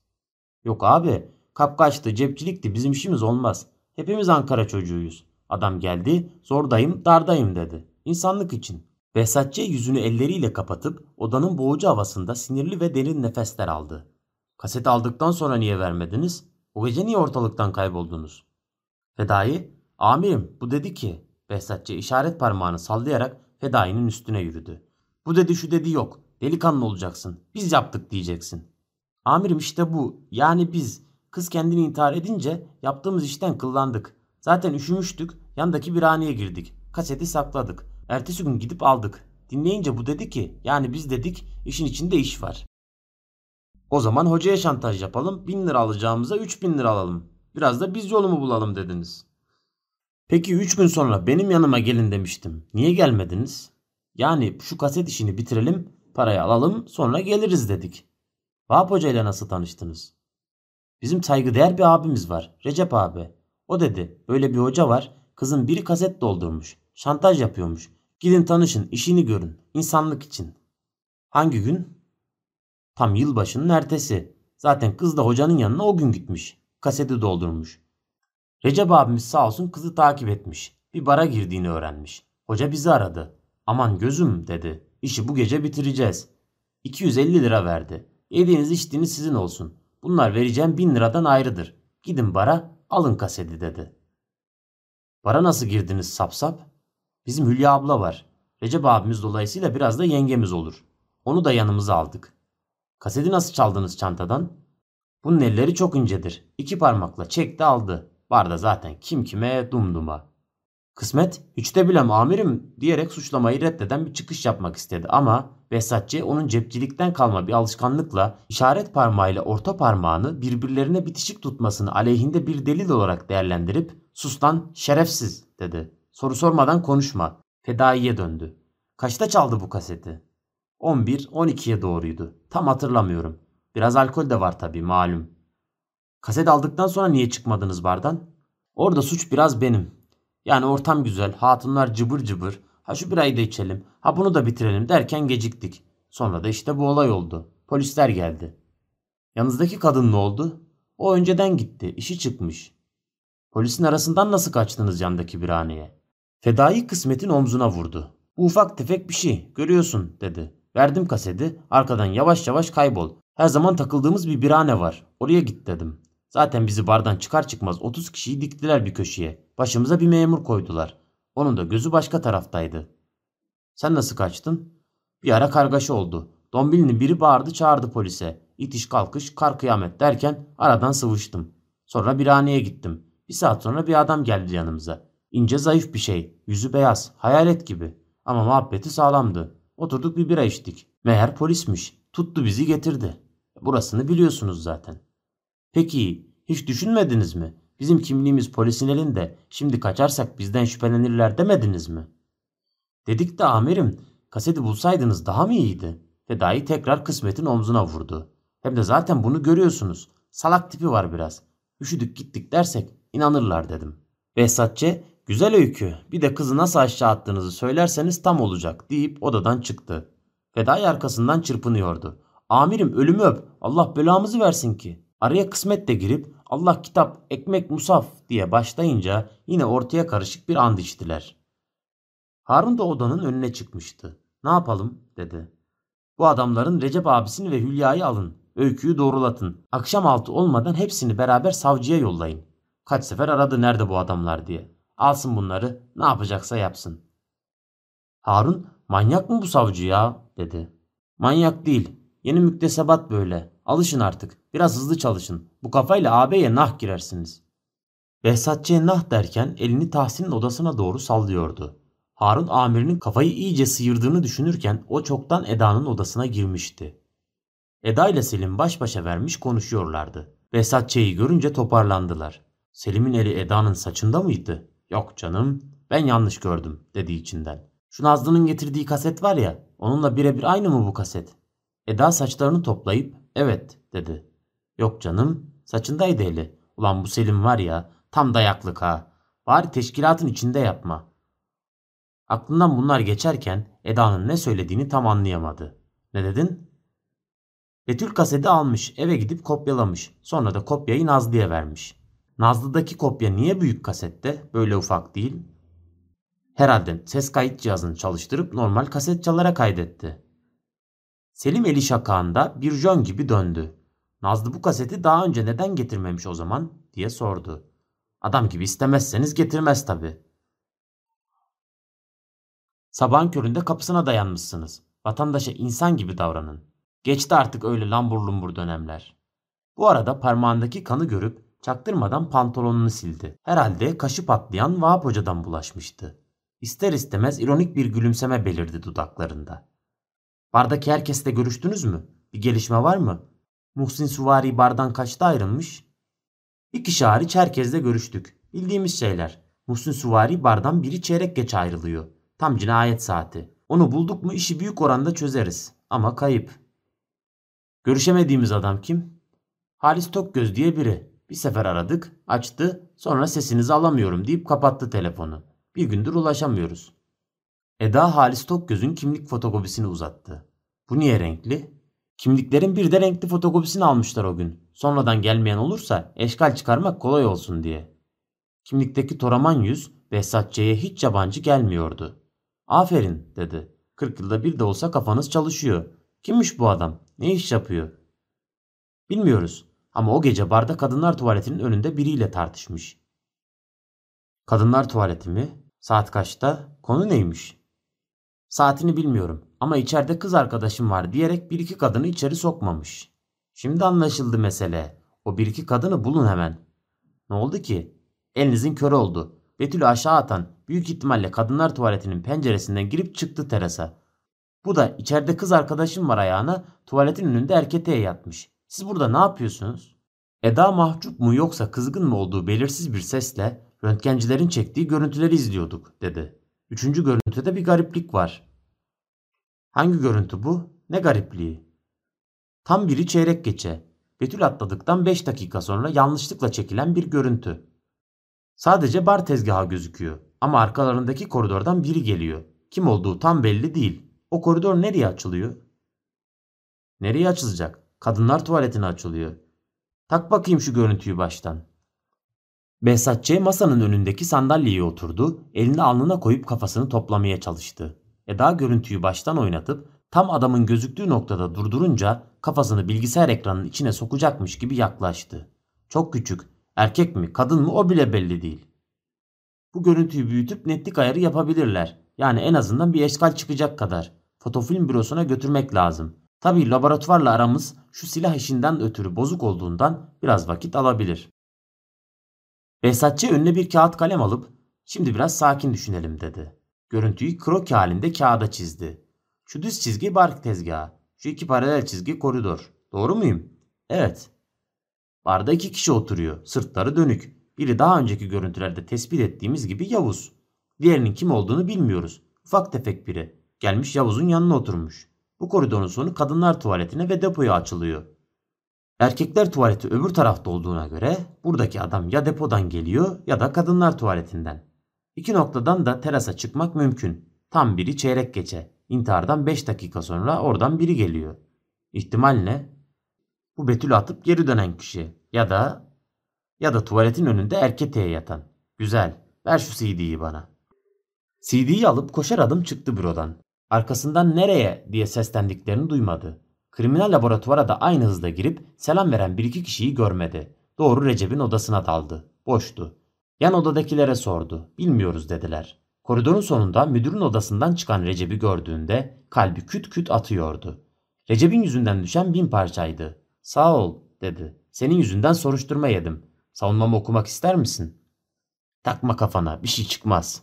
Yok abi kapkaçtı cepçilikti bizim işimiz olmaz. Hepimiz Ankara çocuğuyuz. Adam geldi zordayım dardayım dedi. İnsanlık için. Behzatçı yüzünü elleriyle kapatıp odanın boğucu havasında sinirli ve derin nefesler aldı. Kaset aldıktan sonra niye vermediniz? O gece niye ortalıktan kayboldunuz? Fedai, amirim bu dedi ki Behzatçı işaret parmağını sallayarak fedainin üstüne yürüdü. Bu dedi şu dedi yok. Delikanlı olacaksın. Biz yaptık diyeceksin. Amirim işte bu. Yani biz. Kız kendini intihar edince yaptığımız işten kıllandık. Zaten üşümüştük. Yandaki bir haneye girdik. Kaseti sakladık. Ertesi gün gidip aldık. Dinleyince bu dedi ki yani biz dedik işin içinde iş var. O zaman hocaya şantaj yapalım. Bin lira alacağımıza üç bin lira alalım. Biraz da biz yolumu bulalım dediniz. Peki 3 gün sonra benim yanıma gelin demiştim. Niye gelmediniz? Yani şu kaset işini bitirelim, parayı alalım, sonra geliriz dedik. Vahap Hoca ile nasıl tanıştınız? Bizim saygıdeğer bir abimiz var. Recep abi. O dedi böyle bir hoca var. Kızın biri kaset doldurmuş. Şantaj yapıyormuş. Gidin tanışın, işini görün. insanlık için. Hangi gün? Tam yılbaşının ertesi. Zaten kız da hocanın yanına o gün gitmiş. Kaseti doldurmuş. Recep abimiz sağ olsun kızı takip etmiş. Bir bara girdiğini öğrenmiş. Hoca bizi aradı. Aman gözüm dedi. İşi bu gece bitireceğiz. 250 lira verdi. Yediğiniz içtiğiniz sizin olsun. Bunlar vereceğim 1000 liradan ayrıdır. Gidin bara alın kaseti dedi. Bara nasıl girdiniz sapsap? Bizim Hülya abla var. Recep abimiz dolayısıyla biraz da yengemiz olur. Onu da yanımıza aldık. Kaseti nasıl çaldınız çantadan? Bunun elleri çok incedir. İki parmakla çekti aldı. Barda zaten kim kime dumduma. Kısmet de bilem amirim diyerek suçlamayı reddeden bir çıkış yapmak istedi ama Behzatçı onun cepçilikten kalma bir alışkanlıkla işaret parmağıyla orta parmağını birbirlerine bitişik tutmasını aleyhinde bir delil olarak değerlendirip sustan şerefsiz dedi. Soru sormadan konuşma. Fedaiye döndü. Kaçta çaldı bu kaseti? 11-12'ye doğruydu. Tam hatırlamıyorum. Biraz alkol de var tabii malum. Kaset aldıktan sonra niye çıkmadınız bardan? Orada suç biraz benim. Yani ortam güzel, hatunlar cıbır cıbır. Ha şu birayı da içelim, ha bunu da bitirelim derken geciktik. Sonra da işte bu olay oldu. Polisler geldi. Yanınızdaki kadın ne oldu? O önceden gitti, işi çıkmış. Polisin arasından nasıl kaçtınız yandaki birhaneye? Fedai kısmetin omzuna vurdu. Bu ufak tefek bir şey, görüyorsun dedi. Verdim kaseti, arkadan yavaş yavaş kaybol. Her zaman takıldığımız bir birane var. Oraya git dedim. Zaten bizi bardan çıkar çıkmaz 30 kişiyi diktiler bir köşeye. Başımıza bir memur koydular. Onun da gözü başka taraftaydı. Sen nasıl kaçtın? Bir ara kargaşa oldu. Dombilinin biri bağırdı çağırdı polise. İtiş kalkış kar kıyamet derken aradan sıvıştım. Sonra birhaneye gittim. Bir saat sonra bir adam geldi yanımıza. İnce zayıf bir şey. Yüzü beyaz. Hayalet gibi. Ama muhabbeti sağlamdı. Oturduk bir bira içtik. Meğer polismiş. Tuttu bizi getirdi. Burasını biliyorsunuz zaten. Peki hiç düşünmediniz mi? Bizim kimliğimiz polisin elinde. Şimdi kaçarsak bizden şüphelenirler demediniz mi? Dedik de amirim kaseti bulsaydınız daha mı iyiydi? Fedai tekrar kısmetin omzuna vurdu. Hem de zaten bunu görüyorsunuz. Salak tipi var biraz. Üşüdük gittik dersek inanırlar dedim. Behzatçı güzel öykü bir de kızı nasıl aşağı attığınızı söylerseniz tam olacak deyip odadan çıktı. Fedai arkasından çırpınıyordu. Amirim ölümü öp Allah belamızı versin ki. Araya kısmet de girip Allah kitap, ekmek, musaf diye başlayınca yine ortaya karışık bir and içtiler. Harun da odanın önüne çıkmıştı. Ne yapalım dedi. Bu adamların Recep abisini ve Hülya'yı alın. Öyküyü doğrulatın. Akşam altı olmadan hepsini beraber savcıya yollayın. Kaç sefer aradı nerede bu adamlar diye. Alsın bunları ne yapacaksa yapsın. Harun manyak mı bu savcı ya dedi. Manyak değil. Yeni müktesebat böyle. Alışın artık. Biraz hızlı çalışın. Bu kafayla ağabeye nah girersiniz. Behzatçı'ya nah derken elini Tahsin'in odasına doğru sallıyordu. Harun amirinin kafayı iyice sıyırdığını düşünürken o çoktan Eda'nın odasına girmişti. Eda ile Selim baş başa vermiş konuşuyorlardı. Behzatçı'yı görünce toparlandılar. Selim'in eli Eda'nın saçında mıydı? Yok canım ben yanlış gördüm dedi içinden. Şu Nazlı'nın getirdiği kaset var ya onunla birebir aynı mı bu kaset? Eda saçlarını toplayıp evet dedi. Yok canım saçındaydı eli. Ulan bu Selim var ya tam dayaklık ha. Bari teşkilatın içinde yapma. Aklından bunlar geçerken Eda'nın ne söylediğini tam anlayamadı. Ne dedin? Betül kaseti almış eve gidip kopyalamış. Sonra da kopyayı Nazlı'ya vermiş. Nazlı'daki kopya niye büyük kasette böyle ufak değil? Herhalde ses kayıt cihazını çalıştırıp normal kaset çalara kaydetti. Selim eli şakağında bir jön gibi döndü. Nazlı bu kaseti daha önce neden getirmemiş o zaman diye sordu. Adam gibi istemezseniz getirmez tabi. Sabahın köründe kapısına dayanmışsınız. Vatandaşa insan gibi davranın. Geçti artık öyle lambur lumbur dönemler. Bu arada parmağındaki kanı görüp çaktırmadan pantolonunu sildi. Herhalde kaşı patlayan Vahap Hoca'dan bulaşmıştı. İster istemez ironik bir gülümseme belirdi dudaklarında. Bardaki herkesle görüştünüz mü? Bir gelişme var mı? Muhsin Suvari bardan kaçta ayrılmış? Bir kişi hariç herkesle görüştük. Bildiğimiz şeyler. Muhsin Suvari bardan biri çeyrek geç ayrılıyor. Tam cinayet saati. Onu bulduk mu işi büyük oranda çözeriz. Ama kayıp. Görüşemediğimiz adam kim? Halis Tokgöz diye biri. Bir sefer aradık, açtı, sonra sesinizi alamıyorum deyip kapattı telefonu. Bir gündür ulaşamıyoruz. Eda Halis Tokgöz'ün kimlik fotokopisini uzattı. Bu niye renkli? Kimliklerin bir de renkli fotokopisini almışlar o gün. Sonradan gelmeyen olursa eşkal çıkarmak kolay olsun diye. Kimlikteki Toraman yüz Behzatçı'ya hiç yabancı gelmiyordu. Aferin dedi. 40 yılda bir de olsa kafanız çalışıyor. Kimmiş bu adam? Ne iş yapıyor? Bilmiyoruz ama o gece barda kadınlar tuvaletinin önünde biriyle tartışmış. Kadınlar tuvaleti mi? Saat kaçta? Konu neymiş? Saatini bilmiyorum ama içeride kız arkadaşım var diyerek bir iki kadını içeri sokmamış. Şimdi anlaşıldı mesele. O bir iki kadını bulun hemen. Ne oldu ki? Elinizin körü oldu. Betül'ü aşağı atan büyük ihtimalle kadınlar tuvaletinin penceresinden girip çıktı terasa. Bu da içeride kız arkadaşım var ayağına tuvaletin önünde erketeğe yatmış. Siz burada ne yapıyorsunuz? Eda mahcup mu yoksa kızgın mı olduğu belirsiz bir sesle röntgencilerin çektiği görüntüleri izliyorduk dedi. Üçüncü görüntüde bir gariplik var. Hangi görüntü bu? Ne garipliği? Tam biri çeyrek geçe. Betül atladıktan 5 dakika sonra yanlışlıkla çekilen bir görüntü. Sadece bar tezgahı gözüküyor ama arkalarındaki koridordan biri geliyor. Kim olduğu tam belli değil. O koridor nereye açılıyor? Nereye açılacak? Kadınlar tuvaletine açılıyor. Tak bakayım şu görüntüyü baştan. Behzat Ç. masanın önündeki sandalyeye oturdu, elini alnına koyup kafasını toplamaya çalıştı. Eda görüntüyü baştan oynatıp tam adamın gözüktüğü noktada durdurunca kafasını bilgisayar ekranının içine sokacakmış gibi yaklaştı. Çok küçük, erkek mi kadın mı o bile belli değil. Bu görüntüyü büyütüp netlik ayarı yapabilirler. Yani en azından bir eşkal çıkacak kadar. Fotofilm bürosuna götürmek lazım. Tabii laboratuvarla aramız şu silah işinden ötürü bozuk olduğundan biraz vakit alabilir. Behzatçı önüne bir kağıt kalem alıp şimdi biraz sakin düşünelim dedi. Görüntüyü kroki halinde kağıda çizdi. Şu düz çizgi bar tezgahı. Şu iki paralel çizgi koridor. Doğru muyum? Evet. Barda iki kişi oturuyor. Sırtları dönük. Biri daha önceki görüntülerde tespit ettiğimiz gibi Yavuz. Diğerinin kim olduğunu bilmiyoruz. Ufak tefek biri. Gelmiş Yavuz'un yanına oturmuş. Bu koridorun sonu kadınlar tuvaletine ve depoya açılıyor. Erkekler tuvaleti öbür tarafta olduğuna göre buradaki adam ya depodan geliyor ya da kadınlar tuvaletinden. İki noktadan da terasa çıkmak mümkün. Tam biri çeyrek geçe. İntihardan 5 dakika sonra oradan biri geliyor. İhtimal ne? Bu Betül atıp geri dönen kişi. Ya da ya da tuvaletin önünde erketeğe yatan. Güzel. Ver şu CD'yi bana. CD'yi alıp koşar adım çıktı bürodan. Arkasından nereye diye seslendiklerini duymadı. Kriminal laboratuvara da aynı hızda girip selam veren bir iki kişiyi görmedi. Doğru Recep'in odasına daldı. Boştu. Yan odadakilere sordu. Bilmiyoruz dediler. Koridorun sonunda müdürün odasından çıkan Recep'i gördüğünde kalbi küt küt atıyordu. Recep'in yüzünden düşen bin parçaydı. Sağ ol dedi. Senin yüzünden soruşturma yedim. Savunmamı okumak ister misin? Takma kafana bir şey çıkmaz.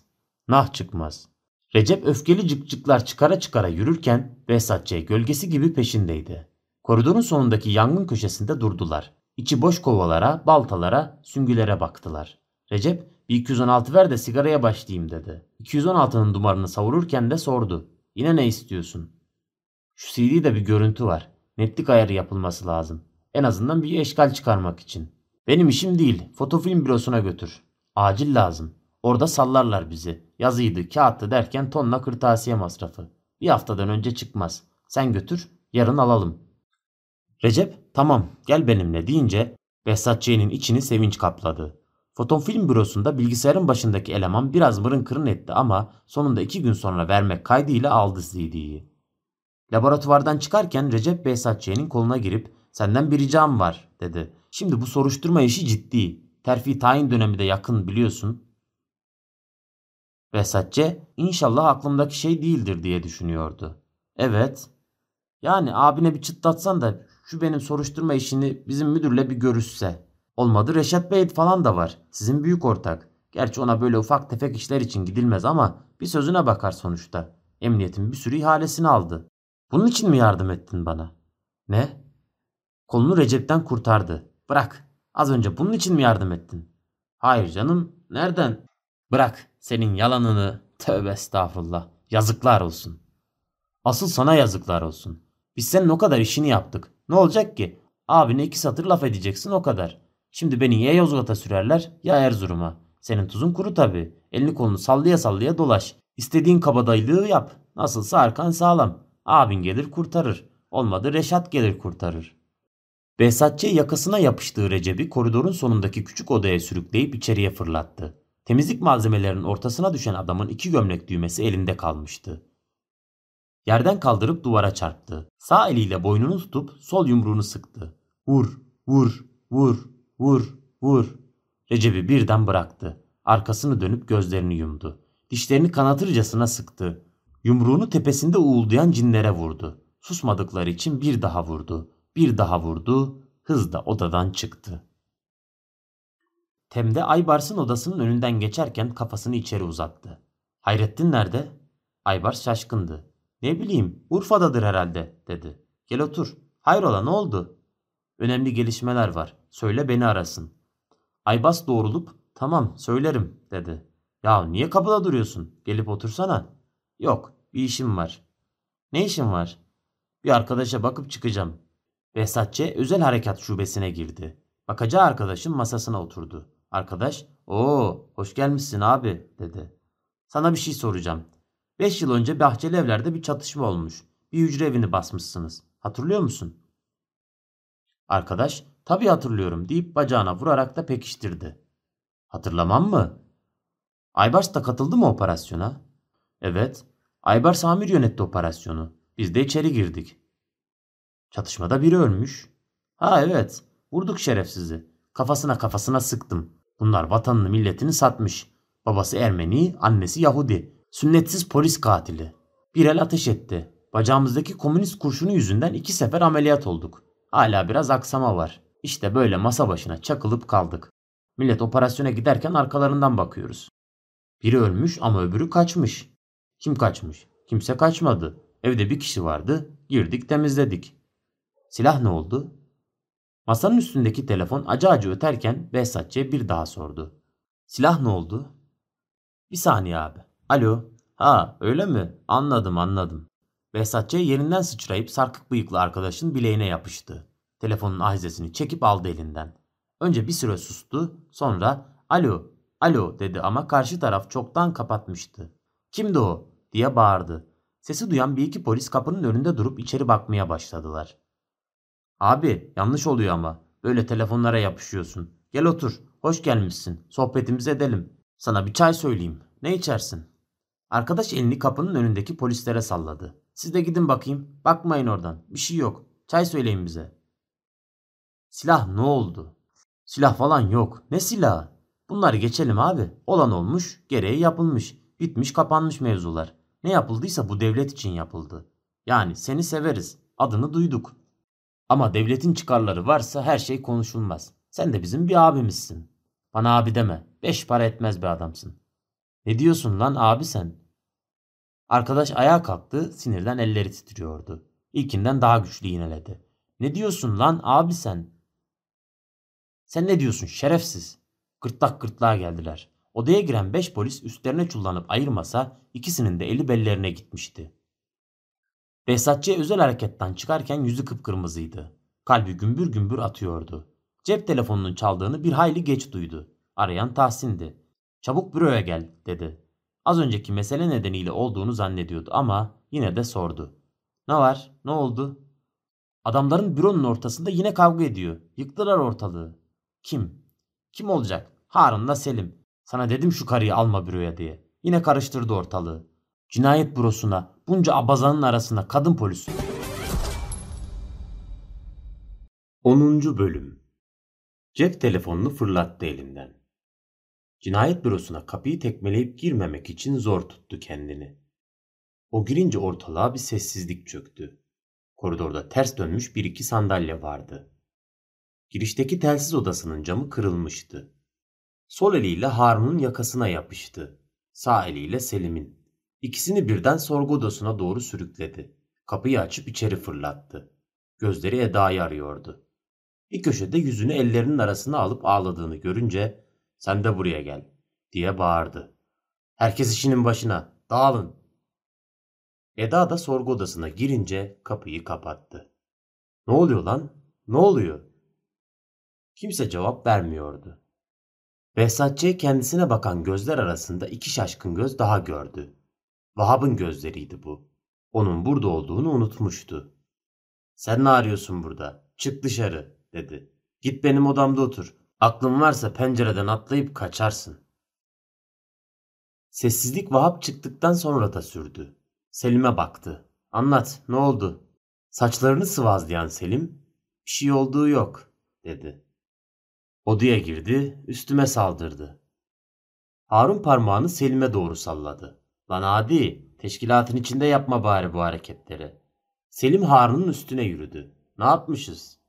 Nah çıkmaz. Recep öfkeli cıkcıklar çıkara çıkara yürürken Ç. gölgesi gibi peşindeydi. Koridorun sonundaki yangın köşesinde durdular. İçi boş kovalara, baltalara, süngülere baktılar. Recep bir 216 ver de sigaraya başlayayım dedi. 216'nın dumarını savururken de sordu. Yine ne istiyorsun? Şu CD'de bir görüntü var. Netlik ayarı yapılması lazım. En azından bir eşkal çıkarmak için. Benim işim değil. Fotofilm bürosuna götür. Acil lazım. Orada sallarlar bizi. Yazıydı, kağıttı derken tonla kırtasiye masrafı. Bir haftadan önce çıkmaz. Sen götür, yarın alalım. Recep, tamam gel benimle deyince Behzat Ç'nin içini sevinç kapladı. Fotonfilm bürosunda bilgisayarın başındaki eleman biraz mırın kırın etti ama sonunda iki gün sonra vermek kaydıyla aldı CD'yi. Laboratuvardan çıkarken Recep Behzat Ç'nin koluna girip senden bir ricam var dedi. Şimdi bu soruşturma işi ciddi. Terfi tayin dönemi de yakın biliyorsun. Vesatçe inşallah aklımdaki şey değildir diye düşünüyordu. Evet. Yani abine bir çıtlatsan da şu benim soruşturma işini bizim müdürle bir görüşse. Olmadı Reşat Bey falan da var. Sizin büyük ortak. Gerçi ona böyle ufak tefek işler için gidilmez ama bir sözüne bakar sonuçta. Emniyetin bir sürü ihalesini aldı. Bunun için mi yardım ettin bana? Ne? Kolunu Recep'ten kurtardı. Bırak. Az önce bunun için mi yardım ettin? Hayır canım. Nereden? Bırak senin yalanını. Tövbe estağfurullah. Yazıklar olsun. Asıl sana yazıklar olsun. Biz senin o kadar işini yaptık. Ne olacak ki? Abine iki satır laf edeceksin o kadar. Şimdi beni ya Yozgat'a sürerler ya Erzurum'a. Senin tuzun kuru tabi. Elini kolunu sallaya sallaya dolaş. İstediğin kabadayılığı yap. Nasılsa arkan sağlam. Abin gelir kurtarır. Olmadı Reşat gelir kurtarır. Behzatçı yakasına yapıştığı Recep'i koridorun sonundaki küçük odaya sürükleyip içeriye fırlattı. Temizlik malzemelerinin ortasına düşen adamın iki gömlek düğmesi elinde kalmıştı. Yerden kaldırıp duvara çarptı. Sağ eliyle boynunu tutup sol yumruğunu sıktı. Vur, vur, vur, vur, vur. Recep'i birden bıraktı. Arkasını dönüp gözlerini yumdu. Dişlerini kanatırcasına sıktı. Yumruğunu tepesinde uğuldayan cinlere vurdu. Susmadıkları için bir daha vurdu. Bir daha vurdu. Hızla odadan çıktı. Tem'de Aybars'ın odasının önünden geçerken kafasını içeri uzattı. Hayrettin nerede? Aybars şaşkındı. Ne bileyim Urfa'dadır herhalde dedi. Gel otur. Hayrola ne oldu? Önemli gelişmeler var. Söyle beni arasın. Aybars doğrulup tamam söylerim dedi. Ya niye kapıda duruyorsun? Gelip otursana. Yok bir işim var. Ne işin var? Bir arkadaşa bakıp çıkacağım. Behzatçı özel harekat şubesine girdi. Bakacağı arkadaşın masasına oturdu. Arkadaş, "Oo, hoş gelmişsin abi." dedi. "Sana bir şey soracağım. 5 yıl önce Bahçeli Evler'de bir çatışma olmuş. Bir hücre evini basmışsınız. Hatırlıyor musun?" Arkadaş, "Tabii hatırlıyorum." deyip bacağına vurarak da pekiştirdi. "Hatırlamam mı?" Aybars da katıldı mı operasyona? Evet. Aybars amir yönetti operasyonu. Biz de içeri girdik. Çatışmada biri ölmüş. Ha evet. Vurduk şerefsizi. Kafasına kafasına sıktım. Bunlar vatanını milletini satmış. Babası Ermeni, annesi Yahudi. Sünnetsiz polis katili. Bir el ateş etti. Bacağımızdaki komünist kurşunu yüzünden iki sefer ameliyat olduk. Hala biraz aksama var. İşte böyle masa başına çakılıp kaldık. Millet operasyona giderken arkalarından bakıyoruz. Biri ölmüş ama öbürü kaçmış. Kim kaçmış? Kimse kaçmadı. Evde bir kişi vardı. Girdik temizledik. Silah ne oldu? Masanın üstündeki telefon acı acı öterken Behzatçı'ya bir daha sordu. Silah ne oldu? Bir saniye abi. Alo. Ha öyle mi? Anladım anladım. Behzatçı yerinden sıçrayıp sarkık bıyıklı arkadaşın bileğine yapıştı. Telefonun ahizesini çekip aldı elinden. Önce bir süre sustu sonra alo alo dedi ama karşı taraf çoktan kapatmıştı. Kimdi o diye bağırdı. Sesi duyan bir iki polis kapının önünde durup içeri bakmaya başladılar. Abi yanlış oluyor ama. Böyle telefonlara yapışıyorsun. Gel otur. Hoş gelmişsin. Sohbetimizi edelim. Sana bir çay söyleyeyim. Ne içersin? Arkadaş elini kapının önündeki polislere salladı. Siz de gidin bakayım. Bakmayın oradan. Bir şey yok. Çay söyleyin bize. Silah ne oldu? Silah falan yok. Ne silahı? Bunları geçelim abi. Olan olmuş, gereği yapılmış. Bitmiş kapanmış mevzular. Ne yapıldıysa bu devlet için yapıldı. Yani seni severiz. Adını duyduk. Ama devletin çıkarları varsa her şey konuşulmaz. Sen de bizim bir abimizsin. Bana abi deme. Beş para etmez bir adamsın. Ne diyorsun lan abi sen? Arkadaş ayağa kalktı. Sinirden elleri titriyordu. İlkinden daha güçlü yineledi. Ne diyorsun lan abi sen? Sen ne diyorsun şerefsiz? Gırtlak gırtlağa geldiler. Odaya giren beş polis üstlerine çullanıp ayırmasa ikisinin de eli bellerine gitmişti. Behzatçı özel hareketten çıkarken yüzü kıpkırmızıydı. Kalbi gümbür gümbür atıyordu. Cep telefonunun çaldığını bir hayli geç duydu. Arayan Tahsin'di. Çabuk büroya gel dedi. Az önceki mesele nedeniyle olduğunu zannediyordu ama yine de sordu. Ne var? Ne oldu? Adamların büronun ortasında yine kavga ediyor. Yıktılar ortalığı. Kim? Kim olacak? Harun'la Selim. Sana dedim şu karıyı alma büroya diye. Yine karıştırdı ortalığı. Cinayet bürosuna, bunca abazanın arasına kadın polisi. 10. Bölüm Cep telefonunu fırlattı elinden. Cinayet bürosuna kapıyı tekmeleyip girmemek için zor tuttu kendini. O girince ortalığa bir sessizlik çöktü. Koridorda ters dönmüş bir iki sandalye vardı. Girişteki telsiz odasının camı kırılmıştı. Sol eliyle Harun'un yakasına yapıştı. Sağ eliyle Selim'in. İkisini birden sorgu odasına doğru sürükledi. Kapıyı açıp içeri fırlattı. Gözleri Eda'yı arıyordu. Bir köşede yüzünü ellerinin arasına alıp ağladığını görünce sen de buraya gel diye bağırdı. Herkes işinin başına dağılın. Eda da sorgu odasına girince kapıyı kapattı. Ne oluyor lan? Ne oluyor? Kimse cevap vermiyordu. Behzatçı kendisine bakan gözler arasında iki şaşkın göz daha gördü. Vahap'ın gözleriydi bu. Onun burada olduğunu unutmuştu. Sen ne arıyorsun burada? Çık dışarı dedi. Git benim odamda otur. Aklın varsa pencereden atlayıp kaçarsın. Sessizlik Vahap çıktıktan sonra da sürdü. Selim'e baktı. Anlat ne oldu? Saçlarını sıvazlayan Selim bir şey olduğu yok dedi. Odaya girdi üstüme saldırdı. Harun parmağını Selim'e doğru salladı. Lan adi teşkilatın içinde yapma bari bu hareketleri. Selim Harun'un üstüne yürüdü. Ne yapmışız?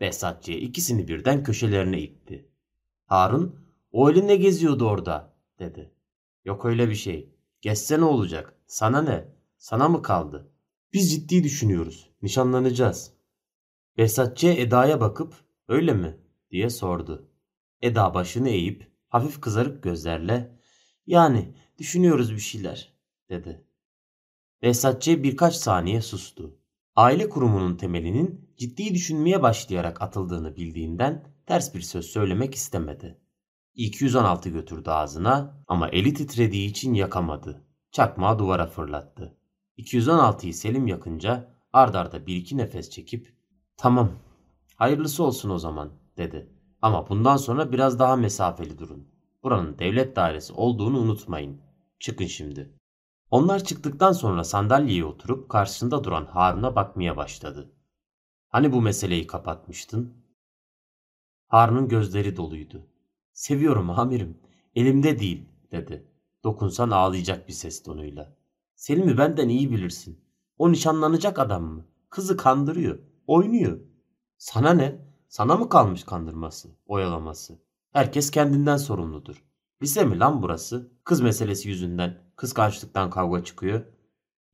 Behzatçı'ya ikisini birden köşelerine itti. Harun o elinle geziyordu orada dedi. Yok öyle bir şey. Gezse ne olacak? Sana ne? Sana mı kaldı? Biz ciddi düşünüyoruz. Nişanlanacağız. Behzatçı'ya Eda'ya bakıp öyle mi diye sordu. Eda başını eğip hafif kızarık gözlerle yani düşünüyoruz bir şeyler dedi. Behzatçı birkaç saniye sustu. Aile kurumunun temelinin ciddi düşünmeye başlayarak atıldığını bildiğinden ters bir söz söylemek istemedi. 216 götürdü ağzına ama eli titrediği için yakamadı. Çakmağı duvara fırlattı. 216'yı Selim yakınca ard arda bir iki nefes çekip tamam hayırlısı olsun o zaman dedi. Ama bundan sonra biraz daha mesafeli durun. Buranın devlet dairesi olduğunu unutmayın. Çıkın şimdi. Onlar çıktıktan sonra sandalyeye oturup karşısında duran Harun'a bakmaya başladı. Hani bu meseleyi kapatmıştın? Harun'un gözleri doluydu. Seviyorum amirim. Elimde değil dedi. Dokunsan ağlayacak bir ses tonuyla. Selim'i benden iyi bilirsin. O nişanlanacak adam mı? Kızı kandırıyor. Oynuyor. Sana ne? Sana mı kalmış kandırması, oyalaması? Herkes kendinden sorumludur. Lise mi lan burası? Kız meselesi yüzünden, kıskançlıktan kavga çıkıyor.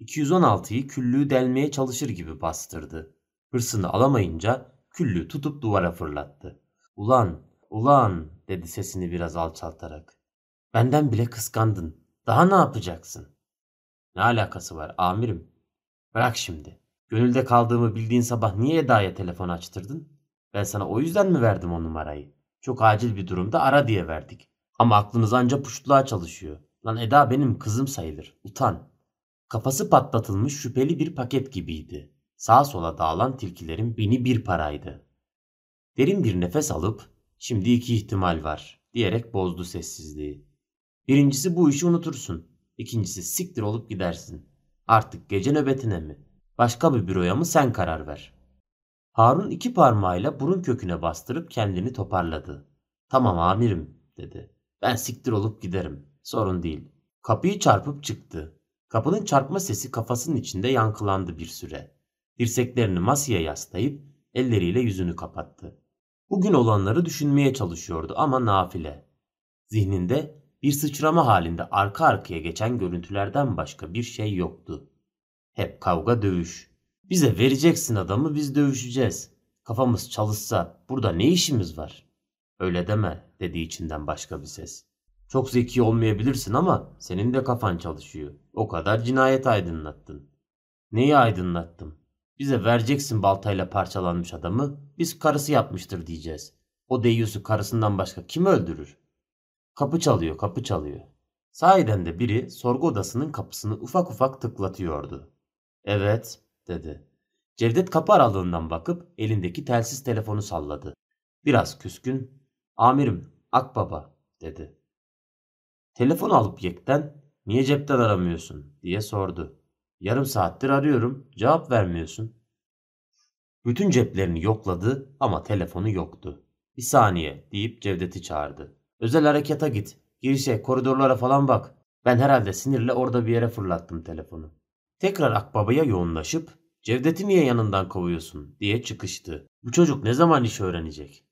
216'yı küllüğü delmeye çalışır gibi bastırdı. Hırsını alamayınca küllüğü tutup duvara fırlattı. Ulan, ulan dedi sesini biraz alçaltarak. Benden bile kıskandın. Daha ne yapacaksın? Ne alakası var amirim? Bırak şimdi. Gönülde kaldığımı bildiğin sabah niye Eda'ya telefon açtırdın? Ben sana o yüzden mi verdim o numarayı? Çok acil bir durumda ara diye verdik. Ama aklınız anca puştluğa çalışıyor. Lan Eda benim kızım sayılır. Utan. Kafası patlatılmış şüpheli bir paket gibiydi. Sağa sola dağılan tilkilerin bini bir paraydı. Derin bir nefes alıp şimdi iki ihtimal var diyerek bozdu sessizliği. Birincisi bu işi unutursun. İkincisi siktir olup gidersin. Artık gece nöbetine mi? Başka bir büroya mı sen karar ver. Harun iki parmağıyla burun köküne bastırıp kendini toparladı. Tamam amirim dedi. Ben siktir olup giderim. Sorun değil. Kapıyı çarpıp çıktı. Kapının çarpma sesi kafasının içinde yankılandı bir süre. Dirseklerini masaya yaslayıp elleriyle yüzünü kapattı. Bugün olanları düşünmeye çalışıyordu ama nafile. Zihninde bir sıçrama halinde arka arkaya geçen görüntülerden başka bir şey yoktu. Hep kavga dövüş. Bize vereceksin adamı biz dövüşeceğiz. Kafamız çalışsa burada ne işimiz var? Öyle deme dedi içinden başka bir ses. Çok zeki olmayabilirsin ama senin de kafan çalışıyor. O kadar cinayet aydınlattın. Neyi aydınlattım? Bize vereceksin baltayla parçalanmış adamı, biz karısı yapmıştır diyeceğiz. O deyyusu karısından başka kim öldürür? Kapı çalıyor, kapı çalıyor. Sahiden de biri sorgu odasının kapısını ufak ufak tıklatıyordu. Evet, dedi. Cevdet kapı aralığından bakıp elindeki telsiz telefonu salladı. Biraz küskün, amirim, Akbaba, dedi. Telefon alıp yekten, niye cepten aramıyorsun, diye sordu. Yarım saattir arıyorum, cevap vermiyorsun. Bütün ceplerini yokladı ama telefonu yoktu. Bir saniye deyip Cevdet'i çağırdı. Özel harekata git. Girişe, koridorlara falan bak. Ben herhalde sinirle orada bir yere fırlattım telefonu. Tekrar Akbaba'ya yoğunlaşıp Cevdet'i niye yanından kovuyorsun diye çıkıştı. Bu çocuk ne zaman iş öğrenecek?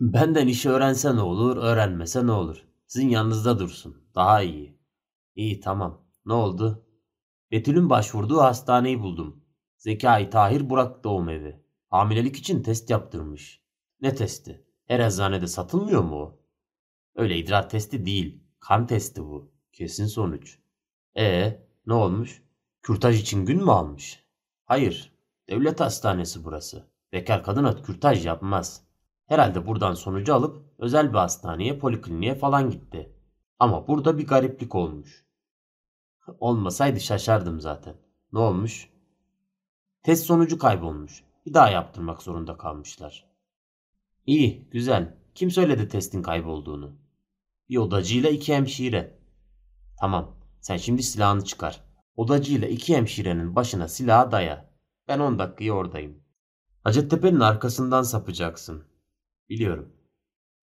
Benden işi öğrense ne olur, öğrenmese ne olur? Sizin yanınızda dursun. Daha iyi. İyi tamam. Ne oldu? Betül'ün başvurduğu hastaneyi buldum. Zekai Tahir Burak doğum evi. Hamilelik için test yaptırmış. Ne testi? Her eczanede satılmıyor mu o? Öyle idrar testi değil. Kan testi bu. Kesin sonuç. E ne olmuş? Kürtaj için gün mü almış? Hayır. Devlet hastanesi burası. Bekar kadına kürtaj yapmaz. Herhalde buradan sonucu alıp özel bir hastaneye, polikliniğe falan gitti. Ama burada bir gariplik olmuş. Olmasaydı şaşardım zaten. Ne olmuş? Test sonucu kaybolmuş. Bir daha yaptırmak zorunda kalmışlar. İyi, güzel. Kim söyledi testin kaybolduğunu? Bir odacıyla iki hemşire. Tamam, sen şimdi silahını çıkar. Odacıyla iki hemşirenin başına silahı daya. Ben 10 dakikaya oradayım. Hacettepe'nin arkasından sapacaksın. Biliyorum.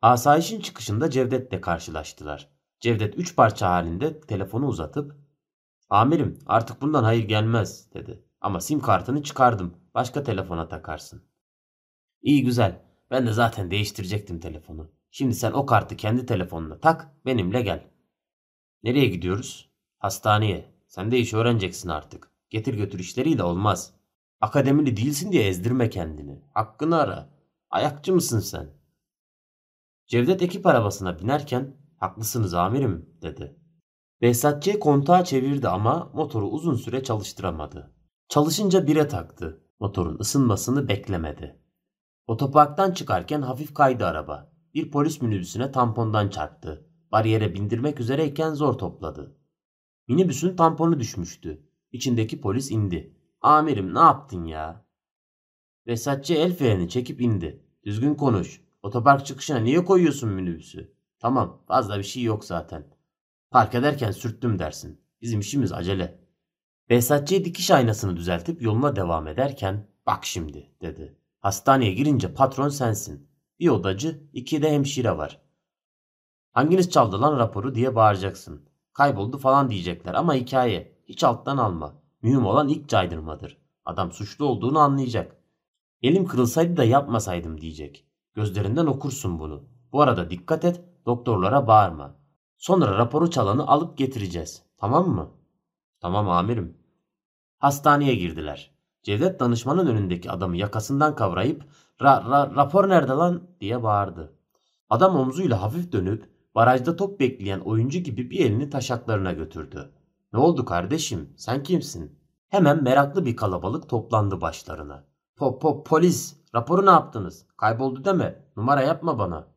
Asayişin çıkışında Cevdet'le karşılaştılar. Cevdet üç parça halinde telefonu uzatıp ''Amirim artık bundan hayır gelmez'' dedi. ''Ama sim kartını çıkardım. Başka telefona takarsın.'' ''İyi güzel. Ben de zaten değiştirecektim telefonu. Şimdi sen o kartı kendi telefonuna tak, benimle gel.'' ''Nereye gidiyoruz?'' ''Hastaneye. Sen de iş öğreneceksin artık. Getir götür işleriyle olmaz. Akademili değilsin diye ezdirme kendini. Hakkını ara. Ayakçı mısın sen?'' Cevdet ekip arabasına binerken haklısınız amirim dedi. Behzatçı kontağı çevirdi ama motoru uzun süre çalıştıramadı. Çalışınca bire taktı. Motorun ısınmasını beklemedi. Otoparktan çıkarken hafif kaydı araba. Bir polis minibüsüne tampondan çarptı. Bariyere bindirmek üzereyken zor topladı. Minibüsün tamponu düşmüştü. İçindeki polis indi. Amirim ne yaptın ya? Vesatçı el freni çekip indi. Düzgün konuş. Otopark çıkışına niye koyuyorsun minibüsü? Tamam fazla bir şey yok zaten. Park ederken sürttüm dersin. Bizim işimiz acele. Behzatçı'ya dikiş aynasını düzeltip yoluna devam ederken bak şimdi dedi. Hastaneye girince patron sensin. Bir odacı, iki de hemşire var. Hanginiz çaldı lan raporu diye bağıracaksın. Kayboldu falan diyecekler ama hikaye. Hiç alttan alma. Mühim olan ilk caydırmadır. Adam suçlu olduğunu anlayacak. Elim kırılsaydı da yapmasaydım diyecek. Gözlerinden okursun bunu. Bu arada dikkat et, doktorlara bağırma. Sonra raporu çalanı alıp getireceğiz. Tamam mı? Tamam amirim. Hastaneye girdiler. Cevdet danışmanın önündeki adamı yakasından kavrayıp ra, ra, rapor nerede lan diye bağırdı. Adam omzuyla hafif dönüp barajda top bekleyen oyuncu gibi bir elini taşaklarına götürdü. Ne oldu kardeşim sen kimsin? Hemen meraklı bir kalabalık toplandı başlarına. Po, po, polis raporu ne yaptınız? Kayboldu deme numara yapma bana.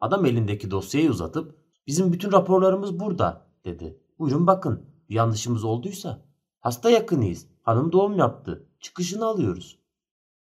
Adam elindeki dosyayı uzatıp bizim bütün raporlarımız burada dedi. Buyurun bakın bir yanlışımız olduysa. Hasta yakınıyız. Hanım doğum yaptı. Çıkışını alıyoruz.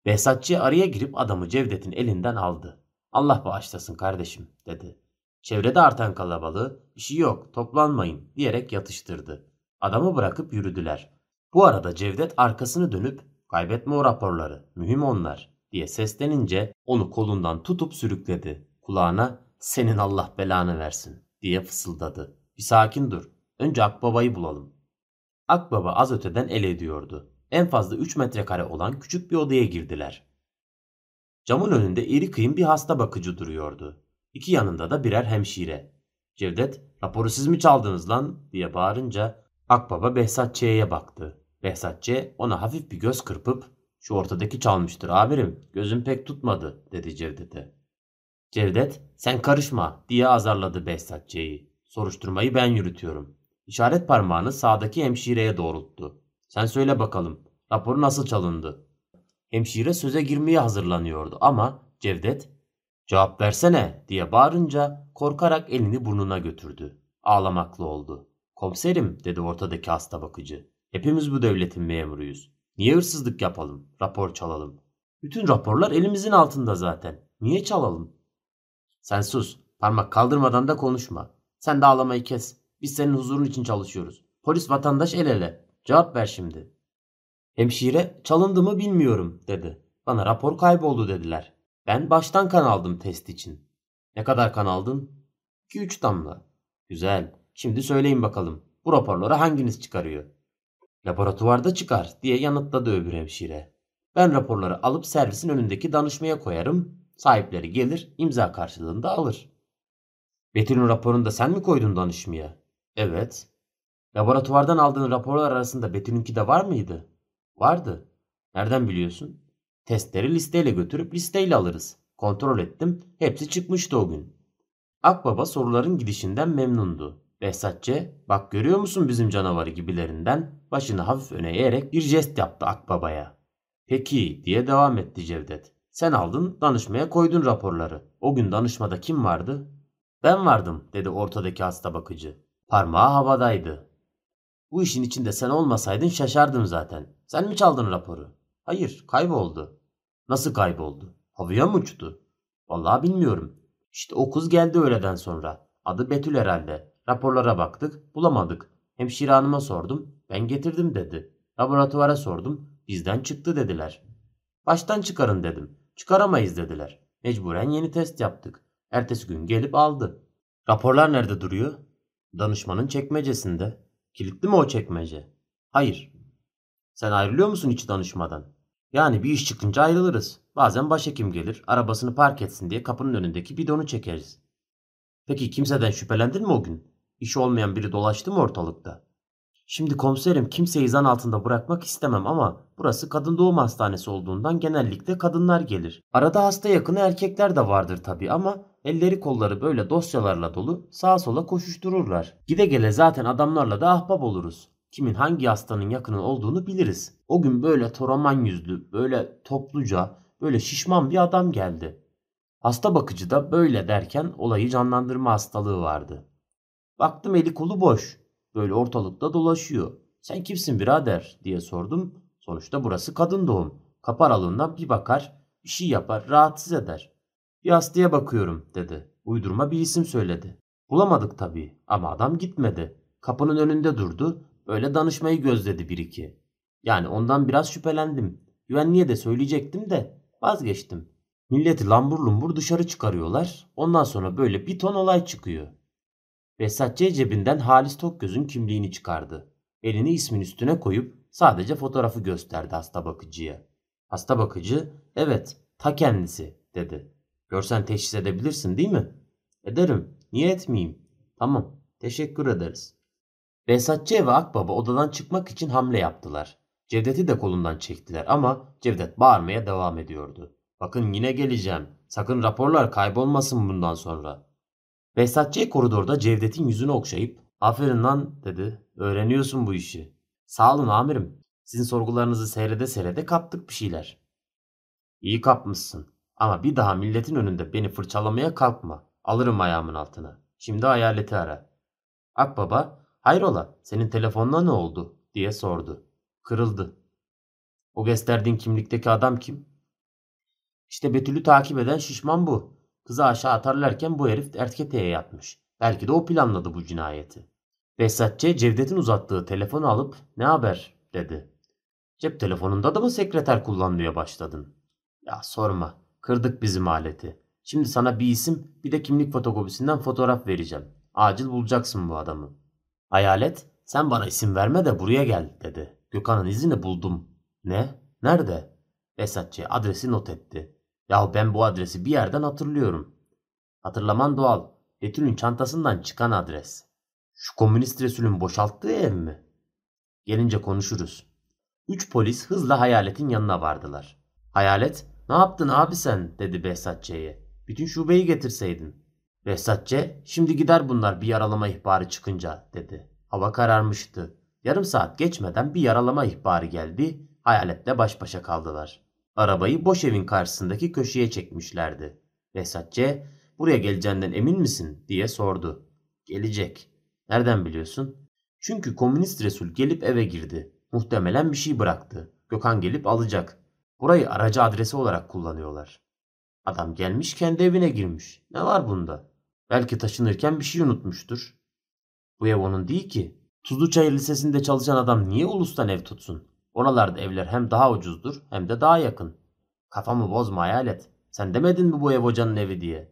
Behzatçı araya girip adamı Cevdet'in elinden aldı. Allah bağışlasın kardeşim dedi. Çevrede artan kalabalığı bir şey yok toplanmayın diyerek yatıştırdı. Adamı bırakıp yürüdüler. Bu arada Cevdet arkasını dönüp kaybetme o raporları mühim onlar diye seslenince onu kolundan tutup sürükledi. Kulağına senin Allah belanı versin diye fısıldadı. Bir sakin dur. Önce Akbaba'yı bulalım. Akbaba az öteden el ediyordu. En fazla 3 metrekare olan küçük bir odaya girdiler. Camın önünde iri kıyım bir hasta bakıcı duruyordu. İki yanında da birer hemşire. Cevdet, raporu siz mi çaldınız lan diye bağırınca Akbaba Behzatçı'ya baktı. Behzatçı ona hafif bir göz kırpıp şu ortadaki çalmıştır abirim gözüm pek tutmadı dedi Cevdet'e. Cevdet sen karışma diye azarladı Behzatçı'yı. Soruşturmayı ben yürütüyorum. İşaret parmağını sağdaki hemşireye doğrulttu. Sen söyle bakalım raporu nasıl çalındı? Hemşire söze girmeye hazırlanıyordu ama Cevdet cevap versene diye bağırınca korkarak elini burnuna götürdü. Ağlamaklı oldu. Komiserim dedi ortadaki hasta bakıcı. Hepimiz bu devletin memuruyuz. Niye hırsızlık yapalım, rapor çalalım? Bütün raporlar elimizin altında zaten. Niye çalalım? Sen sus. Parmak kaldırmadan da konuşma. Sen de ağlamayı kes. Biz senin huzurun için çalışıyoruz. Polis vatandaş el ele. Cevap ver şimdi. Hemşire çalındı mı bilmiyorum dedi. Bana rapor kayboldu dediler. Ben baştan kan aldım test için. Ne kadar kan aldın? 2-3 damla. Güzel. Şimdi söyleyin bakalım. Bu raporları hanginiz çıkarıyor? Laboratuvarda çıkar diye yanıtladı öbür hemşire. Ben raporları alıp servisin önündeki danışmaya koyarım. Sahipleri gelir imza karşılığında alır. Betül'ün raporunu da sen mi koydun danışmaya? Evet. Laboratuvardan aldığın raporlar arasında Betül'ünki de var mıydı? Vardı. Nereden biliyorsun? Testleri listeyle götürüp listeyle alırız. Kontrol ettim. Hepsi çıkmıştı o gün. Akbaba soruların gidişinden memnundu. Behzatçı bak görüyor musun bizim canavarı gibilerinden başını hafif öne eğerek bir jest yaptı Akbaba'ya. Peki diye devam etti Cevdet. Sen aldın danışmaya koydun raporları. O gün danışmada kim vardı? Ben vardım dedi ortadaki hasta bakıcı. Parmağı havadaydı. Bu işin içinde sen olmasaydın şaşardım zaten. Sen mi çaldın raporu? Hayır kayboldu. Nasıl kayboldu? Havaya mı uçtu? Vallahi bilmiyorum. İşte o kız geldi öğleden sonra. Adı Betül herhalde. Raporlara baktık bulamadık. Hemşire hanıma sordum. Ben getirdim dedi. Laboratuvara sordum. Bizden çıktı dediler. Baştan çıkarın dedim. Çıkaramayız dediler. Mecburen yeni test yaptık. Ertesi gün gelip aldı. Raporlar nerede duruyor? Danışmanın çekmecesinde. Kilitli mi o çekmece? Hayır. Sen ayrılıyor musun hiç danışmadan? Yani bir iş çıkınca ayrılırız. Bazen başhekim gelir, arabasını park etsin diye kapının önündeki bidonu çekeriz. Peki kimseden şüphelendin mi o gün? İşi olmayan biri dolaştı mı ortalıkta? Şimdi komiserim kimseyi zan altında bırakmak istemem ama burası kadın doğum hastanesi olduğundan genellikle kadınlar gelir. Arada hasta yakını erkekler de vardır tabii ama elleri kolları böyle dosyalarla dolu sağa sola koşuştururlar. Gide gele zaten adamlarla da ahbap oluruz. Kimin hangi hastanın yakını olduğunu biliriz. O gün böyle toraman yüzlü, böyle topluca, böyle şişman bir adam geldi. Hasta bakıcı da böyle derken olayı canlandırma hastalığı vardı. Baktım eli kolu boş. Böyle ortalıkta dolaşıyor. Sen kimsin birader diye sordum. Sonuçta burası kadın doğum. Kapı aralığından bir bakar, bir şey yapar, rahatsız eder. Bir hastaya bakıyorum dedi. Uydurma bir isim söyledi. Bulamadık tabii ama adam gitmedi. Kapının önünde durdu. Böyle danışmayı gözledi bir iki. Yani ondan biraz şüphelendim. Güvenliğe de söyleyecektim de vazgeçtim. Milleti lambur lumbur dışarı çıkarıyorlar. Ondan sonra böyle bir ton olay çıkıyor. Behzatçı cebinden Halis Tokgöz'ün kimliğini çıkardı. Elini ismin üstüne koyup sadece fotoğrafı gösterdi hasta bakıcıya. Hasta bakıcı evet ta kendisi dedi. Görsen teşhis edebilirsin değil mi? Ederim. Niye etmeyeyim? Tamam. Teşekkür ederiz. Behzatçı ve Akbaba odadan çıkmak için hamle yaptılar. Cevdet'i de kolundan çektiler ama Cevdet bağırmaya devam ediyordu. Bakın yine geleceğim. Sakın raporlar kaybolmasın bundan sonra. Behzatçı koridorda Cevdet'in yüzünü okşayıp aferin lan dedi. Öğreniyorsun bu işi. Sağ olun amirim. Sizin sorgularınızı seyrede seyrede kaptık bir şeyler. İyi kapmışsın. Ama bir daha milletin önünde beni fırçalamaya kalkma. Alırım ayağımın altına. Şimdi hayaleti ara. Akbaba, hayrola senin telefonla ne oldu diye sordu. Kırıldı. O gösterdiğin kimlikteki adam kim? İşte Betül'ü takip eden şişman bu. Kızı aşağı atarlarken bu herif erketeye yatmış. Belki de o planladı bu cinayeti. Behzatçı Cevdet'in uzattığı telefonu alıp ne haber dedi. Cep telefonunda da mı sekreter kullanmaya başladın? Ya sorma. Kırdık bizim aleti. Şimdi sana bir isim bir de kimlik fotokopisinden fotoğraf vereceğim. Acil bulacaksın bu adamı. Hayalet sen bana isim verme de buraya gel dedi. Gökhan'ın izini buldum. Ne? Nerede? Behzatçı adresi not etti. Yahu ben bu adresi bir yerden hatırlıyorum. Hatırlaman doğal. Betül'ün çantasından çıkan adres. Şu komünist Resul'ün boşalttığı ev mi? Gelince konuşuruz. Üç polis hızla hayaletin yanına vardılar. Hayalet, ne yaptın abi sen dedi Behzatçı'ya. Bütün şubeyi getirseydin. Behzatçı, şimdi gider bunlar bir yaralama ihbarı çıkınca dedi. Hava kararmıştı. Yarım saat geçmeden bir yaralama ihbarı geldi. Hayaletle baş başa kaldılar. Arabayı boş evin karşısındaki köşeye çekmişlerdi. Behzatçı, buraya geleceğinden emin misin diye sordu. Gelecek. Nereden biliyorsun? Çünkü komünist Resul gelip eve girdi. Muhtemelen bir şey bıraktı. Gökhan gelip alacak. Burayı aracı adresi olarak kullanıyorlar. Adam gelmiş kendi evine girmiş. Ne var bunda? Belki taşınırken bir şey unutmuştur. Bu ev onun değil ki. Tuzluçayır Lisesi'nde çalışan adam niye ulustan ev tutsun? Oralarda evler hem daha ucuzdur hem de daha yakın. Kafamı bozma hayalet. Sen demedin mi bu ev hocanın evi diye?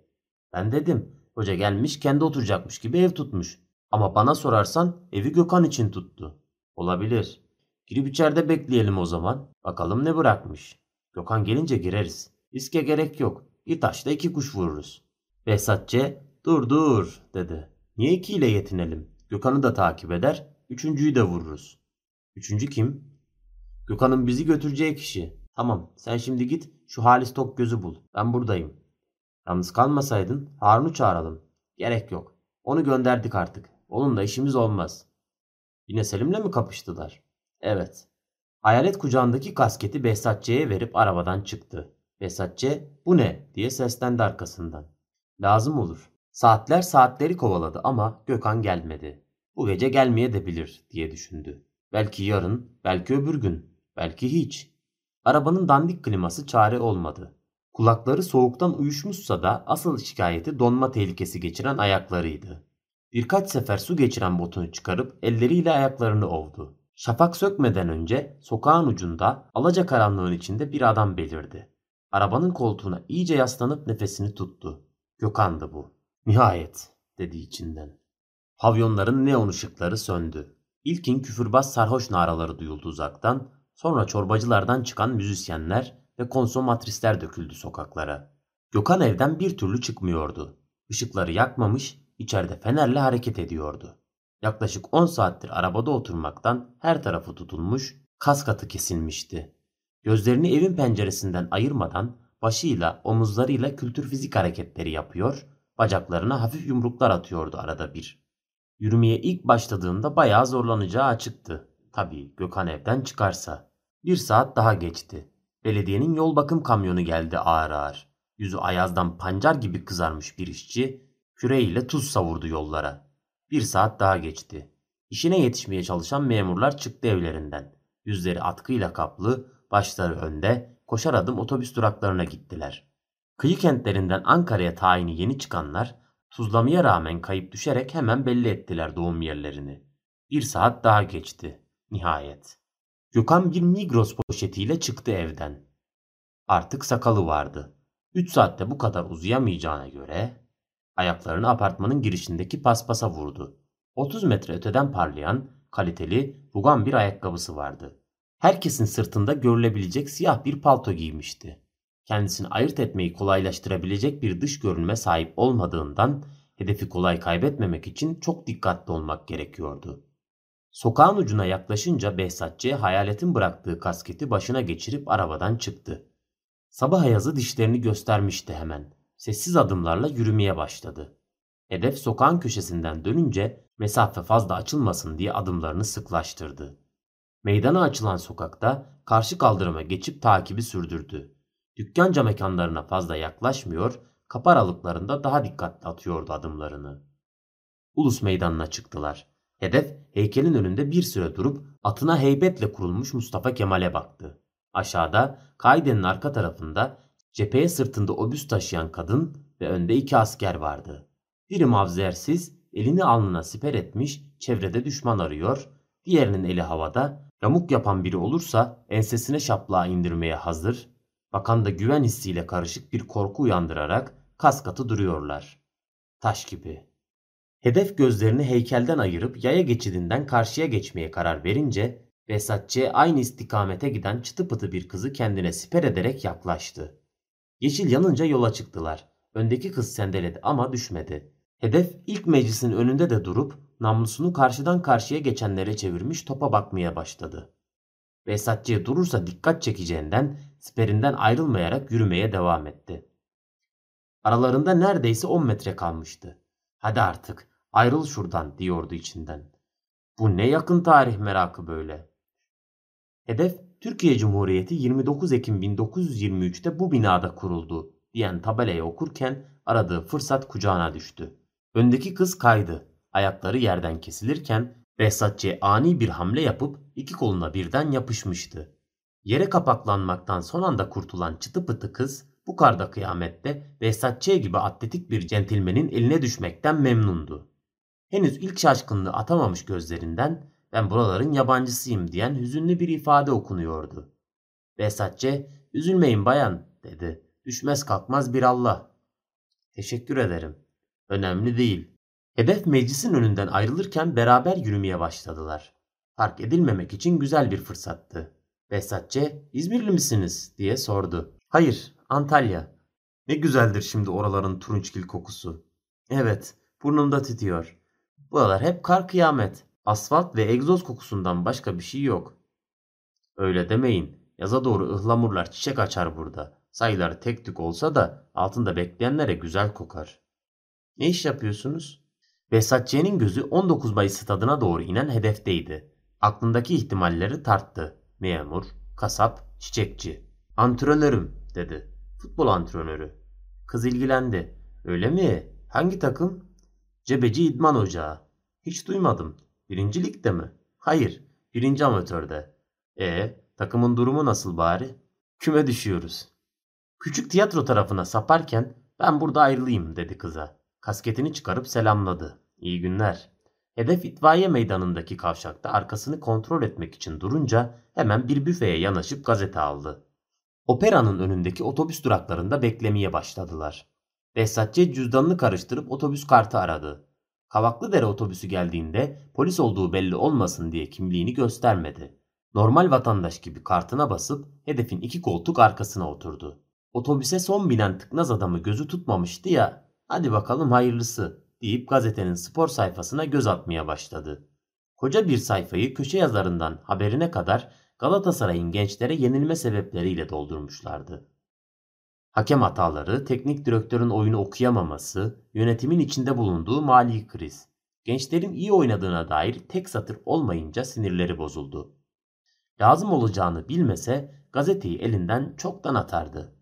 Ben dedim. Hoca gelmiş kendi oturacakmış gibi ev tutmuş. Ama bana sorarsan evi Gökhan için tuttu. Olabilir. Girip içeride bekleyelim o zaman. Bakalım ne bırakmış. Gökhan gelince gireriz. Riske gerek yok. Bir taşla iki kuş vururuz. Behzatçı dur dur dedi. Niye ikiyle yetinelim? Gökhan'ı da takip eder. Üçüncüyü de vururuz. Üçüncü kim? Gökhan'ın bizi götüreceği kişi. Tamam sen şimdi git şu Halis Tok gözü bul. Ben buradayım. Yalnız kalmasaydın Harun'u çağıralım. Gerek yok. Onu gönderdik artık. Onunla işimiz olmaz. Yine Selim'le mi kapıştılar? Evet. Hayalet kucağındaki kasketi Behzatçı'ya verip arabadan çıktı. Behzatçı bu ne diye seslendi arkasından. Lazım olur. Saatler saatleri kovaladı ama Gökhan gelmedi. Bu gece gelmeye de bilir diye düşündü. Belki yarın, belki öbür gün, belki hiç. Arabanın dandik kliması çare olmadı. Kulakları soğuktan uyuşmuşsa da asıl şikayeti donma tehlikesi geçiren ayaklarıydı. Birkaç sefer su geçiren botunu çıkarıp elleriyle ayaklarını ovdu. Şafak sökmeden önce sokağın ucunda alacakaranlığın içinde bir adam belirdi. Arabanın koltuğuna iyice yaslanıp nefesini tuttu. Gökhan'dı bu. Nihayet dedi içinden. Pavyonların neon ışıkları söndü. İlkin küfürbaz sarhoş naraları duyuldu uzaktan, sonra çorbacılardan çıkan müzisyenler ve konsomatrisler döküldü sokaklara. Gökhan evden bir türlü çıkmıyordu. Işıkları yakmamış, içeride fenerle hareket ediyordu. Yaklaşık 10 saattir arabada oturmaktan her tarafı tutulmuş, kas katı kesilmişti. Gözlerini evin penceresinden ayırmadan başıyla, omuzlarıyla kültür fizik hareketleri yapıyor, bacaklarına hafif yumruklar atıyordu arada bir. Yürümeye ilk başladığında bayağı zorlanacağı açıktı. Tabii Gökhan evden çıkarsa. Bir saat daha geçti. Belediyenin yol bakım kamyonu geldi ağır ağır. Yüzü ayazdan pancar gibi kızarmış bir işçi küreğiyle tuz savurdu yollara. Bir saat daha geçti. İşine yetişmeye çalışan memurlar çıktı evlerinden. Yüzleri atkıyla kaplı, başları önde, koşar adım otobüs duraklarına gittiler. Kıyı kentlerinden Ankara'ya tayini yeni çıkanlar tuzlamaya rağmen kayıp düşerek hemen belli ettiler doğum yerlerini. Bir saat daha geçti. Nihayet. Gökhan bir Migros poşetiyle çıktı evden. Artık sakalı vardı. Üç saatte bu kadar uzayamayacağına göre ayaklarını apartmanın girişindeki paspasa vurdu. 30 metre öteden parlayan, kaliteli, rugan bir ayakkabısı vardı. Herkesin sırtında görülebilecek siyah bir palto giymişti. Kendisini ayırt etmeyi kolaylaştırabilecek bir dış görünme sahip olmadığından hedefi kolay kaybetmemek için çok dikkatli olmak gerekiyordu. Sokağın ucuna yaklaşınca Behzatçı hayaletin bıraktığı kasketi başına geçirip arabadan çıktı. Sabah ayazı dişlerini göstermişti hemen. Sessiz adımlarla yürümeye başladı. Hedef sokağın köşesinden dönünce mesafe fazla açılmasın diye adımlarını sıklaştırdı. Meydana açılan sokakta karşı kaldırıma geçip takibi sürdürdü. Dükkanca mekanlarına fazla yaklaşmıyor, kapı aralıklarında daha dikkatli atıyordu adımlarını. Ulus meydanına çıktılar. Hedef heykelin önünde bir süre durup atına heybetle kurulmuş Mustafa Kemal'e baktı. Aşağıda kaidenin arka tarafında cepheye sırtında obüs taşıyan kadın ve önde iki asker vardı. Biri mavzersiz, elini alnına siper etmiş, çevrede düşman arıyor, diğerinin eli havada, yamuk yapan biri olursa ensesine şaplağı indirmeye hazır, bakan da güven hissiyle karışık bir korku uyandırarak kas katı duruyorlar. Taş gibi. Hedef gözlerini heykelden ayırıp yaya geçidinden karşıya geçmeye karar verince Besatçı aynı istikamete giden çıtı pıtı bir kızı kendine siper ederek yaklaştı. Yeşil yanınca yola çıktılar. Öndeki kız sendeledi ama düşmedi. Hedef ilk meclisin önünde de durup namlusunu karşıdan karşıya geçenlere çevirmiş topa bakmaya başladı. Besatçı durursa dikkat çekeceğinden siperinden ayrılmayarak yürümeye devam etti. Aralarında neredeyse 10 metre kalmıştı. Hadi artık ayrıl şuradan diyordu içinden. Bu ne yakın tarih merakı böyle. Hedef Türkiye Cumhuriyeti 29 Ekim 1923'te bu binada kuruldu diyen tabelayı okurken aradığı fırsat kucağına düştü. Öndeki kız kaydı. Ayakları yerden kesilirken Behzatçı ani bir hamle yapıp iki koluna birden yapışmıştı. Yere kapaklanmaktan son anda kurtulan çıtı pıtı kız bu karda kıyamette Behzatçı gibi atletik bir centilmenin eline düşmekten memnundu. Henüz ilk şaşkınlığı atamamış gözlerinden ben buraların yabancısıyım diyen hüzünlü bir ifade okunuyordu. Behzatçı üzülmeyin bayan dedi. Düşmez kalkmaz bir Allah. Teşekkür ederim. Önemli değil. Hedef meclisin önünden ayrılırken beraber yürümeye başladılar. Fark edilmemek için güzel bir fırsattı. Behzatçı İzmirli misiniz diye sordu. Hayır Antalya. Ne güzeldir şimdi oraların turunçgil kokusu. Evet burnumda titiyor. Buralar hep kar kıyamet. Asfalt ve egzoz kokusundan başka bir şey yok. Öyle demeyin. Yaza doğru ıhlamurlar çiçek açar burada. Sayıları tek tük olsa da altında bekleyenlere güzel kokar. Ne iş yapıyorsunuz? Behzatçı'nın gözü 19 Mayıs stadına doğru inen hedefteydi. Aklındaki ihtimalleri tarttı. Memur, kasap, çiçekçi. Antrenörüm dedi. Futbol antrenörü. Kız ilgilendi. Öyle mi? Hangi takım? Cebeci İdman Ocağı. Hiç duymadım. Birinci ligde mi? Hayır. Birinci amatörde. E takımın durumu nasıl bari? Küme düşüyoruz. Küçük tiyatro tarafına saparken ben burada ayrılayım dedi kıza. Kasketini çıkarıp selamladı. İyi günler. Hedef itfaiye meydanındaki kavşakta arkasını kontrol etmek için durunca hemen bir büfeye yanaşıp gazete aldı. Operanın önündeki otobüs duraklarında beklemeye başladılar. Behzatçı cüzdanını karıştırıp otobüs kartı aradı. Kavaklıdere otobüsü geldiğinde polis olduğu belli olmasın diye kimliğini göstermedi. Normal vatandaş gibi kartına basıp hedefin iki koltuk arkasına oturdu. Otobüse son binen tıknaz adamı gözü tutmamıştı ya, hadi bakalım hayırlısı deyip gazetenin spor sayfasına göz atmaya başladı. Koca bir sayfayı köşe yazarından haberine kadar Galatasaray'ın gençlere yenilme sebepleriyle doldurmuşlardı. Hakem hataları, teknik direktörün oyunu okuyamaması, yönetimin içinde bulunduğu mali kriz. Gençlerin iyi oynadığına dair tek satır olmayınca sinirleri bozuldu. Lazım olacağını bilmese gazeteyi elinden çoktan atardı.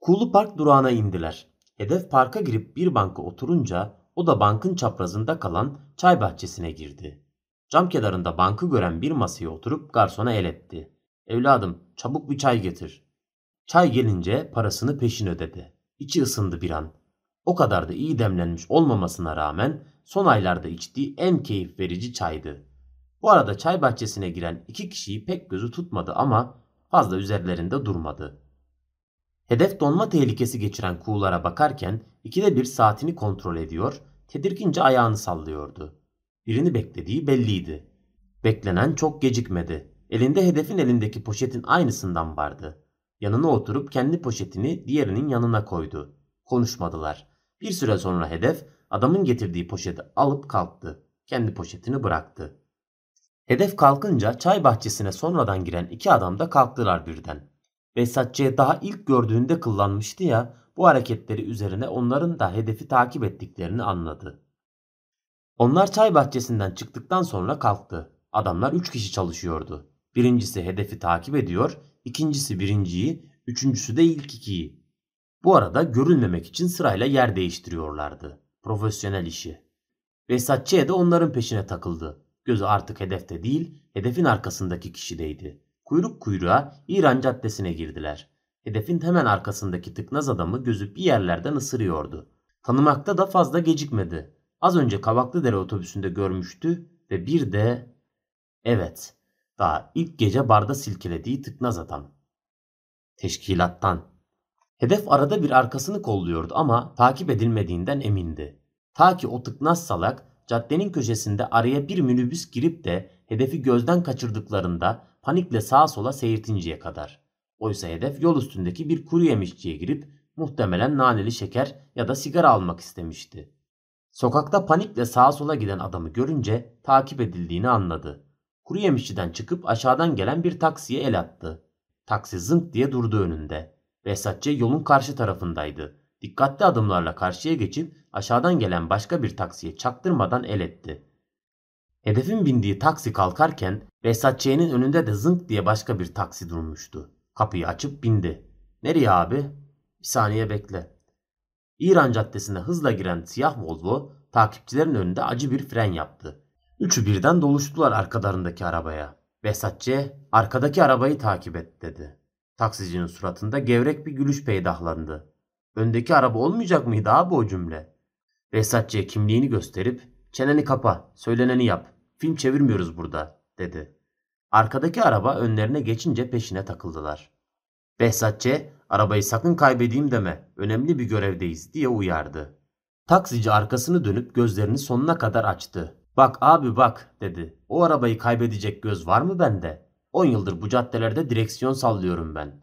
Kulu Park durağına indiler. Hedef parka girip bir banka oturunca o da bankın çaprazında kalan çay bahçesine girdi. Cam kenarında bankı gören bir masaya oturup garsona el etti. Evladım çabuk bir çay getir. Çay gelince parasını peşin ödedi. İçi ısındı bir an. O kadar da iyi demlenmiş olmamasına rağmen son aylarda içtiği en keyif verici çaydı. Bu arada çay bahçesine giren iki kişiyi pek gözü tutmadı ama fazla üzerlerinde durmadı. Hedef donma tehlikesi geçiren kuğulara bakarken ikide bir saatini kontrol ediyor, tedirgince ayağını sallıyordu. Birini beklediği belliydi. Beklenen çok gecikmedi. Elinde hedefin elindeki poşetin aynısından vardı. Yanına oturup kendi poşetini diğerinin yanına koydu. Konuşmadılar. Bir süre sonra hedef adamın getirdiği poşeti alıp kalktı. Kendi poşetini bıraktı. Hedef kalkınca çay bahçesine sonradan giren iki adam da kalktılar birden. Behzatçı'ya daha ilk gördüğünde kıllanmıştı ya bu hareketleri üzerine onların da hedefi takip ettiklerini anladı. Onlar çay bahçesinden çıktıktan sonra kalktı. Adamlar üç kişi çalışıyordu. Birincisi hedefi takip ediyor, ikincisi birinciyi, üçüncüsü de ilk ikiyi. Bu arada görülmemek için sırayla yer değiştiriyorlardı. Profesyonel işi. Behzatçı'ya da onların peşine takıldı. Gözü artık hedefte değil, hedefin arkasındaki kişideydi. Kuyruk kuyruğa İran caddesine girdiler. Hedefin hemen arkasındaki tıknaz adamı gözü bir yerlerden ısırıyordu. Tanımakta da fazla gecikmedi. Az önce Kavaklıdere otobüsünde görmüştü ve bir de... Evet, daha ilk gece barda silkelediği tıknaz adam. Teşkilattan. Hedef arada bir arkasını kolluyordu ama takip edilmediğinden emindi. Ta ki o tıknaz salak caddenin köşesinde araya bir minibüs girip de hedefi gözden kaçırdıklarında panikle sağa sola seyirtinceye kadar. Oysa hedef yol üstündeki bir kuru yemişçiye girip muhtemelen naneli şeker ya da sigara almak istemişti. Sokakta panikle sağa sola giden adamı görünce takip edildiğini anladı. Kuru yemişçiden çıkıp aşağıdan gelen bir taksiye el attı. Taksi zınk diye durdu önünde. Behzatçı yolun karşı tarafındaydı. Dikkatli adımlarla karşıya geçip aşağıdan gelen başka bir taksiye çaktırmadan el etti. Hedefin bindiği taksi kalkarken Behzatçı'nın önünde de zınk diye başka bir taksi durmuştu. Kapıyı açıp bindi. Nereye abi? Bir saniye bekle. İran caddesine hızla giren siyah Volvo takipçilerin önünde acı bir fren yaptı. Üçü birden doluştular arkalarındaki arabaya. Behzatçı arkadaki arabayı takip et dedi. Taksicinin suratında gevrek bir gülüş peydahlandı. Öndeki araba olmayacak mıydı abi o cümle? Behzatçı'ya kimliğini gösterip çeneni kapa, söyleneni yap, film çevirmiyoruz burada dedi. Arkadaki araba önlerine geçince peşine takıldılar. Behzatçı arabayı sakın kaybedeyim deme, önemli bir görevdeyiz diye uyardı. Taksici arkasını dönüp gözlerini sonuna kadar açtı. Bak abi bak dedi. O arabayı kaybedecek göz var mı bende? 10 yıldır bu caddelerde direksiyon sallıyorum ben.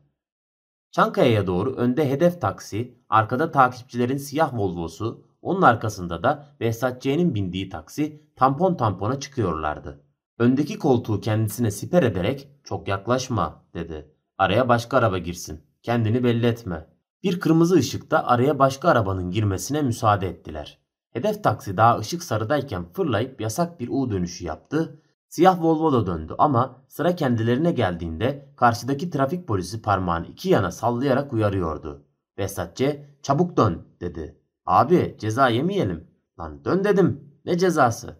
Çankaya'ya doğru önde hedef taksi, arkada takipçilerin siyah Volvo'su, onun arkasında da Behzat C'nin bindiği taksi tampon tampona çıkıyorlardı. Öndeki koltuğu kendisine siper ederek çok yaklaşma dedi. Araya başka araba girsin. Kendini belli etme. Bir kırmızı ışıkta araya başka arabanın girmesine müsaade ettiler. Hedef taksi daha ışık sarıdayken fırlayıp yasak bir U dönüşü yaptı Siyah Volvo da döndü ama sıra kendilerine geldiğinde karşıdaki trafik polisi parmağını iki yana sallayarak uyarıyordu. Behzatçı çabuk dön dedi. Abi ceza yemeyelim. Lan dön dedim. Ne cezası?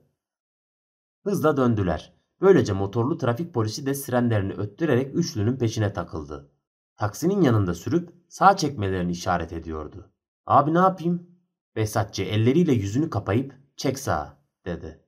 Hızla döndüler. Böylece motorlu trafik polisi de sirenlerini öttürerek üçlünün peşine takıldı. Taksinin yanında sürüp sağ çekmelerini işaret ediyordu. Abi ne yapayım? Behzatçı elleriyle yüzünü kapayıp çek sağa dedi.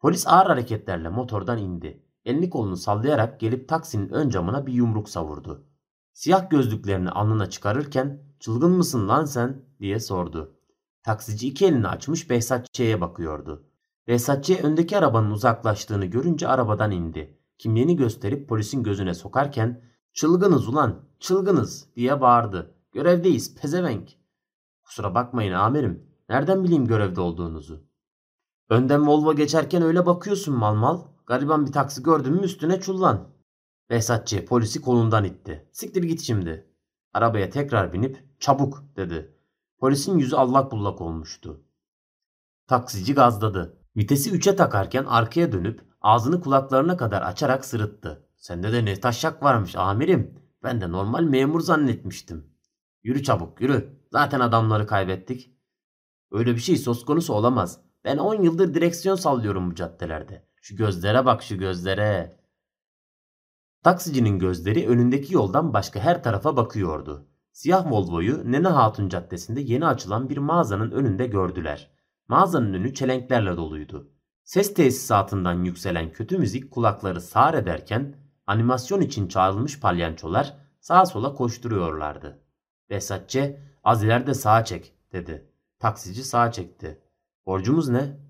Polis ağır hareketlerle motordan indi. Elini kolunu sallayarak gelip taksinin ön camına bir yumruk savurdu. Siyah gözlüklerini alnına çıkarırken çılgın mısın lan sen diye sordu. Taksici iki elini açmış Behzatçı'ya bakıyordu. Behzatçı öndeki arabanın uzaklaştığını görünce arabadan indi. Kimliğini gösterip polisin gözüne sokarken çılgınız ulan çılgınız diye bağırdı. Görevdeyiz pezevenk. Kusura bakmayın amirim. Nereden bileyim görevde olduğunuzu? Önden Volvo geçerken öyle bakıyorsun mal mal. Gariban bir taksi gördün mü üstüne çullan. Behzatçı polisi kolundan itti. Siktir git şimdi. Arabaya tekrar binip çabuk dedi. Polisin yüzü allak bullak olmuştu. Taksici gazladı. Vitesi 3'e takarken arkaya dönüp ağzını kulaklarına kadar açarak sırıttı. Sende de ne taşak varmış amirim. Ben de normal memur zannetmiştim. Yürü çabuk yürü. Zaten adamları kaybettik. Öyle bir şey söz konusu olamaz. Ben 10 yıldır direksiyon sallıyorum bu caddelerde. Şu gözlere bak şu gözlere. Taksicinin gözleri önündeki yoldan başka her tarafa bakıyordu. Siyah Volvo'yu Nene Hatun Caddesi'nde yeni açılan bir mağazanın önünde gördüler. Mağazanın önü çelenklerle doluydu. Ses tesisatından yükselen kötü müzik kulakları sağır ederken animasyon için çağrılmış palyançolar sağa sola koşturuyorlardı. Behzatçı az ileride sağa çek dedi. Taksici sağa çekti. Borcumuz ne?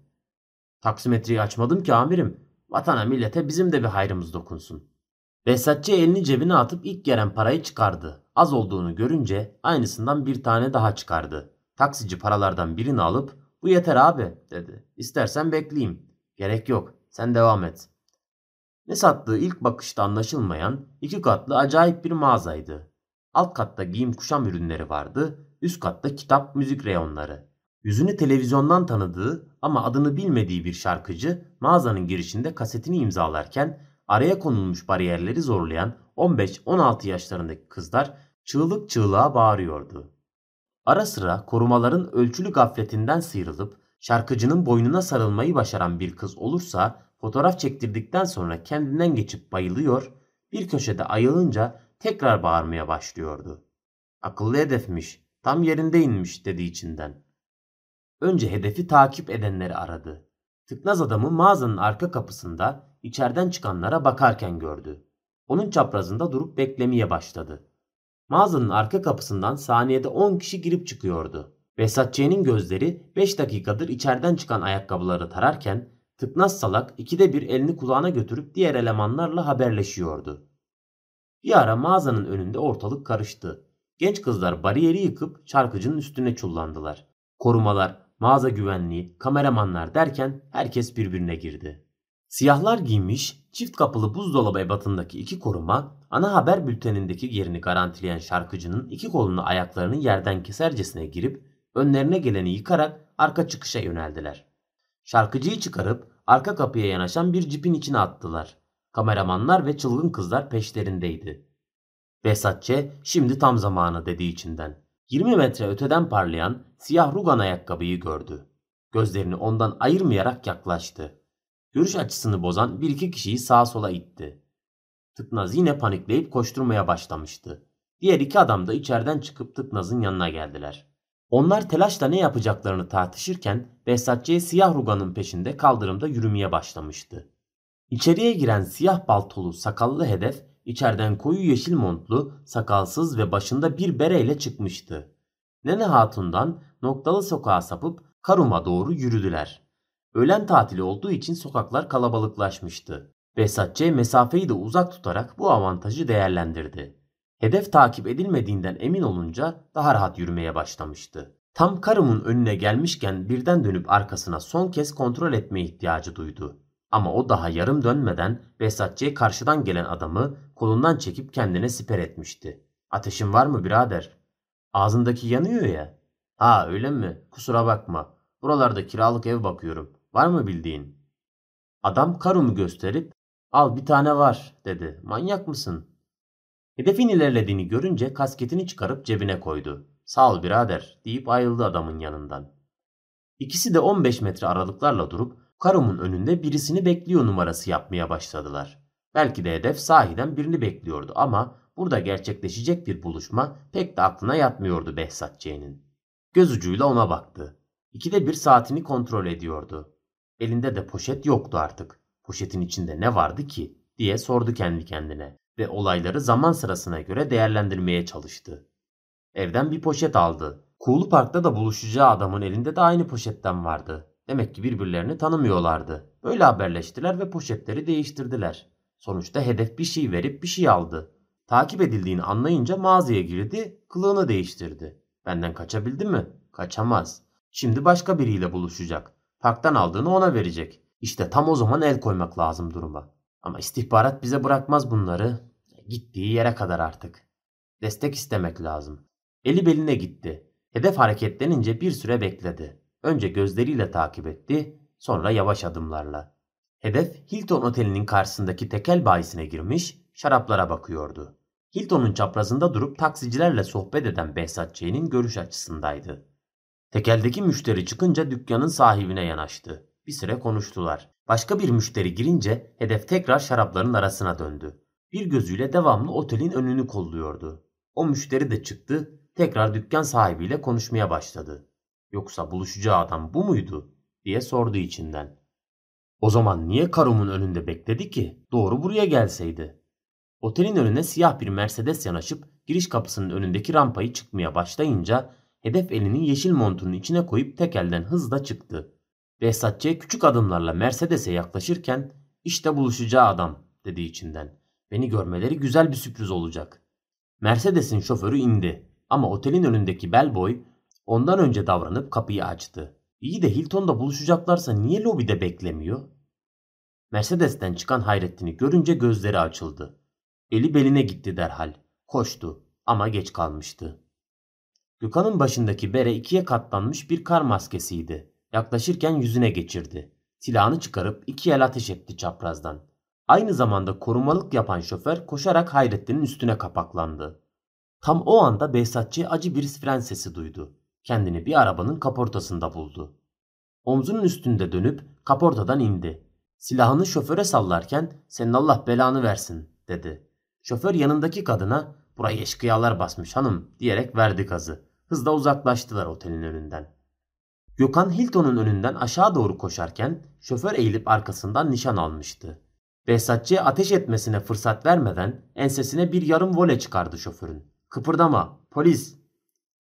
Taksimetreyi açmadım ki amirim. Vatana millete bizim de bir hayrımız dokunsun. Behzatçı elini cebine atıp ilk gelen parayı çıkardı. Az olduğunu görünce aynısından bir tane daha çıkardı. Taksici paralardan birini alıp bu yeter abi dedi. İstersen bekleyeyim. Gerek yok. Sen devam et. Ne sattığı ilk bakışta anlaşılmayan iki katlı acayip bir mağazaydı. Alt katta giyim kuşam ürünleri vardı. Üst katta kitap müzik reyonları. Yüzünü televizyondan tanıdığı ama adını bilmediği bir şarkıcı mağazanın girişinde kasetini imzalarken araya konulmuş bariyerleri zorlayan 15-16 yaşlarındaki kızlar çığlık çığlığa bağırıyordu. Ara sıra korumaların ölçülü gafletinden sıyrılıp şarkıcının boynuna sarılmayı başaran bir kız olursa fotoğraf çektirdikten sonra kendinden geçip bayılıyor, bir köşede ayılınca tekrar bağırmaya başlıyordu. Akıllı hedefmiş, tam yerinde inmiş dedi içinden. Önce hedefi takip edenleri aradı. Tıknaz adamı mağazanın arka kapısında içeriden çıkanlara bakarken gördü. Onun çaprazında durup beklemeye başladı. Mağazanın arka kapısından saniyede 10 kişi girip çıkıyordu. Behzatçı'nın gözleri 5 dakikadır içeriden çıkan ayakkabıları tararken tıknaz salak ikide bir elini kulağına götürüp diğer elemanlarla haberleşiyordu. Bir ara mağazanın önünde ortalık karıştı. Genç kızlar bariyeri yıkıp şarkıcının üstüne çullandılar. Korumalar, mağaza güvenliği, kameramanlar derken herkes birbirine girdi. Siyahlar giymiş, çift kapılı buzdolabı ebatındaki iki koruma, ana haber bültenindeki yerini garantileyen şarkıcının iki kolunu ayaklarını yerden kesercesine girip önlerine geleni yıkarak arka çıkışa yöneldiler. Şarkıcıyı çıkarıp arka kapıya yanaşan bir cipin içine attılar. Kameramanlar ve çılgın kızlar peşlerindeydi. Behzatçı şimdi tam zamanı dedi içinden. 20 metre öteden parlayan siyah rugan ayakkabıyı gördü. Gözlerini ondan ayırmayarak yaklaştı. Görüş açısını bozan bir iki kişiyi sağa sola itti. Tıknaz yine panikleyip koşturmaya başlamıştı. Diğer iki adam da içeriden çıkıp Tıknaz'ın yanına geldiler. Onlar telaşla ne yapacaklarını tartışırken Behzatçı'ya siyah ruganın peşinde kaldırımda yürümeye başlamıştı. İçeriye giren siyah baltolu sakallı hedef içeriden koyu yeşil montlu, sakalsız ve başında bir bereyle çıkmıştı. Nene Hatun'dan noktalı sokağa sapıp Karum'a doğru yürüdüler. Öğlen tatili olduğu için sokaklar kalabalıklaşmıştı. Behzatçı mesafeyi de uzak tutarak bu avantajı değerlendirdi. Hedef takip edilmediğinden emin olunca daha rahat yürümeye başlamıştı. Tam Karum'un önüne gelmişken birden dönüp arkasına son kez kontrol etme ihtiyacı duydu. Ama o daha yarım dönmeden Behzatçı'ya karşıdan gelen adamı kolundan çekip kendine siper etmişti. Ateşin var mı birader? Ağzındaki yanıyor ya. Ha öyle mi? Kusura bakma. Buralarda kiralık ev bakıyorum. Var mı bildiğin? Adam karumu gösterip al bir tane var dedi. Manyak mısın? Hedefin ilerlediğini görünce kasketini çıkarıp cebine koydu. Sağ ol birader deyip ayrıldı adamın yanından. İkisi de 15 metre aralıklarla durup karumun önünde birisini bekliyor numarası yapmaya başladılar. Belki de hedef sahiden birini bekliyordu ama burada gerçekleşecek bir buluşma pek de aklına yatmıyordu Behzat Ç'nin. Göz ucuyla ona baktı. İkide bir saatini kontrol ediyordu. Elinde de poşet yoktu artık. Poşetin içinde ne vardı ki diye sordu kendi kendine ve olayları zaman sırasına göre değerlendirmeye çalıştı. Evden bir poşet aldı. Kuğulu Park'ta da buluşacağı adamın elinde de aynı poşetten vardı. Demek ki birbirlerini tanımıyorlardı. Böyle haberleştiler ve poşetleri değiştirdiler. Sonuçta hedef bir şey verip bir şey aldı. Takip edildiğini anlayınca mağazaya girdi, kılığını değiştirdi. Benden kaçabildi mi? Kaçamaz. Şimdi başka biriyle buluşacak. Parktan aldığını ona verecek. İşte tam o zaman el koymak lazım duruma. Ama istihbarat bize bırakmaz bunları. Gittiği yere kadar artık. Destek istemek lazım. Eli beline gitti. Hedef hareketlenince bir süre bekledi. Önce gözleriyle takip etti, sonra yavaş adımlarla. Hedef Hilton Oteli'nin karşısındaki tekel bayisine girmiş, şaraplara bakıyordu. Hilton'un çaprazında durup taksicilerle sohbet eden Behzat Ç'nin görüş açısındaydı. Tekeldeki müşteri çıkınca dükkanın sahibine yanaştı. Bir süre konuştular. Başka bir müşteri girince hedef tekrar şarapların arasına döndü. Bir gözüyle devamlı otelin önünü kolluyordu. O müşteri de çıktı, tekrar dükkan sahibiyle konuşmaya başladı. Yoksa buluşacağı adam bu muydu diye sordu içinden. O zaman niye karumun önünde bekledi ki? Doğru buraya gelseydi. Otelin önüne siyah bir Mercedes yanaşıp giriş kapısının önündeki rampayı çıkmaya başlayınca hedef elini yeşil montunun içine koyup tek elden hızla çıktı. Behzatçı küçük adımlarla Mercedes'e yaklaşırken işte buluşacağı adam dedi içinden. Beni görmeleri güzel bir sürpriz olacak. Mercedes'in şoförü indi ama otelin önündeki bellboy ondan önce davranıp kapıyı açtı. İyi de Hilton'da buluşacaklarsa niye lobide beklemiyor? Mercedes'ten çıkan Hayrettin'i görünce gözleri açıldı. Eli beline gitti derhal. Koştu ama geç kalmıştı. Gökhan'ın başındaki bere ikiye katlanmış bir kar maskesiydi. Yaklaşırken yüzüne geçirdi. Silahını çıkarıp iki el ateş etti çaprazdan. Aynı zamanda korumalık yapan şoför koşarak Hayrettin'in üstüne kapaklandı. Tam o anda Behzatçı acı bir fren sesi duydu. Kendini bir arabanın kaportasında buldu. Omzunun üstünde dönüp kaportadan indi. Silahını şoföre sallarken senin Allah belanı versin dedi. Şoför yanındaki kadına burayı eşkıyalar basmış hanım diyerek verdi gazı. Hızla uzaklaştılar otelin önünden. Gökhan Hilton'un önünden aşağı doğru koşarken şoför eğilip arkasından nişan almıştı. Behzatçı'ya ateş etmesine fırsat vermeden ensesine bir yarım vole çıkardı şoförün. Kıpırdama, polis.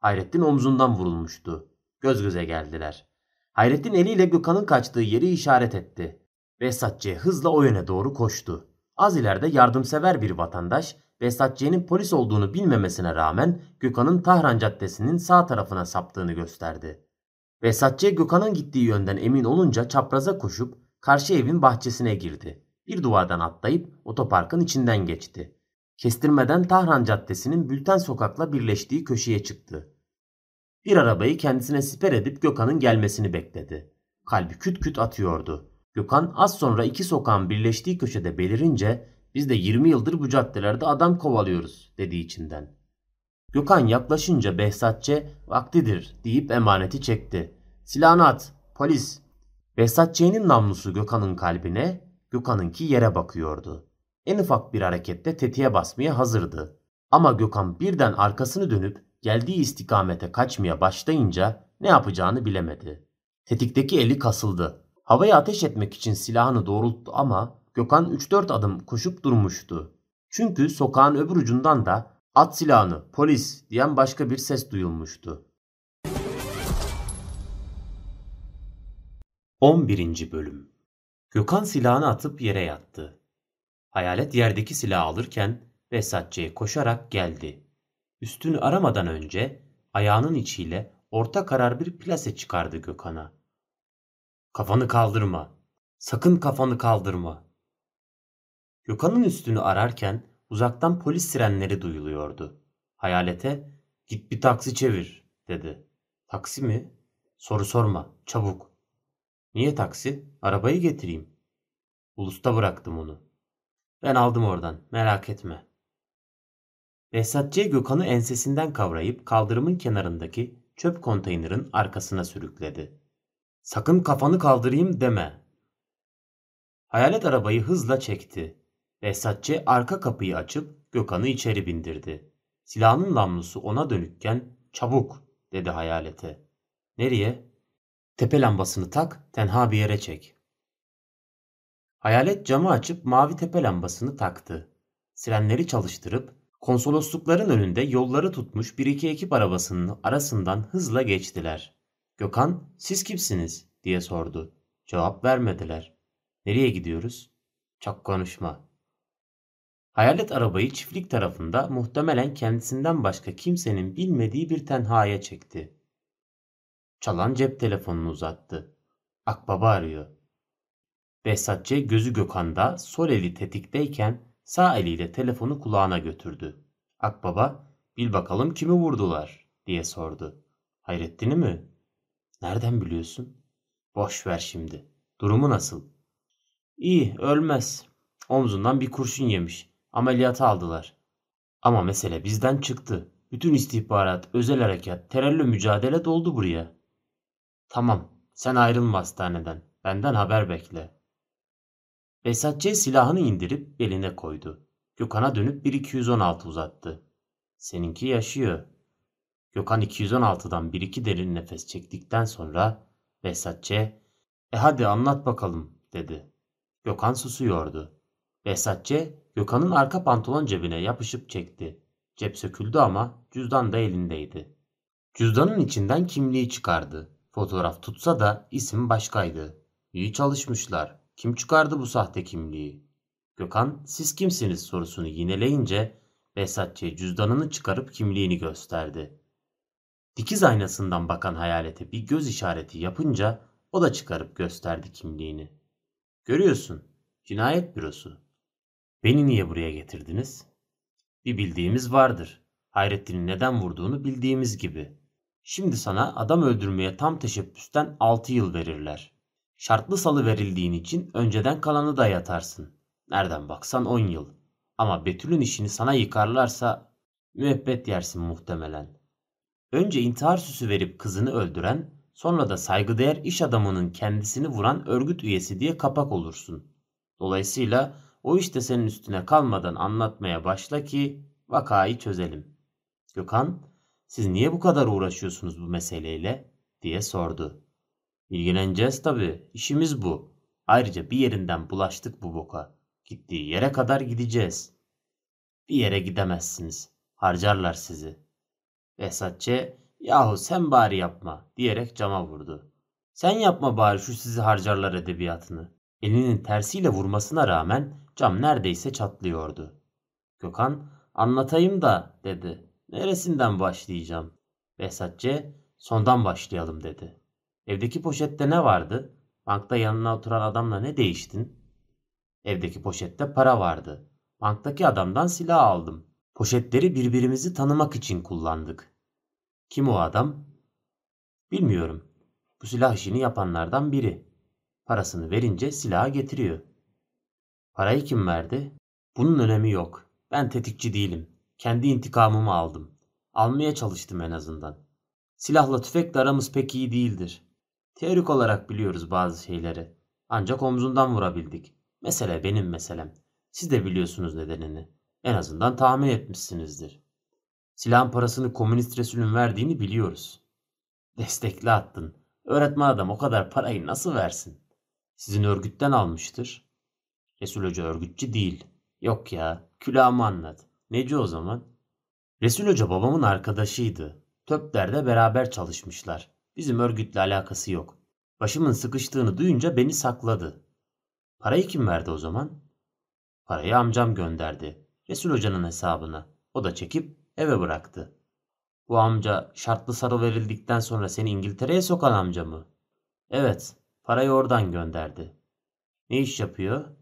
Hayrettin omzundan vurulmuştu. Göz göze geldiler. Hayrettin eliyle Gökhan'ın kaçtığı yeri işaret etti. Behzatçı hızla o yöne doğru koştu. Az ileride yardımsever bir vatandaş Behzatçı'nın polis olduğunu bilmemesine rağmen Gökhan'ın Tahran Caddesi'nin sağ tarafına saptığını gösterdi. Behzatçı Gökhan'ın gittiği yönden emin olunca çapraza koşup karşı evin bahçesine girdi. Bir duvardan atlayıp otoparkın içinden geçti. Kestirmeden Tahran Caddesi'nin Bülten Sokak'la birleştiği köşeye çıktı. Bir arabayı kendisine siper edip Gökhan'ın gelmesini bekledi. Kalbi küt küt atıyordu. Gökhan az sonra iki sokağın birleştiği köşede belirince biz de 20 yıldır bu caddelerde adam kovalıyoruz dedi içinden. Gökhan yaklaşınca Behzatçı vaktidir deyip emaneti çekti. Silahını at polis. Behzatçı'nın namlusu Gökhan'ın kalbine Gökhan'ınki yere bakıyordu. En ufak bir harekette tetiğe basmaya hazırdı. Ama Gökhan birden arkasını dönüp geldiği istikamete kaçmaya başlayınca ne yapacağını bilemedi. Tetikteki eli kasıldı. Havaya ateş etmek için silahını doğrulttu ama Gökhan 3-4 adım koşup durmuştu. Çünkü sokağın öbür ucundan da at silahını polis diyen başka bir ses duyulmuştu. 11. Bölüm Gökhan silahını atıp yere yattı. Hayalet yerdeki silahı alırken Vesatçı'ya koşarak geldi. Üstünü aramadan önce ayağının içiyle orta karar bir plase çıkardı Gökhan'a. Kafanı kaldırma. Sakın kafanı kaldırma. Gökhan'ın üstünü ararken uzaktan polis sirenleri duyuluyordu. Hayalete git bir taksi çevir dedi. Taksi mi? Soru sorma çabuk. Niye taksi? Arabayı getireyim. Ulus'ta bıraktım onu. Ben aldım oradan merak etme. Behzat Ç. Gökhan'ı ensesinden kavrayıp kaldırımın kenarındaki çöp konteynerin arkasına sürükledi. Sakın kafanı kaldırayım deme. Hayalet arabayı hızla çekti. Behzat Ç. arka kapıyı açıp Gökhan'ı içeri bindirdi. Silahının namlusu ona dönükken çabuk dedi hayalete. Nereye? Tepe lambasını tak, tenha bir yere çek. Hayalet camı açıp mavi tepe lambasını taktı. Sirenleri çalıştırıp konsoloslukların önünde yolları tutmuş bir iki ekip arabasının arasından hızla geçtiler. Gökhan, siz kimsiniz diye sordu. Cevap vermediler. Nereye gidiyoruz? Çok konuşma. Hayalet arabayı çiftlik tarafında muhtemelen kendisinden başka kimsenin bilmediği bir tenhaya çekti. Çalan cep telefonunu uzattı. Akbaba arıyor. Behzatçı gözü Gökhan'da sol eli tetikteyken sağ eliyle telefonu kulağına götürdü. Akbaba bil bakalım kimi vurdular diye sordu. Hayrettin'i mi? Nereden biliyorsun? Boş ver şimdi. Durumu nasıl? İyi ölmez. Omzundan bir kurşun yemiş. Ameliyata aldılar. Ama mesele bizden çıktı. Bütün istihbarat, özel harekat, terörle mücadele doldu buraya. Tamam, sen ayrılma hastaneden. Benden haber bekle. Behzatçı silahını indirip beline koydu. Gökhan'a dönüp bir 216 uzattı. Seninki yaşıyor. Gökhan 216'dan bir iki derin nefes çektikten sonra Behzatçı e hadi anlat bakalım dedi. Gökhan susuyordu. Behzatçı Gökhan'ın arka pantolon cebine yapışıp çekti. Cep söküldü ama cüzdan da elindeydi. Cüzdanın içinden kimliği çıkardı. Fotoğraf tutsa da isim başkaydı. İyi çalışmışlar. Kim çıkardı bu sahte kimliği? Gökhan siz kimsiniz sorusunu yineleyince Behzatçı cüzdanını çıkarıp kimliğini gösterdi. Dikiz aynasından bakan hayalete bir göz işareti yapınca o da çıkarıp gösterdi kimliğini. Görüyorsun, cinayet bürosu. Beni niye buraya getirdiniz? Bir bildiğimiz vardır. Hayrettin'i neden vurduğunu bildiğimiz gibi. Şimdi sana adam öldürmeye tam teşebbüsten 6 yıl verirler. Şartlı salı verildiğin için önceden kalanı da yatarsın. Nereden baksan 10 yıl. Ama Betül'ün işini sana yıkarlarsa müebbet yersin muhtemelen. Önce intihar süsü verip kızını öldüren, sonra da saygıdeğer iş adamının kendisini vuran örgüt üyesi diye kapak olursun. Dolayısıyla o işte senin üstüne kalmadan anlatmaya başla ki vakayı çözelim. Gökhan, siz niye bu kadar uğraşıyorsunuz bu meseleyle? diye sordu. İlgileneceğiz tabii. İşimiz bu. Ayrıca bir yerinden bulaştık bu boka. Gittiği yere kadar gideceğiz. Bir yere gidemezsiniz. Harcarlar sizi. Behzatçı, yahu sen bari yapma diyerek cama vurdu. Sen yapma bari şu sizi harcarlar edebiyatını. Elinin tersiyle vurmasına rağmen cam neredeyse çatlıyordu. Gökhan, anlatayım da dedi. Neresinden başlayacağım? Behzatçı, sondan başlayalım dedi. Evdeki poşette ne vardı? Bankta yanına oturan adamla ne değiştin? Evdeki poşette para vardı. Banktaki adamdan silah aldım. Poşetleri birbirimizi tanımak için kullandık. Kim o adam? Bilmiyorum. Bu silah işini yapanlardan biri. Parasını verince silahı getiriyor. Parayı kim verdi? Bunun önemi yok. Ben tetikçi değilim. Kendi intikamımı aldım. Almaya çalıştım en azından. Silahla tüfekle aramız pek iyi değildir. Teorik olarak biliyoruz bazı şeyleri. Ancak omzundan vurabildik. Mesele benim meselem. Siz de biliyorsunuz nedenini. En azından tahmin etmişsinizdir. Silahın parasını komünist Resul'ün verdiğini biliyoruz. Destekli attın. Öğretmen adam o kadar parayı nasıl versin? Sizin örgütten almıştır. Resul Hoca örgütçü değil. Yok ya, külahımı anlat. Neci o zaman? Resul Hoca babamın arkadaşıydı. Töpler'de beraber çalışmışlar. Bizim örgütle alakası yok. Başımın sıkıştığını duyunca beni sakladı. Parayı kim verdi o zaman? Parayı amcam gönderdi. Resul Hoca'nın hesabına. O da çekip eve bıraktı. Bu amca şartlı sarı verildikten sonra seni İngiltere'ye sokan amca mı? Evet, parayı oradan gönderdi. Ne iş yapıyor?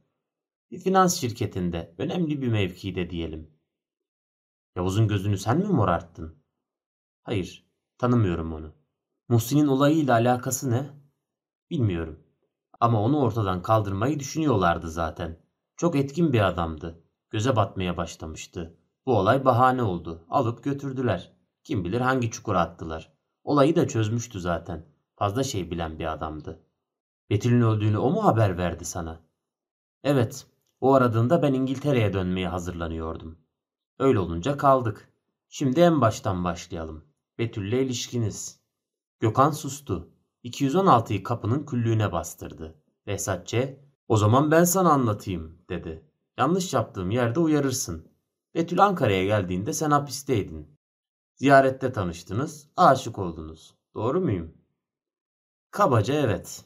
Bir finans şirketinde, önemli bir mevkide diyelim. Yavuz'un gözünü sen mi morarttın? Hayır, tanımıyorum onu. Muhsin'in olayıyla alakası ne? Bilmiyorum. Ama onu ortadan kaldırmayı düşünüyorlardı zaten. Çok etkin bir adamdı. Göze batmaya başlamıştı. Bu olay bahane oldu. Alıp götürdüler. Kim bilir hangi çukura attılar. Olayı da çözmüştü zaten. Fazla şey bilen bir adamdı. Betül'ün öldüğünü o mu haber verdi sana? Evet. O aradığında ben İngiltere'ye dönmeye hazırlanıyordum. Öyle olunca kaldık. Şimdi en baştan başlayalım. Betül'le ilişkiniz. Gökhan sustu. 216'yı kapının küllüğüne bastırdı. Behzatçe, o zaman ben sana anlatayım dedi. Yanlış yaptığım yerde uyarırsın. Betül Ankara'ya geldiğinde sen hapisteydin. Ziyarette tanıştınız, aşık oldunuz. Doğru muyum? Kabaca evet.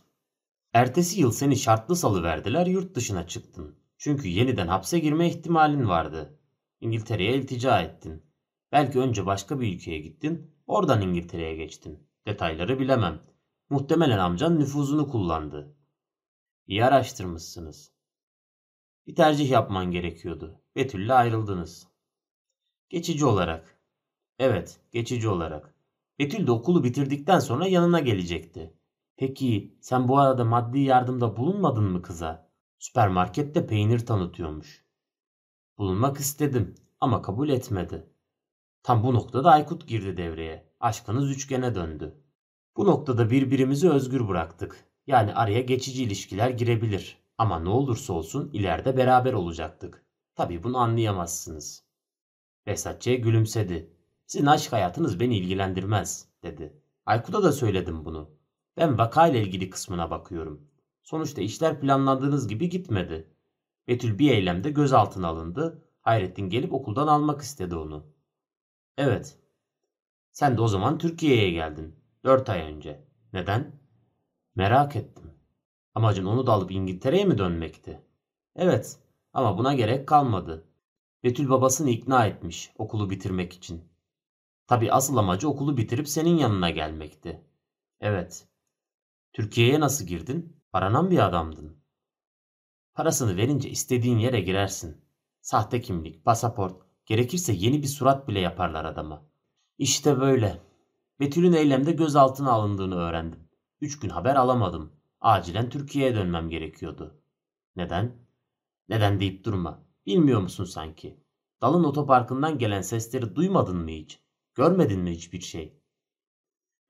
Ertesi yıl seni şartlı salıverdiler, yurt dışına çıktın. Çünkü yeniden hapse girme ihtimalin vardı. İngiltere'ye iltica ettin. Belki önce başka bir ülkeye gittin, oradan İngiltere'ye geçtin. Detayları bilemem. Muhtemelen amcan nüfuzunu kullandı. İyi araştırmışsınız. Bir tercih yapman gerekiyordu. Betül'le ayrıldınız. Geçici olarak. Evet, geçici olarak. Betül de okulu bitirdikten sonra yanına gelecekti. Peki sen bu arada maddi yardımda bulunmadın mı kıza? Süpermarkette peynir tanıtıyormuş. Bulunmak istedim ama kabul etmedi. Tam bu noktada Aykut girdi devreye. Aşkınız üçgene döndü. Bu noktada birbirimizi özgür bıraktık. Yani araya geçici ilişkiler girebilir. Ama ne olursa olsun ileride beraber olacaktık. Tabii bunu anlayamazsınız. Vesatçe gülümsedi. Sizin aşk hayatınız beni ilgilendirmez dedi. Aykut'a da söyledim bunu. Ben vakayla ilgili kısmına bakıyorum. Sonuçta işler planladığınız gibi gitmedi. Betül bir eylemde gözaltına alındı. Hayrettin gelip okuldan almak istedi onu. Evet. Sen de o zaman Türkiye'ye geldin. Dört ay önce. Neden? Merak ettim. Amacın onu da alıp İngiltere'ye mi dönmekti? Evet ama buna gerek kalmadı. Betül babasını ikna etmiş okulu bitirmek için. Tabi asıl amacı okulu bitirip senin yanına gelmekti. Evet. Türkiye'ye nasıl girdin? Aranan bir adamdın. Parasını verince istediğin yere girersin. Sahte kimlik, pasaport, gerekirse yeni bir surat bile yaparlar adama. İşte böyle. Betül'ün eylemde gözaltına alındığını öğrendim. Üç gün haber alamadım. Acilen Türkiye'ye dönmem gerekiyordu. Neden? Neden deyip durma. Bilmiyor musun sanki? Dalın otoparkından gelen sesleri duymadın mı hiç? Görmedin mi hiçbir şey?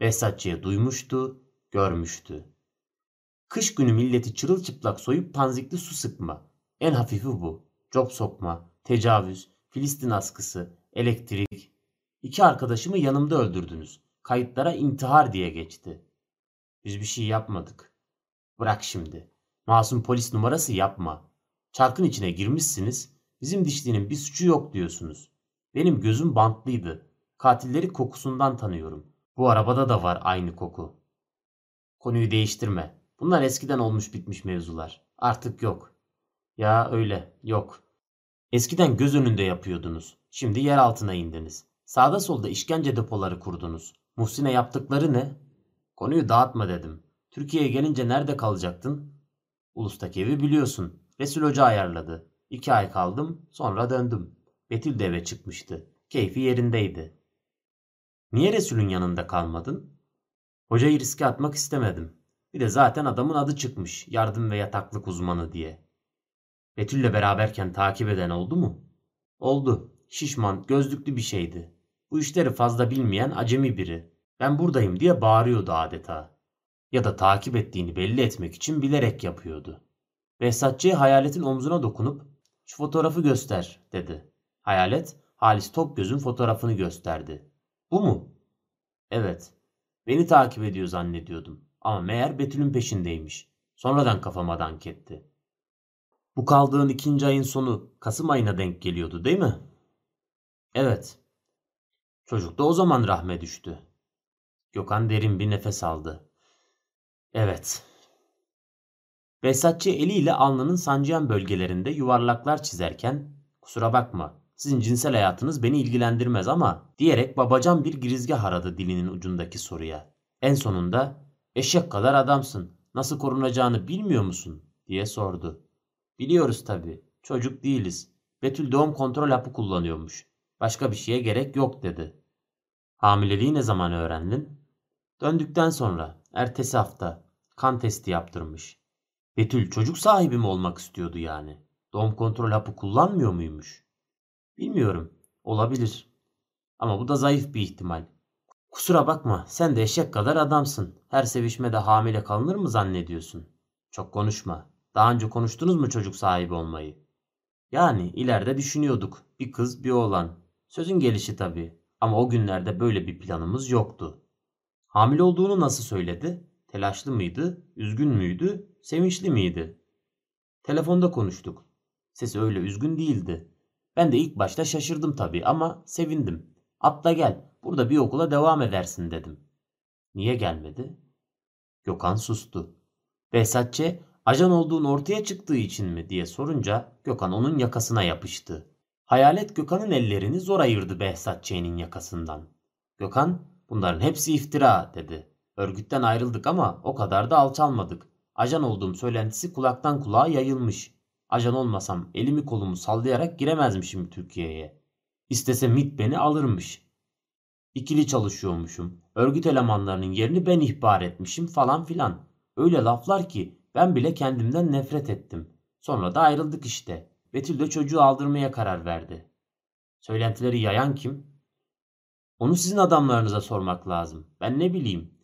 Behzatçı'ya duymuştu, görmüştü. Kış günü milleti çırılçıplak soyup panzikli su sıkma. En hafifi bu. Cop sokma, tecavüz, Filistin askısı, elektrik. İki arkadaşımı yanımda öldürdünüz. Kayıtlara intihar diye geçti. Biz bir şey yapmadık. Bırak şimdi. Masum polis numarası yapma. Çarkın içine girmişsiniz. Bizim dişlinin bir suçu yok diyorsunuz. Benim gözüm bantlıydı. Katilleri kokusundan tanıyorum. Bu arabada da var aynı koku. Konuyu değiştirme. Bunlar eskiden olmuş bitmiş mevzular. Artık yok. Ya öyle, yok. Eskiden göz önünde yapıyordunuz. Şimdi yer altına indiniz. Sağda solda işkence depoları kurdunuz. Muhsin'e yaptıkları ne? Konuyu dağıtma dedim. Türkiye'ye gelince nerede kalacaktın? Ulustaki evi biliyorsun. Resul Hoca ayarladı. İki ay kaldım, sonra döndüm. Betül de eve çıkmıştı. Keyfi yerindeydi. Niye Resul'ün yanında kalmadın? Hocayı riske atmak istemedim. Bir de zaten adamın adı çıkmış. Yardım ve yataklık uzmanı diye. Betül'le beraberken takip eden oldu mu? Oldu. Şişman, gözlüklü bir şeydi. Bu işleri fazla bilmeyen acemi biri. Ben buradayım diye bağırıyordu adeta. Ya da takip ettiğini belli etmek için bilerek yapıyordu. Behzatçı hayaletin omzuna dokunup şu fotoğrafı göster dedi. Hayalet Halis Topgöz'ün fotoğrafını gösterdi. Bu mu? Evet. Beni takip ediyor zannediyordum. Ama meğer Betül'ün peşindeymiş. Sonradan kafama dank etti. Bu kaldığın ikinci ayın sonu Kasım ayına denk geliyordu değil mi? Evet. Çocuk da o zaman rahme düştü. Gökhan derin bir nefes aldı. Evet. Behzatçı eliyle alnının sancıyan bölgelerinde yuvarlaklar çizerken kusura bakma sizin cinsel hayatınız beni ilgilendirmez ama diyerek babacan bir girizgah aradı dilinin ucundaki soruya. En sonunda eşek kadar adamsın nasıl korunacağını bilmiyor musun diye sordu. Biliyoruz tabii çocuk değiliz. Betül doğum kontrol hapı kullanıyormuş. Başka bir şeye gerek yok dedi. Hamileliği ne zaman öğrendin? Döndükten sonra ertesi hafta kan testi yaptırmış. Betül çocuk sahibi mi olmak istiyordu yani? Doğum kontrol hapı kullanmıyor muymuş? Bilmiyorum. Olabilir. Ama bu da zayıf bir ihtimal. Kusura bakma sen de eşek kadar adamsın. Her sevişmede hamile kalınır mı zannediyorsun? Çok konuşma. Daha önce konuştunuz mu çocuk sahibi olmayı? Yani ileride düşünüyorduk. Bir kız bir oğlan. Sözün gelişi tabii. Ama o günlerde böyle bir planımız yoktu. Hamile olduğunu nasıl söyledi? Telaşlı mıydı? Üzgün müydü? Sevinçli miydi? Telefonda konuştuk. Sesi öyle üzgün değildi. Ben de ilk başta şaşırdım tabii ama sevindim. Atla gel, burada bir okula devam edersin dedim. Niye gelmedi? Gökhan sustu. Behzatçe, ajan olduğun ortaya çıktığı için mi diye sorunca Gökhan onun yakasına yapıştı. Hayalet Gökhan'ın ellerini zor ayırdı Behzatçe'nin yakasından. Gökhan, bunların hepsi iftira dedi. Örgütten ayrıldık ama o kadar da alçalmadık. Ajan olduğum söylentisi kulaktan kulağa yayılmış. Ajan olmasam elimi kolumu sallayarak giremezmişim Türkiye'ye. İstese MIT beni alırmış. İkili çalışıyormuşum. Örgüt elemanlarının yerini ben ihbar etmişim falan filan. Öyle laflar ki ben bile kendimden nefret ettim. Sonra da ayrıldık işte. Betül de çocuğu aldırmaya karar verdi. Söylentileri yayan kim? Onu sizin adamlarınıza sormak lazım. Ben ne bileyim.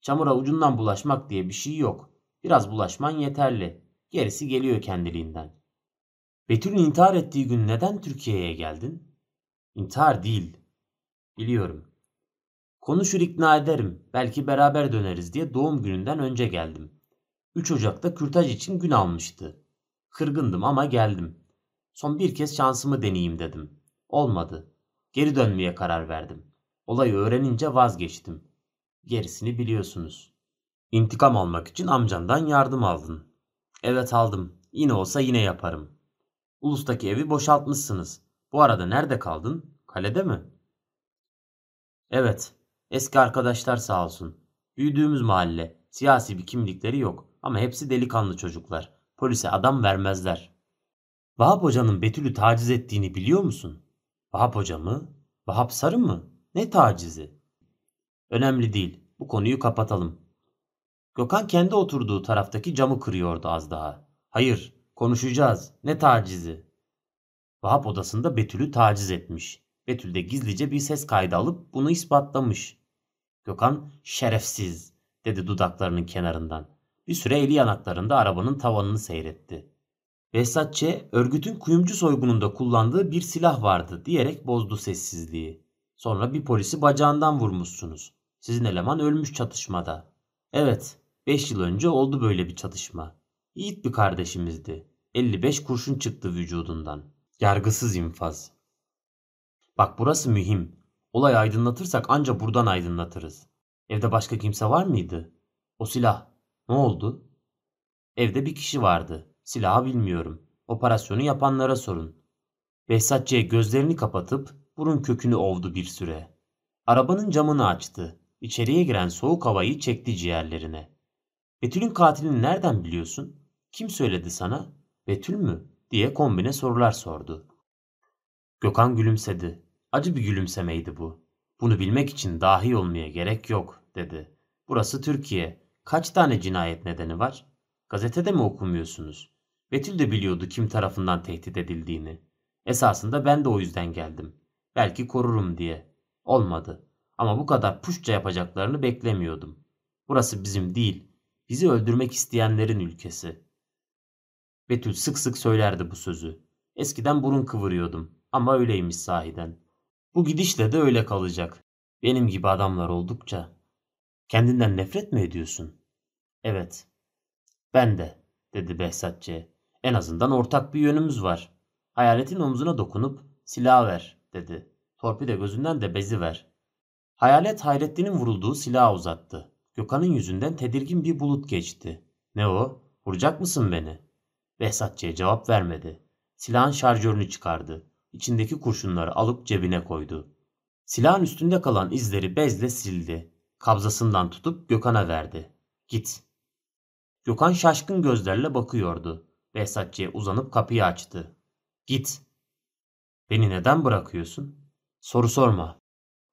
Çamura ucundan bulaşmak diye bir şey yok. Biraz bulaşman yeterli. Gerisi geliyor kendiliğinden. Betül'ün intihar ettiği gün neden Türkiye'ye geldin? İntihar değil. Biliyorum. Konuşur ikna ederim. Belki beraber döneriz diye doğum gününden önce geldim. 3 Ocak'ta kürtaj için gün almıştı. Kırgındım ama geldim. Son bir kez şansımı deneyeyim dedim. Olmadı. Geri dönmeye karar verdim. Olayı öğrenince vazgeçtim. Gerisini biliyorsunuz. İntikam almak için amcandan yardım aldın. Evet aldım. Yine olsa yine yaparım. Ulus'taki evi boşaltmışsınız. Bu arada nerede kaldın? Kalede mi? Evet. Eski arkadaşlar sağ olsun. Büyüdüğümüz mahalle. Siyasi bir kimlikleri yok. Ama hepsi delikanlı çocuklar. Polise adam vermezler. Vahap Hoca'nın Betül'ü taciz ettiğini biliyor musun? Vahap Hoca mı? Vahap Sarı mı? Ne tacizi? Önemli değil. Bu konuyu kapatalım. Gökhan kendi oturduğu taraftaki camı kırıyordu az daha. Hayır, konuşacağız. Ne tacizi? Vahap odasında Betül'ü taciz etmiş. Betül de gizlice bir ses kaydı alıp bunu ispatlamış. Gökhan şerefsiz dedi dudaklarının kenarından. Bir süre eli yanaklarında arabanın tavanını seyretti. Behzatçe örgütün kuyumcu soygununda kullandığı bir silah vardı diyerek bozdu sessizliği. Sonra bir polisi bacağından vurmuşsunuz. Sizin eleman ölmüş çatışmada. Evet, 5 yıl önce oldu böyle bir çatışma. Yiğit bir kardeşimizdi. 55 kurşun çıktı vücudundan. Yargısız infaz. Bak burası mühim. Olayı aydınlatırsak anca buradan aydınlatırız. Evde başka kimse var mıydı? O silah. Ne oldu? Evde bir kişi vardı. Silahı bilmiyorum. Operasyonu yapanlara sorun. Behzatçı'ya gözlerini kapatıp burun kökünü ovdu bir süre. Arabanın camını açtı. İçeriye giren soğuk havayı çekti ciğerlerine. Betül'ün katilini nereden biliyorsun? Kim söyledi sana? Betül mü? diye kombine sorular sordu. Gökhan gülümsedi. Acı bir gülümsemeydi bu. Bunu bilmek için dahi olmaya gerek yok, dedi. Burası Türkiye. Kaç tane cinayet nedeni var? Gazetede mi okumuyorsunuz? Betül de biliyordu kim tarafından tehdit edildiğini. Esasında ben de o yüzden geldim. Belki korurum diye. Olmadı. Ama bu kadar puşça yapacaklarını beklemiyordum. Burası bizim değil, bizi öldürmek isteyenlerin ülkesi. Betül sık sık söylerdi bu sözü. Eskiden burun kıvırıyordum ama öyleymiş sahiden. Bu gidişle de öyle kalacak. Benim gibi adamlar oldukça. Kendinden nefret mi ediyorsun? Evet. Ben de, dedi Behzatçı. En azından ortak bir yönümüz var. Hayaletin omzuna dokunup silah ver, dedi. Torpide gözünden de bezi ver. Hayalet Hayrettin'in vurulduğu silahı uzattı. Gökhan'ın yüzünden tedirgin bir bulut geçti. Ne o? Vuracak mısın beni? Behzatçı'ya cevap vermedi. Silahın şarjörünü çıkardı. İçindeki kurşunları alıp cebine koydu. Silahın üstünde kalan izleri bezle sildi. Kabzasından tutup Gökhan'a verdi. Git. Gökhan şaşkın gözlerle bakıyordu. Behzatçı'ya uzanıp kapıyı açtı. Git. Beni neden bırakıyorsun? Soru sorma.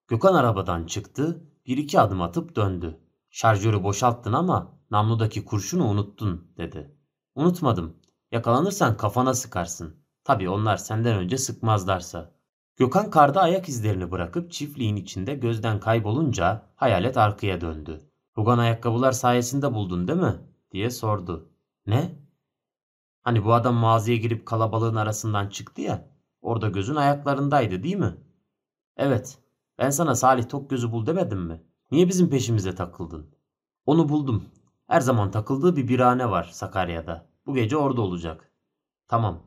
Gökhan arabadan çıktı, bir iki adım atıp döndü. Şarjörü boşalttın ama namludaki kurşunu unuttun dedi. Unutmadım. Yakalanırsan kafana sıkarsın. Tabii onlar senden önce sıkmazlarsa. Gökhan karda ayak izlerini bırakıp çiftliğin içinde gözden kaybolunca hayalet arkaya döndü. Rugan ayakkabılar sayesinde buldun değil mi? diye sordu. Ne? Hani bu adam mağazaya girip kalabalığın arasından çıktı ya. Orada gözün ayaklarındaydı değil mi? Evet. Ben sana Salih Tokgöz'ü bul demedim mi? Niye bizim peşimize takıldın? Onu buldum. Her zaman takıldığı bir birane var Sakarya'da. Bu gece orada olacak. Tamam.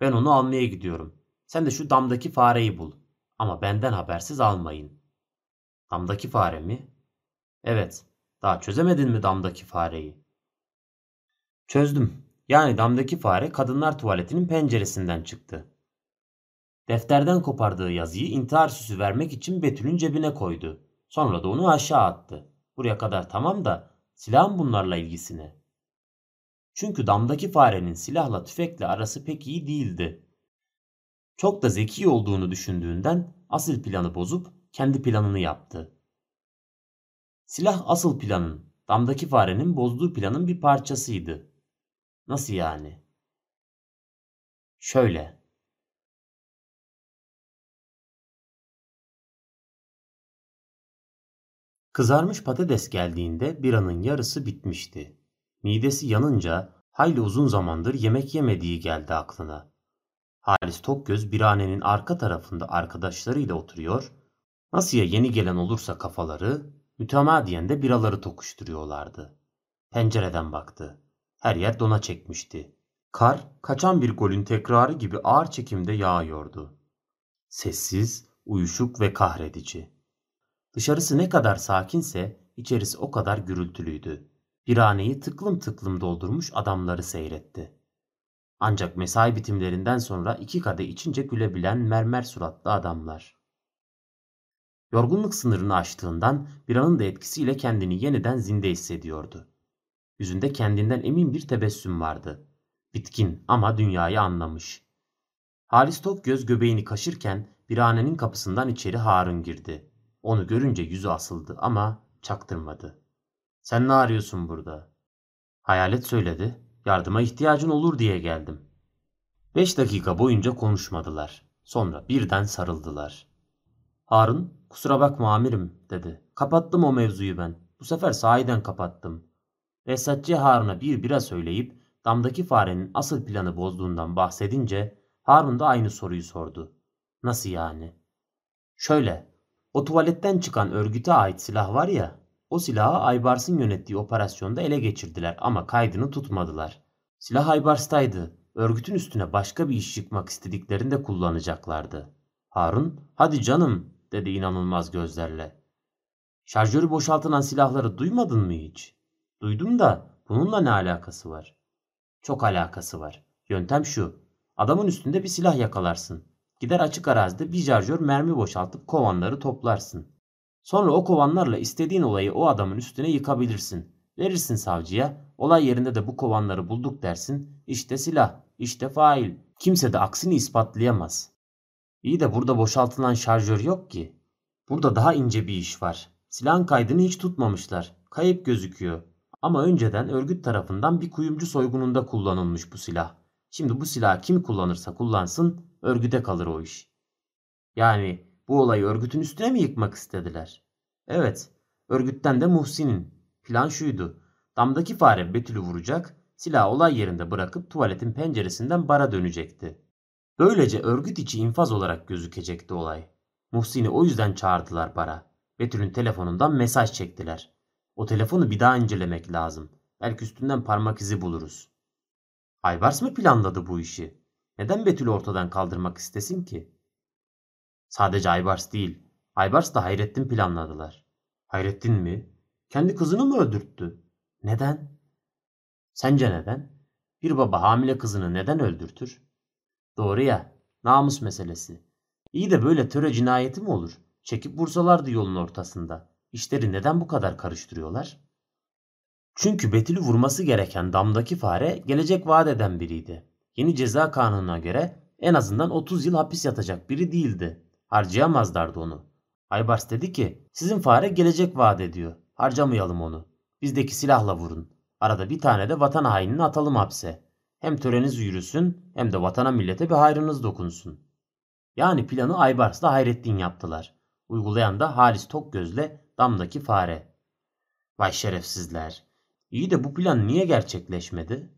Ben onu almaya gidiyorum. Sen de şu damdaki fareyi bul. Ama benden habersiz almayın. Damdaki fare mi? Evet. Daha çözemedin mi damdaki fareyi? Çözdüm. Yani damdaki fare kadınlar tuvaletinin penceresinden çıktı. Defterden kopardığı yazıyı intihar süsü vermek için Betül'ün cebine koydu. Sonra da onu aşağı attı. Buraya kadar tamam da silahın bunlarla ilgisine. Çünkü damdaki farenin silahla tüfekle arası pek iyi değildi. Çok da zeki olduğunu düşündüğünden asıl planı bozup kendi planını yaptı. Silah asıl planın, damdaki farenin bozduğu planın bir parçasıydı. Nasıl yani? Şöyle. Kızarmış patates geldiğinde biranın yarısı bitmişti. Midesi yanınca hayli uzun zamandır yemek yemediği geldi aklına. Halis Tokgöz biranenin arka tarafında arkadaşlarıyla oturuyor, nasıl ya yeni gelen olursa kafaları, mütemadiyen de biraları tokuşturuyorlardı. Pencereden baktı. Her yer dona çekmişti. Kar, kaçan bir golün tekrarı gibi ağır çekimde yağıyordu. Sessiz, uyuşuk ve kahredici. Dışarısı ne kadar sakinse içerisi o kadar gürültülüydü. Birhaneyi tıklım tıklım doldurmuş adamları seyretti. Ancak mesai bitimlerinden sonra iki kadeh içince gülebilen mermer suratlı adamlar. Yorgunluk sınırını aştığından biranın da etkisiyle kendini yeniden zinde hissediyordu. Yüzünde kendinden emin bir tebessüm vardı. Bitkin ama dünyayı anlamış. Halis göz göbeğini kaşırken birhanenin kapısından içeri Harun girdi. Onu görünce yüzü asıldı ama çaktırmadı. Sen ne arıyorsun burada? Hayalet söyledi. Yardıma ihtiyacın olur diye geldim. Beş dakika boyunca konuşmadılar. Sonra birden sarıldılar. Harun, kusura bakma amirim dedi. Kapattım o mevzuyu ben. Bu sefer sahiden kapattım. Resatçı Harun'a bir bira söyleyip damdaki farenin asıl planı bozduğundan bahsedince Harun da aynı soruyu sordu. Nasıl yani? Şöyle, o tuvaletten çıkan örgüte ait silah var ya, o silahı Aybars'ın yönettiği operasyonda ele geçirdiler ama kaydını tutmadılar. Silah Aybars'taydı. Örgütün üstüne başka bir iş yıkmak istediklerinde kullanacaklardı. Harun, hadi canım dedi inanılmaz gözlerle. Şarjörü boşaltılan silahları duymadın mı hiç? Duydum da bununla ne alakası var? Çok alakası var. Yöntem şu. Adamın üstünde bir silah yakalarsın. Gider açık arazide bir şarjör mermi boşaltıp kovanları toplarsın. Sonra o kovanlarla istediğin olayı o adamın üstüne yıkabilirsin. Verirsin savcıya. Olay yerinde de bu kovanları bulduk dersin. İşte silah, işte fail. Kimse de aksini ispatlayamaz. İyi de burada boşaltılan şarjör yok ki. Burada daha ince bir iş var. Silahın kaydını hiç tutmamışlar. Kayıp gözüküyor. Ama önceden örgüt tarafından bir kuyumcu soygununda kullanılmış bu silah. Şimdi bu silahı kim kullanırsa kullansın örgüte kalır o iş. Yani bu olayı örgütün üstüne mi yıkmak istediler? Evet, örgütten de Muhsin'in. Plan şuydu. Damdaki fare Betül'ü vuracak, silahı olay yerinde bırakıp tuvaletin penceresinden bara dönecekti. Böylece örgüt içi infaz olarak gözükecekti olay. Muhsin'i o yüzden çağırdılar bara. Betül'ün telefonundan mesaj çektiler. O telefonu bir daha incelemek lazım. Belki üstünden parmak izi buluruz. Aybars mı planladı bu işi? Neden Betül'ü ortadan kaldırmak istesin ki? Sadece Aybars değil. Aybars da Hayrettin planladılar. Hayrettin mi? Kendi kızını mı öldürttü? Neden? Sence neden? Bir baba hamile kızını neden öldürtür? Doğru ya. Namus meselesi. İyi de böyle töre cinayeti mi olur? Çekip vursalardı yolun ortasında. İşleri neden bu kadar karıştırıyorlar? Çünkü Betül'ü vurması gereken damdaki fare gelecek vaat eden biriydi. Yeni ceza kanununa göre en azından 30 yıl hapis yatacak biri değildi. Harcayamazlardı onu. Aybars dedi ki sizin fare gelecek vaat ediyor. Harcamayalım onu. Bizdeki silahla vurun. Arada bir tane de vatan hainini atalım hapse. Hem töreniz yürüsün hem de vatana millete bir hayrınız dokunsun. Yani planı Aybars'la Hayrettin yaptılar. Uygulayan da Halis Tokgöz'le damdaki fare. Vay şerefsizler. İyi de bu plan niye gerçekleşmedi?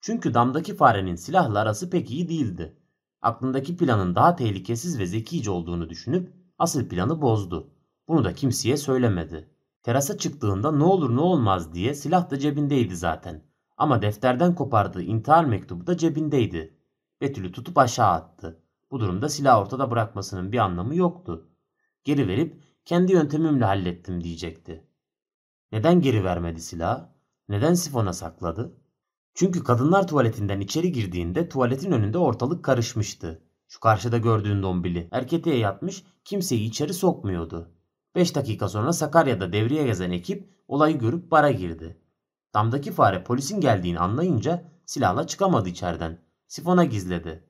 Çünkü damdaki farenin silahla arası pek iyi değildi. Aklındaki planın daha tehlikesiz ve zekice olduğunu düşünüp asıl planı bozdu. Bunu da kimseye söylemedi. Terasa çıktığında ne olur ne olmaz diye silah da cebindeydi zaten. Ama defterden kopardığı intihar mektubu da cebindeydi. Betül'ü tutup aşağı attı. Bu durumda silah ortada bırakmasının bir anlamı yoktu. Geri verip kendi yöntemimle hallettim diyecekti. Neden geri vermedi silahı? Neden sifona sakladı? Çünkü kadınlar tuvaletinden içeri girdiğinde tuvaletin önünde ortalık karışmıştı. Şu karşıda gördüğün dombili erketeye yatmış kimseyi içeri sokmuyordu. 5 dakika sonra Sakarya'da devriye gezen ekip olayı görüp bara girdi. Damdaki fare polisin geldiğini anlayınca silahla çıkamadı içeriden. Sifona gizledi.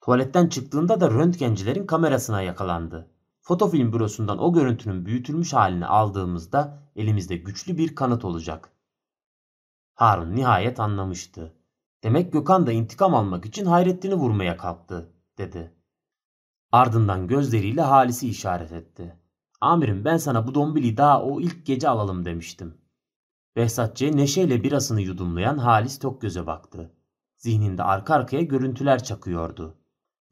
Tuvaletten çıktığında da röntgencilerin kamerasına yakalandı. Fotofilm bürosundan o görüntünün büyütülmüş halini aldığımızda elimizde güçlü bir kanıt olacak. Harun nihayet anlamıştı. Demek Gökhan da intikam almak için Hayrettin'i vurmaya kalktı, dedi. Ardından gözleriyle Halis'i işaret etti. Amirim ben sana bu dombili daha o ilk gece alalım demiştim. Behzatçı'ya neşeyle birasını yudumlayan Halis tok göze baktı. Zihninde arka arkaya görüntüler çakıyordu.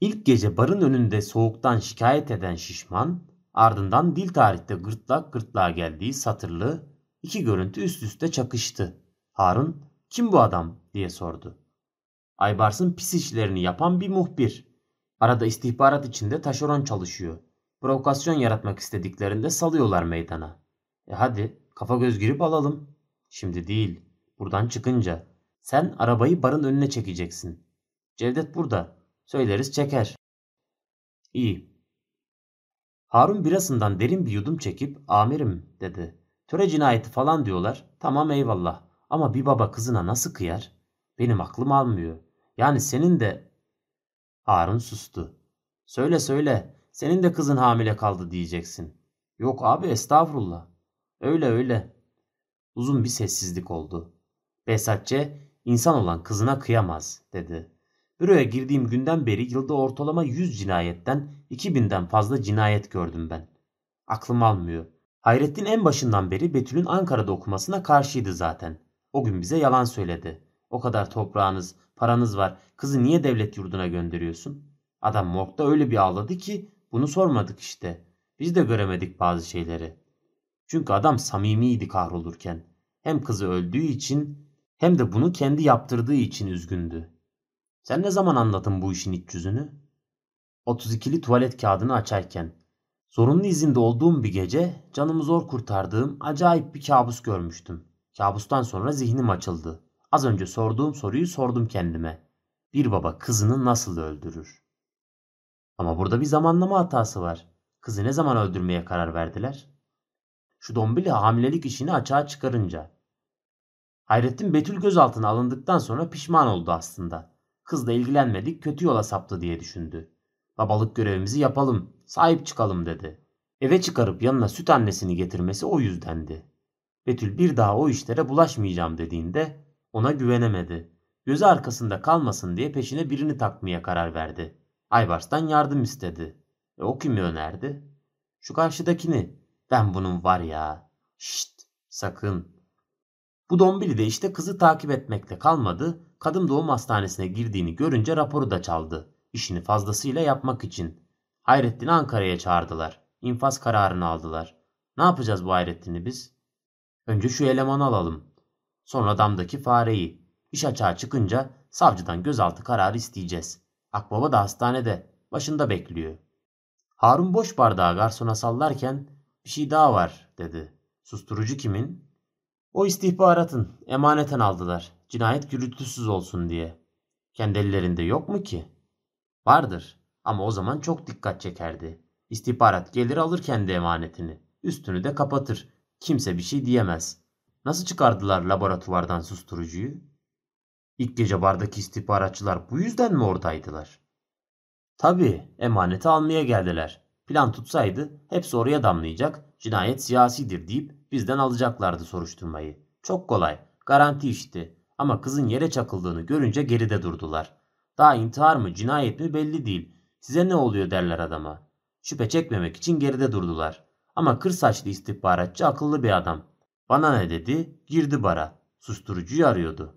İlk gece barın önünde soğuktan şikayet eden şişman, ardından dil tarihte gırtlak gırtlağa geldiği satırlı iki görüntü üst üste çakıştı. Harun, kim bu adam diye sordu. Aybars'ın pis işlerini yapan bir muhbir. Arada istihbarat içinde taşeron çalışıyor. Provokasyon yaratmak istediklerinde salıyorlar meydana. E hadi kafa göz girip alalım. Şimdi değil. Buradan çıkınca. Sen arabayı barın önüne çekeceksin. Cevdet burada. Söyleriz çeker. İyi. Harun birasından derin bir yudum çekip amirim dedi. Töre cinayeti falan diyorlar. Tamam eyvallah. Ama bir baba kızına nasıl kıyar? Benim aklım almıyor. Yani senin de... Harun sustu. Söyle söyle. Senin de kızın hamile kaldı diyeceksin. Yok abi estağfurullah. Öyle öyle. Uzun bir sessizlik oldu. Besatçe insan olan kızına kıyamaz dedi. Büroya girdiğim günden beri yılda ortalama 100 cinayetten 2000'den fazla cinayet gördüm ben. Aklım almıyor. Hayrettin en başından beri Betül'ün Ankara'da okumasına karşıydı zaten. O gün bize yalan söyledi. O kadar toprağınız, paranız var. Kızı niye devlet yurduna gönderiyorsun? Adam morgda öyle bir ağladı ki bunu sormadık işte. Biz de göremedik bazı şeyleri. Çünkü adam samimiydi kahrolurken. Hem kızı öldüğü için hem de bunu kendi yaptırdığı için üzgündü. Sen ne zaman anladın bu işin iç yüzünü? 32'li tuvalet kağıdını açarken. Zorunlu izinde olduğum bir gece canımı zor kurtardığım acayip bir kabus görmüştüm. Kabustan sonra zihnim açıldı. Az önce sorduğum soruyu sordum kendime. Bir baba kızını nasıl öldürür? Ama burada bir zamanlama hatası var. Kızı ne zaman öldürmeye karar verdiler? Şu dombili hamilelik işini açığa çıkarınca. Hayrettin Betül gözaltına alındıktan sonra pişman oldu aslında. Kızla ilgilenmedik kötü yola saptı diye düşündü. Babalık görevimizi yapalım, sahip çıkalım dedi. Eve çıkarıp yanına süt annesini getirmesi o yüzdendi. Betül bir daha o işlere bulaşmayacağım dediğinde ona güvenemedi. Gözü arkasında kalmasın diye peşine birini takmaya karar verdi. Aybars'tan yardım istedi. E o kimi önerdi? Şu karşıdakini. Ben bunun var ya. Şşt sakın. Bu dombili de işte kızı takip etmekle kalmadı. Kadın doğum hastanesine girdiğini görünce raporu da çaldı. İşini fazlasıyla yapmak için. Hayrettin'i Ankara'ya çağırdılar. İnfaz kararını aldılar. Ne yapacağız bu Hayrettin'i biz? Önce şu elemanı alalım. Sonra damdaki fareyi. İş açığa çıkınca savcıdan gözaltı kararı isteyeceğiz. Akbaba da hastanede. Başında bekliyor. Harun boş bardağı garsona sallarken bir şey daha var dedi. Susturucu kimin? O istihbaratın emaneten aldılar. Cinayet gürültüsüz olsun diye. Kendi ellerinde yok mu ki? Vardır ama o zaman çok dikkat çekerdi. İstihbarat gelir alır kendi emanetini. Üstünü de kapatır. Kimse bir şey diyemez. Nasıl çıkardılar laboratuvardan susturucuyu? İlk gece bardaki istihbaratçılar bu yüzden mi oradaydılar? Tabii emaneti almaya geldiler. Plan tutsaydı hepsi oraya damlayacak, cinayet siyasidir deyip bizden alacaklardı soruşturmayı. Çok kolay, garanti işti. Ama kızın yere çakıldığını görünce geride durdular. Daha intihar mı cinayet mi belli değil. Size ne oluyor derler adama. Şüphe çekmemek için geride durdular. Ama kır saçlı istihbaratçı akıllı bir adam. Bana ne dedi? Girdi bara. Susturucuyu arıyordu.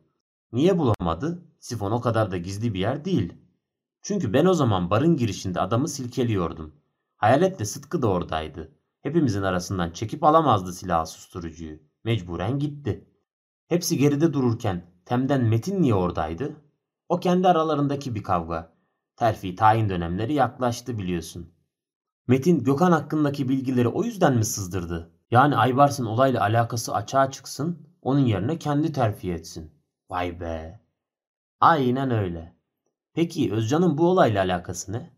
Niye bulamadı? Sifon o kadar da gizli bir yer değil. Çünkü ben o zaman barın girişinde adamı silkeliyordum. Hayalet de Sıtkı da oradaydı. Hepimizin arasından çekip alamazdı silahı susturucuyu. Mecburen gitti. Hepsi geride dururken Tem'den Metin niye oradaydı? O kendi aralarındaki bir kavga. Terfi tayin dönemleri yaklaştı biliyorsun. Metin Gökhan hakkındaki bilgileri o yüzden mi sızdırdı? Yani Aybars'ın olayla alakası açığa çıksın, onun yerine kendi terfi etsin. Vay be. Aynen öyle. Peki Özcan'ın bu olayla alakası ne?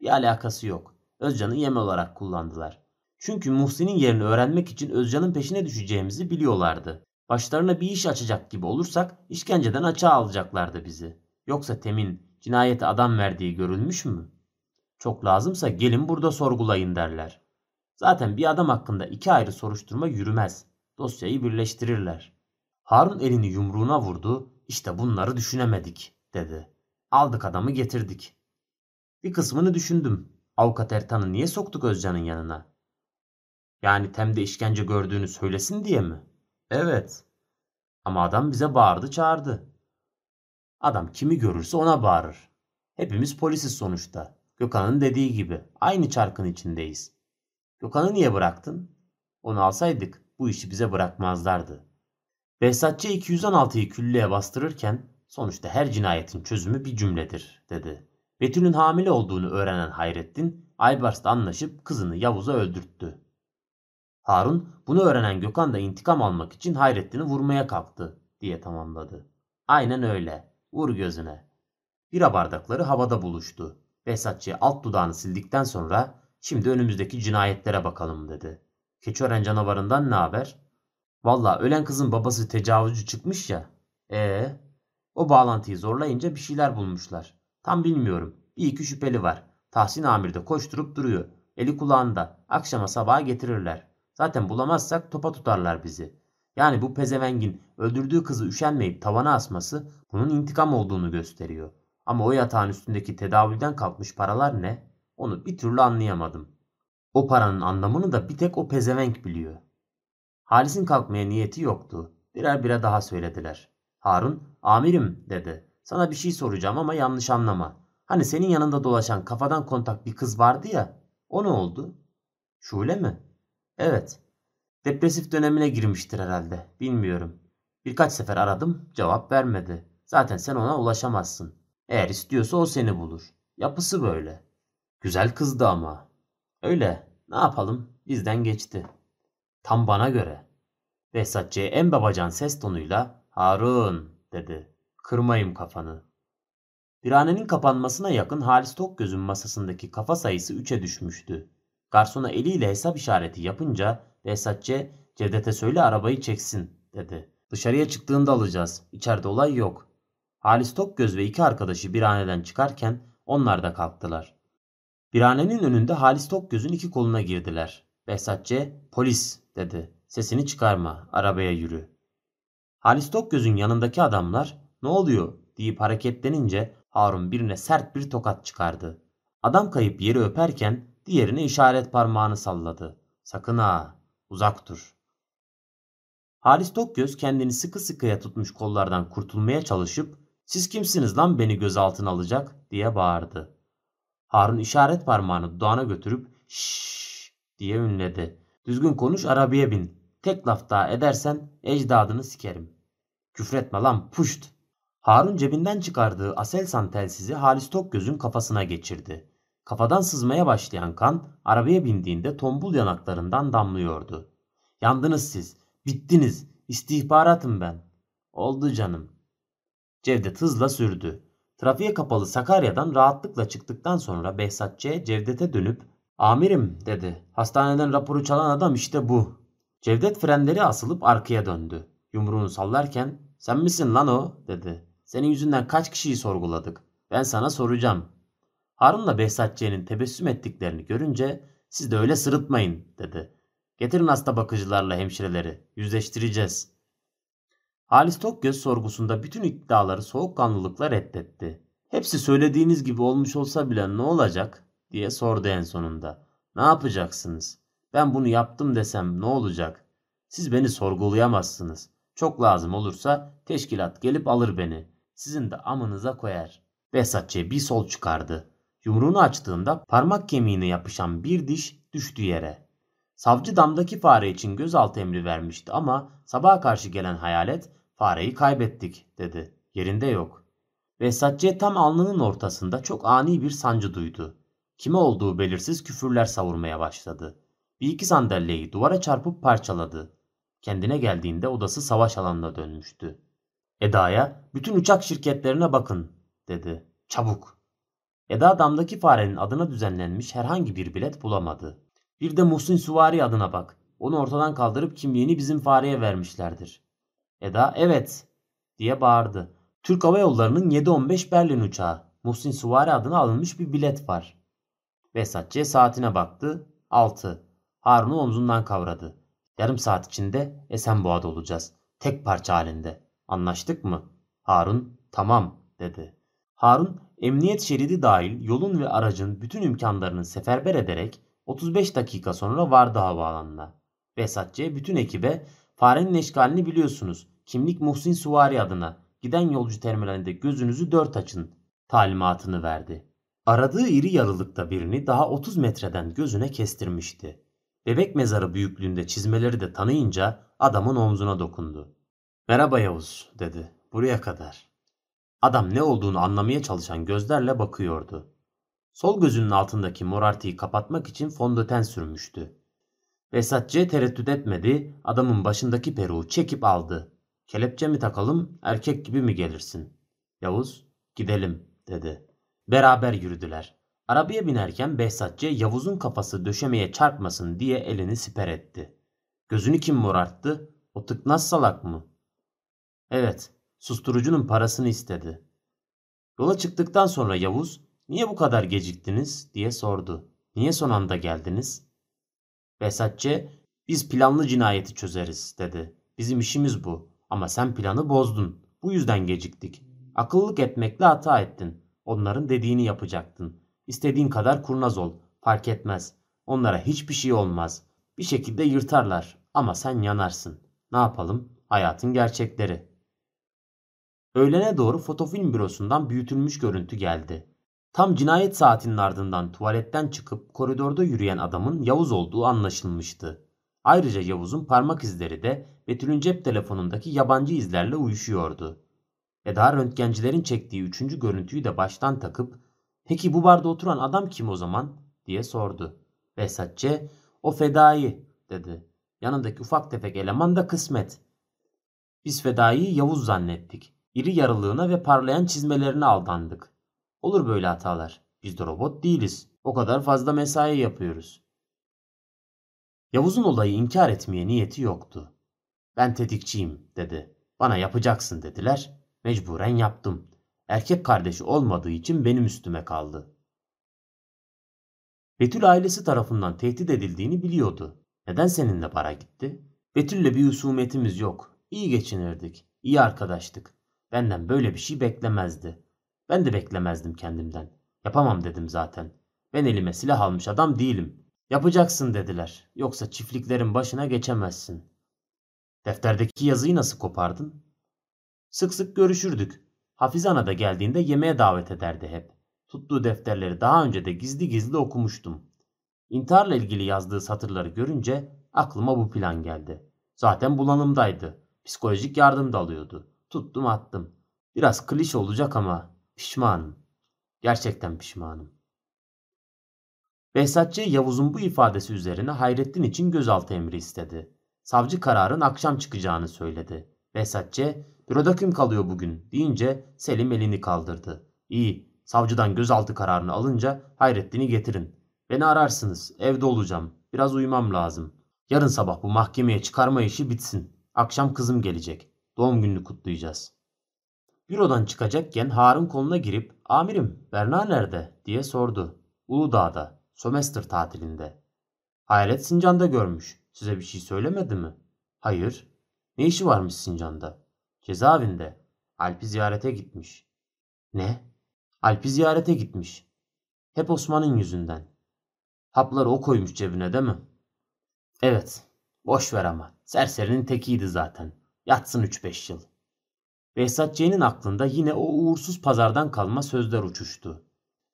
Bir alakası yok. Özcan'ı yem olarak kullandılar. Çünkü Muhsin'in yerini öğrenmek için Özcan'ın peşine düşeceğimizi biliyorlardı. Başlarına bir iş açacak gibi olursak işkenceden açığa alacaklardı bizi. Yoksa Tem'in cinayete adam verdiği görülmüş mü? Çok lazımsa gelin burada sorgulayın derler. Zaten bir adam hakkında iki ayrı soruşturma yürümez. Dosyayı birleştirirler. Harun elini yumruğuna vurdu. İşte bunları düşünemedik dedi. Aldık adamı getirdik. Bir kısmını düşündüm. Avukat Ertan'ı niye soktuk Özcan'ın yanına? Yani Tem'de işkence gördüğünü söylesin diye mi? Evet. Ama adam bize bağırdı çağırdı. Adam kimi görürse ona bağırır. Hepimiz polisiz sonuçta. Gökhan'ın dediği gibi aynı çarkın içindeyiz. Gökhan'ı niye bıraktın? Onu alsaydık bu işi bize bırakmazlardı. Behzatçı 216'yı küllüğe bastırırken sonuçta her cinayetin çözümü bir cümledir dedi. Betül'ün hamile olduğunu öğrenen Hayrettin Aybars'la anlaşıp kızını Yavuz'a öldürttü. Harun bunu öğrenen Gökhan da intikam almak için Hayrettin'i vurmaya kalktı diye tamamladı. Aynen öyle. Vur gözüne. Bira bardakları havada buluştu. Behzatçı alt dudağını sildikten sonra şimdi önümüzdeki cinayetlere bakalım dedi. Keçiören canavarından ne haber? Valla ölen kızın babası tecavüzcü çıkmış ya. Ee, o bağlantıyı zorlayınca bir şeyler bulmuşlar. Tam bilmiyorum. Bir iki şüpheli var. Tahsin amir de koşturup duruyor. Eli kulağında. Akşama sabaha getirirler. Zaten bulamazsak topa tutarlar bizi. Yani bu pezevengin öldürdüğü kızı üşenmeyip tavana asması bunun intikam olduğunu gösteriyor. Ama o yatağın üstündeki tedavülden kalkmış paralar ne? Onu bir türlü anlayamadım. O paranın anlamını da bir tek o pezevenk biliyor. Halis'in kalkmaya niyeti yoktu. Birer bire daha söylediler. Harun, amirim dedi. Sana bir şey soracağım ama yanlış anlama. Hani senin yanında dolaşan kafadan kontak bir kız vardı ya. O ne oldu? Şule mi? Evet. Depresif dönemine girmiştir herhalde. Bilmiyorum. Birkaç sefer aradım, cevap vermedi. Zaten sen ona ulaşamazsın. Eğer istiyorsa o seni bulur. Yapısı böyle. Güzel kızdı ama. Öyle. Ne yapalım? Bizden geçti. Tam bana göre. Behzatçı'ya en babacan ses tonuyla Harun dedi. Kırmayım kafanı. Birhanenin kapanmasına yakın Halis Tokgöz'ün masasındaki kafa sayısı 3'e düşmüştü. Garsona eliyle hesap işareti yapınca Behzatçı Cevdet'e söyle arabayı çeksin dedi. Dışarıya çıktığında alacağız. İçeride olay yok. Halis Tokgöz ve iki arkadaşı birhaneden çıkarken onlar da kalktılar. Birhanenin önünde Halis Tokgöz'ün iki koluna girdiler. Behzatçı polis dedi. Sesini çıkarma arabaya yürü. Halis Tokgöz'ün yanındaki adamlar ne oluyor deyip hareketlenince Harun birine sert bir tokat çıkardı. Adam kayıp yeri öperken diğerine işaret parmağını salladı. Sakın ha uzak dur. Halis Tokgöz kendini sıkı sıkıya tutmuş kollardan kurtulmaya çalışıp siz kimsiniz lan beni gözaltına alacak diye bağırdı. Harun işaret parmağını dudağına götürüp şşş diye ünledi. Düzgün konuş arabaya bin. Tek laf daha edersen ecdadını sikerim. Küfretme lan puşt. Harun cebinden çıkardığı Aselsan telsizi Halis Tokgöz'ün kafasına geçirdi. Kafadan sızmaya başlayan kan arabaya bindiğinde tombul yanaklarından damlıyordu. Yandınız siz. Bittiniz. İstihbaratım ben. Oldu canım. Cevdet hızla sürdü. Trafiğe kapalı Sakarya'dan rahatlıkla çıktıktan sonra Behzatçı'ya Cevdet'e dönüp ''Amirim'' dedi. ''Hastaneden raporu çalan adam işte bu.'' Cevdet frenleri asılıp arkaya döndü. Yumruğunu sallarken ''Sen misin lan o?'' dedi. ''Senin yüzünden kaç kişiyi sorguladık. Ben sana soracağım.'' Harun'la Behzatçı'nın tebessüm ettiklerini görünce ''Siz de öyle sırıtmayın'' dedi. ''Getirin hasta bakıcılarla hemşireleri. Yüzleştireceğiz.'' Halis Tokgöz sorgusunda bütün iddiaları soğukkanlılıkla reddetti. Hepsi söylediğiniz gibi olmuş olsa bile ne olacak diye sordu en sonunda. Ne yapacaksınız? Ben bunu yaptım desem ne olacak? Siz beni sorgulayamazsınız. Çok lazım olursa teşkilat gelip alır beni. Sizin de amınıza koyar. Behzatçı bir sol çıkardı. Yumruğunu açtığında parmak kemiğine yapışan bir diş düştü yere. Savcı damdaki fare için gözaltı emri vermişti ama sabaha karşı gelen hayalet fareyi kaybettik dedi. Yerinde yok. Behzatçı tam alnının ortasında çok ani bir sancı duydu. Kime olduğu belirsiz küfürler savurmaya başladı. Bir iki sandalyeyi duvara çarpıp parçaladı. Kendine geldiğinde odası savaş alanına dönmüştü. Eda'ya bütün uçak şirketlerine bakın dedi. Çabuk. Eda damdaki farenin adına düzenlenmiş herhangi bir bilet bulamadı. Bir de Muhsin Suvari adına bak. Onu ortadan kaldırıp kimliğini bizim fareye vermişlerdir. Eda evet diye bağırdı. Türk Hava Yolları'nın 7.15 Berlin uçağı. Muhsin Suvari adına alınmış bir bilet var. Vesatçı saatine baktı. 6. Harun'u omzundan kavradı. Yarım saat içinde Esenboğa'da olacağız. Tek parça halinde. Anlaştık mı? Harun tamam dedi. Harun emniyet şeridi dahil yolun ve aracın bütün imkanlarını seferber ederek 35 dakika sonra vardı havaalanına. Vesatçı bütün ekibe farenin eşkalini biliyorsunuz. Kimlik Muhsin Suvari adına. Giden yolcu terminalinde gözünüzü dört açın. Talimatını verdi. Aradığı iri yarılıkta birini daha 30 metreden gözüne kestirmişti. Bebek mezarı büyüklüğünde çizmeleri de tanıyınca adamın omzuna dokundu. Merhaba Yavuz dedi. Buraya kadar. Adam ne olduğunu anlamaya çalışan gözlerle bakıyordu. Sol gözünün altındaki morartıyı kapatmak için fondöten sürmüştü. Vesatçı tereddüt etmedi, adamın başındaki peruğu çekip aldı. Kelepçe mi takalım, erkek gibi mi gelirsin? Yavuz, gidelim, dedi. Beraber yürüdüler. Arabaya binerken Behzatçı Yavuz'un kafası döşemeye çarpmasın diye elini siper etti. Gözünü kim morarttı? O tıknaz salak mı? Evet, susturucunun parasını istedi. Yola çıktıktan sonra Yavuz, niye bu kadar geciktiniz diye sordu. Niye son anda geldiniz? Behzatçı, biz planlı cinayeti çözeriz dedi. Bizim işimiz bu. Ama sen planı bozdun. Bu yüzden geciktik. Akıllık etmekle hata ettin. Onların dediğini yapacaktın. İstediğin kadar kurnaz ol. Fark etmez. Onlara hiçbir şey olmaz. Bir şekilde yırtarlar. Ama sen yanarsın. Ne yapalım? Hayatın gerçekleri. Öğlene doğru fotofilm bürosundan büyütülmüş görüntü geldi. Tam cinayet saatinin ardından tuvaletten çıkıp koridorda yürüyen adamın Yavuz olduğu anlaşılmıştı. Ayrıca Yavuz'un parmak izleri de Betül'ün cep telefonundaki yabancı izlerle uyuşuyordu. Eda röntgencilerin çektiği üçüncü görüntüyü de baştan takıp ''Peki bu barda oturan adam kim o zaman?'' diye sordu. Behzatçı ''O fedai'' dedi. Yanındaki ufak tefek eleman da kısmet. Biz fedaiyi Yavuz zannettik. İri yarılığına ve parlayan çizmelerine aldandık. Olur böyle hatalar. Biz de robot değiliz. O kadar fazla mesai yapıyoruz. Yavuz'un olayı inkar etmeye niyeti yoktu. Ben tetikçiyim dedi. Bana yapacaksın dediler. Mecburen yaptım. Erkek kardeşi olmadığı için benim üstüme kaldı. Betül ailesi tarafından tehdit edildiğini biliyordu. Neden seninle bara gitti? Betül'le bir husumetimiz yok. İyi geçinirdik. İyi arkadaştık. Benden böyle bir şey beklemezdi. Ben de beklemezdim kendimden. Yapamam dedim zaten. Ben elime silah almış adam değilim. Yapacaksın dediler. Yoksa çiftliklerin başına geçemezsin. Defterdeki yazıyı nasıl kopardın? Sık sık görüşürdük. Hafize Ana da geldiğinde yemeğe davet ederdi hep. Tuttuğu defterleri daha önce de gizli gizli okumuştum. İntiharla ilgili yazdığı satırları görünce aklıma bu plan geldi. Zaten bulanımdaydı. Psikolojik yardım da alıyordu. Tuttum attım. Biraz klişe olacak ama pişmanım. Gerçekten pişmanım. Behzatçı Yavuz'un bu ifadesi üzerine Hayrettin için gözaltı emri istedi. Savcı kararın akşam çıkacağını söyledi. Behzatçı, büroda kim kalıyor bugün deyince Selim elini kaldırdı. İyi, savcıdan gözaltı kararını alınca Hayrettin'i getirin. Beni ararsınız, evde olacağım. Biraz uyumam lazım. Yarın sabah bu mahkemeye çıkarma işi bitsin. Akşam kızım gelecek. Doğum gününü kutlayacağız. Bürodan çıkacakken Harun koluna girip ''Amirim Berna nerede?'' diye sordu. Uludağ'da, sömestr tatilinde. Hayalet Sincan'da görmüş. Size bir şey söylemedi mi? Hayır. Ne işi varmış Sincan'da? Cezaevinde. Alp'i ziyarete gitmiş. Ne? Alp'i ziyarete gitmiş. Hep Osman'ın yüzünden. Hapları o koymuş cebine değil mi? Evet. Boş ver ama. Serserinin tekiydi zaten. Yatsın 3-5 yıl. Behzatçı'nın aklında yine o uğursuz pazardan kalma sözler uçuştu.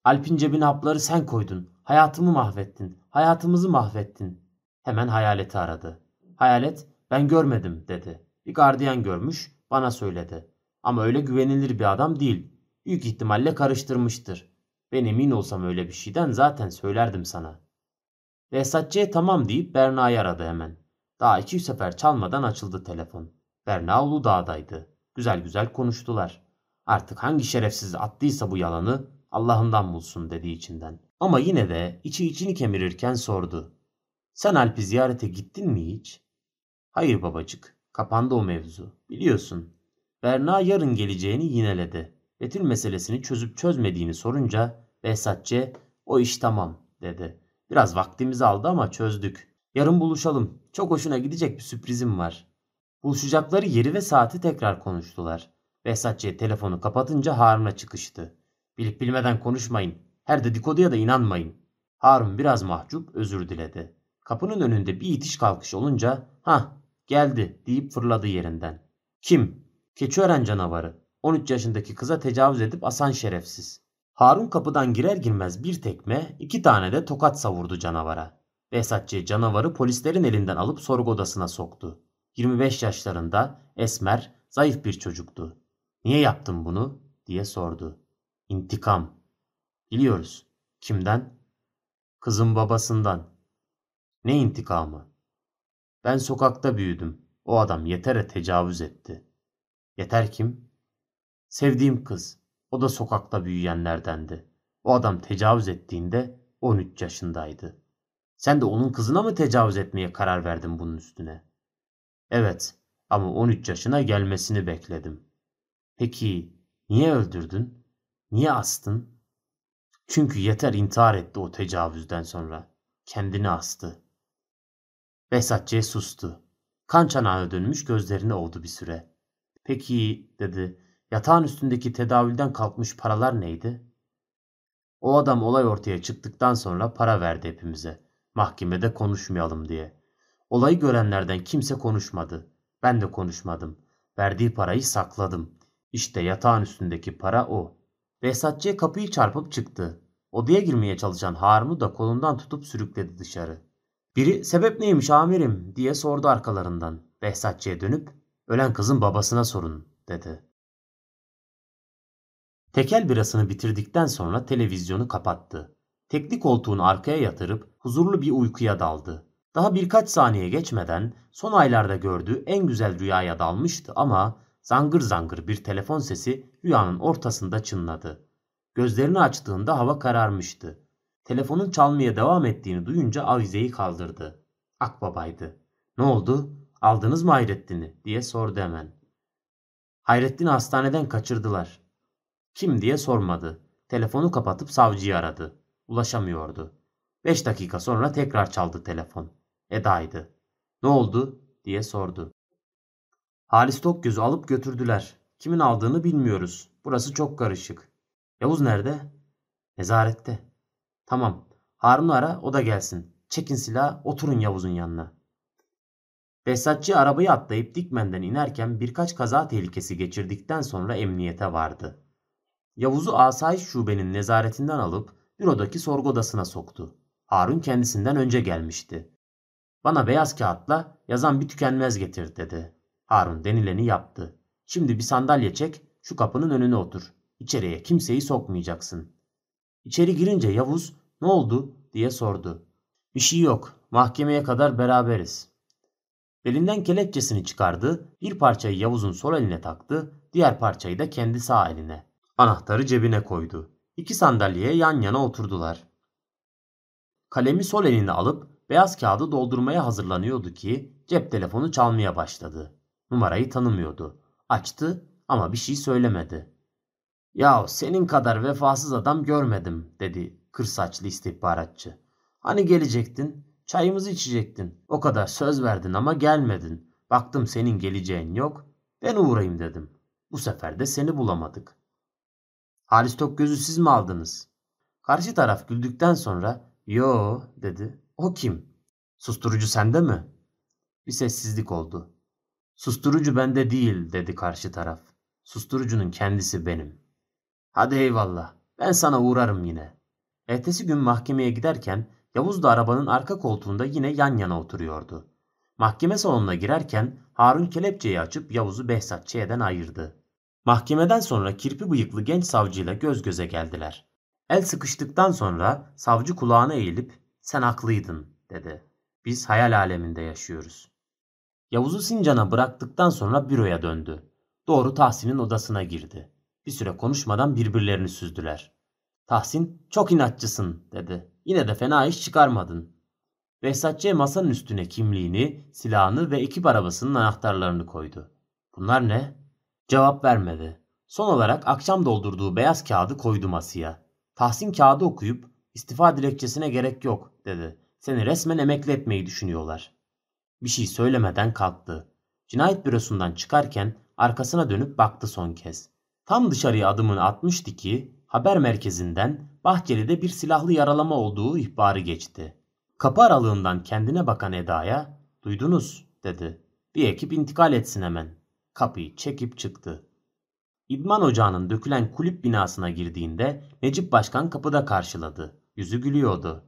Alp'in cebine hapları sen koydun. Hayatımı mahvettin. Hayatımızı mahvettin. Hemen hayaleti aradı. Hayalet ben görmedim dedi. Bir gardiyan görmüş bana söyledi. Ama öyle güvenilir bir adam değil. Büyük ihtimalle karıştırmıştır. Ben emin olsam öyle bir şeyden zaten söylerdim sana. Behzatçı'ya tamam deyip Berna'yı aradı hemen. Daha iki sefer çalmadan açıldı telefon. Berna Uludağ'daydı. Güzel güzel konuştular. Artık hangi şerefsiz attıysa bu yalanı Allah'ından bulsun dedi içinden. Ama yine de içi içini kemirirken sordu. Sen Alp'i ziyarete gittin mi hiç? Hayır babacık. Kapandı o mevzu. Biliyorsun. Berna yarın geleceğini yineledi. Betül meselesini çözüp çözmediğini sorunca Behzatçı o iş tamam dedi. Biraz vaktimiz aldı ama çözdük. Yarın buluşalım. Çok hoşuna gidecek bir sürprizim var. Buluşacakları yeri ve saati tekrar konuştular. Behzatçı telefonu kapatınca Harun'a çıkıştı. Bilip bilmeden konuşmayın. Her dedikoduya da inanmayın. Harun biraz mahcup özür diledi. Kapının önünde bir itiş kalkış olunca ha geldi deyip fırladı yerinden. Kim? Keçiören canavarı. 13 yaşındaki kıza tecavüz edip asan şerefsiz. Harun kapıdan girer girmez bir tekme, iki tane de tokat savurdu canavara. Behzatçı canavarı polislerin elinden alıp sorgu odasına soktu. 25 yaşlarında, esmer, zayıf bir çocuktu. Niye yaptın bunu? diye sordu. İntikam. Biliyoruz. Kimden? Kızın babasından. Ne intikamı? Ben sokakta büyüdüm. O adam Yeter'e tecavüz etti. Yeter kim? Sevdiğim kız. O da sokakta büyüyenlerdendi. O adam tecavüz ettiğinde 13 yaşındaydı. Sen de onun kızına mı tecavüz etmeye karar verdin bunun üstüne? Evet ama 13 yaşına gelmesini bekledim. Peki niye öldürdün? Niye astın? Çünkü yeter intihar etti o tecavüzden sonra. Kendini astı. Behzatçı sustu. Kan çanağına dönmüş gözlerini ovdu bir süre. Peki dedi yatağın üstündeki tedavülden kalkmış paralar neydi? O adam olay ortaya çıktıktan sonra para verdi hepimize. Mahkemede konuşmayalım diye. Olayı görenlerden kimse konuşmadı. Ben de konuşmadım. Verdiği parayı sakladım. İşte yatağın üstündeki para o. Behzatçı'ya kapıyı çarpıp çıktı. Odaya girmeye çalışan Harun'u da kolundan tutup sürükledi dışarı. Biri sebep neymiş amirim diye sordu arkalarından. Behzatçı'ya dönüp ölen kızın babasına sorun dedi. Tekel birasını bitirdikten sonra televizyonu kapattı. Tekli koltuğunu arkaya yatırıp huzurlu bir uykuya daldı. Daha birkaç saniye geçmeden son aylarda gördüğü en güzel rüyaya dalmıştı ama zangır zangır bir telefon sesi rüyanın ortasında çınladı. Gözlerini açtığında hava kararmıştı. Telefonun çalmaya devam ettiğini duyunca avizeyi kaldırdı. Akbaba'ydı. Ne oldu? Aldınız mı Hayrettin'i? diye sordu hemen. Hayrettin'i hastaneden kaçırdılar. Kim diye sormadı. Telefonu kapatıp savcıyı aradı. Ulaşamıyordu. Beş dakika sonra tekrar çaldı telefon. Eda'ydı. Ne oldu? diye sordu. Halis Tokgöz'ü alıp götürdüler. Kimin aldığını bilmiyoruz. Burası çok karışık. Yavuz nerede? Nezarette. Tamam. Harun'u ara o da gelsin. Çekin silah oturun Yavuz'un yanına. Behzatçı arabayı atlayıp dikmenden inerken birkaç kaza tehlikesi geçirdikten sonra emniyete vardı. Yavuz'u asayiş şubenin nezaretinden alıp bürodaki sorgu odasına soktu. Harun kendisinden önce gelmişti. Bana beyaz kağıtla yazan bir tükenmez getir dedi. Harun denileni yaptı. Şimdi bir sandalye çek, şu kapının önüne otur. İçeriye kimseyi sokmayacaksın. İçeri girince Yavuz ne oldu diye sordu. Bir şey yok. Mahkemeye kadar beraberiz. Belinden kelepçesini çıkardı. Bir parçayı Yavuz'un sol eline taktı. Diğer parçayı da kendi sağ eline. Anahtarı cebine koydu. İki sandalyeye yan yana oturdular. Kalemi sol eline alıp beyaz kağıdı doldurmaya hazırlanıyordu ki cep telefonu çalmaya başladı. Numarayı tanımıyordu. Açtı ama bir şey söylemedi. Ya senin kadar vefasız adam görmedim dedi kır saçlı istihbaratçı. Hani gelecektin, çayımızı içecektin. O kadar söz verdin ama gelmedin. Baktım senin geleceğin yok. Ben uğrayayım dedim. Bu sefer de seni bulamadık. Halis Tokgöz'ü siz mi aldınız? Karşı taraf güldükten sonra yo dedi. O kim? Susturucu sende mi? Bir sessizlik oldu. Susturucu bende değil dedi karşı taraf. Susturucunun kendisi benim. Hadi eyvallah. Ben sana uğrarım yine. Ertesi gün mahkemeye giderken Yavuz da arabanın arka koltuğunda yine yan yana oturuyordu. Mahkeme salonuna girerken Harun kelepçeyi açıp Yavuz'u Behzatçı'dan ayırdı. Mahkemeden sonra kirpi bıyıklı genç savcıyla göz göze geldiler. El sıkıştıktan sonra savcı kulağına eğilip sen haklıydın dedi. Biz hayal aleminde yaşıyoruz. Yavuz'u Sincan'a bıraktıktan sonra büroya döndü. Doğru Tahsin'in odasına girdi. Bir süre konuşmadan birbirlerini süzdüler. Tahsin çok inatçısın dedi. Yine de fena iş çıkarmadın. Behzatçı'ya masanın üstüne kimliğini, silahını ve ekip arabasının anahtarlarını koydu. Bunlar ne? Cevap vermedi. Son olarak akşam doldurduğu beyaz kağıdı koydu masaya. Tahsin kağıdı okuyup istifa dilekçesine gerek yok dedi. Seni resmen emekli etmeyi düşünüyorlar. Bir şey söylemeden kalktı. Cinayet bürosundan çıkarken arkasına dönüp baktı son kez. Tam dışarıya adımını atmıştı ki haber merkezinden Bahçeli'de bir silahlı yaralama olduğu ihbarı geçti. Kapı aralığından kendine bakan Eda'ya duydunuz dedi. Bir ekip intikal etsin hemen. Kapıyı çekip çıktı. İdman ocağının dökülen kulüp binasına girdiğinde Necip Başkan kapıda karşıladı. Yüzü gülüyordu.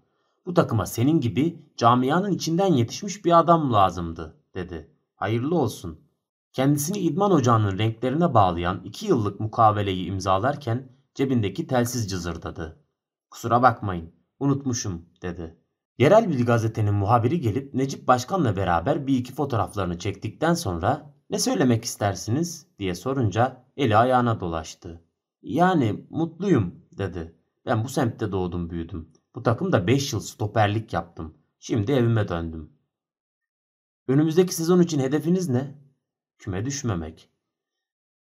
Bu takıma senin gibi camianın içinden yetişmiş bir adam lazımdı dedi. Hayırlı olsun. Kendisini idman ocağının renklerine bağlayan iki yıllık mukaveleyi imzalarken cebindeki telsiz cızırdadı. Kusura bakmayın unutmuşum dedi. Yerel bir gazetenin muhabiri gelip Necip Başkan'la beraber bir iki fotoğraflarını çektikten sonra ne söylemek istersiniz diye sorunca eli ayağına dolaştı. Yani mutluyum dedi. Ben bu semtte doğdum büyüdüm. Bu takımda 5 yıl stoperlik yaptım. Şimdi evime döndüm. Önümüzdeki sezon için hedefiniz ne? Küme düşmemek.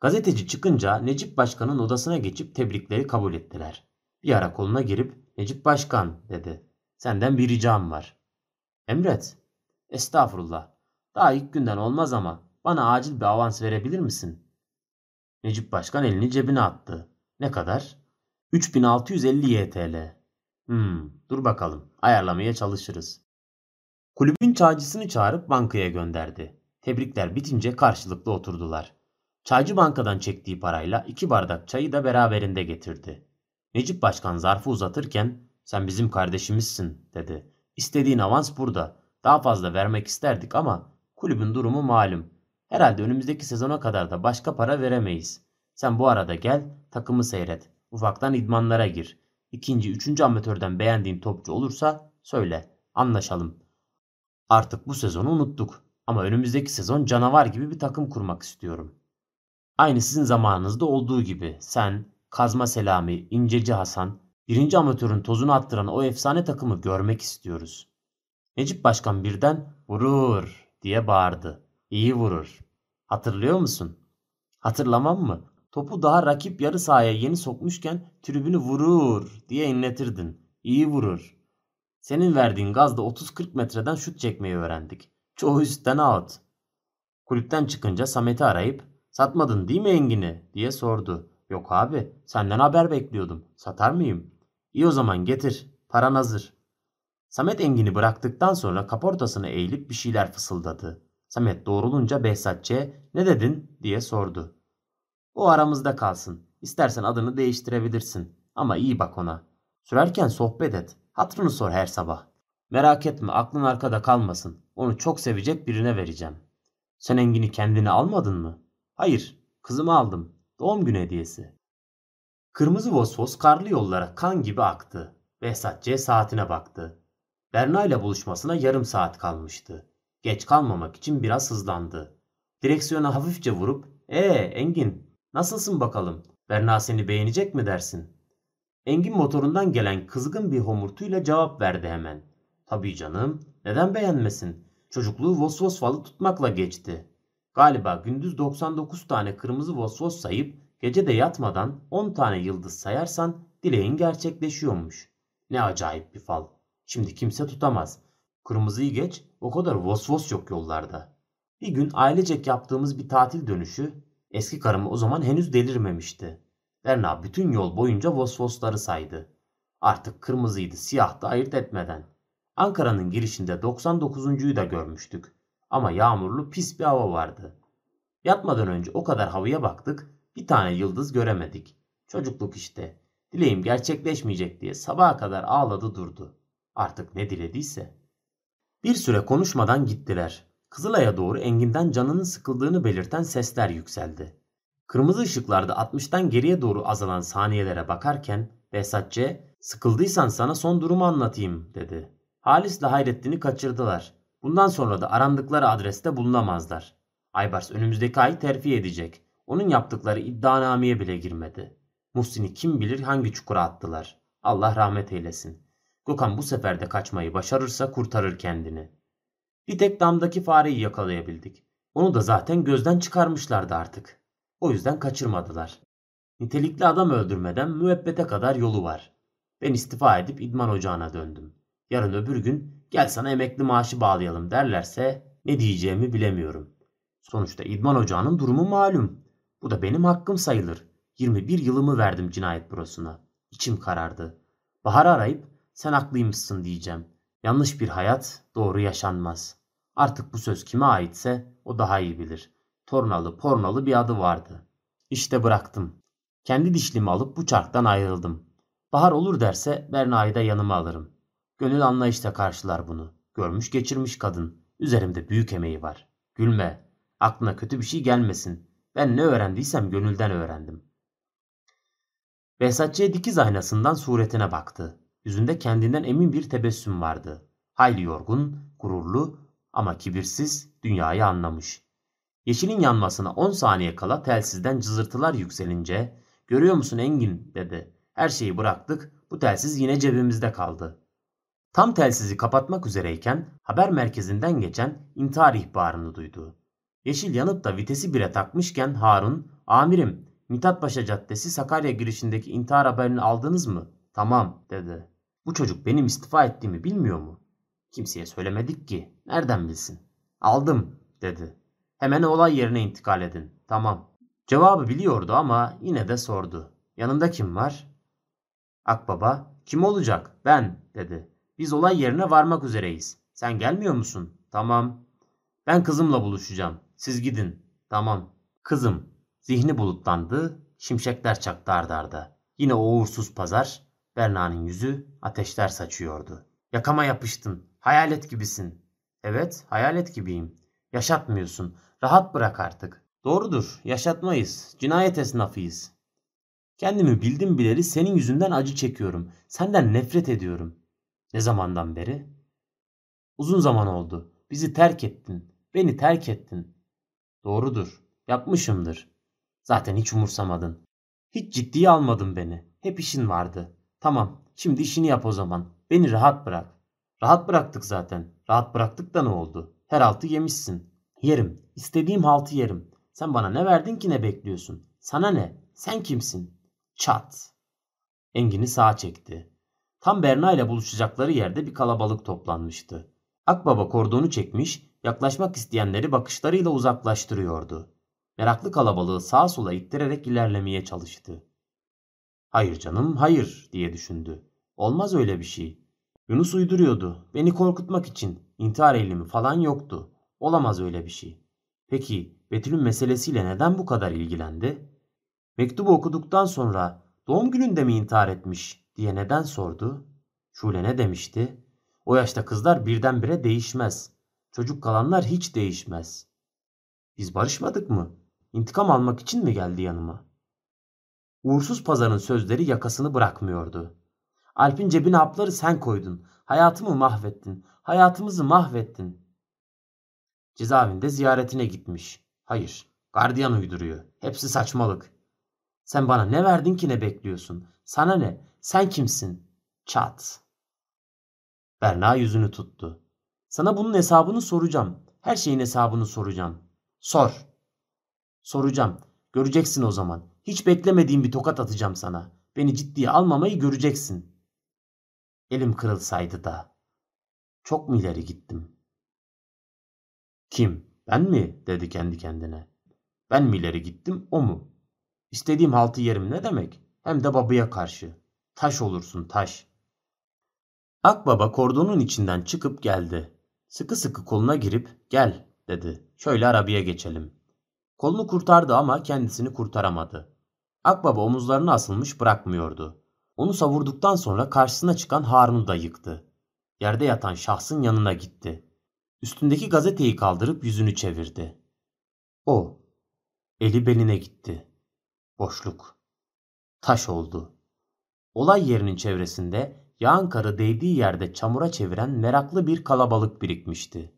Gazeteci çıkınca Necip Başkan'ın odasına geçip tebrikleri kabul ettiler. Bir ara koluna girip Necip Başkan dedi. Senden bir ricam var. Emret. Estağfurullah. Daha ilk günden olmaz ama bana acil bir avans verebilir misin? Necip Başkan elini cebine attı. Ne kadar? 3650 YTL. Hmm, dur bakalım. Ayarlamaya çalışırız. Kulübün çaycısını çağırıp bankaya gönderdi. Tebrikler bitince karşılıklı oturdular. Çaycı bankadan çektiği parayla iki bardak çayı da beraberinde getirdi. Necip Başkan zarfı uzatırken sen bizim kardeşimizsin dedi. İstediğin avans burada. Daha fazla vermek isterdik ama kulübün durumu malum. Herhalde önümüzdeki sezona kadar da başka para veremeyiz. Sen bu arada gel takımı seyret. Ufaktan idmanlara gir. İkinci, üçüncü amatörden beğendiğin topçu olursa söyle. Anlaşalım. Artık bu sezonu unuttuk. Ama önümüzdeki sezon canavar gibi bir takım kurmak istiyorum. Aynı sizin zamanınızda olduğu gibi sen, Kazma Selami, İnceci Hasan, birinci amatörün tozunu attıran o efsane takımı görmek istiyoruz. Necip Başkan birden vurur diye bağırdı. İyi vurur. Hatırlıyor musun? Hatırlamam mı? Topu daha rakip yarı sahaya yeni sokmuşken tribünü vurur diye inletirdin. İyi vurur. Senin verdiğin gazda 30-40 metreden şut çekmeyi öğrendik. Çoğu üstten out. Kulüpten çıkınca Samet'i arayıp satmadın değil mi Engin'i diye sordu. Yok abi senden haber bekliyordum. Satar mıyım? İyi o zaman getir. Paran hazır. Samet Engin'i bıraktıktan sonra kaportasına eğilip bir şeyler fısıldadı. Samet doğrulunca Behzatçı'ya ne dedin diye sordu. O aramızda kalsın. İstersen adını değiştirebilirsin. Ama iyi bak ona. Sürerken sohbet et. Hatrını sor her sabah. Merak etme aklın arkada kalmasın. Onu çok sevecek birine vereceğim. Sen Engin'i kendine almadın mı? Hayır. Kızımı aldım. Doğum günü hediyesi. Kırmızı Vosvos karlı yollara kan gibi aktı. Behzatçı'ya saatine baktı. Berna ile buluşmasına yarım saat kalmıştı. Geç kalmamak için biraz hızlandı. Direksiyona hafifçe vurup ''Ee Engin nasılsın bakalım? Berna seni beğenecek mi dersin?'' Engin motorundan gelen kızgın bir homurtuyla cevap verdi hemen. ''Tabii canım neden beğenmesin? Çocukluğu Vosvos falı tutmakla geçti. Galiba gündüz 99 tane kırmızı Vosvos sayıp gece de yatmadan 10 tane yıldız sayarsan dileğin gerçekleşiyormuş. Ne acayip bir fal. Şimdi kimse tutamaz. Kırmızıyı geç o kadar vos vos yok yollarda. Bir gün ailecek yaptığımız bir tatil dönüşü eski karım o zaman henüz delirmemişti. Berna bütün yol boyunca Vosvosları saydı. Artık kırmızıydı siyahtı ayırt etmeden. Ankara'nın girişinde 99'uncuyu da görmüştük. Ama yağmurlu pis bir hava vardı. Yatmadan önce o kadar havaya baktık bir tane yıldız göremedik. Çocukluk işte. Dileğim gerçekleşmeyecek diye sabaha kadar ağladı durdu. Artık ne dilediyse. Bir süre konuşmadan gittiler. Kızılay'a doğru Engin'den canının sıkıldığını belirten sesler yükseldi. Kırmızı ışıklarda 60'tan geriye doğru azalan saniyelere bakarken Behzatçı sıkıldıysan sana son durumu anlatayım dedi. Halis'le Hayrettin'i kaçırdılar. Bundan sonra da arandıkları adreste bulunamazlar. Aybars önümüzdeki ay terfi edecek. Onun yaptıkları iddianameye bile girmedi. Muhsin'i kim bilir hangi çukura attılar. Allah rahmet eylesin. Gökhan bu sefer de kaçmayı başarırsa kurtarır kendini. Bir tek damdaki fareyi yakalayabildik. Onu da zaten gözden çıkarmışlardı artık. O yüzden kaçırmadılar. Nitelikli adam öldürmeden müebbete kadar yolu var. Ben istifa edip idman ocağına döndüm. Yarın öbür gün gel sana emekli maaşı bağlayalım derlerse ne diyeceğimi bilemiyorum. Sonuçta idman ocağının durumu malum. Bu da benim hakkım sayılır. 21 yılımı verdim cinayet bürosuna. İçim karardı. Bahar'ı arayıp sen haklıymışsın diyeceğim. Yanlış bir hayat doğru yaşanmaz. Artık bu söz kime aitse o daha iyi bilir. Tornalı pornalı bir adı vardı. İşte bıraktım. Kendi dişlimi alıp bu çarktan ayrıldım. Bahar olur derse Berna'yı da yanıma alırım. Gönül anlayışla karşılar bunu. Görmüş geçirmiş kadın. Üzerimde büyük emeği var. Gülme. Aklına kötü bir şey gelmesin. Ben ne öğrendiysem gönülden öğrendim. Behzatçı'ya dikiz aynasından suretine baktı. Yüzünde kendinden emin bir tebessüm vardı. Hayli yorgun, gururlu ama kibirsiz dünyayı anlamış. Yeşilin yanmasına 10 saniye kala telsizden cızırtılar yükselince ''Görüyor musun Engin?'' dedi. ''Her şeyi bıraktık, bu telsiz yine cebimizde kaldı.'' Tam telsizi kapatmak üzereyken haber merkezinden geçen intihar ihbarını duydu. Yeşil yanıp da vitesi bire takmışken Harun, ''Amirim, Mithatpaşa Caddesi Sakarya girişindeki intihar haberini aldınız mı?'' ''Tamam'' dedi. ''Bu çocuk benim istifa ettiğimi bilmiyor mu?'' ''Kimseye söylemedik ki. Nereden bilsin?'' ''Aldım'' dedi. ''Hemen olay yerine intikal edin.'' ''Tamam.'' Cevabı biliyordu ama yine de sordu. ''Yanında kim var?'' Akbaba, ''Kim olacak? Ben.'' dedi. ''Biz olay yerine varmak üzereyiz. Sen gelmiyor musun?'' ''Tamam.'' ''Ben kızımla buluşacağım. Siz gidin.'' ''Tamam.'' ''Kızım.'' Zihni bulutlandı, şimşekler çaktı ardarda. Yine o uğursuz pazar, Berna'nın yüzü ateşler saçıyordu. Yakama yapıştın, hayalet gibisin. Evet, hayalet gibiyim. Yaşatmıyorsun, rahat bırak artık. Doğrudur, yaşatmayız, cinayet esnafıyız. Kendimi bildim bileli senin yüzünden acı çekiyorum. Senden nefret ediyorum. Ne zamandan beri? Uzun zaman oldu. Bizi terk ettin. Beni terk ettin. Doğrudur. Yapmışımdır. Zaten hiç umursamadın. Hiç ciddiye almadın beni. Hep işin vardı. Tamam, şimdi işini yap o zaman. Beni rahat bırak. Rahat bıraktık zaten. Rahat bıraktık da ne oldu? Her altı yemişsin. Yerim. İstediğim haltı yerim. Sen bana ne verdin ki ne bekliyorsun? Sana ne? Sen kimsin? Çat. Engin'i sağa çekti. Tam Berna ile buluşacakları yerde bir kalabalık toplanmıştı. Akbaba kordonu çekmiş, yaklaşmak isteyenleri bakışlarıyla uzaklaştırıyordu. Meraklı kalabalığı sağa sola ittirerek ilerlemeye çalıştı. Hayır canım, hayır diye düşündü. Olmaz öyle bir şey. Yunus uyduruyordu. Beni korkutmak için. intihar eylemi falan yoktu. Olamaz öyle bir şey. Peki Betül'ün meselesiyle neden bu kadar ilgilendi? Mektubu okuduktan sonra doğum gününde mi intihar etmiş diye neden sordu? Şule ne demişti? O yaşta kızlar birdenbire değişmez. Çocuk kalanlar hiç değişmez. Biz barışmadık mı? İntikam almak için mi geldi yanıma? Uğursuz pazarın sözleri yakasını bırakmıyordu. Alp'in cebine hapları sen koydun. Hayatımı mahvettin. Hayatımızı mahvettin. Cezaevinde ziyaretine gitmiş. Hayır, gardiyan uyduruyor. Hepsi saçmalık. Sen bana ne verdin ki ne bekliyorsun? Sana ne? Sen kimsin? Çat. Berna yüzünü tuttu. Sana bunun hesabını soracağım. Her şeyin hesabını soracağım. Sor. Soracağım. Göreceksin o zaman. Hiç beklemediğim bir tokat atacağım sana. Beni ciddiye almamayı göreceksin. Elim kırılsaydı da. Çok mu ileri gittim? Kim? Ben mi? dedi kendi kendine. Ben mi ileri gittim o mu? İstediğim haltı yerim ne demek? Hem de babaya karşı. Taş olursun taş. Akbaba kordonun içinden çıkıp geldi. Sıkı sıkı koluna girip gel dedi. Şöyle arabaya geçelim. Kolunu kurtardı ama kendisini kurtaramadı. Akbaba omuzlarına asılmış bırakmıyordu. Onu savurduktan sonra karşısına çıkan Harun'u da yıktı. Yerde yatan şahsın yanına gitti. Üstündeki gazeteyi kaldırıp yüzünü çevirdi. O. Eli beline gitti. Boşluk. Taş oldu. Olay yerinin çevresinde yağan karı değdiği yerde çamura çeviren meraklı bir kalabalık birikmişti.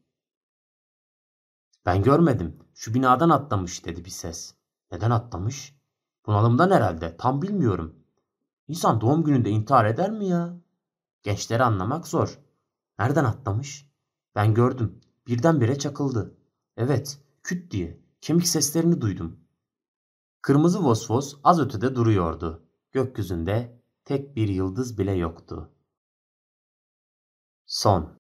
Ben görmedim. Şu binadan atlamış dedi bir ses. Neden atlamış? Bunalımdan herhalde. Tam bilmiyorum. İnsan doğum gününde intihar eder mi ya? Gençleri anlamak zor. Nereden atlamış? Ben gördüm. Birdenbire çakıldı. Evet, küt diye. Kemik seslerini duydum. Kırmızı Vosvos az ötede duruyordu. Gökyüzünde tek bir yıldız bile yoktu. Son